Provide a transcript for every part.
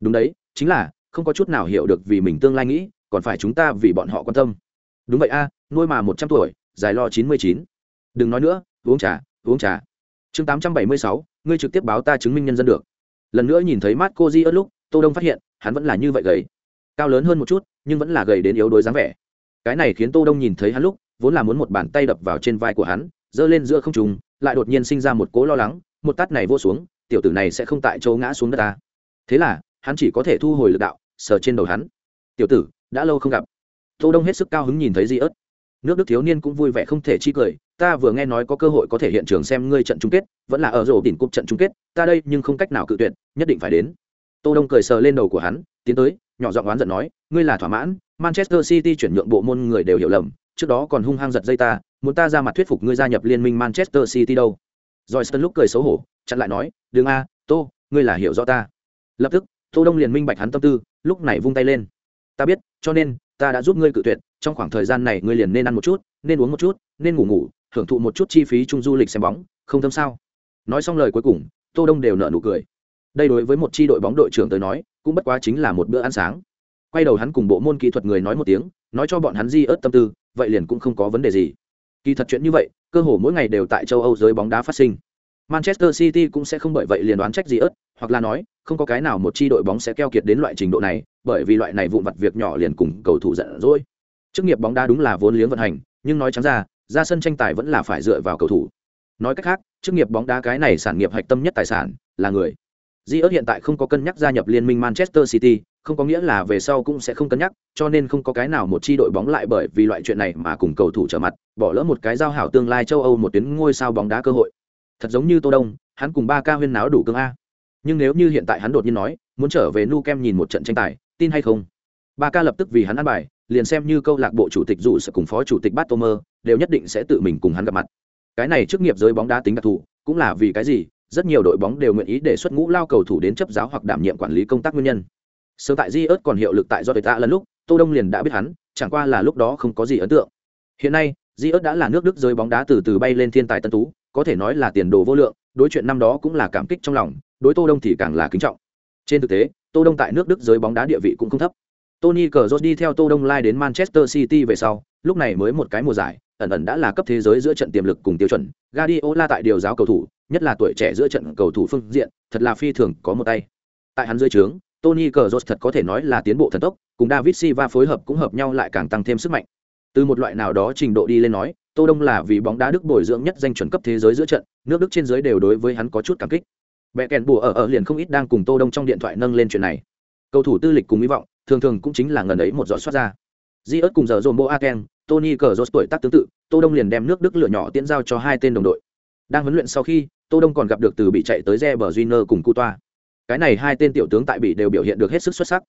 đúng đấy, chính là, không có chút nào hiểu được vì mình tương lai nghĩ, còn phải chúng ta vì bọn họ quan tâm. Đúng vậy a, nuôi mà một trăm tuổi, dài lo chín mươi chín. Đừng nói nữa, uống trà uống trà. Chương tám trăm bảy mươi sáu, ngươi trực tiếp báo ta chứng minh nhân dân được. Lần nữa nhìn thấy mắt cô di ớt lúc, tô đông phát hiện, hắn vẫn là như vậy gầy. Cao lớn hơn một chút, nhưng vẫn là gầy đến yếu đuối dáng vẻ. Cái này khiến tô đông nhìn thấy hắn lúc, vốn là muốn một bàn tay đập vào trên vai của hắn, giơ lên giữa không trung, lại đột nhiên sinh ra một cố lo lắng, một tát này vô xuống, tiểu tử này sẽ không tại chỗ ngã xuống đất ta. Thế là hắn chỉ có thể thu hồi lực đạo, sờ trên đầu hắn. Tiểu tử, đã lâu không gặp. Tô đông hết sức cao hứng nhìn thấy di ớt. Nước đức thiếu niên cũng vui vẻ không thể chi cười, ta vừa nghe nói có cơ hội có thể hiện trường xem ngươi trận chung kết, vẫn là ở rổ đỉnh cúp trận chung kết, ta đây nhưng không cách nào cự tuyệt, nhất định phải đến. Tô đông cười sờ lên đầu của hắn, tiến tới, nhỏ giọng oán giận nói, ngươi là thỏa mãn, manchester city chuyển nhượng bộ môn người đều hiểu lầm, trước đó còn hung hăng giật dây ta, muốn ta ra mặt thuyết phục ngươi gia nhập liên minh manchester city đâu. Rồi Sân lúc cười xấu hổ, chặn lại nói, đừng a, tô, ngươi là hiểu rõ ta. Lập tức tô đông liền minh bạch hắn tâm tư, lúc này vung tay lên. Ta biết, cho nên, ta đã giúp ngươi cự tuyệt, trong khoảng thời gian này ngươi liền nên ăn một chút, nên uống một chút, nên ngủ ngủ hưởng thụ một chút chi phí chung du lịch xem bóng, không thâm sao? Nói xong lời cuối cùng, tô đông đều nở nụ cười. Đây đối với một chi đội bóng đội trưởng tới nói, cũng bất quá chính là một bữa ăn sáng. Quay đầu hắn cùng bộ môn kỹ thuật người nói một tiếng, nói cho bọn hắn di ớt tâm tư, vậy liền cũng không có vấn đề gì. Kỳ thật chuyện như vậy, cơ hồ mỗi ngày đều tại châu âu giới bóng đá phát sinh. Manchester city cũng sẽ không bởi vậy liền đoán trách gì ớt hoặc là nói, không có cái nào một chi đội bóng sẽ keo kiệt đến loại trình độ này, bởi vì loại này vụn vặt việc nhỏ liền cùng cầu thủ giận dỗi. Chức nghiệp bóng đá đúng là vốn liếng vận hành, nhưng nói trắng ra ra sân tranh tài vẫn là phải dựa vào cầu thủ. Nói cách khác, chức nghiệp bóng đá cái này sản nghiệp hạch tâm nhất tài sản là người. Di ớt hiện tại không có cân nhắc gia nhập liên minh manchester city, không có nghĩa là về sau cũng sẽ không cân nhắc, cho nên không có cái nào một chi đội bóng lại bởi vì loại chuyện này mà cùng cầu thủ trở mặt, bỏ lỡ một cái giao hảo tương lai châu âu một tuyến ngôi sao bóng đá cơ hội. Thật giống như tô đông, hắn cùng ba ca huyên náo đủ cương a nhưng nếu như hiện tại hắn đột nhiên nói, muốn trở về nu kem nhìn một trận tranh tài, tin hay không? Ba ca lập tức vì hắn ăn bài, liền xem như câu lạc bộ chủ tịch dù sẽ cùng phó chủ tịch bát tô mơ đều nhất định sẽ tự mình cùng hắn gặp mặt. Cái này chức nghiệp giới bóng đá tính đặc thù, cũng là vì cái gì? Rất nhiều đội bóng đều nguyện ý đề xuất ngũ lao cầu thủ đến chấp giáo hoặc đảm nhiệm quản lý công tác nguyên nhân. Sớm tại di ớt còn hiệu lực tại do tuyệt tạ lần lúc, tô đông liền đã biết hắn, chẳng qua là lúc đó không có gì ấn tượng. Hiện nay di ớt đã là nước đức giới bóng đá từ từ bay lên thiên tài tân tú, có thể nói là tiền đồ vô lượng, đối chuyện năm đó cũng là cảm kích trong lòng đối tô đông thì càng là kính trọng trên thực tế tô đông tại nước đức giới bóng đá địa vị cũng không thấp tony cờ đi theo tô đông lai đến manchester city về sau lúc này mới một cái mùa giải ẩn ẩn đã là cấp thế giới giữa trận tiềm lực cùng tiêu chuẩn Guardiola tại điều giáo cầu thủ nhất là tuổi trẻ giữa trận cầu thủ phương diện thật là phi thường có một tay tại hắn dưới trướng Tony Cazorla thật có thể nói là tiến bộ thần tốc, cùng David Silva phối hợp cũng hợp nhau lại càng tăng thêm sức mạnh. Từ một loại nào đó trình độ đi lên nói, Tô Đông là vì bóng đá Đức bồi dưỡng nhất danh chuẩn cấp thế giới giữa trận, nước Đức trên dưới đều đối với hắn có chút cảm kích. Bẻ kèn bùa ở ở liền không ít đang cùng Tô Đông trong điện thoại nâng lên chuyện này. Cầu thủ tư lịch cùng hy vọng, thường thường cũng chính là ngần ấy một giọt xuất ra. Di cùng giờ Zombo Aken, Tony Cazorla tuổi tác tương tự, Tô Đông liền đem nước Đức lửa nhỏ tiến giao cho hai tên đồng đội. Đang huấn luyện sau khi, Tô Đông còn gặp được từ bị chạy tới Reber Júnior cùng Cu Toa cái này hai tên tiểu tướng tại bị đều biểu hiện được hết sức xuất sắc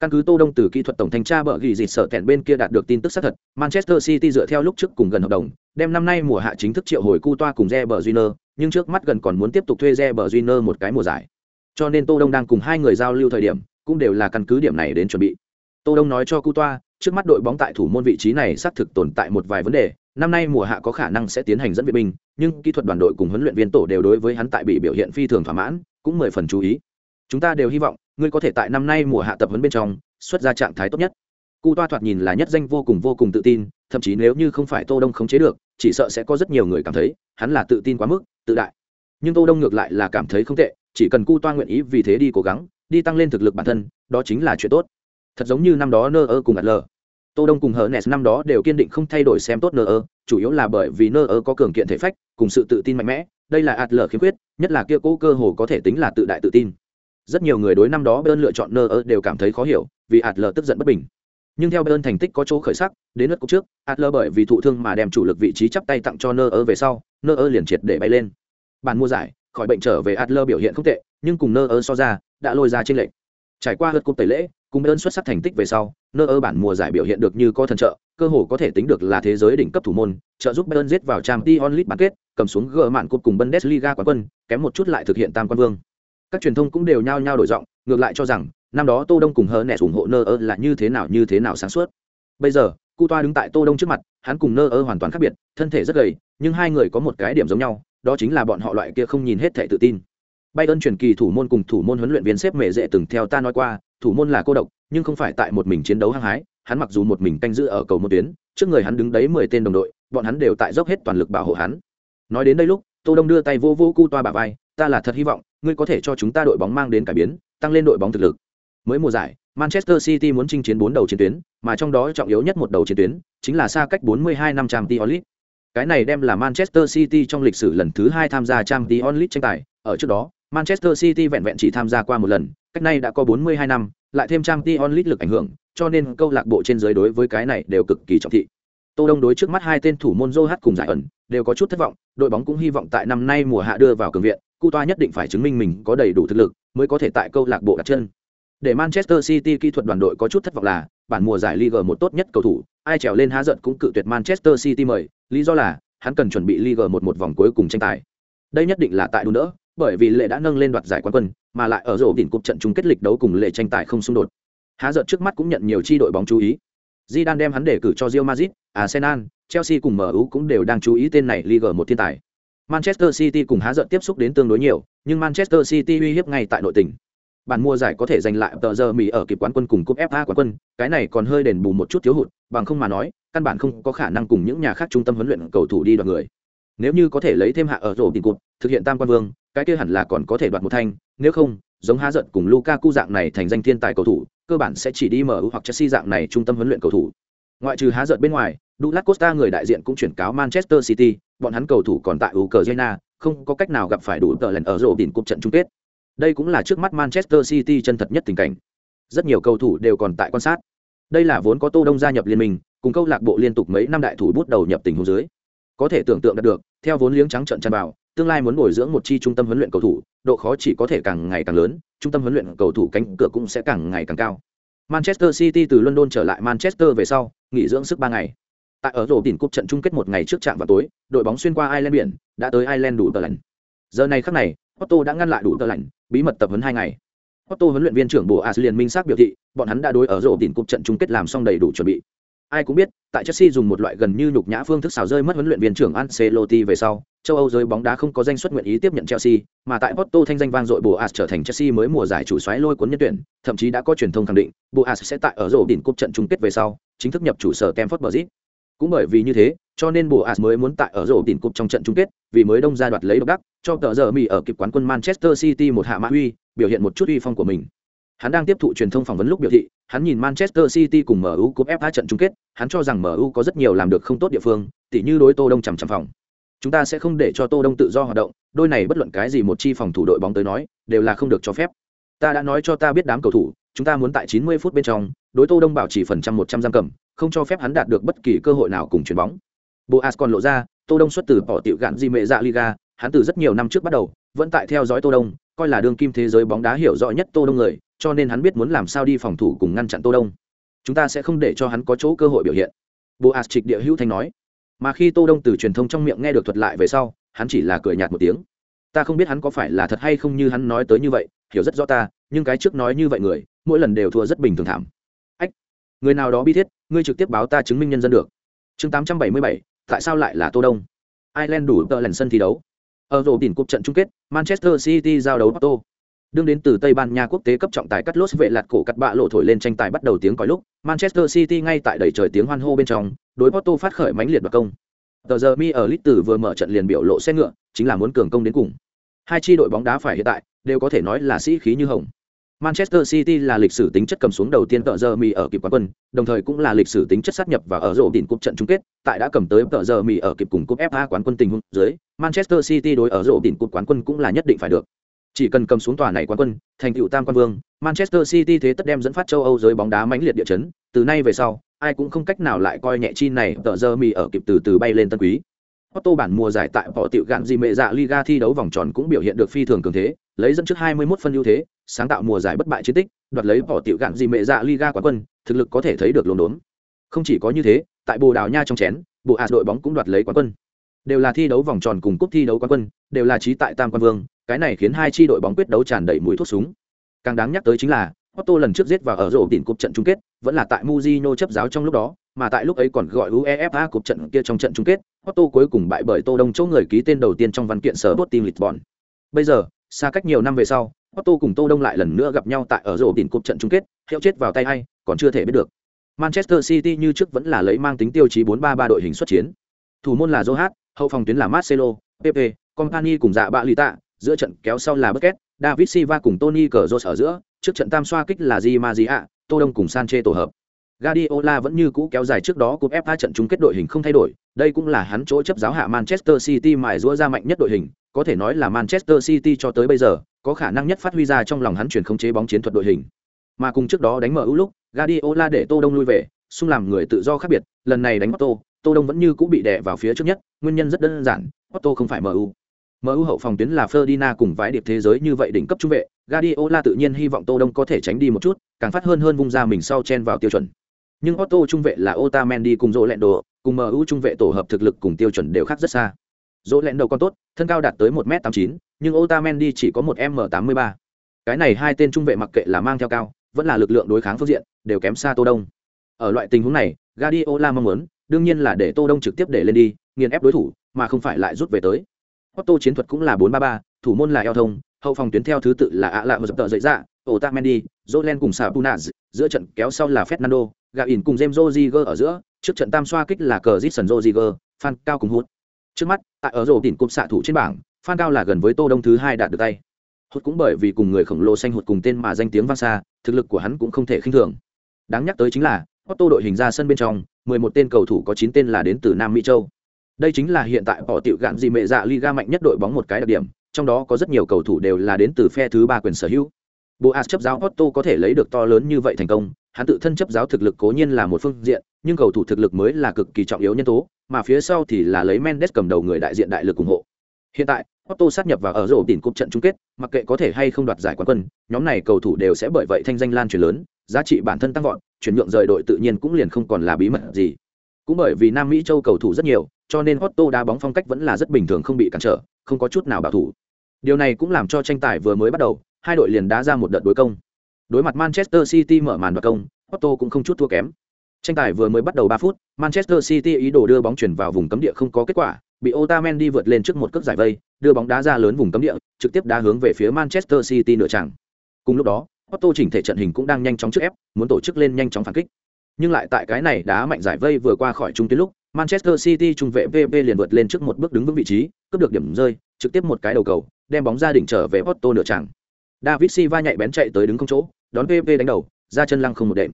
căn cứ tô đông từ kỹ thuật tổng thanh tra bờ gỉ dịt sở tẹn bên kia đạt được tin tức xác thật manchester city dựa theo lúc trước cùng gần hợp đồng đem năm nay mùa hạ chính thức triệu hồi cu toa cùng Reber Júnior, nhưng trước mắt gần còn muốn tiếp tục thuê Reber Júnior một cái mùa giải. Cho nên tô đông đang cùng hai người giao lưu thời điểm, cũng đều là căn cứ điểm này đến chuẩn bị. Tô đông nói cho cu toa trước mắt đội bóng tại thủ môn vị trí này xác thực tồn tại một vài vấn đề, năm nay mùa hạ có khả năng sẽ tiến hành dẫn viện binh, nhưng kỹ thuật đoàn đội cùng huấn luyện viên tổ đều đối với hắn tại bị biểu hiện phi thường thỏa mãn, cũng mười phần chú ý. Chúng ta đều hy vọng, ngươi có thể tại năm nay mùa hạ tập huấn bên trong, xuất ra trạng thái tốt nhất. Cu toa thoạt nhìn là nhất danh vô cùng vô cùng tự tin, thậm chí nếu như không phải tô đông khống chế được, chỉ sợ sẽ có rất nhiều người cảm thấy, hắn là tự tin quá mức tự đại. Nhưng tô đông ngược lại là cảm thấy không tệ chỉ cần cu toa nguyện ý vì thế đi cố gắng đi tăng lên thực lực bản thân đó chính là chuyện tốt. Thật giống như năm đó nơ ơ cùng ạt lờ. Tô đông cùng hờ nes năm đó đều kiên định không thay đổi xem tốt nơ ơ chủ yếu là bởi vì nơ ơ có cường kiện thể phách cùng sự tự tin mạnh mẽ đây là ạt lờ khiếm khuyết nhất là kia cố cơ hồ có thể tính là tự đại tự tin. Rất nhiều người đối năm đó bên lựa chọn nơ ơ đều cảm thấy khó hiểu, vì Adler tức giận bất bình. Nhưng theo Bayern thành tích có chỗ khởi sắc, đến lượt cúp trước, Adler bởi vì thụ thương mà đem chủ lực vị trí chắp tay tặng cho nơ ơ về sau, nơ ơ liền triệt để bay lên. Bàn mua giải, khỏi bệnh trở về Adler biểu hiện không tệ, nhưng cùng nơ ơ so ra, đã lôi ra trên lệnh. Trải qua lượt cúp tẩy lễ, cùng Bayern xuất sắc thành tích về sau, nơ ơ bản mùa giải biểu hiện được như có thần trợ, cơ hồ có thể tính được là thế giới đỉnh cấp thủ môn, trợ giúp Bayern giết vào Champions League bán kết, cầm xuống gỡ mạn cúp cùng Bundesliga quán quân, kém một chút lại thực hiện tam quan vương các truyền thông cũng đều nhao nhao đổi giọng ngược lại cho rằng năm đó tô đông cùng hờ nẹ ủng hộ nơ ơ là như thế nào như thế nào sáng suốt bây giờ cu toa đứng tại tô đông trước mặt hắn cùng nơ ơ hoàn toàn khác biệt thân thể rất gầy nhưng hai người có một cái điểm giống nhau đó chính là bọn họ loại kia không nhìn hết thể tự tin bay ơn truyền kỳ thủ môn cùng thủ môn huấn luyện viên xếp mệ dễ từng theo ta nói qua, thủ môn là cô độc, nhưng không phải tại một mình chiến đấu hăng hái, hắn mặc dù một mình canh giữ ở cầu một tuyến, trước người hắn đứng đấy mười tên đồng đội, bọn hắn đều tại dốc hết toàn lực bảo hộ hắn. Nói đến đây lúc, Tô Đông đưa tay vô vô cu toa bả vai, ta là thật hy vọng, ngươi có thể cho chúng ta đội bóng mang đến cải biến, tăng lên đội bóng thực lực. Mới mùa giải, Manchester City muốn chinh chiến bốn đầu chiến tuyến, mà trong đó trọng yếu nhất một đầu chiến tuyến chính là xa cách 42 năm Champions League. Cái này đem là Manchester City trong lịch sử lần thứ hai tham gia Champions League tranh tài, ở trước đó, Manchester City vẹn vẹn chỉ tham gia qua một lần, cách này đã có 42 năm, lại thêm Champions League lực ảnh hưởng, cho nên câu lạc bộ trên dưới đối với cái này đều cực kỳ trọng thị. Tô Đông đối trước mắt hai tên thủ môn Joe cùng giải ẩn, đều có chút thất vọng, đội bóng cũng hy vọng tại năm nay mùa hạ đưa vào cường viện, Cu Toa nhất định phải chứng minh mình có đầy đủ thực lực, mới có thể tại câu lạc bộ đặt chân. Để Manchester City kỹ thuật đoàn đội có chút thất vọng là, bản mùa giải Liga một tốt nhất cầu thủ, ai trèo lên há giận cũng cự tuyệt Manchester City mời, lý do là hắn cần chuẩn bị Liga một một vòng cuối cùng tranh tài. Đây nhất định là tại đủ nữa, bởi vì lệ đã nâng lên đoạt giải quán quân, mà lại ở rổ đỉnh cục trận chung kết lịch đấu cùng lệ tranh tài không xung đột. Há giận trước mắt cũng nhận nhiều chi đội bóng chú ý. Zidane đem hắn để cử cho Real Madrid, Arsenal, Chelsea cùng MU cũng đều đang chú ý tên này Liga một thiên tài. Manchester City cùng há giận tiếp xúc đến tương đối nhiều, nhưng Manchester City uy hiếp ngay tại nội tỉnh bản mua giải có thể giành lại tờ giờ Mỹ ở kịp quán quân cùng cúp FA quán quân, cái này còn hơi đền bù một chút thiếu hụt, bằng không mà nói, căn bản không có khả năng cùng những nhà khác trung tâm huấn luyện cầu thủ đi đoạt người. Nếu như có thể lấy thêm hạ ở rổ tiền cột, thực hiện tam quan vương, cái kia hẳn là còn có thể đoạt một thanh, nếu không, giống Há giận cùng Lukaku dạng này thành danh thiên tài cầu thủ, cơ bản sẽ chỉ đi MU hoặc Chelsea dạng này trung tâm huấn luyện cầu thủ. Ngoại trừ Há giận bên ngoài, Douglas Costa người đại diện cũng chuyển cáo Manchester City, bọn hắn cầu thủ còn tại Ukraine, không có cách nào gặp phải đủ tờ lần ở rổ đỉnh cúp trận chung kết. Đây cũng là trước mắt Manchester City chân thật nhất tình cảnh. Rất nhiều cầu thủ đều còn tại quan sát. Đây là vốn có Tô Đông gia nhập liên minh, cùng câu lạc bộ liên tục mấy năm đại thủ bút đầu nhập tình huống dưới. Có thể tưởng tượng được, theo vốn liếng trắng trận chăn vào, tương lai muốn bồi dưỡng một chi trung tâm huấn luyện cầu thủ, độ khó chỉ có thể càng ngày càng lớn, trung tâm huấn luyện cầu thủ cánh cửa cũng sẽ càng ngày càng cao. Manchester City từ London trở lại Manchester về sau, nghỉ dưỡng sức 3 ngày. Tại ở rổ đỉnh cúp trận chung kết một ngày trước trạm vào tối, đội bóng xuyên qua Ireland biển, đã tới Ireland đủ tờ lạnh. Giờ này khắc này, Otto đã ngăn lại đủ tờ lạnh, bí mật tập huấn hai ngày. Otto huấn luyện viên trưởng Bộ As liền minh xác biểu thị, bọn hắn đã đối ở rổ đỉnh cúp trận chung kết làm xong đầy đủ chuẩn bị. Ai cũng biết, tại Chelsea dùng một loại gần như nhục nhã phương thức xào rơi mất huấn luyện viên trưởng Ancelotti về sau, châu Âu giới bóng đá không có danh suất nguyện ý tiếp nhận Chelsea, mà tại Porto thanh danh vang dội Boas trở thành Chelsea mới mùa giải chủ soái lôi cuốn nhân tuyển, thậm chí đã có truyền thông khẳng định, Boas sẽ tại ở rổ đỉnh cúp trận chung kết về sau, chính thức nhập chủ sở Stamford Bridge. Cũng bởi vì như thế, cho nên Boas mới muốn tại ở rổ đỉnh cúp trong trận chung kết, vì mới đông ra đoạt lấy độc đắc, cho tờ giờ mỹ ở kịp quán quân Manchester City một hạ mã uy, biểu hiện một chút uy phong của mình. Hắn đang tiếp thụ truyền thông phỏng vấn lúc biểu thị, hắn nhìn Manchester City cùng MU cúp FA trận chung kết, hắn cho rằng MU có rất nhiều làm được không tốt địa phương, tỉ như đối Tô Đông chằm chằm phòng. Chúng ta sẽ không để cho Tô Đông tự do hoạt động, đôi này bất luận cái gì một chi phòng thủ đội bóng tới nói, đều là không được cho phép. Ta đã nói cho ta biết đám cầu thủ, chúng ta muốn tại 90 phút bên trong, đối Tô Đông bảo trì phần trăm 100 giam cầm, không cho phép hắn đạt được bất kỳ cơ hội nào cùng chuyền bóng. Boas còn lộ ra, Tô Đông xuất từ bỏ tiểu gạn di mẹ dạ Liga, hắn từ rất nhiều năm trước bắt đầu, vẫn tại theo dõi Tô Đông, coi là đương kim thế giới bóng đá hiểu rõ nhất Tô Đông người, cho nên hắn biết muốn làm sao đi phòng thủ cùng ngăn chặn Tô Đông. Chúng ta sẽ không để cho hắn có chỗ cơ hội biểu hiện. Boas trịch địa hữu thanh nói. Mà khi Tô Đông từ truyền thông trong miệng nghe được thuật lại về sau, hắn chỉ là cười nhạt một tiếng. Ta không biết hắn có phải là thật hay không như hắn nói tới như vậy, hiểu rất rõ ta, nhưng cái trước nói như vậy người, mỗi lần đều thua rất bình thường thảm. Người nào đó bi thiết, ngươi trực tiếp báo ta chứng minh nhân dân được. Chương 877, tại sao lại là Tô Đông? Ireland đủ tờ lần sân thi đấu. Ở rổ đỉnh cuộc trận chung kết, Manchester City giao đấu Porto. Đương đến từ Tây Ban Nha quốc tế cấp trọng tài cắt lốt vệ lạt cổ cắt bạ lộ thổi lên tranh tài bắt đầu tiếng còi lúc, Manchester City ngay tại đầy trời tiếng hoan hô bên trong, đối Porto phát khởi mãnh liệt và công. Tờ giờ mi ở Lit tử vừa mở trận liền biểu lộ xe ngựa, chính là muốn cường công đến cùng. Hai chi đội bóng đá phải hiện tại đều có thể nói là sĩ khí như hồng. Manchester City là lịch sử tính chất cầm xuống đầu tiên tợ giờ mì ở kịp quán quân, đồng thời cũng là lịch sử tính chất sát nhập và ở rổ đỉnh cúp trận chung kết, tại đã cầm tới tợ giờ mì ở kịp cùng cúp FA quán quân tình huống dưới, Manchester City đối ở rổ đỉnh cúp quán quân cũng là nhất định phải được. Chỉ cần cầm xuống tòa này quán quân, thành tựu tam quan vương, Manchester City thế tất đem dẫn phát châu Âu giới bóng đá mãnh liệt địa chấn, từ nay về sau, ai cũng không cách nào lại coi nhẹ chi này tợ giờ mì ở kịp từ từ bay lên tân quý. Otto bản mùa giải tại bỏ tiểu gạn gì mẹ dạ Liga thi đấu vòng tròn cũng biểu hiện được phi thường cường thế, lấy dẫn trước 21 phân ưu thế, sáng tạo mùa giải bất bại chiến tích, đoạt lấy bỏ tiểu gạn gì mẹ dạ Liga quán quân, thực lực có thể thấy được luồn đốn. Không chỉ có như thế, tại Bồ Đào Nha trong chén, bộ hạt đội bóng cũng đoạt lấy quán quân. Đều là thi đấu vòng tròn cùng cúp thi đấu quán quân, đều là trí tại tam quan vương, cái này khiến hai chi đội bóng quyết đấu tràn đầy mũi thuốc súng. Càng đáng nhắc tới chính là, Otto lần trước giết vào ở rổ đỉnh cúp trận chung kết, vẫn là tại Mujino chấp giáo trong lúc đó, mà tại lúc ấy còn gọi UEFA cúp trận kia trong trận chung kết, Otto cuối cùng bại bởi Tô Đông chỗ người ký tên đầu tiên trong văn kiện sở Sporting Lisbon. Bây giờ, xa cách nhiều năm về sau Otto cùng Tô Đông lại lần nữa gặp nhau tại ở rổ đỉnh cúp trận chung kết, hiệu chết vào tay hay, còn chưa thể biết được. Manchester City như trước vẫn là lấy mang tính tiêu chí 4-3-3 đội hình xuất chiến. Thủ môn là Zohat, hậu phòng tuyến là Marcelo, Pepe, Company cùng dạ bạ lì tạ, giữa trận kéo sau là Busquets, David Silva cùng Tony Cazorla ở giữa, trước trận tam xoa kích là Di Maria, Tô Đông cùng Sanchez tổ hợp. Guardiola vẫn như cũ kéo dài trước đó cúp FA trận chung kết đội hình không thay đổi, đây cũng là hắn chỗ chấp giáo hạ Manchester City mài rũa ra mạnh nhất đội hình, có thể nói là Manchester City cho tới bây giờ, có khả năng nhất phát huy ra trong lòng hắn chuyển khống chế bóng chiến thuật đội hình. Mà cùng trước đó đánh mở ưu lúc, Guardiola để Tô Đông lui về, xung làm người tự do khác biệt, lần này đánh Otto, Tô Đông vẫn như cũ bị đè vào phía trước nhất, nguyên nhân rất đơn giản, Otto không phải MU. MU hậu phòng tuyến là Ferdinand cùng vãi điệp thế giới như vậy đỉnh cấp trung vệ, Guardiola tự nhiên hy vọng Tô Đông có thể tránh đi một chút, càng phát hơn hơn vung ra mình sau chen vào tiêu chuẩn. Nhưng Otto trung vệ là Otamendi cùng Rolando, cùng MU trung vệ tổ hợp thực lực cùng tiêu chuẩn đều khác rất xa. Rolando còn tốt, thân cao đạt tới 1m89, nhưng Otamendi chỉ có 1m83. Cái này hai tên trung vệ mặc kệ là mang theo cao, vẫn là lực lượng đối kháng phương diện, đều kém xa Tô Đông. Ở loại tình huống này, Guardiola mong muốn, đương nhiên là để Tô Đông trực tiếp để lên đi, nghiền ép đối thủ, mà không phải lại rút về tới. Otto chiến thuật cũng là 4-3-3, thủ môn là eo thông, hậu phòng tuyến theo thứ tự là ạ lạ và dập tợ dậy ra, Otamendi, Jolen cùng Sapunaz, giữa trận kéo sau là Fernando, Gain cùng James Rodriguez ở giữa, trước trận tam xoa kích là cờ Jason Rodriguez, Phan Cao cùng hút. Trước mắt, tại ở rổ đỉnh cúp xạ thủ trên bảng, Phan Cao là gần với Tô Đông thứ hai đạt được tay. Hút cũng bởi vì cùng người khổng lồ xanh hụt cùng tên mà danh tiếng vang xa, thực lực của hắn cũng không thể khinh thường. Đáng nhắc tới chính là, Otto đội hình ra sân bên trong, 11 tên cầu thủ có 9 tên là đến từ Nam Mỹ châu. Đây chính là hiện tại bỏ tiểu gạn gì mẹ dạ Liga mạnh nhất đội bóng một cái đặc điểm, trong đó có rất nhiều cầu thủ đều là đến từ phe thứ ba quyền sở hữu. Boas chấp giáo Otto có thể lấy được to lớn như vậy thành công, hắn tự thân chấp giáo thực lực cố nhiên là một phương diện, nhưng cầu thủ thực lực mới là cực kỳ trọng yếu nhân tố, mà phía sau thì là lấy Mendes cầm đầu người đại diện đại lực ủng hộ. Hiện tại, Otto sát nhập vào ở rổ đỉnh cúp trận chung kết, mặc kệ có thể hay không đoạt giải quán quân, nhóm này cầu thủ đều sẽ bởi vậy thanh danh lan truyền lớn, giá trị bản thân tăng vọt, chuyển nhượng rời đội tự nhiên cũng liền không còn là bí mật gì. Cũng bởi vì Nam Mỹ châu cầu thủ rất nhiều, cho nên Otto đá bóng phong cách vẫn là rất bình thường không bị cản trở, không có chút nào bảo thủ. Điều này cũng làm cho tranh tài vừa mới bắt đầu, hai đội liền đá ra một đợt đối công. Đối mặt Manchester City mở màn đoạt công, Otto cũng không chút thua kém. Tranh tài vừa mới bắt đầu 3 phút, Manchester City ý đồ đưa bóng chuyển vào vùng cấm địa không có kết quả, bị Otamendi vượt lên trước một cước giải vây, đưa bóng đá ra lớn vùng cấm địa, trực tiếp đá hướng về phía Manchester City nửa chẳng. Cùng lúc đó, Otto chỉnh thể trận hình cũng đang nhanh chóng trước ép, muốn tổ chức lên nhanh chóng phản kích. Nhưng lại tại cái này đá mạnh giải vây vừa qua khỏi trung tuyến lúc, Manchester City trung vệ VV liền vượt lên trước một bước đứng vững vị trí, cướp được điểm rơi, trực tiếp một cái đầu cầu, đem bóng ra đỉnh trở về Otto nửa chẳng. David Silva nhạy bén chạy tới đứng không chỗ, đón pp đánh đầu, ra chân lăng không một đệm.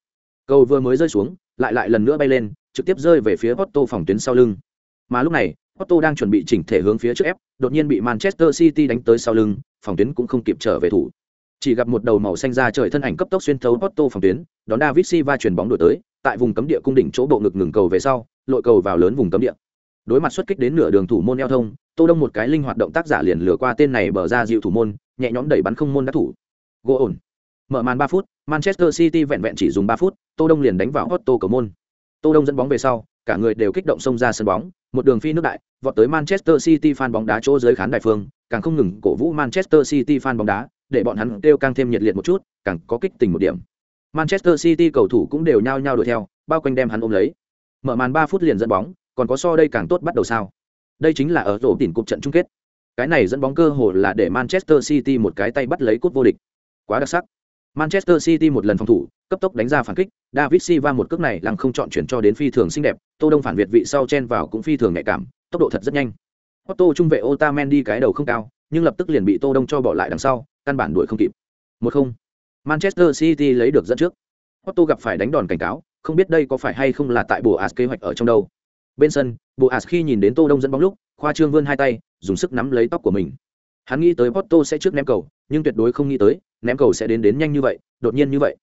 Cầu vừa mới rơi xuống, lại lại lần nữa bay lên, trực tiếp rơi về phía Otto phòng tuyến sau lưng. Mà lúc này, Otto đang chuẩn bị chỉnh thể hướng phía trước ép, đột nhiên bị Manchester City đánh tới sau lưng, phòng tuyến cũng không kịp trở về thủ. Chỉ gặp một đầu màu xanh ra trời thân ảnh cấp tốc xuyên thấu Otto phòng tuyến, đón David Silva chuyển bóng đổi tới, tại vùng cấm địa cung đỉnh chỗ bộ ngực ngừng cầu về sau, lội cầu vào lớn vùng cấm địa. Đối mặt xuất kích đến nửa đường thủ môn eo thông, Tô Đông một cái linh hoạt động tác giả liền lừa qua tên này bờ ra dịu thủ môn, nhẹ nhõm đẩy bắn không môn đắc thủ. Gỗ ổn. Mở màn ba phút, Manchester City vẹn vẹn chỉ dùng ba phút, Tô Đông liền đánh vào Otto cầu môn. Tô Đông dẫn bóng về sau, cả người đều kích động xông ra sân bóng, một đường phi nước đại, vọt tới Manchester City fan bóng đá chỗ dưới khán đài phương, càng không ngừng cổ vũ Manchester City fan bóng đá, để bọn hắn kêu càng thêm nhiệt liệt một chút, càng có kích tình một điểm. Manchester City cầu thủ cũng đều nhao nhao đuổi theo, bao quanh đem hắn ôm lấy. Mở màn ba phút liền dẫn bóng, còn có so đây càng tốt bắt đầu sao? Đây chính là ở rổ tỉnh cục trận chung kết. Cái này dẫn bóng cơ hội là để Manchester City một cái tay bắt lấy cúp vô địch. Quá đặc sắc. Manchester City một lần phòng thủ, cấp tốc đánh ra phản kích, David Silva một cước này lăng không chọn chuyển cho đến phi thường xinh đẹp, Tô Đông phản việt vị sau chen vào cũng phi thường nhạy cảm, tốc độ thật rất nhanh. Otto trung vệ Otamendi cái đầu không cao, nhưng lập tức liền bị Tô Đông cho bỏ lại đằng sau, căn bản đuổi không kịp. Một không, Manchester City lấy được dẫn trước. Otto gặp phải đánh đòn cảnh cáo, không biết đây có phải hay không là tại Boas kế hoạch ở trong đâu. Bên sân, Boas khi nhìn đến Tô Đông dẫn bóng lúc, khoa trương vươn hai tay, dùng sức nắm lấy tóc của mình. Hắn nghĩ tới Porto sẽ trước ném cầu, nhưng tuyệt đối không nghĩ tới, ném cầu sẽ đến đến nhanh như vậy, đột nhiên như vậy.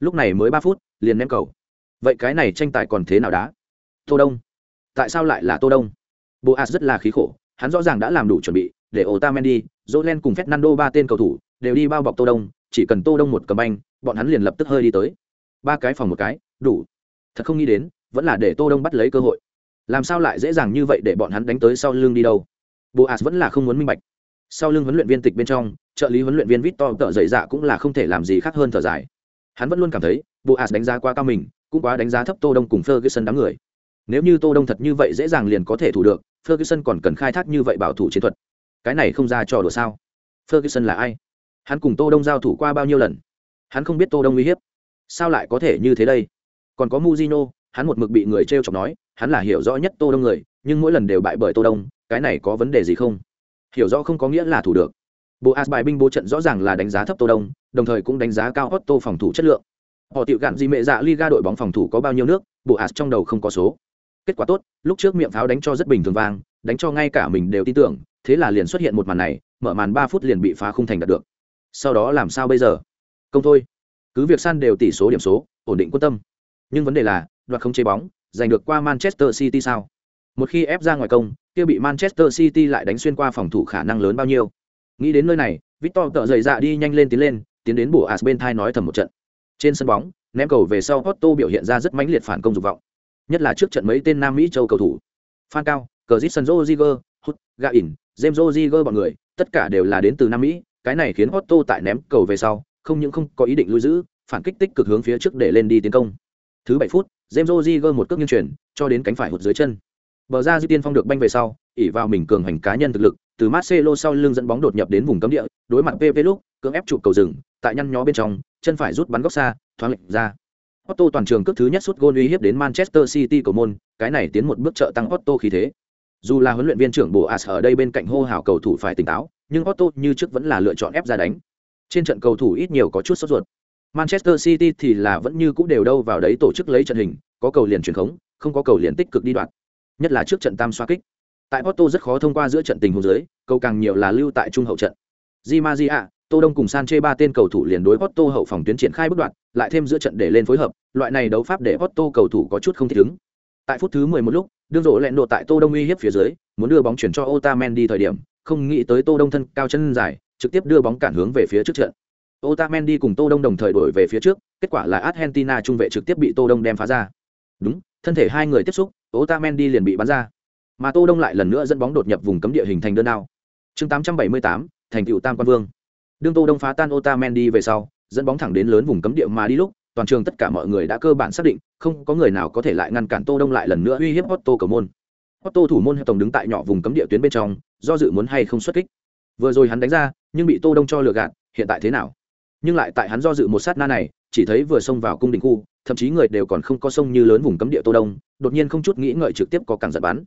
Lúc này mới ba phút, liền ném cầu. Vậy cái này tranh tài còn thế nào đá? Tô Đông. Tại sao lại là Tô Đông? Boas rất là khí khổ, hắn rõ ràng đã làm đủ chuẩn bị, để Otamendi, Jolen cùng Fernando ba tên cầu thủ đều đi bao bọc Tô Đông, chỉ cần Tô Đông một cầm banh, bọn hắn liền lập tức hơi đi tới. Ba cái phòng một cái, đủ. Thật không nghĩ đến, vẫn là để Tô Đông bắt lấy cơ hội. Làm sao lại dễ dàng như vậy để bọn hắn đánh tới sau lưng đi đâu? Boas vẫn là không muốn minh bạch. Sau lưng huấn luyện viên tịch bên trong, trợ lý huấn luyện viên victor tợ dậy dạ cũng là không thể làm gì khác hơn thở dài. Hắn vẫn luôn cảm thấy bộ as đánh giá quá cao mình, cũng quá đánh giá thấp tô đông cùng ferguson đám người. Nếu như tô đông thật như vậy dễ dàng liền có thể thủ được, ferguson còn cần khai thác như vậy bảo thủ chiến thuật. Cái này không ra trò đùa sao? Ferguson là ai? Hắn cùng tô đông giao thủ qua bao nhiêu lần? Hắn không biết tô đông uy hiếp. Sao lại có thể như thế đây? Còn có muzino hắn một mực bị người t chọc nói hắn là hiểu rõ nhất tô đông người, nhưng mỗi lần đều bại bởi tô đông, cái này có vấn đề gì không? Hiểu rõ không có nghĩa là thủ được. Bộ as bài binh bố trận rõ ràng là đánh giá thấp tô đông, đồng thời cũng đánh giá cao otto phòng thủ chất lượng. Họ tiểu gạn gì mẹ dạ liga đội bóng phòng thủ có bao nhiêu nước, bộ as trong đầu không có số. Kết quả tốt, lúc trước miệng pháo đánh cho rất bình thường vang, đánh cho ngay cả mình đều tin tưởng, thế là liền xuất hiện một màn này, mở màn ba phút liền bị phá khung thành đạt được. Sau đó làm sao bây giờ? Công thôi. Cứ việc san đều tỷ số điểm số, ổn định quân tâm. Nhưng vấn đề là đoạt không chế bóng giành được qua manchester city sao? Một khi ép ra ngoài công kia bị manchester city lại đánh xuyên qua phòng thủ khả năng lớn bao nhiêu? Nghĩ đến nơi này victor tự dậy dạ đi nhanh lên tiến lên tiến đến bổ as bên thai nói thầm một trận. Trên sân bóng ném cầu về sau Porto biểu hiện ra rất mãnh liệt phản công dục vọng. Nhất là trước trận mấy tên nam mỹ châu cầu thủ. Phan cao Cristian Rodriguez, Hut, joziger james Rodriguez bọn người tất cả đều là đến từ nam mỹ cái này khiến Porto tại ném cầu về sau không những không có ý định lui giữ phản kích tích cực hướng phía trước để lên đi tiến công. Thứ bảy phút james Rodriguez một cước nghiêng chuyển cho đến cánh phải hụt dưới chân bờ ra di tiên phong được banh về sau ỷ vào mình cường hành cá nhân thực lực từ Marcelo sau lưng dẫn bóng đột nhập đến vùng cấm địa đối mặt PP lúc cưỡng ép chụp cầu rừng tại nhăn nhó bên trong chân phải rút bắn góc xa thoáng lệch ra Otto toàn trường cước thứ nhất sút gôn uy hiếp đến Manchester City cầu môn, cái này tiến một bước trợ tăng Otto khí thế. Dù là huấn luyện viên trưởng Boas ở đây bên cạnh hô hào cầu thủ phải tỉnh táo, nhưng Otto như trước vẫn là lựa chọn ép ra đánh. Trên trận cầu thủ ít nhiều có chút sốt ruột. Manchester City thì là vẫn như cũ đều đâu vào đấy tổ chức lấy trận hình, có cầu liền chuyển khống, không có cầu liền tích cực đi đoạn. Nhất là trước trận tam xoa kích. Tại Porto rất khó thông qua giữa trận tình huống dưới, cầu càng nhiều là lưu tại trung hậu trận. Di Maria, Tô Đông cùng Sanchez ba tên cầu thủ liền đối Porto hậu phòng tuyến triển khai bất đoạn, lại thêm giữa trận để lên phối hợp, loại này đấu pháp để Porto cầu thủ có chút không thích ứng. Tại phút thứ 11 lúc, đương rổ lẹn độ tại Tô Đông uy hiếp phía dưới, muốn đưa bóng chuyển cho Otamendi thời điểm, không nghĩ tới Tô Đông thân cao chân dài, trực tiếp đưa bóng cản hướng về phía trước trận. Otamendi cùng Tô Đông đồng thời đổi về phía trước, kết quả là Argentina trung vệ trực tiếp bị Tô Đông đem phá ra. Đúng, thân thể hai người tiếp xúc, Otamendi liền bị bắn ra. Mà Tô Đông lại lần nữa dẫn bóng đột nhập vùng cấm địa hình thành đơn ao. Chương 878, thành tựu Tam Quan Vương. Đương Tô Đông phá tan Otamendi về sau, dẫn bóng thẳng đến lớn vùng cấm địa mà đi lúc, toàn trường tất cả mọi người đã cơ bản xác định, không có người nào có thể lại ngăn cản Tô Đông lại lần nữa uy hiếp Otto cầu môn. Otto thủ môn tổng đứng tại nhỏ vùng cấm địa tuyến bên trong, do dự muốn hay không xuất kích. Vừa rồi hắn đánh ra, nhưng bị Tô Đông cho lừa gạt, hiện tại thế nào? Nhưng lại tại hắn do dự một sát na này, chỉ thấy vừa xông vào cung đình khu, thậm chí người đều còn không có sông như lớn vùng cấm địa Tô Đông, đột nhiên không chút nghĩ ngợi trực tiếp có càng giật bắn.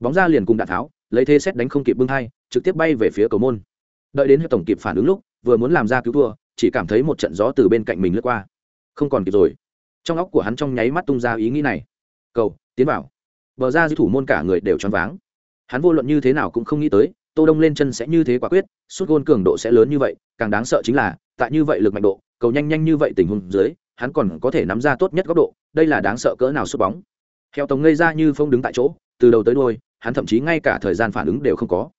Bóng ra liền cùng đạn tháo, lấy thế xét đánh không kịp bưng hai, trực tiếp bay về phía cầu môn. Đợi đến tổng kịp phản ứng lúc, vừa muốn làm ra cứu thua chỉ cảm thấy một trận gió từ bên cạnh mình lướt qua. Không còn kịp rồi. Trong óc của hắn trong nháy mắt tung ra ý nghĩ này. Cầu tiến vào. Bờ ra dư thủ môn cả người đều choáng váng. Hắn vô luận như thế nào cũng không nghĩ tới tô đông lên chân sẽ như thế quả quyết suốt gôn cường độ sẽ lớn như vậy càng đáng sợ chính là tại như vậy lực mạnh độ, cầu nhanh nhanh như vậy tình huống dưới, hắn còn có thể nắm ra tốt nhất góc độ, đây là đáng sợ cỡ nào sút bóng. Theo tổng ngây ra như phong đứng tại chỗ, từ đầu tới đuôi, hắn thậm chí ngay cả thời gian phản ứng đều không có.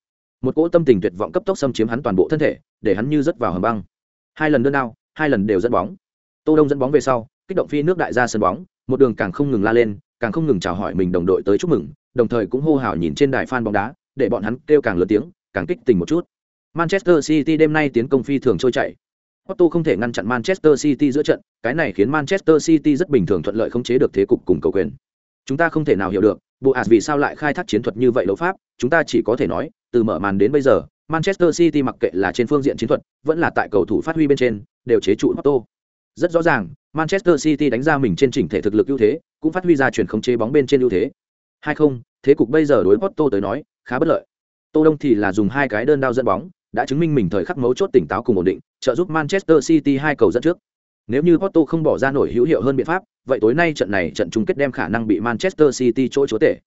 Một cỗ tâm tình tuyệt vọng cấp tốc xâm chiếm hắn toàn bộ thân thể, để hắn như rớt vào hầm băng. Hai lần đơn đao, hai lần đều dẫn bóng. Tô đông dẫn bóng về sau, kích động phi nước đại ra sân bóng, một đường càng không ngừng la lên, càng không ngừng chào hỏi mình đồng đội tới chúc mừng, đồng thời cũng hô hào nhìn trên đài fan bóng đá, để bọn hắn kêu càng lớn tiếng, càng kích tình một chút. Manchester city đêm nay tiến công phi thường trôi chảy. Otto không thể ngăn chặn Manchester City giữa trận, cái này khiến Manchester City rất bình thường thuận lợi khống chế được thế cục cùng cầu quyền. Chúng ta không thể nào hiểu được, Boas vì sao lại khai thác chiến thuật như vậy đấu pháp, chúng ta chỉ có thể nói, từ mở màn đến bây giờ, Manchester City mặc kệ là trên phương diện chiến thuật, vẫn là tại cầu thủ phát huy bên trên, đều chế trụ Otto. Rất rõ ràng, Manchester City đánh ra mình trên chỉnh thể thực lực ưu thế, cũng phát huy ra chuyển không chế bóng bên trên ưu thế. Hay không, thế cục bây giờ đối Otto tới nói, khá bất lợi. Tô Đông thì là dùng hai cái đơn đao dẫn bóng, đã chứng minh mình thời khắc mấu chốt tỉnh táo cùng ổn định, trợ giúp Manchester City hai cầu dẫn trước. Nếu như Porto không bỏ ra nổi hữu hiệu hơn biện pháp, vậy tối nay trận này trận chung kết đem khả năng bị Manchester City chỗ chúa tể.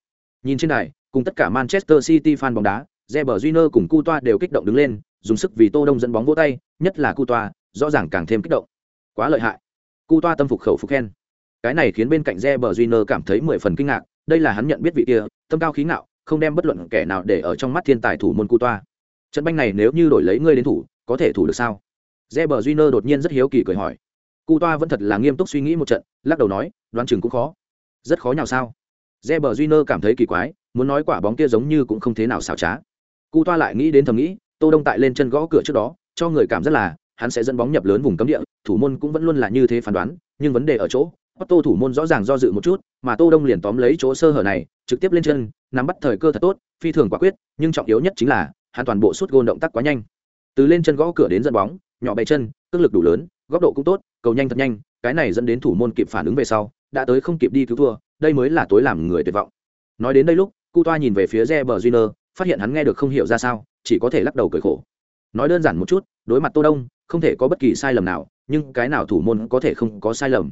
Nhìn trên này, cùng tất cả Manchester City fan bóng đá, Reber Júnior cùng Coutoa đều kích động đứng lên, dùng sức vì Tô Đông dẫn bóng vỗ tay, nhất là Coutoa, rõ ràng càng thêm kích động. Quá lợi hại. Coutoa tâm phục khẩu phục khen. Cái này khiến bên cạnh Reber Júnior cảm thấy mười phần kinh ngạc, đây là hắn nhận biết vị kia, tâm cao khí ngạo, không đem bất luận kẻ nào để ở trong mắt thiên tài thủ môn Coutoa. Trận banh này nếu như đổi lấy ngươi đến thủ, có thể thủ được sao? Reber Júnior đột nhiên rất hiếu kỳ cười hỏi. Coutoa vẫn thật là nghiêm túc suy nghĩ một trận, lắc đầu nói, đoán chừng cũng khó. Rất khó nhào sao? Reber Júnior cảm thấy kỳ quái, muốn nói quả bóng kia giống như cũng không thế nào xảo trá Cú toa lại nghĩ đến thầm nghĩ tô đông tại lên chân gõ cửa trước đó cho người cảm rất là hắn sẽ dẫn bóng nhập lớn vùng cấm địa thủ môn cũng vẫn luôn là như thế phán đoán nhưng vấn đề ở chỗ Otto thủ môn rõ ràng do dự một chút, mà Tô Đông liền tóm lấy chỗ sơ hở này, trực tiếp lên chân, nắm bắt thời cơ thật tốt, phi thường quả quyết, nhưng trọng yếu nhất chính là, hắn toàn bộ suốt gôn động tác quá nhanh. từ lên chân gõ cửa đến dẫn bóng nhỏ bay chân cước lực đủ lớn góc độ cũng tốt cầu nhanh thật nhanh cái này dẫn đến thủ môn kịp phản ứng về sau đã tới không kịp đi cứu thua đây mới là tối làm người tuyệt vọng. Nói đến đây lúc cu toa nhìn về phía Reber Júnior, phát hiện hắn nghe được không hiểu ra sao chỉ có thể lắc đầu cười khổ. Nói đơn giản một chút đối mặt tô đông không thể có bất kỳ sai lầm nào nhưng cái nào thủ môn có thể không có sai lầm?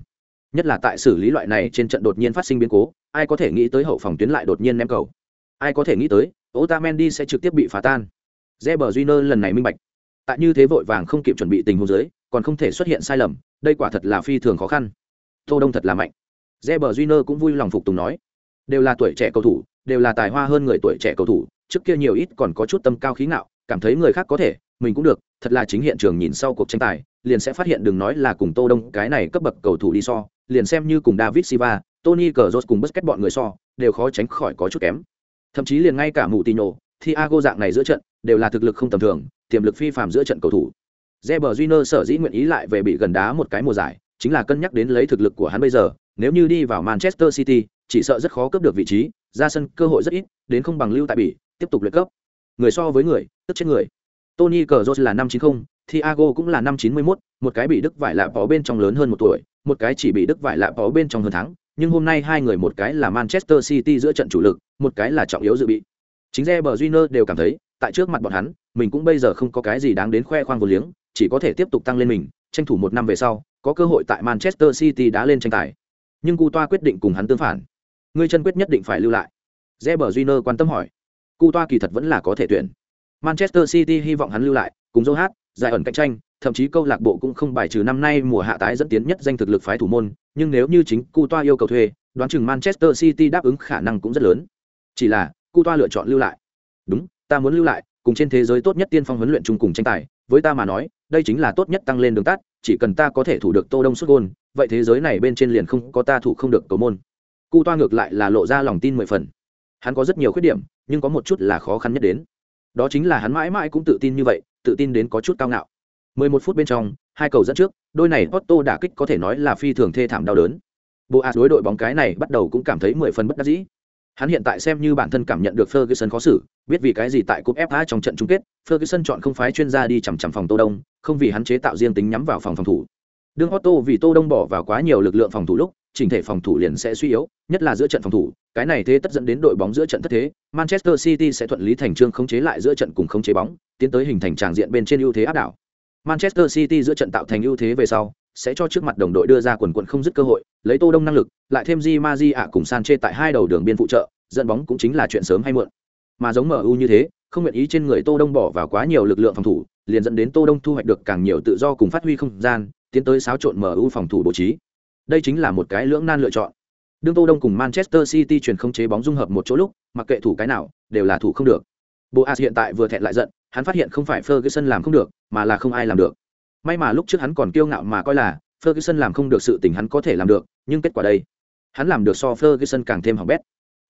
Nhất là tại xử lý loại này trên trận đột nhiên phát sinh biến cố ai có thể nghĩ tới hậu phòng tuyến lại đột nhiên ném cầu? Ai có thể nghĩ tới otamendi sẽ trực tiếp bị phá tan? Reber Júnior lần này minh bạch. Tại như thế vội vàng không kịp chuẩn bị tình huống dưới, còn không thể xuất hiện sai lầm, đây quả thật là phi thường khó khăn. Tô đông thật là mạnh. Reber Júnior cũng vui lòng phục tùng nói, đều là tuổi trẻ cầu thủ, đều là tài hoa hơn người tuổi trẻ cầu thủ, trước kia nhiều ít còn có chút tâm cao khí ngạo, cảm thấy người khác có thể, mình cũng được, thật là chính hiện trường nhìn sau cuộc tranh tài, liền sẽ phát hiện đừng nói là cùng tô đông, cái này cấp bậc cầu thủ đi so, liền xem như cùng david silva tony Cazorla cùng busquets bọn người so, đều khó tránh khỏi có chút kém. Thậm chí liền ngay cả mù tino thiago dạng này giữa trận đều là thực lực không tầm thường tiềm lực phi phàm giữa trận cầu thủ Reber Júnior sở dĩ nguyện ý lại về bị gần đá một cái mùa giải, chính là cân nhắc đến lấy thực lực của hắn bây giờ, nếu như đi vào Manchester City, chỉ sợ rất khó cướp được vị trí, ra sân cơ hội rất ít, đến không bằng lưu tại bỉ, tiếp tục luyện cấp. Người so với người, tức trên người. Tony Cazorla là năm 90, Thiago cũng là năm 91, một cái bị Đức vải lạ bó bên trong lớn hơn một tuổi, một cái chỉ bị Đức vải lạ bó bên trong hơn tháng, nhưng hôm nay hai người một cái là Manchester City giữa trận chủ lực, một cái là trọng yếu dự bị. Chính Reber Júnior đều cảm thấy, tại trước mặt bọn hắn, mình cũng bây giờ không có cái gì đáng đến khoe khoang vô liếng, chỉ có thể tiếp tục tăng lên mình, tranh thủ một năm về sau, có cơ hội tại Manchester City đã lên tranh tài. Nhưng Cu Toa quyết định cùng hắn tương phản. Ngươi chân quyết nhất định phải lưu lại. Reber Júnior quan tâm hỏi. Cu Toa kỳ thật vẫn là có thể tuyển. Manchester City hy vọng hắn lưu lại, cùng Joe giải ẩn cạnh tranh, thậm chí câu lạc bộ cũng không bài trừ năm nay mùa hạ tái dẫn tiến nhất danh thực lực phái thủ môn, nhưng nếu như chính Cu Toa yêu cầu thuê, đoán chừng Manchester City đáp ứng khả năng cũng rất lớn. Chỉ là, Cu Toa lựa chọn lưu lại. Đúng, ta muốn lưu lại, cùng trên thế giới tốt nhất tiên phong huấn luyện chung cùng tranh tài, với ta mà nói, đây chính là tốt nhất tăng lên đường tắt, chỉ cần ta có thể thủ được Tô Đông xuất gôn, vậy thế giới này bên trên liền không có ta thủ không được cầu môn. Cu Toa ngược lại là lộ ra lòng tin mười phần. Hắn có rất nhiều khuyết điểm, nhưng có một chút là khó khăn nhất đến. Đó chính là hắn mãi mãi cũng tự tin như vậy, tự tin đến có chút cao ngạo. 11 phút bên trong, hai cầu dẫn trước, đôi này Otto đả kích có thể nói là phi thường thê thảm đau đớn. bộ a đối đội bóng cái này bắt đầu cũng cảm thấy mười phần bất đắc dĩ. Hắn hiện tại xem như bản thân cảm nhận được Ferguson khó xử, biết vì cái gì tại cúp FA trong trận chung kết, Ferguson chọn không phái chuyên gia đi chằm chằm phòng Tô Đông, không vì hắn chế tạo riêng tính nhắm vào phòng phòng thủ. Đương Otto vì Tô Đông bỏ vào quá nhiều lực lượng phòng thủ lúc, chỉnh thể phòng thủ liền sẽ suy yếu, nhất là giữa trận phòng thủ, cái này thế tất dẫn đến đội bóng giữa trận thất thế, Manchester City sẽ thuận lý thành trương khống chế lại giữa trận cùng khống chế bóng, tiến tới hình thành tràng diện bên trên ưu thế áp đảo. Manchester City giữa trận tạo thành ưu thế về sau, sẽ cho trước mặt đồng đội đưa ra quần quần không dứt cơ hội, lấy Tô Đông năng lực, lại thêm Di Maji ạ cùng Sanchez tại hai đầu đường biên phụ trợ, dẫn bóng cũng chính là chuyện sớm hay muộn. Mà giống MU như thế, không nguyện ý trên người Tô Đông bỏ vào quá nhiều lực lượng phòng thủ, liền dẫn đến Tô Đông thu hoạch được càng nhiều tự do cùng phát huy không gian, tiến tới xáo trộn MU phòng thủ bố trí. Đây chính là một cái lưỡng nan lựa chọn. Đương Tô Đông cùng Manchester City chuyển không chế bóng dung hợp một chỗ lúc, mặc kệ thủ cái nào, đều là thủ không được. Boas hiện tại vừa thẹn lại giận, hắn phát hiện không phải Ferguson làm không được, mà là không ai làm được. May mà lúc trước hắn còn kiêu ngạo mà coi là Ferguson làm không được sự tình hắn có thể làm được, nhưng kết quả đây, hắn làm được so Ferguson càng thêm hỏng bét.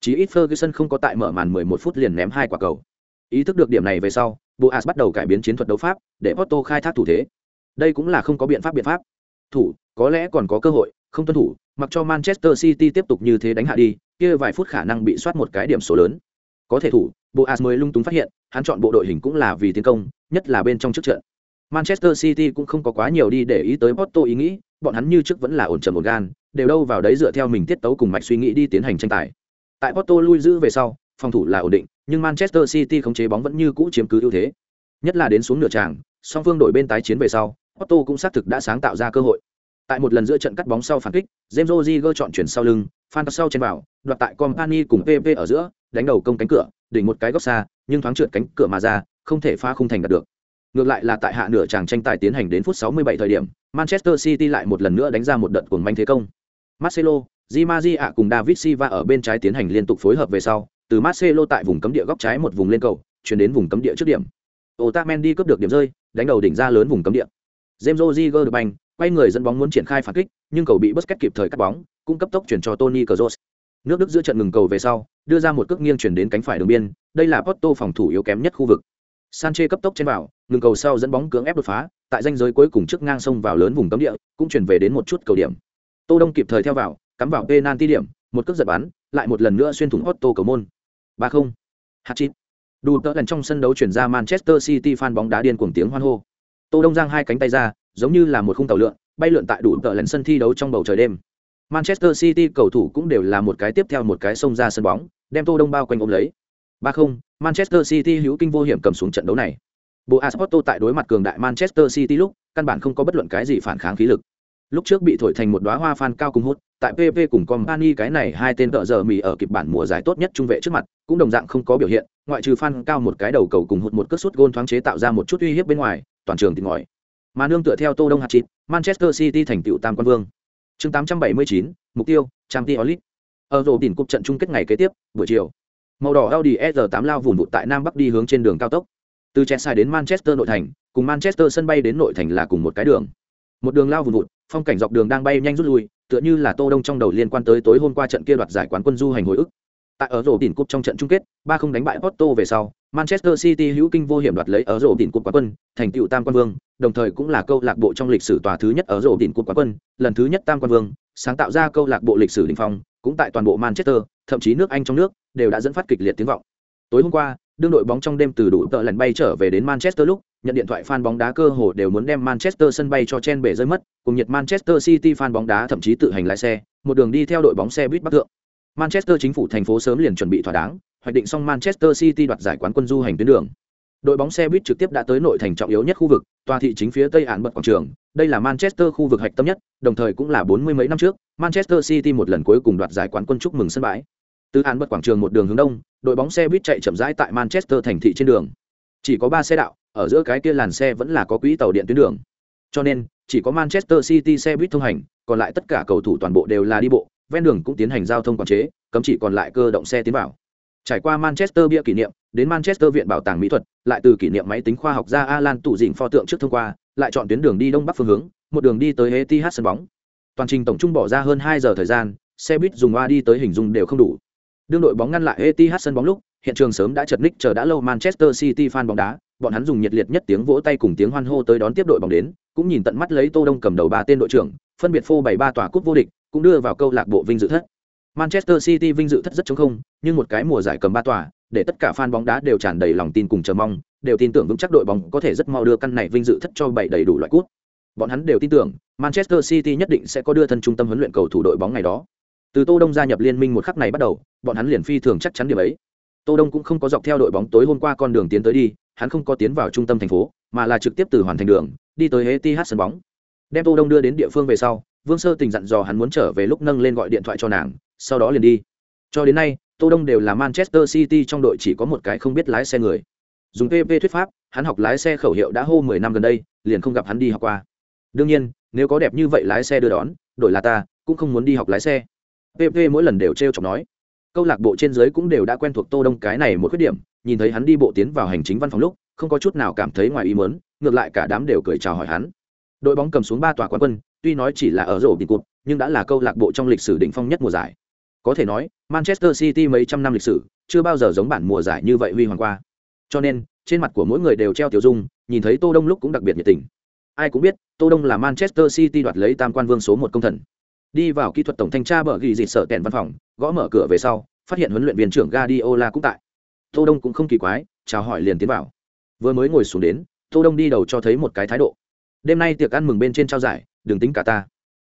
Chỉ ít Ferguson không có tại mở màn 11 phút liền ném hai quả cầu. Ý thức được điểm này về sau, Boas bắt đầu cải biến chiến thuật đấu pháp, để Porto khai thác thủ thế. Đây cũng là không có biện pháp biện pháp. Thủ, có lẽ còn có cơ hội, không tuân thủ, mặc cho Manchester City tiếp tục như thế đánh hạ đi, kia vài phút khả năng bị soát một cái điểm số lớn. Có thể thủ, Boas mới lung túng phát hiện, hắn chọn bộ đội hình cũng là vì tiến công, nhất là bên trong trước trận. Manchester City cũng không có quá nhiều đi để ý tới Porto ý nghĩ, bọn hắn như trước vẫn là ổn trầm ổn gan, đều đâu vào đấy dựa theo mình tiết tấu cùng mạch suy nghĩ đi tiến hành tranh tài. Tại Porto lui giữ về sau, phòng thủ là ổn định, nhưng Manchester City khống chế bóng vẫn như cũ chiếm cứ ưu thế. Nhất là đến xuống nửa tràng, song phương đội bên tái chiến về sau, Porto cũng xác thực đã sáng tạo ra cơ hội. Tại một lần giữa trận cắt bóng sau phản kích, James Rodriguez chọn chuyển sau lưng, Phan sau trên vào, đoạt tại Company cùng PP ở giữa, đánh đầu công cánh cửa, đỉnh một cái góc xa, nhưng thoáng trượt cánh cửa mà ra, không thể phá khung thành đạt được. Ngược lại là tại hạ nửa chàng tranh tài tiến hành đến phút 67 thời điểm, Manchester City lại một lần nữa đánh ra một đợt cuồng manh thế công. Marcelo, Di Maria cùng David Silva ở bên trái tiến hành liên tục phối hợp về sau, từ Marcelo tại vùng cấm địa góc trái một vùng lên cầu, chuyển đến vùng cấm địa trước điểm. Otamendi cướp được điểm rơi, đánh đầu đỉnh ra lớn vùng cấm địa. James Rodriguez được banh, quay người dẫn bóng muốn triển khai phản kích, nhưng cầu bị Busquets kịp thời cắt bóng, cung cấp tốc chuyển cho Toni Kroos. Nước Đức giữa trận ngừng cầu về sau, đưa ra một cước nghiêng chuyển đến cánh phải đường biên, đây là Porto phòng thủ yếu kém nhất khu vực. Sanchez cấp tốc trên vào, ngừng cầu sau dẫn bóng cưỡng ép đột phá, tại danh giới cuối cùng trước ngang sông vào lớn vùng cấm địa, cũng chuyển về đến một chút cầu điểm. Tô Đông kịp thời theo vào, cắm vào penalty điểm, một cước giật bắn, lại một lần nữa xuyên thủng Otto cầu môn. 3-0. Hat-trick. Đủ tớ lần trong sân đấu chuyển ra Manchester City fan bóng đá điên cuồng tiếng hoan hô. Tô Đông giang hai cánh tay ra, giống như là một khung tàu lượn, bay lượn tại đủ tớ lần sân thi đấu trong bầu trời đêm. Manchester City cầu thủ cũng đều là một cái tiếp theo một cái xông ra sân bóng, đem Tô Đông bao quanh ôm lấy. 3-0, Manchester City hữu kinh vô hiểm cầm xuống trận đấu này. Bộ Asporto tại đối mặt cường đại Manchester City lúc, căn bản không có bất luận cái gì phản kháng khí lực. Lúc trước bị thổi thành một đóa hoa fan cao cùng hút, tại PV cùng Company cái này hai tên tợ giờ mì ở kịp bản mùa giải tốt nhất trung vệ trước mặt, cũng đồng dạng không có biểu hiện, ngoại trừ fan cao một cái đầu cầu cùng hụt một cước sút gôn thoáng chế tạo ra một chút uy hiếp bên ngoài, toàn trường thì ngòi. Mà nương tựa theo Tô Đông hạt chít, Manchester City thành tựu tam quan vương. Chương 879, mục tiêu, Champions League. Ở rổ đỉnh cuộc trận chung kết ngày kế tiếp, buổi chiều. Màu đỏ Audi R8 lao vụn vụt tại Nam Bắc đi hướng trên đường cao tốc. Từ Chelsea đến Manchester nội thành, cùng Manchester sân bay đến nội thành là cùng một cái đường. Một đường lao vùn vụt, phong cảnh dọc đường đang bay nhanh rút lui, tựa như là Tô Đông trong đầu liên quan tới tối hôm qua trận kia đoạt giải quán quân du hành hồi ức. Tại ở rổ đỉnh cúp trong trận chung kết, ba không đánh bại Porto về sau, Manchester City hữu kinh vô hiểm đoạt lấy ở rổ đỉnh cúp quán quân, thành tựu tam quan vương, đồng thời cũng là câu lạc bộ trong lịch sử tòa thứ nhất ở rổ đỉnh cúp quán quân, lần thứ nhất tam quan vương, sáng tạo ra câu lạc bộ lịch sử đỉnh phong, cũng tại toàn bộ Manchester, thậm chí nước Anh trong nước đều đã dẫn phát kịch liệt tiếng vọng. Tối hôm qua, đương đội bóng trong đêm từ đủ tợ lần bay trở về đến Manchester lúc, nhận điện thoại fan bóng đá cơ hồ đều muốn đem Manchester sân bay cho chen bể rơi mất, cùng nhiệt Manchester City fan bóng đá thậm chí tự hành lái xe, một đường đi theo đội bóng xe buýt bắc thượng. Manchester chính phủ thành phố sớm liền chuẩn bị thỏa đáng, hoạch định xong Manchester City đoạt giải quán quân du hành tuyến đường. Đội bóng xe buýt trực tiếp đã tới nội thành trọng yếu nhất khu vực, tòa thị chính phía tây án bật quảng trường. Đây là Manchester khu vực hạch tâm nhất, đồng thời cũng là bốn mươi mấy năm trước, Manchester City một lần cuối cùng đoạt giải quán quân chúc mừng sân bãi. Từ án bật quảng trường một đường hướng đông, đội bóng xe buýt chạy chậm rãi tại Manchester thành thị trên đường. Chỉ có ba xe đạo, ở giữa cái kia làn xe vẫn là có quỹ tàu điện tuyến đường. Cho nên, chỉ có Manchester City xe buýt thông hành, còn lại tất cả cầu thủ toàn bộ đều là đi bộ, ven đường cũng tiến hành giao thông quản chế, cấm chỉ còn lại cơ động xe tiến vào. Trải qua Manchester bia kỷ niệm, đến Manchester viện bảo tàng mỹ thuật, lại từ kỷ niệm máy tính khoa học Ra Alan tủ dịnh pho tượng trước thông qua, lại chọn tuyến đường đi đông bắc phương hướng, một đường đi tới Etihad sân bóng. Toàn trình tổng trung bỏ ra hơn hai giờ thời gian, xe buýt dùng qua đi tới hình dung đều không đủ. Đương đội bóng ngăn lại Etihad sân bóng lúc, hiện trường sớm đã chật ních chờ đã lâu Manchester City fan bóng đá, bọn hắn dùng nhiệt liệt nhất tiếng vỗ tay cùng tiếng hoan hô tới đón tiếp đội bóng đến, cũng nhìn tận mắt lấy Tô Đông cầm đầu ba tên đội trưởng, phân biệt phô bày ba tòa cúp vô địch, cũng đưa vào câu lạc bộ vinh dự thất. Manchester City vinh dự thất rất trống không, nhưng một cái mùa giải cầm ba tòa, để tất cả fan bóng đá đều tràn đầy lòng tin cùng chờ mong, đều tin tưởng vững chắc đội bóng có thể rất mau đưa căn này vinh dự thất cho bảy đầy đủ loại cúp. Bọn hắn đều tin tưởng, Manchester City nhất định sẽ có đưa thân trung tâm huấn luyện cầu thủ đội bóng ngày đó. Từ Tô Đông gia nhập liên minh một khắc này bắt đầu, bọn hắn liền phi thường chắc chắn điểm ấy. Tô Đông cũng không có dọc theo đội bóng tối hôm qua con đường tiến tới đi, hắn không có tiến vào trung tâm thành phố, mà là trực tiếp từ hoàn thành đường, đi tới Etihad sân bóng. Đem Tô Đông đưa đến địa phương về sau, Vương Sơ Tình dặn dò hắn muốn trở về lúc nâng lên gọi điện thoại cho nàng, sau đó liền đi. Cho đến nay, Tô Đông đều là Manchester City trong đội chỉ có một cái không biết lái xe người. Dùng PP thuyết pháp, hắn học lái xe khẩu hiệu đã hô 10 năm gần đây, liền không gặp hắn đi học qua. Đương nhiên, nếu có đẹp như vậy lái xe đưa đón, đội là ta, cũng không muốn đi học lái xe. PP mỗi lần đều trêu chọc nói. Câu lạc bộ trên dưới cũng đều đã quen thuộc Tô Đông cái này một khuyết điểm, nhìn thấy hắn đi bộ tiến vào hành chính văn phòng lúc, không có chút nào cảm thấy ngoài ý muốn, ngược lại cả đám đều cười chào hỏi hắn. Đội bóng cầm xuống ba tòa quán quân, tuy nói chỉ là ở rổ bình cột, nhưng đã là câu lạc bộ trong lịch sử đỉnh phong nhất mùa giải. Có thể nói, Manchester City mấy trăm năm lịch sử, chưa bao giờ giống bản mùa giải như vậy huy hoàng qua. Cho nên, trên mặt của mỗi người đều treo tiểu dung, nhìn thấy Tô Đông lúc cũng đặc biệt nhiệt tình. Ai cũng biết, Tô Đông là Manchester City đoạt lấy tam quan vương số một công thần. Đi vào kỹ thuật tổng thanh tra bờ ghi dịt sợ kèn văn phòng, gõ mở cửa về sau, phát hiện huấn luyện viên trưởng Guardiola cũng tại. Tô Đông cũng không kỳ quái, chào hỏi liền tiến vào. Vừa mới ngồi xuống đến, Tô Đông đi đầu cho thấy một cái thái độ. Đêm nay tiệc ăn mừng bên trên trao giải, đừng tính cả ta.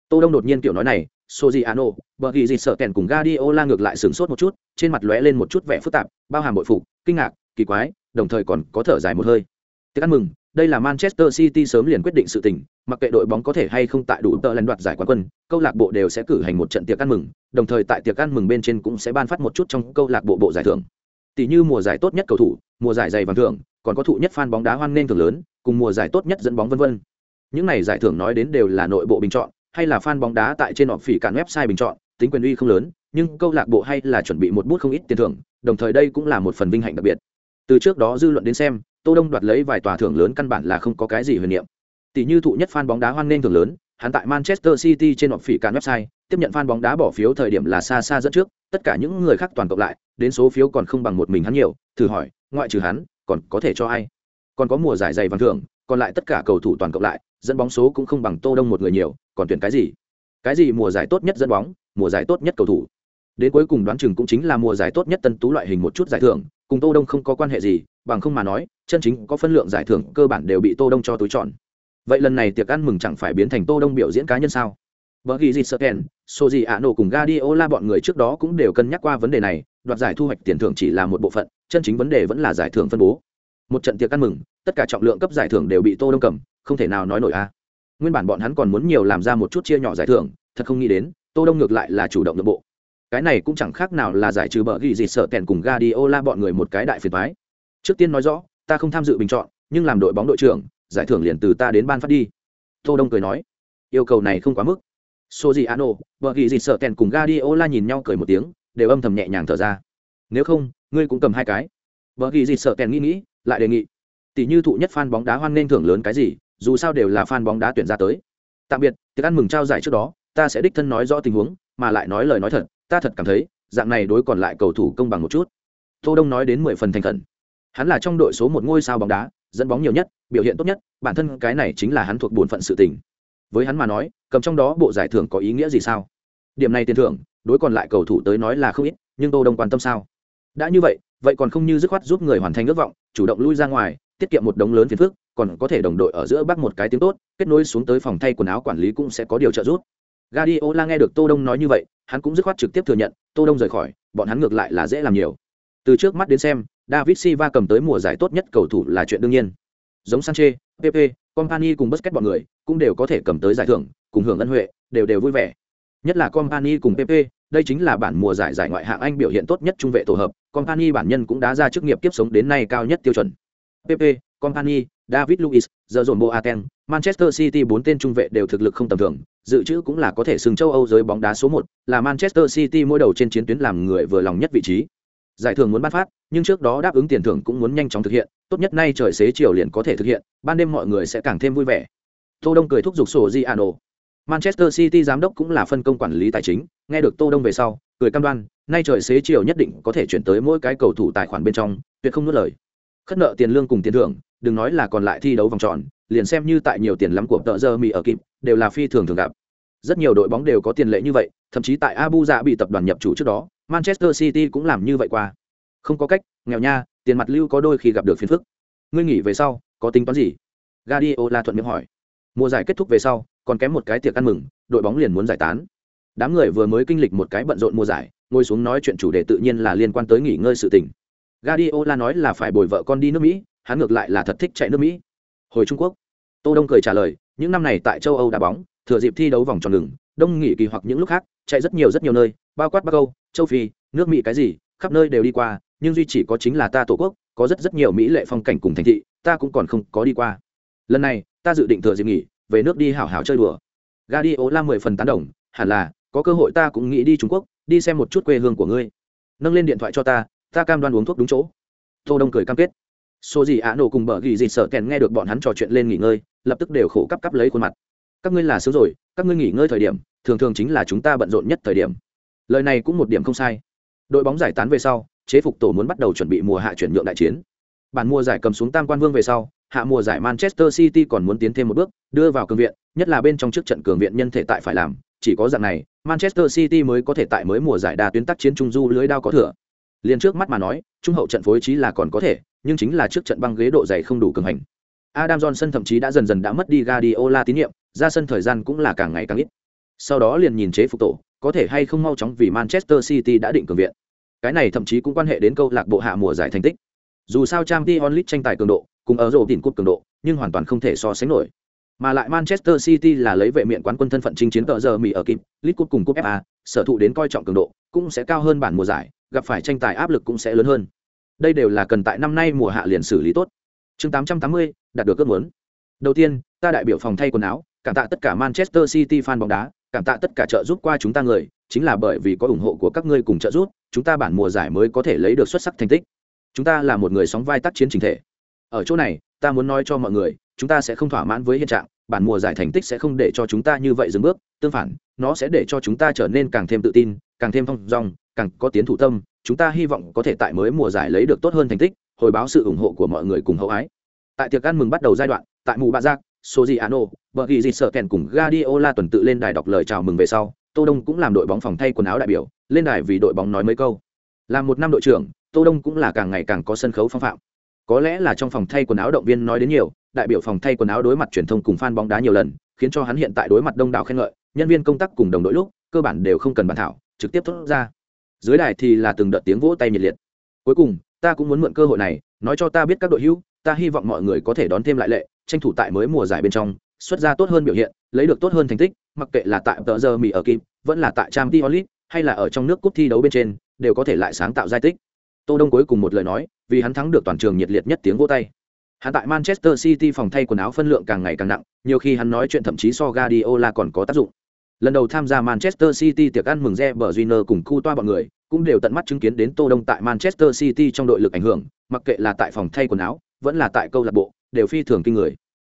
Tô Đông đột nhiên kiểu nói này, Sojiano, bờ ghi dịt sợ kèn cùng Guardiola ngược lại sửng sốt một chút, trên mặt lóe lên một chút vẻ phức tạp, bao hàm bội phục, kinh ngạc, kỳ quái, đồng thời còn có thở dài một hơi. Tiệc ăn mừng, đây là Manchester City sớm liền quyết định sự tình, mặc kệ đội bóng có thể hay không tại đủ tờ lần đoạt giải quán quân, câu lạc bộ đều sẽ cử hành một trận tiệc ăn mừng, đồng thời tại tiệc ăn mừng bên trên cũng sẽ ban phát một chút trong câu lạc bộ bộ giải thưởng. Tỷ như mùa giải tốt nhất cầu thủ, mùa giải giày vàng thưởng, còn có thụ nhất fan bóng đá hoan nghênh thưởng lớn, cùng mùa giải tốt nhất dẫn bóng vân vân. Những này giải thưởng nói đến đều là nội bộ bình chọn, hay là fan bóng đá tại trên họp phỉ cản website bình chọn, tính quyền uy không lớn, nhưng câu lạc bộ hay là chuẩn bị một bút không ít tiền thưởng, đồng thời đây cũng là một phần vinh hạnh đặc biệt. Từ trước đó dư luận đến xem, Tô Đông đoạt lấy vài tòa thưởng lớn căn bản là không có cái gì huyền niệm. Tỷ như thụ nhất fan bóng đá hoan nghênh thưởng lớn, hắn tại Manchester City trên họp phỉ cả website, tiếp nhận fan bóng đá bỏ phiếu thời điểm là xa xa dẫn trước, tất cả những người khác toàn cộng lại, đến số phiếu còn không bằng một mình hắn nhiều, thử hỏi, ngoại trừ hắn, còn có thể cho ai? Còn có mùa giải dày vàng thưởng, còn lại tất cả cầu thủ toàn cộng lại, dẫn bóng số cũng không bằng Tô Đông một người nhiều, còn tuyển cái gì? Cái gì mùa giải tốt nhất dẫn bóng, mùa giải tốt nhất cầu thủ? Đến cuối cùng đoán chừng cũng chính là mùa giải tốt nhất tân tú loại hình một chút giải thưởng, cùng Tô Đông không có quan hệ gì, bằng không mà nói, chân chính có phân lượng giải thưởng cơ bản đều bị tô đông cho túi chọn. Vậy lần này tiệc ăn mừng chẳng phải biến thành tô đông biểu diễn cá nhân sao? Vợ ghi gì sợ kèn số gì ạ nổ cùng gadiola bọn người trước đó cũng đều cân nhắc qua vấn đề này, đoạt giải thu hoạch tiền thưởng chỉ là một bộ phận, chân chính vấn đề vẫn là giải thưởng phân bố. Một trận tiệc ăn mừng, tất cả trọng lượng cấp giải thưởng đều bị tô đông cầm, không thể nào nói nổi a. Nguyên bản bọn hắn còn muốn nhiều làm ra một chút chia nhỏ giải thưởng, thật không nghĩ đến, tô đông ngược lại là chủ động nội bộ. Cái này cũng chẳng khác nào là giải trừ bờ ghi gì sợ kèn cùng gadiola bọn người một cái đại phiền toái trước tiên nói rõ, ta không tham dự bình chọn, nhưng làm đội bóng đội trưởng, giải thưởng liền từ ta đến ban phát đi. Tô đông cười nói. Yêu cầu này không quá mức. Số gì ano vợ ghi gì sợ kèn cùng Guardiola nhìn nhau cười một tiếng, đều âm thầm nhẹ nhàng thở ra. Nếu không, ngươi cũng cầm hai cái. Vợ ghi gì sợ kèn nghĩ nghĩ, lại đề nghị. Tỷ như thụ nhất fan bóng đá hoan nên thưởng lớn cái gì, dù sao đều là fan bóng đá tuyển ra tới. Tạm biệt, tiệc ăn mừng trao giải trước đó, ta sẽ đích thân nói rõ tình huống, mà lại nói lời nói thật, ta thật cảm thấy, dạng này đối còn lại cầu thủ công bằng một chút. Tô đông nói đến mười phần thành khẩn hắn là trong đội số một ngôi sao bóng đá dẫn bóng nhiều nhất biểu hiện tốt nhất bản thân cái này chính là hắn thuộc bổn phận sự tình. Với hắn mà nói cầm trong đó bộ giải thưởng có ý nghĩa gì sao? Điểm này tiền thưởng đối còn lại cầu thủ tới nói là không ít nhưng tô đông quan tâm sao? Đã như vậy vậy còn không như dứt khoát giúp người hoàn thành ước vọng chủ động lui ra ngoài tiết kiệm một đống lớn phiền phức còn có thể đồng đội ở giữa bắc một cái tiếng tốt kết nối xuống tới phòng thay quần áo quản lý cũng sẽ có điều trợ giúp. Guardiola nghe được Tô Đông nói như vậy, hắn cũng dứt khoát trực tiếp thừa nhận, Tô Đông rời khỏi, bọn hắn ngược lại là dễ làm nhiều. Từ trước mắt đến xem, David Silva cầm tới mùa giải tốt nhất cầu thủ là chuyện đương nhiên. Giống Sanchez, Pepe, Company cùng Busquets bọn người cũng đều có thể cầm tới giải thưởng, cùng hưởng ân huệ, đều đều vui vẻ. Nhất là Company cùng Pepe, đây chính là bản mùa giải giải ngoại hạng Anh biểu hiện tốt nhất trung vệ tổ hợp, Company bản nhân cũng đã ra chức nghiệp kiếp sống đến nay cao nhất tiêu chuẩn. Pepe, Company, David Luiz, giờ dồn Boateng, Manchester City bốn tên trung vệ đều thực lực không tầm thường, dự trữ cũng là có thể sừng châu Âu giới bóng đá số một, là Manchester City mỗi đầu trên chiến tuyến làm người vừa lòng nhất vị trí. Giải thưởng muốn ban phát, nhưng trước đó đáp ứng tiền thưởng cũng muốn nhanh chóng thực hiện, tốt nhất nay trời xế chiều liền có thể thực hiện, ban đêm mọi người sẽ càng thêm vui vẻ. Tô Đông cười thúc giục sổ Giano. À Manchester City giám đốc cũng là phân công quản lý tài chính, nghe được Tô Đông về sau, cười cam đoan, nay trời xế chiều nhất định có thể chuyển tới mỗi cái cầu thủ tài khoản bên trong, tuyệt không nuốt lời. Khất nợ tiền lương cùng tiền thưởng, đừng nói là còn lại thi đấu vòng tròn, liền xem như tại nhiều tiền lắm của tợ giờ Mỹ ở kịp, đều là phi thường thường gặp. Rất nhiều đội bóng đều có tiền lệ như vậy, thậm chí tại Abu bị tập đoàn nhập chủ trước đó, Manchester City cũng làm như vậy qua. Không có cách, nghèo nha, tiền mặt lưu có đôi khi gặp được phiền phức. Ngươi nghỉ về sau, có tính toán gì? Guardiola thuận miệng hỏi. Mùa giải kết thúc về sau, còn kém một cái tiệc ăn mừng, đội bóng liền muốn giải tán. Đám người vừa mới kinh lịch một cái bận rộn mùa giải, ngồi xuống nói chuyện chủ đề tự nhiên là liên quan tới nghỉ ngơi sự tình. Guardiola nói là phải bồi vợ con đi nước Mỹ, hắn ngược lại là thật thích chạy nước Mỹ. Hồi Trung Quốc, Tô Đông cười trả lời, những năm này tại châu Âu đá bóng, thừa dịp thi đấu vòng tròn ngừng, đông nghỉ kỳ hoặc những lúc khác, chạy rất nhiều rất nhiều nơi, bao quát Bắc Âu, châu Phi, nước Mỹ cái gì, khắp nơi đều đi qua, nhưng duy chỉ có chính là ta tổ quốc, có rất rất nhiều mỹ lệ phong cảnh cùng thành thị, ta cũng còn không có đi qua. Lần này, ta dự định thừa dịp nghỉ, về nước đi hảo hảo chơi đùa. Guardiola mười phần tán đồng, hẳn là, có cơ hội ta cũng nghĩ đi Trung Quốc, đi xem một chút quê hương của ngươi. Nâng lên điện thoại cho ta, ta cam đoan uống thuốc đúng chỗ. Tô Đông cười cam kết số gì ạ nổ cùng bờ ghi gì sợ kèn nghe được bọn hắn trò chuyện lên nghỉ ngơi lập tức đều khổ cắp cắp lấy khuôn mặt các ngươi là sướng rồi các ngươi nghỉ ngơi thời điểm thường thường chính là chúng ta bận rộn nhất thời điểm lời này cũng một điểm không sai đội bóng giải tán về sau chế phục tổ muốn bắt đầu chuẩn bị mùa hạ chuyển nhượng đại chiến bản mùa giải cầm xuống tam quan vương về sau hạ mùa giải manchester city còn muốn tiến thêm một bước đưa vào cường viện nhất là bên trong trước trận cường viện nhân thể tại phải làm chỉ có dạng này manchester city mới có thể tại mới mùa giải đa tuyến tác chiến trung du lưới đao có thừa liền trước mắt mà nói trung hậu trận phối trí là còn có thể nhưng chính là trước trận băng ghế độ dày không đủ cường hành. Adam Johnson thậm chí đã dần dần đã mất đi Guardiola tín nhiệm, ra sân thời gian cũng là càng ngày càng ít. Sau đó liền nhìn chế phục tổ, có thể hay không mau chóng vì Manchester City đã định cường viện. Cái này thậm chí cũng quan hệ đến câu lạc bộ hạ mùa giải thành tích. Dù sao Champions League tranh tài cường độ, cùng ở rổ đỉnh cúp cường độ, nhưng hoàn toàn không thể so sánh nổi. Mà lại Manchester City là lấy vệ miện quán quân thân phận chinh chiến tờ giờ Mỹ ở kịp, League Cup cùng cúp FA, sở thụ đến coi trọng cường độ, cũng sẽ cao hơn bản mùa giải, gặp phải tranh tài áp lực cũng sẽ lớn hơn đây đều là cần tại năm nay mùa hạ liền xử lý tốt chương 880, đạt được cơ muốn đầu tiên ta đại biểu phòng thay quần áo cảm tạ tất cả manchester city fan bóng đá, cảm tạ tất cả trợ giúp qua chúng ta người, chính là bởi vì có ủng hộ của các ngươi cùng trợ giúp, chúng ta bản mùa giải mới có thể lấy được xuất sắc thành tích. Chúng ta là một người sóng vai tác chiến trình thể. Ở chỗ này, ta muốn nói cho mọi người, chúng ta sẽ không thỏa mãn với hiện trạng, bản mùa giải thành tích sẽ không để cho chúng ta như vậy dừng bước, tương phản, nó sẽ để cho chúng ta trở nên càng thêm tự tin, càng thêm phong dong, càng có tiến thủ tâm, chúng ta hy vọng có thể tại mới mùa giải lấy được tốt hơn thành tích, hồi báo sự ủng hộ của mọi người cùng hậu ái. Tại tiệc ăn mừng bắt đầu giai đoạn, tại mù bạ giác Sojiano, vợ ghi gì sợ kèn cùng Guardiola tuần tự lên đài đọc lời chào mừng về sau, Tô Đông cũng làm đội bóng phòng thay quần áo đại biểu, lên đài vì đội bóng nói mấy câu. Làm một năm đội trưởng, Tô Đông cũng là càng ngày càng có sân khấu phong phạm. Có lẽ là trong phòng thay quần áo động viên nói đến nhiều, đại biểu phòng thay quần áo đối mặt truyền thông cùng fan bóng đá nhiều lần, khiến cho hắn hiện tại đối mặt đông đảo khen ngợi, nhân viên công tác cùng đồng đội lúc, cơ bản đều không cần bàn thảo, trực tiếp thốt ra. Dưới đài thì là từng đợt tiếng vỗ tay nhiệt liệt. Cuối cùng, ta cũng muốn mượn cơ hội này, nói cho ta biết các đội hữu, ta hy vọng mọi người có thể đón thêm lại lệ, tranh thủ tại mới mùa giải bên trong, xuất ra tốt hơn biểu hiện, lấy được tốt hơn thành tích, mặc kệ là tại tờ giờ Mỹ ở kim, vẫn là tại trang t onlit hay là ở trong nước cúp thi đấu bên trên, đều có thể lại sáng tạo giải tích. Tô Đông cuối cùng một lời nói, vì hắn thắng được toàn trường nhiệt liệt nhất tiếng vỗ tay. Hắn tại Manchester City phòng thay quần áo phân lượng càng ngày càng nặng, nhiều khi hắn nói chuyện thậm chí so Guardiola còn có tác dụng. Lần đầu tham gia Manchester City tiệc ăn mừng Zebre Junior cùng Cu toa bọn người, cũng đều tận mắt chứng kiến đến Tô Đông tại Manchester City trong đội lực ảnh hưởng, mặc kệ là tại phòng thay quần áo, vẫn là tại câu lạc bộ, đều phi thường kinh người.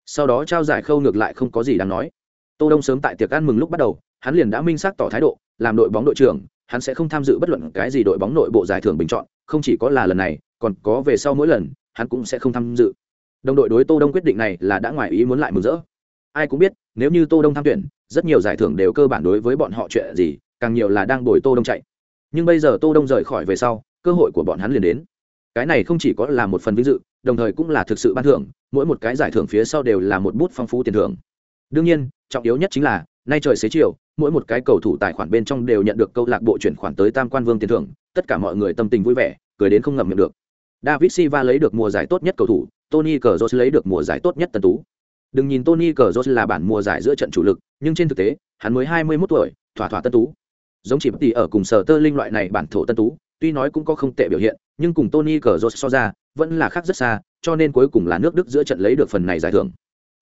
Sau đó trao giải khâu ngược lại không có gì đáng nói. Tô Đông sớm tại tiệc ăn mừng lúc bắt đầu, hắn liền đã minh xác tỏ thái độ, làm đội bóng đội trưởng, hắn sẽ không tham dự bất luận cái gì đội bóng nội bộ giải thưởng bình chọn, không chỉ có là lần này, còn có về sau mỗi lần, hắn cũng sẽ không tham dự. Đồng đội đối Tô Đông quyết định này là đã ngoài ý muốn lại mừng rỡ. Ai cũng biết, nếu như Tô Đông tham tuyển, rất nhiều giải thưởng đều cơ bản đối với bọn họ chuyện gì, càng nhiều là đang đổi Tô Đông chạy. Nhưng bây giờ Tô Đông rời khỏi về sau, cơ hội của bọn hắn liền đến. Cái này không chỉ có là một phần vinh dự, đồng thời cũng là thực sự ban thưởng, mỗi một cái giải thưởng phía sau đều là một bút phong phú tiền thưởng. Đương nhiên, trọng yếu nhất chính là, nay trời xế chiều, mỗi một cái cầu thủ tài khoản bên trong đều nhận được câu lạc bộ chuyển khoản tới Tam Quan Vương tiền thưởng, tất cả mọi người tâm tình vui vẻ, cười đến không ngậm miệng được. David Silva lấy được mùa giải tốt nhất cầu thủ, Tony Cazorla lấy được mùa giải tốt nhất tân tú. Đừng nhìn Tony Cazorla là bản mùa giải giữa trận chủ lực, nhưng trên thực tế, hắn mới 21 tuổi, thỏa thỏa tân tú. Giống chỉ bất tỷ ở cùng sở tơ linh loại này bản thổ tân tú, tuy nói cũng có không tệ biểu hiện, nhưng cùng Tony Cazorla so ra, vẫn là khác rất xa, cho nên cuối cùng là nước Đức giữa trận lấy được phần này giải thưởng.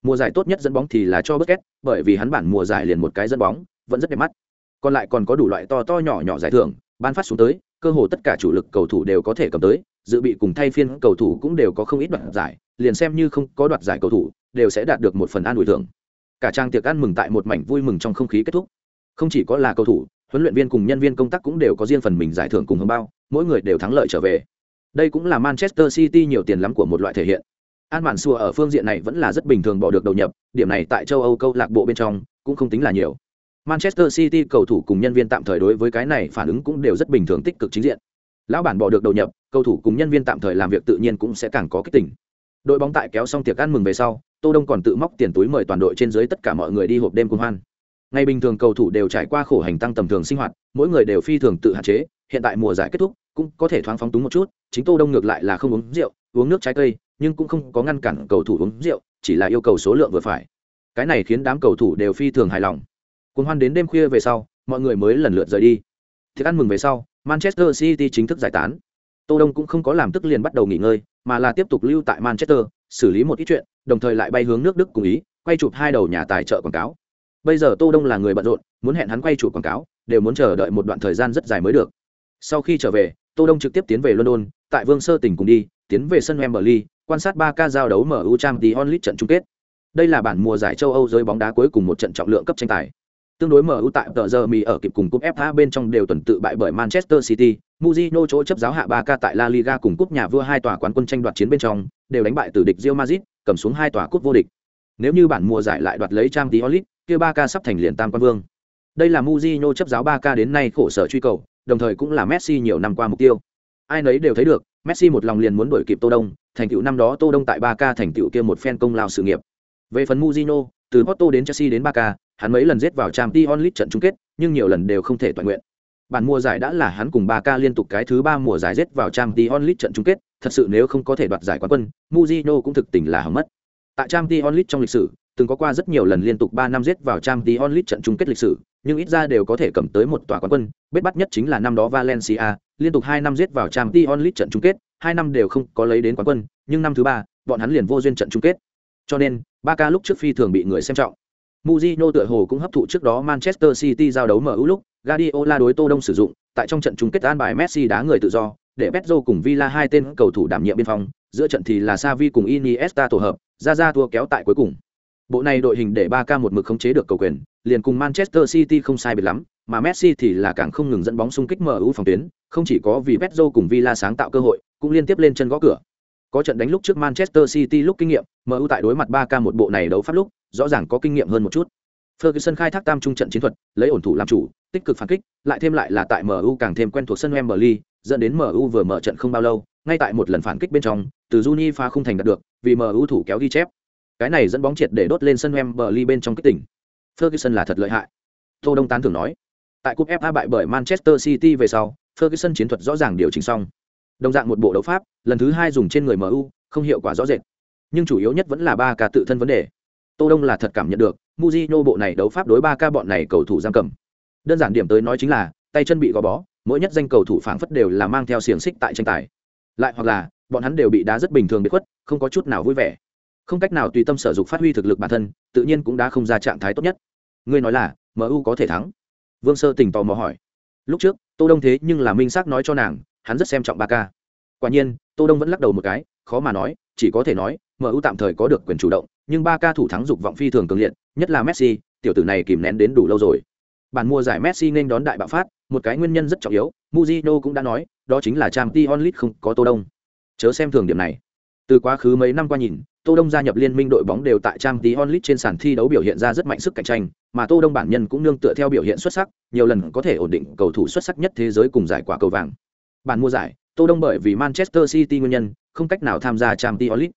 Mùa giải tốt nhất dẫn bóng thì là cho Busquets, bởi vì hắn bản mùa giải liền một cái dẫn bóng, vẫn rất đẹp mắt. Còn lại còn có đủ loại to to nhỏ nhỏ giải thưởng, ban phát xuống tới, cơ hồ tất cả chủ lực cầu thủ đều có thể cầm tới, dự bị cùng thay phiên cầu thủ cũng đều có không ít đoạt giải, liền xem như không có đoạt giải cầu thủ, đều sẽ đạt được một phần an ủi thưởng. Cả trang tiệc ăn mừng tại một mảnh vui mừng trong không khí kết thúc. Không chỉ có là cầu thủ, huấn luyện viên cùng nhân viên công tác cũng đều có riêng phần mình giải thưởng cùng hưởng bao, mỗi người đều thắng lợi trở về. Đây cũng là Manchester City nhiều tiền lắm của một loại thể hiện. An Mạn Sùa ở phương diện này vẫn là rất bình thường bỏ được đầu nhập, điểm này tại châu Âu câu lạc bộ bên trong cũng không tính là nhiều. Manchester City cầu thủ cùng nhân viên tạm thời đối với cái này phản ứng cũng đều rất bình thường tích cực chính diện. Lão bản bỏ được đầu nhập, cầu thủ cùng nhân viên tạm thời làm việc tự nhiên cũng sẽ càng có kích tỉnh. Đội bóng tại kéo xong tiệc ăn mừng về sau, Tô Đông còn tự móc tiền túi mời toàn đội trên dưới tất cả mọi người đi hộp đêm cùng hoan. Ngày bình thường cầu thủ đều trải qua khổ hành tăng tầm thường sinh hoạt, mỗi người đều phi thường tự hạn chế, hiện tại mùa giải kết thúc, cũng có thể thoáng phóng túng một chút, chính Tô Đông ngược lại là không uống rượu, uống nước trái cây, nhưng cũng không có ngăn cản cầu thủ uống rượu, chỉ là yêu cầu số lượng vừa phải. Cái này khiến đám cầu thủ đều phi thường hài lòng. cuốn hoan đến đêm khuya về sau, mọi người mới lần lượt rời đi. Tiệc ăn mừng về sau, Manchester City chính thức giải tán. Tô Đông cũng không có làm tức liền bắt đầu nghỉ ngơi, mà là tiếp tục lưu tại Manchester, xử lý một ít chuyện, đồng thời lại bay hướng nước Đức cùng ý, quay chụp hai đầu nhà tài trợ quảng cáo. Bây giờ Tô Đông là người bận rộn, muốn hẹn hắn quay chụp quảng cáo, đều muốn chờ đợi một đoạn thời gian rất dài mới được. Sau khi trở về, Tô Đông trực tiếp tiến về London, tại Vương Sơ tỉnh cùng đi, tiến về sân Wembley, quan sát 3 ca giao đấu MU Champions League trận chung kết. Đây là bản mùa giải châu Âu giới bóng đá cuối cùng một trận trọng lượng cấp tranh tài. Tương đối MU tại tờ giờ mì ở kịp cùng cúp FA bên trong đều tuần tự bại bởi Manchester City, Mourinho chỗ chấp giáo hạ 3K tại La Liga cùng cúp nhà vua hai tòa quán quân tranh đoạt chiến bên trong, đều đánh bại từ địch Real Madrid, cầm xuống hai tòa cúp vô địch. Nếu như bản mùa giải lại đoạt lấy Champions League, kia 3K sắp thành liền tam quan vương. Đây là Mourinho chấp giáo 3K đến nay khổ sở truy cầu, đồng thời cũng là Messi nhiều năm qua mục tiêu. Ai nấy đều thấy được, Messi một lòng liền muốn đuổi kịp Tô Đông, thành tựu năm đó Tô Đông tại Barca thành tựu kia một phen công lao sự nghiệp. Về phần Mourinho, từ Porto đến Chelsea đến Barca, hắn mấy lần giết vào Champions League trận chung kết, nhưng nhiều lần đều không thể toàn nguyện. Bản mùa giải đã là hắn cùng Barca liên tục cái thứ ba mùa giải giết vào Champions League trận chung kết, thật sự nếu không có thể đoạt giải quán quân, Mourinho cũng thực tình là hỏng mất. Tại Champions League trong lịch sử, từng có qua rất nhiều lần liên tục 3 năm giết vào Champions League trận chung kết lịch sử, nhưng ít ra đều có thể cầm tới một tòa quán quân, bết bắt nhất chính là năm đó Valencia, liên tục 2 năm giết vào Champions League trận chung kết, 2 năm đều không có lấy đến quán quân, nhưng năm thứ ba, bọn hắn liền vô duyên trận chung kết. Cho nên, Barca lúc trước phi thường bị người xem trọng. Mourinho tựa hồ cũng hấp thụ trước đó Manchester City giao đấu mở ưu lúc, Guardiola đối Tô Đông sử dụng, tại trong trận chung kết an bài Messi đá người tự do, để Pedro cùng Villa hai tên cầu thủ đảm nhiệm biên phòng, giữa trận thì là Xavi cùng Iniesta tổ hợp, ra ra thua kéo tại cuối cùng. Bộ này đội hình để Barca một mực khống chế được cầu quyền, liền cùng Manchester City không sai biệt lắm, mà Messi thì là càng không ngừng dẫn bóng xung kích MU phòng tuyến, không chỉ có vì Pedro cùng Villa sáng tạo cơ hội, cũng liên tiếp lên chân gõ cửa. Có trận đánh lúc trước Manchester City lúc kinh nghiệm, MU tại đối mặt 3K một bộ này đấu pháp lúc, rõ ràng có kinh nghiệm hơn một chút. Ferguson khai thác tam trung trận chiến thuật, lấy ổn thủ làm chủ, tích cực phản kích, lại thêm lại là tại MU càng thêm quen thuộc sân Wembley, dẫn đến MU vừa mở trận không bao lâu, ngay tại một lần phản kích bên trong từ Juni pha không thành đạt được vì MU thủ kéo ghi chép cái này dẫn bóng triệt để đốt lên sân Wembley bên trong kích tỉnh Ferguson là thật lợi hại. Tô Đông tán thưởng nói, tại cúp FA bại bởi Manchester City về sau, Ferguson chiến thuật rõ ràng điều chỉnh xong. Đồng dạng một bộ đấu pháp, lần thứ hai dùng trên người MU không hiệu quả rõ rệt. Nhưng chủ yếu nhất vẫn là ba ca tự thân vấn đề. Tô Đông là thật cảm nhận được Mujinho bộ này đấu pháp đối ba ca bọn này cầu thủ giam cầm. Đơn giản điểm tới nói chính là, tay chân bị gò bó, mỗi nhất danh cầu thủ phảng phất đều là mang theo xiềng xích tại tranh tài. Lại hoặc là, bọn hắn đều bị đá rất bình thường bị khuất, không có chút nào vui vẻ. Không cách nào tùy tâm sở dục phát huy thực lực bản thân, tự nhiên cũng đã không ra trạng thái tốt nhất ngươi nói là mu có thể thắng? Vương sơ tỉnh tò mò hỏi. Lúc trước, tô đông thế nhưng là minh xác nói cho nàng, hắn rất xem trọng ba ca. Quả nhiên, tô đông vẫn lắc đầu một cái, khó mà nói, chỉ có thể nói mu tạm thời có được quyền chủ động, nhưng ba ca thủ thắng dục vọng phi thường cường liệt, nhất là messi, tiểu tử này kìm nén đến đủ lâu rồi. Bản mua giải messi nên đón đại bạo phát, một cái nguyên nhân rất trọng yếu muzino cũng đã nói, đó chính là trang t onlit không có tô đông. Chớ xem thường điểm này. Từ quá khứ mấy năm qua nhìn tô đông gia nhập liên minh đội bóng đều tại trang tí onlit trên sàn thi đấu biểu hiện ra rất mạnh sức cạnh tranh, mà tô đông bản nhân cũng nương tựa theo biểu hiện xuất sắc, nhiều lần có thể ổn định cầu thủ xuất sắc nhất thế giới cùng giải quả cầu vàng. Bản mua giải, tô đông bởi vì manchester city nguyên nhân, không cách nào tham gia trang tí onlit.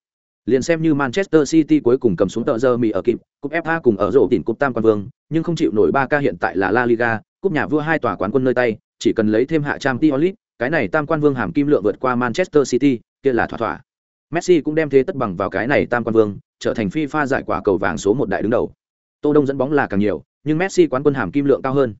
Liền xem như manchester city cuối cùng cầm xuống tợ giờ mì ở kịp, cúp fa cùng ở rổ tỉnh cúp tam quan vương, nhưng không chịu nổi ba ca hiện tại là la liga, cúp nhà vua hai tòa quán quân nơi tay, chỉ cần lấy thêm hạ trang tí onlit cái này tam quan vương hàm kim lượng vượt qua manchester city, kia là thỏa thỏa messi cũng đem thế tất bằng vào cái này tam quan vương, trở thành fifa giải quả cầu vàng số một đại đứng đầu. Tô đông dẫn bóng là càng nhiều, nhưng messi quán quân hàm kim lượng cao hơn.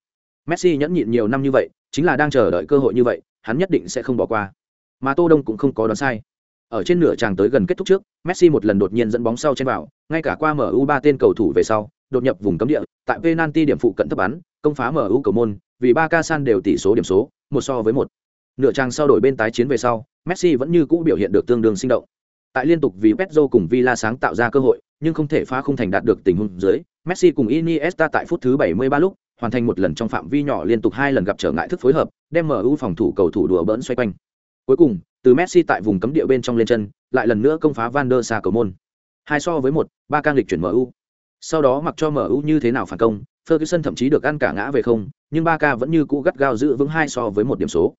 Messi nhẫn nhịn nhiều năm như vậy, chính là đang chờ đợi cơ hội như vậy, hắn nhất định sẽ không bỏ qua. Mà tô đông cũng không có đoán sai. Ở trên nửa tràng tới gần kết thúc trước, messi một lần đột nhiên dẫn bóng sau trên vào, ngay cả qua mu ba tên cầu thủ về sau, đột nhập vùng cấm địa, tại penalty điểm phụ cận thấp bắn, công phá mu cầu môn, vì ba ca san đều tỷ số điểm số, một so với một. Nửa trang sau đổi bên tái chiến về sau, messi vẫn như cũ biểu hiện được tương đương sinh động tại liên tục vì Pedro cùng villa sáng tạo ra cơ hội, nhưng không thể phá không thành đạt được tình huống dưới, messi cùng iniesta tại phút thứ 73 lúc, hoàn thành một lần trong phạm vi nhỏ liên tục hai lần gặp trở ngại thức phối hợp, đem mu phòng thủ cầu thủ đùa bỡn xoay quanh. Cuối cùng, từ messi tại vùng cấm địa bên trong lên chân, lại lần nữa công phá van der Sar cầu môn. Hai so với một, ba cang lịch chuyển mu sau đó mặc cho mu như thế nào phản công, ferguson thậm chí được ăn cả ngã về không, nhưng ba ca vẫn như cũ gắt gao giữ vững hai so với một điểm số.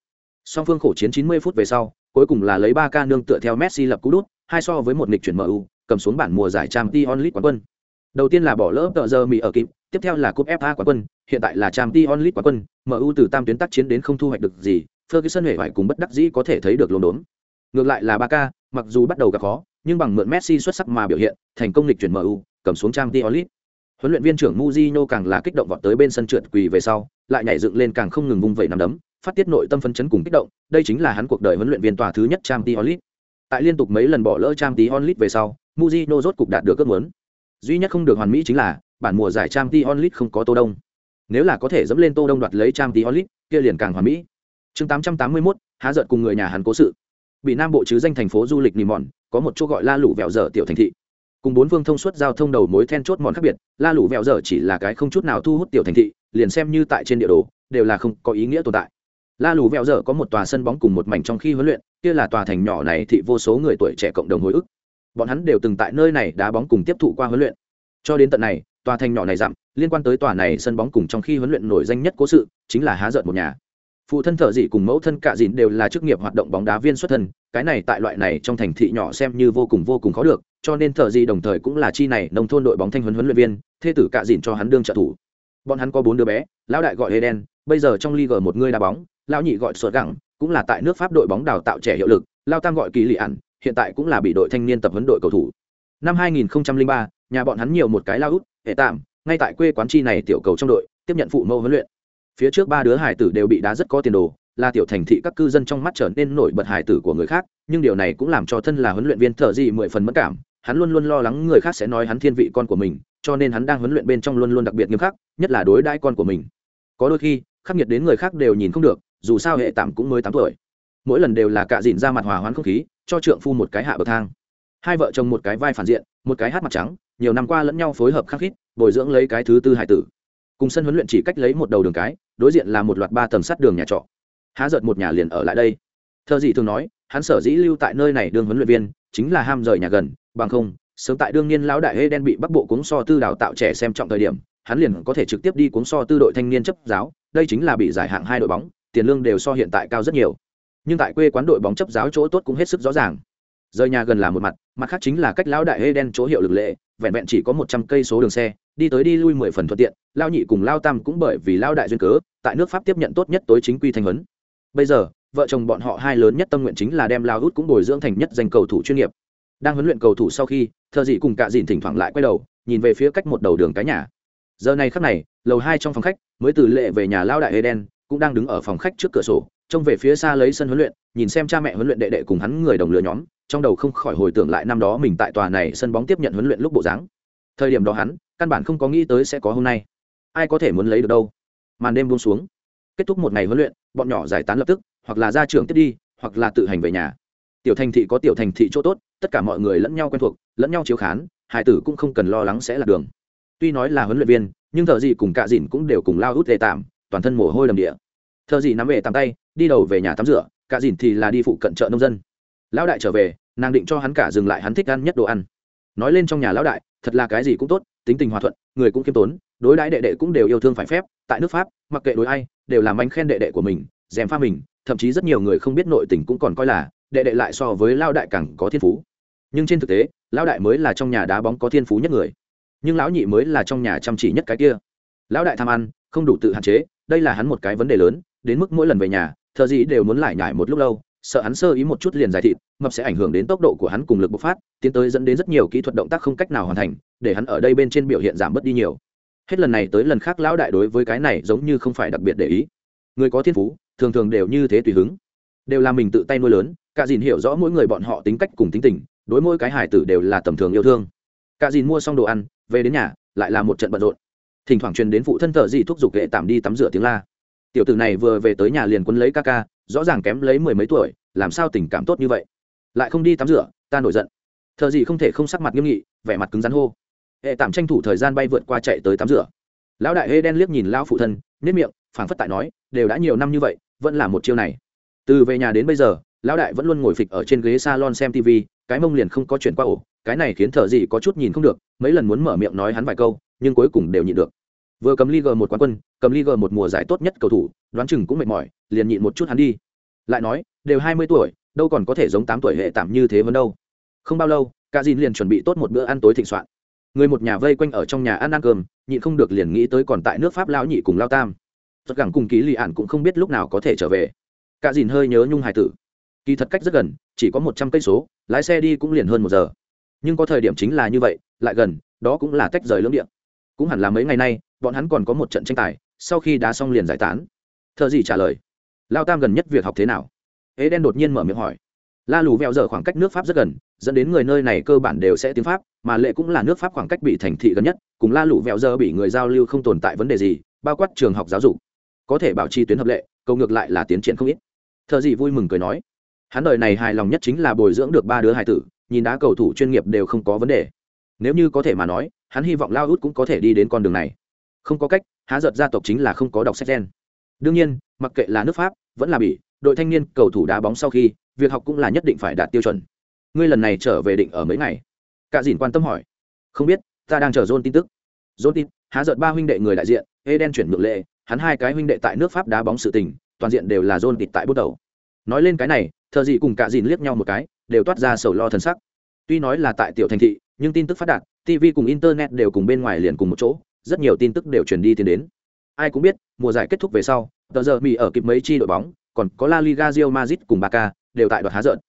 Song phương khổ chiến 90 phút về sau cuối cùng là lấy ba ca nương tựa theo messi lập cú đút hai so với một lịch chuyển mu cầm xuống bản mùa giải Champions League quán quân. Đầu tiên là bỏ lỡ tờ giờ mỹ ở kịp tiếp theo là cúp fa quán quân hiện tại là Champions League quán quân mu từ tam tuyến tác chiến đến không thu hoạch được gì ferguson hề phải cùng bất đắc dĩ có thể thấy được luống đốn. Ngược lại là Barca, ca mặc dù bắt đầu gặp khó nhưng bằng mượn messi xuất sắc mà biểu hiện thành công lịch chuyển mu cầm xuống Champions League. huấn luyện viên trưởng Mourinho càng là kích động vọt tới bên sân trượt quỳ về sau lại nhảy dựng lên càng không ngừng vung vẩy nắm đấm phát tiết nội tâm phấn chấn cùng kích động đây chính là hắn cuộc đời huấn luyện viên tòa thứ nhất trang t tại liên tục mấy lần bỏ lỡ trang t về sau Mujino rốt cục đạt được ước muốn. Duy nhất không được hoàn mỹ chính là bản mùa giải trang t không có tô đông. Nếu là có thể dẫm lên tô đông đoạt lấy trang t kia liền càng hoàn mỹ. Chương 881, há giận cùng người nhà hắn cố sự. Bị nam bộ chứ danh thành phố du lịch nỉ mòn có một chỗ gọi la lũ vẹo dở tiểu thành thị. Cùng bốn phương thông suốt giao thông đầu mối then chốt mòn khác biệt la lũ vẹo dở chỉ là cái không chút nào thu hút tiểu thành thị liền xem như tại trên địa đồ đều là không có ý nghĩa tồn tại la Lù vẹo dở có một tòa sân bóng cùng một mảnh trong khi huấn luyện kia là tòa thành nhỏ này thị vô số người tuổi trẻ cộng đồng hồi ức. Bọn hắn đều từng tại nơi này đá bóng cùng tiếp thụ qua huấn luyện. Cho đến tận này tòa thành nhỏ này dặm liên quan tới tòa này sân bóng cùng trong khi huấn luyện nổi danh nhất cố sự chính là há giận một nhà. Phụ thân thợ dị cùng mẫu thân cạ dịn đều là chức nghiệp hoạt động bóng đá viên xuất thân cái này tại loại này trong thành thị nhỏ xem như vô cùng vô cùng khó được cho nên thợ dị đồng thời cũng là chi này nông thôn đội bóng thanh huấn huấn luyện viên thê tử cạ dịn cho hắn đương trợ thủ. Bọn hắn có bốn đứa bé lão đại gọi Eden, bây giờ trong Liga một người đá bóng lão nhị gọi sượt gẳng cũng là tại nước pháp đội bóng đào tạo trẻ hiệu lực lao tam gọi kỳ lì ẩn hiện tại cũng là bị đội thanh niên tập huấn đội cầu thủ. Năm 2003, nhà bọn hắn nhiều một cái lao út hệ tạm ngay tại quê quán chi này tiểu cầu trong đội tiếp nhận phụ mẫu huấn luyện. Phía trước ba đứa hải tử đều bị đá rất có tiền đồ là tiểu thành thị các cư dân trong mắt trở nên nổi bật hải tử của người khác nhưng điều này cũng làm cho thân là huấn luyện viên thợ gì mười phần mất cảm hắn luôn luôn lo lắng người khác sẽ nói hắn thiên vị con của mình cho nên hắn đang huấn luyện bên trong luôn luôn đặc biệt nghiêm khắc nhất là đối đãi con của mình. Có đôi khi khắc nghiệt đến người khác đều nhìn không được dù sao hệ tạm cũng mới tám tuổi. Mỗi lần đều là cạ dìn ra mặt hòa hoãn không khí, cho trượng phu một cái hạ bậc thang. Hai vợ chồng một cái vai phản diện, một cái hát mặt trắng, nhiều năm qua lẫn nhau phối hợp khắc khít, bồi dưỡng lấy cái thứ tư hải tử. Cùng sân huấn luyện chỉ cách lấy một đầu đường cái, đối diện là một loạt ba tầng sắt đường nhà trọ. Há giật một nhà liền ở lại đây. Thợ dị thường nói, hắn sở dĩ lưu tại nơi này đương huấn luyện viên, chính là ham rời nhà gần, bằng không, sớm tại đương niên lão đại hê đen bị bắc bộ cuống so tư đào tạo trẻ xem trọng thời điểm, hắn liền có thể trực tiếp đi cuống so tư đội thanh niên chấp giáo, đây chính là bị giải hạng hai đội bóng tiền lương đều so hiện tại cao rất nhiều. Nhưng tại quê quán đội bóng chấp giáo chỗ tốt cũng hết sức rõ ràng. Rời nhà gần là một mặt mặt khác chính là cách lão đại hê đen chỗ hiệu lực lệ, vẹn vẹn chỉ có một trăm cây số đường xe, đi tới đi lui mười phần thuận tiện lao nhị cùng lao tam cũng bởi vì lao đại duyên cớ, tại nước pháp tiếp nhận tốt nhất tối chính quy thanh huấn. Bây giờ, vợ chồng bọn họ hai lớn nhất tâm nguyện chính là đem lao út cũng bồi dưỡng thành nhất danh cầu thủ chuyên nghiệp. Đang huấn luyện cầu thủ sau khi, thợ dị cùng cạ dìn thỉnh thoảng lại quay đầu, nhìn về phía cách một đầu đường cái nhà. Giờ này khắc này, lầu hai trong phòng khách, mới từ lệ về nhà lao đại eden cũng đang đứng ở phòng khách trước cửa sổ, trông về phía xa lấy sân huấn luyện, nhìn xem cha mẹ huấn luyện đệ đệ cùng hắn người đồng lứa nhóm, trong đầu không khỏi hồi tưởng lại năm đó mình tại tòa này sân bóng tiếp nhận huấn luyện lúc bộ dáng. Thời điểm đó hắn, căn bản không có nghĩ tới sẽ có hôm nay. Ai có thể muốn lấy được đâu? Màn đêm buông xuống. Kết thúc một ngày huấn luyện, bọn nhỏ giải tán lập tức, hoặc là ra trường tiếp đi, hoặc là tự hành về nhà. Tiểu thành thị có tiểu thành thị chỗ tốt, tất cả mọi người lẫn nhau quen thuộc, lẫn nhau chiếu khán hải tử cũng không cần lo lắng sẽ là đường. Tuy nói là huấn luyện viên, nhưng thợ gì cùng cạ dìn cũng đều cùng lao hút lệ tạm toàn thân mồ hôi đầm địa. Thợ gì nắm về tắm tay, đi đầu về nhà tắm rửa, cả dìn thì là đi phụ cận chợ nông dân. Lão đại trở về, nàng định cho hắn cả dừng lại hắn thích ăn nhất đồ ăn. Nói lên trong nhà lão đại, thật là cái gì cũng tốt, tính tình hòa thuận, người cũng kiêm tốn, đối đãi đệ đệ cũng đều yêu thương phải phép, tại nước pháp, mặc kệ đối ai, đều làm anh khen đệ đệ của mình dèm pha mình, thậm chí rất nhiều người không biết nội tình cũng còn coi là, đệ đệ lại so với lao đại càng có thiên phú. Nhưng trên thực tế, lão đại mới là trong nhà đá bóng có thiên phú nhất người. Nhưng lão nhị mới là trong nhà chăm chỉ nhất cái kia. Lão đại tham ăn, không đủ tự hạn chế đây là hắn một cái vấn đề lớn, đến mức mỗi lần về nhà, thợ gì đều muốn lại nhải một lúc lâu, sợ hắn sơ ý một chút liền giải thịt, mập sẽ ảnh hưởng đến tốc độ của hắn cùng lực bộc phát, tiến tới dẫn đến rất nhiều kỹ thuật động tác không cách nào hoàn thành, để hắn ở đây bên trên biểu hiện giảm bớt đi nhiều. Hết lần này tới lần khác lão đại đối với cái này giống như không phải đặc biệt để ý. Người có thiên phú, thường thường đều như thế tùy hứng. Đều là mình tự tay nuôi lớn, cả dìn hiểu rõ mỗi người bọn họ tính cách cùng tính tình, đối mỗi cái hải tử đều là tầm thường yêu thương. Cả dìn mua xong đồ ăn, về đến nhà, lại là một trận bận rộn thỉnh thoảng truyền đến phụ thân thợ dị thúc giục hệ tạm đi tắm rửa tiếng la. Tiểu tử này vừa về tới nhà liền quân lấy ca ca, rõ ràng kém lấy mười mấy tuổi, làm sao tình cảm tốt như vậy? Lại không đi tắm rửa, ta nổi giận. Thợ dị không thể không sắc mặt nghiêm nghị, vẻ mặt cứng rắn hô. Hệ tạm tranh thủ thời gian bay vượt qua chạy tới tắm rửa. Lão đại hê đen liếc nhìn lão phụ thân nếp miệng, phảng phất tại nói, đều đã nhiều năm như vậy, vẫn là một chiêu này. Từ về nhà đến bây giờ, lão đại vẫn luôn ngồi phịch ở trên ghế salon xem tv cái mông liền không có chuyện qua ổ, cái này khiến thợ gì có chút nhìn không được, mấy lần muốn mở miệng nói hắn vài câu nhưng cuối cùng đều nhịn được. Vừa cầm Liga một quán quân, cầm Liga một mùa giải tốt nhất cầu thủ, đoán chừng cũng mệt mỏi, liền nhịn một chút hắn đi. Lại nói, đều hai mươi tuổi, đâu còn có thể giống tám tuổi hệ tạm như thế vẫn đâu. Không bao lâu, cả dìn liền chuẩn bị tốt một bữa ăn tối thịnh soạn. Người một nhà vây quanh ở trong nhà ăn ăn cơm, nhịn không được liền nghĩ tới còn tại nước pháp lão nhị cùng lao tam. Tất cả cùng ký lì ản cũng không biết lúc nào có thể trở về. Cả dìn hơi nhớ nhung hải tử kỳ thật cách rất gần, chỉ có một trăm cây số, lái xe đi cũng liền hơn một giờ. Nhưng có thời điểm chính là như vậy, lại gần, đó cũng là tách rời lưỡng điện cũng hẳn là mấy ngày nay, bọn hắn còn có một trận tranh tài, sau khi đá xong liền giải tán. Thợ gì trả lời? Lao tam gần nhất việc học thế nào? Ế đen đột nhiên mở miệng hỏi. La lù vẹo giờ khoảng cách nước pháp rất gần, dẫn đến người nơi này cơ bản đều sẽ tiếng pháp, mà lệ cũng là nước pháp khoảng cách bị thành thị gần nhất, cùng la lù vẹo giờ bị người giao lưu không tồn tại vấn đề gì, bao quát trường học giáo dục. Có thể bảo trì tuyến hợp lệ câu ngược lại là tiến triển không ít. Thợ gì vui mừng cười nói. Hắn đời này hài lòng nhất chính là bồi dưỡng được ba đứa hài tử, nhìn đá cầu thủ chuyên nghiệp đều không có vấn đề nếu như có thể mà nói, hắn hy vọng lao út cũng có thể đi đến con đường này. Không có cách, há giật gia tộc chính là không có đọc sách gen. Đương nhiên, mặc kệ là nước pháp, vẫn là bỉ, đội thanh niên cầu thủ đá bóng sau khi, việc học cũng là nhất định phải đạt tiêu chuẩn. Ngươi lần này trở về định ở mấy ngày? Cả dìn quan tâm hỏi. Không biết, ta đang chờ dôn tin tức. Dôn tin, há giật ba huynh đệ người đại diện, eden chuyển ngược lệ, hắn hai cái huynh đệ tại nước pháp đá bóng sự tình, toàn diện đều là dôn tịt tại bút đầu. Nói lên cái này thợ dị cùng cả dìn liếc nhau một cái, đều toát ra sầu lo thân sắc. Tuy nói là tại tiểu thành thị nhưng tin tức phát đạt tv cùng internet đều cùng bên ngoài liền cùng một chỗ rất nhiều tin tức đều truyền đi tiến đến. Ai cũng biết mùa giải kết thúc về sau tờ giờ mỹ ở kịp mấy chi đội bóng còn có la liga rio mazit cùng Barca đều tại đoạt há giận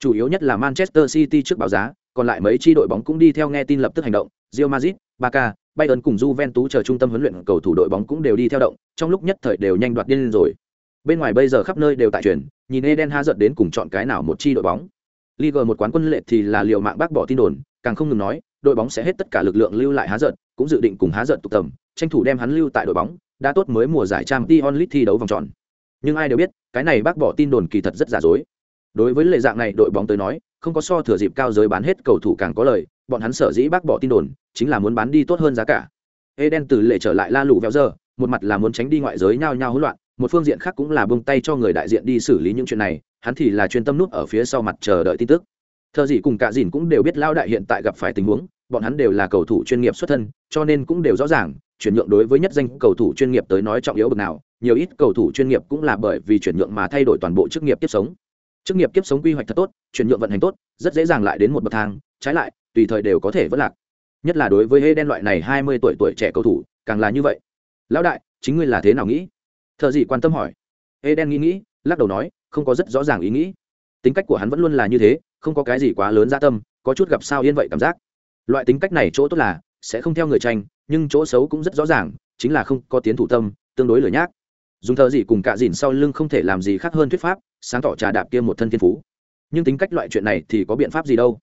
chủ yếu nhất là manchester city trước báo giá còn lại mấy chi đội bóng cũng đi theo nghe tin lập tức hành động. Rio mazit Barca bayern cùng juventus chờ trung tâm huấn luyện cầu thủ đội bóng cũng đều đi theo động trong lúc nhất thời đều nhanh đoạt điên rồi. Bên ngoài bây giờ khắp nơi đều tại truyền nhìn eden há giật đến cùng chọn cái nào một chi đội bóng. Liga một quán quân lệ thì là liều mạng bác bỏ tin đồn, càng không ngừng nói, đội bóng sẽ hết tất cả lực lượng lưu lại há giận, cũng dự định cùng há giận tụ tầm, tranh thủ đem hắn lưu tại đội bóng, đã tốt mới mùa giải Champions League thi đấu vòng tròn. Nhưng ai đều biết, cái này bác bỏ tin đồn kỳ thật rất giả dối. Đối với lệ dạng này đội bóng tới nói, không có so thừa dịp cao giới bán hết cầu thủ càng có lời, bọn hắn sở dĩ bác bỏ tin đồn, chính là muốn bán đi tốt hơn giá cả. Eden từ lệ trở lại la lụ vẹo giờ, một mặt là muốn tránh đi ngoại giới nhao nhao hỗn loạn, một phương diện khác cũng là buông tay cho người đại diện đi xử lý những chuyện này, hắn thì là chuyên tâm nút ở phía sau mặt chờ đợi tin tức thợ gì cùng cả dìn cũng đều biết lao đại hiện tại gặp phải tình huống, bọn hắn đều là cầu thủ chuyên nghiệp xuất thân, cho nên cũng đều rõ ràng, chuyển nhượng đối với nhất danh cầu thủ chuyên nghiệp tới nói trọng yếu bậc nào, nhiều ít cầu thủ chuyên nghiệp cũng là bởi vì chuyển nhượng mà thay đổi toàn bộ chức nghiệp tiếp sống. Chức nghiệp kiếp sống quy hoạch thật tốt, chuyển nhượng vận hành tốt, rất dễ dàng lại đến một bậc thang, trái lại, tùy thời đều có thể vất lạc. Nhất là đối với hê đen loại này hai mươi tuổi tuổi trẻ cầu thủ, càng là như vậy. Lão đại, chính ngươi là thế nào nghĩ? Thợ gì quan tâm hỏi. Hê đen nghĩ nghĩ, lắc đầu nói, không có rất rõ ràng ý nghĩ tính cách của hắn vẫn luôn là như thế, không có cái gì quá lớn gia tâm, có chút gặp sao yên vậy cảm giác. Loại tính cách này chỗ tốt là, sẽ không theo người tranh, nhưng chỗ xấu cũng rất rõ ràng, chính là không có tiến thủ tâm, tương đối lười nhác. Dùng thợ gì cùng cạ dìn sau lưng không thể làm gì khác hơn thuyết pháp, sáng tỏ trà đạp kia một thân thiên phú. Nhưng tính cách loại chuyện này thì có biện pháp gì đâu?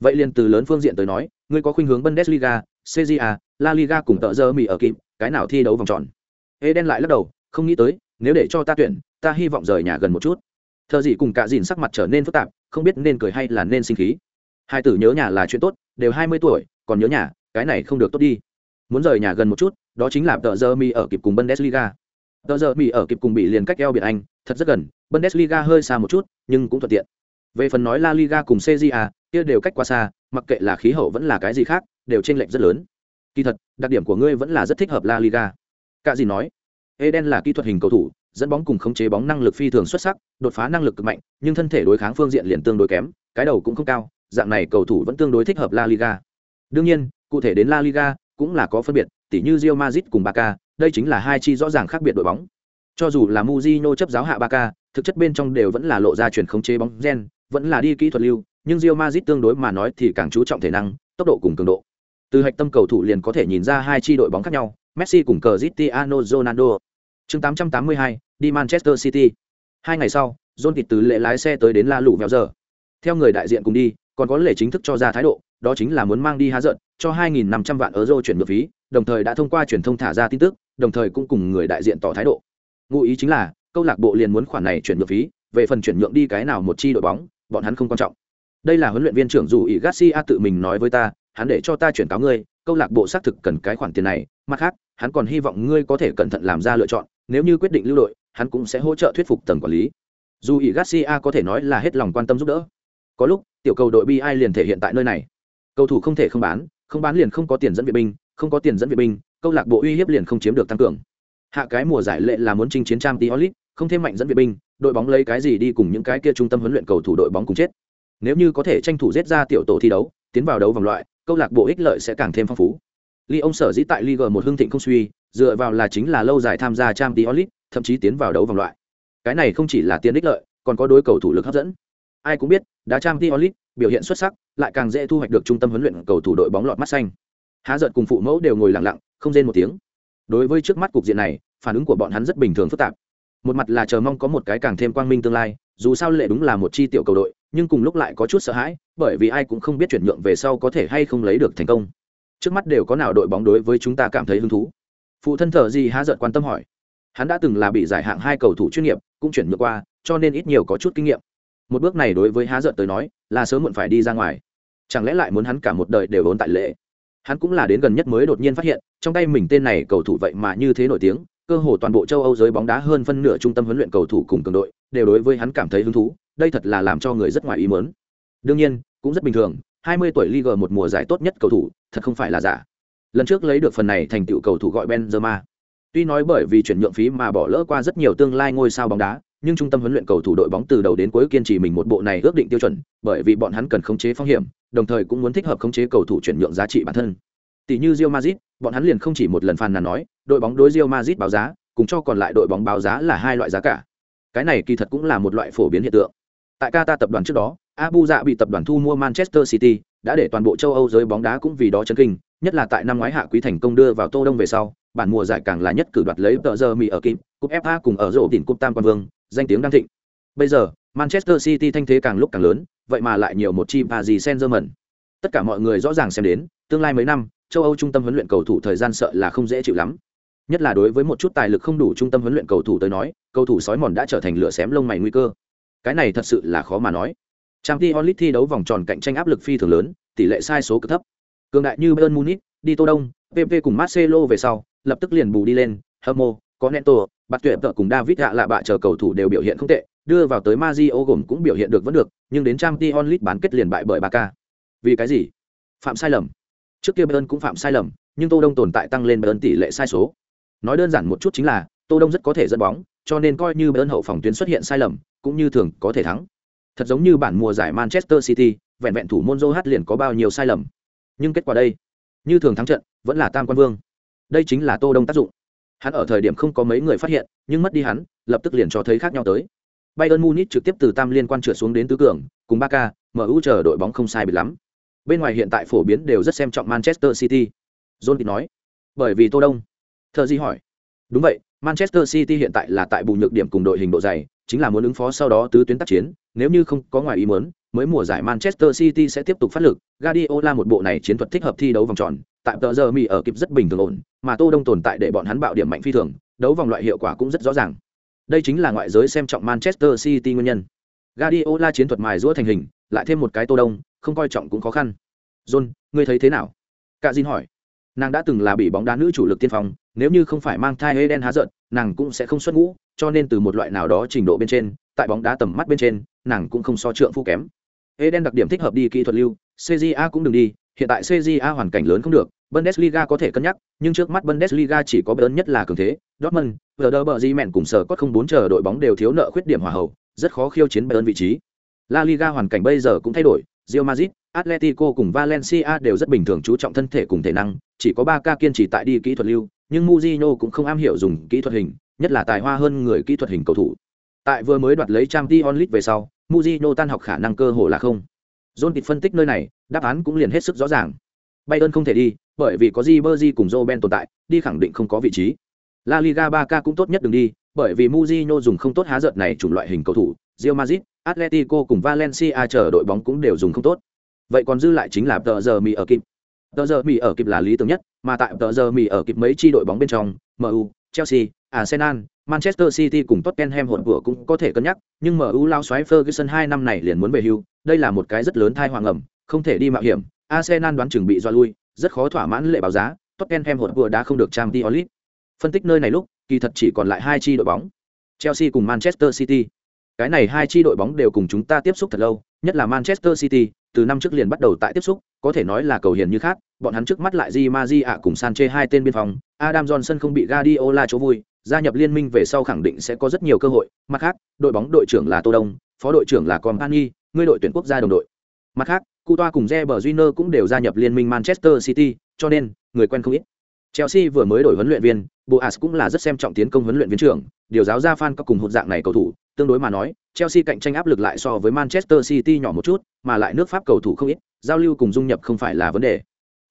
Vậy liền từ lớn phương diện tới nói, ngươi có khuynh hướng bundesliga cja la liga cùng tợ dơ Mỹ ở kịp, cái nào thi đấu vòng tròn? Eden lại lắc đầu, không nghĩ tới, nếu để cho ta tuyển, ta hy vọng rời nhà gần một chút thợ gì cùng cả dìn sắc mặt trở nên phức tạp, không biết nên cười hay là nên sinh khí. Hai tử nhớ nhà là chuyện tốt, đều hai mươi tuổi, còn nhớ nhà, cái này không được tốt đi. Muốn rời nhà gần một chút, đó chính là tờ giờ mi ở kịp cùng bundesliga. Tờ giờ mi ở kịp cùng bị liền cách eo biển anh, thật rất gần, bundesliga hơi xa một chút, nhưng cũng thuận tiện. Về phần nói la liga cùng cja kia đều cách quá xa, mặc kệ là khí hậu vẫn là cái gì khác, đều t r ê n lệch rất lớn. Kỳ thật, đặc điểm của ngươi vẫn là rất thích hợp la liga. Cả gì nói, eden là kỹ thuật hình cầu thủ dẫn bóng cùng khống chế bóng năng lực phi thường xuất sắc đột phá năng lực cực mạnh nhưng thân thể đối kháng phương diện liền tương đối kém cái đầu cũng không cao dạng này cầu thủ vẫn tương đối thích hợp la liga đương nhiên cụ thể đến la liga cũng là có phân biệt tỉ như Real Madrid cùng Barca, đây chính là hai chi rõ ràng khác biệt đội bóng cho dù là Mourinho chấp giáo hạ Barca, thực chất bên trong đều vẫn là lộ ra chuyển khống chế bóng gen vẫn là đi kỹ thuật lưu nhưng Real Madrid tương đối mà nói thì càng chú trọng thể năng, tốc độ cùng cường độ. Từ hạch tâm cầu thủ liền có thể nhìn ra hai chi đội bóng khác nhau, Messi cùng Cristiano Ronaldo. Chương 882, đi Manchester City. Hai ngày sau, John Kịt từ lễ lái xe tới đến La Lũ vèo giờ. Theo người đại diện cùng đi, còn có lễ chính thức cho ra thái độ, đó chính là muốn mang đi há giận, cho 2.500 vạn euro chuyển ngược phí, đồng thời đã thông qua truyền thông thả ra tin tức, đồng thời cũng cùng người đại diện tỏ thái độ. Ngụ ý chính là, câu lạc bộ liền muốn khoản này chuyển ngược phí, về phần chuyển nhượng đi cái nào một chi đội bóng, bọn hắn không quan trọng đây là huấn luyện viên trưởng dù ý garcia tự mình nói với ta hắn để cho ta chuyển cáo ngươi câu lạc bộ xác thực cần cái khoản tiền này mặt khác hắn còn hy vọng ngươi có thể cẩn thận làm ra lựa chọn nếu như quyết định lưu đội, hắn cũng sẽ hỗ trợ thuyết phục tầng quản lý. Dù ý garcia có thể nói là hết lòng quan tâm giúp đỡ, có lúc, tiểu cầu đội bi ai liền thể hiện tại nơi này. Cầu thủ không thể không bán không bán liền không có tiền dẫn viện binh, không có tiền dẫn viện binh, câu lạc bộ uy hiếp liền không chiếm được tăng cường. Hạ cái mùa giải lệ là muốn chinh chiến trang tí không thêm mạnh dẫn viện binh, đội bóng lấy cái gì đi cùng những cái kia trung tâm huấn luyện cầu thủ đội bóng cùng chết. Nếu như có thể tranh thủ giết ra tiểu tổ thi đấu, tiến vào đấu vòng loại, câu lạc bộ ích lợi sẽ càng thêm phong phú. Ly ông sở dĩ tại Liga một hưng thịnh không suy, dựa vào là chính là lâu dài tham gia Champions League, thậm chí tiến vào đấu vòng loại. Cái này không chỉ là tiền ích lợi, còn có đối cầu thủ lực hấp dẫn. Ai cũng biết, đá Champions League, biểu hiện xuất sắc, lại càng dễ thu hoạch được trung tâm huấn luyện cầu thủ đội bóng lọt mắt xanh. Há giận cùng phụ mẫu đều ngồi lặng lặng, không rên một tiếng. Đối với trước mắt cục diện này, phản ứng của bọn hắn rất bình thường phức tạp. Một mặt là chờ mong có một cái càng thêm quang minh tương lai, dù sao lệ đúng là một chi tiểu cầu đội, nhưng cùng lúc lại có chút sợ hãi bởi vì ai cũng không biết chuyển nhượng về sau có thể hay không lấy được thành công trước mắt đều có nào đội bóng đối với chúng ta cảm thấy hứng thú? Phụ thân thờ gì há giận quan tâm hỏi. Hắn đã từng là bị giải hạng hai cầu thủ chuyên nghiệp, cũng chuyển nhượng qua, cho nên ít nhiều có chút kinh nghiệm. Một bước này đối với há giận tới nói, là sớm muộn phải đi ra ngoài. Chẳng lẽ lại muốn hắn cả một đời đều ốn tại lễ? hắn cũng là đến gần nhất mới đột nhiên phát hiện, trong tay mình tên này cầu thủ vậy mà như thế nổi tiếng, cơ hồ toàn bộ châu âu giới bóng đá hơn phân nửa trung tâm huấn luyện cầu thủ cùng cường đội, đều đối với hắn cảm thấy hứng thú, đây thật là làm cho người rất ngoài ý mớn đương nhiên, cũng rất bình thường 20 tuổi Liga một mùa giải tốt nhất cầu thủ thật không phải là giả. Lần trước lấy được phần này thành tựu cầu thủ gọi Benzema. Tuy nói bởi vì chuyển nhượng phí mà bỏ lỡ qua rất nhiều tương lai ngôi sao bóng đá nhưng trung tâm huấn luyện cầu thủ đội bóng từ đầu đến cuối kiên trì mình một bộ này ước định tiêu chuẩn bởi vì bọn hắn cần khống chế phong hiểm đồng thời cũng muốn thích hợp khống chế cầu thủ chuyển nhượng giá trị bản thân. Tỷ như Real Madrid bọn hắn liền không chỉ một lần phàn nàn nói đội bóng đối Real Madrid báo giá cùng cho còn lại đội bóng báo giá là hai loại giá cả. Cái này kỳ thật cũng là một loại phổ biến hiện tượng. Tại Qatar tập đoàn trước đó, Abu Dhabi bị tập đoàn thu mua Manchester City, đã để toàn bộ châu Âu giới bóng đá cũng vì đó chấn kinh, nhất là tại năm ngoái hạ quý thành công đưa vào Tô Đông về sau, bản mùa giải càng là nhất cử đoạt lấy tờ giờ mì ở kim, cúp FA cùng ở rổ đỉnh cúp Tam Quan Vương, danh tiếng đang thịnh. Bây giờ, Manchester City thanh thế càng lúc càng lớn, vậy mà lại nhiều một chi Paris Saint-Germain. Tất cả mọi người rõ ràng xem đến, tương lai mấy năm, châu Âu trung tâm huấn luyện cầu thủ thời gian sợ là không dễ chịu lắm. Nhất là đối với một chút tài lực không đủ trung tâm huấn luyện cầu thủ tới nói, cầu thủ sói mòn đã trở thành lửa xém lông mày nguy cơ cái này thật sự là khó mà nói trang t onlit thi đấu vòng tròn cạnh tranh áp lực phi thường lớn tỷ lệ sai số cực thấp cường đại như bayern munich đi tô đông pp cùng marcelo về sau lập tức liền bù đi lên hamo có neto bắt tuyệt vợ cùng david hạ lạ bạ chờ cầu thủ đều biểu hiện không tệ đưa vào tới Mazio gồm cũng biểu hiện được vẫn được, nhưng đến Trang Tion bán kết liền bại bởi Barca. Vì cái gì? Phạm sai lầm. Trước kia Bayern cũng phạm sai lầm, nhưng Tô Đông tồn tại tăng lên Bayern tỷ lệ sai số. Nói đơn giản một chút chính là, Tô Đông rất có thể dẫn bóng, cho nên coi như Bayern hậu phòng tuyến xuất hiện sai lầm, cũng như thường có thể thắng Thật giống như bản mùa giải Manchester City, vẹn vẹn thủ môn Joe liền có bao nhiêu sai lầm. Nhưng kết quả đây, như thường thắng trận, vẫn là tam quan vương. Đây chính là Tô Đông tác dụng. Hắn ở thời điểm không có mấy người phát hiện, nhưng mất đi hắn, lập tức liền cho thấy khác nhau tới. Bayern Munich trực tiếp từ tam liên quan trượt xuống đến tứ cường, cùng Ba Ca, mở MU chờ đội bóng không sai biệt lắm. Bên ngoài hiện tại phổ biến đều rất xem trọng Manchester City. John nói. Bởi vì Tô Đông. Thợ gì hỏi. Đúng vậy, Manchester City hiện tại là tại bù nhược điểm cùng đội hình độ dày, chính là muốn ứng phó sau đó tứ tuyến tác chiến, nếu như không có ngoài ý muốn, mới mùa giải Manchester City sẽ tiếp tục phát lực, Guardiola một bộ này chiến thuật thích hợp thi đấu vòng tròn, tại tờ giờ mì ở kịp rất bình thường ổn, mà Tô Đông tồn tại để bọn hắn bạo điểm mạnh phi thường, đấu vòng loại hiệu quả cũng rất rõ ràng. Đây chính là ngoại giới xem trọng Manchester City nguyên nhân. Guardiola chiến thuật mài giũa thành hình, lại thêm một cái Tô Đông, không coi trọng cũng khó khăn. John, ngươi thấy thế nào? Cả Jin hỏi. Nàng đã từng là bị bóng đá nữ chủ lực tiên phong, nếu như không phải mang thai Eden há giận, nàng cũng sẽ không xuất ngũ, cho nên từ một loại nào đó trình độ bên trên, tại bóng đá tầm mắt bên trên, nàng cũng không so trượng phu kém. Eden đặc điểm thích hợp đi kỹ thuật lưu, CJA cũng đừng đi, hiện tại CJA hoàn cảnh lớn không được, Bundesliga có thể cân nhắc, nhưng trước mắt Bundesliga chỉ có lớn nhất là cường thế, Dortmund, Werder mẹn cùng sở có không bốn chờ đội bóng đều thiếu nợ khuyết điểm hòa hậu, rất khó khiêu chiến Bayern vị trí. La Liga hoàn cảnh bây giờ cũng thay đổi, Real Madrid, Atletico cùng Valencia đều rất bình thường chú trọng thân thể cùng thể năng, chỉ có Barca kiên trì tại đi kỹ thuật lưu, nhưng Mourinho cũng không am hiểu dùng kỹ thuật hình, nhất là tài hoa hơn người kỹ thuật hình cầu thủ. Tại vừa mới đoạt lấy Champions League về sau, Mujino tan học khả năng cơ hội là không. John kịch phân tích nơi này, đáp án cũng liền hết sức rõ ràng. Bayern không thể đi, bởi vì có Ribery cùng Robben tồn tại, đi khẳng định không có vị trí. La Liga 3K cũng tốt nhất đừng đi, bởi vì Mujino dùng không tốt há giận này chủng loại hình cầu thủ, Real Madrid, Atletico cùng Valencia chờ đội bóng cũng đều dùng không tốt. Vậy còn dư lại chính là tờ giờ mì ở kịp. Tờ giờ mì ở kịp là lý tưởng nhất, mà tại tờ giờ mì ở kịp mấy chi đội bóng bên trong, MU, Chelsea, Arsenal, Manchester City cùng Tottenham hỗn vừa cũng có thể cân nhắc, nhưng MU lao xoáy Ferguson hai năm này liền muốn về hưu, đây là một cái rất lớn thai hoàng ẩm, không thể đi mạo hiểm. Arsenal đoán chừng bị do lui, rất khó thỏa mãn lệ báo giá, Tottenham hỗn vừa đã không được Champions League. Phân tích nơi này lúc, kỳ thật chỉ còn lại hai chi đội bóng, Chelsea cùng Manchester City. Cái này hai chi đội bóng đều cùng chúng ta tiếp xúc thật lâu, nhất là Manchester City, từ năm trước liền bắt đầu tại tiếp xúc, có thể nói là cầu hiền như khác, bọn hắn trước mắt lại Di Maji ạ cùng Sanchez hai tên biên phòng, Adam Johnson không bị Guardiola chỗ vui, gia nhập liên minh về sau khẳng định sẽ có rất nhiều cơ hội, mặt khác, đội bóng đội trưởng là Tô Đông, phó đội trưởng là Company, người đội tuyển quốc gia đồng đội. Mặt khác, Cu Toa cùng Reber Júnior cũng đều gia nhập liên minh Manchester City, cho nên, người quen không ít. Chelsea vừa mới đổi huấn luyện viên, Boas cũng là rất xem trọng tiến công huấn luyện viên trưởng, điều giáo ra fan các cùng hụt dạng này cầu thủ, tương đối mà nói, Chelsea cạnh tranh áp lực lại so với Manchester City nhỏ một chút, mà lại nước Pháp cầu thủ không ít, giao lưu cùng dung nhập không phải là vấn đề.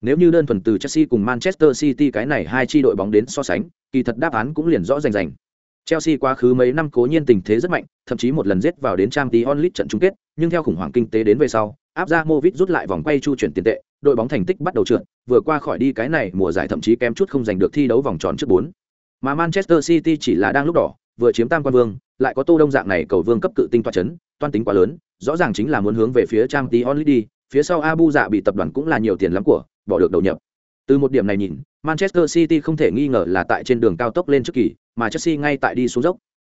Nếu như đơn thuần từ Chelsea cùng Manchester City cái này hai chi đội bóng đến so sánh, kỳ thật đáp án cũng liền rõ rành rành. Chelsea quá khứ mấy năm cố nhiên tình thế rất mạnh, thậm chí một lần giết vào đến Champions League trận chung kết, nhưng theo khủng hoảng kinh tế đến về sau, áp ra Movit rút lại vòng quay chu chuyển tiền tệ, đội bóng thành tích bắt đầu trượt, vừa qua khỏi đi cái này mùa giải thậm chí kém chút không giành được thi đấu vòng tròn trước 4. Mà Manchester City chỉ là đang lúc đỏ, vừa chiếm tam quan vương, lại có Tô Đông dạng này cầu vương cấp cự tinh toa chấn, toan tính quá lớn, rõ ràng chính là muốn hướng về phía Champions League đi, phía sau Abu Dạ bị tập đoàn cũng là nhiều tiền lắm của, bỏ được đầu nhập. Từ một điểm này nhìn, Manchester City không thể nghi ngờ là tại trên đường cao tốc lên trước kỳ, mà Chelsea ngay tại đi xuống dốc.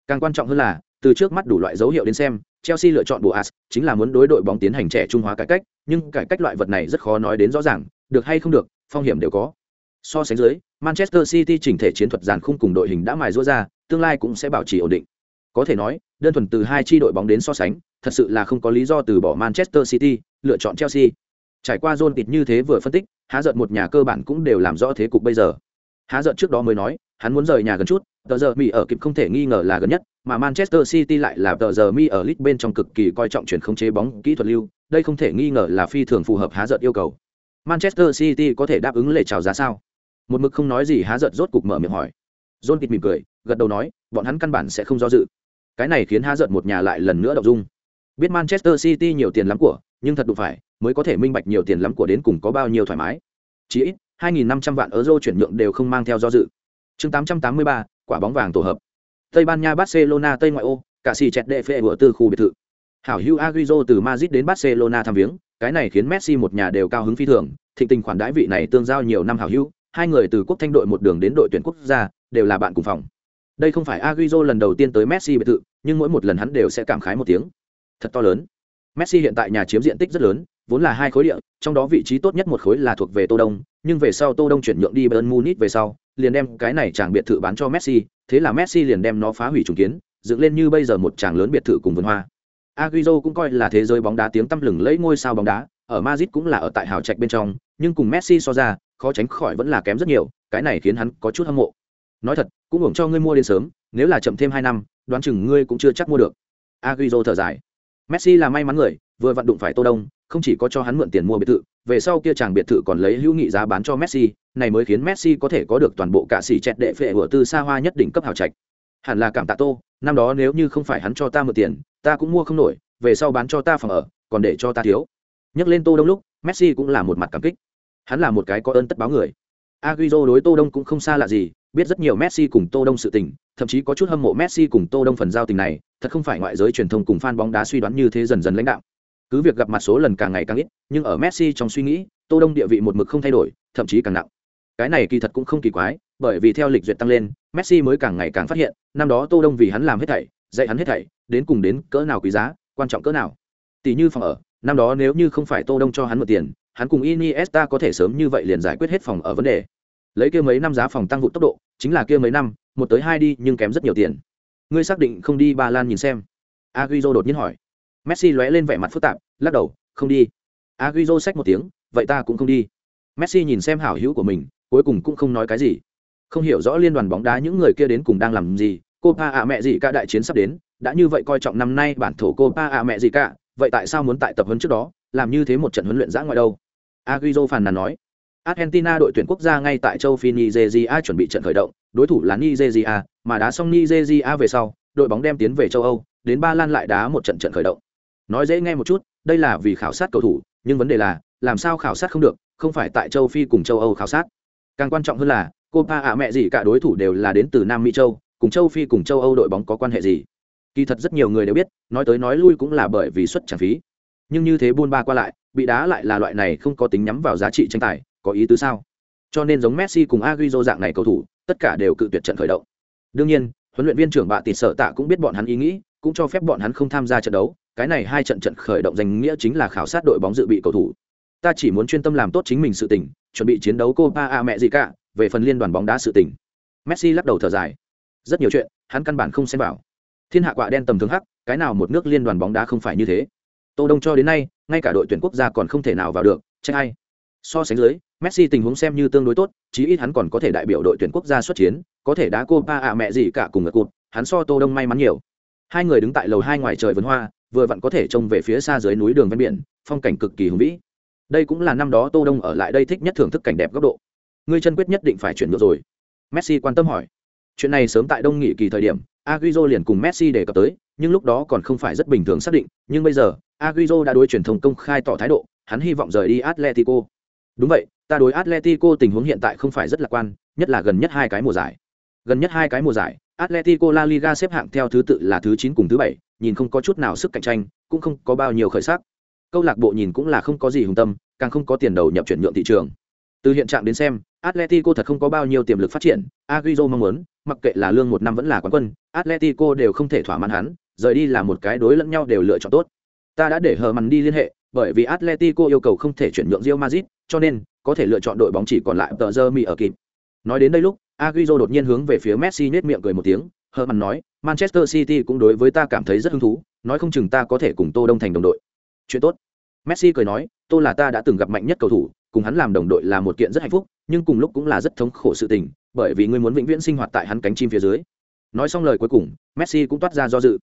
Càng quan trọng hơn là, từ trước mắt đủ loại dấu hiệu đến xem, Chelsea lựa chọn Boas chính là muốn đối đội bóng tiến hành trẻ trung hóa cải cách, nhưng cải cách loại vật này rất khó nói đến rõ ràng, được hay không được, phong hiểm đều có. So sánh dưới, Manchester City chỉnh thể chiến thuật dàn khung cùng đội hình đã mài rũa ra, tương lai cũng sẽ bảo trì ổn định. Có thể nói, đơn thuần từ hai chi đội bóng đến so sánh, thật sự là không có lý do từ bỏ Manchester City, lựa chọn Chelsea. Trải qua John Kịt như thế vừa phân tích, há giận một nhà cơ bản cũng đều làm rõ thế cục bây giờ. Há giận trước đó mới nói, hắn muốn rời nhà gần chút, tờ giờ mi ở kịp không thể nghi ngờ là gần nhất, mà Manchester City lại là tờ giờ mi ở lit bên trong cực kỳ coi trọng chuyển không chế bóng kỹ thuật lưu, đây không thể nghi ngờ là phi thường phù hợp há giận yêu cầu. Manchester City có thể đáp ứng lệ chào giá sao? Một mực không nói gì há giận rốt cục mở miệng hỏi. John Kịt mỉm cười, gật đầu nói, bọn hắn căn bản sẽ không do dự. Cái này khiến há giận một nhà lại lần nữa đọc dung. Biết Manchester City nhiều tiền lắm của, nhưng thật đủ phải, mới có thể minh bạch nhiều tiền lắm của đến cùng có bao nhiêu thoải mái. Chỉ ít, 2.500 vạn euro chuyển nhượng đều không mang theo do dự. Chương 883, quả bóng vàng tổ hợp. Tây Ban Nha Barcelona Tây ngoại ô, cả xì chẹt đệ phê của tư khu biệt thự. Hảo hữu Agüero từ Madrid đến Barcelona thăm viếng, cái này khiến Messi một nhà đều cao hứng phi thường, thịnh tình khoản đãi vị này tương giao nhiều năm hảo hữu, hai người từ quốc thanh đội một đường đến đội tuyển quốc gia, đều là bạn cùng phòng. Đây không phải Agüero lần đầu tiên tới Messi biệt thự, nhưng mỗi một lần hắn đều sẽ cảm khái một tiếng. Thật to lớn. Messi hiện tại nhà chiếm diện tích rất lớn, vốn là hai khối địa, trong đó vị trí tốt nhất một khối là thuộc về Tô Đông, nhưng về sau Tô Đông chuyển nhượng đi Bayern Munich về sau, liền đem cái này chàng biệt thự bán cho Messi, thế là Messi liền đem nó phá hủy trùng kiến, dựng lên như bây giờ một chàng lớn biệt thự cùng vườn hoa. Agüero cũng coi là thế giới bóng đá tiếng tăm lừng lẫy ngôi sao bóng đá, ở Madrid cũng là ở tại hào trạch bên trong, nhưng cùng Messi so ra, khó tránh khỏi vẫn là kém rất nhiều, cái này khiến hắn có chút hâm mộ. Nói thật, cũng hưởng cho ngươi mua đến sớm, nếu là chậm thêm hai năm, đoán chừng ngươi cũng chưa chắc mua được. Agüero thở dài. Messi là may mắn người, vừa vận đụng phải Tô Đông, không chỉ có cho hắn mượn tiền mua biệt thự, về sau kia chàng biệt thự còn lấy hữu nghị giá bán cho Messi, này mới khiến Messi có thể có được toàn bộ cả sĩ chẹt đệ phệ của tư xa hoa nhất đỉnh cấp hào trạch. Hẳn là cảm tạ Tô, năm đó nếu như không phải hắn cho ta mượn tiền, ta cũng mua không nổi, về sau bán cho ta phòng ở, còn để cho ta thiếu. Nhắc lên Tô Đông lúc, Messi cũng là một mặt cảm kích. Hắn là một cái có ơn tất báo người. Agüero đối Tô Đông cũng không xa lạ gì, biết rất nhiều Messi cùng Tô Đông sự tình, thậm chí có chút hâm mộ Messi cùng Tô Đông phần giao tình này, thật không phải ngoại giới truyền thông cùng fan bóng đá suy đoán như thế dần dần lãnh đạo. Cứ việc gặp mặt số lần càng ngày càng ít, nhưng ở Messi trong suy nghĩ, Tô Đông địa vị một mực không thay đổi, thậm chí càng nặng. Cái này kỳ thật cũng không kỳ quái, bởi vì theo lịch duyệt tăng lên, Messi mới càng ngày càng phát hiện, năm đó Tô Đông vì hắn làm hết thảy, dạy hắn hết thảy, đến cùng đến cỡ nào quý giá, quan trọng cỡ nào. Tỷ như phòng ở, năm đó nếu như không phải Tô Đông cho hắn một tiền, hắn cùng Iniesta có thể sớm như vậy liền giải quyết hết phòng ở vấn đề. Lấy kia mấy năm giá phòng tăng vụ tốc độ, chính là kia mấy năm, một tới hai đi nhưng kém rất nhiều tiền. Ngươi xác định không đi Ba Lan nhìn xem? aguizo đột nhiên hỏi. Messi lóe lên vẻ mặt phức tạp, lắc đầu, không đi. Agüero xách một tiếng, vậy ta cũng không đi. Messi nhìn xem hảo hữu của mình, cuối cùng cũng không nói cái gì. Không hiểu rõ liên đoàn bóng đá những người kia đến cùng đang làm gì, Copa ạ mẹ gì cả đại chiến sắp đến, đã như vậy coi trọng năm nay bản thổ Copa ạ mẹ gì cả, vậy tại sao muốn tại tập huấn trước đó, làm như thế một trận huấn luyện giã ngoại đâu? Agüero phàn nàn nói. Argentina đội tuyển quốc gia ngay tại châu Phi Nigeria chuẩn bị trận khởi động, đối thủ là Nigeria, mà đá xong Nigeria về sau, đội bóng đem tiến về châu Âu, đến Ba Lan lại đá một trận trận khởi động. Nói dễ nghe một chút, đây là vì khảo sát cầu thủ, nhưng vấn đề là, làm sao khảo sát không được, không phải tại châu Phi cùng châu Âu khảo sát. Càng quan trọng hơn là, Copa ạ mẹ gì cả đối thủ đều là đến từ Nam Mỹ châu, cùng châu Phi cùng châu Âu đội bóng có quan hệ gì? Kỳ thật rất nhiều người đều biết, nói tới nói lui cũng là bởi vì xuất trả phí. Nhưng như thế buôn ba qua lại, bị đá lại là loại này không có tính nhắm vào giá trị tranh tài, có ý tứ sao? Cho nên giống Messi cùng aguizo dạng này cầu thủ, tất cả đều cự tuyệt trận khởi động. Đương nhiên, huấn luyện viên trưởng bạ tịt sở tạ cũng biết bọn hắn ý nghĩ, cũng cho phép bọn hắn không tham gia trận đấu. Cái này hai trận trận khởi động danh nghĩa chính là khảo sát đội bóng dự bị cầu thủ. Ta chỉ muốn chuyên tâm làm tốt chính mình sự tình, chuẩn bị chiến đấu Copa A mẹ gì cả, về phần liên đoàn bóng đá sự tình. Messi lắc đầu thở dài. Rất nhiều chuyện, hắn căn bản không xem vào. Thiên hạ quạ đen tầm thường hắc, cái nào một nước liên đoàn bóng đá không phải như thế. Tô Đông cho đến nay, ngay cả đội tuyển quốc gia còn không thể nào vào được, trách ai? So sánh dưới, Messi tình huống xem như tương đối tốt, chí ít hắn còn có thể đại biểu đội tuyển quốc gia xuất chiến, có thể đá Copa ạ mẹ gì cả cùng ngược cụt, hắn so Tô Đông may mắn nhiều. Hai người đứng tại lầu hai ngoài trời vườn hoa, vừa vặn có thể trông về phía xa dưới núi đường ven biển, phong cảnh cực kỳ hùng vĩ. Đây cũng là năm đó Tô Đông ở lại đây thích nhất thưởng thức cảnh đẹp góc độ. Ngươi chân quyết nhất định phải chuyển ngược rồi. Messi quan tâm hỏi. Chuyện này sớm tại Đông Nghị kỳ thời điểm, Agüero liền cùng Messi đề cập tới, nhưng lúc đó còn không phải rất bình thường xác định, nhưng bây giờ, Agüero đã đối truyền thông công khai tỏ thái độ, hắn hy vọng rời đi Atletico. Đúng vậy, ta đối Atletico tình huống hiện tại không phải rất lạc quan, nhất là gần nhất hai cái mùa giải. Gần nhất hai cái mùa giải, Atletico La Liga xếp hạng theo thứ tự là thứ 9 cùng thứ 7, nhìn không có chút nào sức cạnh tranh, cũng không có bao nhiêu khởi sắc. Câu lạc bộ nhìn cũng là không có gì hùng tâm, càng không có tiền đầu nhập chuyển nhượng thị trường. Từ hiện trạng đến xem, Atletico thật không có bao nhiêu tiềm lực phát triển, Agüero mong muốn, mặc kệ là lương một năm vẫn là quán quân, Atletico đều không thể thỏa mãn hắn, rời đi là một cái đối lẫn nhau đều lựa chọn tốt. Ta đã để hờ mằn đi liên hệ, bởi vì Atletico yêu cầu không thể chuyển nhượng Real Madrid, cho nên có thể lựa chọn đội bóng chỉ còn lại tờ giờ mi ở kịp. Nói đến đây lúc, Agüero đột nhiên hướng về phía Messi nét miệng cười một tiếng, hờ mặn nói, Manchester City cũng đối với ta cảm thấy rất hứng thú, nói không chừng ta có thể cùng Tô Đông thành đồng đội. Chuyện tốt. Messi cười nói, Tô là ta đã từng gặp mạnh nhất cầu thủ, cùng hắn làm đồng đội là một kiện rất hạnh phúc, nhưng cùng lúc cũng là rất thống khổ sự tình, bởi vì ngươi muốn vĩnh viễn sinh hoạt tại hắn cánh chim phía dưới. Nói xong lời cuối cùng, Messi cũng toát ra do dự.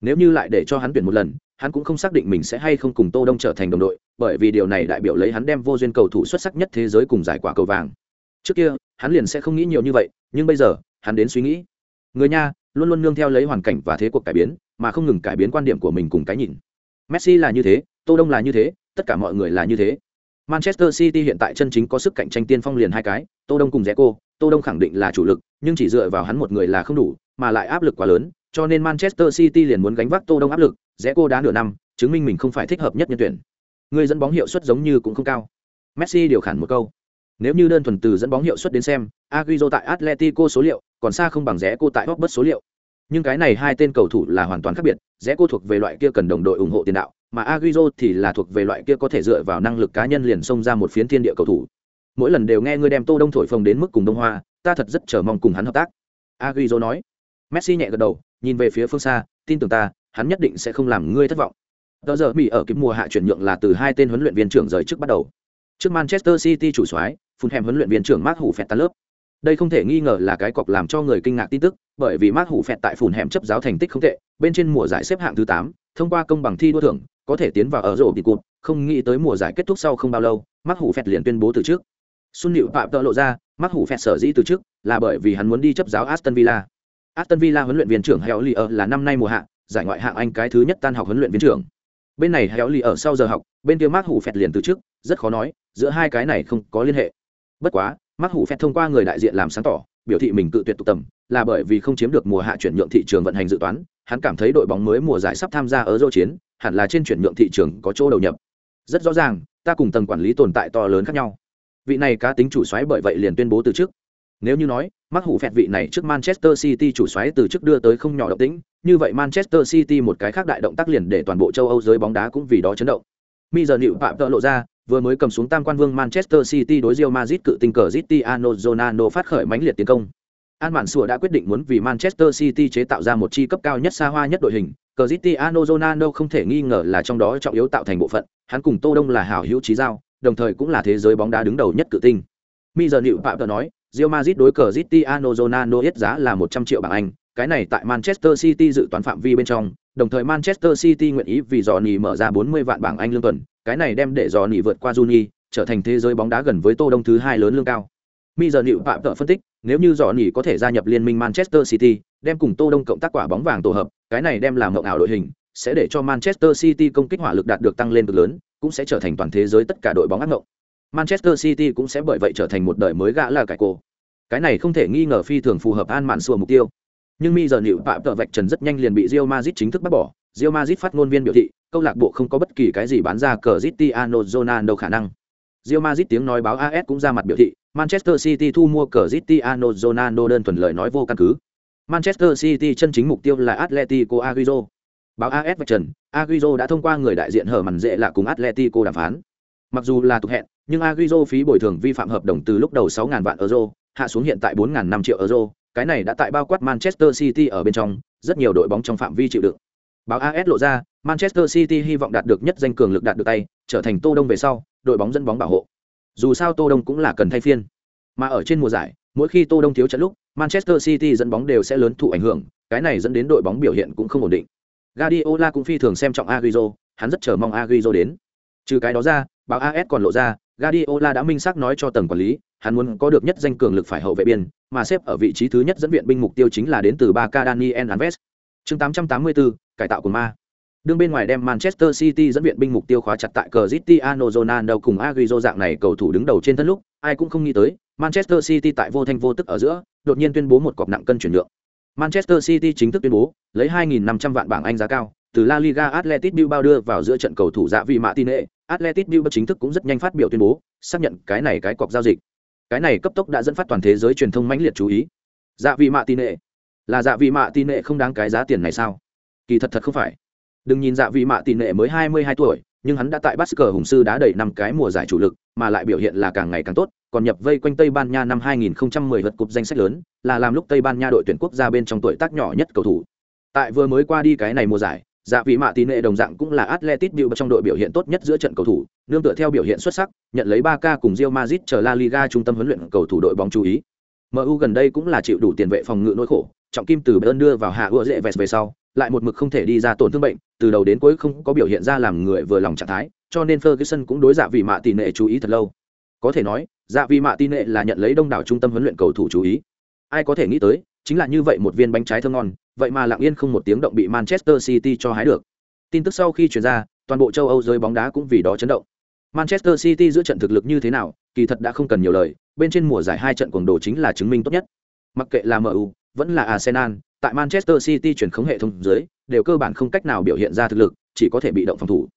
Nếu như lại để cho hắn tuyển một lần, hắn cũng không xác định mình sẽ hay không cùng Tô Đông trở thành đồng đội, bởi vì điều này đại biểu lấy hắn đem vô duyên cầu thủ xuất sắc nhất thế giới cùng giải quả cầu vàng. Trước kia, hắn liền sẽ không nghĩ nhiều như vậy, nhưng bây giờ, hắn đến suy nghĩ. Người nha, luôn luôn nương theo lấy hoàn cảnh và thế cuộc cải biến, mà không ngừng cải biến quan điểm của mình cùng cái nhìn. Messi là như thế, Tô Đông là như thế, tất cả mọi người là như thế. Manchester City hiện tại chân chính có sức cạnh tranh tiên phong liền hai cái, Tô Đông cùng Zeko, Tô Đông khẳng định là chủ lực, nhưng chỉ dựa vào hắn một người là không đủ, mà lại áp lực quá lớn, cho nên Manchester City liền muốn gánh vác Tô Đông áp lực, Zeko đá nửa năm, chứng minh mình không phải thích hợp nhất nhân tuyển. Người dẫn bóng hiệu suất giống như cũng không cao. Messi điều khản một câu. Nếu như đơn thuần từ dẫn bóng hiệu suất đến xem, Agüero tại Atletico số liệu, còn xa không bằng rẽ cô tại Hotspur số liệu. Nhưng cái này hai tên cầu thủ là hoàn toàn khác biệt, rẽ cô thuộc về loại kia cần đồng đội ủng hộ tiền đạo, mà aguizo thì là thuộc về loại kia có thể dựa vào năng lực cá nhân liền xông ra một phiến thiên địa cầu thủ. Mỗi lần đều nghe ngươi đem Tô Đông thổi phồng đến mức cùng Đông Hoa, ta thật rất chờ mong cùng hắn hợp tác. aguizo nói. Messi nhẹ gật đầu, nhìn về phía phương xa, tin tưởng ta, hắn nhất định sẽ không làm ngươi thất vọng. Tờ giờ Mỹ ở kiếm mùa hạ chuyển nhượng là từ hai tên huấn luyện viên trưởng rời trước bắt đầu. Trước Manchester City chủ soái, Fulham huấn luyện viên trưởng Mark Hủ Phẹt ta lớp. Đây không thể nghi ngờ là cái cọc làm cho người kinh ngạc tin tức, bởi vì mát Hủ Phẹt tại Fulham chấp giáo thành tích không tệ, bên trên mùa giải xếp hạng thứ tám, thông qua công bằng thi đua thưởng, có thể tiến vào ở rổ bị cụt không nghĩ tới mùa giải kết thúc sau không bao lâu, mát Hủ Phẹt liền tuyên bố từ trước. Xuân nịu Phạm tợ lộ ra, mát Hủ Phẹt sở dĩ từ trước, là bởi vì hắn muốn đi chấp giáo Aston Villa. Aston Villa huấn luyện viên trưởng Heo ở là năm nay mùa hạ, giải ngoại hạng Anh cái thứ nhất tan học huấn luyện viên trưởng. Bên này Heo ở sau giờ học, bên kia mát Hủ Phẹt liền từ trước, rất khó nói, giữa hai cái này không có liên hệ. Bất quá, mắc Hủ phép thông qua người đại diện làm sáng tỏ, biểu thị mình cự tuyệt tụ tầm, là bởi vì không chiếm được mùa hạ chuyển nhượng thị trường vận hành dự toán, hắn cảm thấy đội bóng mới mùa giải sắp tham gia ở dô chiến, hẳn là trên chuyển nhượng thị trường có chỗ đầu nhập. Rất rõ ràng, ta cùng tầng quản lý tồn tại to lớn khác nhau. Vị này cá tính chủ xoáy bởi vậy liền tuyên bố từ chức. Nếu như nói, mắc hủ phẹt vị này trước Manchester City chủ xoáy từ chức đưa tới không nhỏ động tĩnh, như vậy Manchester City một cái khác đại động tác liền để toàn bộ châu Âu giới bóng đá cũng vì đó chấn động. Mi giờ nịu phạm tợ lộ ra, vừa mới cầm xuống tam quan vương Manchester City đối Real Madrid cự tinh cờ Cristiano Ronaldo phát khởi mãnh liệt tiến công. An Mạn sủa đã quyết định muốn vì Manchester City chế tạo ra một chi cấp cao nhất xa hoa nhất đội hình, cờ Cristiano Ronaldo không thể nghi ngờ là trong đó trọng yếu tạo thành bộ phận, hắn cùng Tô Đông là hảo hữu chí giao, đồng thời cũng là thế giới bóng đá đứng đầu nhất cự tinh. Mi giờ Nịu Phạm nói, Real Madrid đối cờ Cristiano Ronaldo ít giá là 100 triệu bảng Anh, cái này tại Manchester City dự toán phạm vi bên trong, đồng thời Manchester City nguyện ý vì Johnny mở ra 40 vạn bảng Anh lương tuần, cái này đem để Johnny vượt qua Juni, trở thành thế giới bóng đá gần với Tô Đông thứ hai lớn lương cao. Mi giờ Nữu Phạm tự phân tích, nếu như Johnny có thể gia nhập liên minh Manchester City, đem cùng Tô Đông cộng tác quả bóng vàng tổ hợp, cái này đem làm mộng ảo đội hình, sẽ để cho Manchester City công kích hỏa lực đạt được tăng lên cực lớn, cũng sẽ trở thành toàn thế giới tất cả đội bóng ác mộng. Manchester City cũng sẽ bởi vậy trở thành một đời mới gã là cải cổ. Cái này không thể nghi ngờ phi thường phù hợp An Mạn Sùa mục tiêu. Nhưng mi giờ nịu phạm tợ vạch trần rất nhanh liền bị Real Madrid chính thức bác bỏ. Real Madrid phát ngôn viên biểu thị, câu lạc bộ không có bất kỳ cái gì bán ra cờ Cristiano Ronaldo khả năng. Real Madrid tiếng nói báo AS cũng ra mặt biểu thị, Manchester City thu mua cờ Cristiano Ronaldo đơn thuần lời nói vô căn cứ. Manchester City chân chính mục tiêu là Atletico Agüero. Báo AS vạch trần, Agüero đã thông qua người đại diện hở màn dễ là cùng Atletico đàm phán. Mặc dù là tục hẹn, nhưng Agüero phí bồi thường vi phạm hợp đồng từ lúc đầu 6.000 vạn euro, hạ xuống hiện tại 4.500 triệu euro, cái này đã tại bao quát Manchester City ở bên trong, rất nhiều đội bóng trong phạm vi chịu đựng. Báo AS lộ ra, Manchester City hy vọng đạt được nhất danh cường lực đạt được tay, trở thành Tô Đông về sau, đội bóng dẫn bóng bảo hộ. Dù sao Tô Đông cũng là cần thay phiên. Mà ở trên mùa giải, mỗi khi Tô Đông thiếu trận lúc, Manchester City dẫn bóng đều sẽ lớn thụ ảnh hưởng, cái này dẫn đến đội bóng biểu hiện cũng không ổn định. Guardiola cũng phi thường xem trọng Agüero, hắn rất chờ mong Agüero đến. Trừ cái đó ra, báo AS còn lộ ra, Guardiola đã minh xác nói cho tầng quản lý, hắn muốn có được nhất danh cường lực phải hậu vệ biên, mà xếp ở vị trí thứ nhất dẫn viện binh mục tiêu chính là đến từ Barca Daniel Alves. Chương 884, cải tạo của ma. Đương bên ngoài đem Manchester City dẫn viện binh mục tiêu khóa chặt tại Cristiano Ronaldo cùng Agüero dạng này cầu thủ đứng đầu trên thân lúc, ai cũng không nghĩ tới, Manchester City tại vô thanh vô tức ở giữa, đột nhiên tuyên bố một cọc nặng cân chuyển nhượng. Manchester City chính thức tuyên bố, lấy 2.500 vạn bảng Anh giá cao, từ La Liga Atletico Bilbao đưa vào giữa trận cầu thủ dạ vị Martinez, tin Atletico Bilbao chính thức cũng rất nhanh phát biểu tuyên bố, xác nhận cái này cái cọc giao dịch. Cái này cấp tốc đã dẫn phát toàn thế giới truyền thông mãnh liệt chú ý. Dạ vị mạ tin nệ, là dạ vị mạ tin nệ không đáng cái giá tiền này sao? Kỳ thật thật không phải. Đừng nhìn dạ vị mạ tin nệ mới 22 tuổi, nhưng hắn đã tại Basker hùng sư đã đầy năm cái mùa giải chủ lực, mà lại biểu hiện là càng ngày càng tốt, còn nhập vây quanh Tây Ban Nha năm 2010 vượt cục danh sách lớn, là làm lúc Tây Ban Nha đội tuyển quốc gia bên trong tuổi tác nhỏ nhất cầu thủ. Tại vừa mới qua đi cái này mùa giải, dạ vị mạ tín nệ đồng dạng cũng là Atletic Bilbao trong đội biểu hiện tốt nhất giữa trận cầu thủ, nương tựa theo biểu hiện xuất sắc, nhận lấy 3K cùng Real Madrid chờ La Liga trung tâm huấn luyện cầu thủ đội bóng chú ý. MU gần đây cũng là chịu đủ tiền vệ phòng ngự nỗi khổ, trọng kim từ Bayern đưa vào hạ ưa dễ về sau, lại một mực không thể đi ra tổn thương bệnh, từ đầu đến cuối không có biểu hiện ra làm người vừa lòng trạng thái, cho nên Ferguson cũng đối dạ vị mạ tín nệ chú ý thật lâu. Có thể nói, dạ vị mạ tín nệ là nhận lấy đông đảo trung tâm huấn luyện cầu thủ chú ý. Ai có thể nghĩ tới, chính là như vậy một viên bánh trái thơm ngon, vậy mà lặng yên không một tiếng động bị Manchester City cho hái được. Tin tức sau khi truyền ra, toàn bộ châu Âu giới bóng đá cũng vì đó chấn động. Manchester City giữa trận thực lực như thế nào, kỳ thật đã không cần nhiều lời, bên trên mùa giải hai trận cuồng đồ chính là chứng minh tốt nhất. Mặc kệ là MU, vẫn là Arsenal, tại Manchester City chuyển khống hệ thống dưới, đều cơ bản không cách nào biểu hiện ra thực lực, chỉ có thể bị động phòng thủ.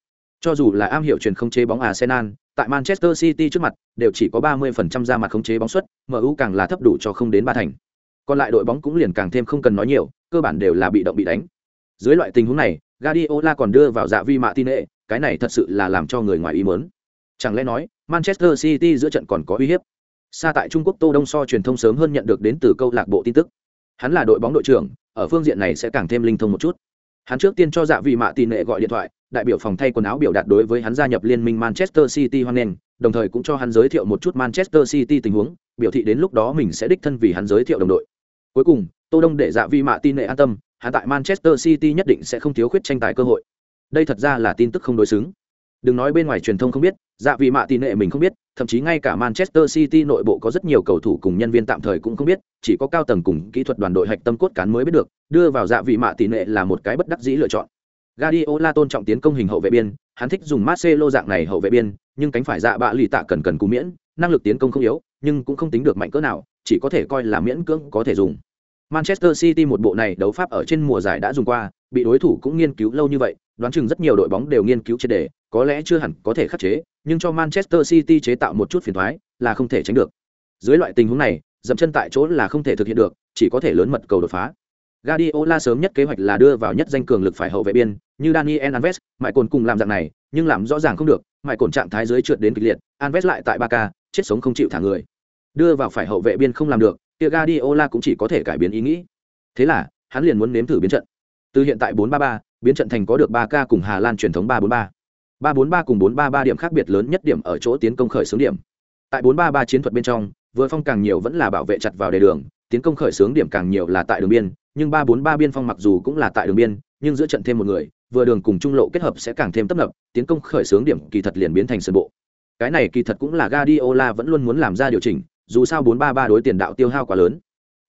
Cho dù là am hiểu chuyển không chế bóng Arsenal, tại Manchester City trước mặt, đều chỉ có 30% ra mặt khống chế bóng suất, MU càng là thấp đủ cho không đến ba thành. Còn lại đội bóng cũng liền càng thêm không cần nói nhiều, cơ bản đều là bị động bị đánh. Dưới loại tình huống này, Guardiola còn đưa vào dạ vi mạ tin hệ, cái này thật sự là làm cho người ngoài ý muốn. Chẳng lẽ nói, Manchester City giữa trận còn có uy hiếp? Xa tại Trung Quốc Tô Đông so truyền thông sớm hơn nhận được đến từ câu lạc bộ tin tức. Hắn là đội bóng đội trưởng, ở phương diện này sẽ càng thêm linh thông một chút. Hắn trước tiên cho dạ vị mạ tin nệ gọi điện thoại, đại biểu phòng thay quần áo biểu đạt đối với hắn gia nhập liên minh Manchester City hoan nghênh, đồng thời cũng cho hắn giới thiệu một chút Manchester City tình huống, biểu thị đến lúc đó mình sẽ đích thân vì hắn giới thiệu đồng đội. Cuối cùng, Tô Đông để dạ vị mạ tin nệ an tâm, hắn tại Manchester City nhất định sẽ không thiếu khuyết tranh tài cơ hội. Đây thật ra là tin tức không đối xứng. Đừng nói bên ngoài truyền thông không biết, dạ vị mạ tin nệ mình không biết, thậm chí ngay cả Manchester City nội bộ có rất nhiều cầu thủ cùng nhân viên tạm thời cũng không biết, chỉ có cao tầng cùng kỹ thuật đoàn đội hạch tâm cốt cán mới biết được, đưa vào dạ vị mạ tin nệ là một cái bất đắc dĩ lựa chọn. Guardiola tôn trọng tiến công hình hậu vệ biên, hắn thích dùng Marcelo dạng này hậu vệ biên, nhưng cánh phải dạ bạ lì tạ cần cần cú miễn, năng lực tiến công không yếu, nhưng cũng không tính được mạnh cỡ nào, chỉ có thể coi là miễn cưỡng có thể dùng. Manchester City một bộ này đấu pháp ở trên mùa giải đã dùng qua, bị đối thủ cũng nghiên cứu lâu như vậy, đoán chừng rất nhiều đội bóng đều nghiên cứu triệt đề, có lẽ chưa hẳn có thể khắc chế, nhưng cho Manchester City chế tạo một chút phiền toái là không thể tránh được. Dưới loại tình huống này, dậm chân tại chỗ là không thể thực hiện được, chỉ có thể lớn mật cầu đột phá. Guardiola sớm nhất kế hoạch là đưa vào nhất danh cường lực phải hậu vệ biên, như Daniel Alves, mại cồn cùng làm dạng này, nhưng làm rõ ràng không được, mại cồn trạng thái dưới trượt đến kịch liệt, Alves lại tại Barca, chết sống không chịu thả người. Đưa vào phải hậu vệ biên không làm được, kia Guardiola cũng chỉ có thể cải biến ý nghĩ. Thế là, hắn liền muốn nếm thử biến trận. Từ hiện tại 4-3-3, biến trận thành có được 3K cùng Hà Lan truyền thống 3-4-3. 3-4-3 cùng 4-3-3 điểm khác biệt lớn nhất điểm ở chỗ tiến công khởi xướng điểm. Tại 4-3-3 chiến thuật bên trong, vừa phong càng nhiều vẫn là bảo vệ chặt vào đề đường, tiến công khởi xướng điểm càng nhiều là tại đường biên, nhưng 3-4-3 biên phong mặc dù cũng là tại đường biên, nhưng giữa trận thêm một người, vừa đường cùng trung lộ kết hợp sẽ càng thêm tấp nập, tiến công khởi xướng điểm kỳ thật liền biến thành sân bộ. Cái này kỳ thật cũng là Guardiola vẫn luôn muốn làm ra điều chỉnh, dù sao 4-3-3 đối tiền đạo tiêu hao quá lớn.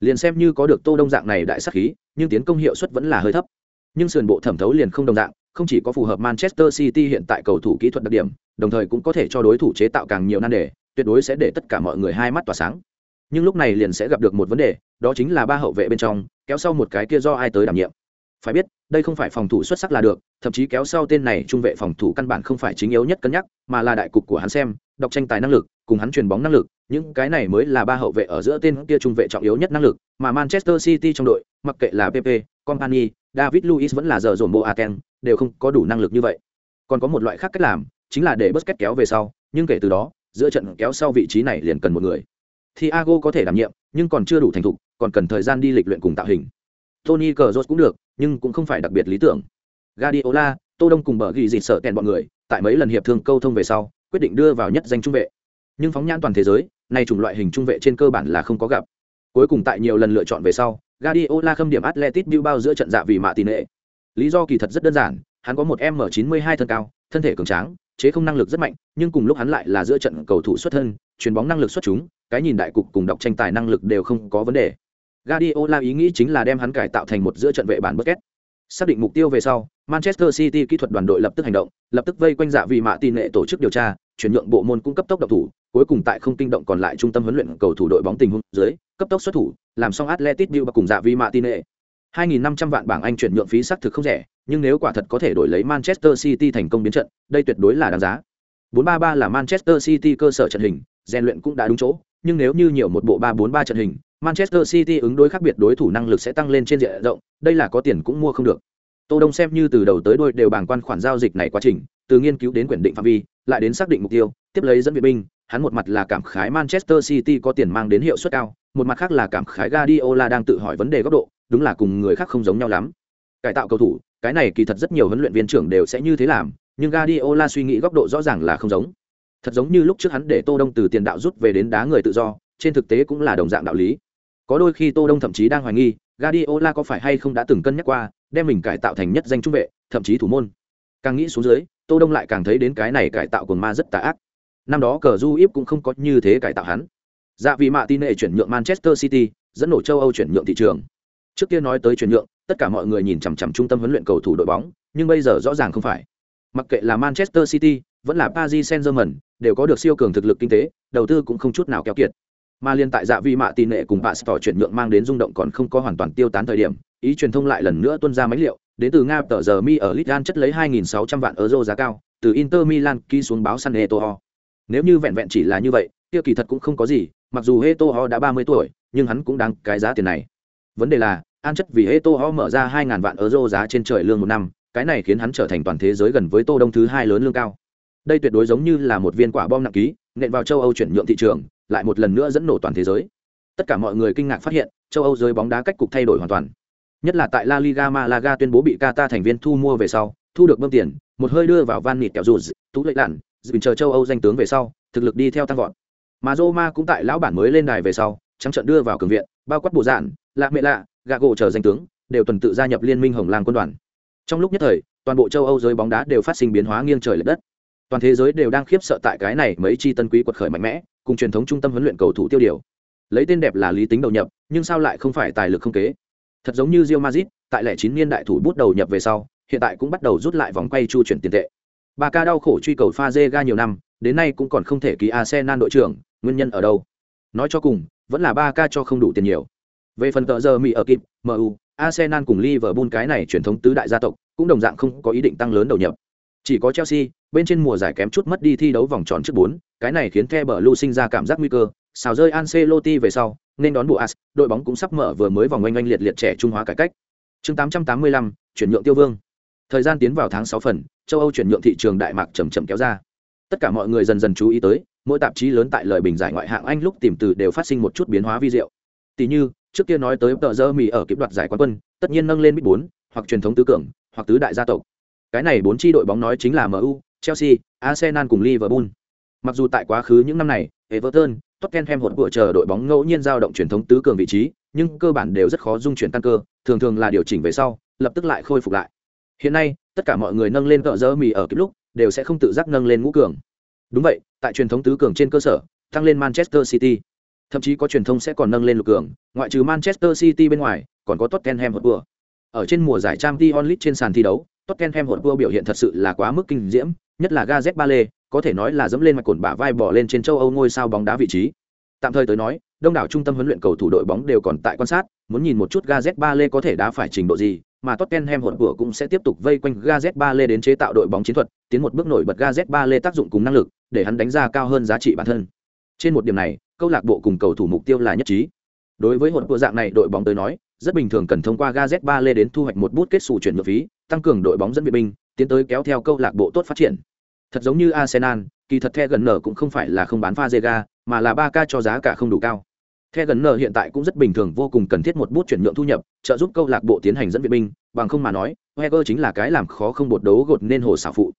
Liền xem như có được Tô Đông dạng này đại sát khí, nhưng tiến công hiệu suất vẫn là hơi thấp. Nhưng sườn bộ thẩm thấu liền không đồng dạng, không chỉ có phù hợp Manchester City hiện tại cầu thủ kỹ thuật đặc điểm, đồng thời cũng có thể cho đối thủ chế tạo càng nhiều nan đề, tuyệt đối sẽ để tất cả mọi người hai mắt tỏa sáng. Nhưng lúc này liền sẽ gặp được một vấn đề, đó chính là ba hậu vệ bên trong, kéo sau một cái kia do ai tới đảm nhiệm. Phải biết, đây không phải phòng thủ xuất sắc là được, thậm chí kéo sau tên này trung vệ phòng thủ căn bản không phải chính yếu nhất cân nhắc, mà là đại cục của hắn xem, đọc tranh tài năng lực, cùng hắn truyền bóng năng lực, những cái này mới là ba hậu vệ ở giữa tên kia trung vệ trọng yếu nhất năng lực, mà Manchester City trong đội, mặc kệ là PP, Company, David Luiz vẫn là giờ dồn bộ Aken, đều không có đủ năng lực như vậy. Còn có một loại khác cách làm, chính là để Busquets kéo về sau, nhưng kể từ đó, giữa trận kéo sau vị trí này liền cần một người. Thiago có thể đảm nhiệm, nhưng còn chưa đủ thành thục, còn cần thời gian đi lịch luyện cùng tạo hình. Tony Cazorla cũng được, nhưng cũng không phải đặc biệt lý tưởng. Guardiola, Tô Đông cùng bờ ghi dịt sợ kèn bọn người, tại mấy lần hiệp thương câu thông về sau, quyết định đưa vào nhất danh trung vệ. Nhưng phóng nhãn toàn thế giới, nay chủng loại hình trung vệ trên cơ bản là không có gặp. Cuối cùng tại nhiều lần lựa chọn về sau, Guardiola khâm điểm Atletico Bilbao giữa trận dạ vì mạ tỷ lệ Lý do kỳ thật rất đơn giản, hắn có một M92 thân cao, thân thể cường tráng, chế không năng lực rất mạnh, nhưng cùng lúc hắn lại là giữa trận cầu thủ xuất thân, chuyền bóng năng lực xuất chúng, cái nhìn đại cục cùng đọc tranh tài năng lực đều không có vấn đề. Guardiola ý nghĩ chính là đem hắn cải tạo thành một giữa trận vệ bản Busquets. Xác định mục tiêu về sau, Manchester City kỹ thuật đoàn đội lập tức hành động, lập tức vây quanh dạ vì mạ tin nệ tổ chức điều tra, chuyển nhượng bộ môn cung cấp tốc độc thủ, cuối cùng tại không kinh động còn lại trung tâm huấn luyện cầu thủ đội bóng tình huống dưới, cấp tốc xuất thủ, làm xong atletic bill và cùng dạ vì mạ tin nệ. 2.500 vạn bảng Anh chuyển nhượng phí xác thực không rẻ, nhưng nếu quả thật có thể đổi lấy Manchester City thành công biến trận, đây tuyệt đối là đáng giá. 433 là Manchester City cơ sở trận hình, rèn luyện cũng đã đúng chỗ, nhưng nếu như nhiều một bộ 343 trận hình, Manchester City ứng đối khác biệt đối thủ năng lực sẽ tăng lên trên diện rộng, đây là có tiền cũng mua không được. Tô Đông xem như từ đầu tới đuôi đều bàng quan khoản giao dịch này quá trình, từ nghiên cứu đến quyết định phạm vi, lại đến xác định mục tiêu, tiếp lấy dẫn viện binh, hắn một mặt là cảm khái Manchester City có tiền mang đến hiệu suất cao, một mặt khác là cảm khái Guardiola đang tự hỏi vấn đề góc độ, đúng là cùng người khác không giống nhau lắm. Cải tạo cầu thủ, cái này kỳ thật rất nhiều huấn luyện viên trưởng đều sẽ như thế làm, nhưng Guardiola suy nghĩ góc độ rõ ràng là không giống. Thật giống như lúc trước hắn để Tô Đông từ tiền đạo rút về đến đá người tự do, trên thực tế cũng là đồng dạng đạo lý. Có đôi khi Tô Đông thậm chí đang hoài nghi, Guardiola có phải hay không đã từng cân nhắc qua, đem mình cải tạo thành nhất danh trung vệ, thậm chí thủ môn. Càng nghĩ xuống dưới, Tô Đông lại càng thấy đến cái này cải tạo của ma rất tà ác. Năm đó cờ du íp cũng không có như thế cải tạo hắn. Dạ vì mạ tin nệ chuyển nhượng Manchester City, dẫn nổ châu Âu chuyển nhượng thị trường. Trước kia nói tới chuyển nhượng, tất cả mọi người nhìn chằm chằm trung tâm huấn luyện cầu thủ đội bóng, nhưng bây giờ rõ ràng không phải. Mặc kệ là Manchester City, vẫn là Paris Saint-Germain, đều có được siêu cường thực lực kinh tế, đầu tư cũng không chút nào keo kiệt. Mà liên tại dạ vi mạ tin nệ cùng bà Sở chuyển nhượng mang đến rung động còn không có hoàn toàn tiêu tán thời điểm, ý truyền thông lại lần nữa tuân ra máy liệu, đến từ Nga tờ giờ mi ở Ligan chất lấy 2.600 vạn euro giá cao, từ Inter Milan ký xuống báo San Eto'o. Nếu như vẹn vẹn chỉ là như vậy, kia kỳ thật cũng không có gì, mặc dù Eto'o đã 30 tuổi, nhưng hắn cũng đáng cái giá tiền này. Vấn đề là, an chất vì Eto'o mở ra 2.000 vạn euro giá trên trời lương một năm, cái này khiến hắn trở thành toàn thế giới gần với Tô Đông thứ hai lớn lương cao. Đây tuyệt đối giống như là một viên quả bom nặng ký, nện vào châu Âu chuyển nhượng thị trường, lại một lần nữa dẫn nổ toàn thế giới. Tất cả mọi người kinh ngạc phát hiện, châu Âu giới bóng đá cách cục thay đổi hoàn toàn. Nhất là tại La Liga Malaga tuyên bố bị Qatar thành viên thu mua về sau, thu được bơm tiền, một hơi đưa vào van nịt kẹo rụt, tú lệ lặn, dự chờ châu Âu danh tướng về sau, thực lực đi theo tăng vọt. Mà Roma cũng tại lão bản mới lên đài về sau, trắng trận đưa vào cường viện, bao quát bộ dạn, lạ mẹ lạ, gạ gỗ chờ danh tướng, đều tuần tự gia nhập liên minh Hồng Lang quân đoàn. Trong lúc nhất thời, toàn bộ châu Âu giới bóng đá đều phát sinh biến hóa nghiêng trời lệch đất. Toàn thế giới đều đang khiếp sợ tại cái này mấy chi tân quý quật khởi mạnh mẽ, cùng truyền thống trung tâm huấn luyện cầu thủ tiêu điều. Lấy tên đẹp là lý tính đầu nhập, nhưng sao lại không phải tài lực không kế? Thật giống như Real Madrid, tại lẻ chín niên đại thủ bút đầu nhập về sau, hiện tại cũng bắt đầu rút lại vòng quay chu chuyển tiền tệ. bà ca đau khổ truy cầu pha ga nhiều năm, đến nay cũng còn không thể ký Arsenal đội trưởng, nguyên nhân ở đâu? Nói cho cùng, vẫn là ba ca cho không đủ tiền nhiều. Về phần tờ giờ Mỹ ở kịp, MU, Arsenal cùng Liverpool cái này truyền thống tứ đại gia tộc, cũng đồng dạng không có ý định tăng lớn đầu nhập. Chỉ có Chelsea, bên trên mùa giải kém chút mất đi thi đấu vòng tròn trước 4, cái này khiến The Blue sinh ra cảm giác nguy cơ, xào rơi Ancelotti về sau, nên đón Boas, đội bóng cũng sắp mở vừa mới vòng oanh oanh liệt liệt trẻ trung hóa cải cách. Chương 885, chuyển nhượng Tiêu Vương. Thời gian tiến vào tháng 6 phần, châu Âu chuyển nhượng thị trường đại mạc chậm chậm kéo ra. Tất cả mọi người dần dần chú ý tới, mỗi tạp chí lớn tại lời bình giải ngoại hạng Anh lúc tìm từ đều phát sinh một chút biến hóa vi diệu. Tỷ như, trước kia nói tới tờ giờ mì ở kịp đoạt giải quán quân, tất nhiên nâng lên mít 4, hoặc truyền thống tứ cường, hoặc tứ đại gia tộc. Cái này bốn chi đội bóng nói chính là MU, Chelsea, Arsenal cùng Liverpool. Mặc dù tại quá khứ những năm này, Everton, Tottenham hỗn vừa chờ đội bóng ngẫu nhiên dao động truyền thống tứ cường vị trí, nhưng cơ bản đều rất khó dung chuyển tăng cơ, thường thường là điều chỉnh về sau, lập tức lại khôi phục lại. Hiện nay, tất cả mọi người nâng lên cỡ dỡ mì ở kịp lúc, đều sẽ không tự giác nâng lên ngũ cường. Đúng vậy, tại truyền thống tứ cường trên cơ sở, tăng lên Manchester City. Thậm chí có truyền thông sẽ còn nâng lên lục cường, ngoại trừ Manchester City bên ngoài, còn có Tottenham Hotspur. Ở trên mùa giải Champions League trên sàn thi đấu, Tottenham Hotspur biểu hiện thật sự là quá mức kinh diễm, nhất là Gazet Bale, có thể nói là dẫm lên mặt cồn bả vai bỏ lên trên châu Âu ngôi sao bóng đá vị trí. Tạm thời tới nói, đông đảo trung tâm huấn luyện cầu thủ đội bóng đều còn tại quan sát, muốn nhìn một chút Gazet Bale có thể đá phải trình độ gì, mà Tottenham Hotspur cũng sẽ tiếp tục vây quanh Gazet Bale đến chế tạo đội bóng chiến thuật, tiến một bước nổi bật Gazet Bale tác dụng cùng năng lực, để hắn đánh ra cao hơn giá trị bản thân. Trên một điểm này, câu lạc bộ cùng cầu thủ mục tiêu là nhất trí. Đối với Hotspur dạng này đội bóng tới nói, rất bình thường cần thông qua Gareth lê đến thu hoạch một bút kết sủ chuyển nhượng phí, tăng cường đội bóng dẫn viện binh, tiến tới kéo theo câu lạc bộ tốt phát triển. Thật giống như Arsenal, kỳ thật The gần nở cũng không phải là không bán pha mà là ba ca cho giá cả không đủ cao. The gần nở hiện tại cũng rất bình thường vô cùng cần thiết một bút chuyển nhượng thu nhập, trợ giúp câu lạc bộ tiến hành dẫn viện binh, bằng không mà nói, Wenger chính là cái làm khó không bột đấu gột nên hồ xảo phụ.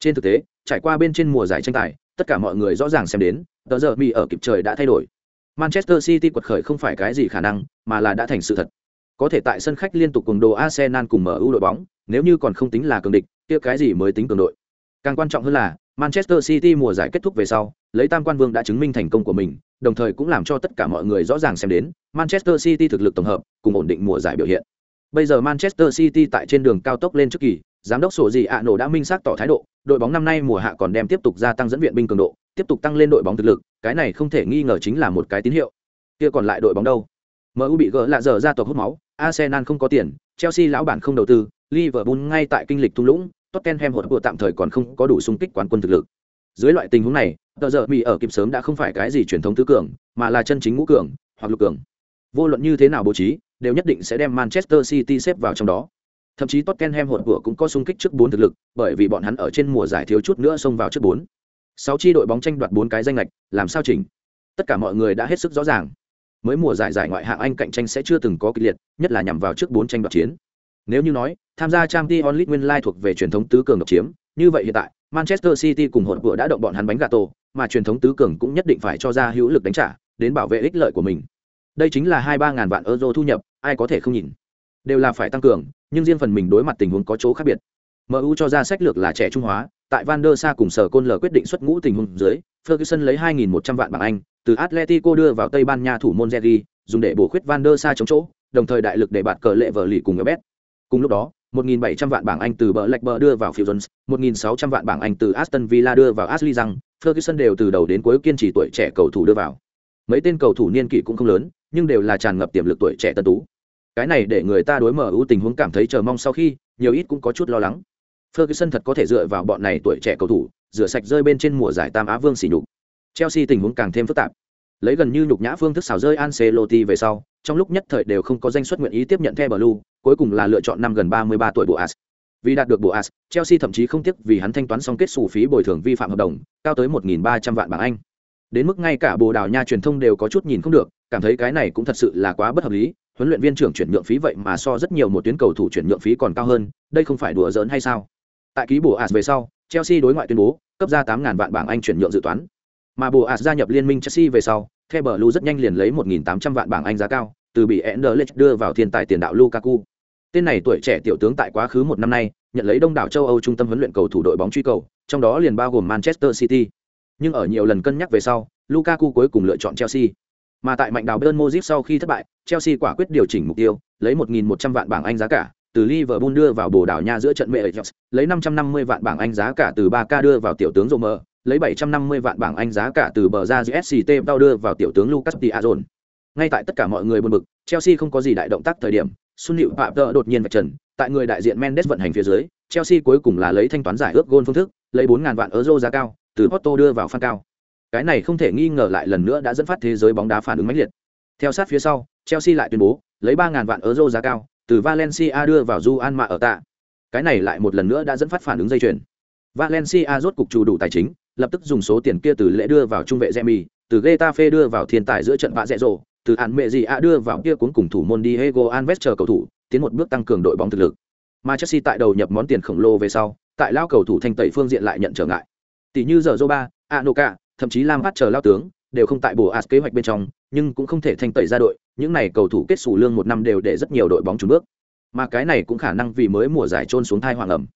Trên thực tế, trải qua bên trên mùa giải tranh tài, tất cả mọi người rõ ràng xem đến, tờ giờ mi ở kịp trời đã thay đổi. Manchester City quật khởi không phải cái gì khả năng, mà là đã thành sự thật. Có thể tại sân khách liên tục cùng đồ Arsenal cùng mở ưu đội bóng, nếu như còn không tính là cường địch, kia cái gì mới tính cường đội. Càng quan trọng hơn là, Manchester City mùa giải kết thúc về sau, lấy tam quan vương đã chứng minh thành công của mình, đồng thời cũng làm cho tất cả mọi người rõ ràng xem đến, Manchester City thực lực tổng hợp, cùng ổn định mùa giải biểu hiện. Bây giờ Manchester City tại trên đường cao tốc lên trước kỳ, giám đốc sổ gì ạ nổ đã minh xác tỏ thái độ, đội bóng năm nay mùa hạ còn đem tiếp tục gia tăng dẫn viện binh cường độ, tiếp tục tăng lên đội bóng thực lực, cái này không thể nghi ngờ chính là một cái tín hiệu. Kia còn lại đội bóng đâu? MU bị gỡ lạ giờ ra tộc hút máu, Arsenal không có tiền, Chelsea lão bản không đầu tư, Liverpool ngay tại kinh lịch thung lũng, Tottenham hụt vừa tạm thời còn không có đủ xung kích quán quân thực lực. Dưới loại tình huống này, tờ giờ Mỹ ở kịp sớm đã không phải cái gì truyền thống tứ cường, mà là chân chính ngũ cường hoặc lục cường. Vô luận như thế nào bố trí, đều nhất định sẽ đem Manchester City xếp vào trong đó. Thậm chí Tottenham hụt vừa cũng có xung kích trước bốn thực lực, bởi vì bọn hắn ở trên mùa giải thiếu chút nữa xông vào trước bốn. Sáu chi đội bóng tranh đoạt bốn cái danh ngạch, làm sao chỉnh? Tất cả mọi người đã hết sức rõ ràng. Mới mùa giải giải ngoại hạng Anh cạnh tranh sẽ chưa từng có kịch liệt, nhất là nhằm vào trước bốn tranh đoạt chiến. Nếu như nói, tham gia Champions League nguyên lai thuộc về truyền thống tứ cường độc chiếm, như vậy hiện tại, Manchester City cùng hỗn vừa đã động bọn hắn bánh gato, mà truyền thống tứ cường cũng nhất định phải cho ra hữu lực đánh trả, đến bảo vệ ích lợi của mình. Đây chính là hai ba ngàn vạn euro thu nhập, ai có thể không nhìn. Đều là phải tăng cường, nhưng riêng phần mình đối mặt tình huống có chỗ khác biệt. MU cho ra sách lược là trẻ trung hóa, tại Van der Sa cùng Sở Côn L quyết định xuất ngũ tình huống dưới, Ferguson lấy 2.100 vạn bảng Anh, từ Atletico đưa vào Tây Ban Nha thủ môn Jerry, dùng để bổ khuyết Van der Sa chống chỗ, đồng thời đại lực để bạt cờ lệ vợ lì cùng Ebet. Cùng lúc đó, 1.700 vạn bảng Anh từ bờ lệch bờ đưa vào Phil 1.600 vạn bảng Anh từ Aston Villa đưa vào Ashley rằng, Ferguson đều từ đầu đến cuối kiên trì tuổi trẻ cầu thủ đưa vào. Mấy tên cầu thủ niên kỷ cũng không lớn, nhưng đều là tràn ngập tiềm lực tuổi trẻ tân tú. Cái này để người ta đối mở ưu tình huống cảm thấy chờ mong sau khi, nhiều ít cũng có chút lo lắng. Ferguson thật có thể dựa vào bọn này tuổi trẻ cầu thủ, rửa sạch rơi bên trên mùa giải Tam Á Vương sỉ nhục. Chelsea tình huống càng thêm phức tạp. Lấy gần như nhục nhã phương thức xào rơi Ancelotti về sau, trong lúc nhất thời đều không có danh xuất nguyện ý tiếp nhận The Blue, cuối cùng là lựa chọn năm gần 33 tuổi Boas. Vì đạt được Boas, Chelsea thậm chí không tiếc vì hắn thanh toán xong kết sổ phí bồi thường vi phạm hợp đồng, cao tới 1.300 vạn bảng Anh. Đến mức ngay cả Bồ Đào Nha truyền thông đều có chút nhìn không được, cảm thấy cái này cũng thật sự là quá bất hợp lý, huấn luyện viên trưởng chuyển nhượng phí vậy mà so rất nhiều một tuyến cầu thủ chuyển nhượng phí còn cao hơn đây không phải đùa giỡn hay sao tại ký bổ as về sau chelsea đối ngoại tuyên bố, cấp ra 8000 vạn bảng anh chuyển nhượng dự toán. Mà bổ gia nhập liên minh chelsea về sau, theo bờ rất nhanh liền lấy 1.800 vạn bảng anh giá cao, từ bị Anderlecht đưa vào thiên tài tiền đạo Lukaku. Tên này tuổi trẻ tiểu tướng tại quá khứ một năm nay, nhận lấy đông đảo châu âu trung tâm huấn luyện cầu thủ đội bóng truy cầu, trong đó liền bao gồm manchester city. Nhưng ở nhiều lần cân nhắc về sau, lukaku cuối cùng lựa chọn chelsea. Mà tại mạnh đào bern mozip sau khi thất bại, chelsea quả quyết điều chỉnh mục tiêu, lấy 1.100 vạn bảng anh giá cả từ Liverpool đưa vào Bồ Đào Nha giữa trận mẹ lấy 550 vạn bảng Anh giá cả từ 3K đưa vào tiểu tướng Romer, lấy 750 vạn bảng Anh giá cả từ bờ ra GSCT bao đưa vào tiểu tướng Lucas Diazon. Ngay tại tất cả mọi người buồn bực, Chelsea không có gì đại động tác thời điểm, Sun Liễu Phạm Tơ đột nhiên vạch trần, tại người đại diện Mendes vận hành phía dưới, Chelsea cuối cùng là lấy thanh toán giải ước gôn phương thức, lấy 4000 vạn euro giá cao, từ Porto đưa vào phan cao. Cái này không thể nghi ngờ lại lần nữa đã dẫn phát thế giới bóng đá phản ứng mãnh liệt. Theo sát phía sau, Chelsea lại tuyên bố, lấy 3000 vạn euro giá cao, từ Valencia đưa vào Juan Mạ ở tạ. Cái này lại một lần nữa đã dẫn phát phản ứng dây chuyền. Valencia rốt cục chủ đủ tài chính, lập tức dùng số tiền kia từ lễ đưa vào trung vệ Remy, từ Getafe đưa vào thiên tài giữa trận vạ rẻ rồ, từ án mẹ gì a đưa vào kia cuốn cùng thủ môn Diego Alves chờ cầu thủ, tiến một bước tăng cường đội bóng thực lực. Mà Chelsea tại đầu nhập món tiền khổng lồ về sau, tại lao cầu thủ thanh tẩy phương diện lại nhận trở ngại. Tỷ như giờ Zoba, Anoka, thậm chí Lam Phát chờ lao tướng, đều không tại bổ as kế hoạch bên trong, nhưng cũng không thể thanh tẩy ra đội, những này cầu thủ kết sủ lương một năm đều để rất nhiều đội bóng trùn bước. Mà cái này cũng khả năng vì mới mùa giải trôn xuống thai hoàng ẩm.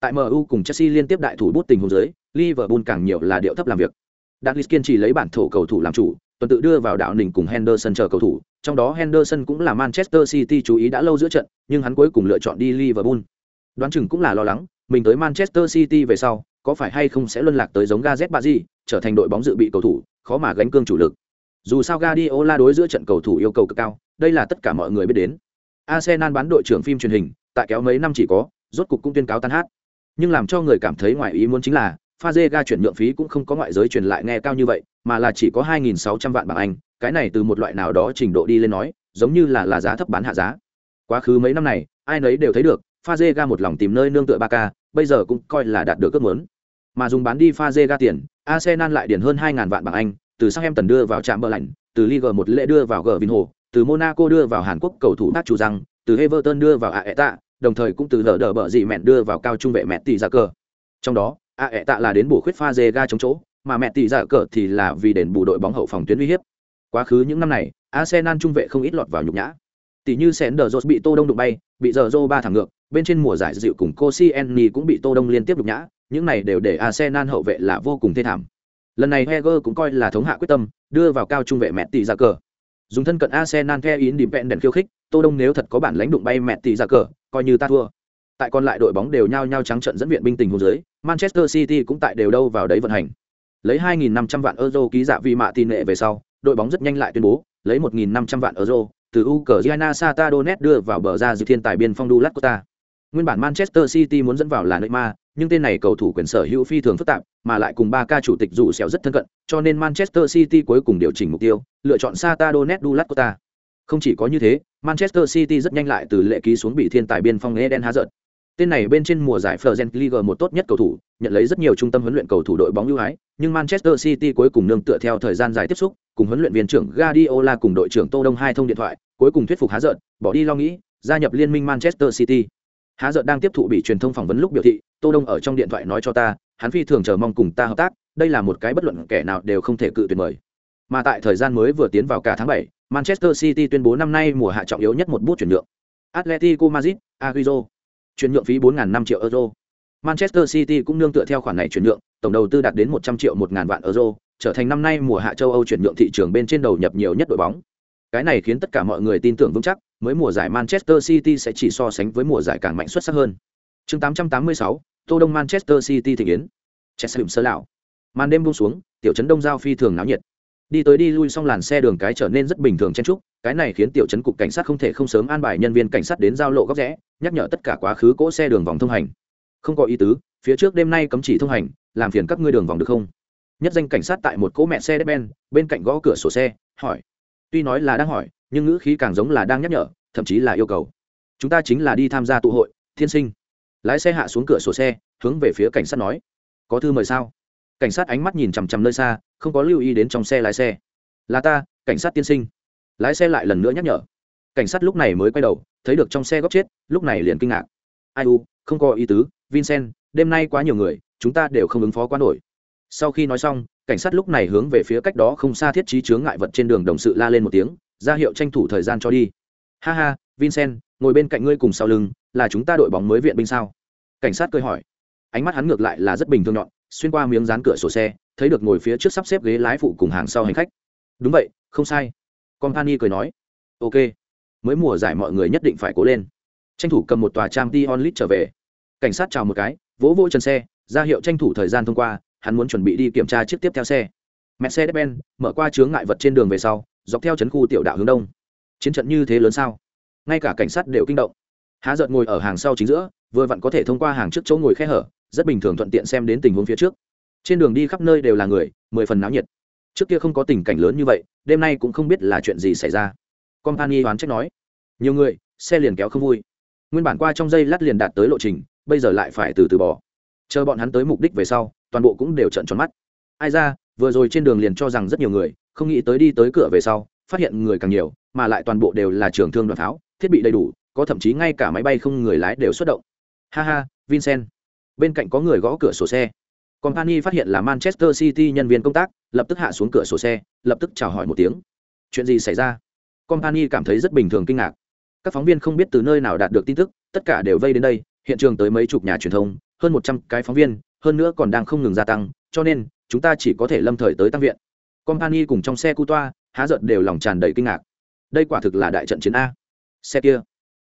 Tại MU cùng Chelsea liên tiếp đại thủ bút tình huống dưới, Liverpool càng nhiều là điệu thấp làm việc. Dalglish kiên trì lấy bản thổ cầu thủ làm chủ, tuần tự đưa vào đạo nình cùng Henderson chờ cầu thủ, trong đó Henderson cũng là Manchester City chú ý đã lâu giữa trận, nhưng hắn cuối cùng lựa chọn đi Liverpool. Đoán chừng cũng là lo lắng, mình tới Manchester City về sau, có phải hay không sẽ luân lạc tới giống Gazet di trở thành đội bóng dự bị cầu thủ, khó mà gánh cương chủ lực. Dù sao Guardiola đối giữa trận cầu thủ yêu cầu cực cao, đây là tất cả mọi người biết đến. Arsenal bán đội trưởng phim truyền hình, tại kéo mấy năm chỉ có, rốt cục cũng tuyên cáo tan hát. Nhưng làm cho người cảm thấy ngoài ý muốn chính là, Fazega chuyển nhượng phí cũng không có ngoại giới truyền lại nghe cao như vậy, mà là chỉ có 2.600 vạn bảng Anh, cái này từ một loại nào đó trình độ đi lên nói, giống như là là giá thấp bán hạ giá. Quá khứ mấy năm này, ai nấy đều thấy được, Fazega một lòng tìm nơi nương tựa Barca, bây giờ cũng coi là đạt được ước muốn. Mà dùng bán đi Fazega tiền, Arsenal lại điền hơn 2.000 vạn bảng Anh, từ Southampton đưa vào trạm bờ lạnh, từ Liga một lễ đưa vào Gervinho, từ Monaco đưa vào Hàn Quốc cầu thủ Park Chu Răng, từ Everton đưa vào Aeta, đồng thời cũng từ lỡ đỡ bờ dị mẹn đưa vào cao trung vệ mẹ tỷ ra dạ cờ. Trong đó, Aeta là đến bổ khuyết Pha Fazega chống chỗ, mà mẹ tỷ ra dạ cờ thì là vì đền bù đội bóng hậu phòng tuyến uy hiếp. Quá khứ những năm này, Arsenal trung vệ không ít lọt vào nhục nhã. Tỷ như Sender bị Tô Đông đụng bay, bị giờ Zoro ba thẳng ngược, bên trên mùa giải dịu cùng Koscielny cũng bị Tô Đông liên tiếp đục nhã, những này đều để Arsenal hậu vệ là vô cùng thê thảm. Lần này Heger cũng coi là thống hạ quyết tâm, đưa vào cao trung vệ mẹ tỷ ra cờ. Dùng thân cận Arsenal theo đèn khiêu khích, Tô Đông nếu thật có bản lãnh đụng bay mẹ tỷ ra cờ, coi như ta thua. Tại còn lại đội bóng đều nhao nhao trắng trận dẫn viện binh tình huống dưới, Manchester City cũng tại đều đâu vào đấy vận hành. Lấy 2.500 vạn euro ký giả vì mạ tin nệ về sau, đội bóng rất nhanh lại tuyên bố, lấy 1.500 vạn euro, từ Ukraine Sata Donetsk đưa vào bờ ra dự thiên tài biên phong Du Lát của Costa. Nguyên bản Manchester City muốn dẫn vào là Neymar, nhưng tên này cầu thủ quyền sở hữu phi thường phức tạp, mà lại cùng ba ca chủ tịch dù xéo rất thân cận, cho nên Manchester City cuối cùng điều chỉnh mục tiêu, lựa chọn Sata Donet Dulacota. Không chỉ có như thế, Manchester City rất nhanh lại từ lệ ký xuống bị thiên tài biên phong Eden Hazard. Tên này bên trên mùa giải Florent League một tốt nhất cầu thủ, nhận lấy rất nhiều trung tâm huấn luyện cầu thủ đội bóng ưu ái, nhưng Manchester City cuối cùng nương tựa theo thời gian dài tiếp xúc, cùng huấn luyện viên trưởng Guardiola cùng đội trưởng Tô Đông hai thông điện thoại, cuối cùng thuyết phục Hazard, bỏ đi lo nghĩ, gia nhập liên minh Manchester City. Hazard đang tiếp thụ bị truyền thông phỏng vấn lúc biểu thị, Tô Đông ở trong điện thoại nói cho ta, hắn phi thường chờ mong cùng ta hợp tác, đây là một cái bất luận kẻ nào đều không thể cự tuyệt mời. Mà tại thời gian mới vừa tiến vào cả tháng 7, Manchester City tuyên bố năm nay mùa hạ trọng yếu nhất một bút chuyển nhượng. Atletico Madrid, Agüero. Chuyển nhượng phí 4.500 triệu euro. Manchester City cũng nương tựa theo khoản này chuyển nhượng, tổng đầu tư đạt đến 100 triệu 1.000 vạn euro, trở thành năm nay mùa hạ châu Âu chuyển nhượng thị trường bên trên đầu nhập nhiều nhất đội bóng. Cái này khiến tất cả mọi người tin tưởng vững chắc, mới mùa giải Manchester City sẽ chỉ so sánh với mùa giải càng mạnh xuất sắc hơn. Chương 886, Tô Đông Manchester City thị yến. Chelsea sơ lão. Màn đêm buông xuống, tiểu trấn Đông Giao phi thường náo nhiệt đi tới đi lui xong làn xe đường cái trở nên rất bình thường chen trúc cái này khiến tiểu trấn cục cảnh sát không thể không sớm an bài nhân viên cảnh sát đến giao lộ góc rẽ nhắc nhở tất cả quá khứ cỗ xe đường vòng thông hành không có ý tứ phía trước đêm nay cấm chỉ thông hành làm phiền các ngươi đường vòng được không nhất danh cảnh sát tại một cỗ mẹ xe đép ben bên cạnh gõ cửa sổ xe hỏi tuy nói là đang hỏi nhưng ngữ khí càng giống là đang nhắc nhở, thậm chí là yêu cầu. Chúng ta chính là đi tham gia tụ hội, thiên sinh. Lái xe hạ xuống cửa sổ xe, hướng về phía cảnh sát nói. Có thư mời sao? Cảnh sát ánh mắt nhìn chằm chằm nơi xa, không có lưu ý đến trong xe lái xe. Là ta, cảnh sát tiên sinh. Lái xe lại lần nữa nhắc nhở. Cảnh sát lúc này mới quay đầu, thấy được trong xe góc chết, lúc này liền kinh ngạc. Ai u, không có ý tứ, vincent, đêm nay quá nhiều người, chúng ta đều không ứng phó quá nổi. Sau khi nói xong, cảnh sát lúc này hướng về phía cách đó không xa thiết trí chướng ngại vật trên đường đồng sự la lên một tiếng ra hiệu tranh thủ thời gian cho đi. Ha ha, vincent, ngồi bên cạnh ngươi cùng sau lưng, là chúng ta đội bóng mới viện binh sao? Cảnh sát cười hỏi. Ánh mắt hắn ngược lại là rất bình thường nhọn, xuyên qua miếng dán cửa sổ xe, thấy được ngồi phía trước sắp xếp ghế lái phụ cùng hàng sau hành khách. Đúng vậy, không sai. Company cười nói. Ok. Mới mùa giải mọi người nhất định phải cố lên. Tranh thủ cầm một tòa trang t onlit trở về. Cảnh sát chào một cái, vỗ vỗ chân xe, ra hiệu tranh thủ thời gian thông qua, hắn muốn chuẩn bị đi kiểm tra chiếc tiếp theo xe. Mercedes benz mở qua chướng ngại vật trên đường về sau dọc theo trấn khu tiểu đạo hướng đông. Chiến trận như thế lớn sao? Ngay cả cảnh sát đều kinh động. Há giận ngồi ở hàng sau chính giữa, vừa vặn có thể thông qua hàng trước chỗ ngồi khe hở, rất bình thường thuận tiện xem đến tình huống phía trước. Trên đường đi khắp nơi đều là người, mười phần náo nhiệt. Trước kia không có tình cảnh lớn như vậy, đêm nay cũng không biết là chuyện gì xảy ra. Company đoán trách nói, nhiều người, xe liền kéo không vui. Nguyên bản qua trong giây lát liền đạt tới lộ trình, bây giờ lại phải từ từ bỏ. Chờ bọn hắn tới mục đích về sau, toàn bộ cũng đều trận tròn mắt. Ai ra, vừa rồi trên đường liền cho rằng rất nhiều người không nghĩ tới đi tới cửa về sau, phát hiện người càng nhiều, mà lại toàn bộ đều là trường thương đoàn tháo thiết bị đầy đủ, có thậm chí ngay cả máy bay không người lái đều xuất động. Ha ha, vincent. Bên cạnh có người gõ cửa sổ xe. Company phát hiện là manchester city nhân viên công tác, lập tức hạ xuống cửa sổ xe, lập tức chào hỏi một tiếng. Chuyện gì xảy ra? Company cảm thấy rất bình thường kinh ngạc. Các phóng viên không biết từ nơi nào đạt được tin tức, tất cả đều vây đến đây, hiện trường tới mấy chục nhà truyền thông, hơn một trăm cái phóng viên, hơn nữa còn đang không ngừng gia tăng, cho nên, chúng ta chỉ có thể lâm thời tới tăng viện company cùng trong xe cu toa há giận đều lòng tràn đầy kinh ngạc. Đây quả thực là đại trận chiến a. Xe kia.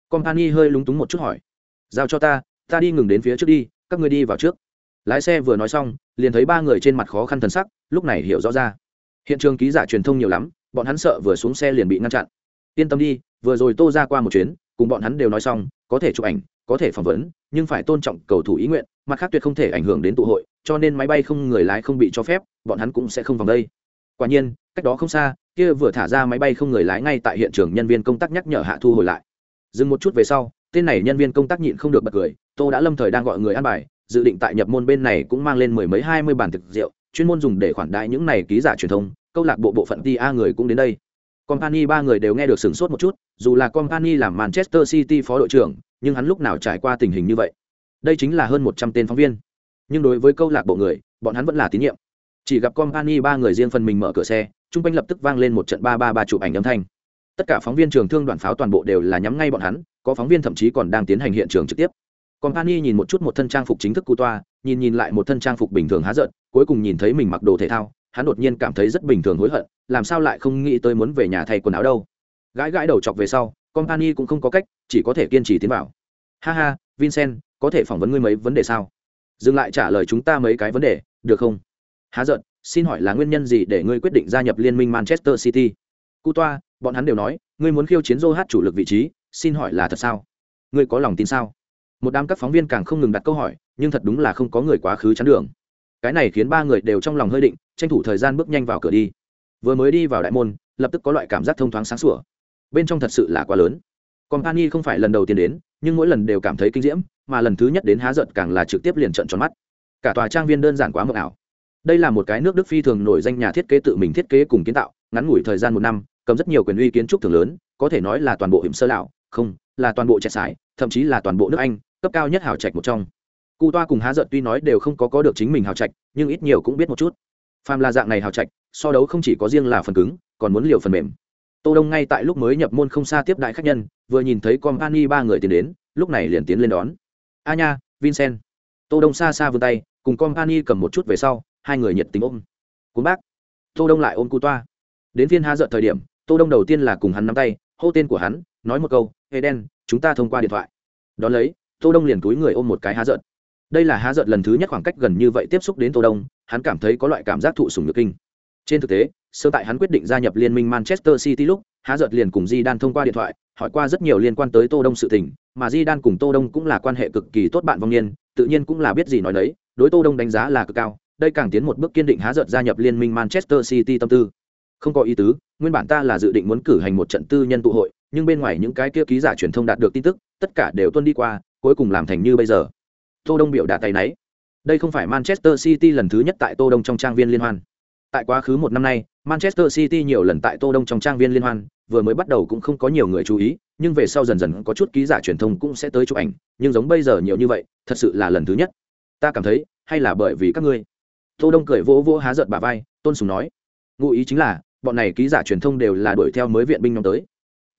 Company hơi lúng túng một chút hỏi. Giao cho ta ta đi ngừng đến phía trước đi, các ngươi đi vào trước. Lái xe vừa nói xong, liền thấy ba người trên mặt khó khăn thần sắc, lúc này hiểu rõ ra. Hiện trường ký giả truyền thông nhiều lắm, bọn hắn sợ vừa xuống xe liền bị ngăn chặn. Yên tâm đi, vừa rồi tô ra qua một chuyến, cùng bọn hắn đều nói xong, có thể chụp ảnh, có thể phỏng vấn, nhưng phải tôn trọng cầu thủ ý nguyện, mặt khác tuyệt không thể ảnh hưởng đến tụ hội, cho nên máy bay không người lái không bị cho phép, bọn hắn cũng sẽ không vào đây quả nhiên, cách đó không xa, kia vừa thả ra máy bay không người lái ngay tại hiện trường nhân viên công tác nhắc nhở hạ thu hồi lại. Dừng một chút về sau, tên này nhân viên công tác nhịn không được bật cười, tô đã lâm thời đang gọi người ăn bài, dự định tại nhập môn bên này cũng mang lên mười mấy, hai mươi bản thực rượu, chuyên môn dùng để khoản đại những này ký giả truyền thông, câu lạc bộ bộ phận ti a người cũng đến đây. Company ba người đều nghe được sửng sốt một chút, dù là company làm manchester city phó đội trưởng, nhưng hắn lúc nào trải qua tình hình như vậy? Đây chính là hơn một trăm tên phóng viên. Nhưng đối với câu lạc bộ người, bọn hắn vẫn là tín nhiệm chỉ gặp company ba người riêng phần mình mở cửa xe, chung quanh lập tức vang lên một trận ba ba ba chụp ảnh âm thanh. Tất cả phóng viên trường thương đoàn pháo toàn bộ đều là nhắm ngay bọn hắn, có phóng viên thậm chí còn đang tiến hành hiện trường trực tiếp. Company nhìn một chút một thân trang phục chính thức cu toa, nhìn nhìn lại một thân trang phục bình thường há giận, cuối cùng nhìn thấy mình mặc đồ thể thao, hắn đột nhiên cảm thấy rất bình thường hối hận, làm sao lại không nghĩ tới muốn về nhà thay quần áo đâu. Gãi gãi đầu chọc về sau, company cũng không có cách, chỉ có thể kiên trì tiến vào. Ha ha, vincent, có thể phỏng vấn ngươi mấy vấn đề sao? Dừng lại trả lời chúng ta mấy cái vấn đề, được không? Há giận, xin hỏi là nguyên nhân gì để ngươi quyết định gia nhập liên minh manchester city? Cu toa bọn hắn đều nói, ngươi muốn khiêu chiến dô hát chủ lực vị trí, xin hỏi là thật sao? Ngươi có lòng tin sao? Một đám các phóng viên càng không ngừng đặt câu hỏi, nhưng thật đúng là không có người quá khứ chắn đường. Cái này khiến ba người đều trong lòng hơi định, tranh thủ thời gian bước nhanh vào cửa đi. Vừa mới đi vào đại môn, lập tức có loại cảm giác thông thoáng sáng sủa. Bên trong thật sự là quá lớn. Company không phải lần đầu tiên đến, nhưng mỗi lần đều cảm thấy kinh diễm, mà lần thứ nhất đến há giận càng là trực tiếp liền trận tròn mắt. Cả tòa trang viên đơn giản quá mờ ảo đây là một cái nước đức phi thường nổi danh nhà thiết kế tự mình thiết kế cùng kiến tạo, ngắn ngủi thời gian một năm, cầm rất nhiều quyền uy kiến trúc thường lớn, có thể nói là toàn bộ hiểm sơ lão, không, là toàn bộ trẻ sải, thậm chí là toàn bộ nước anh, cấp cao nhất hào trạch một trong. Cụ toa cùng há giận tuy nói đều không có có được chính mình hào trạch, nhưng ít nhiều cũng biết một chút. Phàm là dạng này hào trạch, so đấu không chỉ có riêng là phần cứng, còn muốn liều phần mềm. Tô đông ngay tại lúc mới nhập môn không xa tiếp đại khách nhân, vừa nhìn thấy company ba người tiến đến, lúc này liền tiến lên đón. A nha, vincent. Tô đông xa xa vươn tay, cùng company cầm một chút về sau hai người nhiệt tình ôm. Cuốn bác. Tô đông lại ôm cu toa. Đến phiên há giận thời điểm, tô đông đầu tiên là cùng hắn nắm tay, hô tên của hắn, nói một câu eden chúng ta thông qua điện thoại. Đón lấy, tô đông liền túi người ôm một cái há giận. Đây là há giận lần thứ nhất khoảng cách gần như vậy tiếp xúc đến tô đông, hắn cảm thấy có loại cảm giác thụ sủng nhược kinh. Trên thực tế sơ tại hắn quyết định gia nhập liên minh manchester city lúc, há giận liền cùng di đan thông qua điện thoại, hỏi qua rất nhiều liên quan tới tô đông sự tình, mà di đan cùng tô đông cũng là quan hệ cực kỳ tốt bạn vong niên, tự nhiên cũng là biết gì nói đấy đối tô đông đánh giá là cực cao đây càng tiến một bước kiên định há giận gia nhập liên minh manchester city tâm tư. Không có ý tứ, nguyên bản ta là dự định muốn cử hành một trận tư nhân tụ hội, nhưng bên ngoài những cái kia ký giả truyền thông đạt được tin tức, tất cả đều tuân đi qua, cuối cùng làm thành như bây giờ. Tô đông biểu đả tay náy. Đây không phải manchester city lần thứ nhất tại tô đông trong trang viên liên hoan. Tại quá khứ một năm nay, manchester city nhiều lần tại tô đông trong trang viên liên hoan, vừa mới bắt đầu cũng không có nhiều người chú ý, nhưng về sau dần dần có chút ký giả truyền thông cũng sẽ tới chụp ảnh, nhưng giống bây giờ nhiều như vậy, thật sự là lần thứ nhất. Ta cảm thấy, hay là bởi vì các ngươi? Tô đông cười vỗ vỗ há giận bà vai, tôn sùng nói, ngụ ý chính là, bọn này ký giả truyền thông đều là đuổi theo mới viện binh nhóm tới.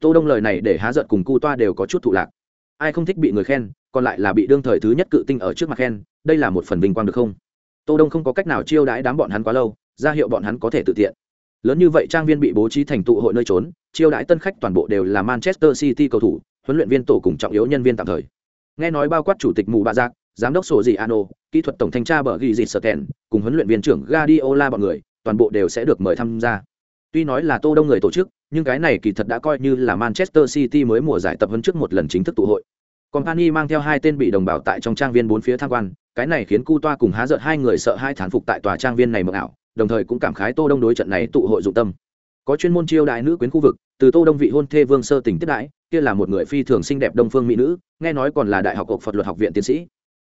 Tô đông lời này để há giận cùng cu toa đều có chút thụ lạc. Ai không thích bị người khen, còn lại là bị đương thời thứ nhất cự tinh ở trước mặt khen, đây là một phần vinh quang được không? Tô đông không có cách nào chiêu đãi đám bọn hắn quá lâu, ra hiệu bọn hắn có thể tự tiện. Lớn như vậy trang viên bị bố trí thành tụ hội nơi trốn, chiêu đãi tân khách toàn bộ đều là manchester city cầu thủ, huấn luyện viên tổ cùng trọng yếu nhân viên tạm thời. Nghe nói bao quát chủ tịch mù bạ giác giám đốc sổ dị ano kỹ thuật tổng thanh tra bờ ghi dịt sở kèn cùng huấn luyện viên trưởng Guardiola bọn người, toàn bộ đều sẽ được mời tham gia. Tuy nói là tô đông người tổ chức, nhưng cái này kỳ thật đã coi như là manchester city mới mùa giải tập huấn trước một lần chính thức tụ hội. Company mang theo hai tên bị đồng bào tại trong trang viên bốn phía tham quan, cái này khiến cu toa cùng há giận hai người sợ hai thán phục tại tòa trang viên này mộng ảo, đồng thời cũng cảm khái tô đông đối trận này tụ hội dụng tâm. Có chuyên môn chiêu đại nữ quyến khu vực, từ tô đông vị hôn thê vương sơ tỉnh tiếp đãi, kia là một người phi thường xinh đẹp đông phương mỹ nữ, nghe nói còn là đại học ộc phật luật học viện tiến sĩ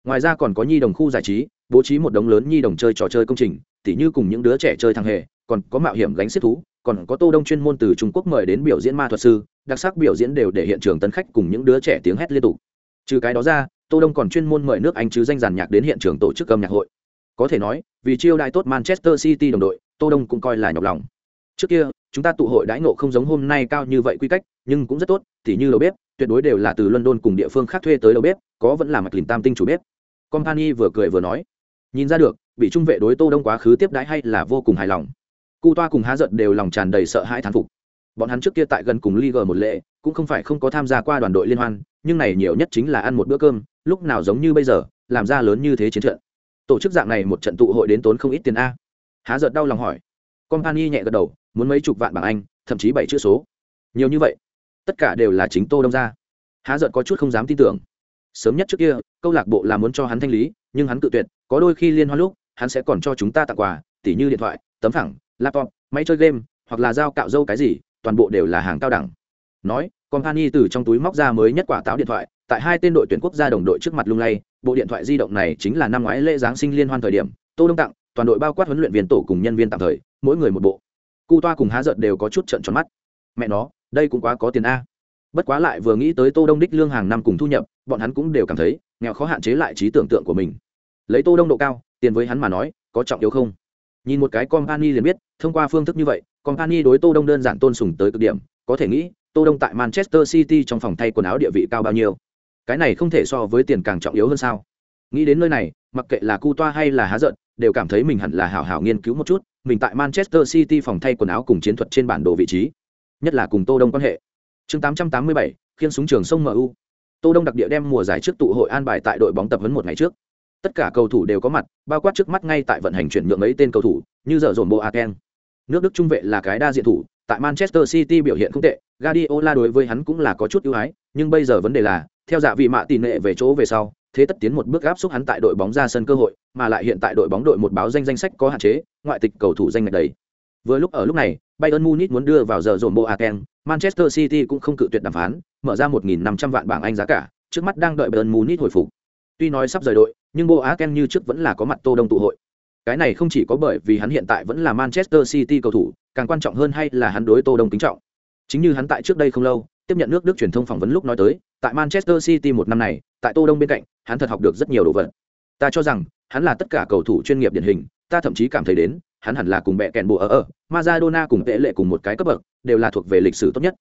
ngoài ra còn có nhi đồng khu giải trí, bố trí một đống lớn nhi đồng chơi trò chơi công trình, tỉ như cùng những đứa trẻ chơi thằng hề, còn có mạo hiểm gánh xếp thú, còn có tô đông chuyên môn từ trung quốc mời đến biểu diễn ma thuật sư, đặc sắc biểu diễn đều để hiện trường tân khách cùng những đứa trẻ tiếng hét liên tục. Trừ cái đó ra, tô đông còn chuyên môn mời nước anh chứ danh giàn nhạc đến hiện trường tổ chức âm nhạc hội. Có thể nói, vì chiêu đại tốt manchester city đồng đội, tô đông cũng coi là nhọc lòng. Trước kia, chúng ta tụ hội đãi ngộ không giống hôm nay cao như vậy quy cách, nhưng cũng rất tốt, tỉ như đầu bếp, tuyệt đối đều là từ london cùng địa phương khác thuê tới đầu bếp, có vẫn là mặt lìn tam tinh chủ bếp company vừa cười vừa nói. Nhìn ra được, bị trung vệ đối tô đông quá khứ tiếp đãi hay là vô cùng hài lòng. Cu toa cùng há giận đều lòng tràn đầy sợ hãi thán phục. Bọn hắn trước kia tại gần cùng Liga một lệ, cũng không phải không có tham gia qua đoàn đội liên hoan, nhưng này nhiều nhất chính là ăn một bữa cơm, lúc nào giống như bây giờ, làm ra lớn như thế chiến trận. Tổ chức dạng này một trận tụ hội đến tốn không ít tiền a. Há giận đau lòng hỏi. Company nhẹ gật đầu, muốn mấy chục vạn bảng anh, thậm chí bảy chữ số. Nhiều như vậy, tất cả đều là chính tô đông ra. Há giận có chút không dám tin tưởng sớm nhất trước kia, câu lạc bộ là muốn cho hắn thanh lý, nhưng hắn tự tuyệt, có đôi khi liên hoan lúc, hắn sẽ còn cho chúng ta tặng quà, tỉ như điện thoại, tấm phẳng, laptop, máy chơi game, hoặc là dao cạo dâu cái gì, toàn bộ đều là hàng cao đẳng. Nói, company từ trong túi móc ra mới nhất quả táo điện thoại, tại hai tên đội tuyển quốc gia đồng đội trước mặt lung lay, bộ điện thoại di động này chính là năm ngoái lễ giáng sinh liên hoan thời điểm, tô đông tặng, toàn đội bao quát huấn luyện viên tổ cùng nhân viên tạm thời, mỗi người một bộ. Cu toa cùng há giận đều có chút trận tròn mắt. Mẹ nó, đây cũng quá có tiền a. Bất quá lại vừa nghĩ tới tô đông đích lương hàng năm cùng thu nhập bọn hắn cũng đều cảm thấy nghèo khó hạn chế lại trí tưởng tượng của mình. Lấy tô đông độ cao tiền với hắn mà nói có trọng yếu không? Nhìn một cái company liền biết thông qua phương thức như vậy company đối tô đông đơn giản tôn sùng tới cực điểm có thể nghĩ tô đông tại manchester city trong phòng thay quần áo địa vị cao bao nhiêu? Cái này không thể so với tiền càng trọng yếu hơn sao? Nghĩ đến nơi này mặc kệ là cu toa hay là há giận đều cảm thấy mình hẳn là hảo hảo nghiên cứu một chút mình tại manchester city phòng thay quần áo cùng chiến thuật trên bản đồ vị trí nhất là cùng tô đông quan hệ. Chương 887, khiên súng trường sông mu tô đông đặc địa đem mùa giải trước tụ hội an bài tại đội bóng tập huấn một ngày trước tất cả cầu thủ đều có mặt, bao quát trước mắt ngay tại vận hành chuyển nhượng mấy tên cầu thủ, như giờ dồn bộ aken nước đức trung vệ là cái đa diện thủ, tại manchester city biểu hiện không tệ, guardiola đối với hắn cũng là có chút ưu ái, nhưng bây giờ vấn đề là, theo dạ vị mạ tỷ lệ về chỗ về sau, thế tất tiến một bước áp xúc hắn tại đội bóng ra sân cơ hội, mà lại hiện tại đội bóng đội một báo danh danh sách có hạn chế, ngoại tịch cầu thủ danh ngạch đầy. vừa lúc ở lúc này bayern munich muốn đưa vào giờ dồn bộ aken manchester city cũng không cự tuyệt đàm phán, mở ra 1.500 vạn bảng anh giá cả, trước mắt đang đợi bayern munich hồi phục. Tuy nói sắp rời đội, nhưng bộ aken như trước vẫn là có mặt tô đông tụ hội. Cái này không chỉ có bởi vì hắn hiện tại vẫn là manchester city cầu thủ, càng quan trọng hơn hay là hắn đối tô đông kính trọng. Chính như hắn tại trước đây không lâu, tiếp nhận nước đức truyền thông phỏng vấn lúc nói tới, tại manchester city một năm này, tại tô đông bên cạnh, hắn thật học được rất nhiều đồ vật. Ta cho rằng, hắn là tất cả cầu thủ chuyên nghiệp điển hình, ta thậm chí cảm thấy đến hắn hẳn là cùng bẹ kèn bộ ở ở, Maradona cùng tệ lệ cùng một cái cấp bậc, đều là thuộc về lịch sử tốt nhất.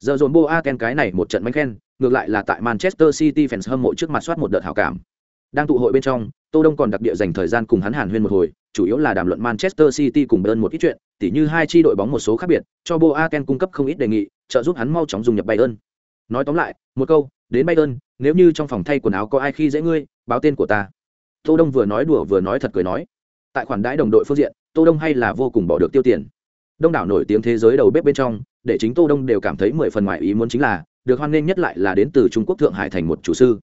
Giờ dồn boa ken cái này một trận bánh khen, ngược lại là tại manchester city fans hâm mộ trước mặt soát một đợt hảo cảm. Đang tụ hội bên trong, tô đông còn đặc địa dành thời gian cùng hắn hàn huyên một hồi, chủ yếu là đàm luận manchester city cùng bayern một ít chuyện, tỉ như hai chi đội bóng một số khác biệt, cho boa ken cung cấp không ít đề nghị, trợ giúp hắn mau chóng dùng nhập bayern. Nói tóm lại, một câu, đến bayern, nếu như trong phòng thay quần áo có ai khi dễ ngươi, báo tên của ta. Tô đông vừa nói đùa vừa nói thật cười nói. Tại khoản đãi đồng đội phương diện tô đông hay là vô cùng bỏ được tiêu tiền? Đông đảo nổi tiếng thế giới đầu bếp bên trong, để chính tô đông đều cảm thấy mười phần ngoài ý muốn chính là, được hoan nghênh nhất lại là đến từ trung quốc thượng hải thành một chủ sư.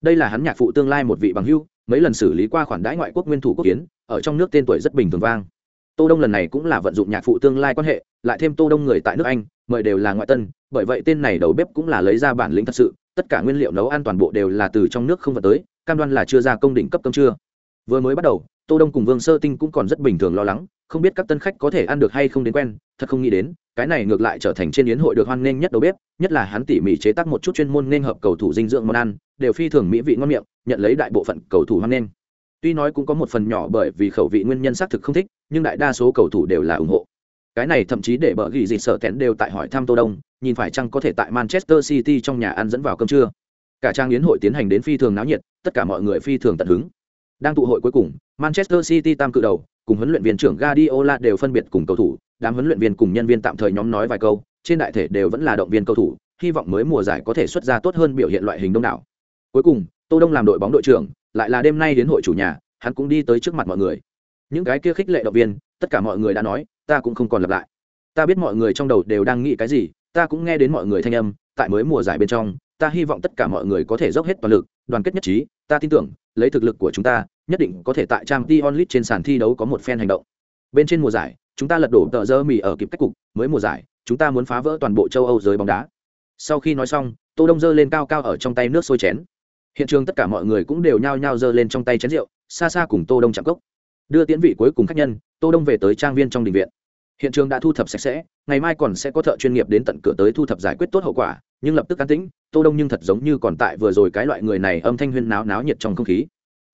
Đây là hắn nhạc phụ tương lai một vị bằng hưu mấy lần xử lý qua khoản đãi ngoại quốc nguyên thủ quốc kiến, ở trong nước tên tuổi rất bình thường vang. Tô đông lần này cũng là vận dụng nhạc phụ tương lai quan hệ, lại thêm tô đông người tại nước anh, mời đều là ngoại tân, bởi vậy tên này đầu bếp cũng là lấy ra bản lĩnh thật sự, tất cả nguyên liệu nấu ăn toàn bộ đều là từ trong nước không vận tới, cam đoan là chưa ra công đỉnh cấp cơm trưa. Vừa mới bắt đầu tô đông cùng vương sơ tinh cũng còn rất bình thường lo lắng, không biết các tân khách có thể ăn được hay không đến quen, thật không nghĩ đến, cái này ngược lại trở thành trên yến hội được hoan nghênh nhất đầu bếp, nhất là hắn tỉ mỉ chế tác một chút chuyên môn nên hợp cầu thủ dinh dưỡng món ăn, đều phi thường mỹ vị ngon miệng, nhận lấy đại bộ phận cầu thủ hoan nghênh. Tuy nói cũng có một phần nhỏ bởi vì khẩu vị nguyên nhân xác thực không thích, nhưng đại đa số cầu thủ đều là ủng hộ. Cái này thậm chí để bở ghi gì sợ tén đều tại hỏi thăm tô đông, nhìn phải chăng có thể tại manchester city trong nhà ăn dẫn vào cơm trưa. Cả trang yến hội tiến hành đến phi thường náo nhiệt, tất cả mọi người phi thường tận hứng. Đang tụ hội cuối cùng manchester city tam cự đầu, cùng huấn luyện viên trưởng guardiola đều phân biệt cùng cầu thủ, đám huấn luyện viên cùng nhân viên tạm thời nhóm nói vài câu, trên đại thể đều vẫn là động viên cầu thủ, hy vọng mới mùa giải có thể xuất ra tốt hơn biểu hiện loại hình đông đảo. Cuối cùng, tô đông làm đội bóng đội trưởng, lại là đêm nay đến hội chủ nhà, hắn cũng đi tới trước mặt mọi người. Những cái kia khích lệ động viên, tất cả mọi người đã nói, ta cũng không còn lặp lại. Ta biết mọi người trong đầu đều đang nghĩ cái gì, ta cũng nghe đến mọi người thanh âm, tại mới mùa giải bên trong, ta hy vọng tất cả mọi người có thể dốc hết toàn lực, đoàn kết nhất trí, ta tin tưởng, lấy thực lực của chúng ta nhất định có thể tại trang t onlit trên sàn thi đấu có một phen hành động. Bên trên mùa giải, chúng ta lật đổ tờ rơ mì ở kịp cách cục, mới mùa giải, chúng ta muốn phá vỡ toàn bộ châu âu giới bóng đá. Sau khi nói xong, tô đông dơ lên cao cao ở trong tay nước sôi chén. Hiện trường tất cả mọi người cũng đều nhao nhao dơ lên trong tay chén rượu, xa xa cùng tô đông chạm cốc. Đưa tiến vị cuối cùng khách nhân, tô đông về tới trang viên trong đình viện. Hiện trường đã thu thập sạch sẽ, ngày mai còn sẽ có thợ chuyên nghiệp đến tận cửa tới thu thập giải quyết tốt hậu quả, nhưng lập tức can tĩnh, tô đông nhưng thật giống như còn tại vừa rồi cái loại người này âm thanh huyên náo náo nhiệt trong không khí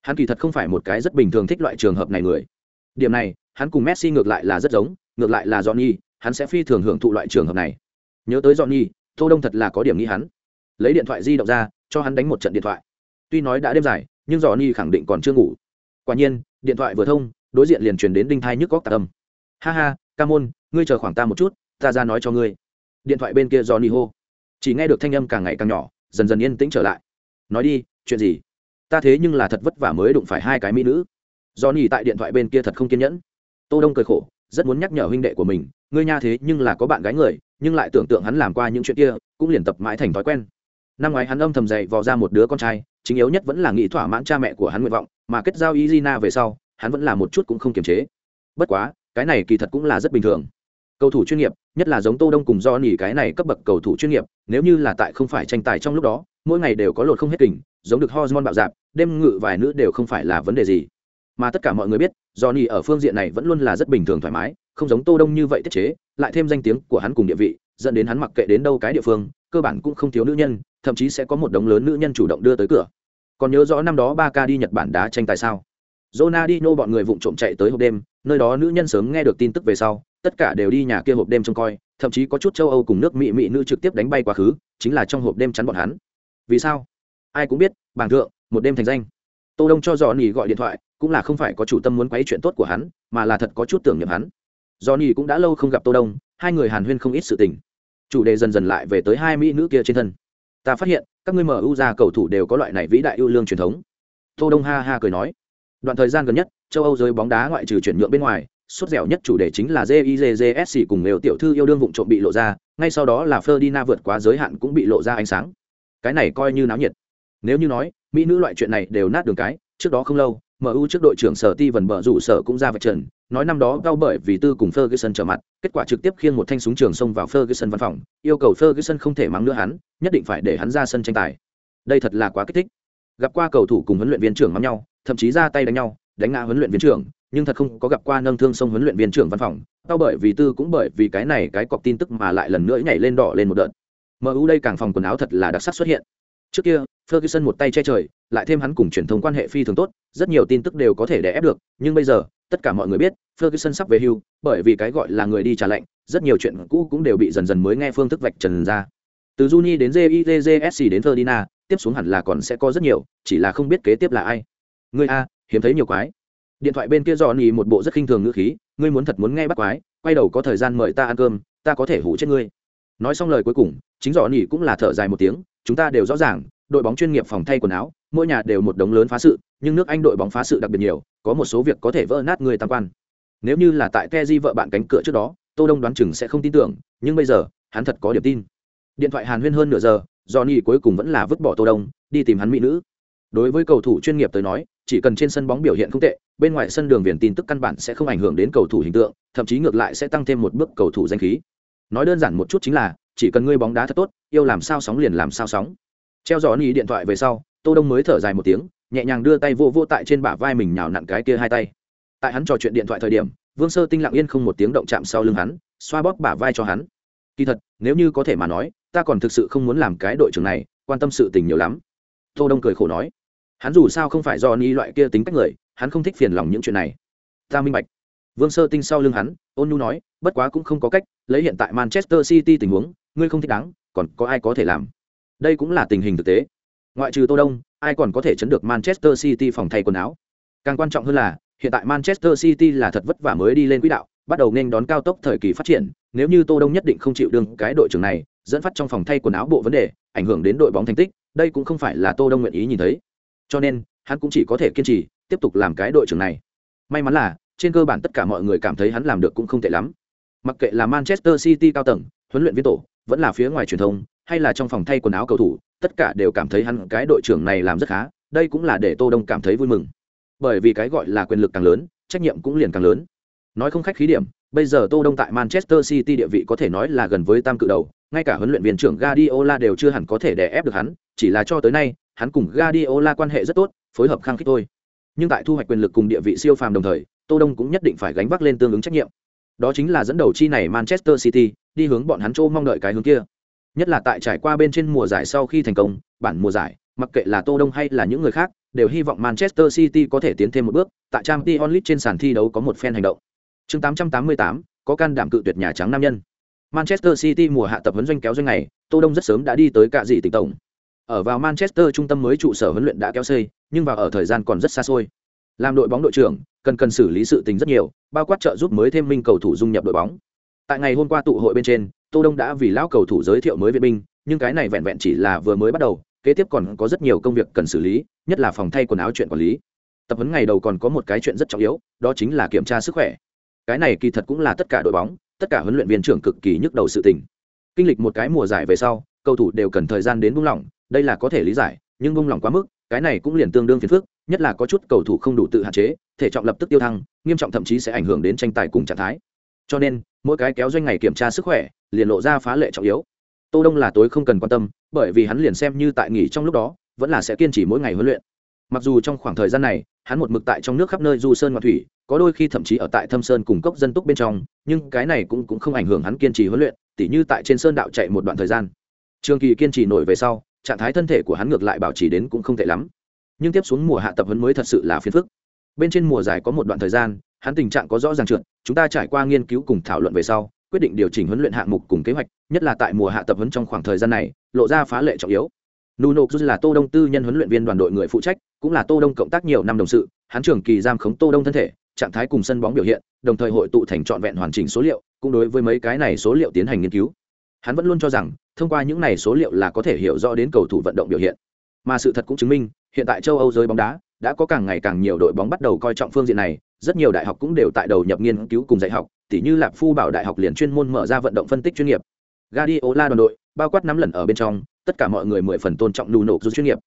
hắn kỳ thật không phải một cái rất bình thường thích loại trường hợp này người. Điểm này, hắn cùng messi ngược lại là rất giống, ngược lại là johnny, hắn sẽ phi thường hưởng thụ loại trường hợp này. Nhớ tới johnny, tô đông thật là có điểm nghĩ hắn. Lấy điện thoại di động ra, cho hắn đánh một trận điện thoại. Tuy nói đã đêm dài, nhưng johnny khẳng định còn chưa ngủ. Quả nhiên, điện thoại vừa thông, đối diện liền truyền đến đinh thai nhức góc tạc âm. Ha ha, ca môn, ngươi chờ khoảng ta một chút, ta ra nói cho ngươi. Điện thoại bên kia johnny hô. Chỉ nghe được thanh âm càng ngày càng nhỏ, dần dần yên tĩnh trở lại. Nói đi, chuyện gì? Ta thế nhưng là thật vất vả mới đụng phải hai cái mỹ nữ. Do nhì tại điện thoại bên kia thật không kiên nhẫn. Tô đông cười khổ, rất muốn nhắc nhở huynh đệ của mình, ngươi nha thế nhưng là có bạn gái người, nhưng lại tưởng tượng hắn làm qua những chuyện kia, cũng liền tập mãi thành thói quen. Năm ngoái hắn âm thầm dậy vò ra một đứa con trai, chính yếu nhất vẫn là nghĩ thỏa mãn cha mẹ của hắn nguyện vọng, mà kết giao izina về sau, hắn vẫn là một chút cũng không kiềm chế. Bất quá, cái này kỳ thật cũng là rất bình thường. Cầu thủ chuyên nghiệp, nhất là giống tô đông cùng do nỉ cái này cấp bậc cầu thủ chuyên nghiệp, nếu như là tại không phải tranh tài trong lúc đó, mỗi ngày đều có lột không hết kình giống được hormone bạo dạp đêm ngự vài nữ đều không phải là vấn đề gì mà tất cả mọi người biết johnny ở phương diện này vẫn luôn là rất bình thường thoải mái không giống tô đông như vậy tiết chế lại thêm danh tiếng của hắn cùng địa vị dẫn đến hắn mặc kệ đến đâu cái địa phương cơ bản cũng không thiếu nữ nhân thậm chí sẽ có một đống lớn nữ nhân chủ động đưa tới cửa còn nhớ rõ năm đó ba ca đi nhật bản đá tranh tài sao Ronaldinho bọn người vụng trộm chạy tới hộp đêm, nơi đó nữ nhân sớm nghe được tin tức về sau, tất cả đều đi nhà kia hộp đêm trông coi, thậm chí có chút châu Âu cùng nước Mỹ Mỹ nữ trực tiếp đánh bay quá khứ, chính là trong hộp đêm chắn bọn hắn. Vì sao? Ai cũng biết, bảng thượng, một đêm thành danh. Tô Đông cho Johnny gọi điện thoại, cũng là không phải có chủ tâm muốn quấy chuyện tốt của hắn, mà là thật có chút tưởng niệm hắn. Johnny cũng đã lâu không gặp Tô Đông, hai người hàn huyên không ít sự tình. Chủ đề dần dần lại về tới hai mỹ nữ kia trên thân. Ta phát hiện, các ngươi MU ra cầu thủ đều có loại này vĩ đại yêu lương truyền thống. Tô Đông ha ha cười nói đoạn thời gian gần nhất châu âu giới bóng đá ngoại trừ chuyển nhượng bên ngoài suốt dẻo nhất chủ đề chính là jizsc cùng đều tiểu thư yêu đương vụng trộm bị lộ ra ngay sau đó là ferdinand vượt quá giới hạn cũng bị lộ ra ánh sáng cái này coi như náo nhiệt nếu như nói, mỹ nữ loại chuyện này đều nát đường cái, trước đó không lâu mu trước đội trưởng sở ti vần bờ rủ sở cũng ra vạch trần, nói năm đó đau bởi vì tư cùng ferguson trở mặt, kết quả trực tiếp khiêng một thanh súng trường xông vào ferguson văn phòng, yêu cầu ferguson không thể mắng nữa hắn, nhất định phải để hắn ra sân tranh tài. Đây thật là quá kích thích. Gặp qua cầu thủ cùng huấn luyện viên trưởng mắng nhau, thậm chí ra tay đánh nhau, đánh ngã huấn luyện viên trưởng, nhưng thật không có gặp qua nâng thương sông huấn luyện viên trưởng văn phòng đau bởi vì tư cũng bởi vì cái này cái cọc tin tức mà lại lần nữa nhảy lên đỏ lên một đợt. Mu đây càng phòng quần áo thật là đặc sắc xuất hiện trước kia, ferguson một tay che trời, lại thêm hắn cùng truyền thông quan hệ phi thường tốt, rất nhiều tin tức đều có thể đè ép được, nhưng bây giờ, tất cả mọi người biết, ferguson sắp về hưu, bởi vì cái gọi là người đi trả lệnh, rất nhiều chuyện cũ cũng đều bị dần dần mới nghe phương thức vạch trần ra. Từ juni đến jizsc đến ferdinand, tiếp xuống hẳn là còn sẽ có rất nhiều, chỉ là không biết kế tiếp là ai. Ngươi a, hiếm thấy nhiều quái. Điện thoại bên kia dò nhì một bộ rất khinh thường ngữ khí, ngươi muốn thật muốn nghe bắt quái, quay đầu có thời gian mời ta ăn cơm, ta có thể hủ chết ngươi. Nói xong lời cuối cùng, chính dò nhì cũng là thở dài một tiếng chúng ta đều rõ ràng, đội bóng chuyên nghiệp phòng thay quần áo, mỗi nhà đều một đống lớn phá sự, nhưng nước anh đội bóng phá sự đặc biệt nhiều, có một số việc có thể vỡ nát người tam quan. Nếu như là tại keji vợ bạn cánh cửa trước đó, tô đông đoán chừng sẽ không tin tưởng, nhưng bây giờ, hắn thật có điểm tin. Điện thoại hàn huyên hơn nửa giờ, johnny cuối cùng vẫn là vứt bỏ tô đông, đi tìm hắn mỹ nữ. Đối với cầu thủ chuyên nghiệp tới nói, chỉ cần trên sân bóng biểu hiện không tệ, bên ngoài sân đường viền tin tức căn bản sẽ không ảnh hưởng đến cầu thủ hình tượng, thậm chí ngược lại sẽ tăng thêm một bước cầu thủ danh khí. Nói đơn giản một chút chính là chỉ cần ngươi bóng đá thật tốt, yêu làm sao sóng liền làm sao sóng. Treo dò ni điện thoại về sau, tô đông mới thở dài một tiếng, nhẹ nhàng đưa tay vô vô tại trên bả vai mình nhào nặn cái kia hai tay. Tại hắn trò chuyện điện thoại thời điểm, vương sơ tinh lặng yên không một tiếng động chạm sau lưng hắn, xoa bóp bả vai cho hắn. Kỳ thật, nếu như có thể mà nói, ta còn thực sự không muốn làm cái đội trưởng này, quan tâm sự tình nhiều lắm. Tô đông cười khổ nói, hắn dù sao không phải do ni loại kia tính cách người, hắn không thích phiền lòng những chuyện này. Ta minh bạch. Vương sơ tinh sau lưng hắn, ôn nhu nói, bất quá cũng không có cách lấy hiện tại manchester city tình huống, ngươi không thích đáng, còn có ai có thể làm? Đây cũng là tình hình thực tế. Ngoại trừ tô đông, ai còn có thể chấn được manchester city phòng thay quần áo? Càng quan trọng hơn là, hiện tại manchester city là thật vất vả mới đi lên quỹ đạo, bắt đầu nên đón cao tốc thời kỳ phát triển. Nếu như tô đông nhất định không chịu đương cái đội trưởng này, dẫn phát trong phòng thay quần áo bộ vấn đề, ảnh hưởng đến đội bóng thành tích, đây cũng không phải là tô đông nguyện ý nhìn thấy. Cho nên, hắn cũng chỉ có thể kiên trì, tiếp tục làm cái đội trưởng này. May mắn là, trên cơ bản tất cả mọi người cảm thấy hắn làm được cũng không tệ lắm mặc kệ là manchester city cao tầng, huấn luyện viên tổ, vẫn là phía ngoài truyền thông, hay là trong phòng thay quần áo cầu thủ, tất cả đều cảm thấy hắn cái đội trưởng này làm rất khá, đây cũng là để tô đông cảm thấy vui mừng. Bởi vì cái gọi là quyền lực càng lớn, trách nhiệm cũng liền càng lớn. Nói không khách khí điểm, bây giờ tô đông tại manchester city địa vị có thể nói là gần với tam cự đầu, ngay cả huấn luyện viên trưởng guardiola đều chưa hẳn có thể đè ép được hắn, chỉ là cho tới nay, hắn cùng guardiola quan hệ rất tốt, phối hợp khăng khít thôi. Nhưng tại thu hoạch quyền lực cùng địa vị siêu phàm đồng thời, tô đông cũng nhất định phải gánh vác lên tương ứng trách nhiệm đó chính là dẫn đầu chi này manchester city đi hướng bọn hắn chỗ mong đợi cái hướng kia. Nhất là tại trải qua bên trên mùa giải sau khi thành công bản mùa giải mặc kệ là tô đông hay là những người khác đều hy vọng manchester city có thể tiến thêm một bước tại Champions League trên sàn thi đấu có một phen hành động. Chương 888, có can đảm cự tuyệt nhà trắng nam nhân. Manchester city mùa hạ tập huấn doanh kéo doanh này tô đông rất sớm đã đi tới cả dị tỉnh tổng. Ở vào manchester trung tâm mới trụ sở huấn luyện đã kéo xây nhưng vào ở thời gian còn rất xa xôi làm đội bóng đội trưởng, cần cần xử lý sự tình rất nhiều, bao quát trợ giúp mới thêm minh cầu thủ dung nhập đội bóng. Tại ngày hôm qua tụ hội bên trên, tô đông đã vì lão cầu thủ giới thiệu mới viện binh, nhưng cái này vẹn vẹn chỉ là vừa mới bắt đầu, kế tiếp còn có rất nhiều công việc cần xử lý, nhất là phòng thay quần áo chuyện quản lý. Tập huấn ngày đầu còn có một cái chuyện rất trọng yếu, đó chính là kiểm tra sức khỏe. Cái này kỳ thật cũng là tất cả đội bóng, tất cả huấn luyện viên trưởng cực kỳ nhức đầu sự tình. Kinh lịch một cái mùa giải về sau, cầu thủ đều cần thời gian đến buông lỏng, đây là có thể lý giải, nhưng buông lỏng quá mức, cái này cũng liền tương đương phiền phức nhất là có chút cầu thủ không đủ tự hạn chế, thể trọng lập tức tiêu thăng, nghiêm trọng thậm chí sẽ ảnh hưởng đến tranh tài cùng trạng thái. Cho nên, mỗi cái kéo doanh ngày kiểm tra sức khỏe, liền lộ ra phá lệ trọng yếu. Tô đông là tối không cần quan tâm, bởi vì hắn liền xem như tại nghỉ trong lúc đó, vẫn là sẽ kiên trì mỗi ngày huấn luyện. Mặc dù trong khoảng thời gian này, hắn một mực tại trong nước khắp nơi du sơn ngoạn thủy, có đôi khi thậm chí ở tại thâm sơn cùng cốc dân túc bên trong, nhưng cái này cũng cũng không ảnh hưởng hắn kiên trì huấn luyện, tỉ như tại trên sơn đạo chạy một đoạn thời gian. Trường kỳ kiên trì nổi về sau, trạng thái thân thể của hắn ngược lại bảo trì đến cũng không tệ lắm nhưng tiếp xuống mùa hạ tập huấn mới thật sự là phiền phức. Bên trên mùa giải có một đoạn thời gian, hắn tình trạng có rõ ràng trượt, chúng ta trải qua nghiên cứu cùng thảo luận về sau, quyết định điều chỉnh huấn luyện hạng mục cùng kế hoạch, nhất là tại mùa hạ tập huấn trong khoảng thời gian này, lộ ra phá lệ trọng yếu. Nuno Cruz là tô đông tư nhân huấn luyện viên đoàn đội người phụ trách, cũng là tô đông cộng tác nhiều năm đồng sự, hắn trưởng kỳ giam khống tô đông thân thể, trạng thái cùng sân bóng biểu hiện, đồng thời hội tụ thành trọn vẹn hoàn chỉnh số liệu, cũng đối với mấy cái này số liệu tiến hành nghiên cứu. Hắn vẫn luôn cho rằng, thông qua những này số liệu là có thể hiểu rõ đến cầu thủ vận động biểu hiện. Mà sự thật cũng chứng minh hiện tại châu âu giới bóng đá đã có càng ngày càng nhiều đội bóng bắt đầu coi trọng phương diện này rất nhiều đại học cũng đều tại đầu nhập nghiên cứu cùng dạy học tỉ như lạp phu bảo đại học liền chuyên môn mở ra vận động phân tích chuyên nghiệp. Guardiola đoàn đội bao quát năm lần ở bên trong tất cả mọi người mười phần tôn trọng Nuno nộp dù chuyên nghiệp.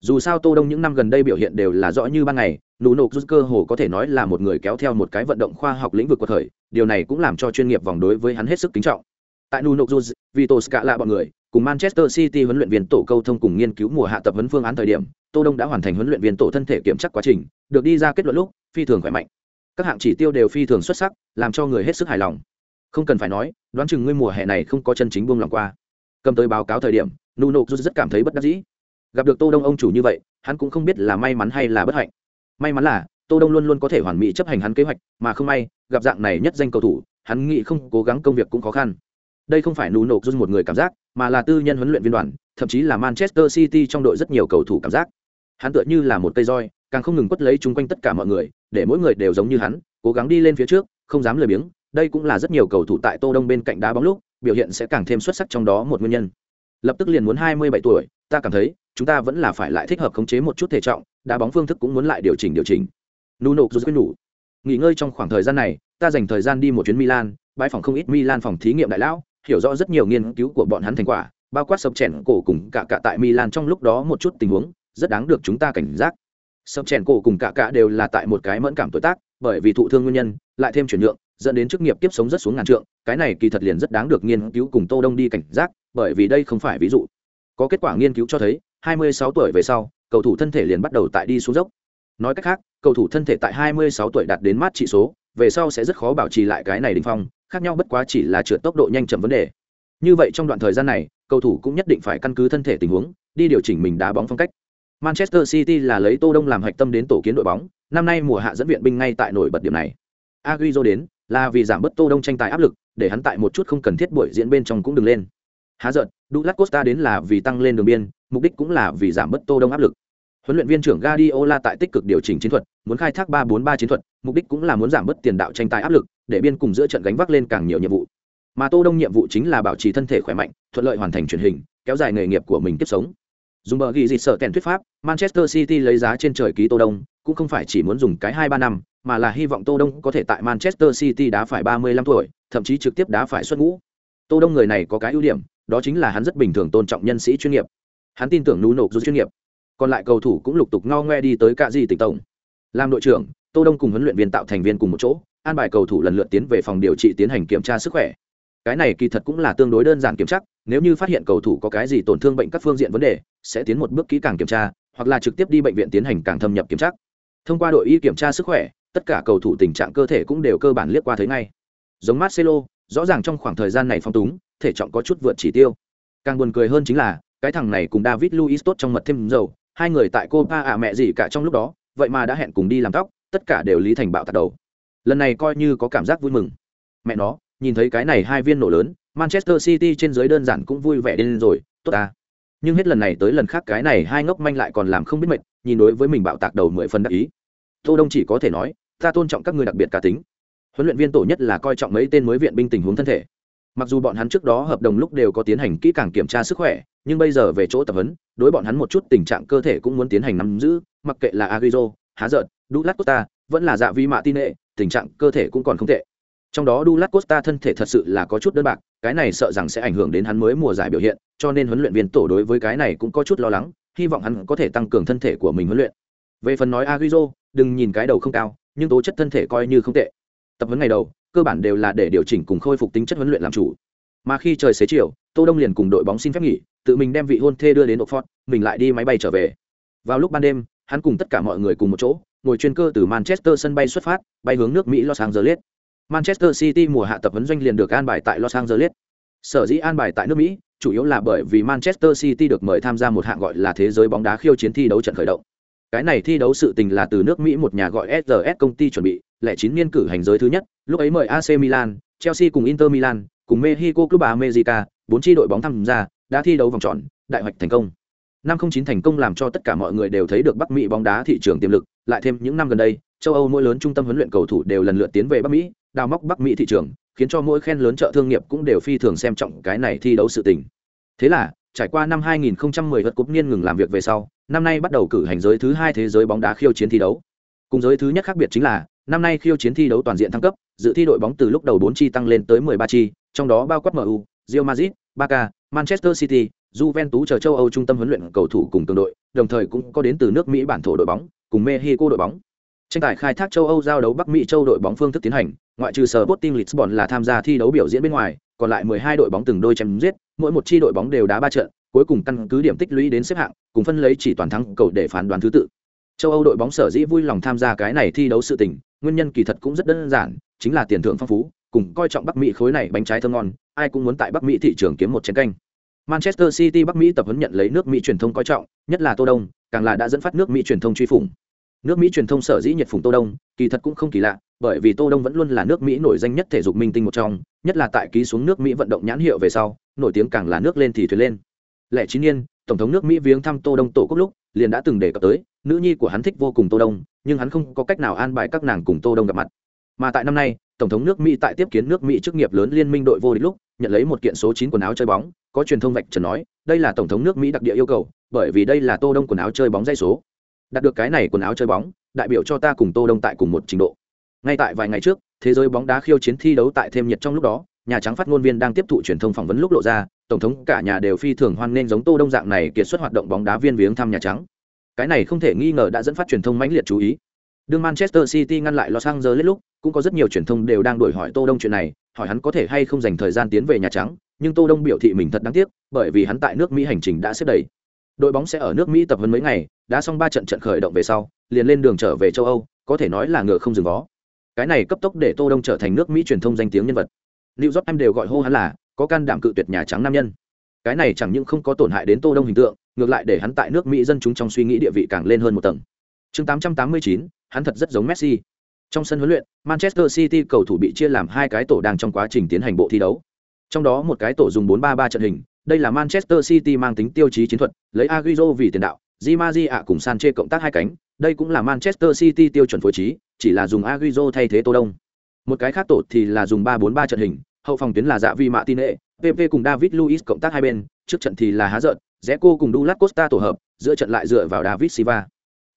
Dù sao tô đông những năm gần đây biểu hiện đều là rõ như ban ngày Nuno Juz cơ hồ có thể nói là một người kéo theo một cái vận động khoa học lĩnh vực của thời điều này cũng làm cho chuyên nghiệp vòng đối với hắn hết sức kính trọng. Tại Nuno Juz, Vitor scala bọn người cùng manchester city huấn luyện viên tổ câu thông cùng nghiên cứu mùa hạ tập huấn phương án thời điểm, tô đông đã hoàn thành huấn luyện viên tổ thân thể kiểm tra quá trình, được đi ra kết luận lúc, phi thường khỏe mạnh. Các hạng chỉ tiêu đều phi thường xuất sắc, làm cho người hết sức hài lòng. Không cần phải nói, đoán chừng ngươi mùa hè này không có chân chính buông lòng qua. Cầm tới báo cáo thời điểm, nuno rất cảm thấy bất đắc dĩ. Gặp được tô đông ông chủ như vậy, hắn cũng không biết là may mắn hay là bất hạnh. May mắn là, tô đông luôn luôn có thể hoàn mỹ chấp hành hắn kế hoạch, mà không may, gặp dạng này nhất danh cầu thủ, hắn nghĩ không cố gắng công việc cũng khó khăn đây không phải nuno một người cảm giác, mà là tư nhân huấn luyện viên đoàn, thậm chí là manchester city trong đội rất nhiều cầu thủ cảm giác. Hắn tựa như là một cây roi, càng không ngừng quất lấy chung quanh tất cả mọi người, để mỗi người đều giống như hắn, cố gắng đi lên phía trước, không dám lười biếng. Đây cũng là rất nhiều cầu thủ tại tô đông bên cạnh đá bóng lúc, biểu hiện sẽ càng thêm xuất sắc trong đó một nguyên nhân. Lập tức liền muốn hai mươi bảy tuổi, ta cảm thấy, chúng ta vẫn là phải lại thích hợp khống chế một chút thể trọng, đá bóng phương thức cũng muốn lại điều chỉnh điều chỉnh. Nuno dù quên đủ nghỉ ngơi trong khoảng thời gian này, ta dành thời gian đi một chuyến milan, bãi phòng không ít milan phòng thí nghiệm đại lão hiểu rõ rất nhiều nghiên cứu của bọn hắn thành quả, bao quát sập chèn cổ cùng cả cả tại milan trong lúc đó một chút tình huống, rất đáng được chúng ta cảnh giác. Sập chèn cổ cùng cả cả đều là tại một cái mẫn cảm tuổi tác, bởi vì thụ thương nguyên nhân, lại thêm chuyển nhượng, dẫn đến chức nghiệp tiếp sống rất xuống ngàn trượng, cái này kỳ thật liền rất đáng được nghiên cứu cùng tô đông đi cảnh giác, bởi vì đây không phải ví dụ. Có kết quả nghiên cứu cho thấy 26 tuổi về sau, cầu thủ thân thể liền bắt đầu tại đi xuống dốc. Nói cách khác, cầu thủ thân thể tại 26 tuổi đạt đến mát trị số, về sau sẽ rất khó bảo trì lại cái này đỉnh phong khác nhau bất quá chỉ là trượt tốc độ nhanh chậm vấn đề. Như vậy trong đoạn thời gian này, cầu thủ cũng nhất định phải căn cứ thân thể tình huống, đi điều chỉnh mình đá bóng phong cách. Manchester city là lấy tô đông làm hạch tâm đến tổ kiến đội bóng, năm nay mùa hạ dẫn viện binh ngay tại nổi bật điểm này. Agüero đến, là vì giảm bớt tô đông tranh tài áp lực, để hắn tại một chút không cần thiết buổi diễn bên trong cũng đừng lên. Há giận, Douglas Costa đến là vì tăng lên đường biên, mục đích cũng là vì giảm bớt tô đông áp lực. Huấn luyện viên trưởng Guardiola tại tích cực điều chỉnh chiến thuật, muốn khai thác 3-4-3 chiến thuật, mục đích cũng là muốn giảm bớt tiền đạo tranh tài áp lực để biên cùng giữa trận gánh vác lên càng nhiều nhiệm vụ. Mà tô đông nhiệm vụ chính là bảo trì thân thể khỏe mạnh, thuận lợi hoàn thành truyền hình, kéo dài nghề nghiệp của mình tiếp sống. Dùng bờ ghi dịt sợ kèn thuyết pháp, manchester city lấy giá trên trời ký tô đông, cũng không phải chỉ muốn dùng cái hai ba năm, mà là hy vọng tô đông có thể tại manchester city đá phải ba mươi lăm tuổi, thậm chí trực tiếp đá phải xuất ngũ. Tô đông người này có cái ưu điểm, đó chính là hắn rất bình thường tôn trọng nhân sĩ chuyên nghiệp. Hắn tin tưởng nú nộp dù chuyên nghiệp. Còn lại cầu thủ cũng lục tục ngao ngoe đi tới cả gì tỉnh tổng. Làm đội trưởng, tô đông cùng huấn luyện viên tạo thành viên cùng một chỗ an bài cầu thủ lần lượt tiến về phòng điều trị tiến hành kiểm tra sức khỏe. Cái này kỳ thật cũng là tương đối đơn giản kiểm tra, nếu như phát hiện cầu thủ có cái gì tổn thương bệnh các phương diện vấn đề, sẽ tiến một bước kỹ càng kiểm tra, hoặc là trực tiếp đi bệnh viện tiến hành càng thâm nhập kiểm tra. Thông qua đội y kiểm tra sức khỏe, tất cả cầu thủ tình trạng cơ thể cũng đều cơ bản liếc qua thấy ngay. Giống marcelo, rõ ràng trong khoảng thời gian này phong túng, thể trọng có chút vượt chỉ tiêu. Càng buồn cười hơn chính là, cái thằng này cùng david luis tốt trong mật thêm dầu, hai người tại copa à mẹ gì cả trong lúc đó, vậy mà đã hẹn cùng đi làm tóc, tất cả đều lý thành bạo tạt đầu lần này coi như có cảm giác vui mừng. Mẹ nó, nhìn thấy cái này hai viên nổ lớn, manchester city trên dưới đơn giản cũng vui vẻ lên rồi, tốt ta. Nhưng hết lần này tới lần khác cái này hai ngốc manh lại còn làm không biết mệt, nhìn đối với mình bạo tạc đầu mười phần đắc ý. Tô đông chỉ có thể nói, ta tôn trọng các người đặc biệt cá tính. Huấn luyện viên tổ nhất là coi trọng mấy tên mới viện binh tình huống thân thể. Mặc dù bọn hắn trước đó hợp đồng lúc đều có tiến hành kỹ càng kiểm tra sức khỏe, nhưng bây giờ về chỗ tập huấn, đối bọn hắn một chút tình trạng cơ thể cũng muốn tiến hành nắm giữ, mặc kệ là aguizo há giận Douglas Costa, vẫn là dạ vi mạ tin nệ tình trạng cơ thể cũng còn không tệ. Trong đó Douglas Costa thân thể thật sự là có chút đơn bạc, cái này sợ rằng sẽ ảnh hưởng đến hắn mới mùa giải biểu hiện, cho nên huấn luyện viên tổ đối với cái này cũng có chút lo lắng, hy vọng hắn có thể tăng cường thân thể của mình huấn luyện. Về phần nói Agüero, đừng nhìn cái đầu không cao, nhưng tố chất thân thể coi như không tệ. Tập huấn ngày đầu, cơ bản đều là để điều chỉnh cùng khôi phục tính chất huấn luyện làm chủ. Mà khi trời xế chiều, tô đông liền cùng đội bóng xin phép nghỉ, tự mình đem vị hôn thê đưa đến oxford, mình lại đi máy bay trở về. Vào lúc ban đêm, hắn cùng tất cả mọi người cùng một chỗ ngồi chuyên cơ từ manchester sân bay xuất phát, bay hướng nước mỹ los angeles. Manchester city mùa hạ tập huấn doanh liền được an bài tại los angeles. Sở dĩ an bài tại nước mỹ, chủ yếu là bởi vì manchester city được mời tham gia một hạng gọi là thế giới bóng đá khiêu chiến thi đấu trận khởi động. Cái này thi đấu sự tình là từ nước mỹ một nhà gọi SRS công ty chuẩn bị, lẻ chín niên cử hành giới thứ nhất, lúc ấy mời ac milan, chelsea cùng inter milan, cùng mexico club america bốn tri đội bóng tham gia, đã thi đấu vòng tròn, đại hoạch thành công năm không chín thành công làm cho tất cả mọi người đều thấy được bắc mỹ bóng đá thị trường tiềm lực lại thêm những năm gần đây châu âu mỗi lớn trung tâm huấn luyện cầu thủ đều lần lượt tiến về bắc mỹ đào móc bắc mỹ thị trường khiến cho mỗi khen lớn chợ thương nghiệp cũng đều phi thường xem trọng cái này thi đấu sự tình. Thế là trải qua năm 2010 vật cúp niên ngừng làm việc về sau năm nay bắt đầu cử hành giới thứ hai thế giới bóng đá khiêu chiến thi đấu. Cùng giới thứ nhất khác biệt chính là năm nay khiêu chiến thi đấu toàn diện thăng cấp dự thi đội bóng từ lúc đầu bốn chi tăng lên tới 13 chi trong đó bao quát MU, Real Madrid, Barca, Manchester City, Juventus chờ châu Âu trung tâm huấn luyện cầu thủ cùng tương đội, đồng thời cũng có đến từ nước Mỹ bản thổ đội bóng, cùng Mexico đội bóng. Tranh tài khai thác châu Âu giao đấu Bắc Mỹ châu đội bóng phương thức tiến hành, ngoại trừ Sporting Lisbon là tham gia thi đấu biểu diễn bên ngoài, còn lại 12 đội bóng từng đôi chém giết, mỗi một chi đội bóng đều đá 3 trận, cuối cùng căn cứ điểm tích lũy đến xếp hạng, cùng phân lấy chỉ toàn thắng cầu để phán đoán thứ tự. Châu Âu đội bóng sở dĩ vui lòng tham gia cái này thi đấu sự tình, nguyên nhân kỳ thật cũng rất đơn giản, chính là tiền thưởng phong phú, cùng coi trọng Bắc Mỹ khối này bánh trái thơm ngon, ai cũng muốn tại Bắc Mỹ thị trường kiếm một chén canh. Manchester City Bắc Mỹ tập huấn nhận lấy nước Mỹ truyền thông coi trọng, nhất là Tô Đông, càng là đã dẫn phát nước Mỹ truyền thông truy phủng. Nước Mỹ truyền thông sở dĩ nhiệt phủng Tô Đông, kỳ thật cũng không kỳ lạ, bởi vì Tô Đông vẫn luôn là nước Mỹ nổi danh nhất thể dục minh tinh một trong, nhất là tại ký xuống nước Mỹ vận động nhãn hiệu về sau, nổi tiếng càng là nước lên thì thuyền lên. Lệ chín niên, tổng thống nước Mỹ viếng thăm Tô Đông tổ quốc lúc, liền đã từng đề cập tới, nữ nhi của hắn thích vô cùng Tô Đông, nhưng hắn không có cách nào an bài các nàng cùng Tô Đông gặp mặt. Mà tại năm nay, tổng thống nước Mỹ tại tiếp kiến nước Mỹ chức nghiệp lớn liên minh đội vô địch lúc, nhận lấy một kiện số 9 quần áo chơi bóng, có truyền thông vạch trần nói, đây là tổng thống nước Mỹ đặc địa yêu cầu, bởi vì đây là Tô Đông quần áo chơi bóng dây số. Đạt được cái này quần áo chơi bóng, đại biểu cho ta cùng Tô Đông tại cùng một trình độ. Ngay tại vài ngày trước, thế giới bóng đá khiêu chiến thi đấu tại thêm nhiệt trong lúc đó, nhà trắng phát ngôn viên đang tiếp thụ truyền thông phỏng vấn lúc lộ ra, tổng thống cả nhà đều phi thường hoan nghênh giống Tô Đông dạng này kiệt xuất hoạt động bóng đá viên viếng thăm nhà trắng. Cái này không thể nghi ngờ đã dẫn phát truyền thông mãnh liệt chú ý. Đương Manchester City ngăn lại Los Angeles lúc, cũng có rất nhiều truyền thông đều đang đuổi hỏi Tô Đông chuyện này, hỏi hắn có thể hay không dành thời gian tiến về Nhà Trắng, nhưng Tô Đông biểu thị mình thật đáng tiếc, bởi vì hắn tại nước Mỹ hành trình đã xếp đầy. Đội bóng sẽ ở nước Mỹ tập huấn mấy ngày, đã xong 3 trận trận khởi động về sau, liền lên đường trở về châu âu có thể nói là ngựa không dừng vó. Cái này cấp tốc để tô đông trở thành nước mỹ truyền thông danh tiếng nhân vật. Lưu york em đều gọi hô hắn là có can đảm cự tuyệt nhà trắng nam nhân. Cái này chẳng những không có tổn hại đến tô đông hình tượng ngược lại để hắn tại nước mỹ dân chúng trong suy nghĩ địa vị càng lên hơn một tầng. Chương 889, hắn thật rất giống messi trong sân huấn luyện, manchester city cầu thủ bị chia làm hai cái tổ đang trong quá trình tiến hành bộ thi đấu. Trong đó một cái tổ dùng 4-3-3 trận hình, đây là manchester city mang tính tiêu chí chiến thuật, lấy Agüero vì tiền đạo, Di Maria cùng Sanchez cộng tác hai cánh, đây cũng là manchester city tiêu chuẩn phối trí, chỉ là dùng Agüero thay thế tô đông. Một cái khác tổ thì là dùng 3-4-3 trận hình, hậu phòng tuyến là dạ vi mạ tin hệ pp cùng david luis cộng tác hai bên, trước trận thì là há giận rẽ cô cùng Douglas Costa tổ hợp, giữa trận lại dựa vào david silva.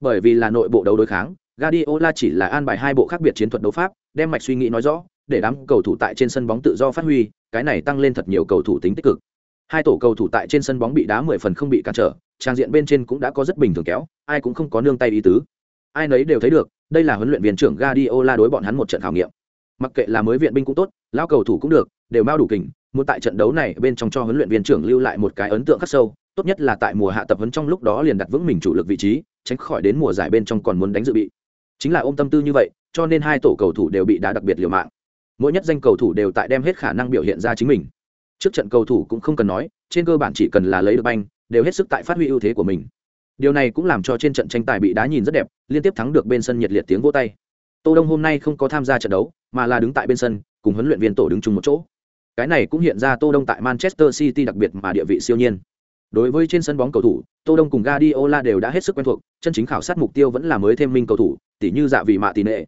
Bởi vì là nội bộ đấu đối kháng Guardiola chỉ là an bài hai bộ khác biệt chiến thuật đấu pháp, đem mạch suy nghĩ nói rõ, để đám cầu thủ tại trên sân bóng tự do phát huy, cái này tăng lên thật nhiều cầu thủ tính tích cực. Hai tổ cầu thủ tại trên sân bóng bị đá mười phần không bị cản trở, trang diện bên trên cũng đã có rất bình thường kéo, ai cũng không có nương tay ý tứ. Ai nấy đều thấy được, đây là huấn luyện viên trưởng Guardiola đối bọn hắn một trận khảo nghiệm. Mặc kệ là mới viện binh cũng tốt, lão cầu thủ cũng được, đều bao đủ kình, muốn tại trận đấu này bên trong cho huấn luyện viên trưởng lưu lại một cái ấn tượng khắc sâu, tốt nhất là tại mùa hạ tập huấn trong lúc đó liền đặt vững mình chủ lực vị trí, tránh khỏi đến mùa giải bên trong còn muốn đánh dự bị chính là ôm tâm tư như vậy, cho nên hai tổ cầu thủ đều bị đá đặc biệt liều mạng. Mỗi nhất danh cầu thủ đều tại đem hết khả năng biểu hiện ra chính mình. Trước trận cầu thủ cũng không cần nói, trên cơ bản chỉ cần là lấy được banh, đều hết sức tại phát huy ưu thế của mình. Điều này cũng làm cho trên trận tranh tài bị đá nhìn rất đẹp, liên tiếp thắng được bên sân nhiệt liệt tiếng vô tay. Tô đông hôm nay không có tham gia trận đấu, mà là đứng tại bên sân, cùng huấn luyện viên tổ đứng chung một chỗ. Cái này cũng hiện ra tô đông tại manchester city đặc biệt mà địa vị siêu nhiên đối với trên sân bóng cầu thủ tô đông cùng guardiola đều đã hết sức quen thuộc chân chính khảo sát mục tiêu vẫn là mới thêm minh cầu thủ tỉ như dạ vị mạ tỷ nệ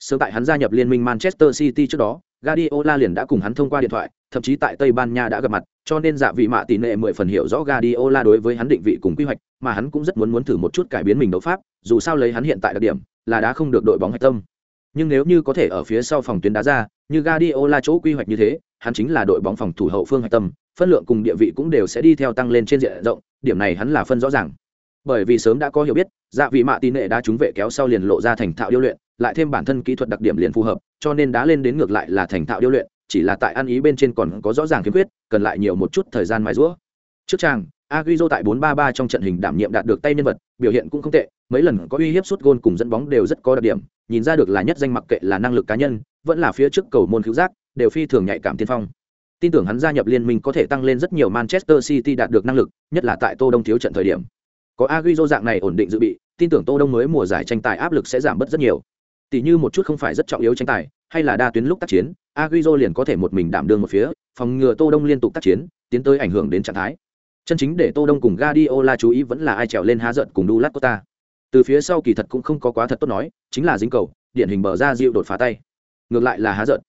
sớm tại hắn gia nhập liên minh manchester city trước đó Guardiola liền đã cùng hắn thông qua điện thoại, thậm chí tại Tây Ban Nha đã gặp mặt, cho nên dạ vị mạ tỷ nệ mười phần hiểu rõ Guardiola đối với hắn định vị cùng quy hoạch, mà hắn cũng rất muốn muốn thử một chút cải biến mình đấu pháp, dù sao lấy hắn hiện tại đặc điểm, là đã không được đội bóng hạch tâm. Nhưng nếu như có thể ở phía sau phòng tuyến đá ra, như Guardiola chỗ quy hoạch như thế, hắn chính là đội bóng phòng thủ hậu phương hạch tâm, phân lượng cùng địa vị cũng đều sẽ đi theo tăng lên trên diện rộng, điểm này hắn là phân rõ ràng. Bởi vì sớm đã có hiểu biết, dạ vị mạ tín nệ đã trúng vệ kéo sau liền lộ ra thành thạo điêu luyện, lại thêm bản thân kỹ thuật đặc điểm liền phù hợp, cho nên đá lên đến ngược lại là thành thạo điêu luyện, chỉ là tại ăn ý bên trên còn có rõ ràng khiếm khuyết, cần lại nhiều một chút thời gian mài giũa. Trước trang, Agüero tại 4-3-3 trong trận hình đảm nhiệm đạt được tay nhân vật, biểu hiện cũng không tệ, mấy lần có uy hiếp sút gôn cùng dẫn bóng đều rất có đặc điểm, nhìn ra được là nhất danh mặc kệ là năng lực cá nhân, vẫn là phía trước cầu môn cứu giác, đều phi thường nhạy cảm tiên phong. Tin tưởng hắn gia nhập liên minh có thể tăng lên rất nhiều Manchester City đạt được năng lực, nhất là tại Tô Đông thiếu trận thời điểm. Có aguizo dạng này ổn định dự bị, tin tưởng Tô Đông mới mùa giải tranh tài áp lực sẽ giảm bớt rất nhiều. Tỷ như một chút không phải rất trọng yếu tranh tài, hay là đa tuyến lúc tác chiến, aguizo liền có thể một mình đảm đương một phía, phòng ngừa Tô Đông liên tục tác chiến, tiến tới ảnh hưởng đến trạng thái. Chân chính để Tô Đông cùng Guardiola chú ý vẫn là ai trèo lên há giận cùng dulac Costa. Từ phía sau kỳ thật cũng không có quá thật tốt nói, chính là dính cầu, điển hình bờ ra dịu đột phá tay. Ngược lại là há giận.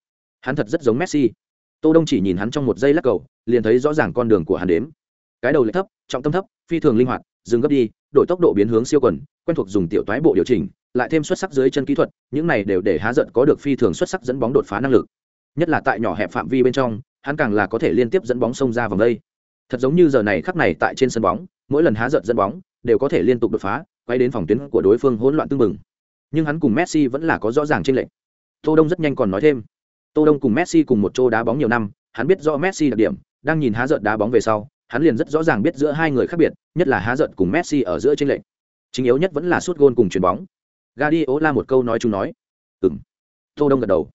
Hắn thật rất giống Messi. Tô Đông chỉ nhìn hắn trong một giây lắc cầu, liền thấy rõ ràng con đường của hắn đếm. Cái đầu lại thấp, trọng tâm thấp, phi thường linh hoạt, dừng gấp đi, đổi tốc độ biến hướng siêu quần, quen thuộc dùng tiểu toái bộ điều chỉnh, lại thêm xuất sắc dưới chân kỹ thuật, những này đều để há giận có được phi thường xuất sắc dẫn bóng đột phá năng lực. Nhất là tại nhỏ hẹp phạm vi bên trong, hắn càng là có thể liên tiếp dẫn bóng xông ra vòng đây. Thật giống như giờ này khắc này tại trên sân bóng, mỗi lần há giận dẫn bóng, đều có thể liên tục đột phá, quay đến phòng tuyến của đối phương hỗn loạn tương mừng. Nhưng hắn cùng Messi vẫn là có rõ ràng trên lệnh. Tô Đông rất nhanh còn nói thêm, Tô Đông cùng Messi cùng một chỗ đá bóng nhiều năm, hắn biết rõ Messi đặc điểm, đang nhìn há giận đá bóng về sau, hắn liền rất rõ ràng biết giữa hai người khác biệt, nhất là há giận cùng Messi ở giữa chênh lệch. Chính yếu nhất vẫn là sút gôn cùng chuyền bóng. Guardiola một câu nói chung nói. Ừm. Tô Đông gật đầu.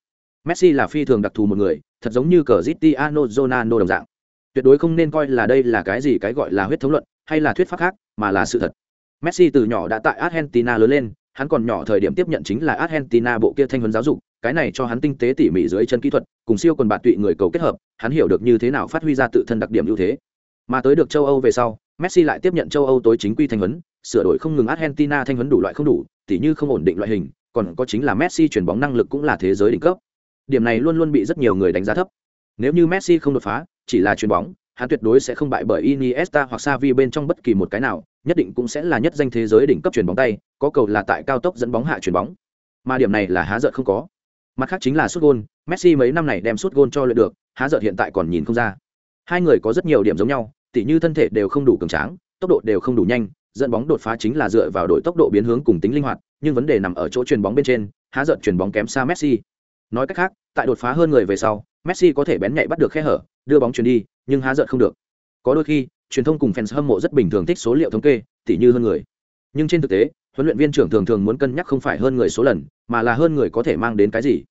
Messi là phi thường đặc thù một người, thật giống như Cristiano Ronaldo đồng dạng. Tuyệt đối không nên coi là đây là cái gì cái gọi là huyết thống luận, hay là thuyết pháp khác, mà là sự thật. Messi từ nhỏ đã tại Argentina lớn lên, hắn còn nhỏ thời điểm tiếp nhận chính là Argentina bộ kia thanh huấn giáo dục, cái này cho hắn tinh tế tỉ mỉ dưới chân kỹ thuật, cùng siêu quần bạn tụy người cầu kết hợp, hắn hiểu được như thế nào phát huy ra tự thân đặc điểm ưu thế. Mà tới được châu Âu về sau, Messi lại tiếp nhận châu Âu tối chính quy thanh huấn, sửa đổi không ngừng Argentina thanh huấn đủ loại không đủ, tỉ như không ổn định loại hình, còn có chính là Messi chuyển bóng năng lực cũng là thế giới đỉnh cấp. Điểm này luôn luôn bị rất nhiều người đánh giá thấp. Nếu như Messi không đột phá, chỉ là chuyền bóng, hắn tuyệt đối sẽ không bại bởi Iniesta hoặc Xavi bên trong bất kỳ một cái nào, nhất định cũng sẽ là nhất danh thế giới đỉnh cấp chuyền bóng tay, có cầu là tại cao tốc dẫn bóng hạ chuyền bóng. Mà điểm này là há giận không có. Mặt khác chính là sút gôn, Messi mấy năm này đem sút gôn cho luyện được, há giận hiện tại còn nhìn không ra. Hai người có rất nhiều điểm giống nhau, tỉ như thân thể đều không đủ cường tráng, tốc độ đều không đủ nhanh, dẫn bóng đột phá chính là dựa vào đội tốc độ biến hướng cùng tính linh hoạt, nhưng vấn đề nằm ở chỗ chuyền bóng bên trên, há giận chuyền bóng kém xa Messi. Nói cách khác, tại đột phá hơn người về sau, Messi có thể bén nhạy bắt được khe hở, đưa bóng chuyền đi, nhưng há giận không được. Có đôi khi, truyền thông cùng fans hâm mộ rất bình thường thích số liệu thống kê, tỉ như hơn người. Nhưng trên thực tế, huấn luyện viên trưởng thường thường muốn cân nhắc không phải hơn người số lần, mà là hơn người có thể mang đến cái gì.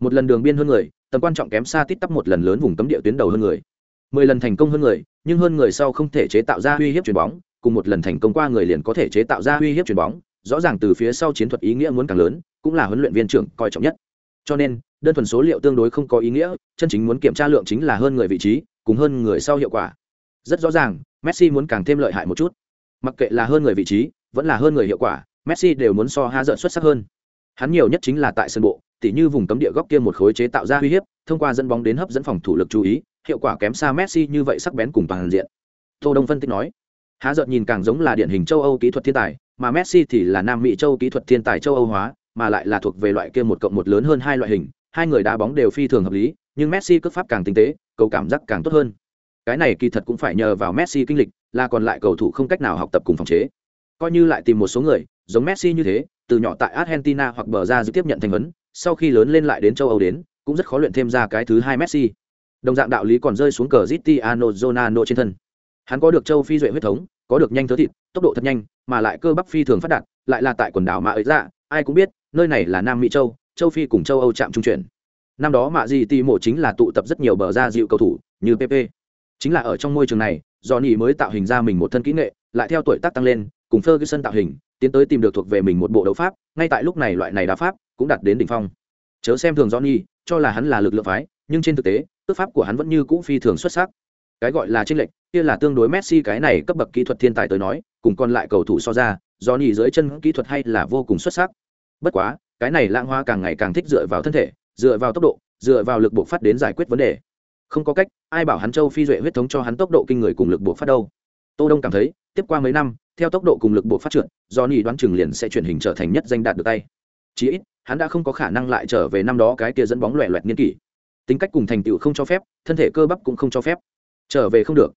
Một lần đường biên hơn người, tầm quan trọng kém xa tít tắp một lần lớn vùng cấm địa tuyến đầu hơn người. Mười lần thành công hơn người, nhưng hơn người sau không thể chế tạo ra uy hiếp chuyền bóng, cùng một lần thành công qua người liền có thể chế tạo ra uy hiếp chuyền bóng, rõ ràng từ phía sau chiến thuật ý nghĩa muốn càng lớn, cũng là huấn luyện viên trưởng coi trọng nhất. Cho nên, đơn thuần số liệu tương đối không có ý nghĩa, chân chính muốn kiểm tra lượng chính là hơn người vị trí, cùng hơn người sau hiệu quả. Rất rõ ràng, messi muốn càng thêm lợi hại một chút. Mặc kệ là hơn người vị trí, vẫn là hơn người hiệu quả messi đều muốn so ha Giận xuất sắc hơn. Hắn nhiều nhất chính là tại sân bộ, tỉ như vùng cấm địa góc kia một khối chế tạo ra uy hiếp, thông qua dẫn bóng đến hấp dẫn phòng thủ lực chú ý, hiệu quả kém xa messi như vậy sắc bén cùng toàn diện. Tô đông phân tích nói há giận nhìn càng giống là điển hình châu âu kỹ thuật thiên tài, mà messi thì là nam mỹ châu kỹ thuật thiên tài châu âu hóa, mà lại là thuộc về loại kia một cộng một lớn hơn hai loại hình, hai người đá bóng đều phi thường hợp lý, nhưng messi cướp pháp càng tinh tế, cầu cảm giác càng tốt hơn. Cái này kỳ thật cũng phải nhờ vào messi kinh lịch, là còn lại cầu thủ không cách nào học tập cùng phòng chế coi như lại tìm một số người, giống messi như thế, từ nhỏ tại argentina hoặc bờ ra giữ tiếp nhận thành vấn sau khi lớn lên lại đến châu âu đến, cũng rất khó luyện thêm ra cái thứ hai messi. Đồng dạng đạo lý còn rơi xuống cờ Cristiano zonano trên thân. Hắn có được châu phi duệ huyết thống, có được nhanh thớ thịt, tốc độ thật nhanh, mà lại cơ bắp phi thường phát đạt, lại là tại quần đảo mà ấy ra ai cũng biết, nơi này là nam mỹ châu châu phi cùng châu âu chạm trung chuyển. Năm đó mạ gì tì mộ chính là tụ tập rất nhiều bờ ra dịu cầu thủ, như pp chính là ở trong môi trường này do nỉ mới tạo hình ra mình một thân kỹ nghệ, lại theo tuổi tác tăng lên cùng ferguson tạo hình tiến tới tìm được thuộc về mình một bộ đấu pháp ngay tại lúc này loại này đá pháp cũng đạt đến đỉnh phong. Chớ xem thường johnny cho là hắn là lực lượng phái nhưng trên thực tế tư pháp của hắn vẫn như cũ phi thường xuất sắc. Cái gọi là chiến lệnh, kia là tương đối messi cái này cấp bậc kỹ thuật thiên tài tới nói cùng còn lại cầu thủ so ra johnny dưới chân kỹ thuật hay là vô cùng xuất sắc. Bất quá cái này lãng hoa càng ngày càng thích dựa vào thân thể dựa vào tốc độ dựa vào lực buộc phát đến giải quyết vấn đề. Không có cách ai bảo hắn châu phi duệ huyết thống cho hắn tốc độ kinh người cùng lực buộc phát đâu. Tô đông cảm thấy tiếp qua mấy năm theo tốc độ cùng lực bộ phát triển, do đoán chừng liền sẽ chuyển hình trở thành nhất danh đạt được tay. Chí ít hắn đã không có khả năng lại trở về năm đó cái kia dẫn bóng loẹ loẹt niên kỷ. Tính cách cùng thành tựu không cho phép thân thể cơ bắp cũng không cho phép. Trở về không được.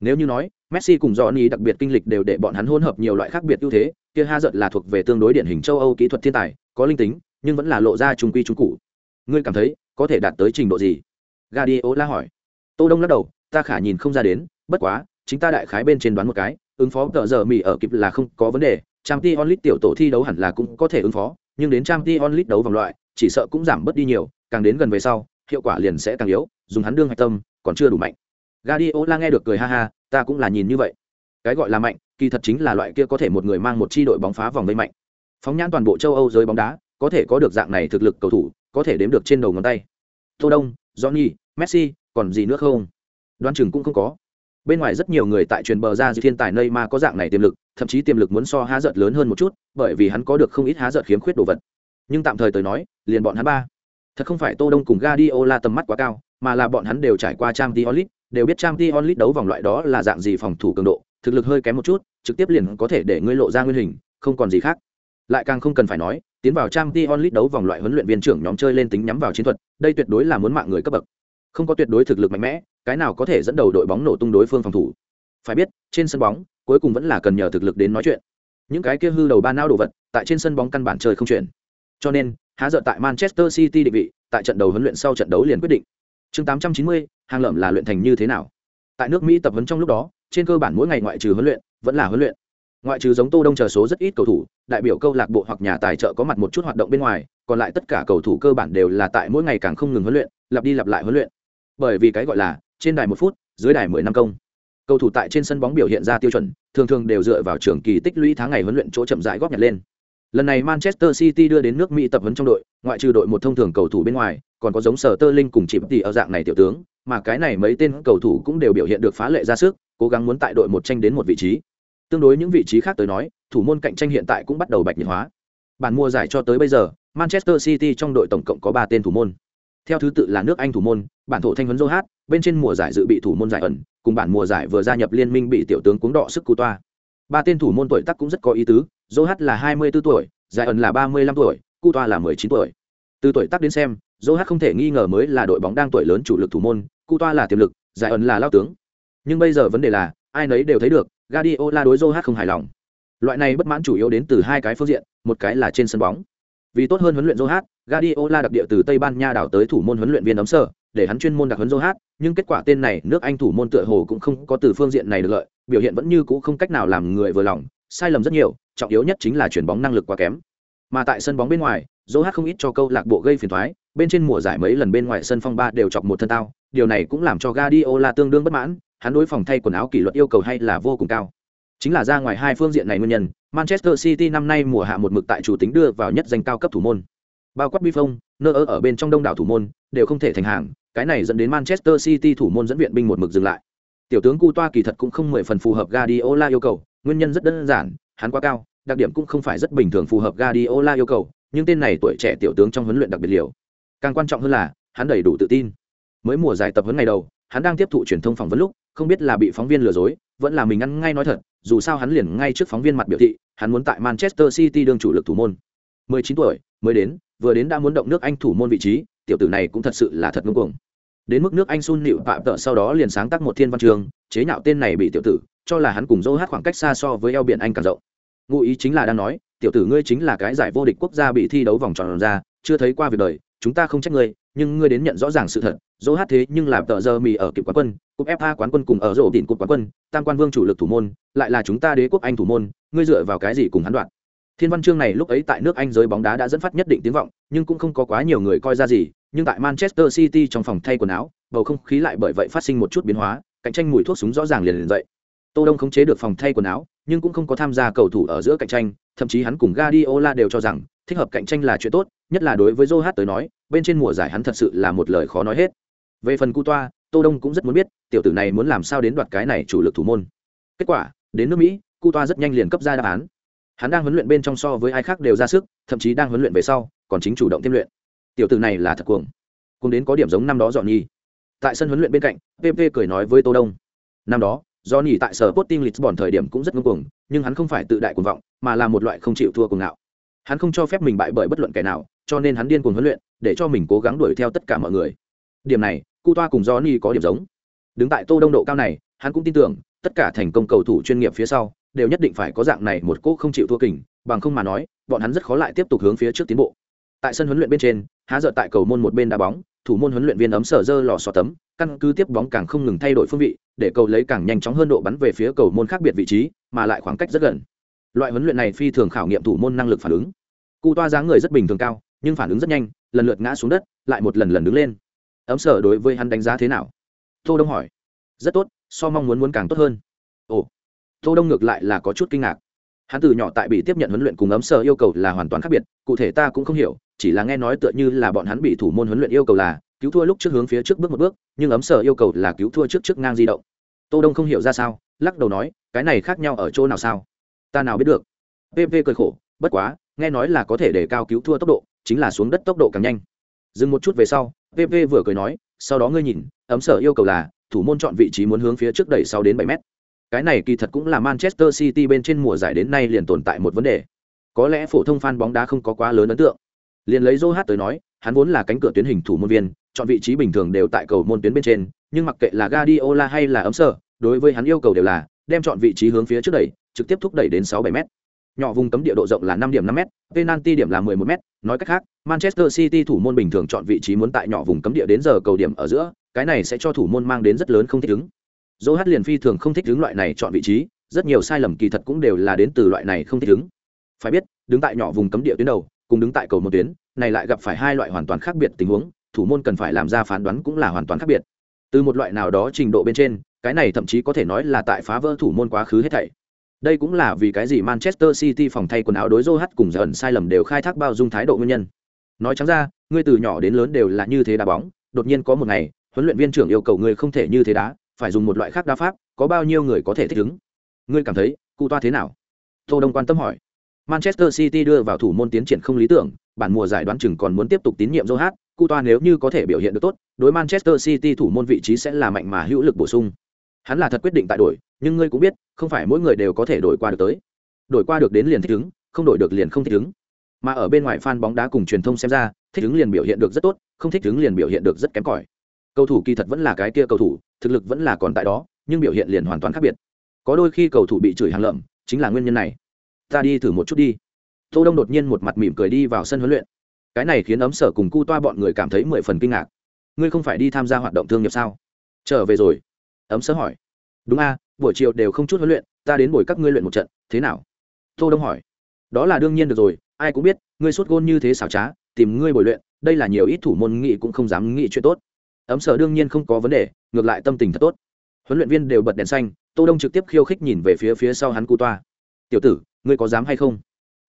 Nếu như nói messi cùng johnny đặc biệt kinh lịch đều để bọn hắn hỗn hợp nhiều loại khác biệt ưu thế kia ha giật là thuộc về tương đối điển hình châu âu kỹ thuật thiên tài có linh tính nhưng vẫn là lộ ra trung quy trung cụ. Ngươi cảm thấy có thể đạt tới trình độ gì? Guardiola hỏi. Tô đông lắc đầu ta khả nhìn không ra đến bất quá chính ta đại khái bên trên đoán một cái ứng phó tờ giờ mỹ ở kịp là không có vấn đề trang t onlit tiểu tổ thi đấu hẳn là cũng có thể ứng phó, nhưng đến trang t onlit đấu vòng loại, chỉ sợ cũng giảm bớt đi nhiều, càng đến gần về sau, hiệu quả liền sẽ càng yếu, dùng hắn đương hạch tâm, còn chưa đủ mạnh. Gadiola nghe được cười ha ha, ta cũng là nhìn như vậy. Cái gọi là mạnh, kỳ thật chính là loại kia có thể một người mang một chi đội bóng phá vòng vây mạnh. Phóng nhãn toàn bộ châu âu giới bóng đá, có thể có được dạng này thực lực cầu thủ, có thể đếm được trên đầu ngón tay. Tô đông, johnny, messi, còn gì nữa không? Đoan chừng cũng không có bên ngoài rất nhiều người tại truyền bờ ra dư thiên tài nơi mà có dạng này tiềm lực, thậm chí tiềm lực muốn so há giật lớn hơn một chút, bởi vì hắn có được không ít há giật khiếm khuyết đồ vật. Nhưng tạm thời tới nói, liền bọn hắn ba. Thật không phải tô đông cùng Guardiola tầm mắt quá cao, mà là bọn hắn đều trải qua trang Diolit đều biết trang Diolit đấu vòng loại đó là dạng gì phòng thủ cường độ, thực lực hơi kém một chút, trực tiếp liền có thể để ngươi lộ ra nguyên hình, không còn gì khác. Lại càng không cần phải nói, tiến vào trang Diolit đấu vòng loại huấn luyện viên trưởng nhóm chơi lên tính nhắm vào chiến thuật, đây tuyệt đối là muốn mạng người cấp bậc không có tuyệt đối thực lực mạnh mẽ cái nào có thể dẫn đầu đội bóng nổ tung đối phương phòng thủ. Phải biết trên sân bóng cuối cùng vẫn là cần nhờ thực lực đến nói chuyện. Những cái kia hư đầu ba não đồ vật tại trên sân bóng căn bản chơi không chuyển cho nên há dợ tại manchester city định vị tại trận đầu huấn luyện sau trận đấu liền quyết định. Chương 890, hàng lợm là luyện thành như thế nào? Tại nước mỹ tập huấn trong lúc đó trên cơ bản mỗi ngày ngoại trừ huấn luyện vẫn là huấn luyện. Ngoại trừ giống tô đông chờ số rất ít cầu thủ đại biểu câu lạc bộ hoặc nhà tài trợ có mặt một chút hoạt động bên ngoài còn lại tất cả cầu thủ cơ bản đều là tại mỗi ngày càng không ngừng huấn luyện lặp đi lặp lại huấn luyện bởi vì cái gọi là trên đài một phút, dưới đài mười năm công. Cầu thủ tại trên sân bóng biểu hiện ra tiêu chuẩn, thường thường đều dựa vào trường kỳ tích lũy tháng ngày huấn luyện chỗ chậm rãi góp nhặt lên. Lần này manchester city đưa đến nước mỹ tập huấn trong đội, ngoại trừ đội một thông thường cầu thủ bên ngoài, còn có giống sở tơ linh cùng chịp tỷ ở dạng này tiểu tướng, mà cái này mấy tên cầu thủ cũng đều biểu hiện được phá lệ ra sức, cố gắng muốn tại đội một tranh đến một vị trí. Tương đối những vị trí khác tới nói, thủ môn cạnh tranh hiện tại cũng bắt đầu bạch nhiệt hóa. Bản mùa giải cho tới bây giờ, manchester city trong đội tổng cộng có ba tên thủ môn. Theo thứ tự là nước anh thủ môn bản thổ thanh huấn dô hát bên trên mùa giải dự bị thủ môn giải ẩn cùng bản mùa giải vừa gia nhập liên minh bị tiểu tướng cuống đọ sức cú toa ba tên thủ môn tuổi tác cũng rất có ý tứ dô hát là hai mươi 24 tuổi giải ẩn là ba mươi lăm tuổi cu toa là mười chín tuổi từ tuổi tác đến xem dô hát không thể nghi ngờ mới là đội bóng đang tuổi lớn chủ lực thủ môn cu toa là tiềm lực giải ẩn là lao tướng nhưng bây giờ vấn đề là ai nấy đều thấy được Guardiola đối Joe không hài lòng. Loại này bất mãn chủ yếu đến từ hai cái phương diện, một cái là trên sân bóng. Vì tốt hơn huấn luyện Joe Guardiola đặc địa từ Tây Ban Nha đảo tới thủ môn huấn luyện viên ấm sở, để hắn chuyên môn đặc huấn Joe nhưng kết quả tên này nước Anh thủ môn tựa hồ cũng không có từ phương diện này được lợi, biểu hiện vẫn như cũ không cách nào làm người vừa lòng, sai lầm rất nhiều trọng yếu nhất chính là chuyển bóng năng lực quá kém. Mà tại sân bóng bên ngoài dỗ hát không ít cho câu lạc bộ gây phiền thoái bên trên mùa giải mấy lần bên ngoài sân phong ba đều chọc một thân tao điều này cũng làm cho Guardiola tương đương bất mãn hắn đối phòng thay quần áo kỷ luật yêu cầu hay là vô cùng cao. Chính là ra ngoài hai phương diện này nguyên nhân manchester city năm nay mùa hạ một mực tại chủ tính đưa vào nhất danh cao cấp thủ môn. Bao quát bi phong nơ ở ở bên trong đông đảo thủ môn đều không thể thành hàng cái này dẫn đến manchester city thủ môn dẫn viện binh một mực dừng lại. Tiểu tướng cu toa kỳ thật cũng không mười phần phù hợp Guardiola yêu cầu, nguyên nhân rất đơn giản, hắn quá cao, đặc điểm cũng không phải rất bình thường phù hợp Guardiola yêu cầu, nhưng tên này tuổi trẻ tiểu tướng trong huấn luyện đặc biệt liều. Càng quan trọng hơn là, hắn đầy đủ tự tin. Mới mùa giải tập huấn ngày đầu, hắn đang tiếp thụ truyền thông phỏng vấn lúc, không biết là bị phóng viên lừa dối, vẫn là mình ăn ngay nói thật, dù sao hắn liền ngay trước phóng viên mặt biểu thị, hắn muốn tại manchester city đương chủ lực thủ môn. 19 tuổi, mới đến, vừa đến đã muốn động nước anh thủ môn vị trí, tiểu tử này cũng thật sự là thật ngưng cuồng đến mức nước anh sun nịu tạm tợ sau đó liền sáng tác một thiên văn trường, chế nhạo tên này bị tiểu tử, cho là hắn cùng dô hát khoảng cách xa so với eo biển anh càng rộng. Ngụ ý chính là đang nói, tiểu tử ngươi chính là cái giải vô địch quốc gia bị thi đấu vòng tròn ra, chưa thấy qua việc đời, chúng ta không trách ngươi, nhưng ngươi đến nhận rõ ràng sự thật dỗ hát thế nhưng làm tợ giờ mì ở kịp quán quân, cúp fa quán quân cùng ở rổ đỉnh cúp quán quân, tam quan vương chủ lực thủ môn, lại là chúng ta đế quốc anh thủ môn, ngươi dựa vào cái gì cùng hắn đoạn thiên văn chương này lúc ấy tại nước anh giới bóng đá đã dẫn phát nhất định tiếng vọng, nhưng cũng không có quá nhiều người coi ra gì nhưng tại manchester city trong phòng thay quần áo, bầu không khí lại bởi vậy phát sinh một chút biến hóa, cạnh tranh mùi thuốc súng rõ ràng liền liền dậy. Tô đông khống chế được phòng thay quần áo, nhưng cũng không có tham gia cầu thủ ở giữa cạnh tranh, thậm chí hắn cùng Guardiola đều cho rằng, thích hợp cạnh tranh là chuyện tốt, nhất là đối với Zohat tới nói, bên trên mùa giải hắn thật sự là một lời khó nói hết. Về phần cu toa tô đông cũng rất muốn biết, tiểu tử này muốn làm sao đến đoạt cái này chủ lực thủ môn. Kết quả, đến nước mỹ cu toa rất nhanh liền cấp ra đáp án. Hắn đang huấn luyện bên trong so với ai khác đều ra sức, thậm chí đang huấn luyện về sau, còn chính chủ động thêm luyện tiểu tử này là thật cuồng cùng đến có điểm giống năm đó dọn nhi tại sân huấn luyện bên cạnh pp cười nói với tô đông năm đó do nhỉ tại sở Sporting Lisbon thời điểm cũng rất ngông cuồng, nhưng hắn không phải tự đại cuồng vọng, mà là một loại không chịu thua cuồng ngạo. Hắn không cho phép mình bại bởi bất luận kẻ nào, cho nên hắn điên cuồng huấn luyện, để cho mình cố gắng đuổi theo tất cả mọi người. Điểm này, Cu Toa cùng Johnny có điểm giống. Đứng tại Tô Đông độ cao này, hắn cũng tin tưởng, tất cả thành công cầu thủ chuyên nghiệp phía sau, đều nhất định phải có dạng này một cố không chịu thua kình, bằng không mà nói, bọn hắn rất khó lại tiếp tục hướng phía trước tiến bộ. Tại sân huấn luyện bên trên, há dợ tại cầu môn một bên đá bóng, thủ môn huấn luyện viên ấm sở dơ lò xò tấm, căn cứ tiếp bóng càng không ngừng thay đổi phương vị, để cầu lấy càng nhanh chóng hơn độ bắn về phía cầu môn khác biệt vị trí, mà lại khoảng cách rất gần. Loại huấn luyện này phi thường khảo nghiệm thủ môn năng lực phản ứng. Cụ toa dáng người rất bình thường cao, nhưng phản ứng rất nhanh, lần lượt ngã xuống đất, lại một lần lần đứng lên. Ấm sở đối với hắn đánh giá thế nào? Tô Đông hỏi. Rất tốt, so mong muốn muốn càng tốt hơn. Ồ. Tô Đông ngược lại là có chút kinh ngạc. Hắn từ nhỏ tại bị tiếp nhận huấn luyện cùng ấm sở yêu cầu là hoàn toàn khác biệt, cụ thể ta cũng không hiểu, chỉ là nghe nói tựa như là bọn hắn bị thủ môn huấn luyện yêu cầu là cứu thua lúc trước hướng phía trước bước một bước, nhưng ấm sở yêu cầu là cứu thua trước trước ngang di động. Tô đông không hiểu ra sao, lắc đầu nói, cái này khác nhau ở chỗ nào sao? Ta nào biết được. Pv cười khổ, bất quá, nghe nói là có thể để cao cứu thua tốc độ, chính là xuống đất tốc độ càng nhanh. Dừng một chút về sau pv vừa cười nói, sau đó ngươi nhìn, ấm sở yêu cầu là, thủ môn chọn vị trí muốn hướng phía trước đẩy sau đến bảy mét. Cái này kỳ thật cũng là manchester city bên trên mùa giải đến nay liền tồn tại một vấn đề. Có lẽ phổ thông fan bóng đá không có quá lớn ấn tượng liền lấy Joe Hát tới nói, hắn vốn là cánh cửa tuyến hình thủ môn viên, chọn vị trí bình thường đều tại cầu môn tuyến bên trên, nhưng mặc kệ là Guardiola hay là ấm sở, đối với hắn yêu cầu đều là đem chọn vị trí hướng phía trước đẩy, trực tiếp thúc đẩy đến 6-7 mét. Nhỏ vùng cấm địa độ rộng là 5 điểm 5 mét, penalty điểm là 11 mét, nói cách khác, Manchester City thủ môn bình thường chọn vị trí muốn tại nhỏ vùng cấm địa đến giờ cầu điểm ở giữa, cái này sẽ cho thủ môn mang đến rất lớn không thích ứng. Joe Hát liền phi thường không thích ứng loại này chọn vị trí, rất nhiều sai lầm kỳ thật cũng đều là đến từ loại này không thích ứng. Phải biết, đứng tại nhỏ vùng cấm địa tuyến đầu, cùng đứng tại cầu một tuyến, này lại gặp phải hai loại hoàn toàn khác biệt tình huống thủ môn cần phải làm ra phán đoán cũng là hoàn toàn khác biệt. Từ một loại nào đó trình độ bên trên cái này thậm chí có thể nói là tại phá vỡ thủ môn quá khứ hết thảy. Đây cũng là vì cái gì manchester city phòng thay quần áo đối dô cùng dần sai lầm đều khai thác bao dung thái độ nguyên nhân. Nói trắng ra ngươi từ nhỏ đến lớn đều là như thế đá bóng đột nhiên có một ngày huấn luyện viên trưởng yêu cầu ngươi không thể như thế đá phải dùng một loại khác đá pháp có bao nhiêu người có thể thích ứng? Ngươi cảm thấy cụ toa thế nào? Tô đông quan tâm hỏi. Manchester City đưa vào thủ môn tiến triển không lý tưởng, bản mùa giải đoán chừng còn muốn tiếp tục tín nhiệm Joe Cu toa nếu như có thể biểu hiện được tốt, đối Manchester City thủ môn vị trí sẽ là mạnh mà hữu lực bổ sung. Hắn là thật quyết định tại đổi, nhưng ngươi cũng biết, không phải mỗi người đều có thể đổi qua được tới. Đổi qua được đến liền thích ứng, không đổi được liền không thích ứng. Mà ở bên ngoài fan bóng đá cùng truyền thông xem ra, thích ứng liền biểu hiện được rất tốt, không thích ứng liền biểu hiện được rất kém cỏi. Cầu thủ kỳ thật vẫn là cái kia cầu thủ, thực lực vẫn là còn tại đó, nhưng biểu hiện liền hoàn toàn khác biệt. Có đôi khi cầu thủ bị chửi hàng lợm, chính là nguyên nhân này ta đi thử một chút đi. Tô đông đột nhiên một mặt mỉm cười đi vào sân huấn luyện. Cái này khiến ấm sở cùng cu toa bọn người cảm thấy mười phần kinh ngạc. Ngươi không phải đi tham gia hoạt động thương nghiệp sao? Trở về rồi. Ấm sở hỏi. Đúng a, buổi chiều đều không chút huấn luyện, ta đến buổi các ngươi luyện một trận, thế nào? Tô đông hỏi. Đó là đương nhiên được rồi, ai cũng biết, ngươi suốt gôn như thế xảo trá, tìm ngươi bồi luyện, đây là nhiều ít thủ môn nghị cũng không dám nghĩ chuyện tốt. Ấm sở đương nhiên không có vấn đề, ngược lại tâm tình thật tốt. Huấn luyện viên đều bật đèn xanh, tô đông trực tiếp khiêu khích nhìn về phía phía sau hắn cu toa tiểu tử, ngươi có dám hay không?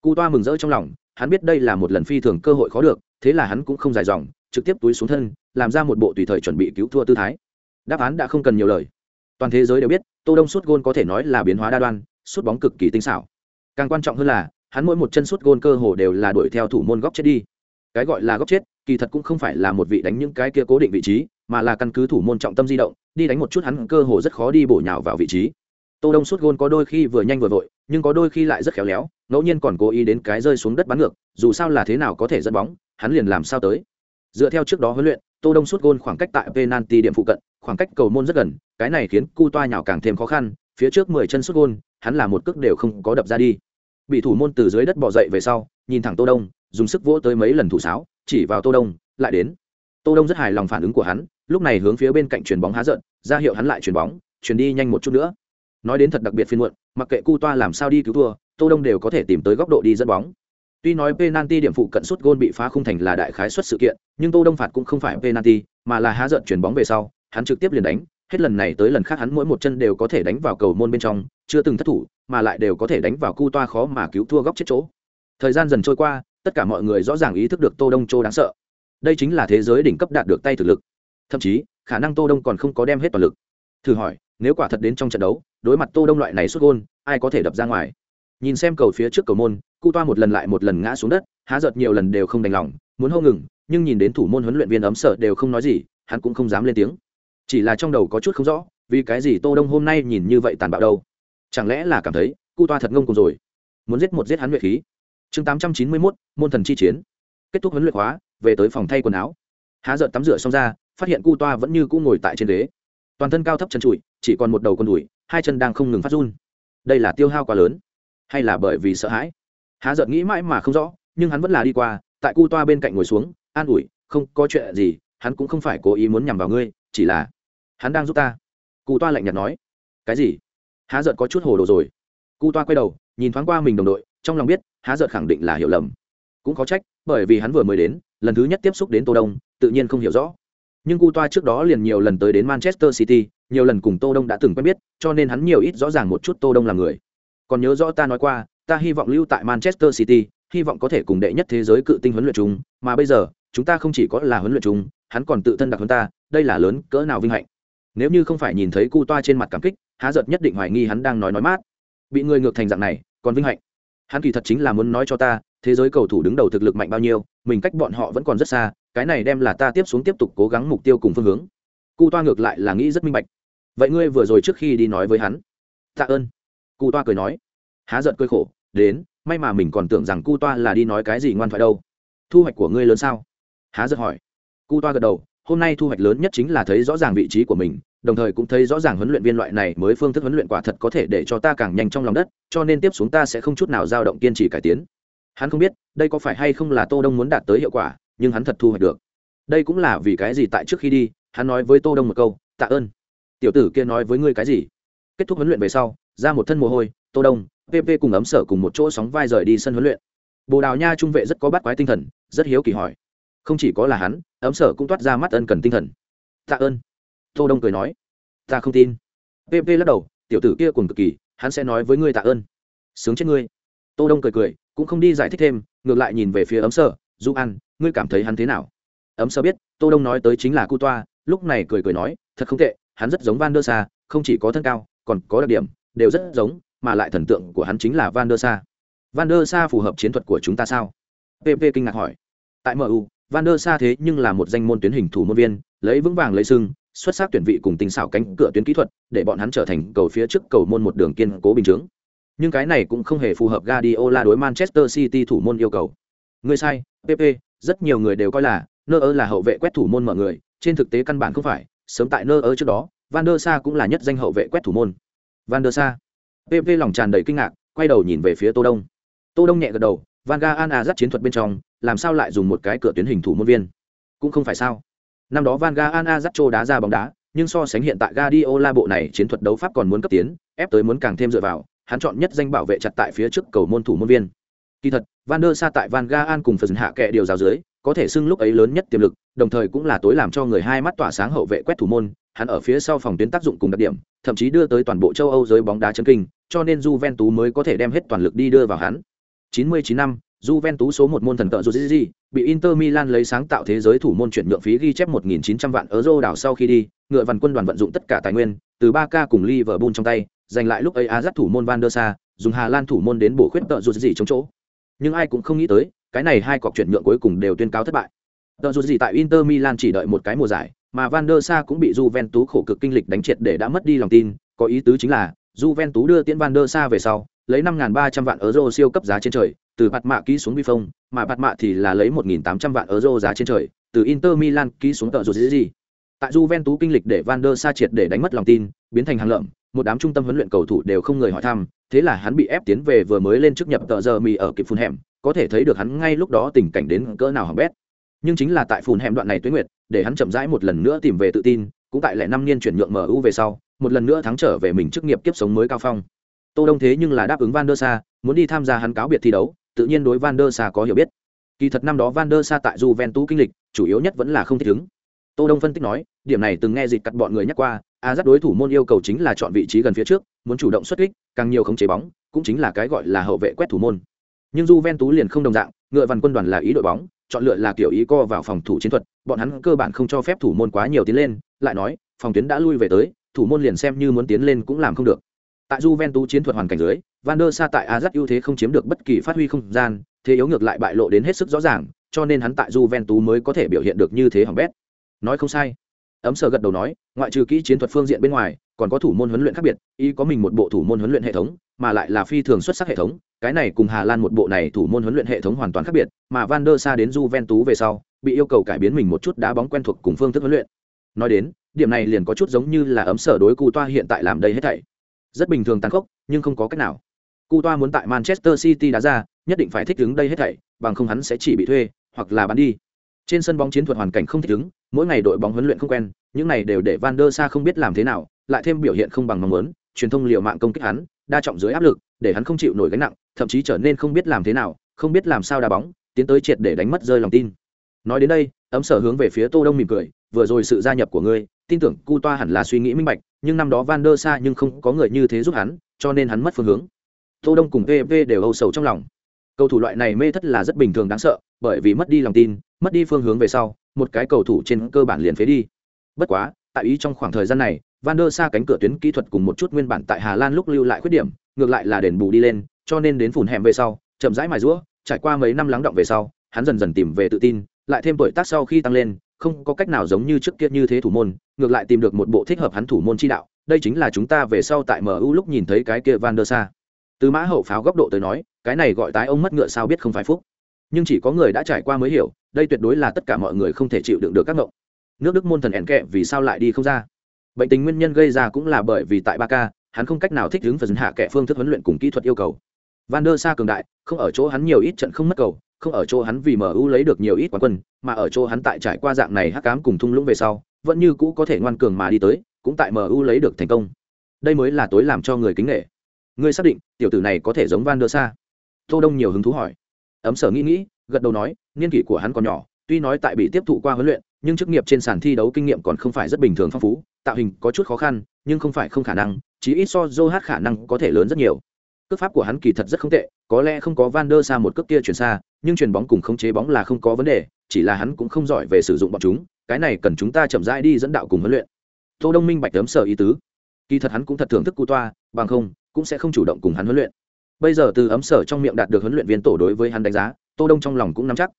Cụ toa mừng rỡ trong lòng, hắn biết đây là một lần phi thường cơ hội khó được, thế là hắn cũng không dài dòng, trực tiếp túi xuống thân, làm ra một bộ tùy thời chuẩn bị cứu thua tư thái. Đáp án đã không cần nhiều lời. Toàn thế giới đều biết, tô đông sút gôn có thể nói là biến hóa đa đoan, sút bóng cực kỳ tinh xảo. Càng quan trọng hơn là, hắn mỗi một chân sút gôn cơ hồ đều là đuổi theo thủ môn góc chết đi. Cái gọi là góc chết, kỳ thật cũng không phải là một vị đánh những cái kia cố định vị trí, mà là căn cứ thủ môn trọng tâm di động, đi đánh một chút hắn cơ hồ rất khó đi bổ nhào vào vị trí. Tô đông sút gôn có đôi khi vừa nhanh vừa vội nhưng có đôi khi lại rất khéo léo, ngẫu nhiên còn cố ý đến cái rơi xuống đất bắn ngược, dù sao là thế nào có thể dẫn bóng, hắn liền làm sao tới. Dựa theo trước đó huấn luyện, tô đông sút gôn khoảng cách tại penalty điểm phụ cận, khoảng cách cầu môn rất gần, cái này khiến cu toa nhào càng thêm khó khăn, phía trước mười chân sút gôn, hắn là một cước đều không có đập ra đi. Bị thủ môn từ dưới đất bỏ dậy về sau, nhìn thẳng tô đông, dùng sức vỗ tới mấy lần thủ sáo, chỉ vào tô đông, lại đến. Tô đông rất hài lòng phản ứng của hắn, lúc này hướng phía bên cạnh chuyền bóng há giận, ra hiệu hắn lại chuyền bóng, chuyền đi nhanh một chút nữa nói đến thật đặc biệt phiên muộn, mặc kệ cu toa làm sao đi cứu thua, tô đông đều có thể tìm tới góc độ đi dẫn bóng. Tuy nói penalty điểm phụ cận suất gôn bị phá khung thành là đại khái xuất sự kiện, nhưng tô đông phạt cũng không phải penalty, mà là há giận chuyển bóng về sau, hắn trực tiếp liền đánh, hết lần này tới lần khác hắn mỗi một chân đều có thể đánh vào cầu môn bên trong, chưa từng thất thủ, mà lại đều có thể đánh vào cu toa khó mà cứu thua góc chết chỗ. Thời gian dần trôi qua, tất cả mọi người rõ ràng ý thức được tô đông châu đáng sợ. Đây chính là thế giới đỉnh cấp đạt được tay thực lực. Thậm chí, khả năng tô đông còn không có đem hết toàn lực. Thử hỏi nếu quả thật đến trong trận đấu đối mặt tô đông loại này xuất gôn ai có thể đập ra ngoài? Nhìn xem cầu phía trước cầu môn cu toa một lần lại một lần ngã xuống đất há giật nhiều lần đều không đành lòng muốn hô ngừng nhưng nhìn đến thủ môn huấn luyện viên ấm sợ đều không nói gì hắn cũng không dám lên tiếng. Chỉ là trong đầu có chút không rõ vì cái gì tô đông hôm nay nhìn như vậy tàn bạo đâu? Chẳng lẽ là cảm thấy cu toa thật ngông cùng rồi? Muốn giết một giết hắn luyện khí. Chương tám trăm chín mươi 891, môn thần chi chiến. Kết thúc huấn luyện khóa về tới phòng thay quần áo. Há giận tắm rửa xong ra phát hiện cu toa vẫn như cũ ngồi tại trên ghế toàn thân cao thấp chân trụi, chỉ còn một đầu con đùi, hai chân đang không ngừng phát run. Đây là tiêu hao quá lớn, hay là bởi vì sợ hãi? Há giận nghĩ mãi mà không rõ, nhưng hắn vẫn là đi qua, tại cu toa bên cạnh ngồi xuống, an ủi, không có chuyện gì, hắn cũng không phải cố ý muốn nhằm vào ngươi, chỉ là hắn đang giúp ta. Cụ toa lạnh nhạt nói, cái gì? Há giận có chút hồ đồ rồi. Cụ toa quay đầu, nhìn thoáng qua mình đồng đội, trong lòng biết, há giận khẳng định là hiểu lầm. Cũng có trách, bởi vì hắn vừa mới đến, lần thứ nhất tiếp xúc đến tô đông, tự nhiên không hiểu rõ nhưng cu toa trước đó liền nhiều lần tới đến manchester city, nhiều lần cùng tô đông đã từng quen biết, cho nên hắn nhiều ít rõ ràng một chút tô đông là người. Còn nhớ rõ ta nói qua, ta hy vọng lưu tại manchester city, hy vọng có thể cùng đệ nhất thế giới cự tinh huấn luyện chung, mà bây giờ, chúng ta không chỉ có là huấn luyện chung, hắn còn tự thân đặc hơn ta, đây là lớn cỡ nào vinh hạnh. Nếu như không phải nhìn thấy cu toa trên mặt cảm kích, há giật nhất định hoài nghi hắn đang nói nói mát. Bị người ngược thành dạng này, còn vinh hạnh. Hắn kỳ thật chính là muốn nói cho ta, thế giới cầu thủ đứng đầu thực lực mạnh bao nhiêu, mình cách bọn họ vẫn còn rất xa cái này đem là ta tiếp xuống tiếp tục cố gắng mục tiêu cùng phương hướng. Cụ toa ngược lại là nghĩ rất minh bạch. Vậy ngươi vừa rồi trước khi đi nói với hắn? Tạ ơn. Cụ toa cười nói. Há giận cười khổ, đến, may mà mình còn tưởng rằng cụ toa là đi nói cái gì ngoan thoại đâu. Thu hoạch của ngươi lớn sao? Há giận hỏi. Cụ toa gật đầu, hôm nay thu hoạch lớn nhất chính là thấy rõ ràng vị trí của mình, đồng thời cũng thấy rõ ràng huấn luyện viên loại này mới phương thức huấn luyện quả thật có thể để cho ta càng nhanh trong lòng đất, cho nên tiếp xuống ta sẽ không chút nào dao động kiên trì cải tiến. Hắn không biết, đây có phải hay không là tô đông muốn đạt tới hiệu quả nhưng hắn thật thu hoạch được. Đây cũng là vì cái gì tại trước khi đi, hắn nói với tô đông một câu, tạ ơn. Tiểu tử kia nói với ngươi cái gì? Kết thúc huấn luyện về sau, ra một thân mồ hôi, tô đông pp cùng ấm sở cùng một chỗ sóng vai rời đi sân huấn luyện. Bồ đào nha trung vệ rất có bắt quái tinh thần, rất hiếu kỳ hỏi. Không chỉ có là hắn, ấm sở cũng toát ra mắt ân cần tinh thần. Tạ ơn. Tô đông cười nói. Ta không tin. Pp lắc đầu, tiểu tử kia cùng cực kỳ, hắn sẽ nói với ngươi tạ ơn. Sướng chết ngươi. Tô đông cười cười, cũng không đi giải thích thêm, ngược lại nhìn về phía ấm sở du ăn ngươi cảm thấy hắn thế nào? Ấm sơ biết tô đông nói tới chính là cu toa lúc này cười cười nói thật không tệ hắn rất giống van der sa không chỉ có thân cao còn có đặc điểm đều rất giống mà lại thần tượng của hắn chính là van der sa. Van der sa phù hợp chiến thuật của chúng ta sao? Pp kinh ngạc hỏi. Tại mu van der sa thế nhưng là một danh môn tuyến hình thủ môn viên lấy vững vàng lấy sưng xuất sắc tuyển vị cùng tình xảo cánh cửa tuyến kỹ thuật để bọn hắn trở thành cầu phía trước cầu môn một đường kiên cố bình chứng nhưng cái này cũng không hề phù hợp Guardiola đối Manchester City thủ môn yêu cầu. Người sai, PP, rất nhiều người đều coi là nơ ơ là hậu vệ quét thủ môn mở người, trên thực tế căn bản không phải, sớm tại nơ ơ trước đó, Van der Sa cũng là nhất danh hậu vệ quét thủ môn. Van der Sa. pv lòng tràn đầy kinh ngạc, quay đầu nhìn về phía Tô Đông. Tô Đông nhẹ gật đầu, Van ga ana dắt chiến thuật bên trong, làm sao lại dùng một cái cửa tuyến hình thủ môn viên? Cũng không phải sao. Năm đó Van ga ana dắt trô đá ra bóng đá, nhưng so sánh hiện tại Guardiola bộ này chiến thuật đấu pháp còn muốn cấp tiến, ép tới muốn càng thêm dựa vào, hắn chọn nhất danh bảo vệ chặt tại phía trước cầu môn thủ môn viên kỳ thật van der sa tại van Gaal cùng phần hạ kệ điều giáo dưới có thể xưng lúc ấy lớn nhất tiềm lực đồng thời cũng là tối làm cho người hai mắt tỏa sáng hậu vệ quét thủ môn hắn ở phía sau phòng tuyến tác dụng cùng đặc điểm thậm chí đưa tới toàn bộ châu âu giới bóng đá chân kinh cho nên Juventus mới có thể đem hết toàn lực đi đưa vào hắn 99 năm Juventus số một môn thần tượng Rodriguez bị Inter Milan lấy sáng tạo thế giới thủ môn chuyển nhượng phí ghi chép 1.900 vạn euro đảo sau khi đi, ngựa văn quân đoàn vận dụng tất cả tài nguyên, từ 3K cùng Liverpool trong tay, giành lại lúc ấy Azat thủ môn Van der Sa, dùng Hà Lan thủ môn đến bổ khuyết tợ Rodriguez chống chỗ. Nhưng ai cũng không nghĩ tới, cái này hai cọc chuyển nhượng cuối cùng đều tuyên cáo thất bại. Tờ dù gì tại Inter Milan chỉ đợi một cái mùa giải, mà Van der Sa cũng bị Juventus khổ cực kinh lịch đánh triệt để đã mất đi lòng tin, có ý tứ chính là Juventus đưa tiễn Van der Sa về sau, lấy 5.300 vạn euro siêu cấp giá trên trời, từ bạt mạ ký xuống vi phong mà bạt mạ thì là lấy 1.800 vạn euro giá trên trời từ inter milan ký xuống tờ dù gì tại juventus kinh lịch để van der sa triệt để đánh mất lòng tin biến thành hàng lợm một đám trung tâm huấn luyện cầu thủ đều không người hỏi thăm thế là hắn bị ép tiến về vừa mới lên chức nhập tờ giờ mì ở kịp phun hẻm có thể thấy được hắn ngay lúc đó tình cảnh đến cỡ nào hỏng bét nhưng chính là tại phun hẻm đoạn này tuyến nguyệt để hắn chậm rãi một lần nữa tìm về tự tin cũng tại lẽ năm niên chuyển nhượng mu về sau một lần nữa thắng trở về mình chức nghiệp kiếp sống mới cao phong tô đông thế nhưng là đáp ứng van der sa muốn đi tham gia hắn cáo biệt thi đấu tự nhiên đối Van der Sa có hiểu biết. Kỳ thật năm đó Van der Sa tại Juventus kinh lịch, chủ yếu nhất vẫn là không thích ứng. Tô Đông phân tích nói, điểm này từng nghe dịch cắt bọn người nhắc qua, a dắt đối thủ môn yêu cầu chính là chọn vị trí gần phía trước, muốn chủ động xuất kích, càng nhiều khống chế bóng, cũng chính là cái gọi là hậu vệ quét thủ môn. Nhưng Juventus liền không đồng dạng, ngựa văn quân đoàn là ý đội bóng, chọn lựa là kiểu ý co vào phòng thủ chiến thuật, bọn hắn cơ bản không cho phép thủ môn quá nhiều tiến lên, lại nói, phòng tuyến đã lui về tới, thủ môn liền xem như muốn tiến lên cũng làm không được. Tại Juventus chiến thuật hoàn cảnh dưới, Van der Sa tại Ajax ưu thế không chiếm được bất kỳ phát huy không gian, thế yếu ngược lại bại lộ đến hết sức rõ ràng, cho nên hắn tại Juventus mới có thể biểu hiện được như thế hỏng bét. Nói không sai. Ấm sờ gật đầu nói, ngoại trừ kỹ chiến thuật phương diện bên ngoài, còn có thủ môn huấn luyện khác biệt, y có mình một bộ thủ môn huấn luyện hệ thống, mà lại là phi thường xuất sắc hệ thống, cái này cùng Hà Lan một bộ này thủ môn huấn luyện hệ thống hoàn toàn khác biệt, mà Van der Sa đến Juventus về sau, bị yêu cầu cải biến mình một chút đá bóng quen thuộc cùng phương thức huấn luyện. Nói đến, điểm này liền có chút giống như là ấm sở đối cu toa hiện tại làm đây hết thảy. Rất bình thường tàn khốc, nhưng không có cách nào Cu toa muốn tại Manchester City đá ra, nhất định phải thích ứng đây hết thảy, bằng không hắn sẽ chỉ bị thuê hoặc là bán đi. Trên sân bóng chiến thuật hoàn cảnh không thích ứng, mỗi ngày đội bóng huấn luyện không quen, những này đều để Van der Sa không biết làm thế nào, lại thêm biểu hiện không bằng mong muốn, truyền thông liều mạng công kích hắn, đa trọng dưới áp lực, để hắn không chịu nổi gánh nặng, thậm chí trở nên không biết làm thế nào, không biết làm sao đá bóng, tiến tới triệt để đánh mất rơi lòng tin. Nói đến đây, ấm sở hướng về phía Tô Đông mỉm cười, vừa rồi sự gia nhập của ngươi, tin tưởng Cu Toa hẳn là suy nghĩ minh bạch, nhưng năm đó Van der Sa nhưng không có người như thế giúp hắn, cho nên hắn mất phương hướng tô đông cùng pv đều âu sầu trong lòng cầu thủ loại này mê thất là rất bình thường đáng sợ bởi vì mất đi lòng tin mất đi phương hướng về sau, một cái cầu thủ trên cơ bản liền phế đi. Bất quá, tại ý trong khoảng thời gian này, van der sa cánh cửa tuyến kỹ thuật cùng một chút nguyên bản tại hà lan lúc lưu lại khuyết điểm, ngược lại là đền bù đi lên, cho nên đến phủn hẻm về sau, chậm rãi mài rũa trải qua mấy năm lắng động về sau, hắn dần dần tìm về tự tin, lại thêm tuổi tác sau khi tăng lên, không có cách nào giống như trước kia như thế thủ môn, ngược lại tìm được một bộ thích hợp hắn thủ môn chi đạo. Đây chính là chúng ta về sau tại mu lúc nhìn thấy cái kia van der sa từ mã hậu pháo góc độ tới nói, cái này gọi tái ông mất ngựa sao biết không phải phúc. Nhưng chỉ có người đã trải qua mới hiểu đây tuyệt đối là tất cả mọi người không thể chịu đựng được các ngộng. Nước đức môn thần ẻn kẹ vì sao lại đi không ra? Bệnh tình nguyên nhân gây ra cũng là bởi vì tại ba k hắn không cách nào thích ứng và dần hạ kẻ phương thức huấn luyện cùng kỹ thuật yêu cầu. Van der sa cường đại, không ở chỗ hắn nhiều ít trận không mất cầu, không ở chỗ hắn vì mu lấy được nhiều ít quán quân, mà ở chỗ hắn tại trải qua dạng này hắc cám cùng thung lũng về sau, vẫn như cũ có thể ngoan cường mà đi tới, cũng tại mu lấy được thành công. Đây mới là tối làm cho người kính nghệ ngươi xác định, tiểu tử này có thể giống van der sa tô đông nhiều hứng thú hỏi. Ấm sở nghĩ nghĩ gật đầu nói, niên kỷ của hắn còn nhỏ, tuy nói tại bị tiếp thụ qua huấn luyện, nhưng chức nghiệp trên sàn thi đấu kinh nghiệm còn không phải rất bình thường phong phú, tạo hình có chút khó khăn, nhưng không phải không khả năng, chí ít so dô hát khả năng có thể lớn rất nhiều. Cước pháp của hắn kỳ thật rất không tệ, có lẽ không có van der sa một cước kia chuyển xa, nhưng chuyền bóng cùng khống chế bóng là không có vấn đề, chỉ là hắn cũng không giỏi về sử dụng bọn chúng, cái này cần chúng ta chậm rãi đi dẫn đạo cùng huấn luyện. Tô đông minh bạch tấm sở ý tứ. Kỳ thật hắn cũng thật thưởng thức cu toa, bằng không, cũng sẽ không chủ động cùng hắn huấn luyện. Bây giờ từ ấm sở trong miệng đạt được huấn luyện viên tổ đối với hắn đánh giá tô đông trong lòng cũng nắm chắc.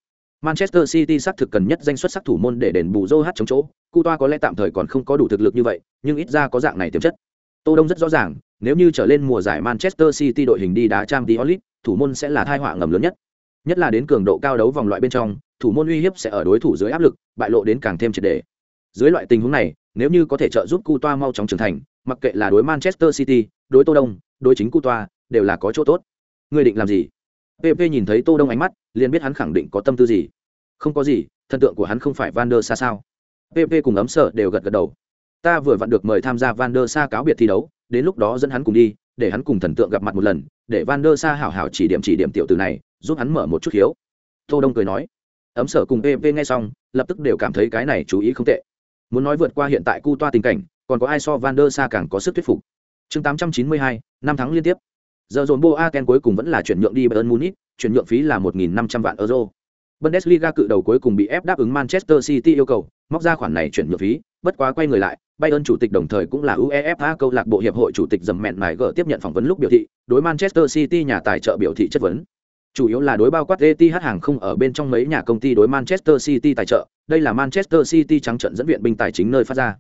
Manchester city xác thực cần nhất danh xuất sắc thủ môn để đền bù Joe Hart chống chỗ. Cu toa có lẽ tạm thời còn không có đủ thực lực như vậy, nhưng ít ra có dạng này tiềm chất. Tô đông rất rõ ràng, nếu như trở lên mùa giải manchester city đội hình đi đá trang tí thủ môn sẽ là tai họa ngầm lớn nhất. Nhất là đến cường độ cao đấu vòng loại bên trong, thủ môn uy hiếp sẽ ở đối thủ dưới áp lực, bại lộ đến càng thêm triệt đề. Dưới loại tình huống này, nếu như có thể trợ giúp cu toa mau chóng trưởng thành, mặc kệ là đối manchester city, đối tô đông, đối chính cu toa đều là có chỗ tốt. Ngươi định làm gì? Pp nhìn thấy tô đông ánh mắt liền biết hắn khẳng định có tâm tư gì. Không có gì thần tượng của hắn không phải van der sa sao? Pp cùng ấm sợ đều gật gật đầu. Ta vừa vặn được mời tham gia van der sa cáo biệt thi đấu đến lúc đó dẫn hắn cùng đi để hắn cùng thần tượng gặp mặt một lần để van der sa hảo hảo chỉ điểm chỉ điểm tiểu từ này giúp hắn mở một chút hiếu tô đông cười nói. Ấm sở cùng pv nghe xong lập tức đều cảm thấy cái này chú ý không tệ. Muốn nói vượt qua hiện tại cu toa tình cảnh còn có ai so van der sa càng có sức thuyết phục? Chương 892, năm tháng liên tiếp giờ dồn boaken cuối cùng vẫn là chuyển nhượng đi bayern munich chuyển nhượng phí là 1.500 vạn euro Bundesliga cự đầu cuối cùng bị ép đáp ứng Manchester City yêu cầu, móc ra khoản này chuyển nhượng phí, bất quá quay người lại, Bayern chủ tịch đồng thời cũng là UEFA câu lạc bộ hiệp hội chủ tịch dầm mẹn mài gỡ tiếp nhận phỏng vấn lúc biểu thị, đối Manchester City nhà tài trợ biểu thị chất vấn. Chủ yếu là đối bao quát ETH hàng không ở bên trong mấy nhà công ty đối Manchester City tài trợ, đây là Manchester City trắng trận dẫn viện binh tài chính nơi phát ra.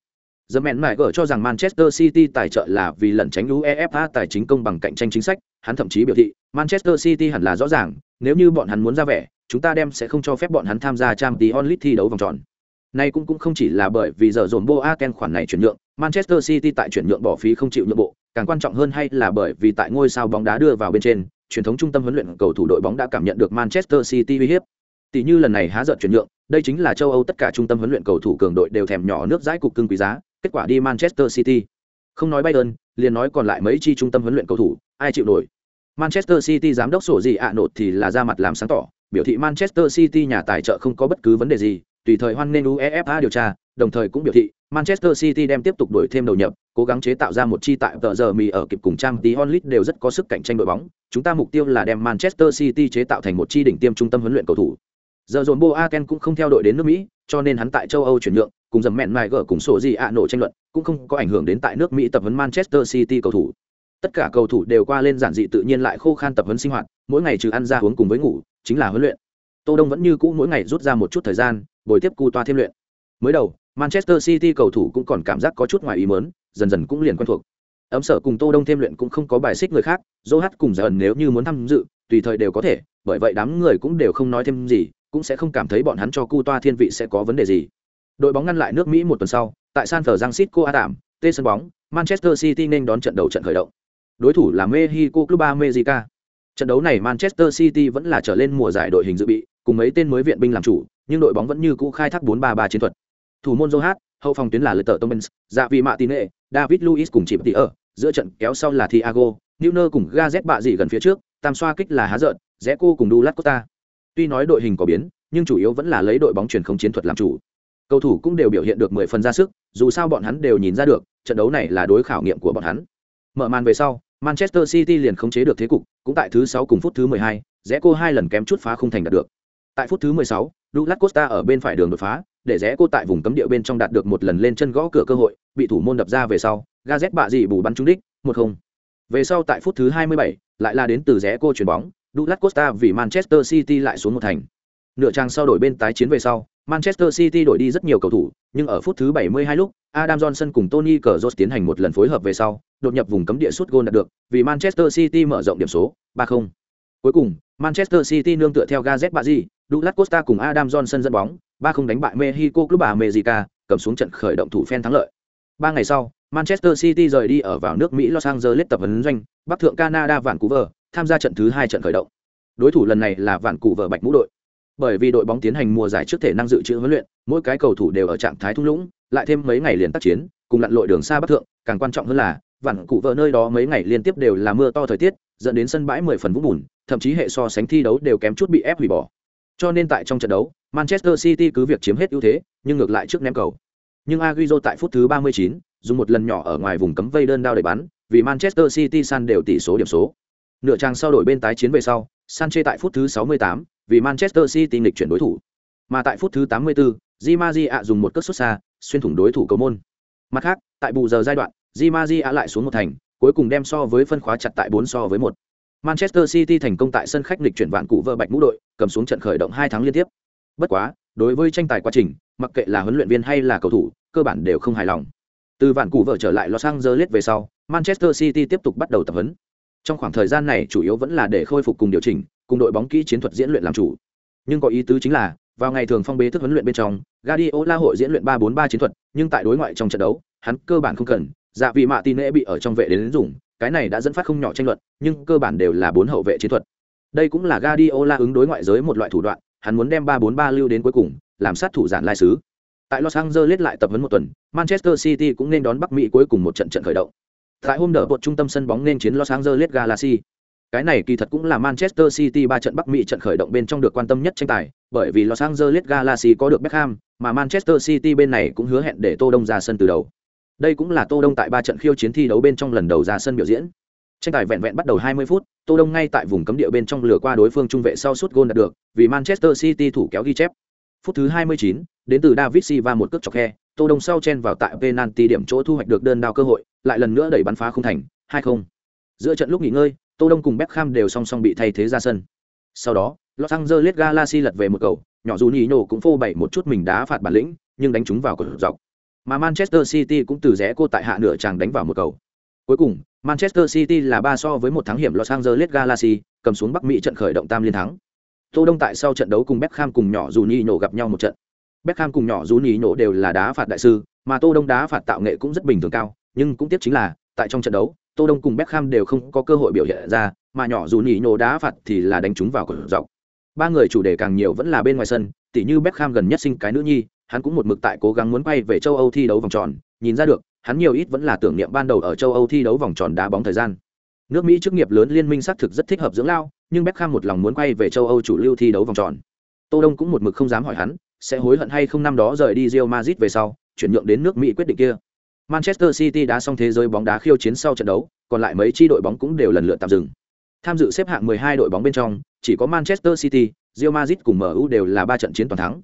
The Man Mại gỡ cho rằng Manchester City tài trợ là vì lẩn tránh UEFA tài chính công bằng cạnh tranh chính sách, hắn thậm chí biểu thị, Manchester City hẳn là rõ ràng, nếu như bọn hắn muốn ra vẻ, chúng ta đem sẽ không cho phép bọn hắn tham gia Champions League thi đấu vòng tròn. Nay cũng cũng không chỉ là bởi vì giờ dồn Boateng khoản này chuyển nhượng, Manchester City tại chuyển nhượng bỏ phí không chịu nhượng bộ, càng quan trọng hơn hay là bởi vì tại ngôi sao bóng đá đưa vào bên trên, truyền thống trung tâm huấn luyện cầu thủ đội bóng đã cảm nhận được Manchester City uy hiếp. Tỷ như lần này há giận chuyển nhượng, đây chính là châu Âu tất cả trung tâm huấn luyện cầu thủ cường đội đều thèm nhỏ nước dãi cục cưng quý giá, kết quả đi Manchester City. Không nói Bayern, liền nói còn lại mấy chi trung tâm huấn luyện cầu thủ, ai chịu nổi. Manchester City giám đốc sổ gì ạ nột thì là ra mặt làm sáng tỏ, biểu thị Manchester City nhà tài trợ không có bất cứ vấn đề gì, tùy thời hoan nên UEFA điều tra, đồng thời cũng biểu thị Manchester City đem tiếp tục đổi thêm đầu nhập, cố gắng chế tạo ra một chi tại tờ giờ mì ở kịp cùng trang tí onlit đều rất có sức cạnh tranh đội bóng. Chúng ta mục tiêu là đem Manchester City chế tạo thành một chi đỉnh tiêm trung tâm huấn luyện cầu thủ. Giờ dồn Boaken cũng không theo đội đến nước Mỹ, cho nên hắn tại châu Âu chuyển nhượng, cùng dầm mẹn mài gở cùng sổ gì ạ nổ tranh luận, cũng không có ảnh hưởng đến tại nước Mỹ tập huấn Manchester City cầu thủ. Tất cả cầu thủ đều qua lên giản dị tự nhiên lại khô khan tập huấn sinh hoạt, mỗi ngày trừ ăn ra uống cùng với ngủ, chính là huấn luyện. Tô Đông vẫn như cũ mỗi ngày rút ra một chút thời gian, bồi tiếp cu toa thêm luyện. Mới đầu, Manchester City cầu thủ cũng còn cảm giác có chút ngoài ý muốn, dần dần cũng liền quen thuộc. Ấm sở cùng Tô Đông thêm luyện cũng không có bài xích người khác, Joe cùng dần nếu như muốn tham dự, tùy thời đều có thể, bởi vậy đám người cũng đều không nói thêm gì, cũng sẽ không cảm thấy bọn hắn cho cu toa thiên vị sẽ có vấn đề gì. Đội bóng ngăn lại nước Mỹ một tuần sau, tại San Francisco Adam, tê sân bóng, Manchester City nên đón trận đầu trận khởi động. Đối thủ là Mexico Club America. Trận đấu này Manchester City vẫn là trở lên mùa giải đội hình dự bị, cùng mấy tên mới viện binh làm chủ, nhưng đội bóng vẫn như cũ khai thác 4-3-3 chiến thuật. Thủ môn Johat, hậu phòng tuyến là Letter Thomas, dạ vì Martinez, David Luiz cùng chỉ tỷ ở, giữa trận kéo sau là Thiago, Neuner cùng Gazet bạ gì gần phía trước, tam xoa kích là Há Dợn, Zeco cùng Douglas Costa. Tuy nói đội hình có biến, nhưng chủ yếu vẫn là lấy đội bóng truyền không chiến thuật làm chủ. Cầu thủ cũng đều biểu hiện được 10 phần ra sức, dù sao bọn hắn đều nhìn ra được, trận đấu này là đối khảo nghiệm của bọn hắn. Mở màn về sau, Manchester City liền khống chế được thế cục, cũng tại thứ 6 cùng phút thứ 12, cô hai lần kém chút phá không thành đạt được. Tại phút thứ 16, Douglas Costa ở bên phải đường đột phá, để rẽ cô tại vùng cấm địa bên trong đạt được một lần lên chân gõ cửa cơ hội, bị thủ môn đập ra về sau, Gazet bạ gì bù bắn trúng đích, một không. Về sau tại phút thứ 27, lại là đến từ rẽ cô chuyển bóng, Douglas Costa vì Manchester City lại xuống một thành. Nửa trang sau đổi bên tái chiến về sau, Manchester City đổi đi rất nhiều cầu thủ, nhưng ở phút thứ 72 lúc, Adam Johnson cùng Tony Kroos tiến hành một lần phối hợp về sau, đột nhập vùng cấm địa sút gôn đạt được, vì Manchester City mở rộng điểm số, 3-0. Cuối cùng, Manchester City nương tựa theo Gazet Bazi, Douglas Costa cùng Adam Johnson dẫn bóng, 3-0 đánh bại Mexico Club America, cầm xuống trận khởi động thủ phen thắng lợi. Ba ngày sau, Manchester City rời đi ở vào nước Mỹ Los Angeles tập huấn doanh, Bắc thượng Canada Vancouver, tham gia trận thứ hai trận khởi động. Đối thủ lần này là Vancouver Bạch Mũ đội. Bởi vì đội bóng tiến hành mùa giải trước thể năng dự trữ huấn luyện, mỗi cái cầu thủ đều ở trạng thái thung lũng, lại thêm mấy ngày liền tác chiến, cùng lặn lội đường xa Bắc thượng, càng quan trọng hơn là, vạn cụ vợ nơi đó mấy ngày liên tiếp đều là mưa to thời tiết, dẫn đến sân bãi 10 phần vũng bùn, thậm chí hệ so sánh thi đấu đều kém chút bị ép hủy bỏ. Cho nên tại trong trận đấu, Manchester City cứ việc chiếm hết ưu thế, nhưng ngược lại trước ném cầu. Nhưng Agüero tại phút thứ 39, dùng một lần nhỏ ở ngoài vùng cấm vây đơn đao để bắn, vì Manchester City san đều tỷ số điểm số. Nửa trang sau đổi bên tái chiến về sau, Sanchez tại phút thứ 68, vì Manchester City nghịch chuyển đối thủ. Mà tại phút thứ 84, Di Maria dùng một cước sút xa, xuyên thủng đối thủ cầu môn. Mặt khác, tại bù giờ giai đoạn, Di Maria lại xuống một thành, cuối cùng đem so với phân khóa chặt tại 4 so với 1. Manchester City thành công tại sân khách nghịch chuyển vạn cụ vợ bạch mũ đội, cầm xuống trận khởi động 2 tháng liên tiếp. Bất quá, đối với tranh tài quá trình, mặc kệ là huấn luyện viên hay là cầu thủ, cơ bản đều không hài lòng. Từ vạn cụ vợ trở lại Los Angeles về sau, Manchester City tiếp tục bắt đầu tập huấn. Trong khoảng thời gian này chủ yếu vẫn là để khôi phục cùng điều chỉnh, cùng đội bóng kỹ chiến thuật diễn luyện làm chủ. Nhưng có ý tứ chính là, vào ngày thường phong bế thức huấn luyện bên trong, Guardiola hội diễn luyện 3-4-3 chiến thuật, nhưng tại đối ngoại trong trận đấu, hắn cơ bản không cần, dạ vì mạ tin bị ở trong vệ đến dùng, cái này đã dẫn phát không nhỏ tranh luận, nhưng cơ bản đều là bốn hậu vệ chiến thuật. Đây cũng là Guardiola ứng đối ngoại giới một loại thủ đoạn, hắn muốn đem 3-4-3 lưu đến cuối cùng, làm sát thủ giản lai sứ. Tại Los Angeles lại tập huấn một tuần, Manchester City cũng nên đón Bắc Mỹ cuối cùng một trận trận khởi động. Tại hôm đỡ bột trung tâm sân bóng nên chiến Los Angeles Galaxy. Cái này kỳ thật cũng là Manchester City ba trận Bắc Mỹ trận khởi động bên trong được quan tâm nhất tranh tài, bởi vì Los Angeles Galaxy có được Beckham, mà Manchester City bên này cũng hứa hẹn để Tô Đông ra sân từ đầu. Đây cũng là Tô Đông tại ba trận khiêu chiến thi đấu bên trong lần đầu ra sân biểu diễn. Tranh tài vẹn vẹn bắt đầu 20 phút, Tô Đông ngay tại vùng cấm địa bên trong lừa qua đối phương trung vệ sau suốt gôn đạt được, vì Manchester City thủ kéo ghi chép. Phút thứ 29, đến từ David Silva một cước chọc khe, Tô Đông sau chen vào tại penalty điểm chỗ thu hoạch được đơn đao cơ hội, lại lần nữa đẩy bắn phá không thành, 2-0. Giữa trận lúc nghỉ ngơi, Tô Đông cùng Beckham đều song song bị thay thế ra sân. Sau đó, Los Angeles Galaxy lật về một cầu, nhỏ dù nổ cũng phô bày một chút mình đá phạt bản lĩnh, nhưng đánh trúng vào cột dọc. Mà Manchester City cũng từ rẽ cô tại hạ nửa chàng đánh vào một cầu. Cuối cùng, Manchester City là ba so với một thắng hiểm Los Angeles Galaxy, cầm xuống Bắc Mỹ trận khởi động tam liên thắng. Tô Đông tại sau trận đấu cùng Beckham cùng nhỏ dù nổ gặp nhau một trận. Beckham cùng nhỏ dù nổ đều là đá phạt đại sư, mà Tô Đông đá phạt tạo nghệ cũng rất bình thường cao, nhưng cũng tiếc chính là, tại trong trận đấu, Tô Đông cùng Beckham đều không có cơ hội biểu hiện ra, mà nhỏ dù nhì nổ đá phạt thì là đánh trúng vào cột dọc. Ba người chủ đề càng nhiều vẫn là bên ngoài sân, tỉ như Beckham gần nhất sinh cái nữ nhi, hắn cũng một mực tại cố gắng muốn quay về châu Âu thi đấu vòng tròn, nhìn ra được, hắn nhiều ít vẫn là tưởng niệm ban đầu ở châu Âu thi đấu vòng tròn đá bóng thời gian. Nước Mỹ chức nghiệp lớn liên minh xác thực rất thích hợp dưỡng lao, nhưng Beckham một lòng muốn quay về châu Âu chủ lưu thi đấu vòng tròn. Tô Đông cũng một mực không dám hỏi hắn, sẽ hối hận hay không năm đó rời đi Real Madrid về sau, chuyển nhượng đến nước Mỹ quyết định kia. Manchester City đã xong thế giới bóng đá khiêu chiến sau trận đấu, còn lại mấy chi đội bóng cũng đều lần lượt tạm dừng. Tham dự xếp hạng 12 đội bóng bên trong, chỉ có Manchester City, Real Madrid cùng MU đều là 3 trận chiến toàn thắng.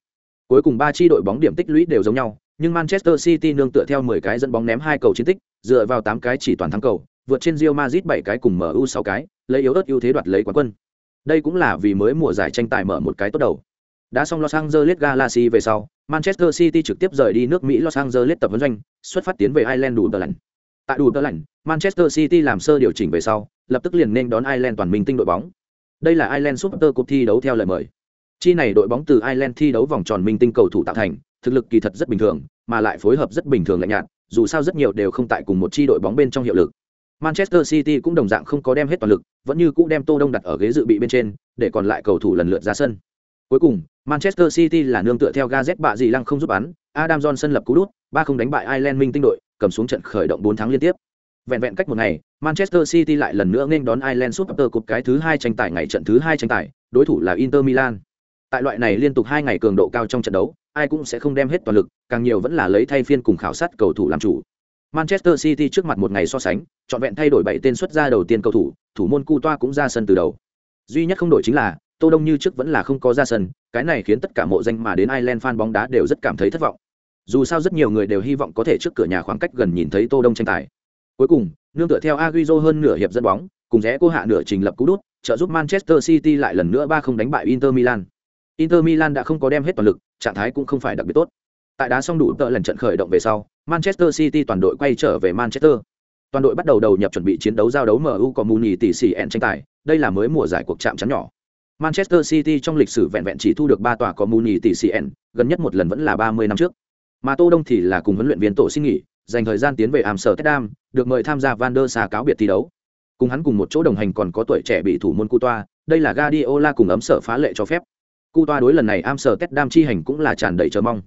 Cuối cùng ba chi đội bóng điểm tích lũy đều giống nhau, nhưng Manchester City nương tựa theo 10 cái dẫn bóng ném hai cầu chiến tích, dựa vào 8 cái chỉ toàn thắng cầu, vượt trên Real Madrid 7 cái cùng MU 6 cái, lấy yếu ớt ưu thế đoạt lấy quán quân. Đây cũng là vì mới mùa giải tranh tài mở một cái tốt đầu. Đã xong Los Angeles Galaxy về sau, Manchester City trực tiếp rời đi nước Mỹ Los Angeles tập huấn doanh, xuất phát tiến về Ireland đủ tờ lạnh. Tại đủ tờ lạnh, Manchester City làm sơ điều chỉnh về sau, lập tức liền nên đón Ireland toàn minh tinh đội bóng. Đây là Ireland Super Cup thi đấu theo lời mời. Chi này đội bóng từ Ireland thi đấu vòng tròn minh tinh cầu thủ tạo thành, thực lực kỳ thật rất bình thường, mà lại phối hợp rất bình thường lạnh nhạt, dù sao rất nhiều đều không tại cùng một chi đội bóng bên trong hiệu lực. Manchester City cũng đồng dạng không có đem hết toàn lực, vẫn như cũ đem Tô Đông đặt ở ghế dự bị bên trên, để còn lại cầu thủ lần lượt ra sân. Cuối cùng, Manchester City là nương tựa theo Gazet bạ gì lăng không giúp bắn, Adam Johnson lập cú đút, ba không đánh bại Ireland minh tinh đội, cầm xuống trận khởi động 4 tháng liên tiếp. Vẹn vẹn cách một ngày, Manchester City lại lần nữa nghênh đón Ireland Super Cup cái thứ hai tranh tài ngày trận thứ hai tranh tài, đối thủ là Inter Milan. Tại loại này liên tục hai ngày cường độ cao trong trận đấu, ai cũng sẽ không đem hết toàn lực, càng nhiều vẫn là lấy thay phiên cùng khảo sát cầu thủ làm chủ. Manchester City trước mặt một ngày so sánh, chọn vẹn thay đổi bảy tên xuất ra đầu tiên cầu thủ, thủ môn Cu Toa cũng ra sân từ đầu. Duy nhất không đổi chính là, Tô Đông như trước vẫn là không có ra sân, cái này khiến tất cả mộ danh mà đến Ireland fan bóng đá đều rất cảm thấy thất vọng. Dù sao rất nhiều người đều hy vọng có thể trước cửa nhà khoảng cách gần nhìn thấy Tô Đông tranh tài. Cuối cùng, nương tựa theo Agüero hơn nửa hiệp dẫn bóng, cùng rẽ cô hạ nửa trình lập cú đút, trợ giúp Manchester City lại lần nữa ba không đánh bại Inter Milan. Inter Milan đã không có đem hết toàn lực, trạng thái cũng không phải đặc biệt tốt. Tại đá xong đủ tợ lần trận khởi động về sau, Manchester City toàn đội quay trở về Manchester. Toàn đội bắt đầu đầu nhập chuẩn bị chiến đấu giao đấu MU có Muni tỷ sĩ en tranh tài, đây là mới mùa giải cuộc chạm chắn nhỏ. Manchester City trong lịch sử vẹn vẹn chỉ thu được 3 tòa có Muni tỷ sĩ gần nhất một lần vẫn là 30 năm trước. Mà Tô Đông thì là cùng huấn luyện viên tổ xin nghỉ, dành thời gian tiến về Amsterdam, được mời tham gia Van der Sar cáo biệt thi đấu. Cùng hắn cùng một chỗ đồng hành còn có tuổi trẻ bị thủ môn Coutoa, đây là Guardiola cùng ấm sở phá lệ cho phép. Coutoa đối lần này Amsterdam chi hành cũng là tràn đầy chờ mong.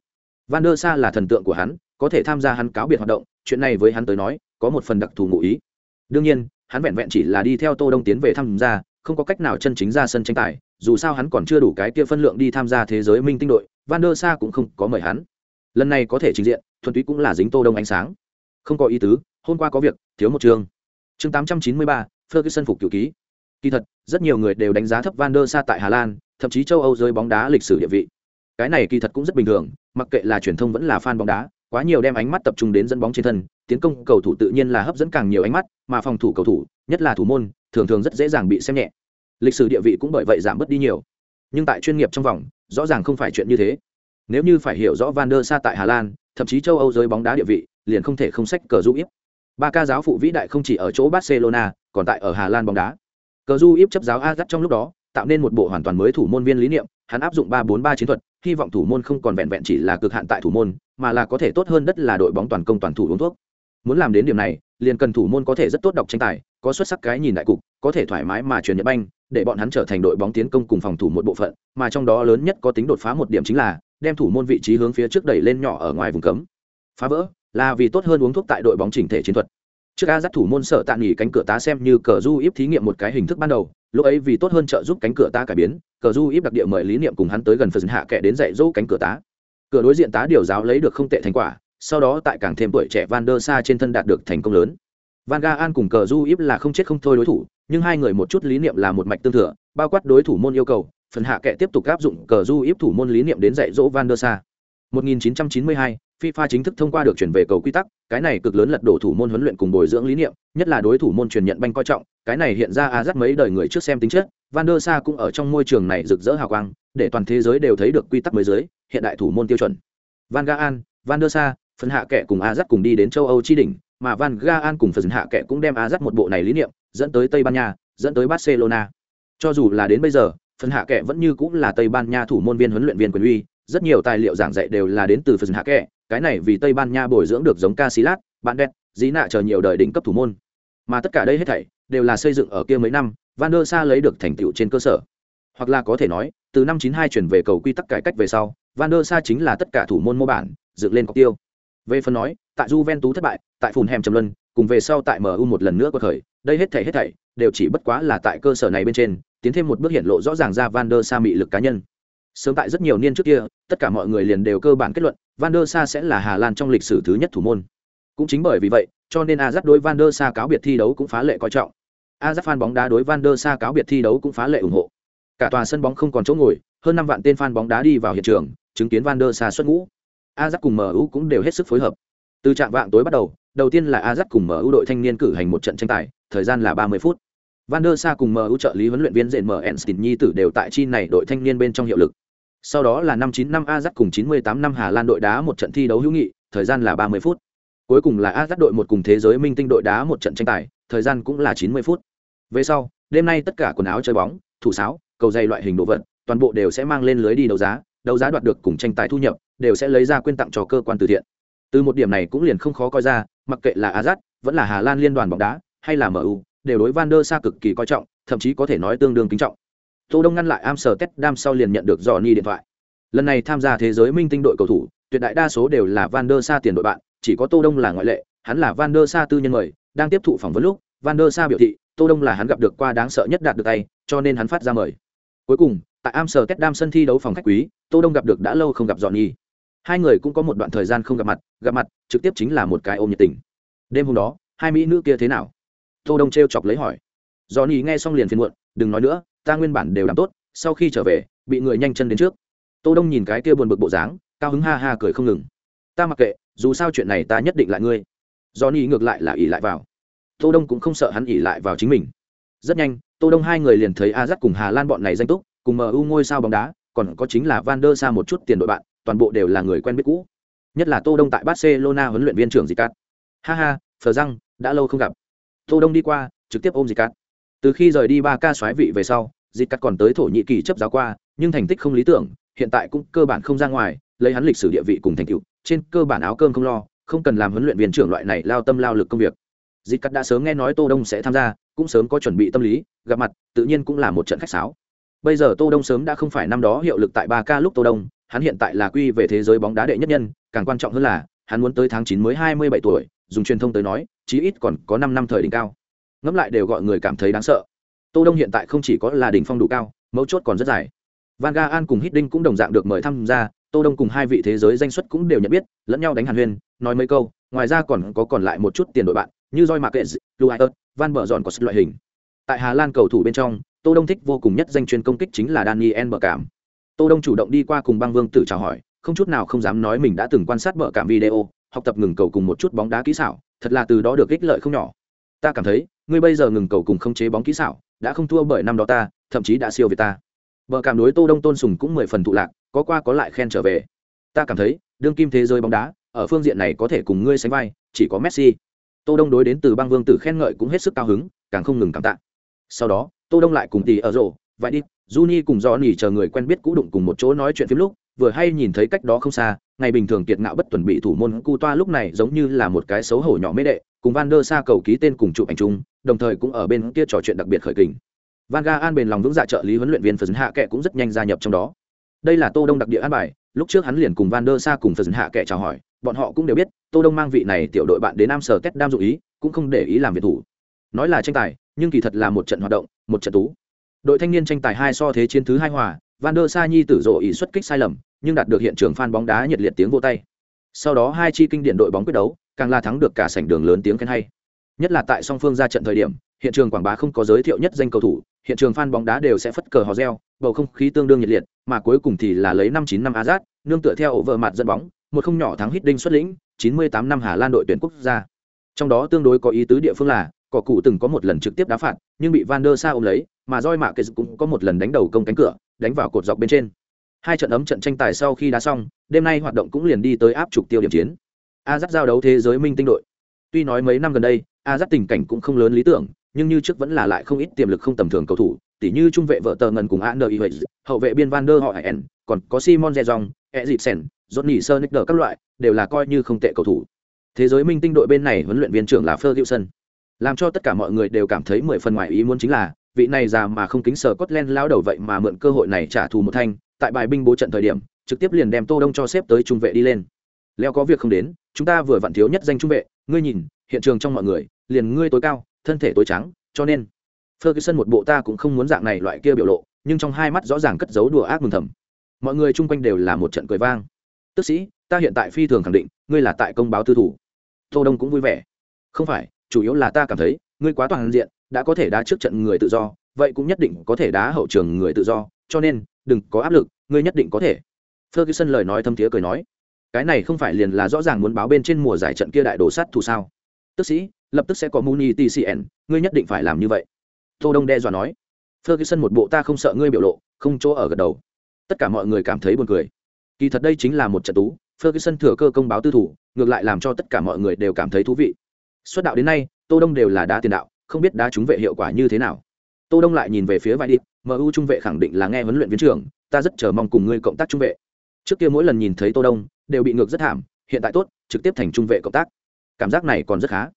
Van der Sar là thần tượng của hắn, có thể tham gia hắn cáo biệt hoạt động, chuyện này với hắn tới nói, có một phần đặc thù ngụ ý. Đương nhiên, hắn vẹn vẹn chỉ là đi theo Tô Đông tiến về tham gia, không có cách nào chân chính ra sân tranh tài, dù sao hắn còn chưa đủ cái kia phân lượng đi tham gia thế giới minh tinh đội, Van der Sa cũng không có mời hắn. Lần này có thể trình diện, thuần túy cũng là dính Tô Đông ánh sáng. Không có ý tứ, hôm qua có việc, thiếu một chương. Chương 893, Ferguson phục cửu ký. Kỳ thật, rất nhiều người đều đánh giá thấp Van der Sa tại Hà Lan, thậm chí châu Âu giới bóng đá lịch sử địa vị. Cái này kỳ thật cũng rất bình thường, mặc kệ là truyền thông vẫn là fan bóng đá, quá nhiều đem ánh mắt tập trung đến dẫn bóng trên thân, tiến công cầu thủ tự nhiên là hấp dẫn càng nhiều ánh mắt, mà phòng thủ cầu thủ, nhất là thủ môn, thường thường rất dễ dàng bị xem nhẹ. Lịch sử địa vị cũng bởi vậy giảm bớt đi nhiều. Nhưng tại chuyên nghiệp trong vòng, rõ ràng không phải chuyện như thế. Nếu như phải hiểu rõ Van der Sar tại Hà Lan, thậm chí châu Âu giới bóng đá địa vị, liền không thể không sách cờ du íp. Ba ca giáo phụ vĩ đại không chỉ ở chỗ Barcelona, còn tại ở Hà Lan bóng đá. Cờ du íp chấp giáo Ajax trong lúc đó, tạo nên một bộ hoàn toàn mới thủ môn viên lý niệm, hắn áp dụng ba bốn ba chiến thuật, hy vọng thủ môn không còn vẹn vẹn chỉ là cực hạn tại thủ môn, mà là có thể tốt hơn đất là đội bóng toàn công toàn thủ uống thuốc. Muốn làm đến điểm này, liền cần thủ môn có thể rất tốt đọc tranh tài, có xuất sắc cái nhìn đại cục, có thể thoải mái mà truyền nhật banh, để bọn hắn trở thành đội bóng tiến công cùng phòng thủ một bộ phận, mà trong đó lớn nhất có tính đột phá một điểm chính là đem thủ môn vị trí hướng phía trước đẩy lên nhỏ ở ngoài vùng cấm. Phá vỡ là vì tốt hơn uống thuốc tại đội bóng chỉnh thể chiến thuật. trước a dắt thủ môn sở tạ nghỉ cánh cửa tá xem như cờ du íp thí nghiệm một cái hình thức ban đầu lúc ấy vì tốt hơn trợ giúp cánh cửa tá cải biến cờ du íp đặc địa mời lý niệm cùng hắn tới gần phần hạ kẻ đến dạy dỗ cánh cửa tá cửa đối diện tá điều giáo lấy được không tệ thành quả sau đó tại càng thêm tuổi trẻ van der sa trên thân đạt được thành công lớn van ga an cùng cờ du íp là không chết không thôi đối thủ nhưng hai người một chút lý niệm là một mạch tương thừa bao quát đối thủ môn yêu cầu phần hạ kệ tiếp tục áp dụng cờ du íp thủ môn lý niệm đến dạy dỗ van der sa 1992, FIFA chính thức thông qua được chuyển về cầu quy tắc, cái này cực lớn lật đổ thủ môn huấn luyện cùng bồi dưỡng lý niệm, nhất là đối thủ môn truyền nhận banh coi trọng, cái này hiện ra a rất mấy đời người trước xem tính chất, Van der Sa cũng ở trong môi trường này rực rỡ hào quang, để toàn thế giới đều thấy được quy tắc mới dưới hiện đại thủ môn tiêu chuẩn. Van Gaal, Van der Sa, phần hạ kệ cùng Azat cùng đi đến châu Âu chi đỉnh, mà Van Gaal cùng phần hạ kệ cũng đem Azat một bộ này lý niệm, dẫn tới Tây Ban Nha, dẫn tới Barcelona. Cho dù là đến bây giờ, phần hạ kệ vẫn như cũng là Tây Ban Nha thủ môn viên huấn luyện viên quyền uy, rất nhiều tài liệu giảng dạy đều là đến từ phần hạ kệ, cái này vì Tây Ban Nha bồi dưỡng được giống Casillas, bạn đẹp, dí nạ chờ nhiều đời đỉnh cấp thủ môn. Mà tất cả đây hết thảy đều là xây dựng ở kia mấy năm, Van der Sa lấy được thành tựu trên cơ sở. Hoặc là có thể nói, từ năm 92 chuyển về cầu quy tắc cải cách về sau, Van der Sa chính là tất cả thủ môn mô bản, dựng lên cọc tiêu. Về phần nói, tại Juventus thất bại, tại Fulham trầm luân, cùng về sau tại MU một lần nữa quật khởi, đây hết thảy hết thảy đều chỉ bất quá là tại cơ sở này bên trên, tiến thêm một bước hiện lộ rõ ràng ra Van der Sa mị lực cá nhân. Sớm tại rất nhiều niên trước kia, tất cả mọi người liền đều cơ bản kết luận, Van der Sa sẽ là Hà Lan trong lịch sử thứ nhất thủ môn. Cũng chính bởi vì vậy, cho nên Ajax đối Van der Sa cáo biệt thi đấu cũng phá lệ coi trọng. Ajax fan bóng đá đối Van der Sa cáo biệt thi đấu cũng phá lệ ủng hộ. Cả tòa sân bóng không còn chỗ ngồi, hơn năm vạn tên fan bóng đá đi vào hiện trường, chứng kiến Van der Sa xuất ngũ a giáp cùng MU cũng đều hết sức phối hợp. Từ trạng vạng tối bắt đầu, đầu tiên là a giáp cùng MU đội thanh niên cử hành một trận tranh tài, thời gian là 30 phút. Van der Sa cùng MU trợ lý huấn luyện viên Dện M Enstein Nhi tử đều tại chi này đội thanh niên bên trong hiệu lực. Sau đó là năm chín năm a giáp cùng 98 năm Hà Lan đội đá một trận thi đấu hữu nghị, thời gian là 30 phút. Cuối cùng là a giáp đội một cùng thế giới minh tinh đội đá một trận tranh tài, thời gian cũng là 90 phút. Về sau, đêm nay tất cả quần áo chơi bóng, thủ sáo, cầu dây loại hình đồ vật, toàn bộ đều sẽ mang lên lưới đi đấu giá, đấu giá đoạt được cùng tranh tài thu nhập, đều sẽ lấy ra quyên tặng cho cơ quan từ thiện. Từ một điểm này cũng liền không khó coi ra, mặc kệ là Ajax, vẫn là Hà Lan liên đoàn bóng đá, hay là MU, đều đối Van der Sa cực kỳ coi trọng, thậm chí có thể nói tương đương kính trọng. Tô Đông ngăn lại Amsterdam sau liền nhận được Johnny điện thoại. Lần này tham gia thế giới minh tinh đội cầu thủ, tuyệt đại đa số đều là Van der Sa tiền đội bạn, chỉ có Tô Đông là ngoại lệ, hắn là Van der Sa tư nhân mời, đang tiếp thụ phỏng vấn lúc, Van der Sa biểu thị, Tô Đông là hắn gặp được qua đáng sợ nhất đạt được tay, cho nên hắn phát ra mời. Cuối cùng, tại Amsterdam sân thi đấu phòng khách quý, Tô Đông gặp được đã lâu không gặp Johnny. Hai người cũng có một đoạn thời gian không gặp mặt, gặp mặt, trực tiếp chính là một cái ôm nhiệt tình. Đêm hôm đó, hai mỹ nữ kia thế nào? Tô Đông treo chọc lấy hỏi. do nhì nghe xong liền phiền muộn, đừng nói nữa, ta nguyên bản đều làm tốt, sau khi trở về, bị người nhanh chân đến trước. Tô Đông nhìn cái kia buồn bực bộ dáng, cao hứng ha ha cười không ngừng. Ta mặc kệ, dù sao chuyện này ta nhất định lại ngươi. do nhì ngược lại là ỉ lại vào. Tô Đông cũng không sợ hắn ỉ lại vào chính mình. Rất nhanh, Tô Đông hai người liền thấy A Dắt cùng Hà Lan bọn này danh túc, cùng MU ngôi sao bóng đá, còn có chính là Van der Sa một chút tiền đội bạn, toàn bộ đều là người quen biết cũ. Nhất là Tô Đông tại Barcelona huấn luyện viên trưởng dì cát Ha ha, phờ răng, đã lâu không gặp. Tô Đông đi qua, trực tiếp ôm Zicat. Từ khi rời đi ba ca xoáy vị về sau, dì cát còn tới Thổ Nhĩ Kỳ chấp giáo qua, nhưng thành tích không lý tưởng, hiện tại cũng cơ bản không ra ngoài, lấy hắn lịch sử địa vị cùng thành tựu, trên cơ bản áo cơm không lo, không cần làm huấn luyện viên trưởng loại này lao tâm lao lực công việc. dì cắt đã sớm nghe nói Tô Đông sẽ tham gia, cũng sớm có chuẩn bị tâm lý, gặp mặt, tự nhiên cũng là một trận khách sáo bây giờ tô đông sớm đã không phải năm đó hiệu lực tại ba ca lúc tô đông hắn hiện tại là quy về thế giới bóng đá đệ nhất nhân càng quan trọng hơn là hắn muốn tới tháng chín mới hai mươi bảy tuổi dùng truyền thông tới nói chí ít còn có năm năm thời đỉnh cao. Ngẫm lại đều gọi người cảm thấy đáng sợ. Tô đông hiện tại không chỉ có là đỉnh phong đủ cao mấu chốt còn rất dài. Van Gaal cùng Hiddink cũng đồng dạng được mời tham gia tô đông cùng hai vị thế giới danh xuất cũng đều nhận biết lẫn nhau đánh hàn huyên nói mấy câu ngoài ra còn có còn lại một chút tiền đội bạn như Joy Marquez, Luis Van Bờ dọn có loại hình. Tại Hà Lan cầu thủ bên trong tô đông thích vô cùng nhất danh chuyên công kích chính là daniel Bergkamp tô đông chủ động đi qua cùng băng vương tử chào hỏi, không chút nào không dám nói mình đã từng quan sát bờ cảm video, học tập ngừng cầu cùng một chút bóng đá kỹ xảo, thật là từ đó được ích lợi không nhỏ. Ta cảm thấy, ngươi bây giờ ngừng cầu cùng không chế bóng kỹ xảo, đã không thua bởi năm đó ta, thậm chí đã siêu việt ta. Bờ cảm đối tô đông tôn sùng cũng mười phần thụ lạc, có qua có lại khen trở về. Ta cảm thấy, đương kim thế giới bóng đá, ở phương diện này có thể cùng ngươi sánh vai, chỉ có messi. Tô đông đối đến từ băng vương tử khen ngợi cũng hết sức cao hứng, càng không ngừng cảm tạ. Sau đó, tô đông lại cùng tỷ ở rổ, vậy đi Juni cùng Johnny nỉ chờ người quen biết cũ đụng cùng một chỗ nói chuyện phiếm lúc, vừa hay nhìn thấy cách đó không xa, ngày bình thường kiệt ngạo bất tuần bị thủ môn cu toa lúc này giống như là một cái xấu hổ nhỏ mê đệ, cùng van der sa cầu ký tên cùng chụp ảnh chung, đồng thời cũng ở bên kia trò chuyện đặc biệt khởi kình. Van ga an bền lòng vững dạ trợ lý huấn luyện viên phần hạ kệ cũng rất nhanh gia nhập trong đó. Đây là tô đông đặc địa an bài, lúc trước hắn liền cùng van der sa cùng phần hạ kệ chào hỏi, bọn họ cũng đều biết, tô đông mang vị này tiểu đội bạn đến Nam sở tết đam dụ ý, cũng không để ý làm việc thủ. Nói là tranh tài, nhưng kỳ thật là một trận hoạt động, một trận tú đội thanh niên tranh tài hai so thế chiến thứ hai hòa, van der sa nhi tử rộ ý xuất kích sai lầm, nhưng đạt được hiện trường fan bóng đá nhiệt liệt tiếng vô tay. Sau đó hai chi kinh điển đội bóng quyết đấu, càng là thắng được cả sảnh đường lớn tiếng khen hay. Nhất là tại song phương ra trận thời điểm, hiện trường quảng bá không có giới thiệu nhất danh cầu thủ, hiện trường fan bóng đá đều sẽ phất cờ hò reo, bầu không khí tương đương nhiệt liệt, mà cuối cùng thì là lấy năm chín năm azat nương tựa theo ổ vợ mặt dẫn bóng, một không nhỏ thắng hít đinh xuất lĩnh 98 năm hà lan đội tuyển quốc gia. Trong đó tương đối có ý tứ địa phương là cỏ cụ từng có một lần trực tiếp đá phạt, nhưng bị van der sa ôm lấy, mà roi mạ kệ cũng có một lần đánh đầu công cánh cửa, đánh vào cột dọc bên trên. Hai trận ấm trận tranh tài sau khi đá xong, đêm nay hoạt động cũng liền đi tới áp trục tiêu điểm chiến. A dắt giao đấu thế giới minh tinh đội. Tuy nói mấy năm gần đây a dắt tình cảnh cũng không lớn lý tưởng, nhưng như trước vẫn là lại không ít tiềm lực không tầm thường cầu thủ, tỉ như trung vệ vợ tờ ngần cùng a n i hậu vệ biên van der họ n còn có simon zezong e dịp sen johnny sơ nick các loại, đều là coi như không tệ cầu thủ. Thế giới minh tinh đội bên này huấn luyện viên trưởng là ferguson làm cho tất cả mọi người đều cảm thấy mười phần ngoài ý muốn chính là vị này già mà không kính sở Scotland lao đầu vậy mà mượn cơ hội này trả thù một thanh, tại bài binh bố trận thời điểm, trực tiếp liền đem Tô Đông cho xếp tới trung vệ đi lên. Leo có việc không đến, chúng ta vừa vặn thiếu nhất danh trung vệ, ngươi nhìn, hiện trường trong mọi người, liền ngươi tối cao, thân thể tối trắng, cho nên Ferguson một bộ ta cũng không muốn dạng này loại kia biểu lộ, nhưng trong hai mắt rõ ràng cất giấu đùa ác mừng thầm. Mọi người chung quanh đều là một trận cười vang. Tức sĩ, ta hiện tại phi thường khẳng định, ngươi là tại công báo tư thủ. Tô Đông cũng vui vẻ. Không phải, chủ yếu là ta cảm thấy, ngươi quá toàn diện, đã có thể đá trước trận người tự do vậy cũng nhất định có thể đá hậu trường người tự do cho nên đừng có áp lực ngươi nhất định có thể. Ferguson lời nói thâm thiế cười nói cái này không phải liền là rõ ràng muốn báo bên trên mùa giải trận kia đại đồ sắt thù sao? Tức sĩ lập tức sẽ có muni tcn ngươi nhất định phải làm như vậy. Tô đông đe dọa nói ferguson một bộ ta không sợ ngươi biểu lộ không chỗ ở gật đầu. Tất cả mọi người cảm thấy buồn cười. Kỳ thật đây chính là một trận tú ferguson thừa cơ công báo tư thủ ngược lại làm cho tất cả mọi người đều cảm thấy thú vị xuất đạo đến nay tô đông đều là đá tiền đạo không biết đá trúng vệ hiệu quả như thế nào. Tô đông lại nhìn về phía vai điệp mu trung vệ khẳng định là nghe huấn luyện viên trưởng ta rất chờ mong cùng ngươi cộng tác trung vệ. Trước kia mỗi lần nhìn thấy tô đông đều bị ngược rất thảm hiện tại tốt trực tiếp thành trung vệ cộng tác. Cảm giác này còn rất khá.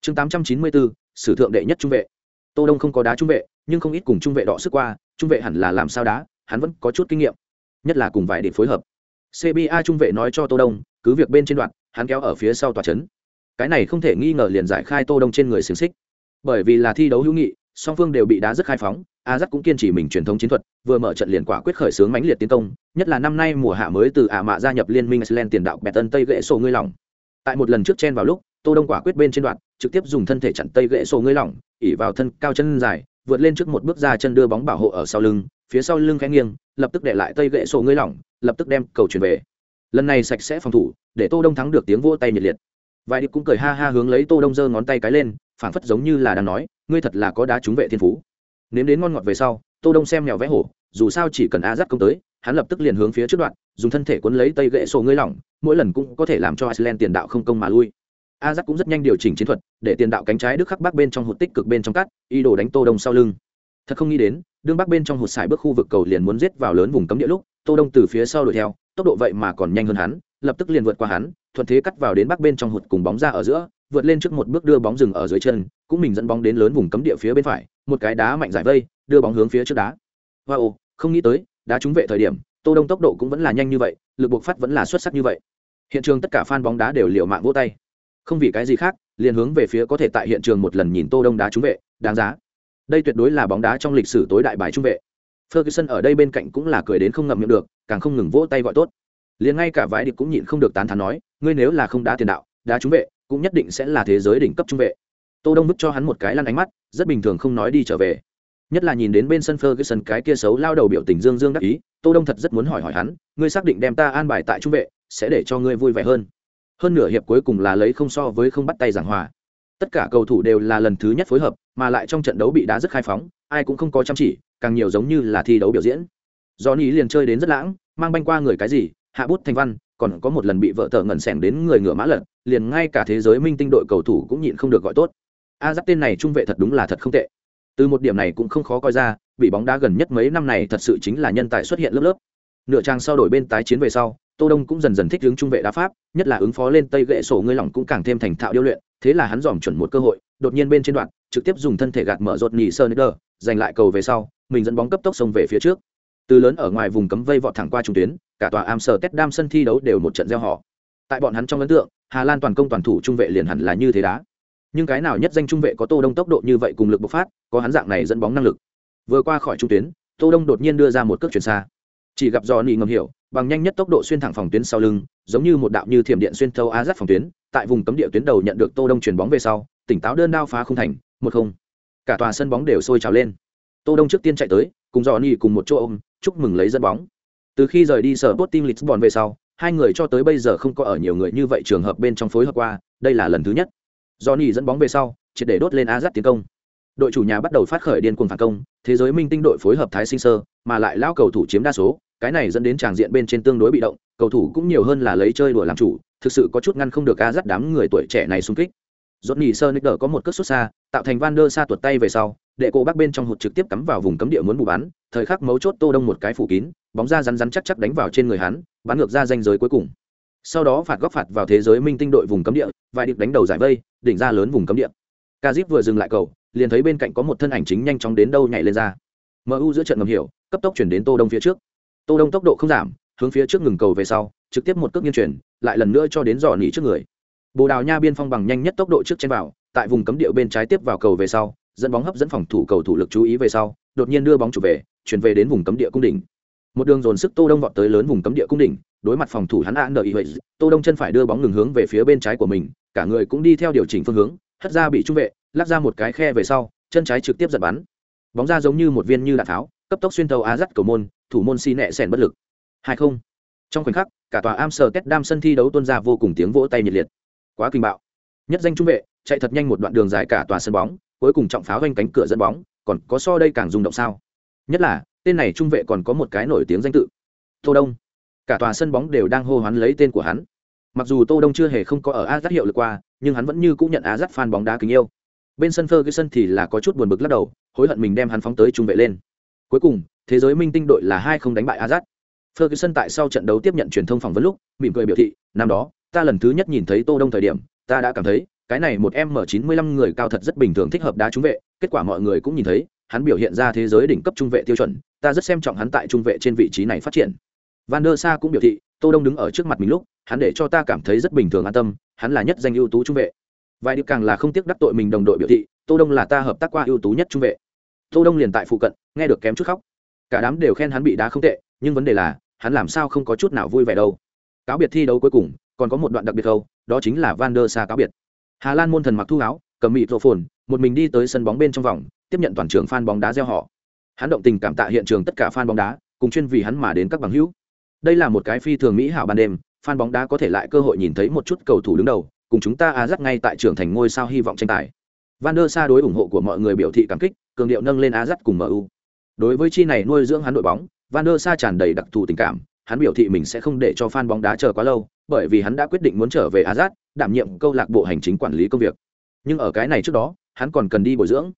Chương 894, sử thượng đệ nhất trung vệ. Tô đông không có đá trung vệ nhưng không ít cùng trung vệ đọ sức qua trung vệ hẳn là làm sao đá hắn vẫn có chút kinh nghiệm. Nhất là cùng vài điệp phối hợp. Cba trung vệ nói cho tô đông cứ việc bên trên đoạn hắn kéo ở phía sau tòa chấn cái này không thể nghi ngờ liền giải khai tô đông trên người xiềng xích. Bởi vì là thi đấu hữu nghị, song phương đều bị đá rất khai phóng a dắt cũng kiên trì mình truyền thống chiến thuật, vừa mở trận liền quả quyết khởi xướng mãnh liệt tiến công, nhất là năm nay mùa hạ mới từ ả mạ gia nhập liên minh iceland tiền đạo bẹt tân tây gãy sổ ngươi lỏng tại một lần trước chen vào lúc, tô đông quả quyết bên trên đoạn, trực tiếp dùng thân thể chặn tây gãy sổ ngươi lỏng ỉ vào thân cao chân dài, vượt lên trước một bước ra chân đưa bóng bảo hộ ở sau lưng, phía sau lưng khẽ nghiêng, lập tức để lại tây gãy sổ ngươi lỏng lập tức đem cầu chuyển về. Lần này sạch sẽ phòng thủ, để tô đông thắng được tiếng vỗ tay nhiệt liệt vài điệp cũng cười ha ha hướng lấy tô đông giơ ngón tay cái lên, phảng phất giống như là đang nói, ngươi thật là có đá trúng vệ thiên phú. Nếm đến ngon ngọt về sau, tô đông xem mèo vẽ hổ, dù sao chỉ cần a dắt công tới, hắn lập tức liền hướng phía trước đoạn, dùng thân thể cuốn lấy tay gậy sổ ngươi lỏng, mỗi lần cũng có thể làm cho iceland tiền đạo không công mà lui. A dắt cũng rất nhanh điều chỉnh chiến thuật, để tiền đạo cánh trái đức khắc bắc bên trong hụt tích cực bên trong cắt ý đồ đánh tô đông sau lưng. Thật không nghĩ đến, đương bắc bên trong hụt xài bước khu vực cầu liền muốn giết vào lớn vùng cấm địa lúc, tô đông từ phía sau đuổi theo, tốc độ vậy mà còn nhanh hơn hắn lập tức liền vượt qua hắn, thuận thế cắt vào đến bắc bên trong hụt cùng bóng ra ở giữa, vượt lên trước một bước đưa bóng dừng ở dưới chân, cũng mình dẫn bóng đến lớn vùng cấm địa phía bên phải, một cái đá mạnh giải vây, đưa bóng hướng phía trước đá. Wow, không nghĩ tới, đá trúng vệ thời điểm, tô đông tốc độ cũng vẫn là nhanh như vậy, lực buộc phát vẫn là xuất sắc như vậy. Hiện trường tất cả fan bóng đá đều liều mạng vỗ tay. Không vì cái gì khác, liền hướng về phía có thể tại hiện trường một lần nhìn tô đông đá trúng vệ, đáng giá. Đây tuyệt đối là bóng đá trong lịch sử tối đại bài trung vệ. Ferguson ở đây bên cạnh cũng là cười đến không ngậm miệng được, càng không ngừng vỗ tay gọi tốt liền ngay cả vãi địch cũng nhịn không được tán thán nói, ngươi nếu là không đá tiền đạo, đá trung vệ, cũng nhất định sẽ là thế giới đỉnh cấp trung vệ. Tô đông vứt cho hắn một cái lăn ánh mắt, rất bình thường không nói đi trở về. Nhất là nhìn đến bên sân ferguson cái kia xấu lao đầu biểu tình dương dương đắc ý, tô đông thật rất muốn hỏi hỏi hắn, ngươi xác định đem ta an bài tại trung vệ, sẽ để cho ngươi vui vẻ hơn? Hơn nửa hiệp cuối cùng là lấy không so với không bắt tay giảng hòa. Tất cả cầu thủ đều là lần thứ nhất phối hợp, mà lại trong trận đấu bị đá rất khai phóng, ai cũng không có chăm chỉ, càng nhiều giống như là thi đấu biểu diễn. Johnny liền chơi đến rất lãng, mang banh qua người cái gì hạ bút thành văn, còn có một lần bị vợ tờ ngẩn sẻng đến người ngựa mã lật, liền ngay cả thế giới minh tinh đội cầu thủ cũng nhịn không được gọi tốt. A giáp tên này trung vệ thật đúng là thật không tệ. Từ một điểm này cũng không khó coi ra, bị bóng đá gần nhất mấy năm này thật sự chính là nhân tài xuất hiện lớp lớp. Nửa trang sau đổi bên tái chiến về sau, tô đông cũng dần dần thích ứng trung vệ đá pháp, nhất là ứng phó lên tây gậy sổ ngươi lỏng cũng càng thêm thành thạo điêu luyện, thế là hắn dòm chuẩn một cơ hội, đột nhiên bên trên đoạn, trực tiếp dùng thân thể gạt mở rột nhì sơ nơ giành lại cầu về sau, mình dẫn bóng cấp tốc xông về phía trước. Từ lớn ở ngoài vùng cấm vây vọt thẳng qua trung tuyến cả tòa amsterdam sân thi đấu đều một trận gieo họ. Tại bọn hắn trong ấn tượng, hà lan toàn công toàn thủ trung vệ liền hẳn là như thế đá. Nhưng cái nào nhất danh trung vệ có tô đông tốc độ như vậy cùng lực bộc phát, có hắn dạng này dẫn bóng năng lực. Vừa qua khỏi trung tuyến, tô đông đột nhiên đưa ra một cước chuyển xa. Chỉ gặp do nỉ ngầm hiểu, bằng nhanh nhất tốc độ xuyên thẳng phòng tuyến sau lưng, giống như một đạo như thiểm điện xuyên thâu a giáp phòng tuyến, tại vùng cấm địa tuyến đầu nhận được tô đông chuyển bóng về sau, tỉnh táo đơn đao phá không thành, một không. Cả tòa sân bóng đều sôi trào lên. Tô đông trước tiên chạy tới, cùng dò nỉ cùng một chỗ ôm, chúc mừng lấy dẫn bóng từ khi rời đi sở tốt team lisbon về sau, hai người cho tới bây giờ không có ở nhiều người như vậy trường hợp bên trong phối hợp qua, đây là lần thứ nhất. Johnny dẫn bóng về sau, triệt để đốt lên a dắt tiến công. Đội chủ nhà bắt đầu phát khởi điên cuồng phản công, thế giới minh tinh đội phối hợp thái sinh sơ, mà lại lao cầu thủ chiếm đa số, cái này dẫn đến tràng diện bên trên tương đối bị động, cầu thủ cũng nhiều hơn là lấy chơi đùa làm chủ, thực sự có chút ngăn không được a dắt đám người tuổi trẻ này xung kích. Johnny nỉ sơ nick có một cước xuất xa, tạo thành van der sa tuột tay về sau đệ cổ bác bên trong hụt trực tiếp cắm vào vùng cấm địa muốn bù bắn thời khắc mấu chốt tô đông một cái phủ kín, bóng ra rắn rắn chắc chắc đánh vào trên người hắn, bắn ngược ra danh giới cuối cùng. Sau đó phạt góc phạt vào thế giới minh tinh đội vùng cấm địa, vài điệp đánh đầu giải vây, đỉnh ra lớn vùng cấm địa. Kazip vừa dừng lại cầu, liền thấy bên cạnh có một thân ảnh chính nhanh chóng đến đâu nhảy lên ra. Mu giữa trận ngầm hiểu, cấp tốc chuyển đến tô đông phía trước. Tô đông tốc độ không giảm, hướng phía trước ngừng cầu về sau, trực tiếp một cước nghiêng chuyển, lại lần nữa cho đến dò nỉ trước người. Bồ đào nha biên phong bằng nhanh nhất tốc độ trước trên vào, tại vùng cấm địa bên trái tiếp vào cầu về sau dẫn bóng hấp dẫn phòng thủ cầu thủ lực chú ý về sau, đột nhiên đưa bóng chủ về, chuyển về đến vùng cấm địa cung đỉnh. Một đường dồn sức tô đông vọt tới lớn vùng cấm địa cung đỉnh, đối mặt phòng thủ hắn án đợi vậy tô đông chân phải đưa bóng ngừng hướng về phía bên trái của mình, cả người cũng đi theo điều chỉnh phương hướng, hất ra bị trung vệ, lắc ra một cái khe về sau, chân trái trực tiếp giật bắn. Bóng ra giống như một viên như đạn tháo, cấp tốc xuyên tàu á dắt cầu môn, thủ môn xi nẹ sèn bất lực. hai không. Trong khoảnh khắc, cả tòa amsterdam sân thi đấu tuôn ra vô cùng tiếng vỗ tay nhiệt liệt. Quá kinh bạo. Nhất danh trung vệ chạy thật nhanh một đoạn đường dài cả tòa sân bóng, cuối cùng trọng pháo quanh cánh cửa dẫn bóng, còn có so đây càng rung động sao? Nhất là, tên này trung vệ còn có một cái nổi tiếng danh tự, tô đông. Cả tòa sân bóng đều đang hô hoán lấy tên của hắn. Mặc dù tô đông chưa hề không có ở a dắt hiệu lực qua, nhưng hắn vẫn như cũng nhận a dắt fan bóng đá kính yêu. Bên sân ferguson thì là có chút buồn bực lắc đầu, hối hận mình đem hắn phóng tới trung vệ lên. Cuối cùng, thế giới minh tinh đội là hai không đánh bại a dắt ferguson tại sau trận đấu tiếp nhận truyền thông phỏng vấn lúc, mỉm cười biểu thị, năm đó, ta lần thứ nhất nhìn thấy tô đông thời điểm, ta đã cảm thấy cái này một m 95 người cao thật rất bình thường thích hợp đá trung vệ, kết quả mọi người cũng nhìn thấy, hắn biểu hiện ra thế giới đỉnh cấp trung vệ tiêu chuẩn, ta rất xem trọng hắn tại trung vệ trên vị trí này phát triển. Van der sa cũng biểu thị, tô đông đứng ở trước mặt mình lúc, hắn để cho ta cảm thấy rất bình thường an tâm, hắn là nhất danh ưu tú trung vệ. Vài điều càng là không tiếc đắc tội mình đồng đội biểu thị, tô đông là ta hợp tác qua ưu tú nhất trung vệ. Tô đông liền tại phụ cận, nghe được kém chút khóc. Cả đám đều khen hắn bị đá không tệ, nhưng vấn đề là, hắn làm sao không có chút nào vui vẻ đâu. Cáo biệt thi đấu cuối cùng, còn có một đoạn đặc biệt câu đó chính là van der sa cáo biệt hà lan môn thần mặc thu áo, cầm mịt rộ phồn, một mình đi tới sân bóng bên trong vòng, tiếp nhận toàn trường fan bóng đá gieo họ. Hắn động tình cảm tạ hiện trường tất cả fan bóng đá, cùng chuyên vì hắn mà đến các bằng hữu. Đây là một cái phi thường mỹ hảo ban đêm, fan bóng đá có thể lại cơ hội nhìn thấy một chút cầu thủ đứng đầu, cùng chúng ta á dắt ngay tại trường thành ngôi sao hy vọng tranh tài. Van der sa đối ủng hộ của mọi người biểu thị cảm kích, cường điệu nâng lên á dắt cùng mu đối với chi này nuôi dưỡng hắn đội bóng, van der sa tràn đầy đặc thù tình cảm, hắn biểu thị mình sẽ không để cho fan bóng đá chờ quá lâu, bởi vì hắn đã quyết định muốn trở về a đảm nhiệm câu lạc bộ hành chính quản lý công việc. Nhưng ở cái này trước đó hắn còn cần đi bồi dưỡng.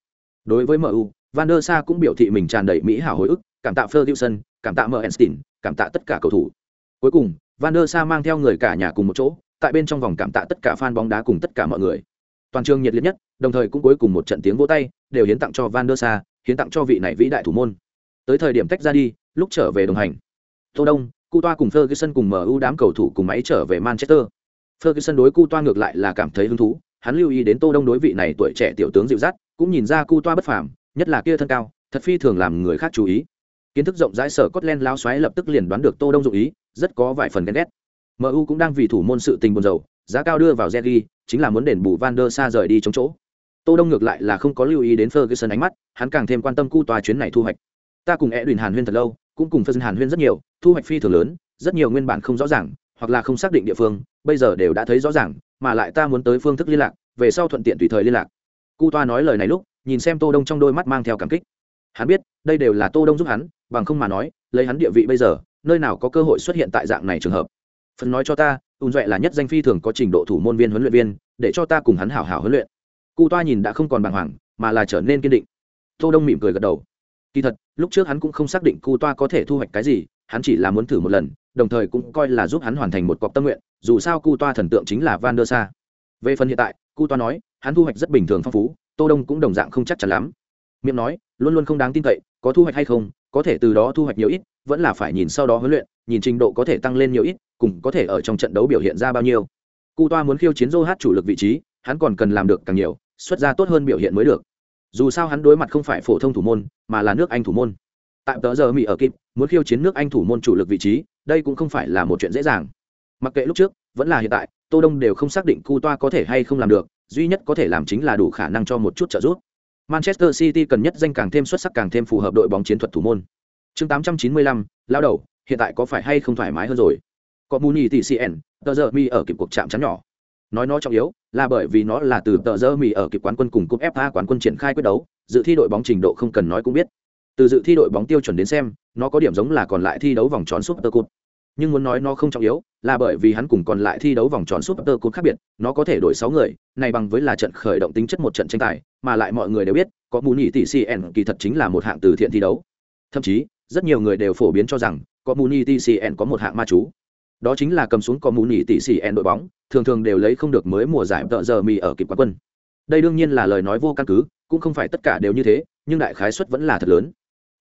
Đối với mu van der sa cũng biểu thị mình tràn đầy mỹ hảo hồi ức cảm tạ ferguson cảm tạ Einstein, cảm tạ tất cả cầu thủ. Cuối cùng van der sa mang theo người cả nhà cùng một chỗ tại bên trong vòng cảm tạ tất cả fan bóng đá cùng tất cả mọi người. Toàn trường nhiệt liệt nhất đồng thời cũng cuối cùng một trận tiếng vỗ tay đều hiến tặng cho van der sa hiến tặng cho vị này vĩ đại thủ môn. Tới thời điểm tách ra đi lúc trở về đồng hành. Tô đông cu toa cùng ferguson cùng mu đám cầu thủ cùng máy trở về manchester ferguson đối cu toa ngược lại là cảm thấy hứng thú hắn lưu ý đến tô đông đối vị này tuổi trẻ tiểu tướng dịu dắt cũng nhìn ra cu toa bất phàm nhất là kia thân cao thật phi thường làm người khác chú ý kiến thức rộng rãi sở Scotland lão xoáy lập tức liền đoán được Tô Đông dụng ý, rất có vài phần ghen ghét. MU cũng đang vì thủ môn sự tình buồn rầu, giá cao đưa vào Zergi, chính là muốn đền bù Van der Sa rời đi chống chỗ. Tô Đông ngược lại là không có lưu ý đến Ferguson ánh mắt, hắn càng thêm quan tâm cu Toa chuyến này thu hoạch. Ta cùng Edwin Hàn Huyên thật lâu, cũng cùng Ferguson Hàn Huyên rất nhiều, thu hoạch phi thường lớn, rất nhiều nguyên bản không rõ ràng, hoặc là không xác định địa phương, bây giờ đều đã thấy rõ ràng, mà lại ta muốn tới phương thức liên lạc, về sau thuận tiện tùy thời liên lạc. Cu toa nói lời này lúc, nhìn xem Tô Đông trong đôi mắt mang theo cảm kích. Hắn biết, đây đều là Tô Đông giúp hắn, bằng không mà nói lấy hắn địa vị bây giờ nơi nào có cơ hội xuất hiện tại dạng này trường hợp phần nói cho ta ùn duệ là nhất danh phi thường có trình độ thủ môn viên huấn luyện viên để cho ta cùng hắn hảo hảo huấn luyện cụ toa nhìn đã không còn bàng hoàng mà là trở nên kiên định tô đông mỉm cười gật đầu kỳ thật lúc trước hắn cũng không xác định cụ toa có thể thu hoạch cái gì hắn chỉ là muốn thử một lần, đồng thời cũng coi là giúp hắn hoàn thành một cọc tâm nguyện, dù sao cu toa thần tượng chính là van der sa. Về phần hiện tại, cu toa nói, hắn thu hoạch rất bình thường phong phú, tô đông cũng đồng dạng không chắc chắn lắm. Miệng nói, luôn luôn không đáng tin cậy, có thu hoạch hay không, có thể từ đó thu hoạch nhiều ít, vẫn là phải nhìn sau đó huấn luyện, nhìn trình độ có thể tăng lên nhiều ít, cùng có thể ở trong trận đấu biểu hiện ra bao nhiêu. Cu toa muốn khiêu chiến dô hát chủ lực vị trí, hắn còn cần làm được càng nhiều, xuất ra tốt hơn biểu hiện mới được. Dù sao hắn đối mặt không phải phổ thông thủ môn, mà là nước anh thủ môn tại tờ giờ mỹ ở kịp muốn khiêu chiến nước anh thủ môn chủ lực vị trí đây cũng không phải là một chuyện dễ dàng. Mặc kệ lúc trước vẫn là hiện tại tô đông đều không xác định cu toa có thể hay không làm được duy nhất có thể làm chính là đủ khả năng cho một chút trợ giúp. Manchester city cần nhất danh càng thêm xuất sắc càng thêm phù hợp đội bóng chiến thuật thủ môn. Chương 895, lao đầu hiện tại có phải hay không thoải mái hơn rồi? Có muni tỷ cn tờ giờ mi ở kịp cuộc chạm chắn nhỏ. Nói nó trọng yếu là bởi vì nó là từ tờ giờ mi ở kịp quán quân cùng cúp fa quán quân triển khai quyết đấu dự thi đội bóng trình độ không cần nói cũng biết từ dự thi đội bóng tiêu chuẩn đến xem, nó có điểm giống là còn lại thi đấu vòng tròn súp tơ cụt nhưng muốn nói nó không trọng yếu, là bởi vì hắn cùng còn lại thi đấu vòng tròn súp tơ cụt khác biệt, nó có thể đổi sáu người, này bằng với là trận khởi động tính chất một trận tranh tài, mà lại mọi người đều biết, có mù nhị tỷ cn kỳ thật chính là một hạng từ thiện thi đấu. Thậm chí, rất nhiều người đều phổ biến cho rằng, có mù nhị tỷ cn có một hạng ma chú. Đó chính là cầm xuống có mù nhị tỷ cn đội bóng, thường thường đều lấy không được mới mùa giải tợ giờ mì ở kịp quán quân. Đây đương nhiên là lời nói vô căn cứ, cũng không phải tất cả đều như thế, nhưng đại khái suất vẫn là thật lớn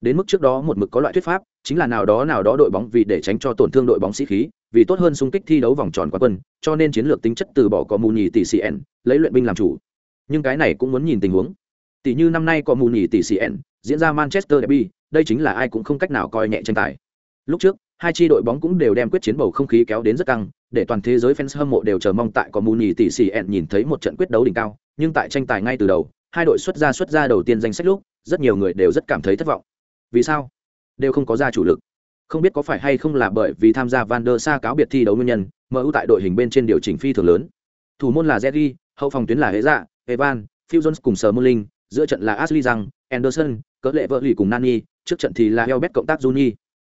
đến mức trước đó một mực có loại thuyết pháp, chính là nào đó nào đó đội bóng vì để tránh cho tổn thương đội bóng sĩ khí, vì tốt hơn xung kích thi đấu vòng tròn quá quân, cho nên chiến lược tính chất từ bỏ có mù nhì tỷ cn lấy luyện binh làm chủ. Nhưng cái này cũng muốn nhìn tình huống. Tỷ như năm nay có mù nhì tỷ cn diễn ra manchester derby, đây chính là ai cũng không cách nào coi nhẹ tranh tài. Lúc trước, hai chi đội bóng cũng đều đem quyết chiến bầu không khí kéo đến rất căng, để toàn thế giới fans hâm mộ đều chờ mong tại có mù nhì tỷ cn nhìn thấy một trận quyết đấu đỉnh cao, nhưng tại tranh tài ngay từ đầu, hai đội xuất ra xuất ra đầu tiên danh sách lúc, rất nhiều người đều rất cảm thấy thất vọng vì sao? Đều không có ra chủ lực. Không biết có phải hay không là bởi vì tham gia van der sa cáo biệt thi đấu nguyên nhân mu tại đội hình bên trên điều chỉnh phi thường lớn. Thủ môn là jerry hậu phòng tuyến là hệ dạ evan, phil Jones cùng sờ mơ linh giữa trận là ashley rằng anderson, cỡ lệ vợ lì cùng nani, trước trận thì là helbet cộng tác juni.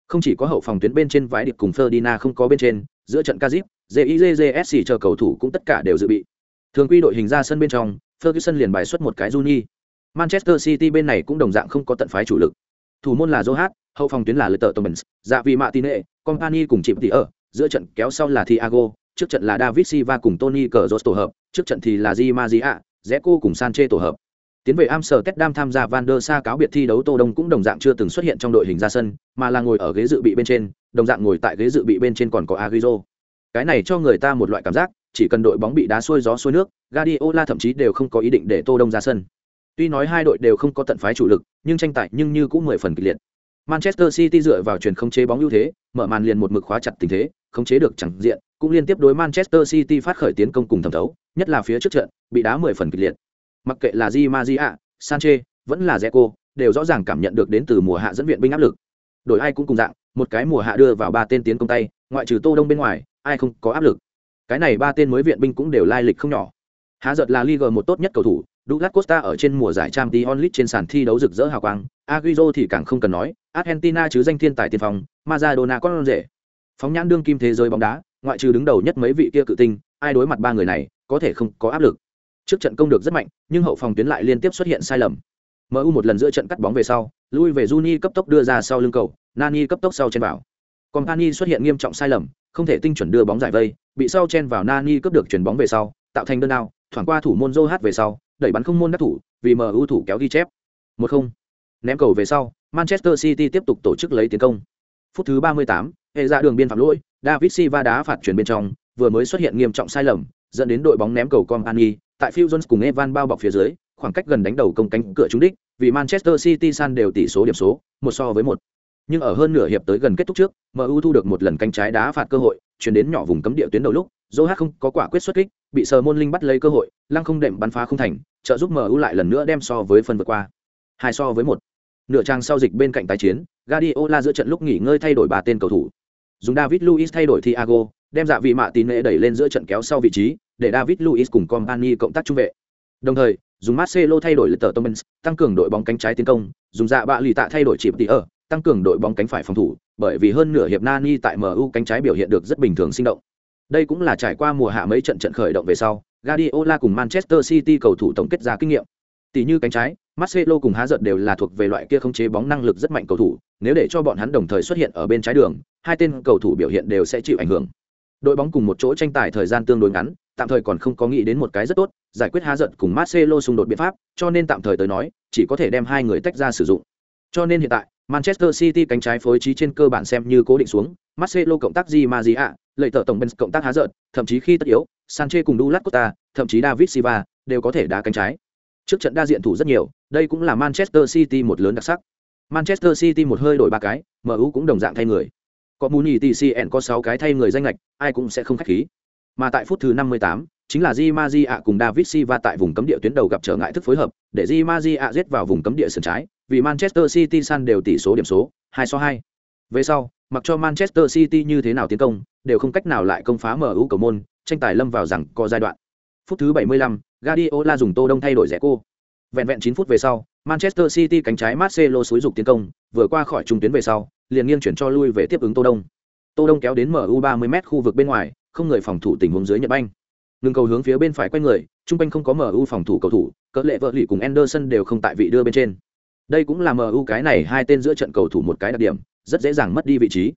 Không chỉ có hậu phòng tuyến bên trên vái điệp cùng ferdinand không có bên trên, giữa trận kazip jizsc chờ cầu thủ cũng tất cả đều dự bị. Thường quy đội hình ra sân bên trong, ferguson liền bài xuất một cái juni. Manchester city bên này cũng đồng dạng không có tận phái chủ lực thủ môn là Johat, hậu phòng tuyến là Letter Thomas, dạ vì Martinez, Company cùng chịu tỉ ở, giữa trận kéo sau là Thiago, trước trận là David Silva cùng Tony Cazorla tổ hợp, trước trận thì là Di Maria, Zeco cùng Sanchez tổ hợp. Tiến về Amsterdam tham gia Van der Sa cáo biệt thi đấu Tô Đông cũng đồng dạng chưa từng xuất hiện trong đội hình ra sân, mà là ngồi ở ghế dự bị bên trên, đồng dạng ngồi tại ghế dự bị bên trên còn có Agüero. Cái này cho người ta một loại cảm giác, chỉ cần đội bóng bị đá xuôi gió xuôi nước, Guardiola thậm chí đều không có ý định để Tô Đông ra sân. Tuy nói hai đội đều không có tận phái chủ lực, nhưng tranh tài nhưng như cũng mười phần kịch liệt. Manchester City dựa vào truyền không chế bóng ưu thế, mở màn liền một mực khóa chặt tình thế, khống chế được chẳng diện, cũng liên tiếp đối Manchester City phát khởi tiến công cùng thẩm thấu, nhất là phía trước trận, bị đá mười phần kịch liệt. Mặc kệ là Di Maria, Sanchez, vẫn là Zeko, đều rõ ràng cảm nhận được đến từ mùa hạ dẫn viện binh áp lực. Đội ai cũng cùng dạng, một cái mùa hạ đưa vào ba tên tiến công tay, ngoại trừ Tô Đông bên ngoài, ai không có áp lực. Cái này ba tên mới viện binh cũng đều lai lịch không nhỏ. Há giật là Liga một tốt nhất cầu thủ, Douglas Costa ở trên mùa giải Champions League trên sàn thi đấu rực rỡ hào quang, Agüero thì càng không cần nói, Argentina chứ danh thiên tài tiền phòng, Maradona con rể. Phóng nhãn đương kim thế giới bóng đá, ngoại trừ đứng đầu nhất mấy vị kia cự tinh, ai đối mặt ba người này, có thể không có áp lực. Trước trận công được rất mạnh, nhưng hậu phòng tuyến lại liên tiếp xuất hiện sai lầm. MU một lần giữa trận cắt bóng về sau, lui về Juni cấp tốc đưa ra sau lưng cầu, Nani cấp tốc sau trên vào. Company xuất hiện nghiêm trọng sai lầm, không thể tinh chuẩn đưa bóng giải vây, bị sau chen vào Nani cướp được chuyển bóng về sau, tạo thành đơn ao, thoảng qua thủ môn Joe về sau, đẩy bắn không môn đắc thủ, vì MU thủ kéo ghi chép. Một không. Ném cầu về sau, Manchester City tiếp tục tổ chức lấy tiến công. Phút thứ 38, hệ ra đường biên phạm lỗi, David Silva đá phạt chuyển bên trong, vừa mới xuất hiện nghiêm trọng sai lầm, dẫn đến đội bóng ném cầu Company, tại Phil Jones cùng Evan bao bọc phía dưới, khoảng cách gần đánh đầu công cánh cửa trúng đích, vì Manchester City san đều tỷ số điểm số, một so với một. Nhưng ở hơn nửa hiệp tới gần kết thúc trước, MU thu được một lần cánh trái đá phạt cơ hội, chuyển đến nhỏ vùng cấm địa tuyến đầu lúc, Joe không có quả quyết xuất kích, bị Sờ Môn Linh bắt lấy cơ hội, lăng không đệm bắn phá không thành, trợ giúp MU lại lần nữa đem so với phần vượt qua. Hai so với một. Nửa trang sau dịch bên cạnh tái chiến, Guardiola giữa trận lúc nghỉ ngơi thay đổi ba tên cầu thủ. Dùng David Luiz thay đổi Thiago, đem dạ vị mạ tín nệ đẩy lên giữa trận kéo sau vị trí, để David Luiz cùng Company cộng tác trung vệ. Đồng thời, dùng Marcelo thay đổi Letter Thomas, tăng cường đội bóng cánh trái tiến công, dùng dạ bạ lì tạ thay đổi chịp tỷ ở, tăng cường đội bóng cánh phải phòng thủ, bởi vì hơn nửa hiệp Nani tại MU cánh trái biểu hiện được rất bình thường sinh động. Đây cũng là trải qua mùa hạ mấy trận trận khởi động về sau, Guardiola cùng Manchester City cầu thủ tổng kết ra kinh nghiệm. Tỷ như cánh trái, Marcelo cùng Hazard đều là thuộc về loại kia không chế bóng năng lực rất mạnh cầu thủ, nếu để cho bọn hắn đồng thời xuất hiện ở bên trái đường, hai tên cầu thủ biểu hiện đều sẽ chịu ảnh hưởng. Đội bóng cùng một chỗ tranh tài thời gian tương đối ngắn, tạm thời còn không có nghĩ đến một cái rất tốt, giải quyết Hazard cùng Marcelo xung đột biện pháp, cho nên tạm thời tới nói, chỉ có thể đem hai người tách ra sử dụng. Cho nên hiện tại, Manchester City cánh trái phối trí trên cơ bản xem như cố định xuống, Marcelo cộng tác Di Maria, lợi tợ tổng bên cộng tác há giận, thậm chí khi tất yếu, Sanchez cùng Douglas Costa, thậm chí David Silva đều có thể đá cánh trái. Trước trận đa diện thủ rất nhiều, đây cũng là Manchester City một lớn đặc sắc. Manchester City một hơi đổi ba cái, MU cũng đồng dạng thay người. Có Muni TCN có 6 cái thay người danh lệch, ai cũng sẽ không khách khí. Mà tại phút thứ 58, chính là Di Maria cùng David Silva tại vùng cấm địa tuyến đầu gặp trở ngại thức phối hợp, để Di Maria giết vào vùng cấm địa sườn trái, vì Manchester City san đều tỷ số điểm số 2 so 2. Về sau, mặc cho Manchester City như thế nào tiến công, đều không cách nào lại công phá MU cầu môn, tranh tài lâm vào rằng có giai đoạn. Phút thứ 75, Guardiola dùng Tô Đông thay đổi rẻ cô. Vẹn vẹn 9 phút về sau, Manchester City cánh trái Marcelo xúi dục tiến công, vừa qua khỏi trung tuyến về sau, liền nghiêng chuyển cho lui về tiếp ứng Tô Đông. Tô Đông kéo đến MU 30m khu vực bên ngoài, không người phòng thủ tình huống dưới Nhật Banh. Ngừng cầu hướng phía bên phải quay người, trung quanh không có MU phòng thủ cầu thủ, cỡ lệ vợ lì cùng Anderson đều không tại vị đưa bên trên. Đây cũng là MU cái này hai tên giữa trận cầu thủ một cái đặc điểm, rất dễ dàng mất đi vị trí.